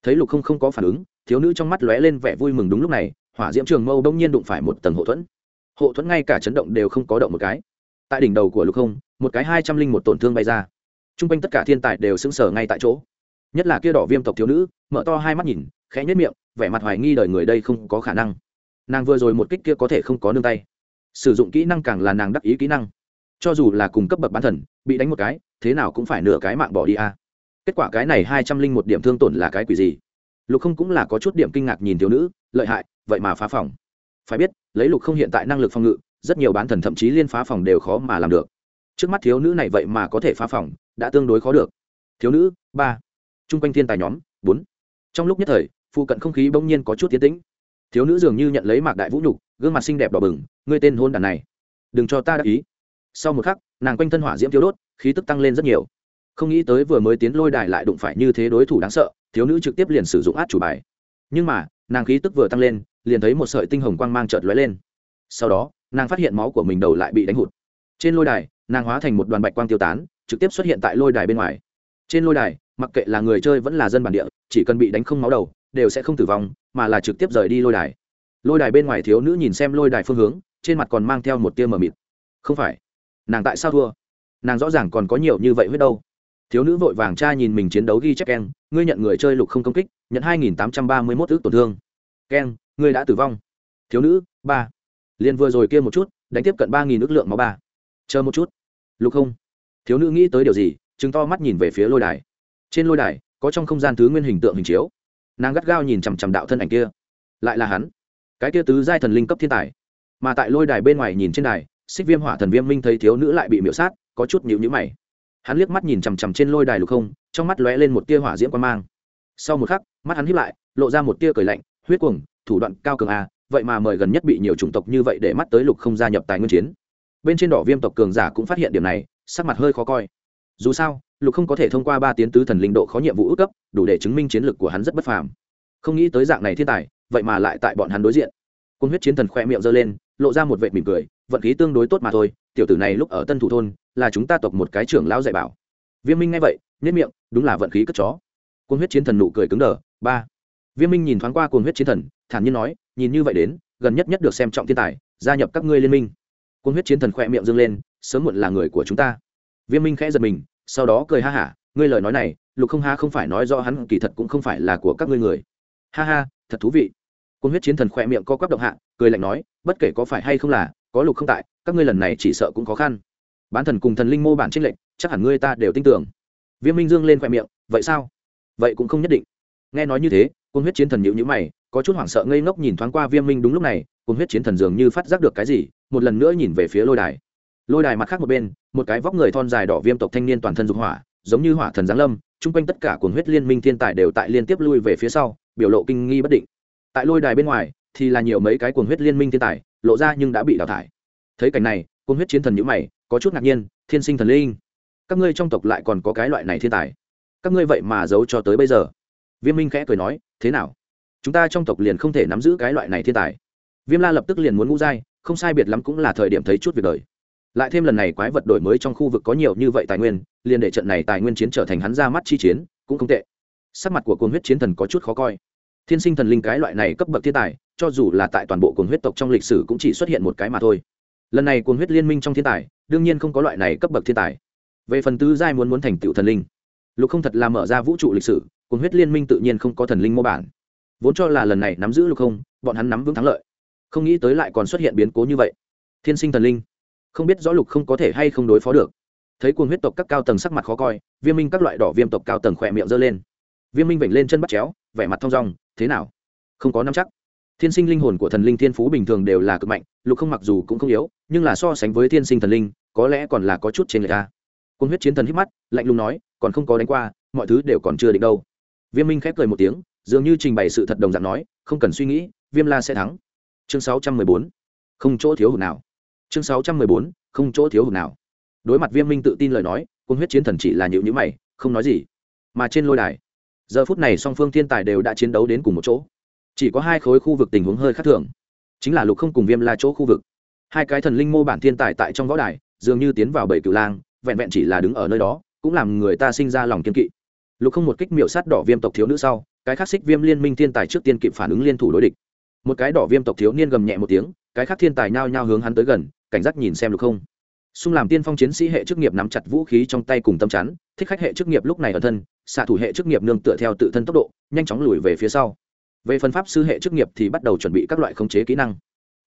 S1: Thấy lục không không có phản ứng, thiếu nữ trong mắt lóe lên vẻ vui mừng đúng lúc này, hỏa diễm trường mâu đông nhiên đụng phải một tầng hậu thuẫn hộ thuẫn ngay cả chấn động đều không có động một cái. Tại đỉnh đầu của lục không, một cái hai trăm linh một tổn thương bay ra. T r u n g quanh tất cả thiên tài đều sững sờ ngay tại chỗ. Nhất là kia đỏ viêm tộc thiếu nữ, mở to hai mắt nhìn, khẽ nhất miệng, vẻ mặt hoài nghi đời người đây không có khả năng. Nàng vừa rồi một kích kia có thể không có nương tay. Sử dụng kỹ năng càng là nàng đắc ý kỹ năng. Cho dù là cùng cấp bậc bán thần, bị đánh một cái, thế nào cũng phải nửa cái mạng bỏ đi a. Kết quả cái này hai trăm linh một điểm thương tổn là cái quỷ gì? Lục không cũng là có chút điểm kinh ngạc nhìn thiếu nữ, lợi hại, vậy mà phá phòng phải biết, lấy lục không hiện tại năng lực phòng ngự, rất nhiều bán thần thậm chí liên phá phòng đều khó mà làm được. Trước mắt thiếu nữ này vậy mà có thể phá phòng, đã tương đối khó được. Thiếu nữ, ba. Chung quanh thiên tài nhóm, bốn. Trong lúc nhất thời, phụ cận không khí bỗng nhiên có chút tiến tĩnh. Thiếu nữ dường như nhận lấy mạc đại vũ nhục, gương mặt xinh đẹp đỏ bừng, ngươi tên hôn đàn này. Đừng cho ta đắc ý. Sau một khắc, nàng quanh thân hỏa diễm thiếu đốt, khí tức tăng lên rất nhiều. Không nghĩ tới vừa mới tiến lôi đài lại đụng phải như thế đối thủ đáng sợ, thiếu nữ trực tiếp liền sử dụng át chủ bài. Nhưng mà, nàng khí tức vừa tăng lên liền thấy một sợi tinh hồng quang mang chợt lóe lên. Sau đó, nàng phát hiện máu của mình đầu lại bị đánh hụt. Trên lôi đài, nàng hóa thành một đoàn bạch quang tiêu tán, trực tiếp xuất hiện tại lôi đài bên ngoài. Trên lôi đài, mặc kệ là người chơi vẫn là dân bản địa, chỉ cần bị đánh không máu đầu, đều sẽ không tử vong, mà là trực tiếp rời đi lôi đài. Lôi đài bên ngoài thiếu nữ nhìn xem lôi đài phương hướng, trên mặt còn mang theo một tia mờ mịt. Không phải. Nàng tại sao thua? Nàng rõ ràng còn có nhiều như vậy huyết đâu. Thiếu nữ vội vàng tra nhìn mình chiến đấu ghi chép keng, ngươi nhận người chơi lục không công kích, nhận hai nghìn tám trăm ba mươi mốt ước tổn thương. Keng ngươi đã tử vong. Thiếu nữ, ba. Liền vừa rồi kia một chút, đánh tiếp cận ba nghìn ước lượng máu ba. Chờ một chút. Lục không. Thiếu nữ nghĩ tới điều gì chứng to mắt nhìn về phía lôi đài. Trên lôi đài, có trong không gian thứ nguyên hình tượng hình chiếu. Nàng gắt gao nhìn chằm chằm đạo thân ảnh kia. Lại là hắn. Cái kia tứ giai thần linh cấp thiên tài. Mà tại lôi đài bên ngoài nhìn trên đài, xích viêm hỏa thần viêm minh thấy thiếu nữ lại bị miễu sát, có chút nhịu nhữ mày. Hắn liếc mắt nhìn chằm chằm trên lôi đài lục không, trong mắt lóe lên một tia hỏa diễm quan mang. Sau một khắc, mắt hắn hiếp lại, lộ ra một tia cười lạnh, huyết cuồng thủ đoạn cao cường a, vậy mà mời gần nhất bị nhiều chủng tộc như vậy để mắt tới lục không gia nhập tài nguyên chiến. Bên trên đỏ viêm tộc cường giả cũng phát hiện điểm này, sắc mặt hơi khó coi. Dù sao, lục không có thể thông qua ba tiến tứ thần linh độ khó nhiệm vụ ước cấp, đủ để chứng minh chiến lược của hắn rất bất phàm. Không nghĩ tới dạng này thiên tài, vậy mà lại tại bọn hắn đối diện. Cung huyết chiến thần khoe miệng giơ lên, lộ ra một vệ mỉm cười, vận khí tương đối tốt mà thôi, tiểu tử này lúc ở tân thủ thôn, là chúng ta tộc một cái trưởng lão dạy bảo. Viêm minh nghe vậy nhất miệng, đúng là vận khí cất chó. Cung huyết chiến thần nụ cười cứng đờ, ba. Viêm minh nhìn thoáng qua cung huyết chiến thần thản nhiên nói, nhìn như vậy đến, gần nhất nhất được xem trọng thiên tài, gia nhập các ngươi liên minh. Quân huyết chiến thần khẽ miệng dâng lên, sớm muộn là người của chúng ta. Viêm minh khẽ giật mình, sau đó cười ha hả, ngươi lời nói này, lục không ha không phải nói do hắn, kỳ thật cũng không phải là của các ngươi người. Ha ha, thật thú vị. Quân huyết chiến thần khẽ miệng co quắp động hạ, cười lạnh nói, bất kể có phải hay không là, có lục không tại, các ngươi lần này chỉ sợ cũng khó khăn. Bán thần cùng thần linh mô bản trích lệnh chắc hẳn ngươi ta đều tin tưởng. Viêm minh dương lên khoe miệng, vậy sao? Vậy cũng không nhất định. Nghe nói như thế quân huyết chiến thần nhịu nhữ mày có chút hoảng sợ ngây ngốc nhìn thoáng qua viêm minh đúng lúc này, cùng huyết chiến thần dường như phát giác được cái gì, một lần nữa nhìn về phía lôi đài. Lôi đài mặt khác một bên, một cái vóc người thon dài đỏ viêm tộc thanh niên toàn thân dục hỏa, giống như hỏa thần giáng lâm, chung quanh tất cả cuồng huyết liên minh thiên tài đều tại liên tiếp lui về phía sau, biểu lộ kinh nghi bất định. Tại lôi đài bên ngoài, thì là nhiều mấy cái cuồng huyết liên minh thiên tài, lộ ra nhưng đã bị đào thải. Thấy cảnh này, cuồng huyết chiến thần nhữ mày, có chút ngạc nhiên, thiên sinh thần linh, các ngươi trong tộc lại còn có cái loại này thiên tài? Các ngươi vậy mà giấu cho tới bây giờ? Viêm minh khẽ cười nói, thế nào? Chúng ta trong tộc liền không thể nắm giữ cái loại này thiên tài. Viêm la lập tức liền muốn ngũ giai, không sai biệt lắm cũng là thời điểm thấy chút việc đời. Lại thêm lần này quái vật đổi mới trong khu vực có nhiều như vậy tài nguyên, liền để trận này tài nguyên chiến trở thành hắn ra mắt chi chiến, cũng không tệ. Sắc mặt của cuồng huyết chiến thần có chút khó coi. Thiên sinh thần linh cái loại này cấp bậc thiên tài, cho dù là tại toàn bộ cuồng huyết tộc trong lịch sử cũng chỉ xuất hiện một cái mà thôi. Lần này cuồng huyết liên minh trong thiên tài, đương nhiên không có loại này cấp bậc thiên tài. Về phần tứ giai muốn muốn thành tựu thần linh, lục không thật là mở ra vũ trụ lịch sử, cuồng huyết liên minh tự nhiên không có thần linh mô bản vốn cho là lần này nắm giữ lục không, bọn hắn nắm vững thắng lợi. Không nghĩ tới lại còn xuất hiện biến cố như vậy. Thiên sinh thần linh, không biết rõ lục không có thể hay không đối phó được. Thấy cuồng huyết tộc các cao tầng sắc mặt khó coi, viêm minh các loại đỏ viêm tộc cao tầng khỏe miệng giơ lên. Viêm minh vểnh lên chân bắt chéo, vẻ mặt thong dong, thế nào? Không có nắm chắc. Thiên sinh linh hồn của thần linh thiên phú bình thường đều là cực mạnh, lục không mặc dù cũng không yếu, nhưng là so sánh với thiên sinh thần linh, có lẽ còn là có chút trên người ta Cuồng huyết chiến thần hít mắt, lạnh lùng nói, còn không có đánh qua, mọi thứ đều còn chưa định đâu. Viêm minh khép cười một tiếng dường như trình bày sự thật đồng dạng nói, không cần suy nghĩ, viêm la sẽ thắng. Chương sáu trăm mười bốn. Không chỗ thiếu hụt nào. Chương sáu trăm mười bốn. Không chỗ thiếu hụt nào. Đối mặt viêm minh tự tin lời nói cung huyết chiến thần chỉ là nhịu nhữ mày, không nói gì. Mà trên lôi đài, giờ phút này song phương thiên tài đều đã chiến đấu đến cùng một chỗ. Chỉ có hai khối khu vực tình huống hơi khác thường. Chính là lục không cùng viêm la chỗ khu vực. Hai cái thần linh mô bản thiên tài tại trong võ đài, dường như tiến vào bảy cựu lang, vẹn vẹn chỉ là đứng ở nơi đó, cũng làm người ta sinh ra lòng kiên kỵ. Lục không một kích miệu sát đỏ viêm tộc thiếu nữ sau cái khác xích viêm liên minh thiên tài trước tiên kịp phản ứng liên thủ đối địch. Một cái đỏ viêm tộc thiếu niên gầm nhẹ một tiếng, cái khác thiên tài nhao nhao hướng hắn tới gần, cảnh giác nhìn xem lục không? Xung làm tiên phong chiến sĩ hệ chức nghiệp nắm chặt vũ khí trong tay cùng tâm chắn, thích khách hệ chức nghiệp lúc này ở thân, xạ thủ hệ chức nghiệp nương tựa theo tự thân tốc độ, nhanh chóng lùi về phía sau. Về phần pháp sư hệ chức nghiệp thì bắt đầu chuẩn bị các loại khống chế kỹ năng.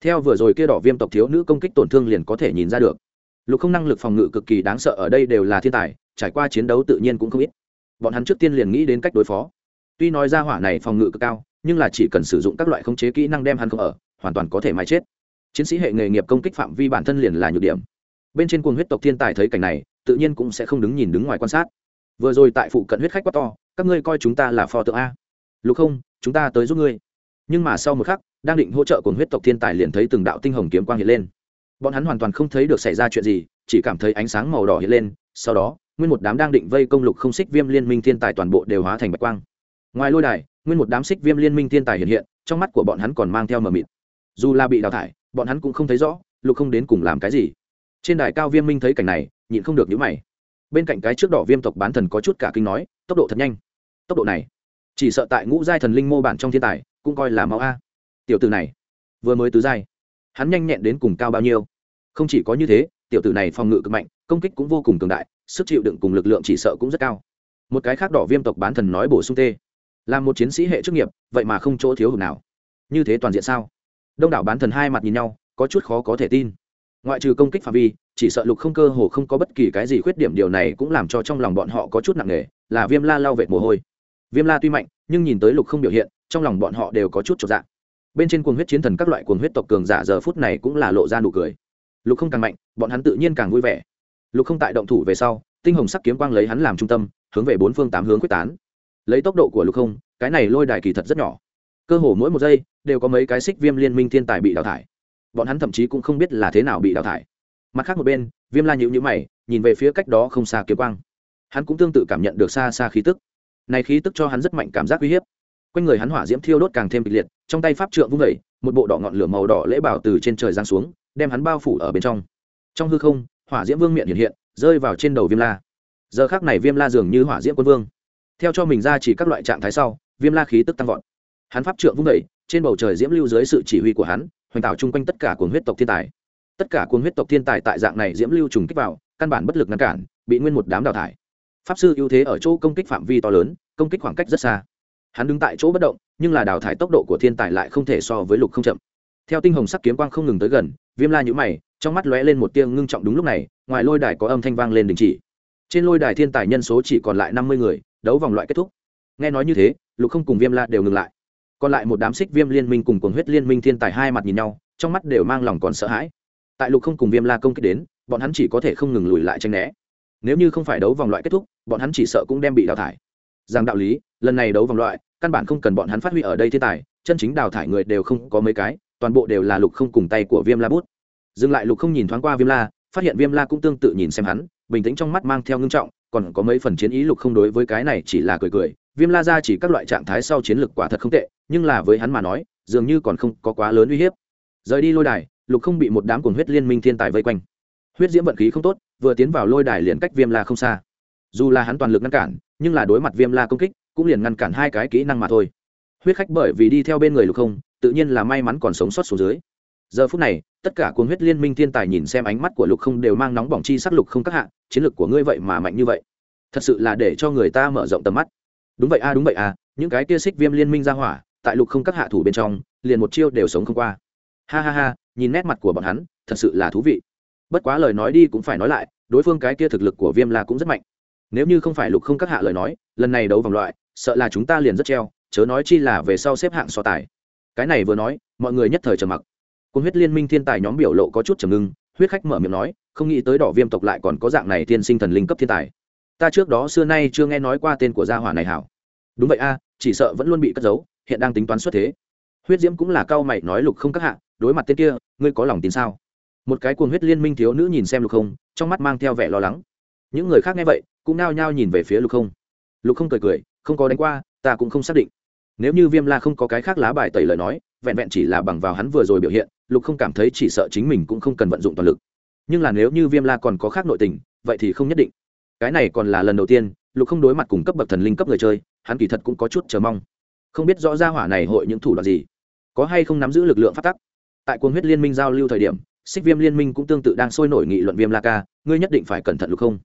S1: Theo vừa rồi kia đỏ viêm tộc thiếu nữ công kích tổn thương liền có thể nhìn ra được. Lục không năng lực phòng ngự cực kỳ đáng sợ ở đây đều là thiên tài, trải qua chiến đấu tự nhiên cũng không ít. Bọn hắn trước tiên liền nghĩ đến cách đối phó tuy nói ra hỏa này phòng ngự cực cao, nhưng là chỉ cần sử dụng các loại khống chế kỹ năng đem hắn không ở, hoàn toàn có thể mai chết. Chiến sĩ hệ nghề nghiệp công kích phạm vi bản thân liền là nhược điểm. Bên trên cuồng huyết tộc thiên tài thấy cảnh này, tự nhiên cũng sẽ không đứng nhìn đứng ngoài quan sát. Vừa rồi tại phụ cận huyết khách quá to, các ngươi coi chúng ta là phò tượng a. Lục không, chúng ta tới giúp ngươi. Nhưng mà sau một khắc, đang định hỗ trợ cuồng huyết tộc thiên tài liền thấy từng đạo tinh hồng kiếm quang hiện lên. Bọn hắn hoàn toàn không thấy được xảy ra chuyện gì, chỉ cảm thấy ánh sáng màu đỏ hiện lên, sau đó, nguyên một đám đang định vây công lục không xích viêm liên minh thiên tài toàn bộ đều hóa thành bạch quang ngoài lôi đài, nguyên một đám xích viêm liên minh thiên tài hiện hiện, trong mắt của bọn hắn còn mang theo mờ mịt. Dù là bị đào thải, bọn hắn cũng không thấy rõ, lục không đến cùng làm cái gì. Trên đài cao viêm minh thấy cảnh này, nhịn không được nhíu mày. Bên cạnh cái trước đỏ viêm tộc bán thần có chút cả kinh nói, tốc độ thật nhanh. Tốc độ này, chỉ sợ tại ngũ giai thần linh mô bản trong thiên tài, cũng coi là máu a. Tiểu tử này, vừa mới tứ giai, hắn nhanh nhẹn đến cùng cao bao nhiêu? Không chỉ có như thế, tiểu tử này phòng ngự cực mạnh, công kích cũng vô cùng cường đại, sức chịu đựng cùng lực lượng chỉ sợ cũng rất cao. Một cái khác đỏ viêm tộc bán thần nói bổ sung tê là một chiến sĩ hệ chức nghiệp, vậy mà không chỗ thiếu hụt nào. Như thế toàn diện sao? Đông đảo bán thần hai mặt nhìn nhau, có chút khó có thể tin. Ngoại trừ công kích phạm vi, chỉ sợ lục không cơ hồ không có bất kỳ cái gì khuyết điểm, điều này cũng làm cho trong lòng bọn họ có chút nặng nề, là viêm la lau vệt mồ hôi. Viêm la tuy mạnh, nhưng nhìn tới lục không biểu hiện, trong lòng bọn họ đều có chút trọn dạng bên trên cuồng huyết chiến thần các loại cuồng huyết tộc cường giả giờ phút này cũng là lộ ra nụ cười. Lục không càng mạnh, bọn hắn tự nhiên càng vui vẻ. Lục không tại động thủ về sau, tinh hồng sắc kiếm quang lấy hắn làm trung tâm, hướng về bốn phương tám hướng quyết tán lấy tốc độ của lục không, cái này lôi đài kỳ thật rất nhỏ. Cơ hồ mỗi một giây đều có mấy cái xích viêm liên minh thiên tài bị đào thải. Bọn hắn thậm chí cũng không biết là thế nào bị đào thải. Mặt khác một bên, viêm la nhịu nhữ mày, nhìn về phía cách đó không xa kiếm quang. Hắn cũng tương tự cảm nhận được xa xa khí tức. Này khí tức cho hắn rất mạnh cảm giác uy hiếp. Quanh người hắn hỏa diễm thiêu đốt càng thêm kịch liệt, trong tay pháp trượng vung vẩy một bộ đỏ ngọn lửa màu đỏ lễ bảo từ trên trời giáng xuống, đem hắn bao phủ ở bên trong. Trong hư không, hỏa diễm vương miệng hiện hiện, rơi vào trên đầu viêm la. Giờ khác này viêm la dường như hỏa diễm quân vương theo cho mình ra chỉ các loại trạng thái sau, viêm la khí tức tăng vọt. Hắn pháp trượng vung vẩy trên bầu trời diễm lưu dưới sự chỉ huy của hắn, hoành tạo chung quanh tất cả cuồng huyết tộc thiên tài. Tất cả cuồng huyết tộc thiên tài tại dạng này diễm lưu trùng kích vào, căn bản bất lực ngăn cản, bị nguyên một đám đào thải. Pháp sư ưu thế ở chỗ công kích phạm vi to lớn, công kích khoảng cách rất xa. Hắn đứng tại chỗ bất động, nhưng là đào thải tốc độ của thiên tài lại không thể so với lục không chậm. Theo tinh hồng sắc kiếm quang không ngừng tới gần, viêm la nhũ mày, trong mắt lóe lên một tia ngưng trọng đúng lúc này, ngoài lôi đài có âm thanh vang lên đình chỉ. Trên lôi đài thiên tài nhân số chỉ còn lại năm mươi người đấu vòng loại kết thúc. Nghe nói như thế, lục không cùng viêm la đều ngừng lại. Còn lại một đám xích viêm liên minh cùng cuồng huyết liên minh thiên tài hai mặt nhìn nhau, trong mắt đều mang lòng còn sợ hãi. Tại lục không cùng viêm la công kích đến, bọn hắn chỉ có thể không ngừng lùi lại tranh né. Nếu như không phải đấu vòng loại kết thúc, bọn hắn chỉ sợ cũng đem bị đào thải. Rằng đạo lý, lần này đấu vòng loại, căn bản không cần bọn hắn phát huy ở đây thiên tài, chân chính đào thải người đều không có mấy cái, toàn bộ đều là lục không cùng tay của viêm la bút. Dừng lại lục không nhìn thoáng qua viêm la, phát hiện viêm la cũng tương tự nhìn xem hắn, bình tĩnh trong mắt mang theo ngưng trọng còn có mấy phần chiến ý lục không đối với cái này chỉ là cười cười, viêm la ra chỉ các loại trạng thái sau chiến lược quả thật không tệ, nhưng là với hắn mà nói, dường như còn không có quá lớn uy hiếp. Rời đi lôi đài, lục không bị một đám cuồng huyết liên minh thiên tài vây quanh. Huyết diễm vận khí không tốt, vừa tiến vào lôi đài liền cách viêm la không xa. Dù là hắn toàn lực ngăn cản, nhưng là đối mặt viêm la công kích, cũng liền ngăn cản hai cái kỹ năng mà thôi. Huyết khách bởi vì đi theo bên người lục không, tự nhiên là may mắn còn sống sót xuống dưới giờ phút này, tất cả cuồng huyết liên minh thiên tài nhìn xem ánh mắt của lục không đều mang nóng bỏng chi sắc lục không các hạ, chiến lược của ngươi vậy mà mạnh như vậy. Thật sự là để cho người ta mở rộng tầm mắt. Đúng vậy a, đúng vậy a, những cái kia xích viêm liên minh ra hỏa, tại lục không các hạ thủ bên trong, liền một chiêu đều sống không qua. Ha ha ha, nhìn nét mặt của bọn hắn, thật sự là thú vị. Bất quá lời nói đi cũng phải nói lại, đối phương cái kia thực lực của viêm la cũng rất mạnh. Nếu như không phải lục không các hạ lời nói, lần này đấu vòng loại, sợ là chúng ta liền rất treo, chớ nói chi là về sau xếp hạng so tài. Cái này vừa nói, mọi người nhất thời trầm mặc cung huyết liên minh thiên tài nhóm biểu lộ có chút trầm ngưng, huyết khách mở miệng nói, không nghĩ tới đỏ viêm tộc lại còn có dạng này tiên sinh thần linh cấp thiên tài. Ta trước đó xưa nay chưa nghe nói qua tên của gia hỏa này hảo. Đúng vậy a, chỉ sợ vẫn luôn bị cất giấu, hiện đang tính toán xuất thế. Huyết diễm cũng là cao mày nói lục không các hạ, đối mặt tên kia, ngươi có lòng tin sao? Một cái cuồng huyết liên minh thiếu nữ nhìn xem lục không, trong mắt mang theo vẻ lo lắng. Những người khác nghe vậy, cũng nao nhao nhìn về phía lục không. Lục không cười cười, không có đánh qua, ta cũng không xác định. Nếu như viêm la không có cái khác lá bài tẩy lời nói, vẹn vẹn chỉ là bằng vào hắn vừa rồi biểu hiện lục không cảm thấy chỉ sợ chính mình cũng không cần vận dụng toàn lực. Nhưng là nếu như viêm la còn có khác nội tình, vậy thì không nhất định. Cái này còn là lần đầu tiên, lục không đối mặt cùng cấp bậc thần linh cấp người chơi, hắn kỳ thật cũng có chút chờ mong. Không biết rõ ra hỏa này hội những thủ đoạn gì, có hay không nắm giữ lực lượng phát tắc. Tại quân huyết liên minh giao lưu thời điểm, xích viêm liên minh cũng tương tự đang sôi nổi nghị luận viêm la ca, ngươi nhất định phải cẩn thận lục không.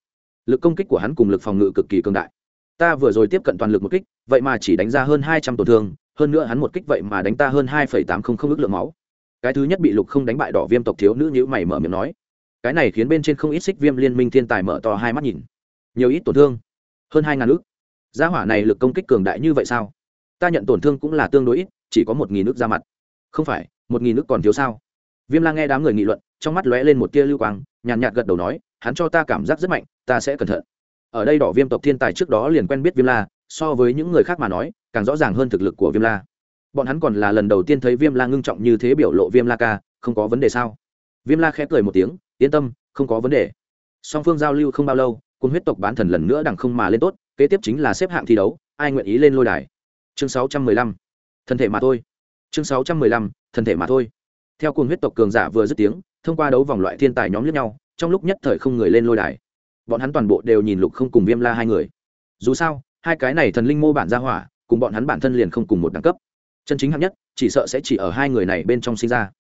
S1: Lực công kích của hắn cùng lực phòng ngự cực kỳ cường đại. Ta vừa rồi tiếp cận toàn lực một kích, vậy mà chỉ đánh ra hơn hai trăm tổn thương, hơn nữa hắn một kích vậy mà đánh ta hơn hai phẩy tám không không ước lượng máu cái thứ nhất bị lục không đánh bại đỏ viêm tộc thiếu nữ nhữ mày mở miệng nói. Cái này khiến bên trên không ít xích viêm liên minh thiên tài mở to hai mắt nhìn. Nhiều ít tổn thương. Hơn hai ngàn ước gia hỏa này lực công kích cường đại như vậy sao? Ta nhận tổn thương cũng là tương đối ít, chỉ có một nghìn nước ra mặt. Không phải, một nghìn nước còn thiếu sao? Viêm la nghe đám người nghị luận, trong mắt lóe lên một tia lưu quang, nhàn nhạt gật đầu nói, hắn cho ta cảm giác rất mạnh, ta sẽ cẩn thận. Ở đây đỏ viêm tộc thiên tài trước đó liền quen biết viêm la, so với những người khác mà nói, càng rõ ràng hơn thực lực của viêm la bọn hắn còn là lần đầu tiên thấy viêm la ngưng trọng như thế biểu lộ viêm la ca, không có vấn đề sao? Viêm la khẽ cười một tiếng, yên tâm, không có vấn đề. Song phương giao lưu không bao lâu cùng huyết tộc bán thần lần nữa đằng không mà lên tốt, kế tiếp chính là xếp hạng thi đấu, ai nguyện ý lên lôi đài? Chương sáu trăm mười lăm, thân thể mà thôi. Chương sáu trăm mười lăm, thân thể mà thôi. Theo cùng huyết tộc cường giả vừa dứt tiếng, thông qua đấu vòng loại thiên tài nhóm lẫn nhau, trong lúc nhất thời không người lên lôi đài. Bọn hắn toàn bộ đều nhìn lục không cùng viêm la hai người. Dù sao, hai cái này thần linh mô bản ra hỏa, cùng bọn hắn bản thân liền không cùng một đẳng cấp chân chính hạng nhất, chỉ sợ sẽ chỉ ở hai người này bên trong sinh ra.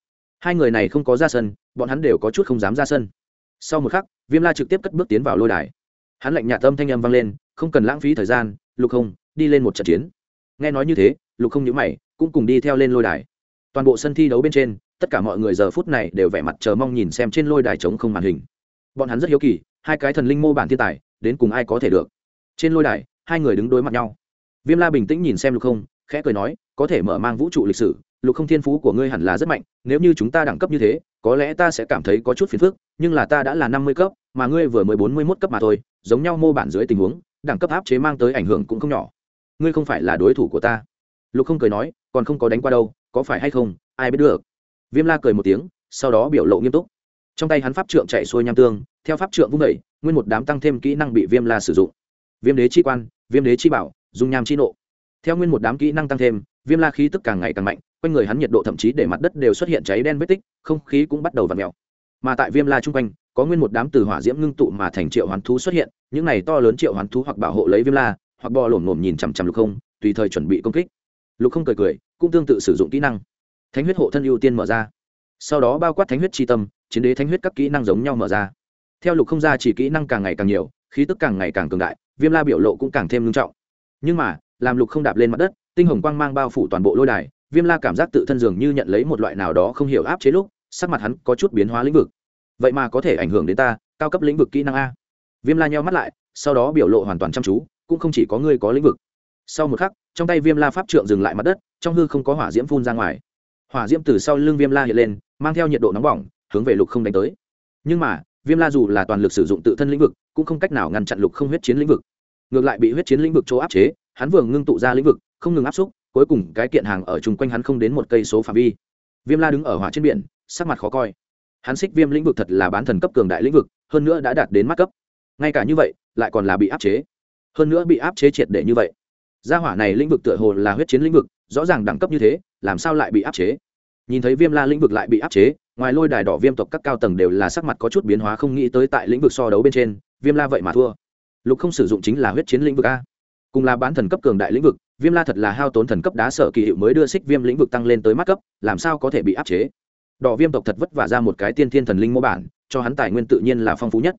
S1: Hai người này không có ra sân, bọn hắn đều có chút không dám ra sân. Sau một khắc, viêm la trực tiếp cất bước tiến vào lôi đài. Hắn lạnh nhạt tâm thanh âm vang lên, không cần lãng phí thời gian, lục không đi lên một trận chiến. Nghe nói như thế, lục không nhữ mày, cũng cùng đi theo lên lôi đài. Toàn bộ sân thi đấu bên trên, tất cả mọi người giờ phút này đều vẻ mặt chờ mong nhìn xem trên lôi đài trống không màn hình. Bọn hắn rất hiếu kỳ, hai cái thần linh mô bản thiên tài, đến cùng ai có thể được? Trên lôi đài, hai người đứng đối mặt nhau. Viêm la bình tĩnh nhìn xem lục không khẽ cười nói, có thể mở mang vũ trụ lịch sử, lục không thiên phú của ngươi hẳn là rất mạnh, nếu như chúng ta đẳng cấp như thế, có lẽ ta sẽ cảm thấy có chút phiền phức, nhưng là ta đã là năm mươi cấp, mà ngươi vừa mới bốn mươi mốt cấp mà thôi, giống nhau mô bản dưới tình huống, đẳng cấp áp chế mang tới ảnh hưởng cũng không nhỏ. Ngươi không phải là đối thủ của ta. Lục không cười nói, còn không có đánh qua đâu, có phải hay không, ai biết được. Viêm la cười một tiếng, sau đó biểu lộ nghiêm túc. Trong tay hắn pháp trượng chạy xuôi nham tương, theo pháp trượng vung vẩy nguyên một đám tăng thêm kỹ năng bị viêm la sử dụng. Viêm đế chi quan, viêm đế chi bảo dung nham chi nộ theo nguyên một đám kỹ năng tăng thêm, viêm la khí tức càng ngày càng mạnh, quanh người hắn nhiệt độ thậm chí để mặt đất đều xuất hiện cháy đen vết tích, không khí cũng bắt đầu v ặ mèo. Mà tại viêm la chung quanh, có nguyên một đám từ hỏa diễm ngưng tụ mà thành triệu hoán thú xuất hiện, những này to lớn triệu hoán thú hoặc bảo hộ lấy viêm la, hoặc bò lổm lổm nhìn chằm chằm lục không, tùy thời chuẩn bị công kích. Lục không cười cười, cũng tương tự sử dụng kỹ năng. Thánh huyết hộ thân ưu tiên mở ra. Sau đó bao quát thánh huyết tri tâm, chiến đế thánh huyết các kỹ năng giống nhau mở ra. Theo lục không ra chỉ kỹ năng càng ngày càng nhiều, khí tức càng ngày càng cường đại, viêm la biểu lộ cũng càng thêm ngưng trọng. Nhưng mà làm lục không đạp lên mặt đất, tinh hồng quang mang bao phủ toàn bộ lôi đài, viêm la cảm giác tự thân dường như nhận lấy một loại nào đó không hiểu áp chế lúc, sắc mặt hắn có chút biến hóa lĩnh vực. Vậy mà có thể ảnh hưởng đến ta, cao cấp lĩnh vực kỹ năng a. Viêm la nheo mắt lại, sau đó biểu lộ hoàn toàn chăm chú, cũng không chỉ có ngươi có lĩnh vực. Sau một khắc, trong tay viêm la pháp trượng dừng lại mặt đất, trong hư không có hỏa diễm phun ra ngoài. Hỏa diễm từ sau lưng viêm la hiện lên, mang theo nhiệt độ nóng bỏng, hướng về lục không đánh tới. Nhưng mà, viêm la dù là toàn lực sử dụng tự thân lĩnh vực, cũng không cách nào ngăn chặn lục không huyết chiến lĩnh vực. Ngược lại bị huyết chiến lĩnh vực chỗ áp chế hắn vừa ngưng tụ ra lĩnh vực, không ngừng áp xúc, cuối cùng cái kiện hàng ở chung quanh hắn không đến một cây số phạm vi. Viêm la đứng ở hỏa trên biển, sắc mặt khó coi. Hắn xích viêm lĩnh vực thật là bán thần cấp cường đại lĩnh vực, hơn nữa đã đạt đến mắt cấp. Ngay cả như vậy, lại còn là bị áp chế. Hơn nữa bị áp chế triệt để như vậy. Gia hỏa này lĩnh vực tựa hồ là huyết chiến lĩnh vực, rõ ràng đẳng cấp như thế, làm sao lại bị áp chế? Nhìn thấy viêm la lĩnh vực lại bị áp chế, ngoài lôi đài đỏ viêm tộc các cao tầng đều là sắc mặt có chút biến hóa không nghĩ tới tại lĩnh vực so đấu bên trên, viêm la vậy mà thua. Lục không sử dụng chính là huyết chiến lĩnh vực a cùng là bán thần cấp cường đại lĩnh vực, viêm la thật là hao tốn thần cấp đá sở kỳ hiệu mới đưa xích viêm lĩnh vực tăng lên tới mắt cấp, làm sao có thể bị áp chế? Đỏ viêm tộc thật vất vả ra một cái tiên thiên thần linh mô bản, cho hắn tài nguyên tự nhiên là phong phú nhất.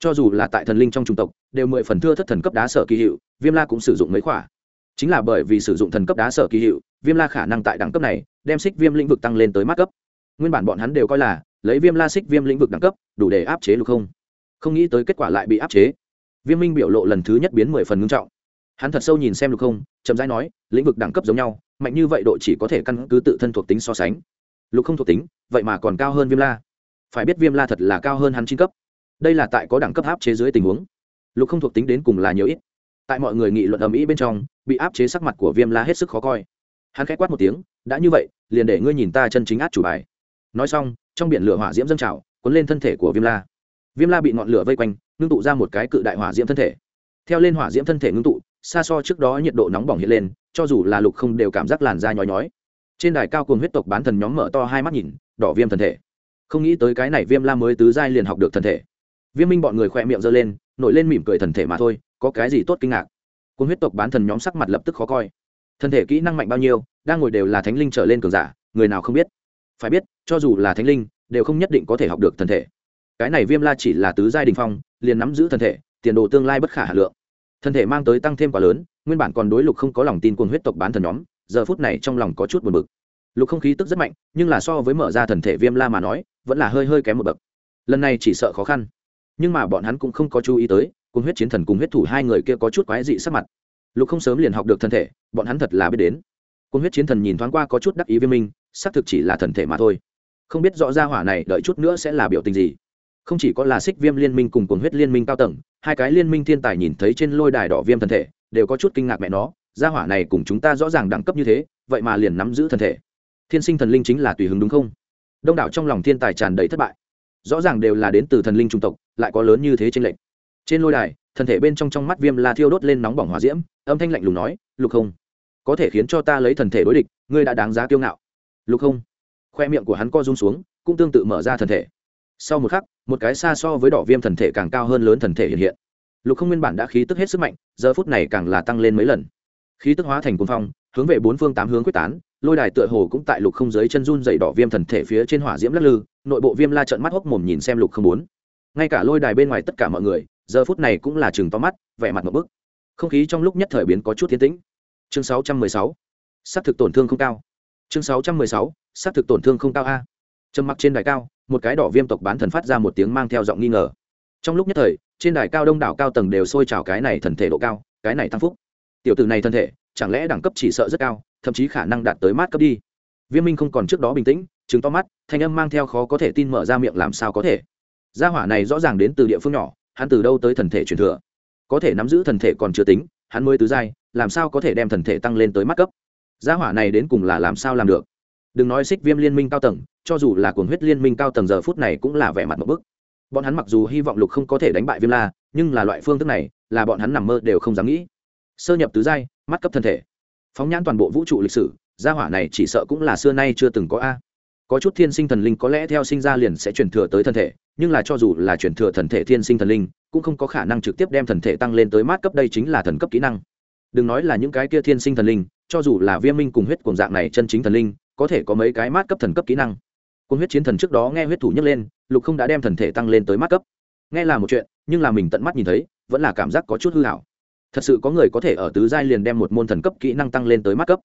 S1: Cho dù là tại thần linh trong trung tộc, đều mười phần thưa thất thần cấp đá sở kỳ hiệu, viêm la cũng sử dụng mấy khoả chính là bởi vì sử dụng thần cấp đá sở kỳ hiệu, viêm la khả năng tại đẳng cấp này, đem xích viêm lĩnh vực tăng lên tới mắt cấp. Nguyên bản bọn hắn đều coi là, lấy viêm la xích viêm lĩnh vực đẳng cấp, đủ để áp chế lục không? Không nghĩ tới kết quả lại bị áp chế. Viêm minh biểu lộ lần thứ nhất biến mười phần ngưng trọng hắn thật sâu nhìn xem lục không, chậm rãi nói, lĩnh vực đẳng cấp giống nhau, mạnh như vậy độ chỉ có thể căn cứ tự thân thuộc tính so sánh. Lục không thuộc tính, vậy mà còn cao hơn viêm la. Phải biết viêm la thật là cao hơn hắn chín cấp. Đây là tại có đẳng cấp áp chế dưới tình huống. Lục không thuộc tính đến cùng là nhiều ít. Tại mọi người nghị luận ầm ĩ bên trong, bị áp chế sắc mặt của viêm la hết sức khó coi. Hắn k h á quát một tiếng, đã như vậy, liền để ngươi nhìn ta chân chính át chủ bài. Nói xong, trong biển lửa hỏa diễm dâng trào, cuốn lên thân thể của viêm la. Viêm la bị ngọn lửa vây quanh, ngưng tụ ra một cái cự đại hỏa diễm thân thể. Theo lên hỏa diễm thân thể ngưng tụ xa so trước đó nhiệt độ nóng bỏng hiện lên, cho dù là lục không đều cảm giác làn da nhói nhói. Trên đài cao cùng huyết tộc bán thần nhóm mở to hai mắt nhìn, đỏ viêm thân thể. Không nghĩ tới cái này viêm la mới tứ giai liền học được thân thể. Viêm minh bọn người khỏe miệng giơ lên, nổi lên mỉm cười thần thể mà thôi, có cái gì tốt kinh ngạc? Cùng huyết tộc bán thần nhóm sắc mặt lập tức khó coi. Thân thể kỹ năng mạnh bao nhiêu, đang ngồi đều là thánh linh trở lên cường giả, người nào không biết? Phải biết, cho dù là thánh linh, đều không nhất định có thể học được thân thể. Cái này viêm la chỉ là tứ giai đình phong, liền nắm giữ thân thể, tiền đồ tương lai bất khả hà lượng thân thể mang tới tăng thêm quá lớn, nguyên bản còn đối lục không có lòng tin cuồng huyết tộc bán thần nhóm, giờ phút này trong lòng có chút buồn bực. Lục không khí tức rất mạnh, nhưng là so với mở ra thần thể viêm la mà nói, vẫn là hơi hơi kém một bậc. Lần này chỉ sợ khó khăn. Nhưng mà bọn hắn cũng không có chú ý tới cùng huyết chiến thần cùng huyết thủ hai người kia có chút quái dị sắc mặt. Lục không sớm liền học được thân thể, bọn hắn thật là biết đến. Cùng huyết chiến thần nhìn thoáng qua có chút đắc ý viêm minh, xác thực chỉ là thần thể mà thôi. Không biết rõ ra hỏa này đợi chút nữa sẽ là biểu tình gì. Không chỉ có là xích viêm liên minh cùng cuồng huyết liên minh cao tầng hai cái liên minh thiên tài nhìn thấy trên lôi đài đỏ viêm thân thể, đều có chút kinh ngạc mẹ nó, gia hỏa này cùng chúng ta rõ ràng đẳng cấp như thế, vậy mà liền nắm giữ thân thể. Thiên sinh thần linh chính là tùy hứng đúng không? Đông đảo trong lòng thiên tài tràn đầy thất bại. Rõ ràng đều là đến từ thần linh trung tộc, lại có lớn như thế trên lệnh trên lôi đài thân thể bên trong trong mắt viêm la thiêu đốt lên nóng bỏng hòa diễm, âm thanh lạnh lùng nói, lục không có thể khiến cho ta lấy thần thể đối địch, ngươi đã đáng giá kiêu ngạo. Lục không khoe miệng của hắn co run xuống, cũng tương tự mở ra thần thể. Sau một khắc một cái xa so với đỏ viêm thần thể càng cao hơn lớn thần thể hiện hiện. Lục không nguyên bản đã khí tức hết sức mạnh, giờ phút này càng là tăng lên mấy lần. Khí tức hóa thành cuồng phong, hướng về bốn phương tám hướng quyết tán, lôi đài tựa hồ cũng tại lục không dưới chân run dày đỏ viêm thần thể phía trên hỏa diễm lắc lư, nội bộ viêm la trận mắt hốc mồm nhìn xem lục không bốn. Ngay cả lôi đài bên ngoài tất cả mọi người, giờ phút này cũng là chừng to mắt, vẻ mặt một bức. Không khí trong lúc nhất thời biến có chút thiên tĩnh. Chương 616. s á c thực tổn thương không cao. Chương 616. s á c thực tổn thương không cao a. Trầm mặc trên đài cao một cái đỏ viêm tộc bán thần phát ra một tiếng mang theo giọng nghi ngờ. Trong lúc nhất thời, trên đài cao đông đảo cao tầng đều sôi trào cái này thần thể độ cao, cái này tăng phúc. Tiểu tử này thân thể, chẳng lẽ đẳng cấp chỉ sợ rất cao, thậm chí khả năng đạt tới mát cấp đi. Viêm minh không còn trước đó bình tĩnh chứng to mắt, thanh âm mang theo khó có thể tin mở ra miệng làm sao có thể. Gia hỏa này rõ ràng đến từ địa phương nhỏ, hắn từ đâu tới thần thể truyền thừa? Có thể nắm giữ thần thể còn chưa tính, hắn mới tứ giai, làm sao có thể đem thần thể tăng lên tới mắt cấp? Gia hỏa này đến cùng là làm sao làm được? Đừng nói xích viêm liên minh cao tầng cho dù là cuồng huyết liên minh cao tầng giờ phút này cũng là vẻ mặt một bức. Bọn hắn mặc dù hy vọng lục không có thể đánh bại viêm la, nhưng là loại phương thức này, là bọn hắn nằm mơ đều không dám nghĩ. Sơ nhập tứ giai, mắt cấp thân thể. Phóng nhãn toàn bộ vũ trụ lịch sử, gia hỏa này chỉ sợ cũng là xưa nay chưa từng có a. Có chút thiên sinh thần linh có lẽ theo sinh ra liền sẽ chuyển thừa tới thân thể, nhưng là cho dù là chuyển thừa thần thể thiên sinh thần linh, cũng không có khả năng trực tiếp đem thần thể tăng lên tới mát cấp, đây chính là thần cấp kỹ năng. Đừng nói là những cái kia thiên sinh thần linh, cho dù là viêm minh cùng huyết cùng dạng này chân chính thần linh, có thể có mấy cái mát cấp thần cấp kỹ năng quân huyết chiến thần trước đó nghe huyết thủ nhấc lên, lục không đã đem thần thể tăng lên tới mắt cấp. Nghe là một chuyện, nhưng là mình tận mắt nhìn thấy, vẫn là cảm giác có chút hư ảo. thật sự có người có thể ở tứ giai liền đem một môn thần cấp kỹ năng tăng lên tới mắt cấp.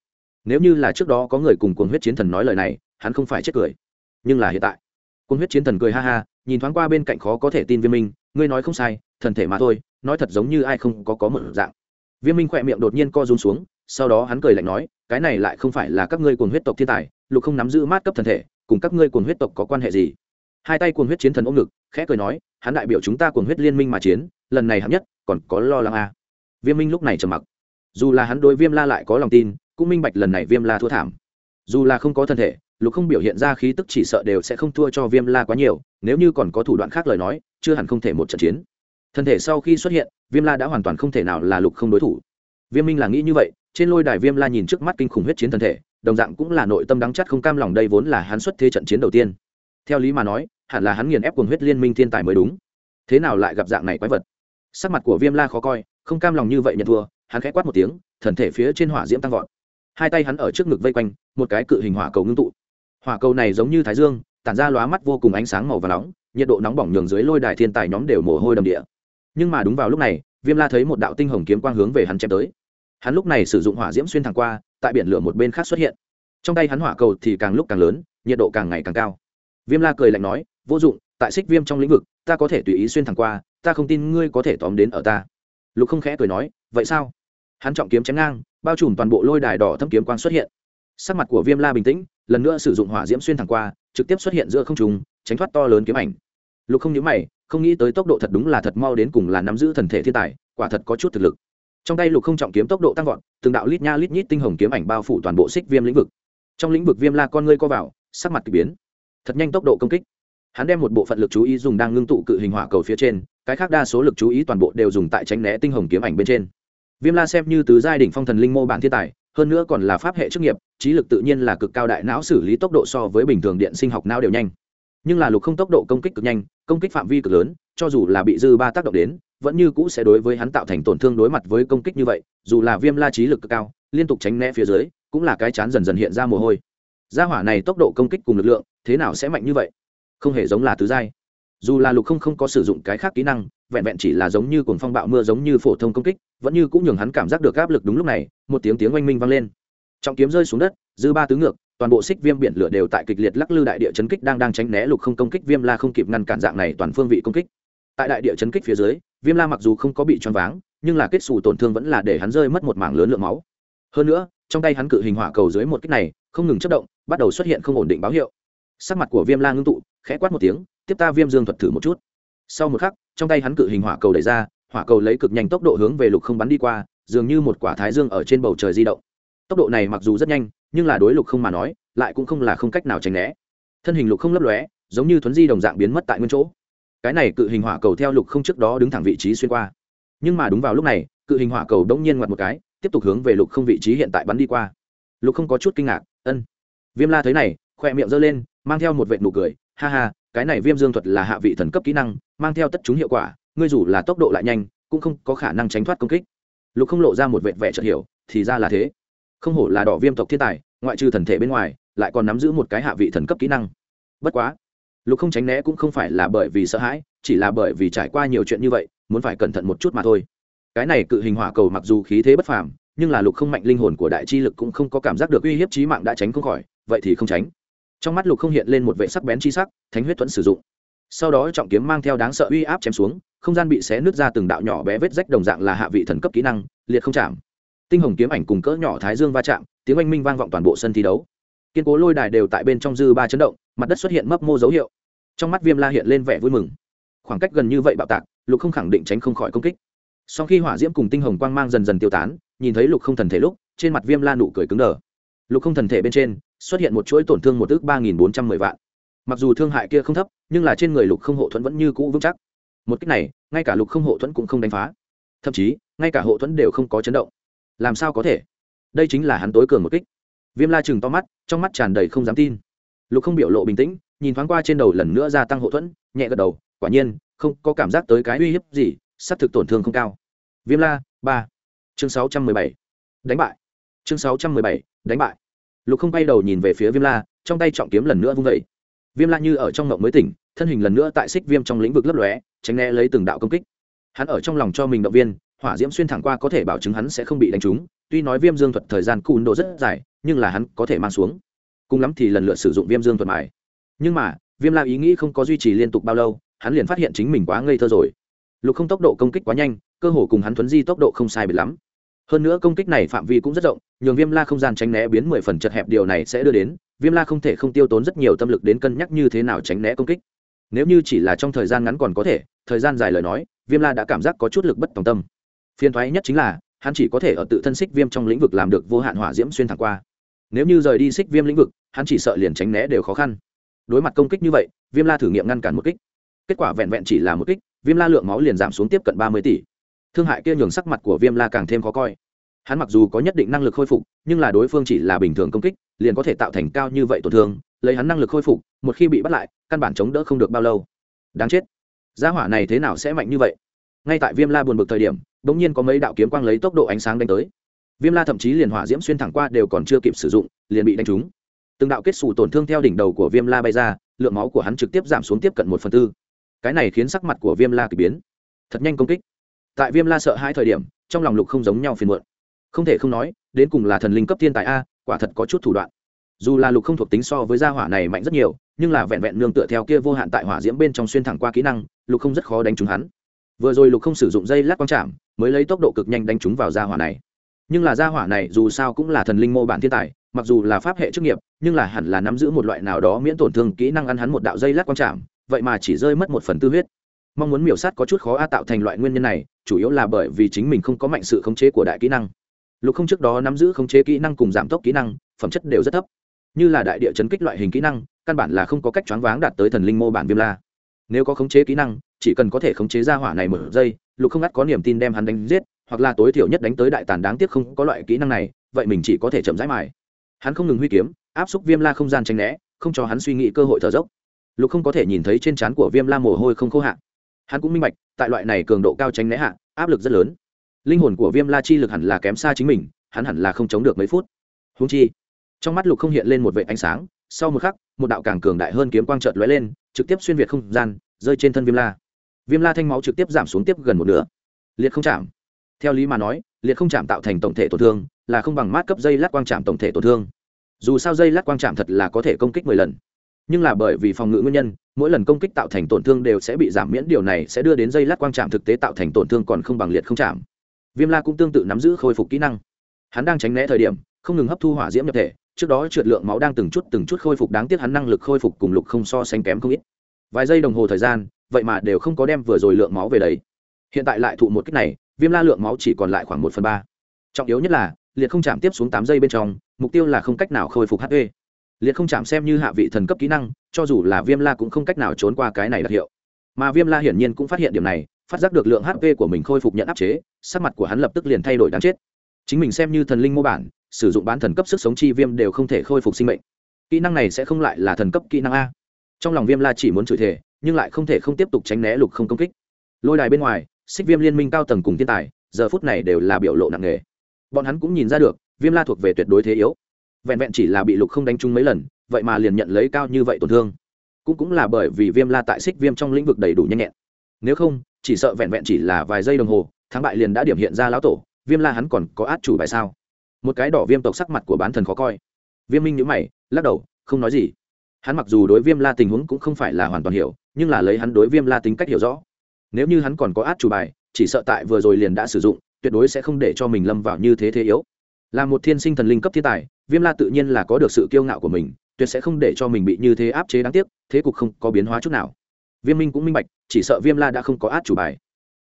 S1: Nếu như là trước đó có người cùng cuồng huyết chiến thần nói lời này, hắn không phải chết cười. Nhưng là hiện tại, cuồng huyết chiến thần cười ha ha, nhìn thoáng qua bên cạnh khó có thể tin viêm minh, ngươi nói không sai, thần thể mà thôi, nói thật giống như ai không có có một dạng. Viêm minh khỏe miệng đột nhiên co rúm xuống, sau đó hắn cười lạnh nói, cái này lại không phải là các ngươi cuồng huyết tộc thiên tài, lục không nắm giữ mát cấp thần thể cùng các ngươi cuồng huyết tộc có quan hệ gì? Hai tay cuồng huyết chiến thần ôm ngực, khẽ cười nói, hắn đại biểu chúng ta cuồng huyết liên minh mà chiến, lần này hạng nhất, còn có lo lắng à. viêm minh lúc này trầm mặc. Dù là hắn đối viêm la lại có lòng tin, cũng minh bạch lần này viêm la thua thảm. Dù là không có thân thể, lục không biểu hiện ra khí tức chỉ sợ đều sẽ không thua cho viêm la quá nhiều, nếu như còn có thủ đoạn khác lời nói, chưa hẳn không thể một trận chiến. Thân thể sau khi xuất hiện, viêm la đã hoàn toàn không thể nào là lục không đối thủ. Viêm minh là nghĩ như vậy, trên lôi đài viêm la nhìn trước mắt kinh khủng huyết chiến thân thể đồng dạng cũng là nội tâm đắng chắt không cam lòng đây vốn là hắn xuất thế trận chiến đầu tiên. Theo lý mà nói, hẳn là hắn nghiền ép cuồng huyết liên minh thiên tài mới đúng. Thế nào lại gặp dạng này quái vật? Sắc mặt của viêm la khó coi, không cam lòng như vậy nhận thua, hắn khẽ quát một tiếng, thần thể phía trên hỏa diễm tăng vọt. Hai tay hắn ở trước ngực vây quanh, một cái cự hình hỏa cầu ngưng tụ. Hỏa cầu này giống như thái dương, tản ra lóa mắt vô cùng ánh sáng màu và nóng, nhiệt độ nóng bỏng nhường dưới lôi đài thiên tài nhóm đều mồ hôi đầm địa. Nhưng mà đúng vào lúc này, viêm la thấy một đạo tinh hồng kiếm quang hướng về hắn chém tới. Hắn lúc này sử dụng hỏa diễm xuyên thẳng qua tại biển lửa một bên khác xuất hiện. Trong tay hắn hỏa cầu thì càng lúc càng lớn, nhiệt độ càng ngày càng cao. Viêm la cười lạnh nói, vô dụng, tại xích viêm trong lĩnh vực, ta có thể tùy ý xuyên thẳng qua, ta không tin ngươi có thể tóm đến ở ta. Lục không khẽ cười nói, vậy sao? Hắn trọng kiếm chém ngang, bao trùm toàn bộ lôi đài đỏ thâm kiếm quang xuất hiện. Sắc mặt của viêm la bình tĩnh, lần nữa sử dụng hỏa diễm xuyên thẳng qua, trực tiếp xuất hiện giữa không trùng tránh thoát to lớn kiếm ảnh. Lục không nhớ mày, không nghĩ tới tốc độ thật đúng là thật mau đến cùng là nắm giữ thần thể thiên tài, quả thật có chút thực lực trong tay lục không trọng kiếm tốc độ tăng vọt, từng đạo lít nha lít nhít tinh hồng kiếm ảnh bao phủ toàn bộ xích viêm lĩnh vực. Trong lĩnh vực viêm la con ngươi co vào, sắc mặt k ỳ biến. Thật nhanh tốc độ công kích. Hắn đem một bộ phận lực chú ý dùng đang ngưng tụ cự hình hỏa cầu phía trên, cái khác đa số lực chú ý toàn bộ đều dùng tại tránh né tinh hồng kiếm ảnh bên trên. Viêm la xem như tứ giai đỉnh phong thần linh mô bản thiên tài, hơn nữa còn là pháp hệ chức nghiệp, trí lực tự nhiên là cực cao đại não xử lý tốc độ so với bình thường điện sinh học não đều nhanh. Nhưng là lục không tốc độ công kích cực nhanh, công kích phạm vi cực lớn cho dù là bị dư ba tác động đến, vẫn như cũ sẽ đối với hắn tạo thành tổn thương đối mặt với công kích như vậy, dù là viêm la trí lực cực cao, liên tục tránh né phía dưới, cũng là cái chán dần dần hiện ra mồ hôi. Gia hỏa này tốc độ công kích cùng lực lượng, thế nào sẽ mạnh như vậy? Không hề giống là tứ giai. Dù là lục không không có sử dụng cái khác kỹ năng, vẹn vẹn chỉ là giống như cuồng phong bạo mưa giống như phổ thông công kích, vẫn như cũng nhường hắn cảm giác được áp lực đúng lúc này, một tiếng tiếng oanh minh vang lên. Trọng kiếm rơi xuống đất, dư ba tứ ngược, toàn bộ xích viêm biển lửa đều tại kịch liệt lắc lư đại địa chấn kích đang đang tránh né lục không công kích viêm la không kịp ngăn cản dạng này toàn phương vị công kích tại đại địa chấn kích phía dưới, viêm la mặc dù không có bị choáng váng, nhưng là kết xù tổn thương vẫn là để hắn rơi mất một mảng lớn lượng máu. Hơn nữa, trong tay hắn cự hình hỏa cầu dưới một kích này, không ngừng chất động, bắt đầu xuất hiện không ổn định báo hiệu. Sắc mặt của viêm la ngưng tụ, khẽ quát một tiếng, tiếp ta viêm dương thuật thử một chút. Sau một khắc, trong tay hắn cự hình hỏa cầu đẩy ra, hỏa cầu lấy cực nhanh tốc độ hướng về lục không bắn đi qua, dường như một quả thái dương ở trên bầu trời di động. Tốc độ này mặc dù rất nhanh, nhưng là đối lục không mà nói, lại cũng không là không cách nào tránh né. Thân hình lục không lấp lóe, giống như thuấn di đồng dạng biến mất tại nguyên chỗ cái này cự hình hỏa cầu theo lục không trước đó đứng thẳng vị trí xuyên qua. Nhưng mà đúng vào lúc này, cự hình hỏa cầu đống nhiên ngoặt một cái, tiếp tục hướng về lục không vị trí hiện tại bắn đi qua. Lục không có chút kinh ngạc, ân. Viêm la thấy này, khoe miệng giơ lên, mang theo một vệ nụ cười, ha ha, cái này viêm dương thuật là hạ vị thần cấp kỹ năng, mang theo tất chúng hiệu quả, ngươi dù là tốc độ lại nhanh, cũng không có khả năng tránh thoát công kích. Lục không lộ ra một vệ vẻ chợt hiểu, thì ra là thế. Không hổ là đỏ viêm tộc thiên tài, ngoại trừ thần thể bên ngoài, lại còn nắm giữ một cái hạ vị thần cấp kỹ năng. Bất quá lục không tránh né cũng không phải là bởi vì sợ hãi, chỉ là bởi vì trải qua nhiều chuyện như vậy, muốn phải cẩn thận một chút mà thôi. Cái này cự hình hỏa cầu mặc dù khí thế bất phàm, nhưng là lục không mạnh linh hồn của đại chi lực cũng không có cảm giác được uy hiếp trí mạng đã tránh không khỏi, vậy thì không tránh. Trong mắt lục không hiện lên một vệ sắc bén chi sắc, thánh huyết thuẫn sử dụng. Sau đó trọng kiếm mang theo đáng sợ uy áp chém xuống, không gian bị xé nứt ra từng đạo nhỏ bé vết rách đồng dạng là hạ vị thần cấp kỹ năng, liệt không chạm. Tinh hồng kiếm ảnh cùng cỡ nhỏ thái dương va chạm, tiếng oanh minh vang vọng toàn bộ sân thi đấu kiên cố lôi đài đều tại bên trong dư ba chấn động, mặt đất xuất hiện mấp mô dấu hiệu. Trong mắt viêm la hiện lên vẻ vui mừng. Khoảng cách gần như vậy bạo tạc, lục không khẳng định tránh không khỏi công kích. Sau khi hỏa diễm cùng tinh hồng quang mang dần dần tiêu tán, nhìn thấy lục không thần thể lúc, trên mặt viêm la nụ cười cứng đờ. Lục không thần thể bên trên, xuất hiện một chuỗi tổn thương một ước ba nghìn bốn trăm mười vạn. Mặc dù thương hại kia không thấp, nhưng là trên người lục không hộ thuẫn vẫn như cũ vững chắc. Một cách này, ngay cả lục không hộ thuẫn cũng không đánh phá. Thậm chí, ngay cả hộ thuẫn đều không có chấn động. Làm sao có thể? Đây chính là hắn tối cường một kích viêm la chừng to mắt, trong mắt tràn đầy không dám tin. Lục không biểu lộ bình tĩnh, nhìn thoáng qua trên đầu lần nữa gia tăng hộ thuẫn, nhẹ gật đầu, quả nhiên, không có cảm giác tới cái uy hiếp gì sát thực tổn thương không cao. Viêm la, ba. Chương sáu trăm mười bảy. Đánh bại. Chương sáu trăm mười bảy, đánh bại. Lục không bay đầu nhìn về phía viêm la, trong tay trọng kiếm lần nữa vung vẩy viêm la như ở trong ngộng mới tỉnh, thân hình lần nữa tại xích viêm trong lĩnh vực lấp lóe, tránh né lấy từng đạo công kích. Hắn ở trong lòng cho mình động viên hỏa diễm xuyên thẳng qua có thể bảo chứng hắn sẽ không bị đánh trúng. Tuy nói viêm dương thuật thời gian cùn độ rất dài, nhưng là hắn có thể mang xuống. Cùng lắm thì lần lượt sử dụng viêm dương thuật mài. Nhưng mà, viêm la ý nghĩ không có duy trì liên tục bao lâu, hắn liền phát hiện chính mình quá ngây thơ rồi. Lục không tốc độ công kích quá nhanh, cơ hồ cùng hắn thuấn di tốc độ không sai biệt lắm. Hơn nữa công kích này phạm vi cũng rất rộng, nhường viêm la không gian tránh né biến mười phần chật hẹp điều này sẽ đưa đến, viêm la không thể không tiêu tốn rất nhiều tâm lực đến cân nhắc như thế nào tránh né công kích. Nếu như chỉ là trong thời gian ngắn còn có thể, thời gian dài lời nói, viêm la đã cảm giác có chút lực bất tòng tâm phiền thoái nhất chính là, hắn chỉ có thể ở tự thân xích viêm trong lĩnh vực làm được vô hạn hỏa diễm xuyên thẳng qua. Nếu như rời đi xích viêm lĩnh vực, hắn chỉ sợ liền tránh né đều khó khăn. Đối mặt công kích như vậy, viêm la thử nghiệm ngăn cản một kích. Kết quả vẹn vẹn chỉ là một kích, viêm la lượng máu liền giảm xuống tiếp cận ba mươi tỷ. Thương hại kia nhường sắc mặt của viêm la càng thêm khó coi. Hắn mặc dù có nhất định năng lực khôi phục, nhưng là đối phương chỉ là bình thường công kích, liền có thể tạo thành cao như vậy tổn thương, lấy hắn năng lực khôi phục, một khi bị bắt lại, căn bản chống đỡ không được bao lâu. Đáng chết. Gia hỏa này thế nào sẽ mạnh như vậy? Ngay tại viêm la buồn bực thời điểm đ ỗ n g nhiên có mấy đạo kiếm quang lấy tốc độ ánh sáng đánh tới. Viêm la thậm chí liền hỏa diễm xuyên thẳng qua đều còn chưa kịp sử dụng, liền bị đánh trúng. Từng đạo kết xù tổn thương theo đỉnh đầu của viêm la bay ra, lượng máu của hắn trực tiếp giảm xuống tiếp cận một phần tư. Cái này khiến sắc mặt của viêm la k ỳ biến. Thật nhanh công kích. Tại viêm la sợ hai thời điểm, trong lòng lục không giống nhau phiền muộn. Không thể không nói, đến cùng là thần linh cấp thiên tài a, quả thật có chút thủ đoạn. Dù là lục không thuộc tính so với gia hỏa này mạnh rất nhiều, nhưng là vẹn vẹn nương tựa theo kia vô hạn tại hỏa diễm bên trong xuyên thẳng qua kỹ năng, lục không rất khó đánh trúng hắn vừa rồi lục không sử dụng dây lát quang chạm mới lấy tốc độ cực nhanh đánh trúng vào gia hỏa này. Nhưng là gia hỏa này dù sao cũng là thần linh mô bản thiên tài, mặc dù là pháp hệ chức nghiệp, nhưng là hẳn là nắm giữ một loại nào đó miễn tổn thương kỹ năng ăn hắn một đạo dây lát quang chạm vậy mà chỉ rơi mất một phần tư huyết. Mong muốn miểu sát có chút khó a tạo thành loại nguyên nhân này, chủ yếu là bởi vì chính mình không có mạnh sự khống chế của đại kỹ năng. Lục không trước đó nắm giữ khống chế kỹ năng cùng giảm tốc kỹ năng, phẩm chất đều rất thấp. Như là đại địa chấn kích loại hình kỹ năng, căn bản là không có cách choáng váng đạt tới thần linh mô bản viêm la nếu có khống chế kỹ năng, chỉ cần có thể khống chế ra hỏa này một giây, lục không ngắt có niềm tin đem hắn đánh giết, hoặc là tối thiểu nhất đánh tới đại tàn đáng tiếc không có loại kỹ năng này, vậy mình chỉ có thể chậm rãi mài. Hắn không ngừng huy kiếm, áp xúc viêm la không gian tranh né, không cho hắn suy nghĩ cơ hội thở dốc. Lục không có thể nhìn thấy trên trán của viêm la mồ hôi không khô hạn hắn cũng minh bạch, tại loại này cường độ cao tranh né hạn áp lực rất lớn. Linh hồn của viêm la chi lực hẳn là kém xa chính mình, hắn hẳn là không chống được mấy phút. Húng chi, trong mắt lục không hiện lên một vệ ánh sáng sau một khắc, một đạo càng cường đại hơn kiếm quang trợt lóe lên, trực tiếp xuyên việt không gian, rơi trên thân viêm la. Viêm la thanh máu trực tiếp giảm xuống tiếp gần một nửa. Liệt không chạm. Theo lý mà nói, liệt không chạm tạo thành tổng thể tổn thương, là không bằng mát cấp dây lát quang chạm tổng thể tổn thương. Dù sao dây lát quang chạm thật là có thể công kích mười lần. Nhưng là bởi vì phòng ngự nguyên nhân, mỗi lần công kích tạo thành tổn thương đều sẽ bị giảm miễn, điều này sẽ đưa đến dây lát quang chạm thực tế tạo thành tổn thương còn không bằng liệt không chạm. Viêm la cũng tương tự nắm giữ khôi phục kỹ năng. Hắn đang tránh né thời điểm, không ngừng hấp thu hỏa diễm nhập thể trước đó trượt lượng máu đang từng chút từng chút khôi phục đáng tiếc hắn năng lực khôi phục cùng lục không so sánh kém không ít. Vài giây đồng hồ thời gian, vậy mà đều không có đem vừa rồi lượng máu về đấy. Hiện tại lại thụ một cách này, viêm la lượng máu chỉ còn lại khoảng một phần ba. Trọng yếu nhất là, liệt không chạm tiếp xuống tám giây bên trong, mục tiêu là không cách nào khôi phục hp liệt không chạm xem như hạ vị thần cấp kỹ năng, cho dù là viêm la cũng không cách nào trốn qua cái này đặc hiệu. Mà viêm la hiển nhiên cũng phát hiện điểm này, phát giác được lượng hp của mình khôi phục nhận áp chế, sắc mặt của hắn lập tức liền thay đổi đáng chết. Chính mình xem như thần linh mô bản sử dụng bán thần cấp sức sống chi viêm đều không thể khôi phục sinh mệnh. Kỹ năng này sẽ không lại là thần cấp kỹ năng a. Trong lòng viêm la chỉ muốn chửi thể nhưng lại không thể không tiếp tục tránh né lục không công kích. Lôi đài bên ngoài, xích viêm liên minh cao tầng cùng thiên tài, giờ phút này đều là biểu lộ nặng nề. Bọn hắn cũng nhìn ra được, viêm la thuộc về tuyệt đối thế yếu. Vẹn vẹn chỉ là bị lục không đánh trúng mấy lần, vậy mà liền nhận lấy cao như vậy tổn thương. Cũng cũng là bởi vì viêm la tại xích viêm trong lĩnh vực đầy đủ nhanh nhẹn. Nếu không, chỉ sợ vẹn vẹn chỉ là vài giây đồng hồ, thắng bại liền đã điểm hiện ra lão tổ, viêm la hắn còn có át chủ bài sao? Một cái đỏ viêm tộc sắc mặt của bán thần khó coi. Viêm minh nhữ mày, lắc đầu, không nói gì. Hắn mặc dù đối viêm la tình huống cũng không phải là hoàn toàn hiểu, nhưng là lấy hắn đối viêm la tính cách hiểu rõ. Nếu như hắn còn có át chủ bài, chỉ sợ tại vừa rồi liền đã sử dụng, tuyệt đối sẽ không để cho mình lâm vào như thế thế yếu. Là một thiên sinh thần linh cấp thiên tài, viêm la tự nhiên là có được sự kiêu ngạo của mình, tuyệt sẽ không để cho mình bị như thế áp chế đáng tiếc, thế cục không có biến hóa chút nào. Viêm minh cũng minh bạch, chỉ sợ viêm la đã không có át chủ bài.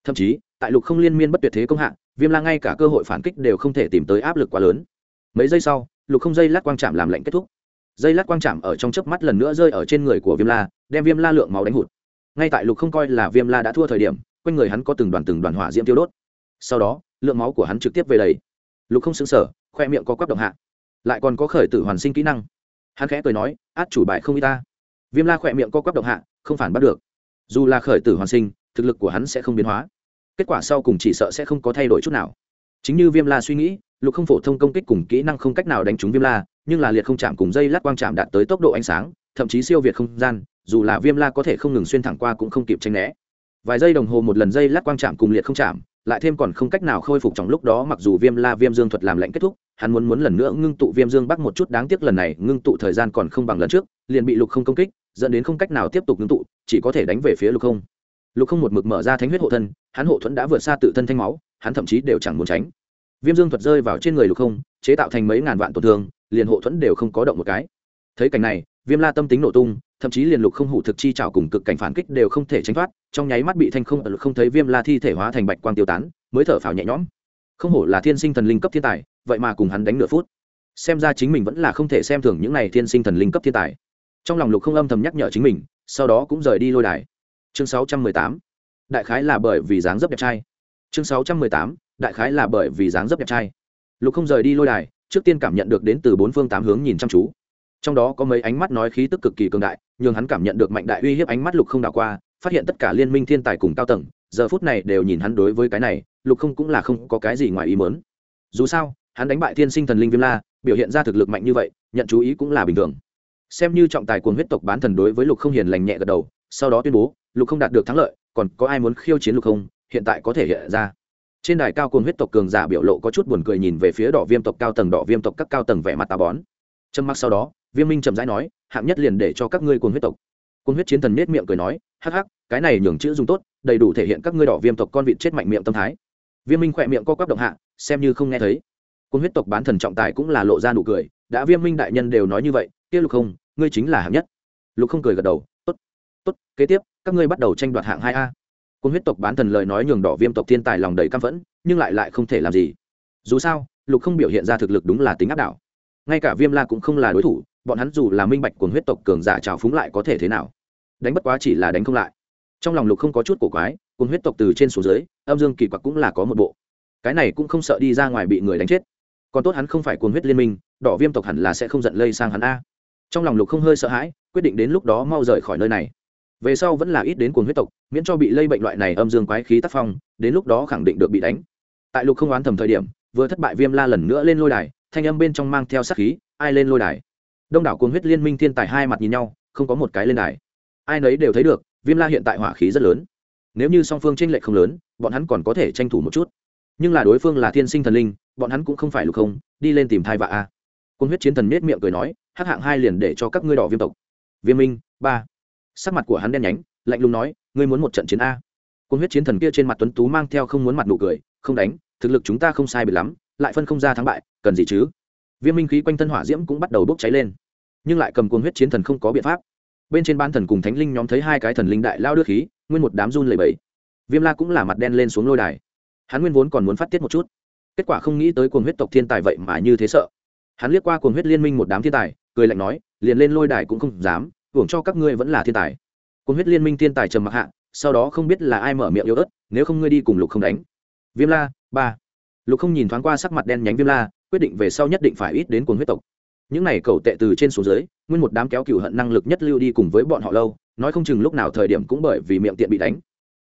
S1: Thậm chí tại lục không liên miên bất tuyệt thế công hạng viêm la ngay cả cơ hội phản kích đều không thể tìm tới áp lực quá lớn. Mấy giây sau, lục không dây lát quang chạm làm lệnh kết thúc. Dây lát quang chạm ở trong chớp mắt lần nữa rơi ở trên người của viêm la, đem viêm la lượng máu đánh hụt. Ngay tại lục không coi là viêm la đã thua thời điểm, quanh người hắn có từng đoàn từng đoàn hỏa diễm tiêu đốt. Sau đó, lượng máu của hắn trực tiếp về đầy. Lục không xứng sở khoe miệng có quắp động hạ. Lại còn có khởi tử hoàn sinh kỹ năng. Hắn khẽ cười nói, át chủ bài không y ta. Viêm la khoe miệng có quắp động hạ, không phản bắt được. Dù là khởi tử hoàn sinh, thực lực của hắn sẽ không biến hóa kết quả sau cùng chỉ sợ sẽ không có thay đổi chút nào. Chính như viêm la suy nghĩ, lục không phổ thông công kích cùng kỹ năng không cách nào đánh trúng viêm la, nhưng là liệt không chạm cùng dây lát quang chạm đạt tới tốc độ ánh sáng, thậm chí siêu việt không gian, dù là viêm la có thể không ngừng xuyên thẳng qua cũng không kịp tranh né. Vài giây đồng hồ một lần dây lát quang chạm cùng liệt không chạm, lại thêm còn không cách nào khôi phục trong lúc đó mặc dù viêm la viêm dương thuật làm lệnh kết thúc, hắn muốn muốn lần nữa ngưng tụ viêm dương bắc một chút đáng tiếc lần này ngưng tụ thời gian còn không bằng lần trước, liền bị lục không công kích, dẫn đến không cách nào tiếp tục ngưng tụ, chỉ có thể đánh về phía lục không lục không một mực mở ra thánh huyết hộ thân, hắn hộ thuẫn đã vượt xa tự thân thanh máu, hắn thậm chí đều chẳng muốn tránh. Viêm dương thuật rơi vào trên người lục không, chế tạo thành mấy ngàn vạn tổn thương, liền hộ thuẫn đều không có động một cái. Thấy cảnh này, viêm la tâm tính nổ tung, thậm chí liền lục không hủ thực chi trảo cùng cực cảnh phản kích đều không thể tránh thoát, trong nháy mắt bị thanh không ở không thấy viêm la thi thể hóa thành bạch quang tiêu tán, mới thở phào nhẹ nhõm. Không hổ là thiên sinh thần linh cấp thiên tài, vậy mà cùng hắn đánh nửa phút. Xem ra chính mình vẫn là không thể xem thường những này thiên sinh thần linh cấp thiên tài. Trong lòng lục không âm thầm nhắc nhở chính mình, sau đó cũng rời đi lôi đài chương 618. đại khái là bởi vì dáng dấp đẹp trai. Chương 618. đại khái là bởi vì dáng dấp đẹp trai. Lục không rời đi lôi đài, trước tiên cảm nhận được đến từ bốn phương tám hướng nhìn chăm chú. Trong đó có mấy ánh mắt nói khí tức cực kỳ cường đại nhưng hắn cảm nhận được mạnh đại uy hiếp ánh mắt lục không đảo qua, phát hiện tất cả liên minh thiên tài cùng cao tầng, giờ phút này đều nhìn hắn đối với cái này, lục không cũng là không có cái gì ngoài ý mớn dù sao, hắn đánh bại thiên sinh thần linh viêm la, biểu hiện ra thực lực mạnh như vậy, nhận chú ý cũng là bình thường. Xem như trọng tài cuồng huyết tộc bán thần đối với lục không hiền lành nhẹ gật đầu, sau đó tuyên bố lục không đạt được thắng lợi, còn có ai muốn khiêu chiến lục không, hiện tại có thể hiện ra. Trên đài cao cồn huyết tộc cường giả biểu lộ có chút buồn cười nhìn về phía đỏ viêm tộc cao tầng, đỏ viêm tộc các cao tầng vẻ mặt tà bón. Trâm mặc sau đó, viêm minh chậm rãi nói, hạng nhất liền để cho các ngươi cồn huyết tộc. Cồn huyết chiến thần nết miệng cười nói, hắc hắc, cái này nhường chữ dùng tốt, đầy đủ thể hiện các ngươi đỏ viêm tộc con vịt chết mạnh miệng tâm thái. Viêm minh khỏe miệng co quắp động hạ, xem như không nghe thấy. Cồn huyết tộc bán thần trọng tài cũng là lộ ra nụ cười, đã viêm minh đại nhân đều nói như vậy, kia lục không, ngươi chính là hạng nhất. Lục không cười gật đầu, tốt tốt, kế tiếp các ngươi bắt đầu tranh đoạt hạng hai a. Côn huyết tộc bán thần lời nói nhường đỏ viêm tộc thiên tài lòng đầy căm phẫn, nhưng lại lại không thể làm gì. Dù sao, lục không biểu hiện ra thực lực đúng là tính áp đảo. Ngay cả viêm la cũng không là đối thủ, bọn hắn dù là minh bạch côn huyết tộc cường giả trào phúng lại có thể thế nào, đánh bất quá chỉ là đánh không lại. Trong lòng lục không có chút cổ quái côn huyết tộc từ trên xuống dưới, âm dương kỳ quặc cũng là có một bộ. Cái này cũng không sợ đi ra ngoài bị người đánh chết. Còn tốt hắn không phải cuồng huyết liên minh, đỏ viêm tộc hẳn là sẽ không giận lây sang hắn a. Trong lòng lục không hơi sợ hãi, quyết định đến lúc đó mau rời khỏi nơi này về sau vẫn là ít đến cuồng huyết tộc, miễn cho bị lây bệnh loại này âm dương quái khí tác phong, đến lúc đó khẳng định được bị đánh. Tại lục không oán thầm thời điểm, vừa thất bại viêm la lần nữa lên lôi đài, thanh âm bên trong mang theo sát khí, ai lên lôi đài? Đông đảo cuồng huyết liên minh thiên tài hai mặt nhìn nhau, không có một cái lên đài. Ai nấy đều thấy được, viêm la hiện tại hỏa khí rất lớn. Nếu như song phương tranh lệch không lớn, bọn hắn còn có thể tranh thủ một chút. Nhưng là đối phương là thiên sinh thần linh, bọn hắn cũng không phải lục không, đi lên tìm thai vạ a. Cuồng huyết chiến thần nết miệng cười nói, hắc hạng hai liền để cho các ngươi đỏ viêm tộc. Viêm minh, ba sắc mặt của hắn đen nhánh, lạnh lùng nói, ngươi muốn một trận chiến a? Quân huyết chiến thần kia trên mặt tuấn tú mang theo không muốn mặt nụ cười, không đánh, thực lực chúng ta không sai biệt lắm, lại phân không ra thắng bại, cần gì chứ? Viêm minh khí quanh thân hỏa diễm cũng bắt đầu bốc cháy lên, nhưng lại cầm quân huyết chiến thần không có biện pháp. Bên trên ban thần cùng thánh linh nhóm thấy hai cái thần linh đại lao đưa khí, nguyên một đám run lẩy bẫy viêm la cũng là mặt đen lên xuống lôi đài. Hắn nguyên vốn còn muốn phát tiết một chút. Kết quả không nghĩ tới cuồng huyết tộc thiên tài vậy mà như thế sợ. Hắn liếc qua cuồng huyết liên minh một đám thiên tài, cười lạnh nói, liền lên lôi đài cũng không dám hưởng cho các ngươi vẫn là thiên tài. Cuốn huyết liên minh thiên tài trầm mặc hạ, sau đó không biết là ai mở miệng yếu ớt, nếu không ngươi đi cùng lục không đánh. Viêm la, ba. Lục không nhìn thoáng qua sắc mặt đen nhánh viêm la, quyết định về sau nhất định phải ít đến cuốn huyết tộc. Những này cầu tệ từ trên xuống dưới, nguyên một đám kéo cựu hận năng lực nhất lưu đi cùng với bọn họ lâu, nói không chừng lúc nào thời điểm cũng bởi vì miệng tiện bị đánh.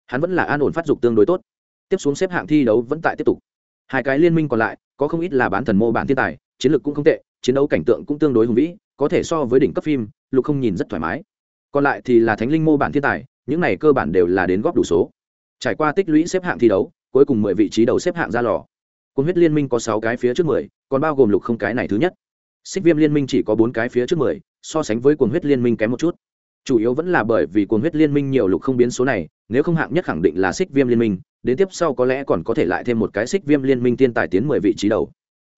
S1: Hắn vẫn là an ổn phát dục tương đối tốt. Tiếp xuống xếp hạng thi đấu vẫn tại tiếp tục. Hai cái liên minh còn lại, có không ít là bán thần mô bản thiên tài, chiến lược cũng không tệ chiến đấu cảnh tượng cũng tương đối hùng vĩ, có thể so với đỉnh cấp phim, lục không nhìn rất thoải mái. Còn lại thì là thánh linh mô bản thiên tài, những này cơ bản đều là đến góp đủ số. Trải qua tích lũy xếp hạng thi đấu, cuối cùng mười vị trí đầu xếp hạng ra lò. Quân huyết liên minh có sáu cái phía trước mười, còn bao gồm lục không cái này thứ nhất. Xích viêm liên minh chỉ có bốn cái phía trước mười, so sánh với quần huyết liên minh kém một chút. Chủ yếu vẫn là bởi vì quần huyết liên minh nhiều lục không biến số này, nếu không hạng nhất khẳng định là xích viêm liên minh, đến tiếp sau có lẽ còn có thể lại thêm một cái xích viêm liên minh tiên tài tiến mười vị trí đầu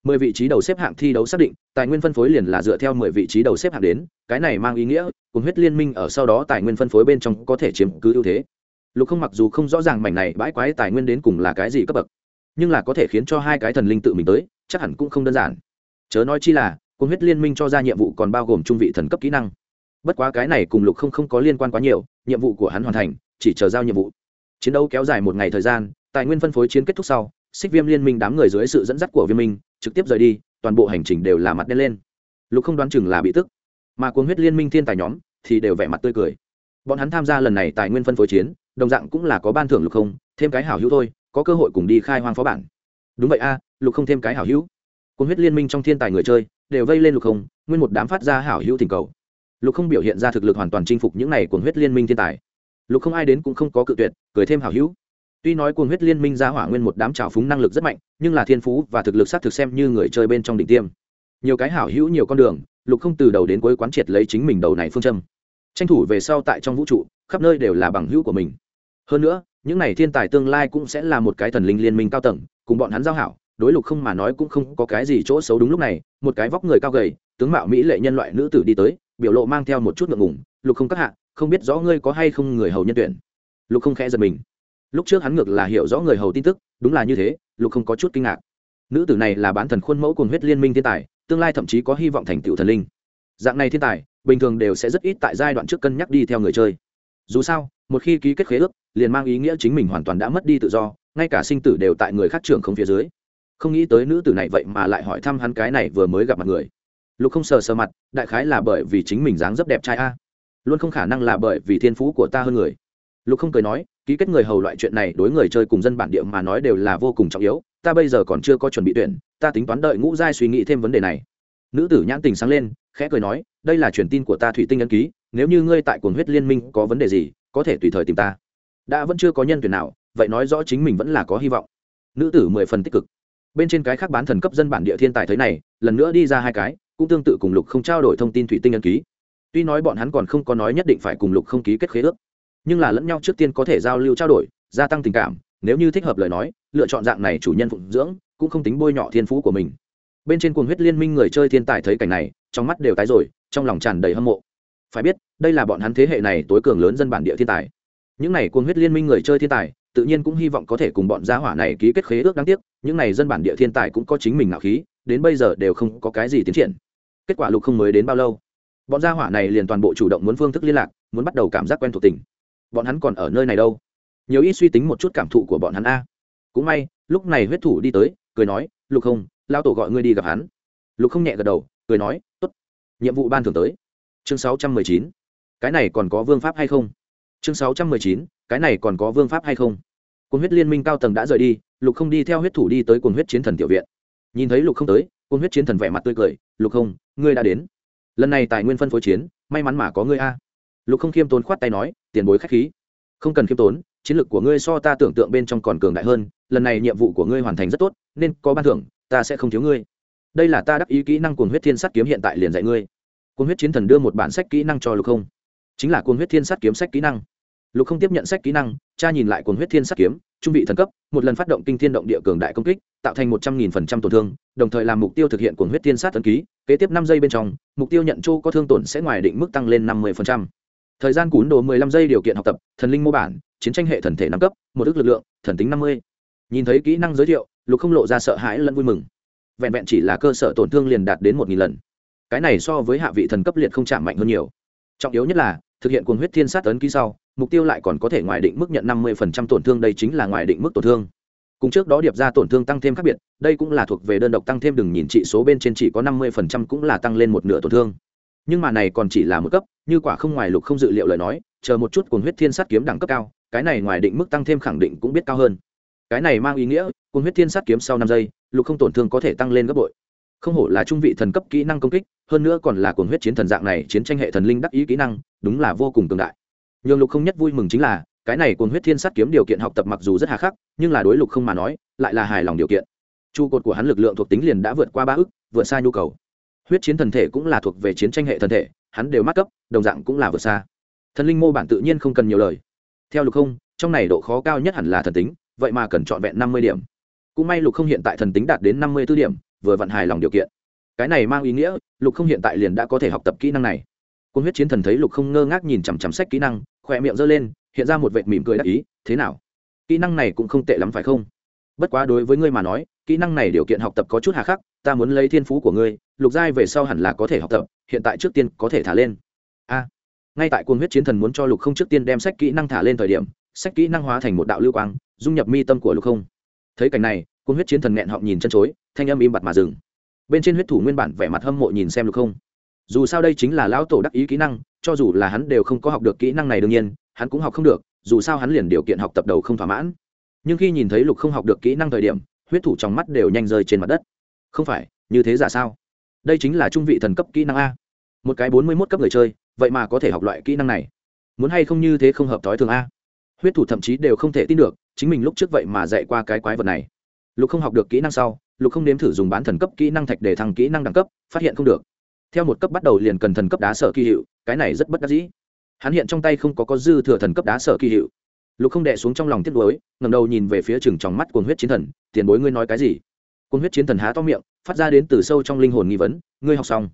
S1: mười vị trí đầu xếp hạng thi đấu xác định, tài nguyên phân phối liền là dựa theo mười vị trí đầu xếp hạng đến, cái này mang ý nghĩa, cùng huyết liên minh ở sau đó tài nguyên phân phối bên trong có thể chiếm cứ ưu thế. Lục không mặc dù không rõ ràng mảnh này bãi quái tài nguyên đến cùng là cái gì cấp bậc, nhưng là có thể khiến cho hai cái thần linh tự mình tới, chắc hẳn cũng không đơn giản. Chớ nói chi là, cùng huyết liên minh cho ra nhiệm vụ còn bao gồm trung vị thần cấp kỹ năng. Bất quá cái này cùng lục không không có liên quan quá nhiều, nhiệm vụ của hắn hoàn thành, chỉ chờ giao nhiệm vụ. Chiến đấu kéo dài một ngày thời gian, tài nguyên phân phối chiến kết thúc sau xích viêm liên minh đám người dưới sự dẫn dắt của viêm minh, trực tiếp rời đi, toàn bộ hành trình đều là mặt đen lên. Lục không đoán chừng là bị tức, mà cuốn huyết liên minh thiên tài nhóm thì đều vẻ mặt tươi cười. Bọn hắn tham gia lần này tài nguyên phân phối chiến, đồng dạng cũng là có ban thưởng lục không, thêm cái hảo hữu thôi, có cơ hội cùng đi khai hoang phó bản. Đúng vậy a, lục không thêm cái hảo hữu. Cuốn huyết liên minh trong thiên tài người chơi, đều vây lên lục không, nguyên một đám phát ra hảo hữu tình cầu. Lục không biểu hiện ra thực lực hoàn toàn chinh phục những này cuốn huyết liên minh thiên tài. Lục không ai đến cũng không có cự tuyệt, cười thêm hảo hữu tuy nói cuồng huyết liên minh ra hỏa nguyên một đám trào phúng năng lực rất mạnh, nhưng là thiên phú và thực lực sát thực xem như người chơi bên trong đỉnh tiêm. Nhiều cái hảo hữu nhiều con đường, lục không từ đầu đến cuối quán triệt lấy chính mình đầu này phương châm. Tranh thủ về sau tại trong vũ trụ, khắp nơi đều là bằng hữu của mình. Hơn nữa, những này thiên tài tương lai cũng sẽ là một cái thần linh liên minh cao tầng, cùng bọn hắn giao hảo, đối lục không mà nói cũng không có cái gì chỗ xấu đúng lúc này, một cái vóc người cao gầy, tướng mạo mỹ lệ nhân loại nữ tử đi tới, biểu lộ mang theo một chút ngượng ngùng, lục không các hạ, không biết rõ ngươi có hay không người hầu nhân tuyển. Lục không khẽ giật mình lúc trước hắn ngược là hiểu rõ người hầu tin tức, đúng là như thế, lục không có chút kinh ngạc. Nữ tử này là bán thần khuôn mẫu cùng huyết liên minh thiên tài, tương lai thậm chí có hy vọng thành tựu thần linh. Dạng này thiên tài, bình thường đều sẽ rất ít tại giai đoạn trước cân nhắc đi theo người chơi. Dù sao, một khi ký kết khế ước, liền mang ý nghĩa chính mình hoàn toàn đã mất đi tự do, ngay cả sinh tử đều tại người khác trưởng không phía dưới. Không nghĩ tới nữ tử này vậy mà lại hỏi thăm hắn cái này vừa mới gặp mặt người. Lục không sờ sờ mặt, đại khái là bởi vì chính mình dáng dấp đẹp trai a. Luôn không khả năng là bởi vì thiên phú của ta hơn người. Lục không cười nói ký kết người hầu loại chuyện này đối người chơi cùng dân bản địa mà nói đều là vô cùng trọng yếu, ta bây giờ còn chưa có chuẩn bị tuyển, ta tính toán đợi ngũ giai suy nghĩ thêm vấn đề này. Nữ tử nhãn tình sáng lên, khẽ cười nói, đây là truyền tin của ta thủy tinh ấn ký, nếu như ngươi tại cuồng huyết liên minh có vấn đề gì, có thể tùy thời tìm ta. Đã, vẫn chưa có nhân tuyển nào, vậy nói rõ chính mình vẫn là có hy vọng. Nữ tử mười phần tích cực. Bên trên cái khác bán thần cấp dân bản địa thiên tài thế này, lần nữa đi ra hai cái, cũng tương tự cùng lục không trao đổi thông tin thủy tinh ấn ký. Tuy nói bọn hắn còn không có nói nhất định phải cùng lục không ký kết khế ước nhưng là lẫn nhau trước tiên có thể giao lưu trao đổi, gia tăng tình cảm, nếu như thích hợp lời nói, lựa chọn dạng này chủ nhân phụng dưỡng, cũng không tính bôi nhọ thiên phú của mình. Bên trên cuồng huyết liên minh người chơi thiên tài thấy cảnh này, trong mắt đều tái rồi, trong lòng tràn đầy hâm mộ. Phải biết, đây là bọn hắn thế hệ này tối cường lớn dân bản địa thiên tài. Những này cuồng huyết liên minh người chơi thiên tài, tự nhiên cũng hy vọng có thể cùng bọn gia hỏa này ký kết khế ước đáng tiếc, những này dân bản địa thiên tài cũng có chính mình ngạo khí, đến bây giờ đều không có cái gì tiến triển. Kết quả lục không mới đến bao lâu, bọn gia hỏa này liền toàn bộ chủ động muốn phương thức liên lạc, muốn bắt đầu cảm giác quen thuộc tình bọn hắn còn ở nơi này đâu? Nhiều ít suy tính một chút cảm thụ của bọn hắn a. Cũng may, lúc này huyết thủ đi tới, cười nói, lục không lao tổ gọi ngươi đi gặp hắn. Lục không nhẹ gật đầu, cười nói t ố t nhiệm vụ ban thường tới. Chương sáu trăm mười chín, cái này còn có vương pháp hay không? Chương sáu trăm mười chín, cái này còn có vương pháp hay không? Quân huyết liên minh cao tầng đã rời đi, lục không đi theo huyết thủ đi tới quân huyết chiến thần tiểu viện. Nhìn thấy lục không tới quân huyết chiến thần vẻ mặt tươi cười, lục không ngươi đã đến. Lần này tài nguyên phân phối chiến, may mắn mà có ngươi a. Lục không khiêm tốn khoát tay nói tiền bối khách khí. Không cần khiêm tốn, chiến lược của ngươi so ta tưởng tượng bên trong còn cường đại hơn, lần này nhiệm vụ của ngươi hoàn thành rất tốt, nên có ban thưởng, ta sẽ không thiếu ngươi. Đây là ta đắc ý kỹ năng cuồng huyết thiên sắt kiếm hiện tại liền dạy ngươi. Cuồng huyết chiến thần đưa một bản sách kỹ năng cho lục không. Chính là cuồng huyết thiên sắt kiếm sách kỹ năng. Lục không tiếp nhận sách kỹ năng, cha nhìn lại cuồng huyết thiên sắt kiếm, trung vị thần cấp, một lần phát động kinh thiên động địa cường đại công kích, tạo thành một trăm nghìn phần trăm tổn thương, đồng thời làm mục tiêu thực hiện cuồng huyết thiên sát thần ký, kế tiếp năm giây bên trong, mục tiêu nhận châu có thương tổn sẽ ngoài định mức tăng lên năm mươi phần trăm thời gian cún đồ mười lăm giây điều kiện học tập, thần linh mô bản, chiến tranh hệ thần thể năm cấp, một ước lực lượng, thần tính năm mươi. Nhìn thấy kỹ năng giới thiệu, lục không lộ ra sợ hãi lẫn vui mừng. Vẹn vẹn chỉ là cơ sở tổn thương liền đạt đến một nghìn lần. Cái này so với hạ vị thần cấp liệt không chạm mạnh hơn nhiều. Trọng yếu nhất là, thực hiện cuồng huyết thiên sát ấn ký sau, mục tiêu lại còn có thể ngoài định mức nhận năm mươi phần trăm tổn thương, đây chính là ngoài định mức tổn thương. Cùng trước đó điệp ra tổn thương tăng thêm khác biệt, đây cũng là thuộc về đơn độc tăng thêm đừng nhìn trị số bên trên chỉ có năm mươi phần trăm cũng là tăng lên một nửa tổn thương nhưng mà này còn chỉ là một cấp, như quả không ngoài lục không dự liệu lời nói, chờ một chút cuồng huyết thiên sát kiếm đẳng cấp cao, cái này ngoài định mức tăng thêm khẳng định cũng biết cao hơn. Cái này mang ý nghĩa, cuồng huyết thiên sát kiếm sau năm giây, lục không tổn thương có thể tăng lên gấp bội. Không hổ là trung vị thần cấp kỹ năng công kích, hơn nữa còn là cuồng huyết chiến thần dạng này chiến tranh hệ thần linh đắc ý kỹ năng, đúng là vô cùng cường đại. Nhường lục không nhất vui mừng chính là, cái này cuồng huyết thiên sát kiếm điều kiện học tập mặc dù rất hà khắc, nhưng là đối lục không mà nói, lại là hài lòng điều kiện. Trụ cột của hắn lực lượng thuộc tính liền đã vượt qua ba ức, vượt xa nhu cầu huyết chiến thần thể cũng là thuộc về chiến tranh hệ thần thể, hắn đều mắc cấp, đồng dạng cũng là vượt xa. Thần linh mô bản tự nhiên không cần nhiều lời. Theo lục không, trong này độ khó cao nhất hẳn là thần tính, vậy mà cần trọn vẹn năm mươi điểm. Cũng may lục không hiện tại thần tính đạt đến năm mươi b ố điểm, vừa vận hài lòng điều kiện. Cái này mang ý nghĩa, lục không hiện tại liền đã có thể học tập kỹ năng này. Cuốn huyết chiến thần thấy lục không ngơ ngác nhìn chằm chằm sách kỹ năng, khỏe miệng giơ lên, hiện ra một vệt mỉm cười đắc ý, thế nào? Kỹ năng này cũng không tệ lắm phải không? Bất quá đối với ngươi mà nói, kỹ năng này điều kiện học tập có chút hà khắc, ta muốn lấy thiên phú của ngươi lục giai về sau hẳn là có thể học tập, hiện tại trước tiên có thể thả lên. A, ngay tại cuồng huyết chiến thần muốn cho lục không trước tiên đem sách kỹ năng thả lên thời điểm, sách kỹ năng hóa thành một đạo lưu quang, dung nhập mi tâm của lục không. Thấy cảnh này, cuồng huyết chiến thần nghẹn họng nhìn chân chối, thanh âm im bặt mà dừng. Bên trên huyết thủ nguyên bản vẻ mặt hâm mộ nhìn xem lục không. Dù sao đây chính là lão tổ đắc ý kỹ năng, cho dù là hắn đều không có học được kỹ năng này đương nhiên, hắn cũng học không được, dù sao hắn liền điều kiện học tập đầu không thỏa mãn. Nhưng khi nhìn thấy lục không học được kỹ năng thời điểm, huyết thủ trong mắt đều nhanh rơi trên mặt đất. Không phải, như thế giả sao? Đây chính là trung vị thần cấp kỹ năng a. Một cái bốn mươi mốt cấp người chơi, vậy mà có thể học loại kỹ năng này. Muốn hay không như thế không hợp thói thường a. Huyết thủ thậm chí đều không thể tin được, chính mình lúc trước vậy mà dạy qua cái quái vật này. Lục không học được kỹ năng sau, lục không nếm thử dùng bán thần cấp kỹ năng thạch để thăng kỹ năng đẳng cấp, phát hiện không được. Theo một cấp bắt đầu liền cần thần cấp đá sở kỳ hiệu, cái này rất bất đắc dĩ. Hắn hiện trong tay không có có dư thừa thần cấp đá sở kỳ hiệu. Lục không đẻ xuống trong lòng tiếc nuối ngầm đầu nhìn về phía chừng trong mắt cuồng huyết chiến thần, tiền bối ngươi nói cái gì? Cuồng huyết chiến thần há to miệng phát ra đến từ sâu trong linh hồn nghi vấn, ngươi học xong?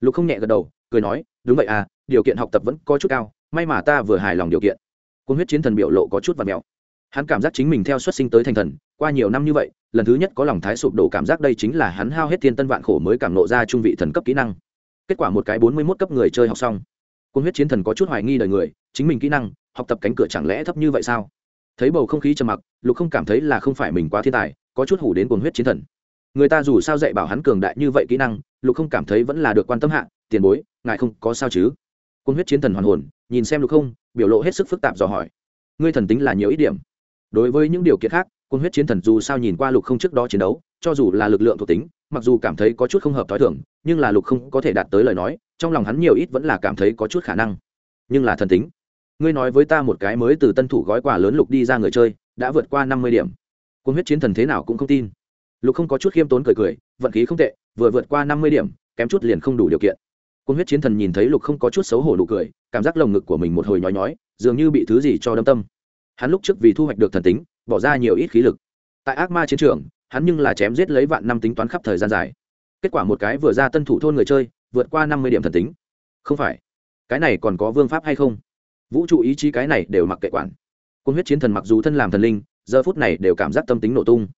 S1: Lục không nhẹ gật đầu, cười nói, đúng vậy à điều kiện học tập vẫn có chút cao, may mà ta vừa hài lòng điều kiện. Cuồng huyết chiến thần biểu lộ có chút và mẹo. Hắn cảm giác chính mình theo xuất sinh tới thành thần, qua nhiều năm như vậy, lần thứ nhất có lòng thái sụp đổ cảm giác đây chính là hắn hao hết thiên tân vạn khổ mới cảm nộ ra trung vị thần cấp kỹ năng. Kết quả một cái bốn mươi mốt cấp người chơi học xong. Quân huyết chiến thần có chút hoài nghi đời người, chính mình kỹ năng, học tập cánh cửa chẳng lẽ thấp như vậy sao? Thấy bầu không khí trầm mặc, lục không cảm thấy là không phải mình quá thiên tài, có chút hủ đến cuồng huyết chiến thần người ta dù sao dạy bảo hắn cường đại như vậy kỹ năng, lục không cảm thấy vẫn là được quan tâm hạ, tiền bối, ngài không có sao chứ? Côn huyết chiến thần hoàn hồn, nhìn xem lục không, biểu lộ hết sức phức tạp dò hỏi. Ngươi thần tính là nhiều ít điểm. Đối với những điều kiện khác quân huyết chiến thần dù sao nhìn qua lục không trước đó chiến đấu, cho dù là lực lượng thuộc tính, mặc dù cảm thấy có chút không hợp t h o i thưởng nhưng là lục không có thể đạt tới lời nói, trong lòng hắn nhiều ít vẫn là cảm thấy có chút khả năng. Nhưng là thần tính. Ngươi nói với ta một cái mới từ tân thủ gói quà lớn lục đi ra người chơi, đã vượt qua năm mươi điểm. Quân huyết chiến thần thế nào cũng không tin lục không có chút khiêm tốn cười cười, vận khí không tệ, vừa vượt qua năm mươi điểm, kém chút liền không đủ điều kiện. Quân huyết chiến thần nhìn thấy lục không có chút xấu hổ nụ cười, cảm giác lồng ngực của mình một hồi nhói nhói, dường như bị thứ gì cho đâm tâm. Hắn lúc trước vì thu hoạch được thần tính, bỏ ra nhiều ít khí lực. Tại ác ma chiến trường, hắn nhưng là chém giết lấy vạn năm tính toán khắp thời gian dài. Kết quả một cái vừa ra tân thủ thôn người chơi, vượt qua năm mươi điểm thần tính. Không phải. Cái này còn có vương pháp hay không? Vũ trụ ý chí cái này đều mặc kệ quản. Quân huyết chiến thần mặc dù thân làm thần linh, giờ phút này đều cảm giác tâm tính nổ tung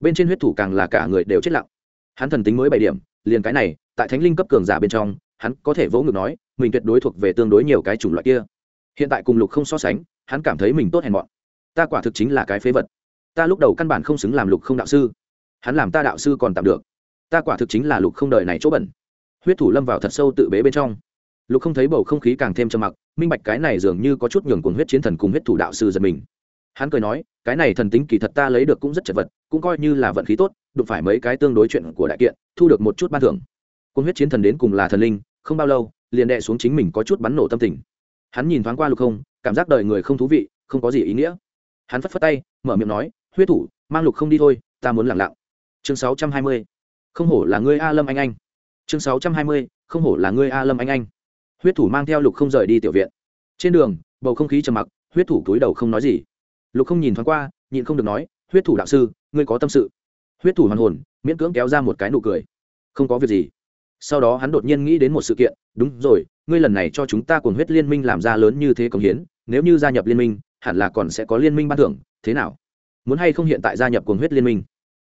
S1: bên trên huyết thủ càng là cả người đều chết lặng. Hắn thần tính mới bảy điểm, liền cái này, tại thánh linh cấp cường giả bên trong, hắn có thể vỗ ngực nói, mình tuyệt đối thuộc về tương đối nhiều cái chủng loại kia. Hiện tại cùng lục không so sánh, hắn cảm thấy mình tốt hèn mọn. Ta quả thực chính là cái phế vật. Ta lúc đầu căn bản không xứng làm lục không đạo sư. Hắn làm ta đạo sư còn tạm được. Ta quả thực chính là lục không đời này chỗ bẩn. Huyết thủ lâm vào thật sâu tự bế bên trong. Lục không thấy bầu không khí càng thêm trầm mặc, minh bạch cái này dường như có chút nhường cuồng huyết chiến thần cùng huyết thủ đạo sư giật mình hắn cười nói, cái này thần tính kỳ thật ta lấy được cũng rất chật vật, cũng coi như là vận khí tốt, đụng phải mấy cái tương đối chuyện của đại kiện, thu được một chút ban thưởng. Cung huyết chiến thần đến cùng là thần linh, không bao lâu, liền đệ xuống chính mình có chút bắn nổ tâm tình. Hắn nhìn thoáng qua lục không, cảm giác đời người không thú vị, không có gì ý nghĩa. Hắn phất phất tay, mở miệng nói, huyết thủ, mang lục không đi thôi, ta muốn lẳng lặng. Chương sáu trăm hai mươi. Không hổ là ngươi a lâm anh anh. Chương sáu trăm hai mươi. Không hổ là ngươi a lâm anh anh. Huyết thủ mang theo lục không rời đi tiểu viện. Trên đường, bầu không khí trầm mặc, huyết thủ cúi đầu không nói gì lục không nhìn thoáng qua, nhịn không được nói, huyết thủ đạo sư, ngươi có tâm sự. Huyết thủ hoàn hồn, miễn cưỡng kéo ra một cái nụ cười. Không có việc gì. Sau đó hắn đột nhiên nghĩ đến một sự kiện, đúng rồi, ngươi lần này cho chúng ta cùng huyết liên minh làm ra lớn như thế công hiến, nếu như gia nhập liên minh, hẳn là còn sẽ có liên minh ban thưởng, thế nào? Muốn hay không hiện tại gia nhập cùng huyết liên minh?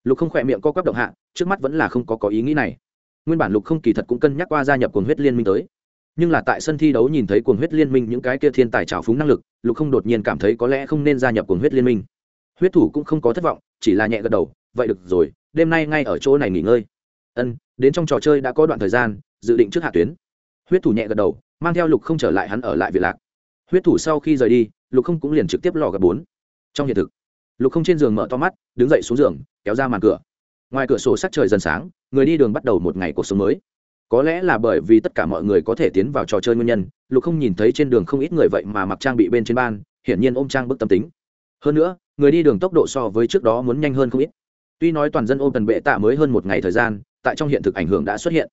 S1: Lục không khỏe miệng co quắp động hạ, trước mắt vẫn là không có có ý nghĩ này. Nguyên bản lục không kỳ thật cũng cân nhắc qua gia nhập cùng huyết liên minh tới nhưng là tại sân thi đấu nhìn thấy cuồng huyết liên minh những cái kia thiên tài trào phúng năng lực, lục không đột nhiên cảm thấy có lẽ không nên gia nhập cuồng huyết liên minh. Huyết thủ cũng không có thất vọng, chỉ là nhẹ gật đầu, vậy được rồi, đêm nay ngay ở chỗ này nghỉ ngơi. Ân, đến trong trò chơi đã có đoạn thời gian, dự định trước hạ tuyến. Huyết thủ nhẹ gật đầu, mang theo lục không trở lại hắn ở lại việt lạc. Huyết thủ sau khi rời đi, lục không cũng liền trực tiếp lò gặp bốn. Trong hiện thực, lục không trên giường mở to mắt, đứng dậy xuống giường, kéo ra màn cửa. Ngoài cửa sổ sắc trời dần sáng, người đi đường bắt đầu một ngày cuộc sống mới có lẽ là bởi vì tất cả mọi người có thể tiến vào trò chơi nguyên nhân, lục không nhìn thấy trên đường không ít người vậy mà mặc trang bị bên trên ban, hiển nhiên ôm trang bức tâm tính. Hơn nữa, người đi đường tốc độ so với trước đó muốn nhanh hơn không ít. Tuy nói toàn dân ôm tần bệ tạ mới hơn một ngày thời gian, tại trong hiện thực ảnh hưởng đã xuất hiện.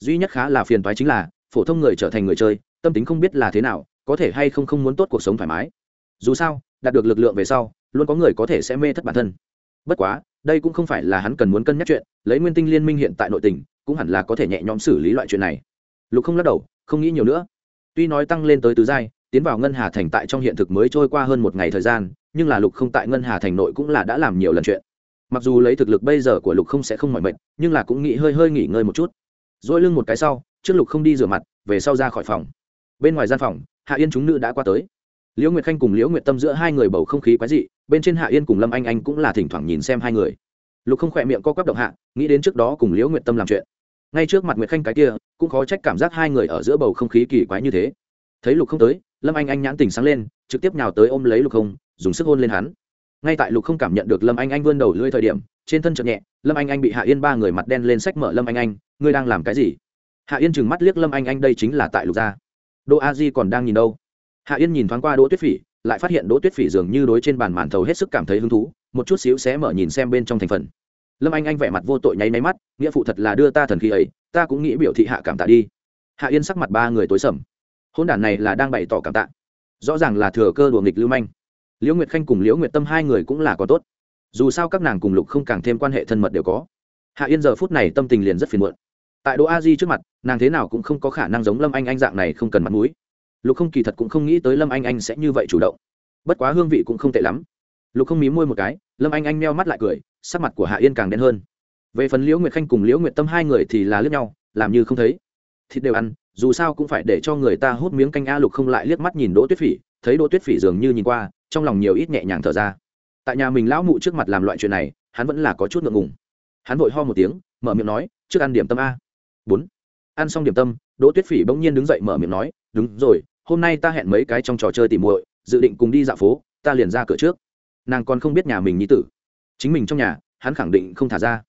S1: Duy nhất khá là phiền toái chính là, phổ thông người trở thành người chơi, tâm tính không biết là thế nào, có thể hay không không muốn tốt cuộc sống thoải mái. Dù sao, đạt được lực lượng về sau, luôn có người có thể sẽ mê thất bản thân. Bất quá, đây cũng không phải là hắn cần muốn cân nhắc chuyện, lấy nguyên tinh liên minh hiện tại nội tình cũng hẳn là có thể nhẹ nhõm xử lý loại chuyện này. Lục không lắc đầu, không nghĩ nhiều nữa. Tuy nói tăng lên tới tứ giai, tiến vào ngân hà thành tại trong hiện thực mới trôi qua hơn một ngày thời gian, nhưng là lục không tại ngân hà thành nội cũng là đã làm nhiều lần chuyện. Mặc dù lấy thực lực bây giờ của lục không sẽ không mỏi mệt, nhưng là cũng nghĩ hơi hơi nghỉ ngơi một chút. Dỗi lưng một cái sau, trước lục không đi rửa mặt, về sau ra khỏi phòng. Bên ngoài gian phòng, hạ yên chúng nữ đã qua tới. Liễu nguyệt khanh cùng liễu nguyệt tâm giữa hai người bầu không khí quái dị, bên trên hạ yên cùng lâm anh anh cũng là thỉnh thoảng nhìn xem hai người. Lục không khỏe miệng co quắp động hạ, nghĩ đến trước đó cùng liễu nguyệt tâm làm chuyện ngay trước mặt nguyệt khanh cái kia, cũng khó trách cảm giác hai người ở giữa bầu không khí kỳ quái như thế. Thấy lục không tới, lâm anh anh nhãn tình sáng lên, trực tiếp nhào tới ôm lấy lục không, dùng sức hôn lên hắn. Ngay tại lục không cảm nhận được lâm anh anh vươn đầu lưỡi thời điểm, trên thân chợt nhẹ, lâm anh anh bị hạ yên ba người mặt đen lên sách mở lâm anh anh, ngươi đang làm cái gì? Hạ yên chừng mắt liếc lâm anh anh, đây chính là tại lục gia. Đỗ a di còn đang nhìn đâu? Hạ yên nhìn thoáng qua đỗ tuyết phỉ, lại phát hiện đỗ tuyết phỉ dường như đối trên bàn màn thầu hết sức cảm thấy hứng thú, một chút xíu sẽ mở nhìn xem bên trong thành phần lâm anh anh vẻ mặt vô tội nháy máy mắt, nghĩa phụ thật là đưa ta thần khí ấy, ta cũng nghĩ biểu thị hạ cảm tạ đi. Hạ yên sắc mặt ba người tối sầm. Hôn đản này là đang bày tỏ cảm tạ. Rõ ràng là thừa cơ đùa nghịch lưu manh. Liễu nguyệt khanh cùng liễu nguyệt tâm hai người cũng là có tốt. Dù sao các nàng cùng lục không càng thêm quan hệ thân mật đều có. Hạ yên giờ phút này tâm tình liền rất phiền muộn. Tại đỗ a di trước mặt, nàng thế nào cũng không có khả năng giống lâm anh anh dạng này không cần mặt mũi. Lục không kỳ thật cũng không nghĩ tới lâm anh anh sẽ như vậy chủ động. Bất quá hương vị cũng không tệ lắm. Lục không mí môi một cái, lâm anh anh meo mắt lại cười sắc mặt của hạ yên càng đen hơn. Về phần liễu nguyệt khanh cùng liễu nguyệt tâm hai người thì là liếc nhau, làm như không thấy. Thịt đều ăn, dù sao cũng phải để cho người ta hút miếng canh a lục không lại liếc mắt nhìn đỗ tuyết phỉ, thấy đỗ tuyết phỉ dường như nhìn qua, trong lòng nhiều ít nhẹ nhàng thở ra. Tại nhà mình lão mụ trước mặt làm loại chuyện này, hắn vẫn là có chút ngượng ngùng. Hắn vội ho một tiếng, mở miệng nói, trước ăn điểm tâm a. Bốn. Ăn xong điểm tâm, đỗ tuyết phỉ bỗng nhiên đứng dậy mở miệng nói, đúng rồi, hôm nay ta hẹn mấy cái trong trò chơi tìm muội, dự định cùng đi dạo phố, ta liền ra cửa trước. Nàng còn không biết nhà mình như tử chính mình trong nhà, hắn khẳng định không thả ra.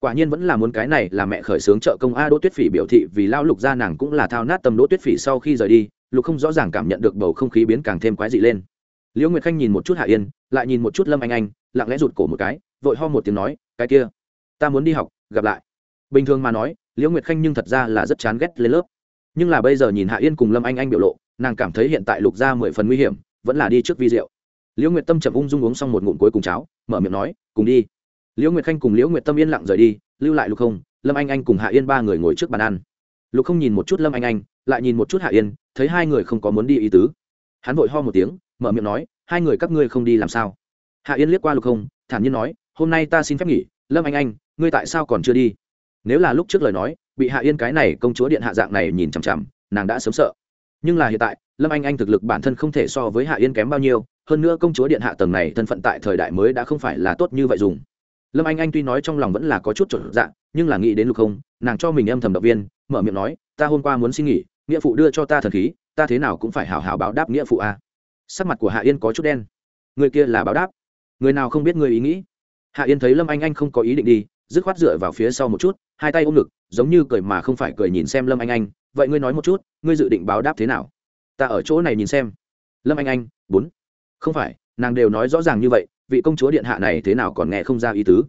S1: Quả nhiên vẫn là muốn cái này là mẹ khởi xướng trợ công a đỗ tuyết phỉ biểu thị vì lao lục ra nàng cũng là thao nát tâm đỗ tuyết phỉ sau khi rời đi, lục không rõ ràng cảm nhận được bầu không khí biến càng thêm quái dị lên. Liễu nguyệt khanh nhìn một chút hạ yên, lại nhìn một chút lâm anh anh, lặng lẽ rụt cổ một cái, vội ho một tiếng nói, cái kia, ta muốn đi học, gặp lại. Bình thường mà nói, liễu nguyệt khanh nhưng thật ra là rất chán ghét lên lớp. Nhưng là bây giờ nhìn hạ yên cùng lâm anh anh biểu lộ, nàng cảm thấy hiện tại lục ra mười phần nguy hiểm, vẫn là đi trước vi rượu liễu nguyệt tâm chậm ung dung uống xong một ngụm cuối cùng cháo, mở miệng nói, cùng đi. Liễu nguyệt khanh cùng liễu nguyệt tâm yên lặng rời đi, lưu lại lục không, lâm anh anh cùng hạ yên ba người ngồi trước bàn ăn. Lục không nhìn một chút lâm anh anh, lại nhìn một chút hạ yên, thấy hai người không có muốn đi ý tứ. Hắn vội ho một tiếng, mở miệng nói, hai người các ngươi không đi làm sao? Hạ yên liếc qua lục không, thản nhiên nói, hôm nay ta xin phép nghỉ, lâm anh anh, ngươi tại sao còn chưa đi? Nếu là lúc trước lời nói, bị hạ yên cái này công chúa điện hạ dạng này nhìn chằm chằm, nàng đã sớm sợ. Nhưng là hiện tại, lâm anh anh thực lực bản thân không thể so với hạ yên kém bao nhiêu hơn nữa công chúa điện hạ tầng này thân phận tại thời đại mới đã không phải là tốt như vậy dùng. Lâm anh anh tuy nói trong lòng vẫn là có chút trộn dạng nhưng là nghĩ đến lục không nàng cho mình âm thầm động viên, mở miệng nói, ta hôm qua muốn xin nghỉ, nghĩa phụ đưa cho ta thần khí, ta thế nào cũng phải hảo hảo báo đáp nghĩa phụ a. Sắc mặt của hạ yên có chút đen. Người kia là báo đáp. Người nào không biết người ý nghĩ? Hạ yên thấy lâm anh anh không có ý định đi, dứt khoát dựa vào phía sau một chút, hai tay ôm ngực, giống như cười mà không phải cười nhìn xem lâm anh anh, vậy ngươi nói một chút, ngươi dự định báo đáp thế nào? Ta ở chỗ này nhìn xem. Lâm anh anh, bốn không phải, nàng đều nói rõ ràng như vậy, vị công chúa điện hạ này thế nào còn nghe không ra ý tứ.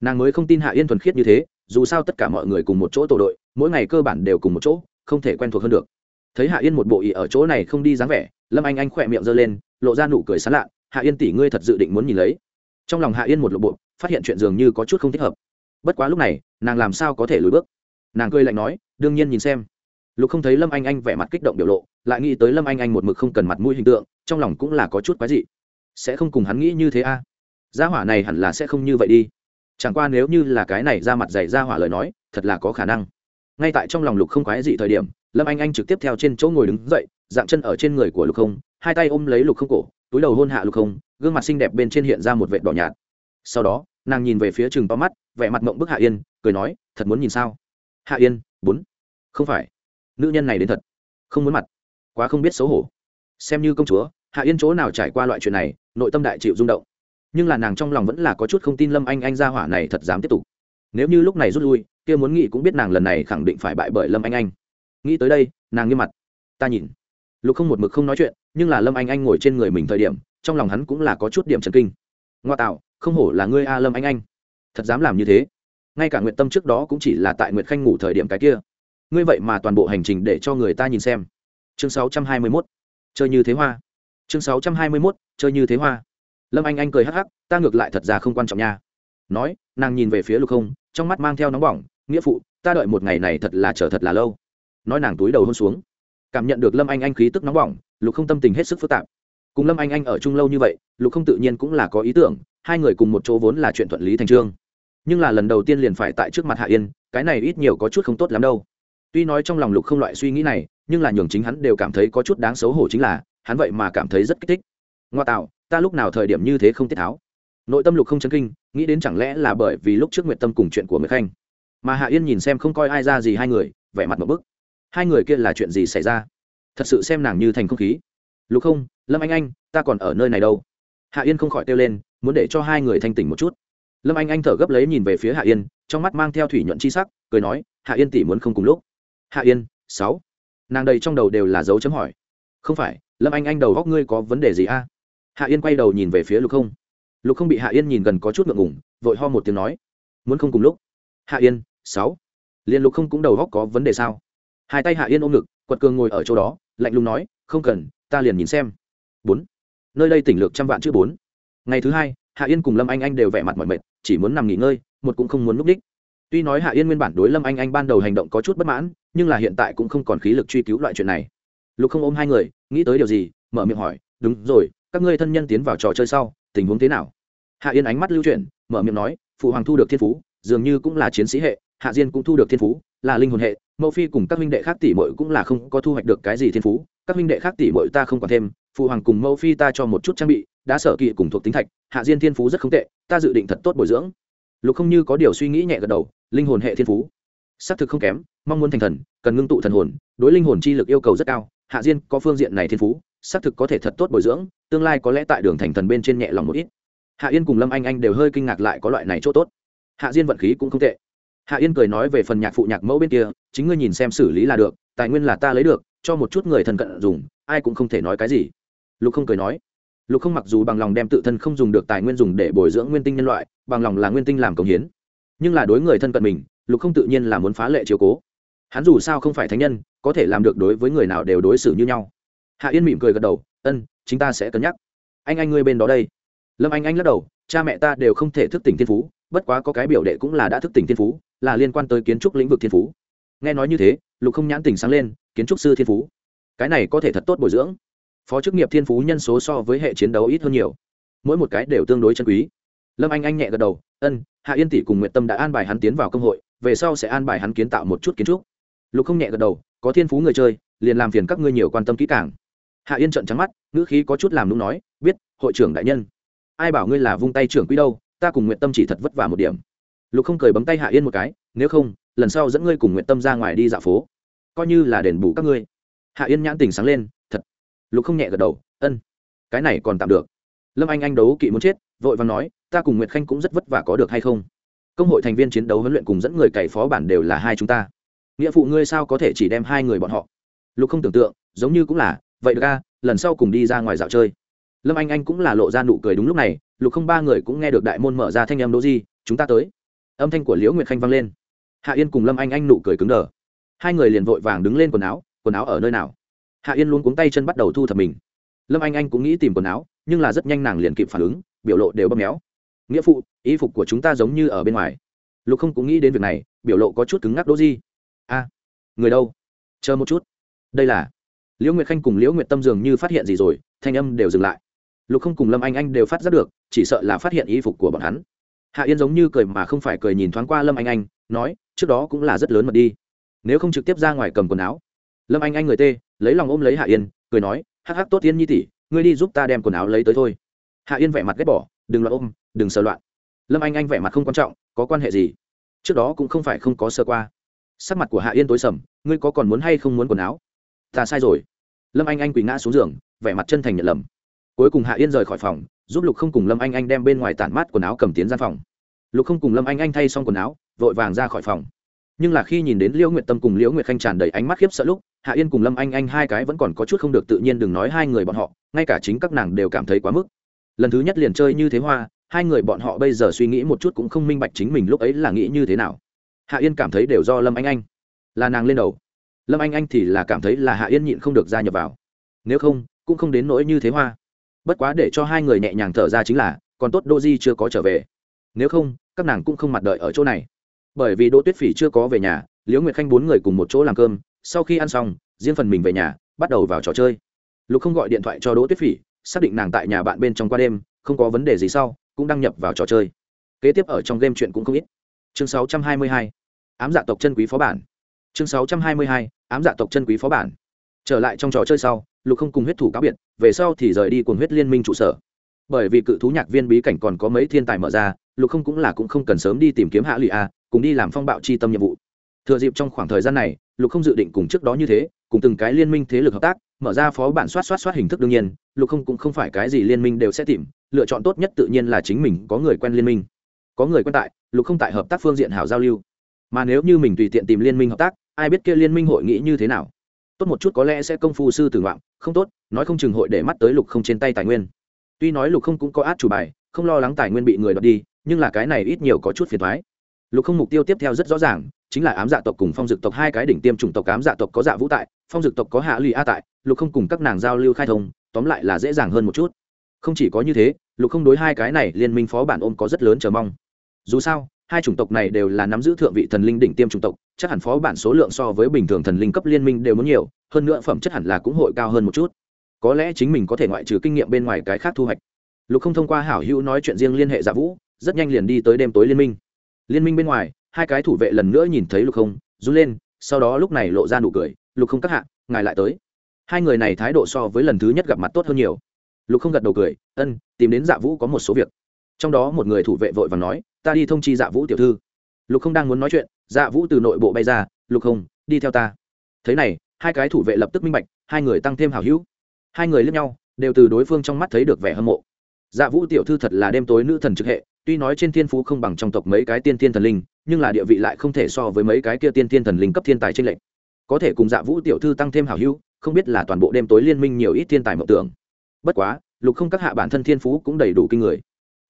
S1: Nàng mới không tin hạ yên thuần khiết như thế, dù sao tất cả mọi người cùng một chỗ tổ đội, mỗi ngày cơ bản đều cùng một chỗ, không thể quen thuộc hơn được. Thấy hạ yên một bộ ý ở chỗ này không đi dáng vẻ, lâm anh anh khỏe miệng giơ lên, lộ ra nụ cười sán lạ, hạ yên tỷ ngươi thật dự định muốn nhìn lấy. Trong lòng hạ yên một lộ bộ, phát hiện chuyện dường như có chút không thích hợp. Bất quá lúc này, nàng làm sao có thể lùi bước? Nàng cười lạnh nói, đương nhiên nhìn xem lục không thấy lâm anh anh vẻ mặt kích động biểu lộ, lại nghĩ tới lâm anh anh một mực không cần mặt mũi hình tượng, trong lòng cũng là có chút quái dị. Sẽ không cùng hắn nghĩ như thế a à? gia hỏa này hẳn là sẽ không như vậy đi. Chẳng qua nếu như là cái này ra mặt dày ra hỏa lời nói, thật là có khả năng. Ngay tại trong lòng lục không quái dị thời điểm, lâm anh anh trực tiếp theo trên chỗ ngồi đứng dậy, dạng chân ở trên người của lục không, hai tay ôm lấy lục không cổ, túi đầu hôn hạ lục không, gương mặt xinh đẹp bên trên hiện ra một vệt đỏ nhạt. Sau đó, nàng nhìn về phía chừng to mắt, vẻ mặt mộng bức hạ yên, cười nói, thật muốn nhìn sao? Hạ yên bốn không phải nữ nhân này đến thật. Không muốn mặt. Quá không biết xấu hổ. Xem như công chúa, hạ yên chỗ nào trải qua loại chuyện này, nội tâm đại chịu rung động. Nhưng là nàng trong lòng vẫn là có chút không tin lâm anh anh gia hỏa này thật dám tiếp tục. Nếu như lúc này rút lui, kia muốn nghĩ cũng biết nàng lần này khẳng định phải bại bởi lâm anh anh. Nghĩ tới đây, nàng nghiêm mặt. Ta nhìn. Lục không một mực không nói chuyện, nhưng là lâm anh anh ngồi trên người mình thời điểm, trong lòng hắn cũng là có chút điểm trần kinh. Ngoa tạo, không hổ là ngươi a lâm anh anh. Thật dám làm như thế. Ngay cả nguyện tâm trước đó cũng chỉ là tại nguyệt khanh ngủ thời điểm cái kia ngươi vậy mà toàn bộ hành trình để cho người ta nhìn xem. Chương 621. chơi như thế hoa. Chương 621. chơi như thế hoa. Lâm anh anh cười hắc hắc, ta ngược lại thật ra không quan trọng nha. Nói, nàng nhìn về phía lục không trong mắt mang theo nóng bỏng, nghĩa phụ, ta đợi một ngày này thật là chờ thật là lâu. Nói nàng túi đầu hôn xuống. Cảm nhận được lâm anh anh khí tức nóng bỏng, lục không tâm tình hết sức phức tạp. Cùng lâm anh anh ở chung lâu như vậy, lục không tự nhiên cũng là có ý tưởng, hai người cùng một chỗ vốn là chuyện thuận lý thành trương. Nhưng là lần đầu tiên liền phải tại trước mặt hạ yên, cái này ít nhiều có chút không tốt lắm đâu tuy nói trong lòng lục không loại suy nghĩ này, nhưng là nhường chính hắn đều cảm thấy có chút đáng xấu hổ chính là, hắn vậy mà cảm thấy rất kích thích. Ngoa tạo, ta lúc nào thời điểm như thế không tiết tháo? Nội tâm lục không chấn kinh, nghĩ đến chẳng lẽ là bởi vì lúc trước nguyện tâm cùng chuyện của nguyệt khanh. Mà hạ yên nhìn xem không coi ai ra gì hai người, vẻ mặt một bức. Hai người kia là chuyện gì xảy ra? Thật sự xem nàng như thành không khí. Lục không, lâm anh anh, ta còn ở nơi này đâu? Hạ yên không khỏi kêu lên, muốn để cho hai người thanh tỉnh một chút. Lâm anh anh thở gấp lấy nhìn về phía hạ yên, trong mắt mang theo thủy nhuận c h i sắc, cười nói, hạ yên tỷ muốn không cùng lúc hạ yên, sáu. Nàng đầy trong đầu đều là dấu chấm hỏi. Không phải, lâm anh anh đầu góc ngươi có vấn đề gì a? Hạ yên quay đầu nhìn về phía lục không. Lục không bị hạ yên nhìn gần có chút ngượng ngủng vội ho một tiếng nói. Muốn không cùng lúc. Hạ yên, sáu. Liền lục không cũng đầu góc có vấn đề sao? Hai tay hạ yên ôm ngực, quật cường ngồi ở chỗ đó, lạnh lùng nói, không cần, ta liền nhìn xem. Bốn. Nơi đây tỉnh lược trăm vạn chữ bốn. Ngày thứ hai, hạ yên cùng lâm anh anh đều vẻ mặt mọi mệt, chỉ muốn nằm nghỉ ngơi, một cũng không muốn núp đích tuy nói hạ yên nguyên bản đối lâm anh anh ban đầu hành động có chút bất mãn, nhưng là hiện tại cũng không còn khí lực truy cứu loại chuyện này. Lục không ôm hai người, nghĩ tới điều gì, mở miệng hỏi, đúng rồi, các ngươi thân nhân tiến vào trò chơi sau, tình huống thế nào? Hạ yên ánh mắt lưu chuyển, mở miệng nói, phụ hoàng thu được thiên phú, dường như cũng là chiến sĩ hệ, hạ diên cũng thu được thiên phú, là linh hồn hệ, mẫu phi cùng các huynh đệ khác tỷ mội cũng là không có thu hoạch được cái gì thiên phú, các huynh đệ khác tỷ mội ta không còn thêm, phụ hoàng cùng mẫu phi ta cho một chút trang bị đã sở kỵ cùng thuộc tính thạch, hạ diên thiên phú rất không tệ, ta dự định thật tốt bồi dưỡng lục không như có điều suy nghĩ nhẹ gật đầu, linh hồn hệ thiên phú. Xác thực không kém, mong muốn thành thần, cần ngưng tụ thần hồn, đối linh hồn chi lực yêu cầu rất cao, hạ diên có phương diện này thiên phú xác thực có thể thật tốt bồi dưỡng, tương lai có lẽ tại đường thành thần bên trên nhẹ lòng một ít. Hạ yên cùng lâm anh anh đều hơi kinh ngạc lại có loại này chỗ tốt. Hạ diên vận khí cũng không tệ. Hạ yên cười nói về phần nhạc phụ nhạc mẫu bên kia, chính ngươi nhìn xem xử lý là được, tài nguyên là ta lấy được, cho một chút người thần cận dùng, ai cũng không thể nói cái gì. Lục không cười nói lục không mặc dù bằng lòng đem tự thân không dùng được tài nguyên dùng để bồi dưỡng nguyên tinh nhân loại, bằng lòng là nguyên tinh làm công hiến. Nhưng là đối người thân cận mình, lục không tự nhiên là muốn phá lệ chiếu cố. Hắn dù sao không phải thánh nhân, có thể làm được đối với người nào đều đối xử như nhau. Hạ yên mỉm cười gật đầu, ân chúng ta sẽ cân nhắc. Anh anh ngươi bên đó đây. Lâm anh anh lắc đầu, cha mẹ ta đều không thể thức tỉnh thiên phú, bất quá có cái biểu đệ cũng là đã thức tỉnh thiên phú, là liên quan tới kiến trúc lĩnh vực thiên phú. Nghe nói như thế, lục không nhãn tỉnh sáng lên, kiến trúc sư thiên phú? Cái này có thể thật tốt bồi dưỡng phó chức nghiệp thiên phú nhân số so với hệ chiến đấu ít hơn nhiều. Mỗi một cái đều tương đối chân quý. Lâm anh anh nhẹ gật đầu, ân, hạ yên tỷ cùng nguyện tâm đã an bài hắn tiến vào công hội, về sau sẽ an bài hắn kiến tạo một chút kiến trúc. Lục không nhẹ gật đầu, có thiên phú người chơi, liền làm phiền các ngươi nhiều quan tâm kỹ càng. Hạ yên trận trắng mắt, ngữ khí có chút làm đúng nói, biết, hội trưởng đại nhân. Ai bảo ngươi là vung tay trưởng quỹ đâu, ta cùng nguyện tâm chỉ thật vất vả một điểm. Lục không cười bấm tay hạ yên một cái, nếu không, lần sau dẫn ngươi cùng nguyện tâm ra ngoài đi dạo phố. Coi như là đền bù các ngươi. Hạ yên nhãn tình sáng lên, thật lục không nhẹ gật đầu, ân, cái này còn tạm được. Lâm anh anh đấu kỵ muốn chết, vội vàng nói, ta cùng nguyệt khanh cũng rất vất vả có được hay không? Công hội thành viên chiến đấu huấn luyện cùng dẫn người cày phó bản đều là hai chúng ta. Nghĩa phụ ngươi sao có thể chỉ đem hai người bọn họ? Lục không tưởng tượng, giống như cũng là, vậy được lần sau cùng đi ra ngoài dạo chơi. Lâm anh anh cũng là lộ ra nụ cười đúng lúc này, lục không ba người cũng nghe được đại môn mở ra thanh âm đỗ di, chúng ta tới. Âm thanh của liễu nguyệt khanh vang lên. Hạ yên cùng lâm anh anh nụ cười cứng đờ. Hai người liền vội vàng đứng lên quần áo quần áo ở nơi nào? Hạ yên luôn cuống tay chân bắt đầu thu thập mình. Lâm anh anh cũng nghĩ tìm quần áo, nhưng là rất nhanh nàng liền kịp phản ứng, biểu lộ đều bấm méo. Nghĩa phụ, y phục của chúng ta giống như ở bên ngoài. Lục không cũng nghĩ đến việc này, biểu lộ có chút cứng ngắc đỗ di. A, người đâu? Chờ một chút. Đây là liễu nguyệt khanh cùng liễu nguyệt tâm dường như phát hiện gì rồi, thanh âm đều dừng lại. Lục không cùng lâm anh anh đều phát giác được, chỉ sợ là phát hiện y phục của bọn hắn. Hạ yên giống như cười mà không phải cười nhìn thoáng qua lâm anh anh, nói, trước đó cũng là rất lớn mật đi. Nếu không trực tiếp ra ngoài cầm quần áo. Lâm anh anh người tê lấy lòng ôm lấy hạ yên, cười nói, hắc hắc tốt tiên nhi tỷ, ngươi đi giúp ta đem quần áo lấy tới thôi. Hạ yên vẻ mặt ghét bỏ, đừng loạn ôm, đừng sờ loạn. Lâm anh anh vẻ mặt không quan trọng, có quan hệ gì? Trước đó cũng không phải không có sơ qua. Sắc mặt của hạ yên tối sầm, ngươi có còn muốn hay không muốn quần áo? Ta sai rồi. Lâm anh anh quỳ ngã xuống giường, vẻ mặt chân thành nhận lầm. Cuối cùng hạ yên rời khỏi phòng, giúp lục không cùng lâm anh anh đem bên ngoài tản mát quần áo cầm tiến gian phòng. Lục không cùng lâm anh anh thay xong quần áo, vội vàng ra khỏi phòng nhưng là khi nhìn đến liễu nguyệt tâm cùng liễu nguyệt khanh tràn đầy ánh mắt khiếp sợ lúc, hạ yên cùng lâm anh anh hai cái vẫn còn có chút không được tự nhiên đừng nói hai người bọn họ, ngay cả chính các nàng đều cảm thấy quá mức. Lần thứ nhất liền chơi như thế hoa, hai người bọn họ bây giờ suy nghĩ một chút cũng không minh bạch chính mình lúc ấy là nghĩ như thế nào. Hạ yên cảm thấy đều do lâm anh anh, là nàng lên đầu. Lâm anh anh thì là cảm thấy là hạ yên nhịn không được gia nhập vào. Nếu không, cũng không đến nỗi như thế hoa. Bất quá để cho hai người nhẹ nhàng thở ra chính là, còn tốt đô di chưa có trở về. Nếu không, các nàng cũng không mặt đợi ở chỗ này bởi vì đỗ tuyết phỉ chưa có về nhà liễu nguyệt khanh bốn người cùng một chỗ làm cơm sau khi ăn xong riêng phần mình về nhà bắt đầu vào trò chơi. Lục không gọi điện thoại cho đỗ tuyết phỉ xác định nàng tại nhà bạn bên trong qua đêm không có vấn đề gì sau cũng đăng nhập vào trò chơi. Kế tiếp ở trong game chuyện cũng không ít. Chương 622, ám dạ tộc chân quý phó bản. Chương 622, ám dạ tộc chân quý phó bản. Trở lại trong trò chơi sau lục không cùng huyết thủ cáo biệt về sau thì rời đi cùng huyết liên minh trụ sở. Bởi vì cự thú nhạc viên bí cảnh còn có mấy thiên tài mở ra lục không cũng là cũng không cần sớm đi tìm kiếm hạ lụy a cùng đi làm phong bạo chi tâm nhiệm vụ. Thừa dịp trong khoảng thời gian này, lục không dự định cùng trước đó như thế, cùng từng cái liên minh thế lực hợp tác, mở ra phó bản soát soát soát hình thức đương nhiên, lục không cũng không phải cái gì liên minh đều sẽ tìm, lựa chọn tốt nhất tự nhiên là chính mình có người quen liên minh. Có người quen tại, lục không tại hợp tác phương diện hảo giao lưu. Mà nếu như mình tùy tiện tìm liên minh hợp tác, ai biết kia liên minh hội nghị như thế nào? Tốt một chút có lẽ sẽ công phu sư tử ngoạn, không tốt, nói không chừng hội để mắt tới lục không trên tay tài nguyên. Tuy nói lục không cũng có át chủ bài, không lo lắng tài nguyên bị người đoạt đi, nhưng là cái này ít nhiều có chút phiền thoái lục không mục tiêu tiếp theo rất rõ ràng, chính là ám dạ tộc cùng phong dực tộc, hai cái đỉnh tiêm chủng tộc ám dạ tộc có dạ vũ tại, phong dực tộc có hạ lụy a tại, lục không cùng các nàng giao lưu khai thông, tóm lại là dễ dàng hơn một chút. Không chỉ có như thế, lục không đối hai cái này liên minh phó bản ôm có rất lớn chờ mong. Dù sao, hai chủng tộc này đều là nắm giữ thượng vị thần linh đỉnh tiêm chủng tộc, chắc hẳn phó bản số lượng so với bình thường thần linh cấp liên minh đều muốn nhiều, hơn nữa phẩm chất hẳn là cũng hội cao hơn một chút. Có lẽ chính mình có thể ngoại trừ kinh nghiệm bên ngoài cái khác thu hoạch. Lục không thông qua hảo hữu nói chuyện riêng liên hệ dạ vũ, rất nhanh liền đi tới đêm tối liên minh liên minh bên ngoài, hai cái thủ vệ lần nữa nhìn thấy lục không, run lên, sau đó lúc này lộ ra nụ cười, lục không các hạ, ngài lại tới. Hai người này thái độ so với lần thứ nhất gặp mặt tốt hơn nhiều. Lục không gật đầu cười, ân, tìm đến dạ vũ có một số việc. Trong đó một người thủ vệ vội và nói, ta đi thông chi dạ vũ tiểu thư. Lục không đang muốn nói chuyện dạ vũ từ nội bộ bay ra, lục không, đi theo ta. Thế này, hai cái thủ vệ lập tức minh bạch, hai người tăng thêm hào hữu. Hai người lẫn nhau, đều từ đối phương trong mắt thấy được vẻ hâm mộ. Dạ vũ tiểu thư thật là đêm tối nữ thần trực hệ tuy nói trên thiên phú không bằng trong tộc mấy cái tiên thiên thần linh, nhưng là địa vị lại không thể so với mấy cái kia tiên thiên thần linh cấp thiên tài trên lệnh có thể cùng dạ vũ tiểu thư tăng thêm hảo hữu, không biết là toàn bộ đêm tối liên minh nhiều ít thiên tài mộng tưởng. Bất quá, lục không các hạ bản thân thiên phú cũng đầy đủ kinh người.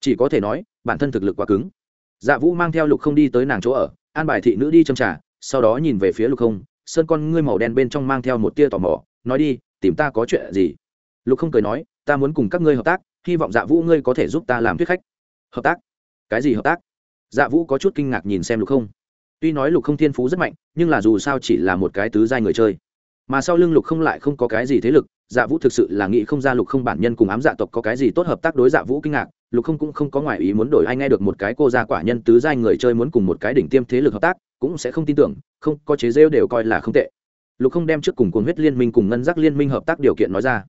S1: Chỉ có thể nói, bản thân thực lực quá cứng. Dạ vũ mang theo lục không đi tới nàng chỗ ở, an bài thị nữ đi châm trả sau đó nhìn về phía lục không, sơn con ngươi màu đen bên trong mang theo một tia tò mò, nói đi, tìm ta có chuyện gì? Lục không cười nói, ta muốn cùng các ngươi hợp tác, hy vọng dạ vũ ngươi có thể giúp ta làm thuyết khách hợp tác? Cái gì hợp tác? Dạ vũ có chút kinh ngạc nhìn xem lục không. Tuy nói lục không thiên phú rất mạnh, nhưng là dù sao chỉ là một cái tứ giai người chơi. Mà sau lưng lục không lại không có cái gì thế lực dạ vũ thực sự là nghĩ không ra lục không bản nhân cùng ám dạ tộc có cái gì tốt hợp tác đối dạ vũ kinh ngạc, lục không cũng không có ngoại ý muốn đổi ai nghe được một cái cô gia quả nhân tứ giai người chơi muốn cùng một cái đỉnh tiêm thế lực hợp tác, cũng sẽ không tin tưởng, không, có chế rêu đều coi là không tệ. Lục không đem trước cùng cuốn huyết liên minh cùng ngân giác liên minh hợp tác điều kiện nói ra.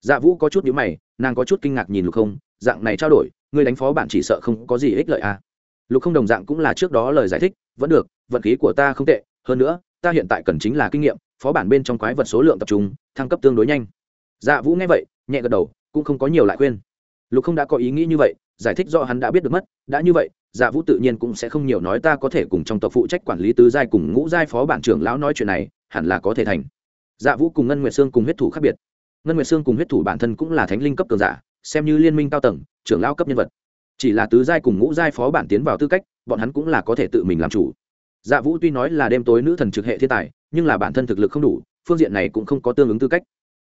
S1: Dạ vũ có chút nhữ mày, nàng có chút kinh ngạc nhìn lục không, dạng này trao đổi Ngươi đánh phó bạn chỉ sợ không có gì ích lợi à. lục không đồng dạng cũng là trước đó lời giải thích, vẫn được, vận khí của ta không tệ, hơn nữa, ta hiện tại cần chính là kinh nghiệm, phó bản bên trong quái vật số lượng tập trung, thăng cấp tương đối nhanh. Dạ vũ nghe vậy, nhẹ gật đầu, cũng không có nhiều lại khuyên. Lục không đã có ý nghĩ như vậy, giải thích do hắn đã biết được mất, đã như vậy dạ vũ tự nhiên cũng sẽ không nhiều nói ta có thể cùng trong tộc phụ trách quản lý tứ giai cùng ngũ giai phó bản trưởng lão nói chuyện này, hẳn là có thể thành. Dạ vũ cùng ngân nguyệt sương cùng huyết thủ khác biệt. Ngân nguyệt sương cùng huyết thủ bản thân cũng là thánh linh cấp cường giả xem như liên minh cao tầng, trưởng lão cấp nhân vật. Chỉ là tứ giai cùng ngũ giai phó bản tiến vào tư cách, bọn hắn cũng là có thể tự mình làm chủ. Dạ vũ tuy nói là đêm tối nữ thần trực hệ thiên tài, nhưng là bản thân thực lực không đủ, phương diện này cũng không có tương ứng tư cách.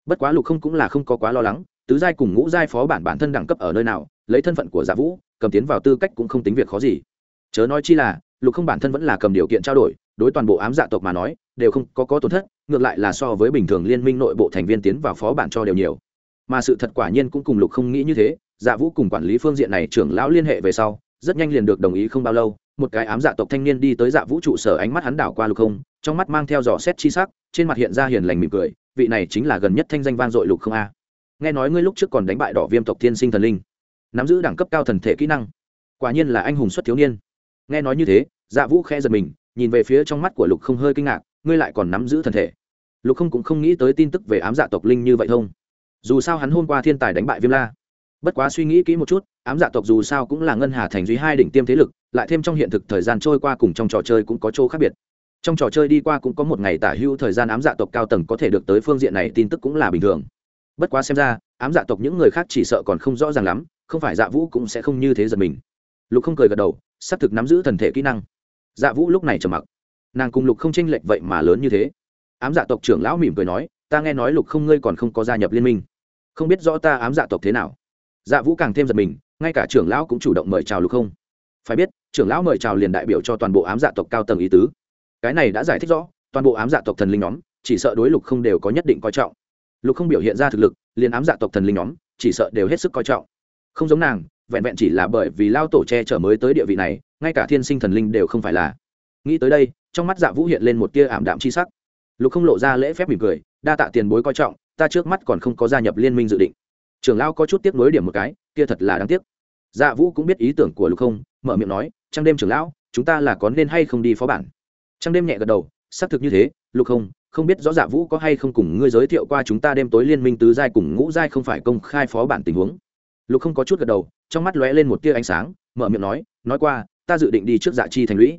S1: Bất quá lục không cũng là không có quá lo lắng, tứ giai cùng ngũ giai phó bản bản thân đẳng cấp ở nơi nào, lấy thân phận của dạ vũ, cầm tiến vào tư cách cũng không tính việc khó gì. Chớ nói chi là, lục không bản thân vẫn là cầm điều kiện trao đổi, đối toàn bộ ám dạ tộc mà nói, đều không có có tổn thất, ngược lại là so với bình thường liên minh nội bộ thành viên tiến vào phó bản cho đều nhiều mà sự thật quả nhiên cũng cùng lục không nghĩ như thế. Dạ vũ cùng quản lý phương diện này trưởng lão liên hệ về sau, rất nhanh liền được đồng ý không bao lâu, một cái ám dạ tộc thanh niên đi tới dạ vũ trụ sở ánh mắt hắn đảo qua lục không, trong mắt mang theo dò xét chi sắc, trên mặt hiện ra hiền lành mỉm cười, vị này chính là gần nhất thanh danh vang dội lục không a. Nghe nói ngươi lúc trước còn đánh bại đỏ viêm tộc thiên sinh thần linh, nắm giữ đẳng cấp cao thần thể kỹ năng, quả nhiên là anh hùng xuất thiếu niên. Nghe nói như thế dạ vũ khẽ giật mình, nhìn về phía trong mắt của lục không hơi kinh ngạc, ngươi lại còn nắm giữ thần thể. Lục không cũng không nghĩ tới tin tức về ám dạ tộc linh như vậy không? Dù sao hắn hôm qua thiên tài đánh bại viêm la. Bất quá suy nghĩ kỹ một chút, ám dạ tộc dù sao cũng là ngân hà thành duy hai đỉnh tiêm thế lực, lại thêm trong hiện thực thời gian trôi qua cùng trong trò chơi cũng có chỗ khác biệt. Trong trò chơi đi qua cũng có một ngày tả hưu thời gian ám dạ tộc cao tầng có thể được tới phương diện này tin tức cũng là bình thường. Bất quá xem ra, ám dạ tộc những người khác chỉ sợ còn không rõ ràng lắm, không phải dạ vũ cũng sẽ không như thế giật mình. Lục không cười gật đầu, xác thực nắm giữ thần thể kỹ năng. Dạ vũ lúc này trầm mặc. Nàng cùng lục không tranh lệch vậy mà lớn như thế. Ám dạ tộc trưởng lão mỉm cười nói ta nghe nói lục không ngươi còn không có gia nhập liên minh. Không biết rõ ta ám dạ tộc thế nào. Dạ vũ càng thêm giật mình, ngay cả trưởng lão cũng chủ động mời chào lục không. Phải biết, trưởng lão mời chào liền đại biểu cho toàn bộ ám dạ tộc cao tầng ý tứ. Cái này đã giải thích rõ, toàn bộ ám dạ tộc thần linh nhóm, chỉ sợ đối lục không đều có nhất định coi trọng. Lục không biểu hiện ra thực lực, liền ám dạ tộc thần linh nhóm, chỉ sợ đều hết sức coi trọng. Không giống nàng, vẹn vẹn chỉ là bởi vì lao tổ che chở mới tới địa vị này, ngay cả thiên sinh thần linh đều không phải là. Nghĩ tới đây, trong mắt dạ vũ hiện lên một tia ảm đạm chi sắc. Lục không lộ ra lễ phép mỉm cười đa tạ tiền bối coi trọng, ta trước mắt còn không có gia nhập liên minh dự định. Trưởng lão có chút tiếc nối điểm một cái, kia thật là đáng tiếc. Dạ vũ cũng biết ý tưởng của lục không, mở miệng nói, trăng đêm trưởng lão, chúng ta là có nên hay không đi phó bản? Trăng đêm nhẹ gật đầu, xác thực như thế, lục không không biết rõ dạ vũ có hay không cùng ngươi giới thiệu qua chúng ta đêm tối liên minh tứ giai cùng ngũ giai không phải công khai phó bản tình huống. Lục không có chút gật đầu, trong mắt lóe lên một tia ánh sáng, mở miệng nói nói qua, ta dự định đi trước dạ chi thành lũy.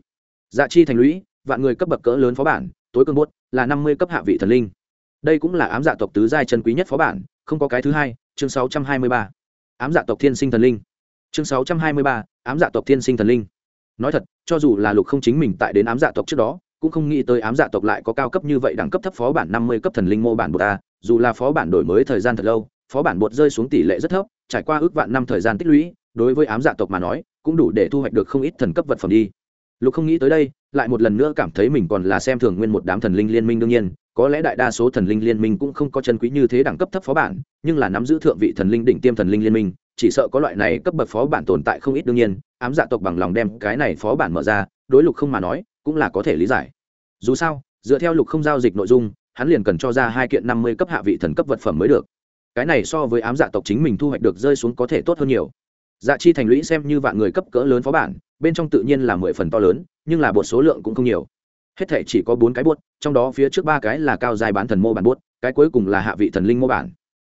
S1: Dạ chi thành lũy, vạn người cấp bậc cỡ lớn phó bản, tối cơn bốt là năm mươi cấp hạ vị thần linh đây cũng là ám dạ tộc tứ giai chân quý nhất phó bản, không có cái thứ hai, chương sáu trăm hai mươi ba. Ám dạ tộc thiên sinh thần linh. Chương sáu trăm hai mươi ba, ám dạ tộc thiên sinh thần linh. Nói thật, cho dù là lục không chính mình tại đến ám dạ tộc trước đó, cũng không nghĩ tới ám dạ tộc lại có cao cấp như vậy đẳng cấp thấp phó bản năm mươi cấp thần linh mô bản bột a, dù là phó bản đổi mới thời gian thật lâu, phó bản bột rơi xuống tỷ lệ rất thấp, trải qua ước vạn năm thời gian tích lũy, đối với ám dạ tộc mà nói, cũng đủ để thu hoạch được không ít thần cấp vật phẩm đi. Lục không nghĩ tới đây lại một lần nữa cảm thấy mình còn là xem thường nguyên một đám thần linh liên minh đương nhiên, có lẽ đại đa số thần linh liên minh cũng không có chân quý như thế đẳng cấp thấp phó bản, nhưng là nắm giữ thượng vị thần linh đỉnh tiêm thần linh liên minh, chỉ sợ có loại này cấp bậc phó bản tồn tại không ít đương nhiên, ám dạ tộc bằng lòng đem cái này phó bản mở ra, đối lục không mà nói, cũng là có thể lý giải. Dù sao, dựa theo lục không giao dịch nội dung, hắn liền cần cho ra hai kiện năm mươi cấp hạ vị thần cấp vật phẩm mới được. Cái này so với ám dạ tộc chính mình thu hoạch được rơi xuống có thể tốt hơn nhiều. Dạ chi thành lũy xem như vạn người cấp cỡ lớn phó bản, bên trong tự nhiên là mười phần to lớn nhưng là bột số lượng cũng không nhiều. Hết thể chỉ có bốn cái bột, trong đó phía trước ba cái là cao dài bán thần mô bản bột, cái cuối cùng là hạ vị thần linh mô bản.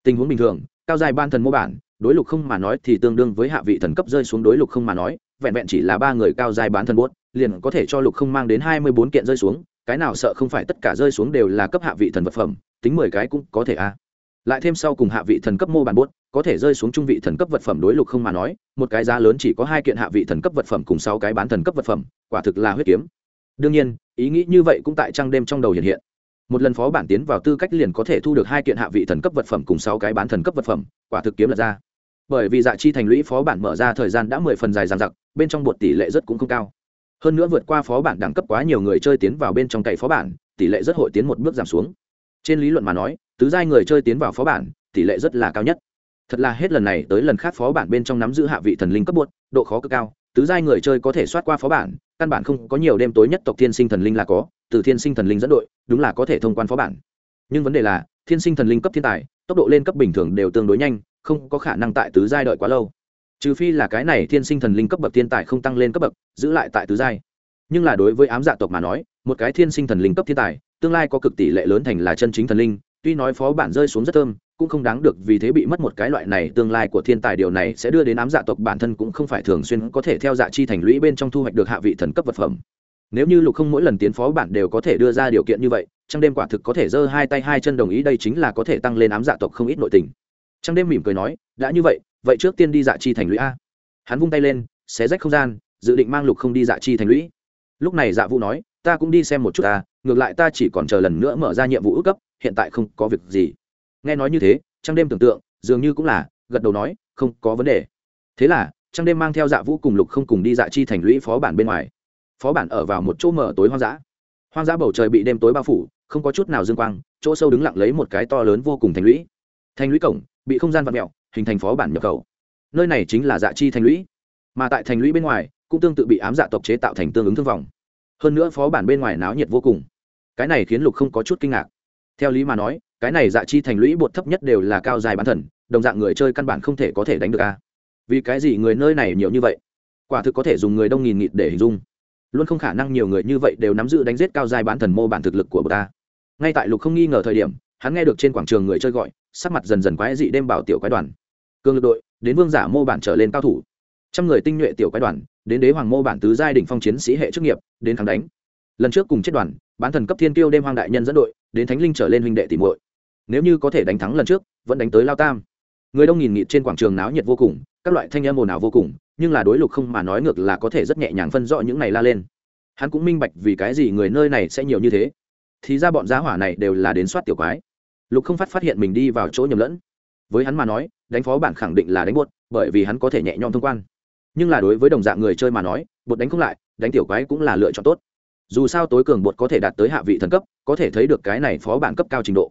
S1: Tình huống bình thường cao dài ban thần mô bản đối lục không mà nói thì tương đương với hạ vị thần cấp rơi xuống đối lục không mà nói vẹn vẹn chỉ là ba người cao dài bán thần bốt liền có thể cho lục không mang đến hai mươi bốn kiện rơi xuống cái nào sợ không phải tất cả rơi xuống đều là cấp hạ vị thần vật phẩm tính mười cái cũng có thể a lại thêm sau cùng hạ vị thần cấp mô bản bốt có thể rơi xuống trung vị thần cấp vật phẩm đối lục không mà nói, một cái giá lớn chỉ có hai kiện hạ vị thần cấp vật phẩm cùng sáu cái bán thần cấp vật phẩm, quả thực là huyết kiếm. Đương nhiên, ý nghĩ như vậy cũng tại trăng đêm trong đầu hiện hiện. Một lần phó bản tiến vào tư cách liền có thể thu được hai kiện hạ vị thần cấp vật phẩm cùng sáu cái bán thần cấp vật phẩm, quả thực kiếm lật ra. Bởi vì dạ chi thành lũy phó bản mở ra thời gian đã mười phần dài dàn giặc bên trong bột tỷ lệ rất cũng không cao. Hơn nữa vượt qua phó bản đẳng cấp quá nhiều người chơi tiến vào bên trong cậy phó bản, tỷ lệ rất hội tiến một bước giảm xuống trên lý luận mà nói, tứ giai người chơi tiến vào phó bản, tỷ lệ rất là cao nhất. Thật là hết lần này tới lần khác phó bản bên trong nắm giữ hạ vị thần linh cấp bột, độ khó cực cao, tứ giai người chơi có thể soát qua phó bản, căn bản không có nhiều đêm tối nhất tộc thiên sinh thần linh là có, từ thiên sinh thần linh dẫn đội, đúng là có thể thông quan phó bản. Nhưng vấn đề là, thiên sinh thần linh cấp thiên tài, tốc độ lên cấp bình thường đều tương đối nhanh, không có khả năng tại tứ giai đợi quá lâu. Trừ phi là cái này thiên sinh thần linh cấp bậc thiên tài không tăng lên cấp bậc, giữ lại tại tứ giai. Nhưng là đối với ám dạ tộc mà nói, một cái thiên sinh thần linh cấp thiên tài tương lai có cực tỷ lệ lớn thành là chân chính thần linh, tuy nói phó bản rơi xuống rất thơm, cũng không đáng được vì thế bị mất một cái loại này, tương lai của thiên tài điều này sẽ đưa đến ám dạ tộc bản thân cũng không phải thường xuyên có thể theo dạ chi thành lũy bên trong thu hoạch được hạ vị thần cấp vật phẩm. Nếu như lục không mỗi lần tiến phó bản đều có thể đưa ra điều kiện như vậy trăng đêm quả thực có thể giơ hai tay hai chân đồng ý đây chính là có thể tăng lên ám dạ tộc không ít nội tình. Trăng đêm mỉm cười nói, đã như vậy vậy trước tiên đi dạ chi thành lũy a. Hắn vung tay lên, xé rách không gian, dự định mang lục không đi dạ chi thành lũy. Lúc này dạ vũ nói ta cũng đi xem một chút ta, ngược lại ta chỉ còn chờ lần nữa mở ra nhiệm vụ ước cấp, hiện tại không có việc gì. Nghe nói như thế, trăng đêm tưởng tượng, dường như cũng là, gật đầu nói, không có vấn đề. Thế là, trăng đêm mang theo dạ vũ cùng lục không cùng đi dạ chi thành lũy phó bản bên ngoài. Phó bản ở vào một chỗ mở tối hoang dã. Hoang dã bầu trời bị đêm tối bao phủ, không có chút nào dương quang, chỗ sâu đứng lặng lấy một cái to lớn vô cùng thành lũy. Thành lũy cổng, bị không gian vặn mẹo hình thành phó bản nhập khẩu. Nơi này chính là dạ chi thành lũy. Mà tại thành lũy bên ngoài, cũng tương tự bị ám dạ tộc chế tạo thành tương ứng thương vòng hơn nữa phó bản bên ngoài náo nhiệt vô cùng. Cái này khiến lục không có chút kinh ngạc. Theo lý mà nói, cái này dạ chi thành lũy bột thấp nhất đều là cao dài bán thần, đồng dạng người chơi căn bản không thể có thể đánh được a. Vì cái gì người nơi này nhiều như vậy? Quả thực có thể dùng người đông nghìn nghịt để hình dung. Luôn không khả năng nhiều người như vậy đều nắm giữ đánh giết cao dài bán thần mô bản thực lực của bờ ta. Ngay tại lục không nghi ngờ thời điểm, hắn nghe được trên quảng trường người chơi gọi, sắc mặt dần dần quái dị đêm bảo tiểu quái đoàn. Cường lực đội, đến vương giả mô bản trở lên cao thủ. Trăm người tinh nhuệ tiểu quái đoàn đến đế hoàng mô bản tứ giai đỉnh phong chiến sĩ hệ chức nghiệp, đến thắng đánh. Lần trước cùng chết đoàn, bán thần cấp thiên tiêu đêm hoàng đại nhân dẫn đội, đến thánh linh trở lên huynh đệ tìm muội. Nếu như có thể đánh thắng lần trước, vẫn đánh tới lao tam. Người đông nghìn nghịt trên quảng trường náo nhiệt vô cùng, các loại thanh âm ồn ào vô cùng, nhưng là đối lục không mà nói ngược là có thể rất nhẹ nhàng phân rõ những này la lên. Hắn cũng minh bạch vì cái gì người nơi này sẽ nhiều như thế. Thì ra bọn giá hỏa này đều là đến soát tiểu quái. Lục không phát phát hiện mình đi vào chỗ nhầm lẫn. Với hắn mà nói, đánh phó bản khẳng định là đánh buốt, bởi vì hắn có thể nhẹ nhõm thông quan nhưng là đối với đồng dạng người chơi mà nói, bột đánh không lại, đánh tiểu quái cũng là lựa chọn tốt. Dù sao tối cường bột có thể đạt tới hạ vị thần cấp, có thể thấy được cái này phó bản cấp cao trình độ.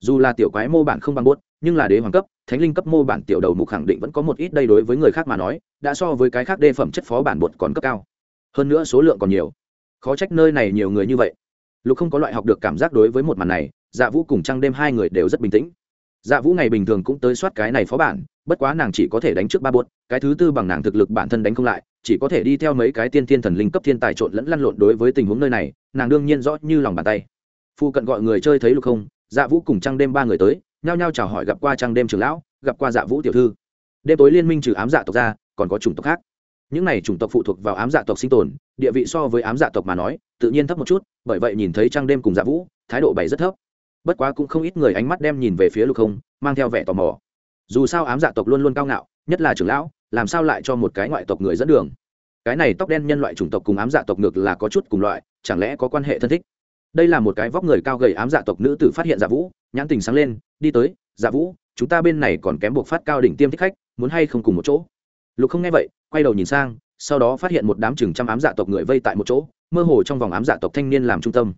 S1: Dù là tiểu quái mô bản không bằng bốt nhưng là đế hoàng cấp, thánh linh cấp mô bản tiểu đầu mục khẳng định vẫn có một ít đây đối với người khác mà nói, đã so với cái khác đê phẩm chất phó bản bột còn cấp cao. Hơn nữa số lượng còn nhiều. Khó trách nơi này nhiều người như vậy. Lục không có loại học được cảm giác đối với một màn này dạ vũ cùng trăng đêm hai người đều rất bình tĩnh. Dạ vũ ngày bình thường cũng tới soát cái này phó bản bất quá nàng chỉ có thể đánh trước ba buốt, cái thứ tư bằng nàng thực lực bản thân đánh không lại, chỉ có thể đi theo mấy cái tiên thiên thần linh cấp thiên tài trộn lẫn lăn lộn đối với tình huống nơi này, nàng đương nhiên rõ như lòng bàn tay. Phu cận gọi người chơi thấy lục không dạ vũ cùng trăng đêm ba người tới, nhao nhao chào hỏi gặp qua trăng đêm trường lão, gặp qua dạ vũ tiểu thư. Đêm tối liên minh trừ ám dạ tộc ra, còn có chủng tộc khác. Những này chủng tộc phụ thuộc vào ám dạ tộc sinh tồn, địa vị so với ám dạ tộc mà nói, tự nhiên thấp một chút, bởi vậy nhìn thấy trăng đêm cùng dạ vũ, thái độ bày rất thấp. Bất quá cũng không ít người ánh mắt đem nhìn về phía lục không, mang theo vẻ tò mò dù sao ám dạ tộc luôn luôn cao ngạo, nhất là trưởng lão, làm sao lại cho một cái ngoại tộc người dẫn đường? Cái này tóc đen nhân loại chủng tộc cùng ám dạ tộc ngược là có chút cùng loại, chẳng lẽ có quan hệ thân thích? Đây là một cái vóc người cao gầy ám dạ tộc nữ tử phát hiện dạ vũ, nhãn tình sáng lên, đi tới dạ vũ, chúng ta bên này còn kém buộc phát cao đỉnh tiêm thích khách, muốn hay không cùng một chỗ? Lục không nghe vậy, quay đầu nhìn sang, sau đó phát hiện một đám chừng trăm ám dạ tộc người vây tại một chỗ, mơ hồ trong vòng ám dạ tộc thanh niên làm trung tâm.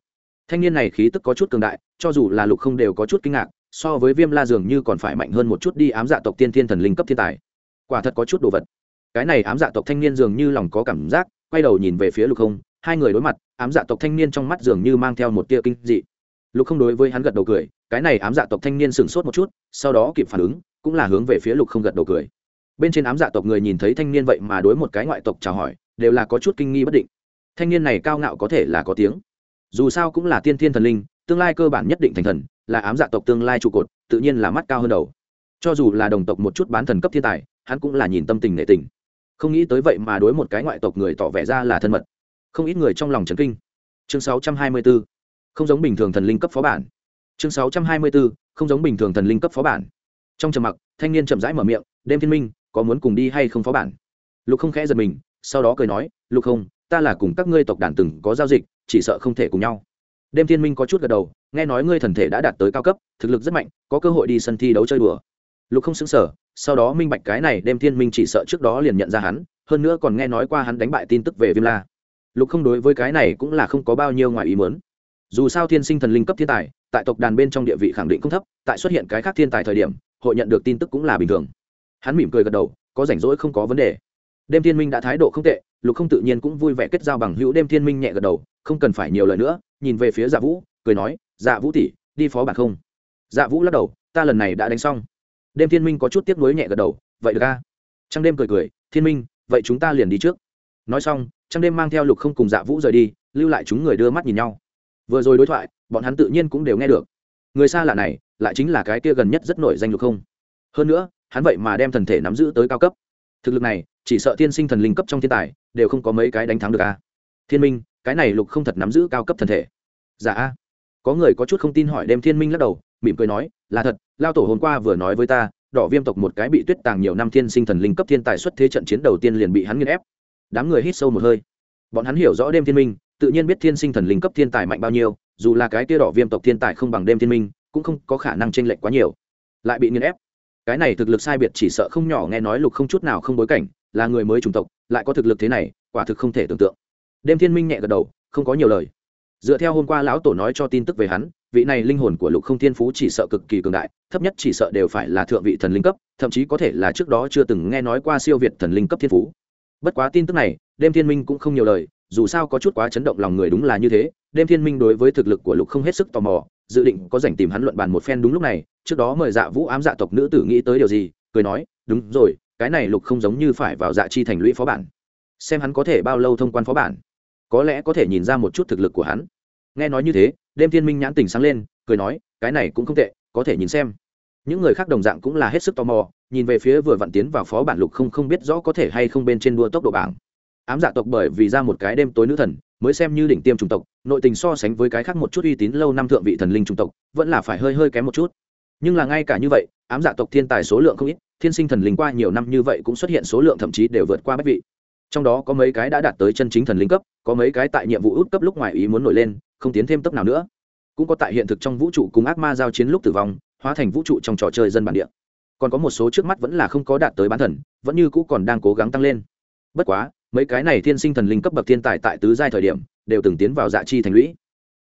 S1: Thanh niên này khí tức có chút cường đại, cho dù là lục không đều có chút kinh ngạc so với viêm la dường như còn phải mạnh hơn một chút đi ám dạ tộc tiên thiên thần linh cấp thiên tài. Quả thật có chút đồ vật. Cái này ám dạ tộc thanh niên dường như lòng có cảm giác, quay đầu nhìn về phía lục không, hai người đối mặt, ám dạ tộc thanh niên trong mắt dường như mang theo một tia kinh dị. Lục không đối với hắn gật đầu cười, cái này ám dạ tộc thanh niên sửng sốt một chút, sau đó kịp phản ứng, cũng là hướng về phía lục không gật đầu cười. Bên trên ám dạ tộc người nhìn thấy thanh niên vậy mà đối một cái ngoại tộc chào hỏi, đều là có chút kinh nghi bất định. Thanh niên này cao ngạo có thể là có tiếng. Dù sao cũng là tiên thiên thần linh, tương lai cơ bản nhất định thành thần là ám dạ tộc tương lai trụ cột, tự nhiên là mắt cao hơn đầu. Cho dù là đồng tộc một chút bán thần cấp thiên tài, hắn cũng là nhìn tâm tình nệ tình. Không nghĩ tới vậy mà đối một cái ngoại tộc người tỏ vẻ ra là thân mật. Không ít người trong lòng trấn kinh. Chương 624. không giống bình thường thần linh cấp phó bản. Chương 624. không giống bình thường thần linh cấp phó bản. Trong trầm mặc, thanh niên chậm rãi mở miệng, đêm thiên minh, có muốn cùng đi hay không phó bản? Lục không khẽ giật mình, sau đó cười nói, lục không, ta là cùng các ngươi tộc đàn từng có giao dịch, chỉ sợ không thể cùng nhau đêm thiên minh có chút gật đầu, nghe nói ngươi thần thể đã đạt tới cao cấp, thực lực rất mạnh, có cơ hội đi sân thi đấu chơi đùa. Lục không xứng sở sau đó minh bạch cái này đêm thiên minh chỉ sợ trước đó liền nhận ra hắn, hơn nữa còn nghe nói qua hắn đánh bại tin tức về viêm la. Lục không đối với cái này cũng là không có bao nhiêu ngoài ý muốn. Dù sao thiên sinh thần linh cấp thiên tài, tại tộc đàn bên trong địa vị khẳng định không thấp, tại xuất hiện cái khác thiên tài thời điểm, hội nhận được tin tức cũng là bình thường. Hắn mỉm cười gật đầu, có rảnh rỗi không có vấn đề. Đêm thiên minh đã thái độ không tệ lục không tự nhiên cũng vui vẻ kết giao bằng hữu đêm thiên minh nhẹ gật đầu, không cần phải nhiều lời nữa, nhìn về phía dạ vũ, cười nói dạ vũ tỷ, đi phó bản không? Dạ vũ lắc đầu, ta lần này đã đánh xong. Đêm thiên minh có chút tiếc nuối nhẹ gật đầu, vậy được ca trăng đêm cười cười, thiên minh, vậy chúng ta liền đi trước. Nói xong, trăng đêm mang theo lục không cùng dạ vũ rời đi, lưu lại chúng người đưa mắt nhìn nhau. Vừa rồi đối thoại, bọn hắn tự nhiên cũng đều nghe được. Người xa lạ này, lại chính là cái kia gần nhất rất nổi danh lục không. Hơn nữa, hắn vậy mà đem thần thể nắm giữ tới cao cấp. Thực lực này, chỉ sợ tiên sinh thần linh cấp trong thiên tài đều không có mấy cái đánh thắng được a thiên minh, cái này lục không thật nắm giữ cao cấp thần thể. Dạ a. Có người có chút không tin hỏi đem thiên minh lắc đầu, mỉm cười nói, là thật, lao tổ hôm qua vừa nói với ta, đỏ viêm tộc một cái bị tuyết tàng nhiều năm thiên sinh thần linh cấp thiên tài xuất thế trận chiến đầu tiên liền bị hắn nghiên ép. Đám người hít sâu một hơi. Bọn hắn hiểu rõ đêm thiên minh, tự nhiên biết thiên sinh thần linh cấp thiên tài mạnh bao nhiêu, dù là cái kia đỏ viêm tộc thiên tài không bằng đêm thiên minh, cũng không có khả năng tranh lệch quá nhiều. Lại bị nghiên ép. Cái này thực lực sai biệt chỉ sợ không nhỏ, nghe nói lục không chút nào không bối cảnh, là người mới chủng tộc lại có thực lực thế này, quả thực không thể tưởng tượng. Đêm thiên minh nhẹ gật đầu, không có nhiều lời. Dựa theo hôm qua lão tổ nói cho tin tức về hắn, vị này linh hồn của lục không thiên phú chỉ sợ cực kỳ cường đại, thấp nhất chỉ sợ đều phải là thượng vị thần linh cấp, thậm chí có thể là trước đó chưa từng nghe nói qua siêu việt thần linh cấp thiên phú. Bất quá tin tức này, đêm thiên minh cũng không nhiều lời, dù sao có chút quá chấn động lòng người đúng là như thế, đêm thiên minh đối với thực lực của lục không hết sức tò mò, dự định có dành tìm hắn luận bàn một phen đúng lúc này, trước đó mời dạ vũ ám dạ tộc nữ tử nghĩ tới điều gì, cười nói, đúng rồi cái này lục không giống như phải vào dạ chi thành lũy phó bản. Xem hắn có thể bao lâu thông quan phó bản. Có lẽ có thể nhìn ra một chút thực lực của hắn. Nghe nói như thế, đêm thiên minh nhãn tình sáng lên, cười nói, cái này cũng không tệ, có thể nhìn xem. Những người khác đồng dạng cũng là hết sức tò mò, nhìn về phía vừa vặn tiến vào phó bản lục không không biết rõ có thể hay không bên trên đua tốc độ bảng. Ám dạ tộc bởi vì ra một cái đêm tối nữ thần, mới xem như đỉnh tiêm chủng tộc, nội tình so sánh với cái khác một chút uy tín lâu năm thượng vị thần linh chủng tộc, vẫn là phải hơi hơi kém một chút. Nhưng là ngay cả như vậy, ám dạ tộc thiên tài số lượng không ít thiên sinh thần linh qua nhiều năm như vậy cũng xuất hiện số lượng thậm chí đều vượt qua bách vị. Trong đó có mấy cái đã đạt tới chân chính thần linh cấp, có mấy cái tại nhiệm vụ út cấp lúc ngoài ý muốn nổi lên, không tiến thêm tốc nào nữa. Cũng có tại hiện thực trong vũ trụ cùng ác ma giao chiến lúc tử vong, hóa thành vũ trụ trong trò chơi dân bản địa. Còn có một số trước mắt vẫn là không có đạt tới bán thần, vẫn như cũ còn đang cố gắng tăng lên. Bất quá, mấy cái này thiên sinh thần linh cấp bậc thiên tài tại tứ giai thời điểm, đều từng tiến vào dạ chi thành lũy.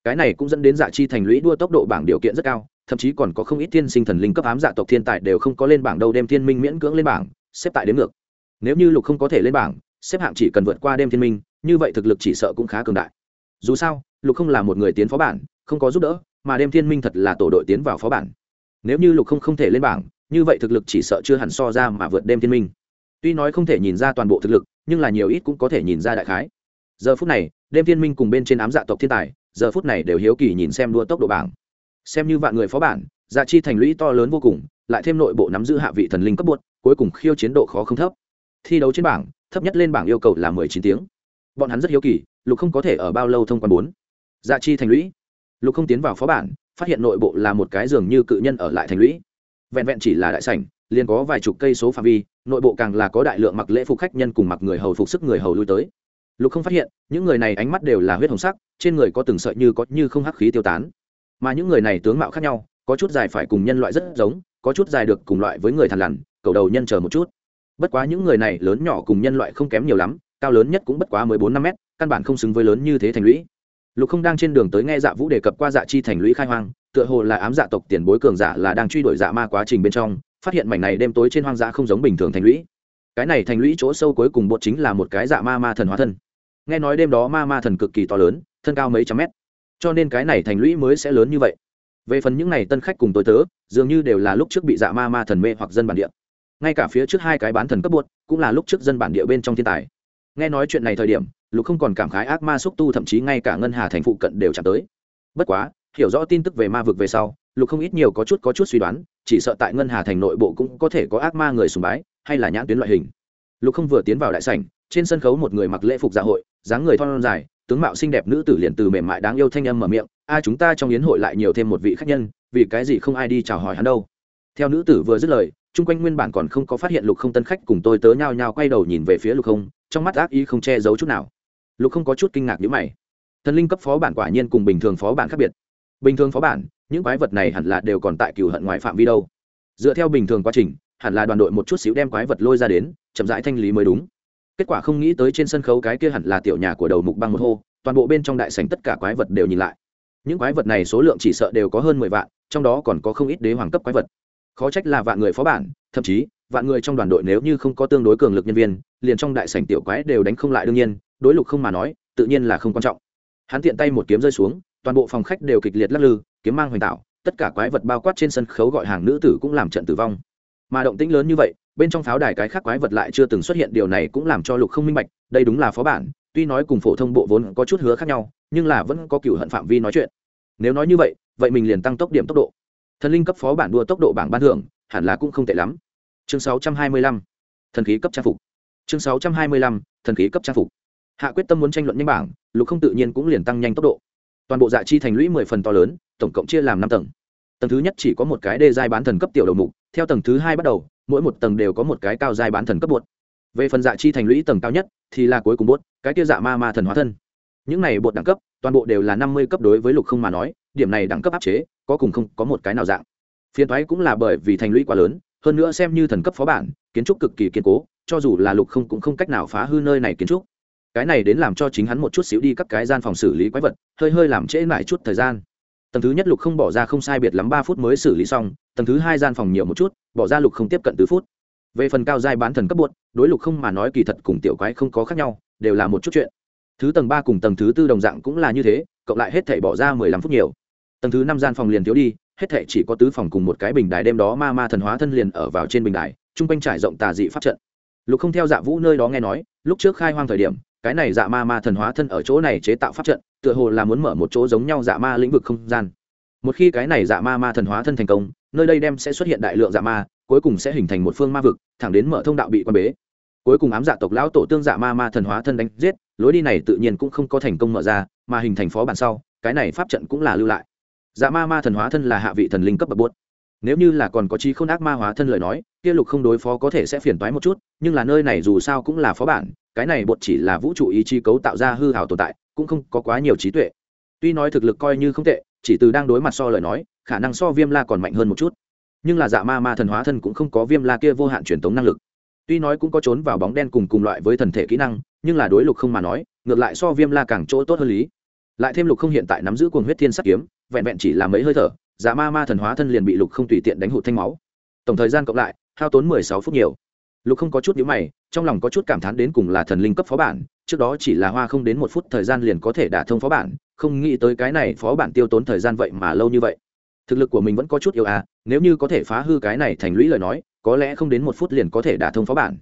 S1: Cái này cũng dẫn đến dạ chi thành lũy đua tốc độ bảng điều kiện rất cao thậm chí còn có không ít thiên sinh thần linh cấp ám dạ tộc thiên tài đều không có lên bảng đâu đem thiên minh miễn cưỡng lên bảng, xếp tại đến ngược. Nếu như lục không có thể lên bảng, xếp hạng chỉ cần vượt qua đêm thiên minh, như vậy thực lực chỉ sợ cũng khá cường đại. Dù sao, lục không là một người tiến phó bản, không có giúp đỡ, mà đêm thiên minh thật là tổ đội tiến vào phó bản. Nếu như lục không không thể lên bảng, như vậy thực lực chỉ sợ chưa hẳn so ra mà vượt đêm thiên minh. Tuy nói không thể nhìn ra toàn bộ thực lực, nhưng là nhiều ít cũng có thể nhìn ra đại khái. Giờ phút này, đêm thiên minh cùng bên trên ám dạ tộc thiên tài, giờ phút này đều hiếu kỳ nhìn xem đua tốc độ bảng xem như vạn người phó bản dạ chi thành lũy to lớn vô cùng, lại thêm nội bộ nắm giữ hạ vị thần linh cấp bột, cuối cùng khiêu chiến độ khó không thấp. Thi đấu trên bảng, thấp nhất lên bảng yêu cầu là mười chín tiếng. Bọn hắn rất hiếu kỳ, lục không có thể ở bao lâu thông quan bốn. Dạ chi thành lũy. Lục không tiến vào phó bản, phát hiện nội bộ là một cái giường như cự nhân ở lại thành lũy. Vẹn vẹn chỉ là đại sảnh, liền có vài chục cây số phạm vi, nội bộ càng là có đại lượng mặc lễ phục khách nhân cùng mặc người hầu phục sức người hầu lui tới. Lục không phát hiện, những người này ánh mắt đều là huyết hồng sắc, trên người có từng sợi như có như không hắc khí tiêu tán mà những người này tướng mạo khác nhau, có chút dài phải cùng nhân loại rất giống, có chút dài được cùng loại với người thằn lằn, cầu đầu nhân chờ một chút. Bất quá những người này lớn nhỏ cùng nhân loại không kém nhiều lắm, cao lớn nhất cũng bất quá mới bốn năm mét, căn bản không xứng với lớn như thế thành lũy. Lục không đang trên đường tới nghe dạ vũ đề cập qua dạ chi thành lũy khai hoang, tựa hồ là ám dạ tộc tiền bối cường giả là đang truy đuổi dạ ma quá trình bên trong, phát hiện mảnh này đêm tối trên hoang dã không giống bình thường thành lũy. Cái này thành lũy chỗ sâu cuối cùng bột chính là một cái dạ ma ma thần hóa thân. Nghe nói đêm đó ma ma thần cực kỳ to lớn, thân cao mấy trăm mét cho nên cái này thành lũy mới sẽ lớn như vậy. Về phần những n à y tân khách cùng tôi tớ, dường như đều là lúc trước bị dạ ma ma thần mê hoặc dân bản địa. Ngay cả phía trước hai cái bán thần cấp buốt, cũng là lúc trước dân bản địa bên trong thiên tài. Nghe nói chuyện này thời điểm, lục không còn cảm khái ác ma xúc tu, thậm chí ngay cả ngân hà thành phụ cận đều chạm tới. Bất quá, hiểu rõ tin tức về ma vực về sau, lục không ít nhiều có chút có chút suy đoán, chỉ sợ tại ngân hà thành nội bộ cũng có thể có ác ma người sùng bái, hay là nhãn tuyến loại hình. Lục không vừa tiến vào đại sảnh, trên sân khấu một người mặc lễ phục dạ hội, dáng người thon dài tướng mạo xinh đẹp nữ tử liền từ mềm mại đáng yêu thanh âm mở miệng, a, chúng ta trong yến hội lại nhiều thêm một vị khách nhân, vì cái gì không ai đi chào hỏi hắn đâu? Theo nữ tử vừa dứt lời, chung quanh nguyên bản còn không có phát hiện lục không tân khách cùng tôi tớ nhao nhao quay đầu nhìn về phía lục không, trong mắt ác ý không che giấu chút nào. Lục không có chút kinh ngạc nhữ mày. Thần linh cấp phó bản quả nhiên cùng bình thường phó bản khác biệt. Bình thường phó bản, những quái vật này hẳn là đều còn tại cựu hận ngoài phạm vi đâu. Dựa theo bình thường quá trình, hẳn là đoàn đội một chút xíu đem quái vật lôi ra đến, chậm rãi thanh lý mới đúng kết quả không nghĩ tới trên sân khấu cái kia hẳn là tiểu nhà của đầu mục băng một hô, toàn bộ bên trong đại sảnh tất cả quái vật đều nhìn lại. Những quái vật này số lượng chỉ sợ đều có hơn mười vạn, trong đó còn có không ít đế hoàng cấp quái vật. Khó trách là vạn người phó bản, thậm chí, vạn người trong đoàn đội nếu như không có tương đối cường lực nhân viên, liền trong đại sảnh tiểu quái đều đánh không lại đương nhiên, đối lục không mà nói, tự nhiên là không quan trọng. Hắn tiện tay một kiếm rơi xuống, toàn bộ phòng khách đều kịch liệt lắc lư, kiếm mang hoành tạo, tất cả quái vật bao quát trên sân khấu gọi hàng nữ tử cũng làm trận tử vong. Mà động tĩnh lớn như vậy bên trong pháo đài cái khác quái vật lại chưa từng xuất hiện điều này cũng làm cho lục không minh bạch đây đúng là phó bản tuy nói cùng phổ thông bộ vốn có chút hứa khác nhau nhưng là vẫn có cựu hận phạm vi nói chuyện. Nếu nói như vậy vậy mình liền tăng tốc điểm tốc độ. Thần linh cấp phó bản đua tốc độ bảng ban thưởng hẳn là cũng không tệ lắm. Chương 625, thần khí cấp trang phục. Chương 625, thần khí cấp trang phục. Hạ quyết tâm muốn tranh luận nhanh bảng lục không tự nhiên cũng liền tăng nhanh tốc độ. Toàn bộ dạ chi thành lũy mười phần to lớn tổng cộng chia làm năm tầng. Tầng thứ nhất chỉ có một cái đê giai bán thần cấp tiểu đầu mục theo tầng thứ hai bắt đầu mỗi một tầng đều có một cái cao dài bán thần cấp bột. Về phần dạ chi thành lũy tầng cao nhất, thì là cuối cùng bốt cái kia dạ ma ma thần hóa thân. Những này bột đẳng cấp, toàn bộ đều là năm mươi cấp đối với lục không mà nói, điểm này đẳng cấp áp chế, có cùng không, có một cái nào dạng. Phiền thoái cũng là bởi vì thành lũy quá lớn, hơn nữa xem như thần cấp phó bản, kiến trúc cực kỳ kiên cố, cho dù là lục không cũng không cách nào phá hư nơi này kiến trúc. Cái này đến làm cho chính hắn một chút xíu đi các cái gian phòng xử lý quái vật, hơi hơi làm trễ lại chút thời gian tầng thứ nhất lục không bỏ ra không sai biệt lắm ba phút mới xử lý xong, tầng thứ hai gian phòng nhiều một chút, bỏ ra lục không tiếp cận tứ phút. Về phần cao giai bán thần cấp bột đối lục không mà nói kỳ thật cùng tiểu quái không có khác nhau, đều là một chút chuyện. Thứ tầng ba cùng tầng thứ tư đồng dạng cũng là như thế, cộng lại hết thể bỏ ra mười lăm phút nhiều. Tầng thứ năm gian phòng liền thiếu đi, hết thể chỉ có tứ phòng cùng một cái bình đài đêm đó ma ma thần hóa thân liền ở vào trên bình đài, chung quanh trải rộng tà dị pháp trận. Lục không theo dạ vũ nơi đó nghe nói, lúc trước khai hoang thời điểm cái này dạ ma ma thần hóa thân ở chỗ này chế tạo pháp trận, tựa hồ là muốn mở một chỗ giống nhau dạ ma lĩnh vực không gian. Một khi cái này dạ ma ma thần hóa thân thành công, nơi đây đem sẽ xuất hiện đại lượng dạ ma, cuối cùng sẽ hình thành một phương ma vực, thẳng đến mở thông đạo bị quan bế. Cuối cùng ám dạ tộc lão tổ tương dạ ma ma thần hóa thân đánh giết, lối đi này tự nhiên cũng không có thành công mở ra, mà hình thành phó bản sau, cái này pháp trận cũng là lưu lại. Dạ ma ma thần hóa thân là hạ vị thần linh cấp bậc bốt nếu như là còn có chi không ác ma hóa thân lời nói, kia lục không đối phó có thể sẽ phiền toái một chút nhưng là nơi này dù sao cũng là phó bản, cái này bột chỉ là vũ trụ ý chí cấu tạo ra hư hảo tồn tại, cũng không có quá nhiều trí tuệ. Tuy nói thực lực coi như không tệ, chỉ từ đang đối mặt so lời nói, khả năng so viêm la còn mạnh hơn một chút. Nhưng là dạ ma ma thần hóa thân cũng không có viêm la kia vô hạn truyền thống năng lực. Tuy nói cũng có trốn vào bóng đen cùng cùng loại với thần thể kỹ năng, nhưng là đối lục không mà nói, ngược lại so viêm la càng chỗ tốt hơn lý. Lại thêm lục không hiện tại nắm giữ cuồng huyết thiên sắt kiếm, vẹn vẹn chỉ là mấy hơi thở dạ ma ma thần hóa thân liền bị lục không tùy tiện đánh hụt thanh máu. Tổng thời gian cộng lại, hao tốn mười sáu phút nhiều lục không có chút nhữ mày, trong lòng có chút cảm thán đến cùng là thần linh cấp phó bản, trước đó chỉ là hoa không đến một phút thời gian liền có thể đả thông phó bản, không nghĩ tới cái này phó bản tiêu tốn thời gian vậy mà lâu như vậy. Thực lực của mình vẫn có chút yêu à nếu như có thể phá hư cái này thành lũy lời nói, có lẽ không đến một phút liền có thể đả thông phó bản.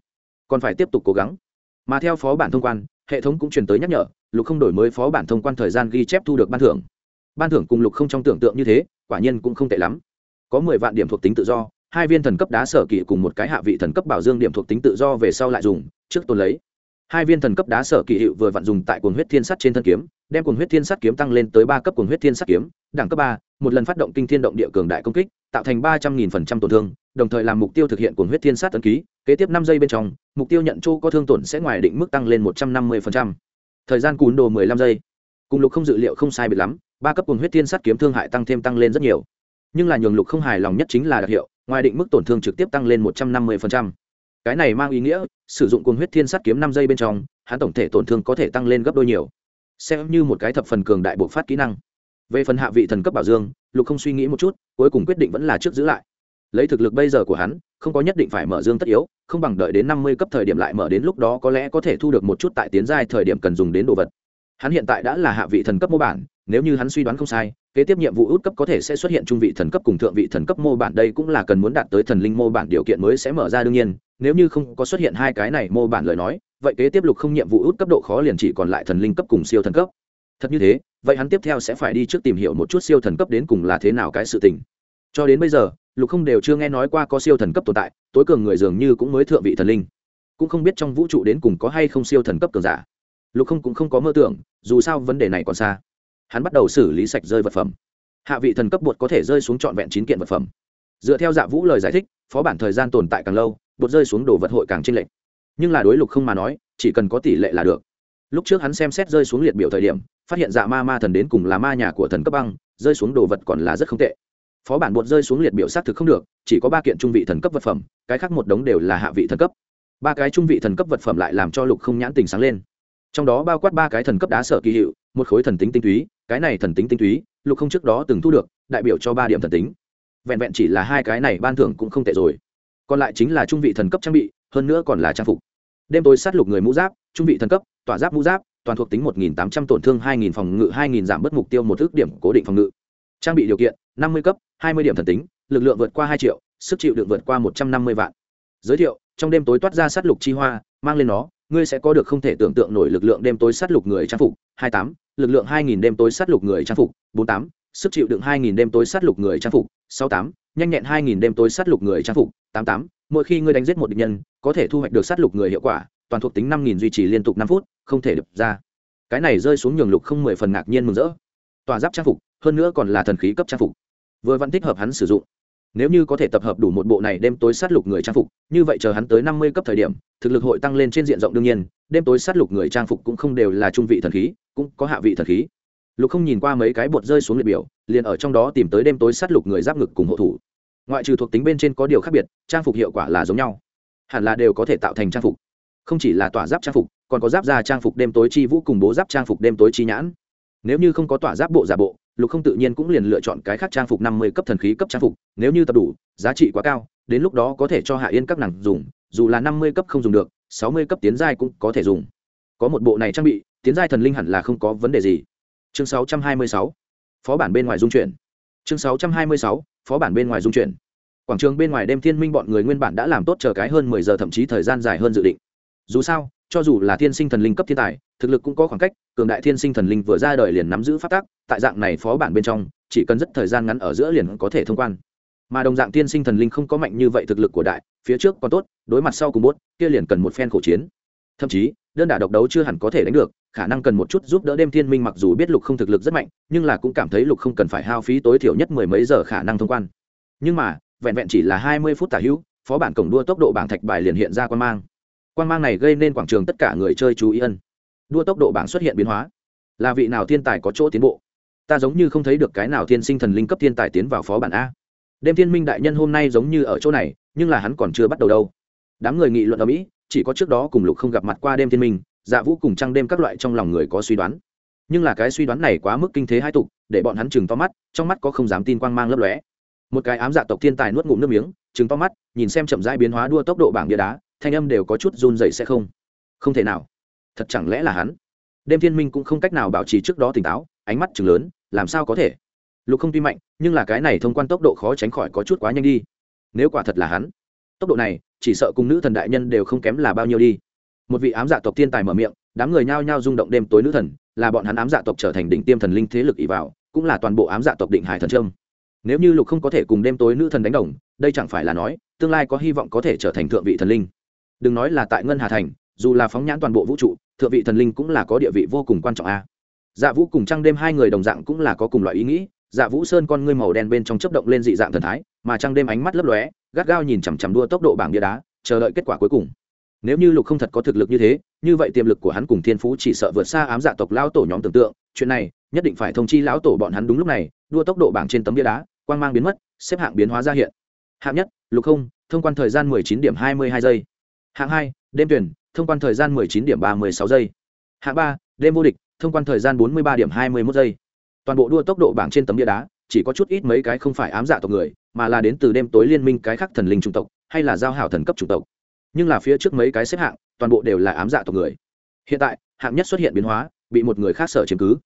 S1: Còn phải tiếp tục cố gắng. Mà theo phó bản thông quan, hệ thống cũng truyền tới nhắc nhở, lục không đổi mới phó bản thông quan thời gian ghi chép thu được ban thưởng. Ban thưởng cùng lục không trong tưởng tượng như thế, quả nhiên cũng không tệ lắm. Có mười vạn điểm thuộc tính tự do hai viên thần cấp đá sở kỵ cùng một cái hạ vị thần cấp bảo dương điểm thuộc tính tự do về sau lại dùng, trước tồn lấy. Hai viên thần cấp đá sở kỵ hiệu vừa vặn dùng tại cuồng huyết thiên sắt trên thân kiếm, đem cuồng huyết thiên sắt kiếm tăng lên tới ba cấp cuồng huyết thiên sắt kiếm, đẳng cấp ba, một lần phát động kinh thiên động địa cường đại công kích, tạo thành ba trăm nghìn phần trăm tổn thương, đồng thời làm mục tiêu thực hiện cuồng huyết thiên sắt tấn ký, kế tiếp năm giây bên trong, mục tiêu nhận chỗ có thương tổn sẽ ngoài định mức tăng lên một trăm năm mươi phần trăm. Thời gian cún đồ mười lăm giây. Cùng lục không dự liệu không sai biệt lắm, ba cấp cuồng huyết thiên sắt kiếm thương hại tăng thêm tăng lên rất nhiều nhưng là nhường lục không hài lòng nhất chính là đặc hiệu, ngoài định mức tổn thương trực tiếp tăng lên một trăm năm mươi cái này mang ý nghĩa, sử dụng cuồng huyết thiên sắt kiếm năm giây bên trong, hắn tổng thể tổn thương có thể tăng lên gấp đôi nhiều. Xem như một cái thập phần cường đại bộ phát kỹ năng. Về phần hạ vị thần cấp bảo dương, lục không suy nghĩ một chút, cuối cùng quyết định vẫn là trước giữ lại. Lấy thực lực bây giờ của hắn, không có nhất định phải mở dương tất yếu, không bằng đợi đến năm mươi cấp thời điểm lại mở đến lúc đó có lẽ có thể thu được một chút tại tiến giai thời điểm cần dùng đến đồ vật hắn hiện tại đã là hạ vị thần cấp mô bản, nếu như hắn suy đoán không sai, kế tiếp nhiệm vụ út cấp có thể sẽ xuất hiện trung vị thần cấp cùng thượng vị thần cấp mô bản, đây cũng là cần muốn đạt tới thần linh mô bản điều kiện mới sẽ mở ra đương nhiên, nếu như không có xuất hiện hai cái này mô bản lời nói, vậy kế tiếp lục không nhiệm vụ út cấp độ khó liền chỉ còn lại thần linh cấp cùng siêu thần cấp. Thật như thế, vậy hắn tiếp theo sẽ phải đi trước tìm hiểu một chút siêu thần cấp đến cùng là thế nào cái sự tình. Cho đến bây giờ, lục không đều chưa nghe nói qua có siêu thần cấp tồn tại, tối cường người dường như cũng mới thượng vị thần linh. Cũng không biết trong vũ trụ đến cùng có hay không siêu thần cấp cường giả lục không cũng không có mơ tưởng, dù sao vấn đề này còn xa. Hắn bắt đầu xử lý sạch rơi vật phẩm. Hạ vị thần cấp bột có thể rơi xuống trọn vẹn chín kiện vật phẩm. Dựa theo dạ vũ lời giải thích, phó bản thời gian tồn tại càng lâu, bột rơi xuống đồ vật hội càng t r ê n lệch. Nhưng là đối lục không mà nói, chỉ cần có tỷ lệ là được. Lúc trước hắn xem xét rơi xuống liệt biểu thời điểm, phát hiện dạ ma ma thần đến cùng là ma nhà của thần cấp băng, rơi xuống đồ vật còn là rất không tệ. Phó bản bột rơi xuống liệt biểu xác thực không được, chỉ có ba kiện trung vị thần cấp vật phẩm, cái khác một đống đều là hạ vị thần cấp. Ba cái trung vị thần cấp vật phẩm lại làm cho lục không nhãn tình sáng lên trong đó bao quát ba cái thần cấp đá sở kỳ hiệu, một khối thần tính tinh túy, cái này thần tính tinh túy, lục không trước đó từng thu được, đại biểu cho ba điểm thần tính. Vẹn vẹn chỉ là hai cái này ban thưởng cũng không tệ rồi. Còn lại chính là trung vị thần cấp trang bị, hơn nữa còn là trang phục. Đêm tối sát lục người mũ giáp, trung vị thần cấp, tỏa giáp mũ giáp, toàn thuộc tính một nghìn tám trăm tổn thương hai nghìn phòng ngự, hai nghìn giảm bớt mục tiêu một ước điểm cố định phòng ngự. Trang bị điều kiện, năm mươi cấp, hai mươi điểm thần tính, lực lượng vượt qua hai triệu, sức chịu đựng vượt qua một trăm năm mươi vạn. Giới thiệu trong đêm tối toát ra sát lục chi hoa, mang lên nó, ngươi sẽ có được không thể tưởng tượng nổi lực lượng đêm tối sát lục người trang phục, hai tám, lực lượng hai nghìn đêm tối sát lục người trang phục, bốn tám, sức chịu đựng hai nghìn đêm tối sát lục người trang phục, sáu tám, nhanh nhẹn hai nghìn đêm tối sát lục người trang phục, tám tám, mỗi khi ngươi đánh giết một địch nhân, có thể thu hoạch được sát lục người hiệu quả, toàn thuộc tính năm nghìn duy trì liên tục năm phút, không thể đập ra. Cái này rơi xuống nhường lục không mười phần ngạc nhiên mừng rỡ. Tòa giáp trang phục, hơn nữa còn là thần khí cấp trang phục. Vừa vẫn thích hợp hắn sử dụng nếu như có thể tập hợp đủ một bộ này đêm tối sát lục người trang phục, như vậy chờ hắn tới năm mươi cấp thời điểm, thực lực hội tăng lên trên diện rộng đương nhiên, đêm tối sát lục người trang phục cũng không đều là trung vị thần khí, cũng có hạ vị thần khí. Lục không nhìn qua mấy cái bột rơi xuống liệt biểu, liền ở trong đó tìm tới đêm tối sát lục người giáp ngực cùng hộ thủ. Ngoại trừ thuộc tính bên trên có điều khác biệt, trang phục hiệu quả là giống nhau. Hẳn là đều có thể tạo thành trang phục. Không chỉ là tỏa giáp trang phục, còn có giáp da trang phục đêm tối chi vũ cùng bố giáp trang phục đêm tối chi nhãn. Nếu như không có tỏa giáp bộ giả bộ lục không tự nhiên cũng liền lựa chọn cái khác trang phục năm mươi cấp thần khí cấp trang phục, nếu như tập đủ, giá trị quá cao, đến lúc đó có thể cho hạ yên các nàng dùng, dù là năm mươi cấp không dùng được, sáu mươi cấp tiến giai cũng có thể dùng. Có một bộ này trang bị, tiến giai thần linh hẳn là không có vấn đề gì. Chương sáu trăm hai mươi sáu, phó bản bên ngoài dung chuyển. Chương sáu trăm hai mươi sáu, phó bản bên ngoài dung chuyển. Quảng trường bên ngoài đêm thiên minh bọn người nguyên bản đã làm tốt chờ cái hơn mười giờ thậm chí thời gian dài hơn dự định dù sao, cho dù là thiên sinh thần linh cấp thiên tài, thực lực cũng có khoảng cách, cường đại thiên sinh thần linh vừa ra đời liền nắm giữ phát tác tại dạng này phó bản bên trong, chỉ cần rất thời gian ngắn ở giữa liền có thể thông quan. Mà đồng dạng thiên sinh thần linh không có mạnh như vậy thực lực của đại, phía trước còn tốt, đối mặt sau cùng bốt, kia liền cần một phen khổ chiến. Thậm chí, đơn đả độc đấu chưa hẳn có thể đánh được, khả năng cần một chút giúp đỡ đêm thiên minh mặc dù biết lục không thực lực rất mạnh, nhưng là cũng cảm thấy lục không cần phải hao phí tối thiểu nhất mười mấy giờ khả năng thông quan. Nhưng mà, vẹn vẹn chỉ là hai mươi phút tả hữu, phó bản cổng đua tốc độ bảng thạch bài liền hiện ra quan mang quan mang này gây nên quảng trường tất cả người chơi chú ý ân. Đua tốc độ bảng xuất hiện biến hóa. Là vị nào thiên tài có chỗ tiến bộ? Ta giống như không thấy được cái nào thiên sinh thần linh cấp thiên tài tiến vào phó bản a. Đêm thiên minh đại nhân hôm nay giống như ở chỗ này, nhưng là hắn còn chưa bắt đầu đâu. Đám người nghị luận ở mỹ, chỉ có trước đó cùng lục không gặp mặt qua đêm thiên minh dạ vũ cùng trăng đêm các loại trong lòng người có suy đoán. Nhưng là cái suy đoán này quá mức kinh thế hai tục, để bọn hắn chừng to mắt, trong mắt có không dám tin quang mang lấp lóe. Một cái ám dạ tộc thiên tài nuốt ngụm nước miếng chừng to mắt, nhìn xem chậm rãi biến hóa đua tốc độ bảng bia đá thanh âm đều có chút run dậy sẽ không. Không thể nào. Thật chẳng lẽ là hắn? Đêm thiên minh cũng không cách nào bảo trì trước đó tỉnh táo, ánh mắt chừng lớn, làm sao có thể? Lục không tuy mạnh, nhưng là cái này thông quan tốc độ khó tránh khỏi có chút quá nhanh đi. Nếu quả thật là hắn, tốc độ này, chỉ sợ cùng nữ thần đại nhân đều không kém là bao nhiêu đi. Một vị ám dạ tộc thiên tài mở miệng, đám người nhao nhao rung động đêm tối nữ thần, là bọn hắn ám dạ tộc trở thành đỉnh tiêm thần linh thế lực ỷ vào, cũng là toàn bộ ám dạ tộc định hải thần trâm nếu như lục không có thể cùng đêm tối nữ thần đánh đồng, đây chẳng phải là nói, tương lai có hy vọng có thể trở thành thượng vị thần linh đừng nói là tại ngân hà thành, dù là phóng nhãn toàn bộ vũ trụ, thượng vị thần linh cũng là có địa vị vô cùng quan trọng a. Dạ vũ cùng trăng đêm hai người đồng dạng cũng là có cùng loại ý nghĩ dạ vũ sơn con ngươi màu đen bên trong chấp động lên dị dạng thần thái, mà trăng đêm ánh mắt lấp lóe, gắt gao nhìn chằm chằm đua tốc độ bảng bia đá, chờ đợi kết quả cuối cùng. Nếu như lục không thật có thực lực như thế, như vậy tiềm lực của hắn cùng thiên phú chỉ sợ vượt xa ám dạ tộc Lão tổ nhóm tưởng tượng, chuyện này, nhất định phải thông chi lão tổ bọn hắn đúng lúc này, đua tốc độ bảng trên tấm bia đá, quang mang biến mất, xếp hạng biến hóa ra hiện. Hạng nhất, lục không, thông quan thời gian 19 điểm 22 giây hạng hai, đêm tuyển, thông quan thời gian 19 điểm 36 giây. Hạng ba, đêm vô địch, thông quan thời gian 43 điểm 21 giây. Toàn bộ đua tốc độ bảng trên tấm bia đá, chỉ có chút ít mấy cái không phải ám dạ tộc người, mà là đến từ đêm tối liên minh cái khác thần linh trung tộc, hay là giao hảo thần cấp chủng tộc. Nhưng là phía trước mấy cái xếp hạng, toàn bộ đều là ám dạ tộc người. Hiện tại, hạng nhất xuất hiện biến hóa, bị một người khác sở chiếm cứ.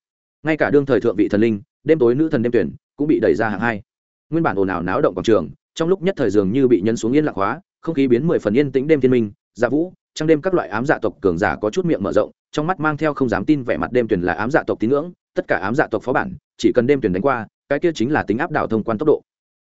S1: Ngay cả đương thời thượng vị thần linh, đêm tối nữ thần đêm tuyển, cũng bị đẩy ra hạng hai. Nguyên bản ồn ào náo động quảng trường, trong lúc nhất thời dường như bị nhân xuống yên lạc hóa không khí biến mười phần yên tĩnh đêm thiên minh dạ vũ trong đêm các loại ám dạ tộc cường giả có chút miệng mở rộng, trong mắt mang theo không dám tin vẻ mặt đêm tuyển là ám dạ tộc tín ngưỡng, tất cả ám dạ tộc phó bản, chỉ cần đêm tuyển đánh qua, cái kia chính là tính áp đảo thông quan tốc độ.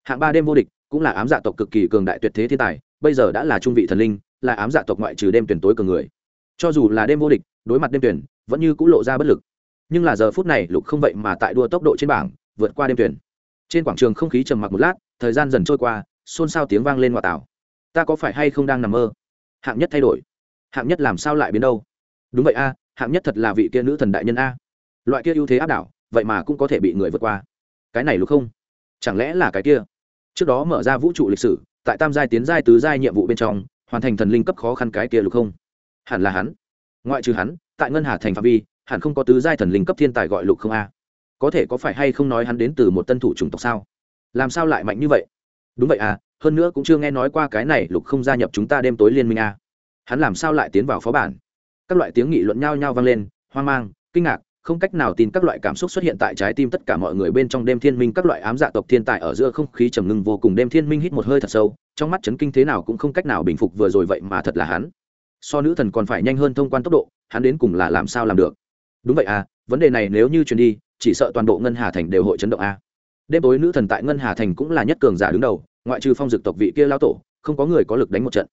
S1: Hạng ba đêm vô địch, cũng là ám dạ tộc cực kỳ cường đại tuyệt thế thiên tài, bây giờ đã là trung vị thần linh, là ám dạ tộc ngoại trừ đêm tuyển tối cường người. Cho dù là đêm vô địch, đối mặt đêm tuyển vẫn như cũng lộ ra bất lực. Nhưng là giờ phút này, lục không vậy mà tại đua tốc độ trên bảng, vượt qua đêm tuyển trên quảng trường không khí trầm mặc một lát, thời gian dần trôi qua, xôn xao tiếng vang lên ngoại tảo ta có phải hay không đang nằm mơ? Hạng nhất thay đổi. Hạng nhất làm sao lại biến đâu? Đúng vậy a, hạng nhất thật là vị kia nữ thần đại nhân a. Loại kia ưu thế áp đảo, vậy mà cũng có thể bị người vượt qua. Cái này lục không? Chẳng lẽ là cái kia? Trước đó mở ra vũ trụ lịch sử, tại tam giai tiến giai tứ giai nhiệm vụ bên trong, hoàn thành thần linh cấp khó khăn cái kia lục không? Hẳn là hắn. Ngoại trừ hắn, tại ngân hà thành phạm vi, hẳn không có tứ giai thần linh cấp thiên tài gọi lục không a. Có thể có phải hay không nói hắn đến từ một tân thủ chủng tộc sao? Làm sao lại mạnh như vậy? Đúng vậy à hơn nữa cũng chưa nghe nói qua cái này lục không gia nhập chúng ta đêm tối liên minh a. Hắn làm sao lại tiến vào phó bản? Các loại tiếng nghị luận nhao nhao vang lên, hoang mang, kinh ngạc, không cách nào tin các loại cảm xúc xuất hiện tại trái tim tất cả mọi người bên trong đêm thiên minh, các loại ám dạ tộc thiên tài ở giữa không khí trầm ngưng vô cùng, đêm thiên minh hít một hơi thật sâu, trong mắt chấn kinh thế nào cũng không cách nào bình phục vừa rồi vậy mà thật là hắn. So nữ thần còn phải nhanh hơn thông quan tốc độ, hắn đến cùng là làm sao làm được? Đúng vậy à vấn đề này nếu như truyền đi, chỉ sợ toàn bộ ngân hà thành đều hội chấn động a. Đêm tối nữ thần tại ngân hà thành cũng là nhất cường giả đứng đầu ngoại trừ phong dực tộc vị kia lao tổ, không có người có lực đánh một trận.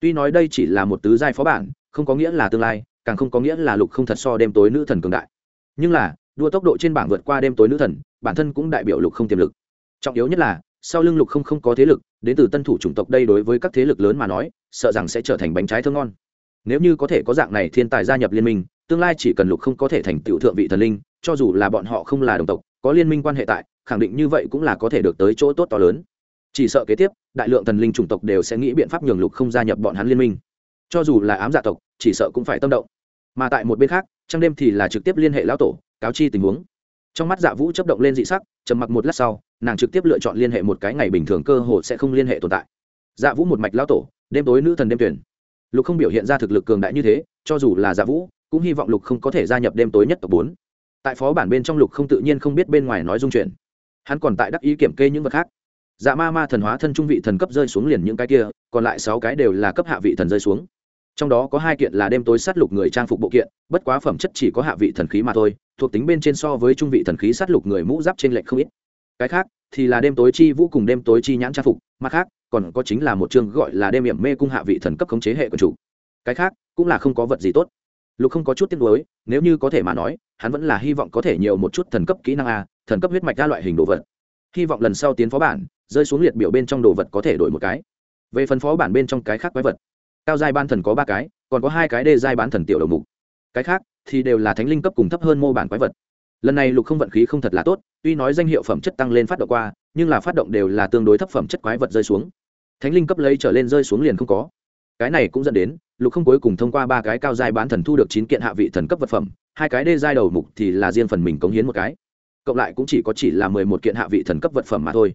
S1: Tuy nói đây chỉ là một tứ giai phó bản, không có nghĩa là tương lai, càng không có nghĩa là lục không thật so đêm tối nữ thần cường đại. Nhưng là, đua tốc độ trên bảng vượt qua đêm tối nữ thần, bản thân cũng đại biểu lục không tiềm lực. Trọng yếu nhất là, sau lưng lục không không có thế lực, đến từ tân thủ chủng tộc đây đối với các thế lực lớn mà nói, sợ rằng sẽ trở thành bánh trái thơ ngon. Nếu như có thể có dạng này thiên tài gia nhập liên minh, tương lai chỉ cần lục không có thể thành tựu thượng vị thần linh, cho dù là bọn họ không là đồng tộc, có liên minh quan hệ tại, khẳng định như vậy cũng là có thể được tới chỗ tốt to lớn chỉ sợ kế tiếp đại lượng thần linh chủng tộc đều sẽ nghĩ biện pháp nhường lục không gia nhập bọn hắn liên minh. Cho dù là ám dạ tộc chỉ sợ cũng phải tâm động. Mà tại một bên khác trăng đêm thì là trực tiếp liên hệ lão tổ cáo chi tình huống. Trong mắt dạ vũ chấp động lên dị sắc trầm mặc một lát sau nàng trực tiếp lựa chọn liên hệ một cái ngày bình thường cơ hồ sẽ không liên hệ tồn tại. Dạ vũ một mạch lão tổ đêm tối nữ thần đêm tuyển. Lục không biểu hiện ra thực lực cường đại như thế cho dù là dạ vũ cũng hy vọng lục không có thể gia nhập đêm tối nhất tộc bốn. Tại phó bản bên trong lục không tự nhiên không biết bên ngoài nói dung chuyển, hắn còn tại đắc ý kiểm kê những vật khác dạ ma ma thần hóa thân trung vị thần cấp rơi xuống liền những cái kia, còn lại sáu cái đều là cấp hạ vị thần rơi xuống. Trong đó có hai kiện là đêm tối sát lục người trang phục bộ kiện, bất quá phẩm chất chỉ có hạ vị thần khí mà thôi, thuộc tính bên trên so với trung vị thần khí sát lục người mũ giáp trên lệnh không ít. Cái khác thì là đêm tối chi vũ cùng đêm tối chi nhãn trang phục, mặt khác còn có chính là một chương gọi là đêm hiểm mê cung hạ vị thần cấp khống chế hệ của chủ. Cái khác cũng là không có vật gì tốt. Lục không có chút tiếc nuối, nếu như có thể mà nói, hắn vẫn là hy vọng có thể nhiều một chút thần cấp kỹ năng a, thần cấp huyết mạch ra loại hình đồ vật hy vọng lần sau tiến phó bản, rơi xuống liệt biểu bên trong đồ vật có thể đổi một cái. Về phần phó bản bên trong cái khác quái vật, cao giai ban thần có ba cái, còn có hai cái đê giai bán thần tiểu đầu mục. Cái khác thì đều là thánh linh cấp cùng thấp hơn mô bản quái vật. Lần này lục không vận khí không thật là tốt, tuy nói danh hiệu phẩm chất tăng lên phát động qua, nhưng là phát động đều là tương đối thấp phẩm chất quái vật rơi xuống. Thánh linh cấp lấy trở lên rơi xuống liền không có. Cái này cũng dẫn đến, lục không cuối cùng thông qua ba cái cao giai bán thần thu được chín kiện hạ vị thần cấp vật phẩm, hai cái đê giai đầu mục thì là riêng phần mình cống hiến một cái cộng lại cũng chỉ có chỉ là mười một kiện hạ vị thần cấp vật phẩm mà thôi.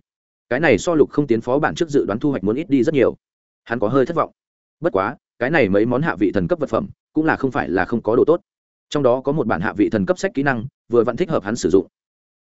S1: Cái này so lục không tiến phó bản trước dự đoán thu hoạch muốn ít đi rất nhiều. Hắn có hơi thất vọng. Bất quá, cái này mấy món hạ vị thần cấp vật phẩm, cũng là không phải là không có đồ tốt. Trong đó có một bản hạ vị thần cấp sách kỹ năng, vừa vẫn thích hợp hắn sử dụng.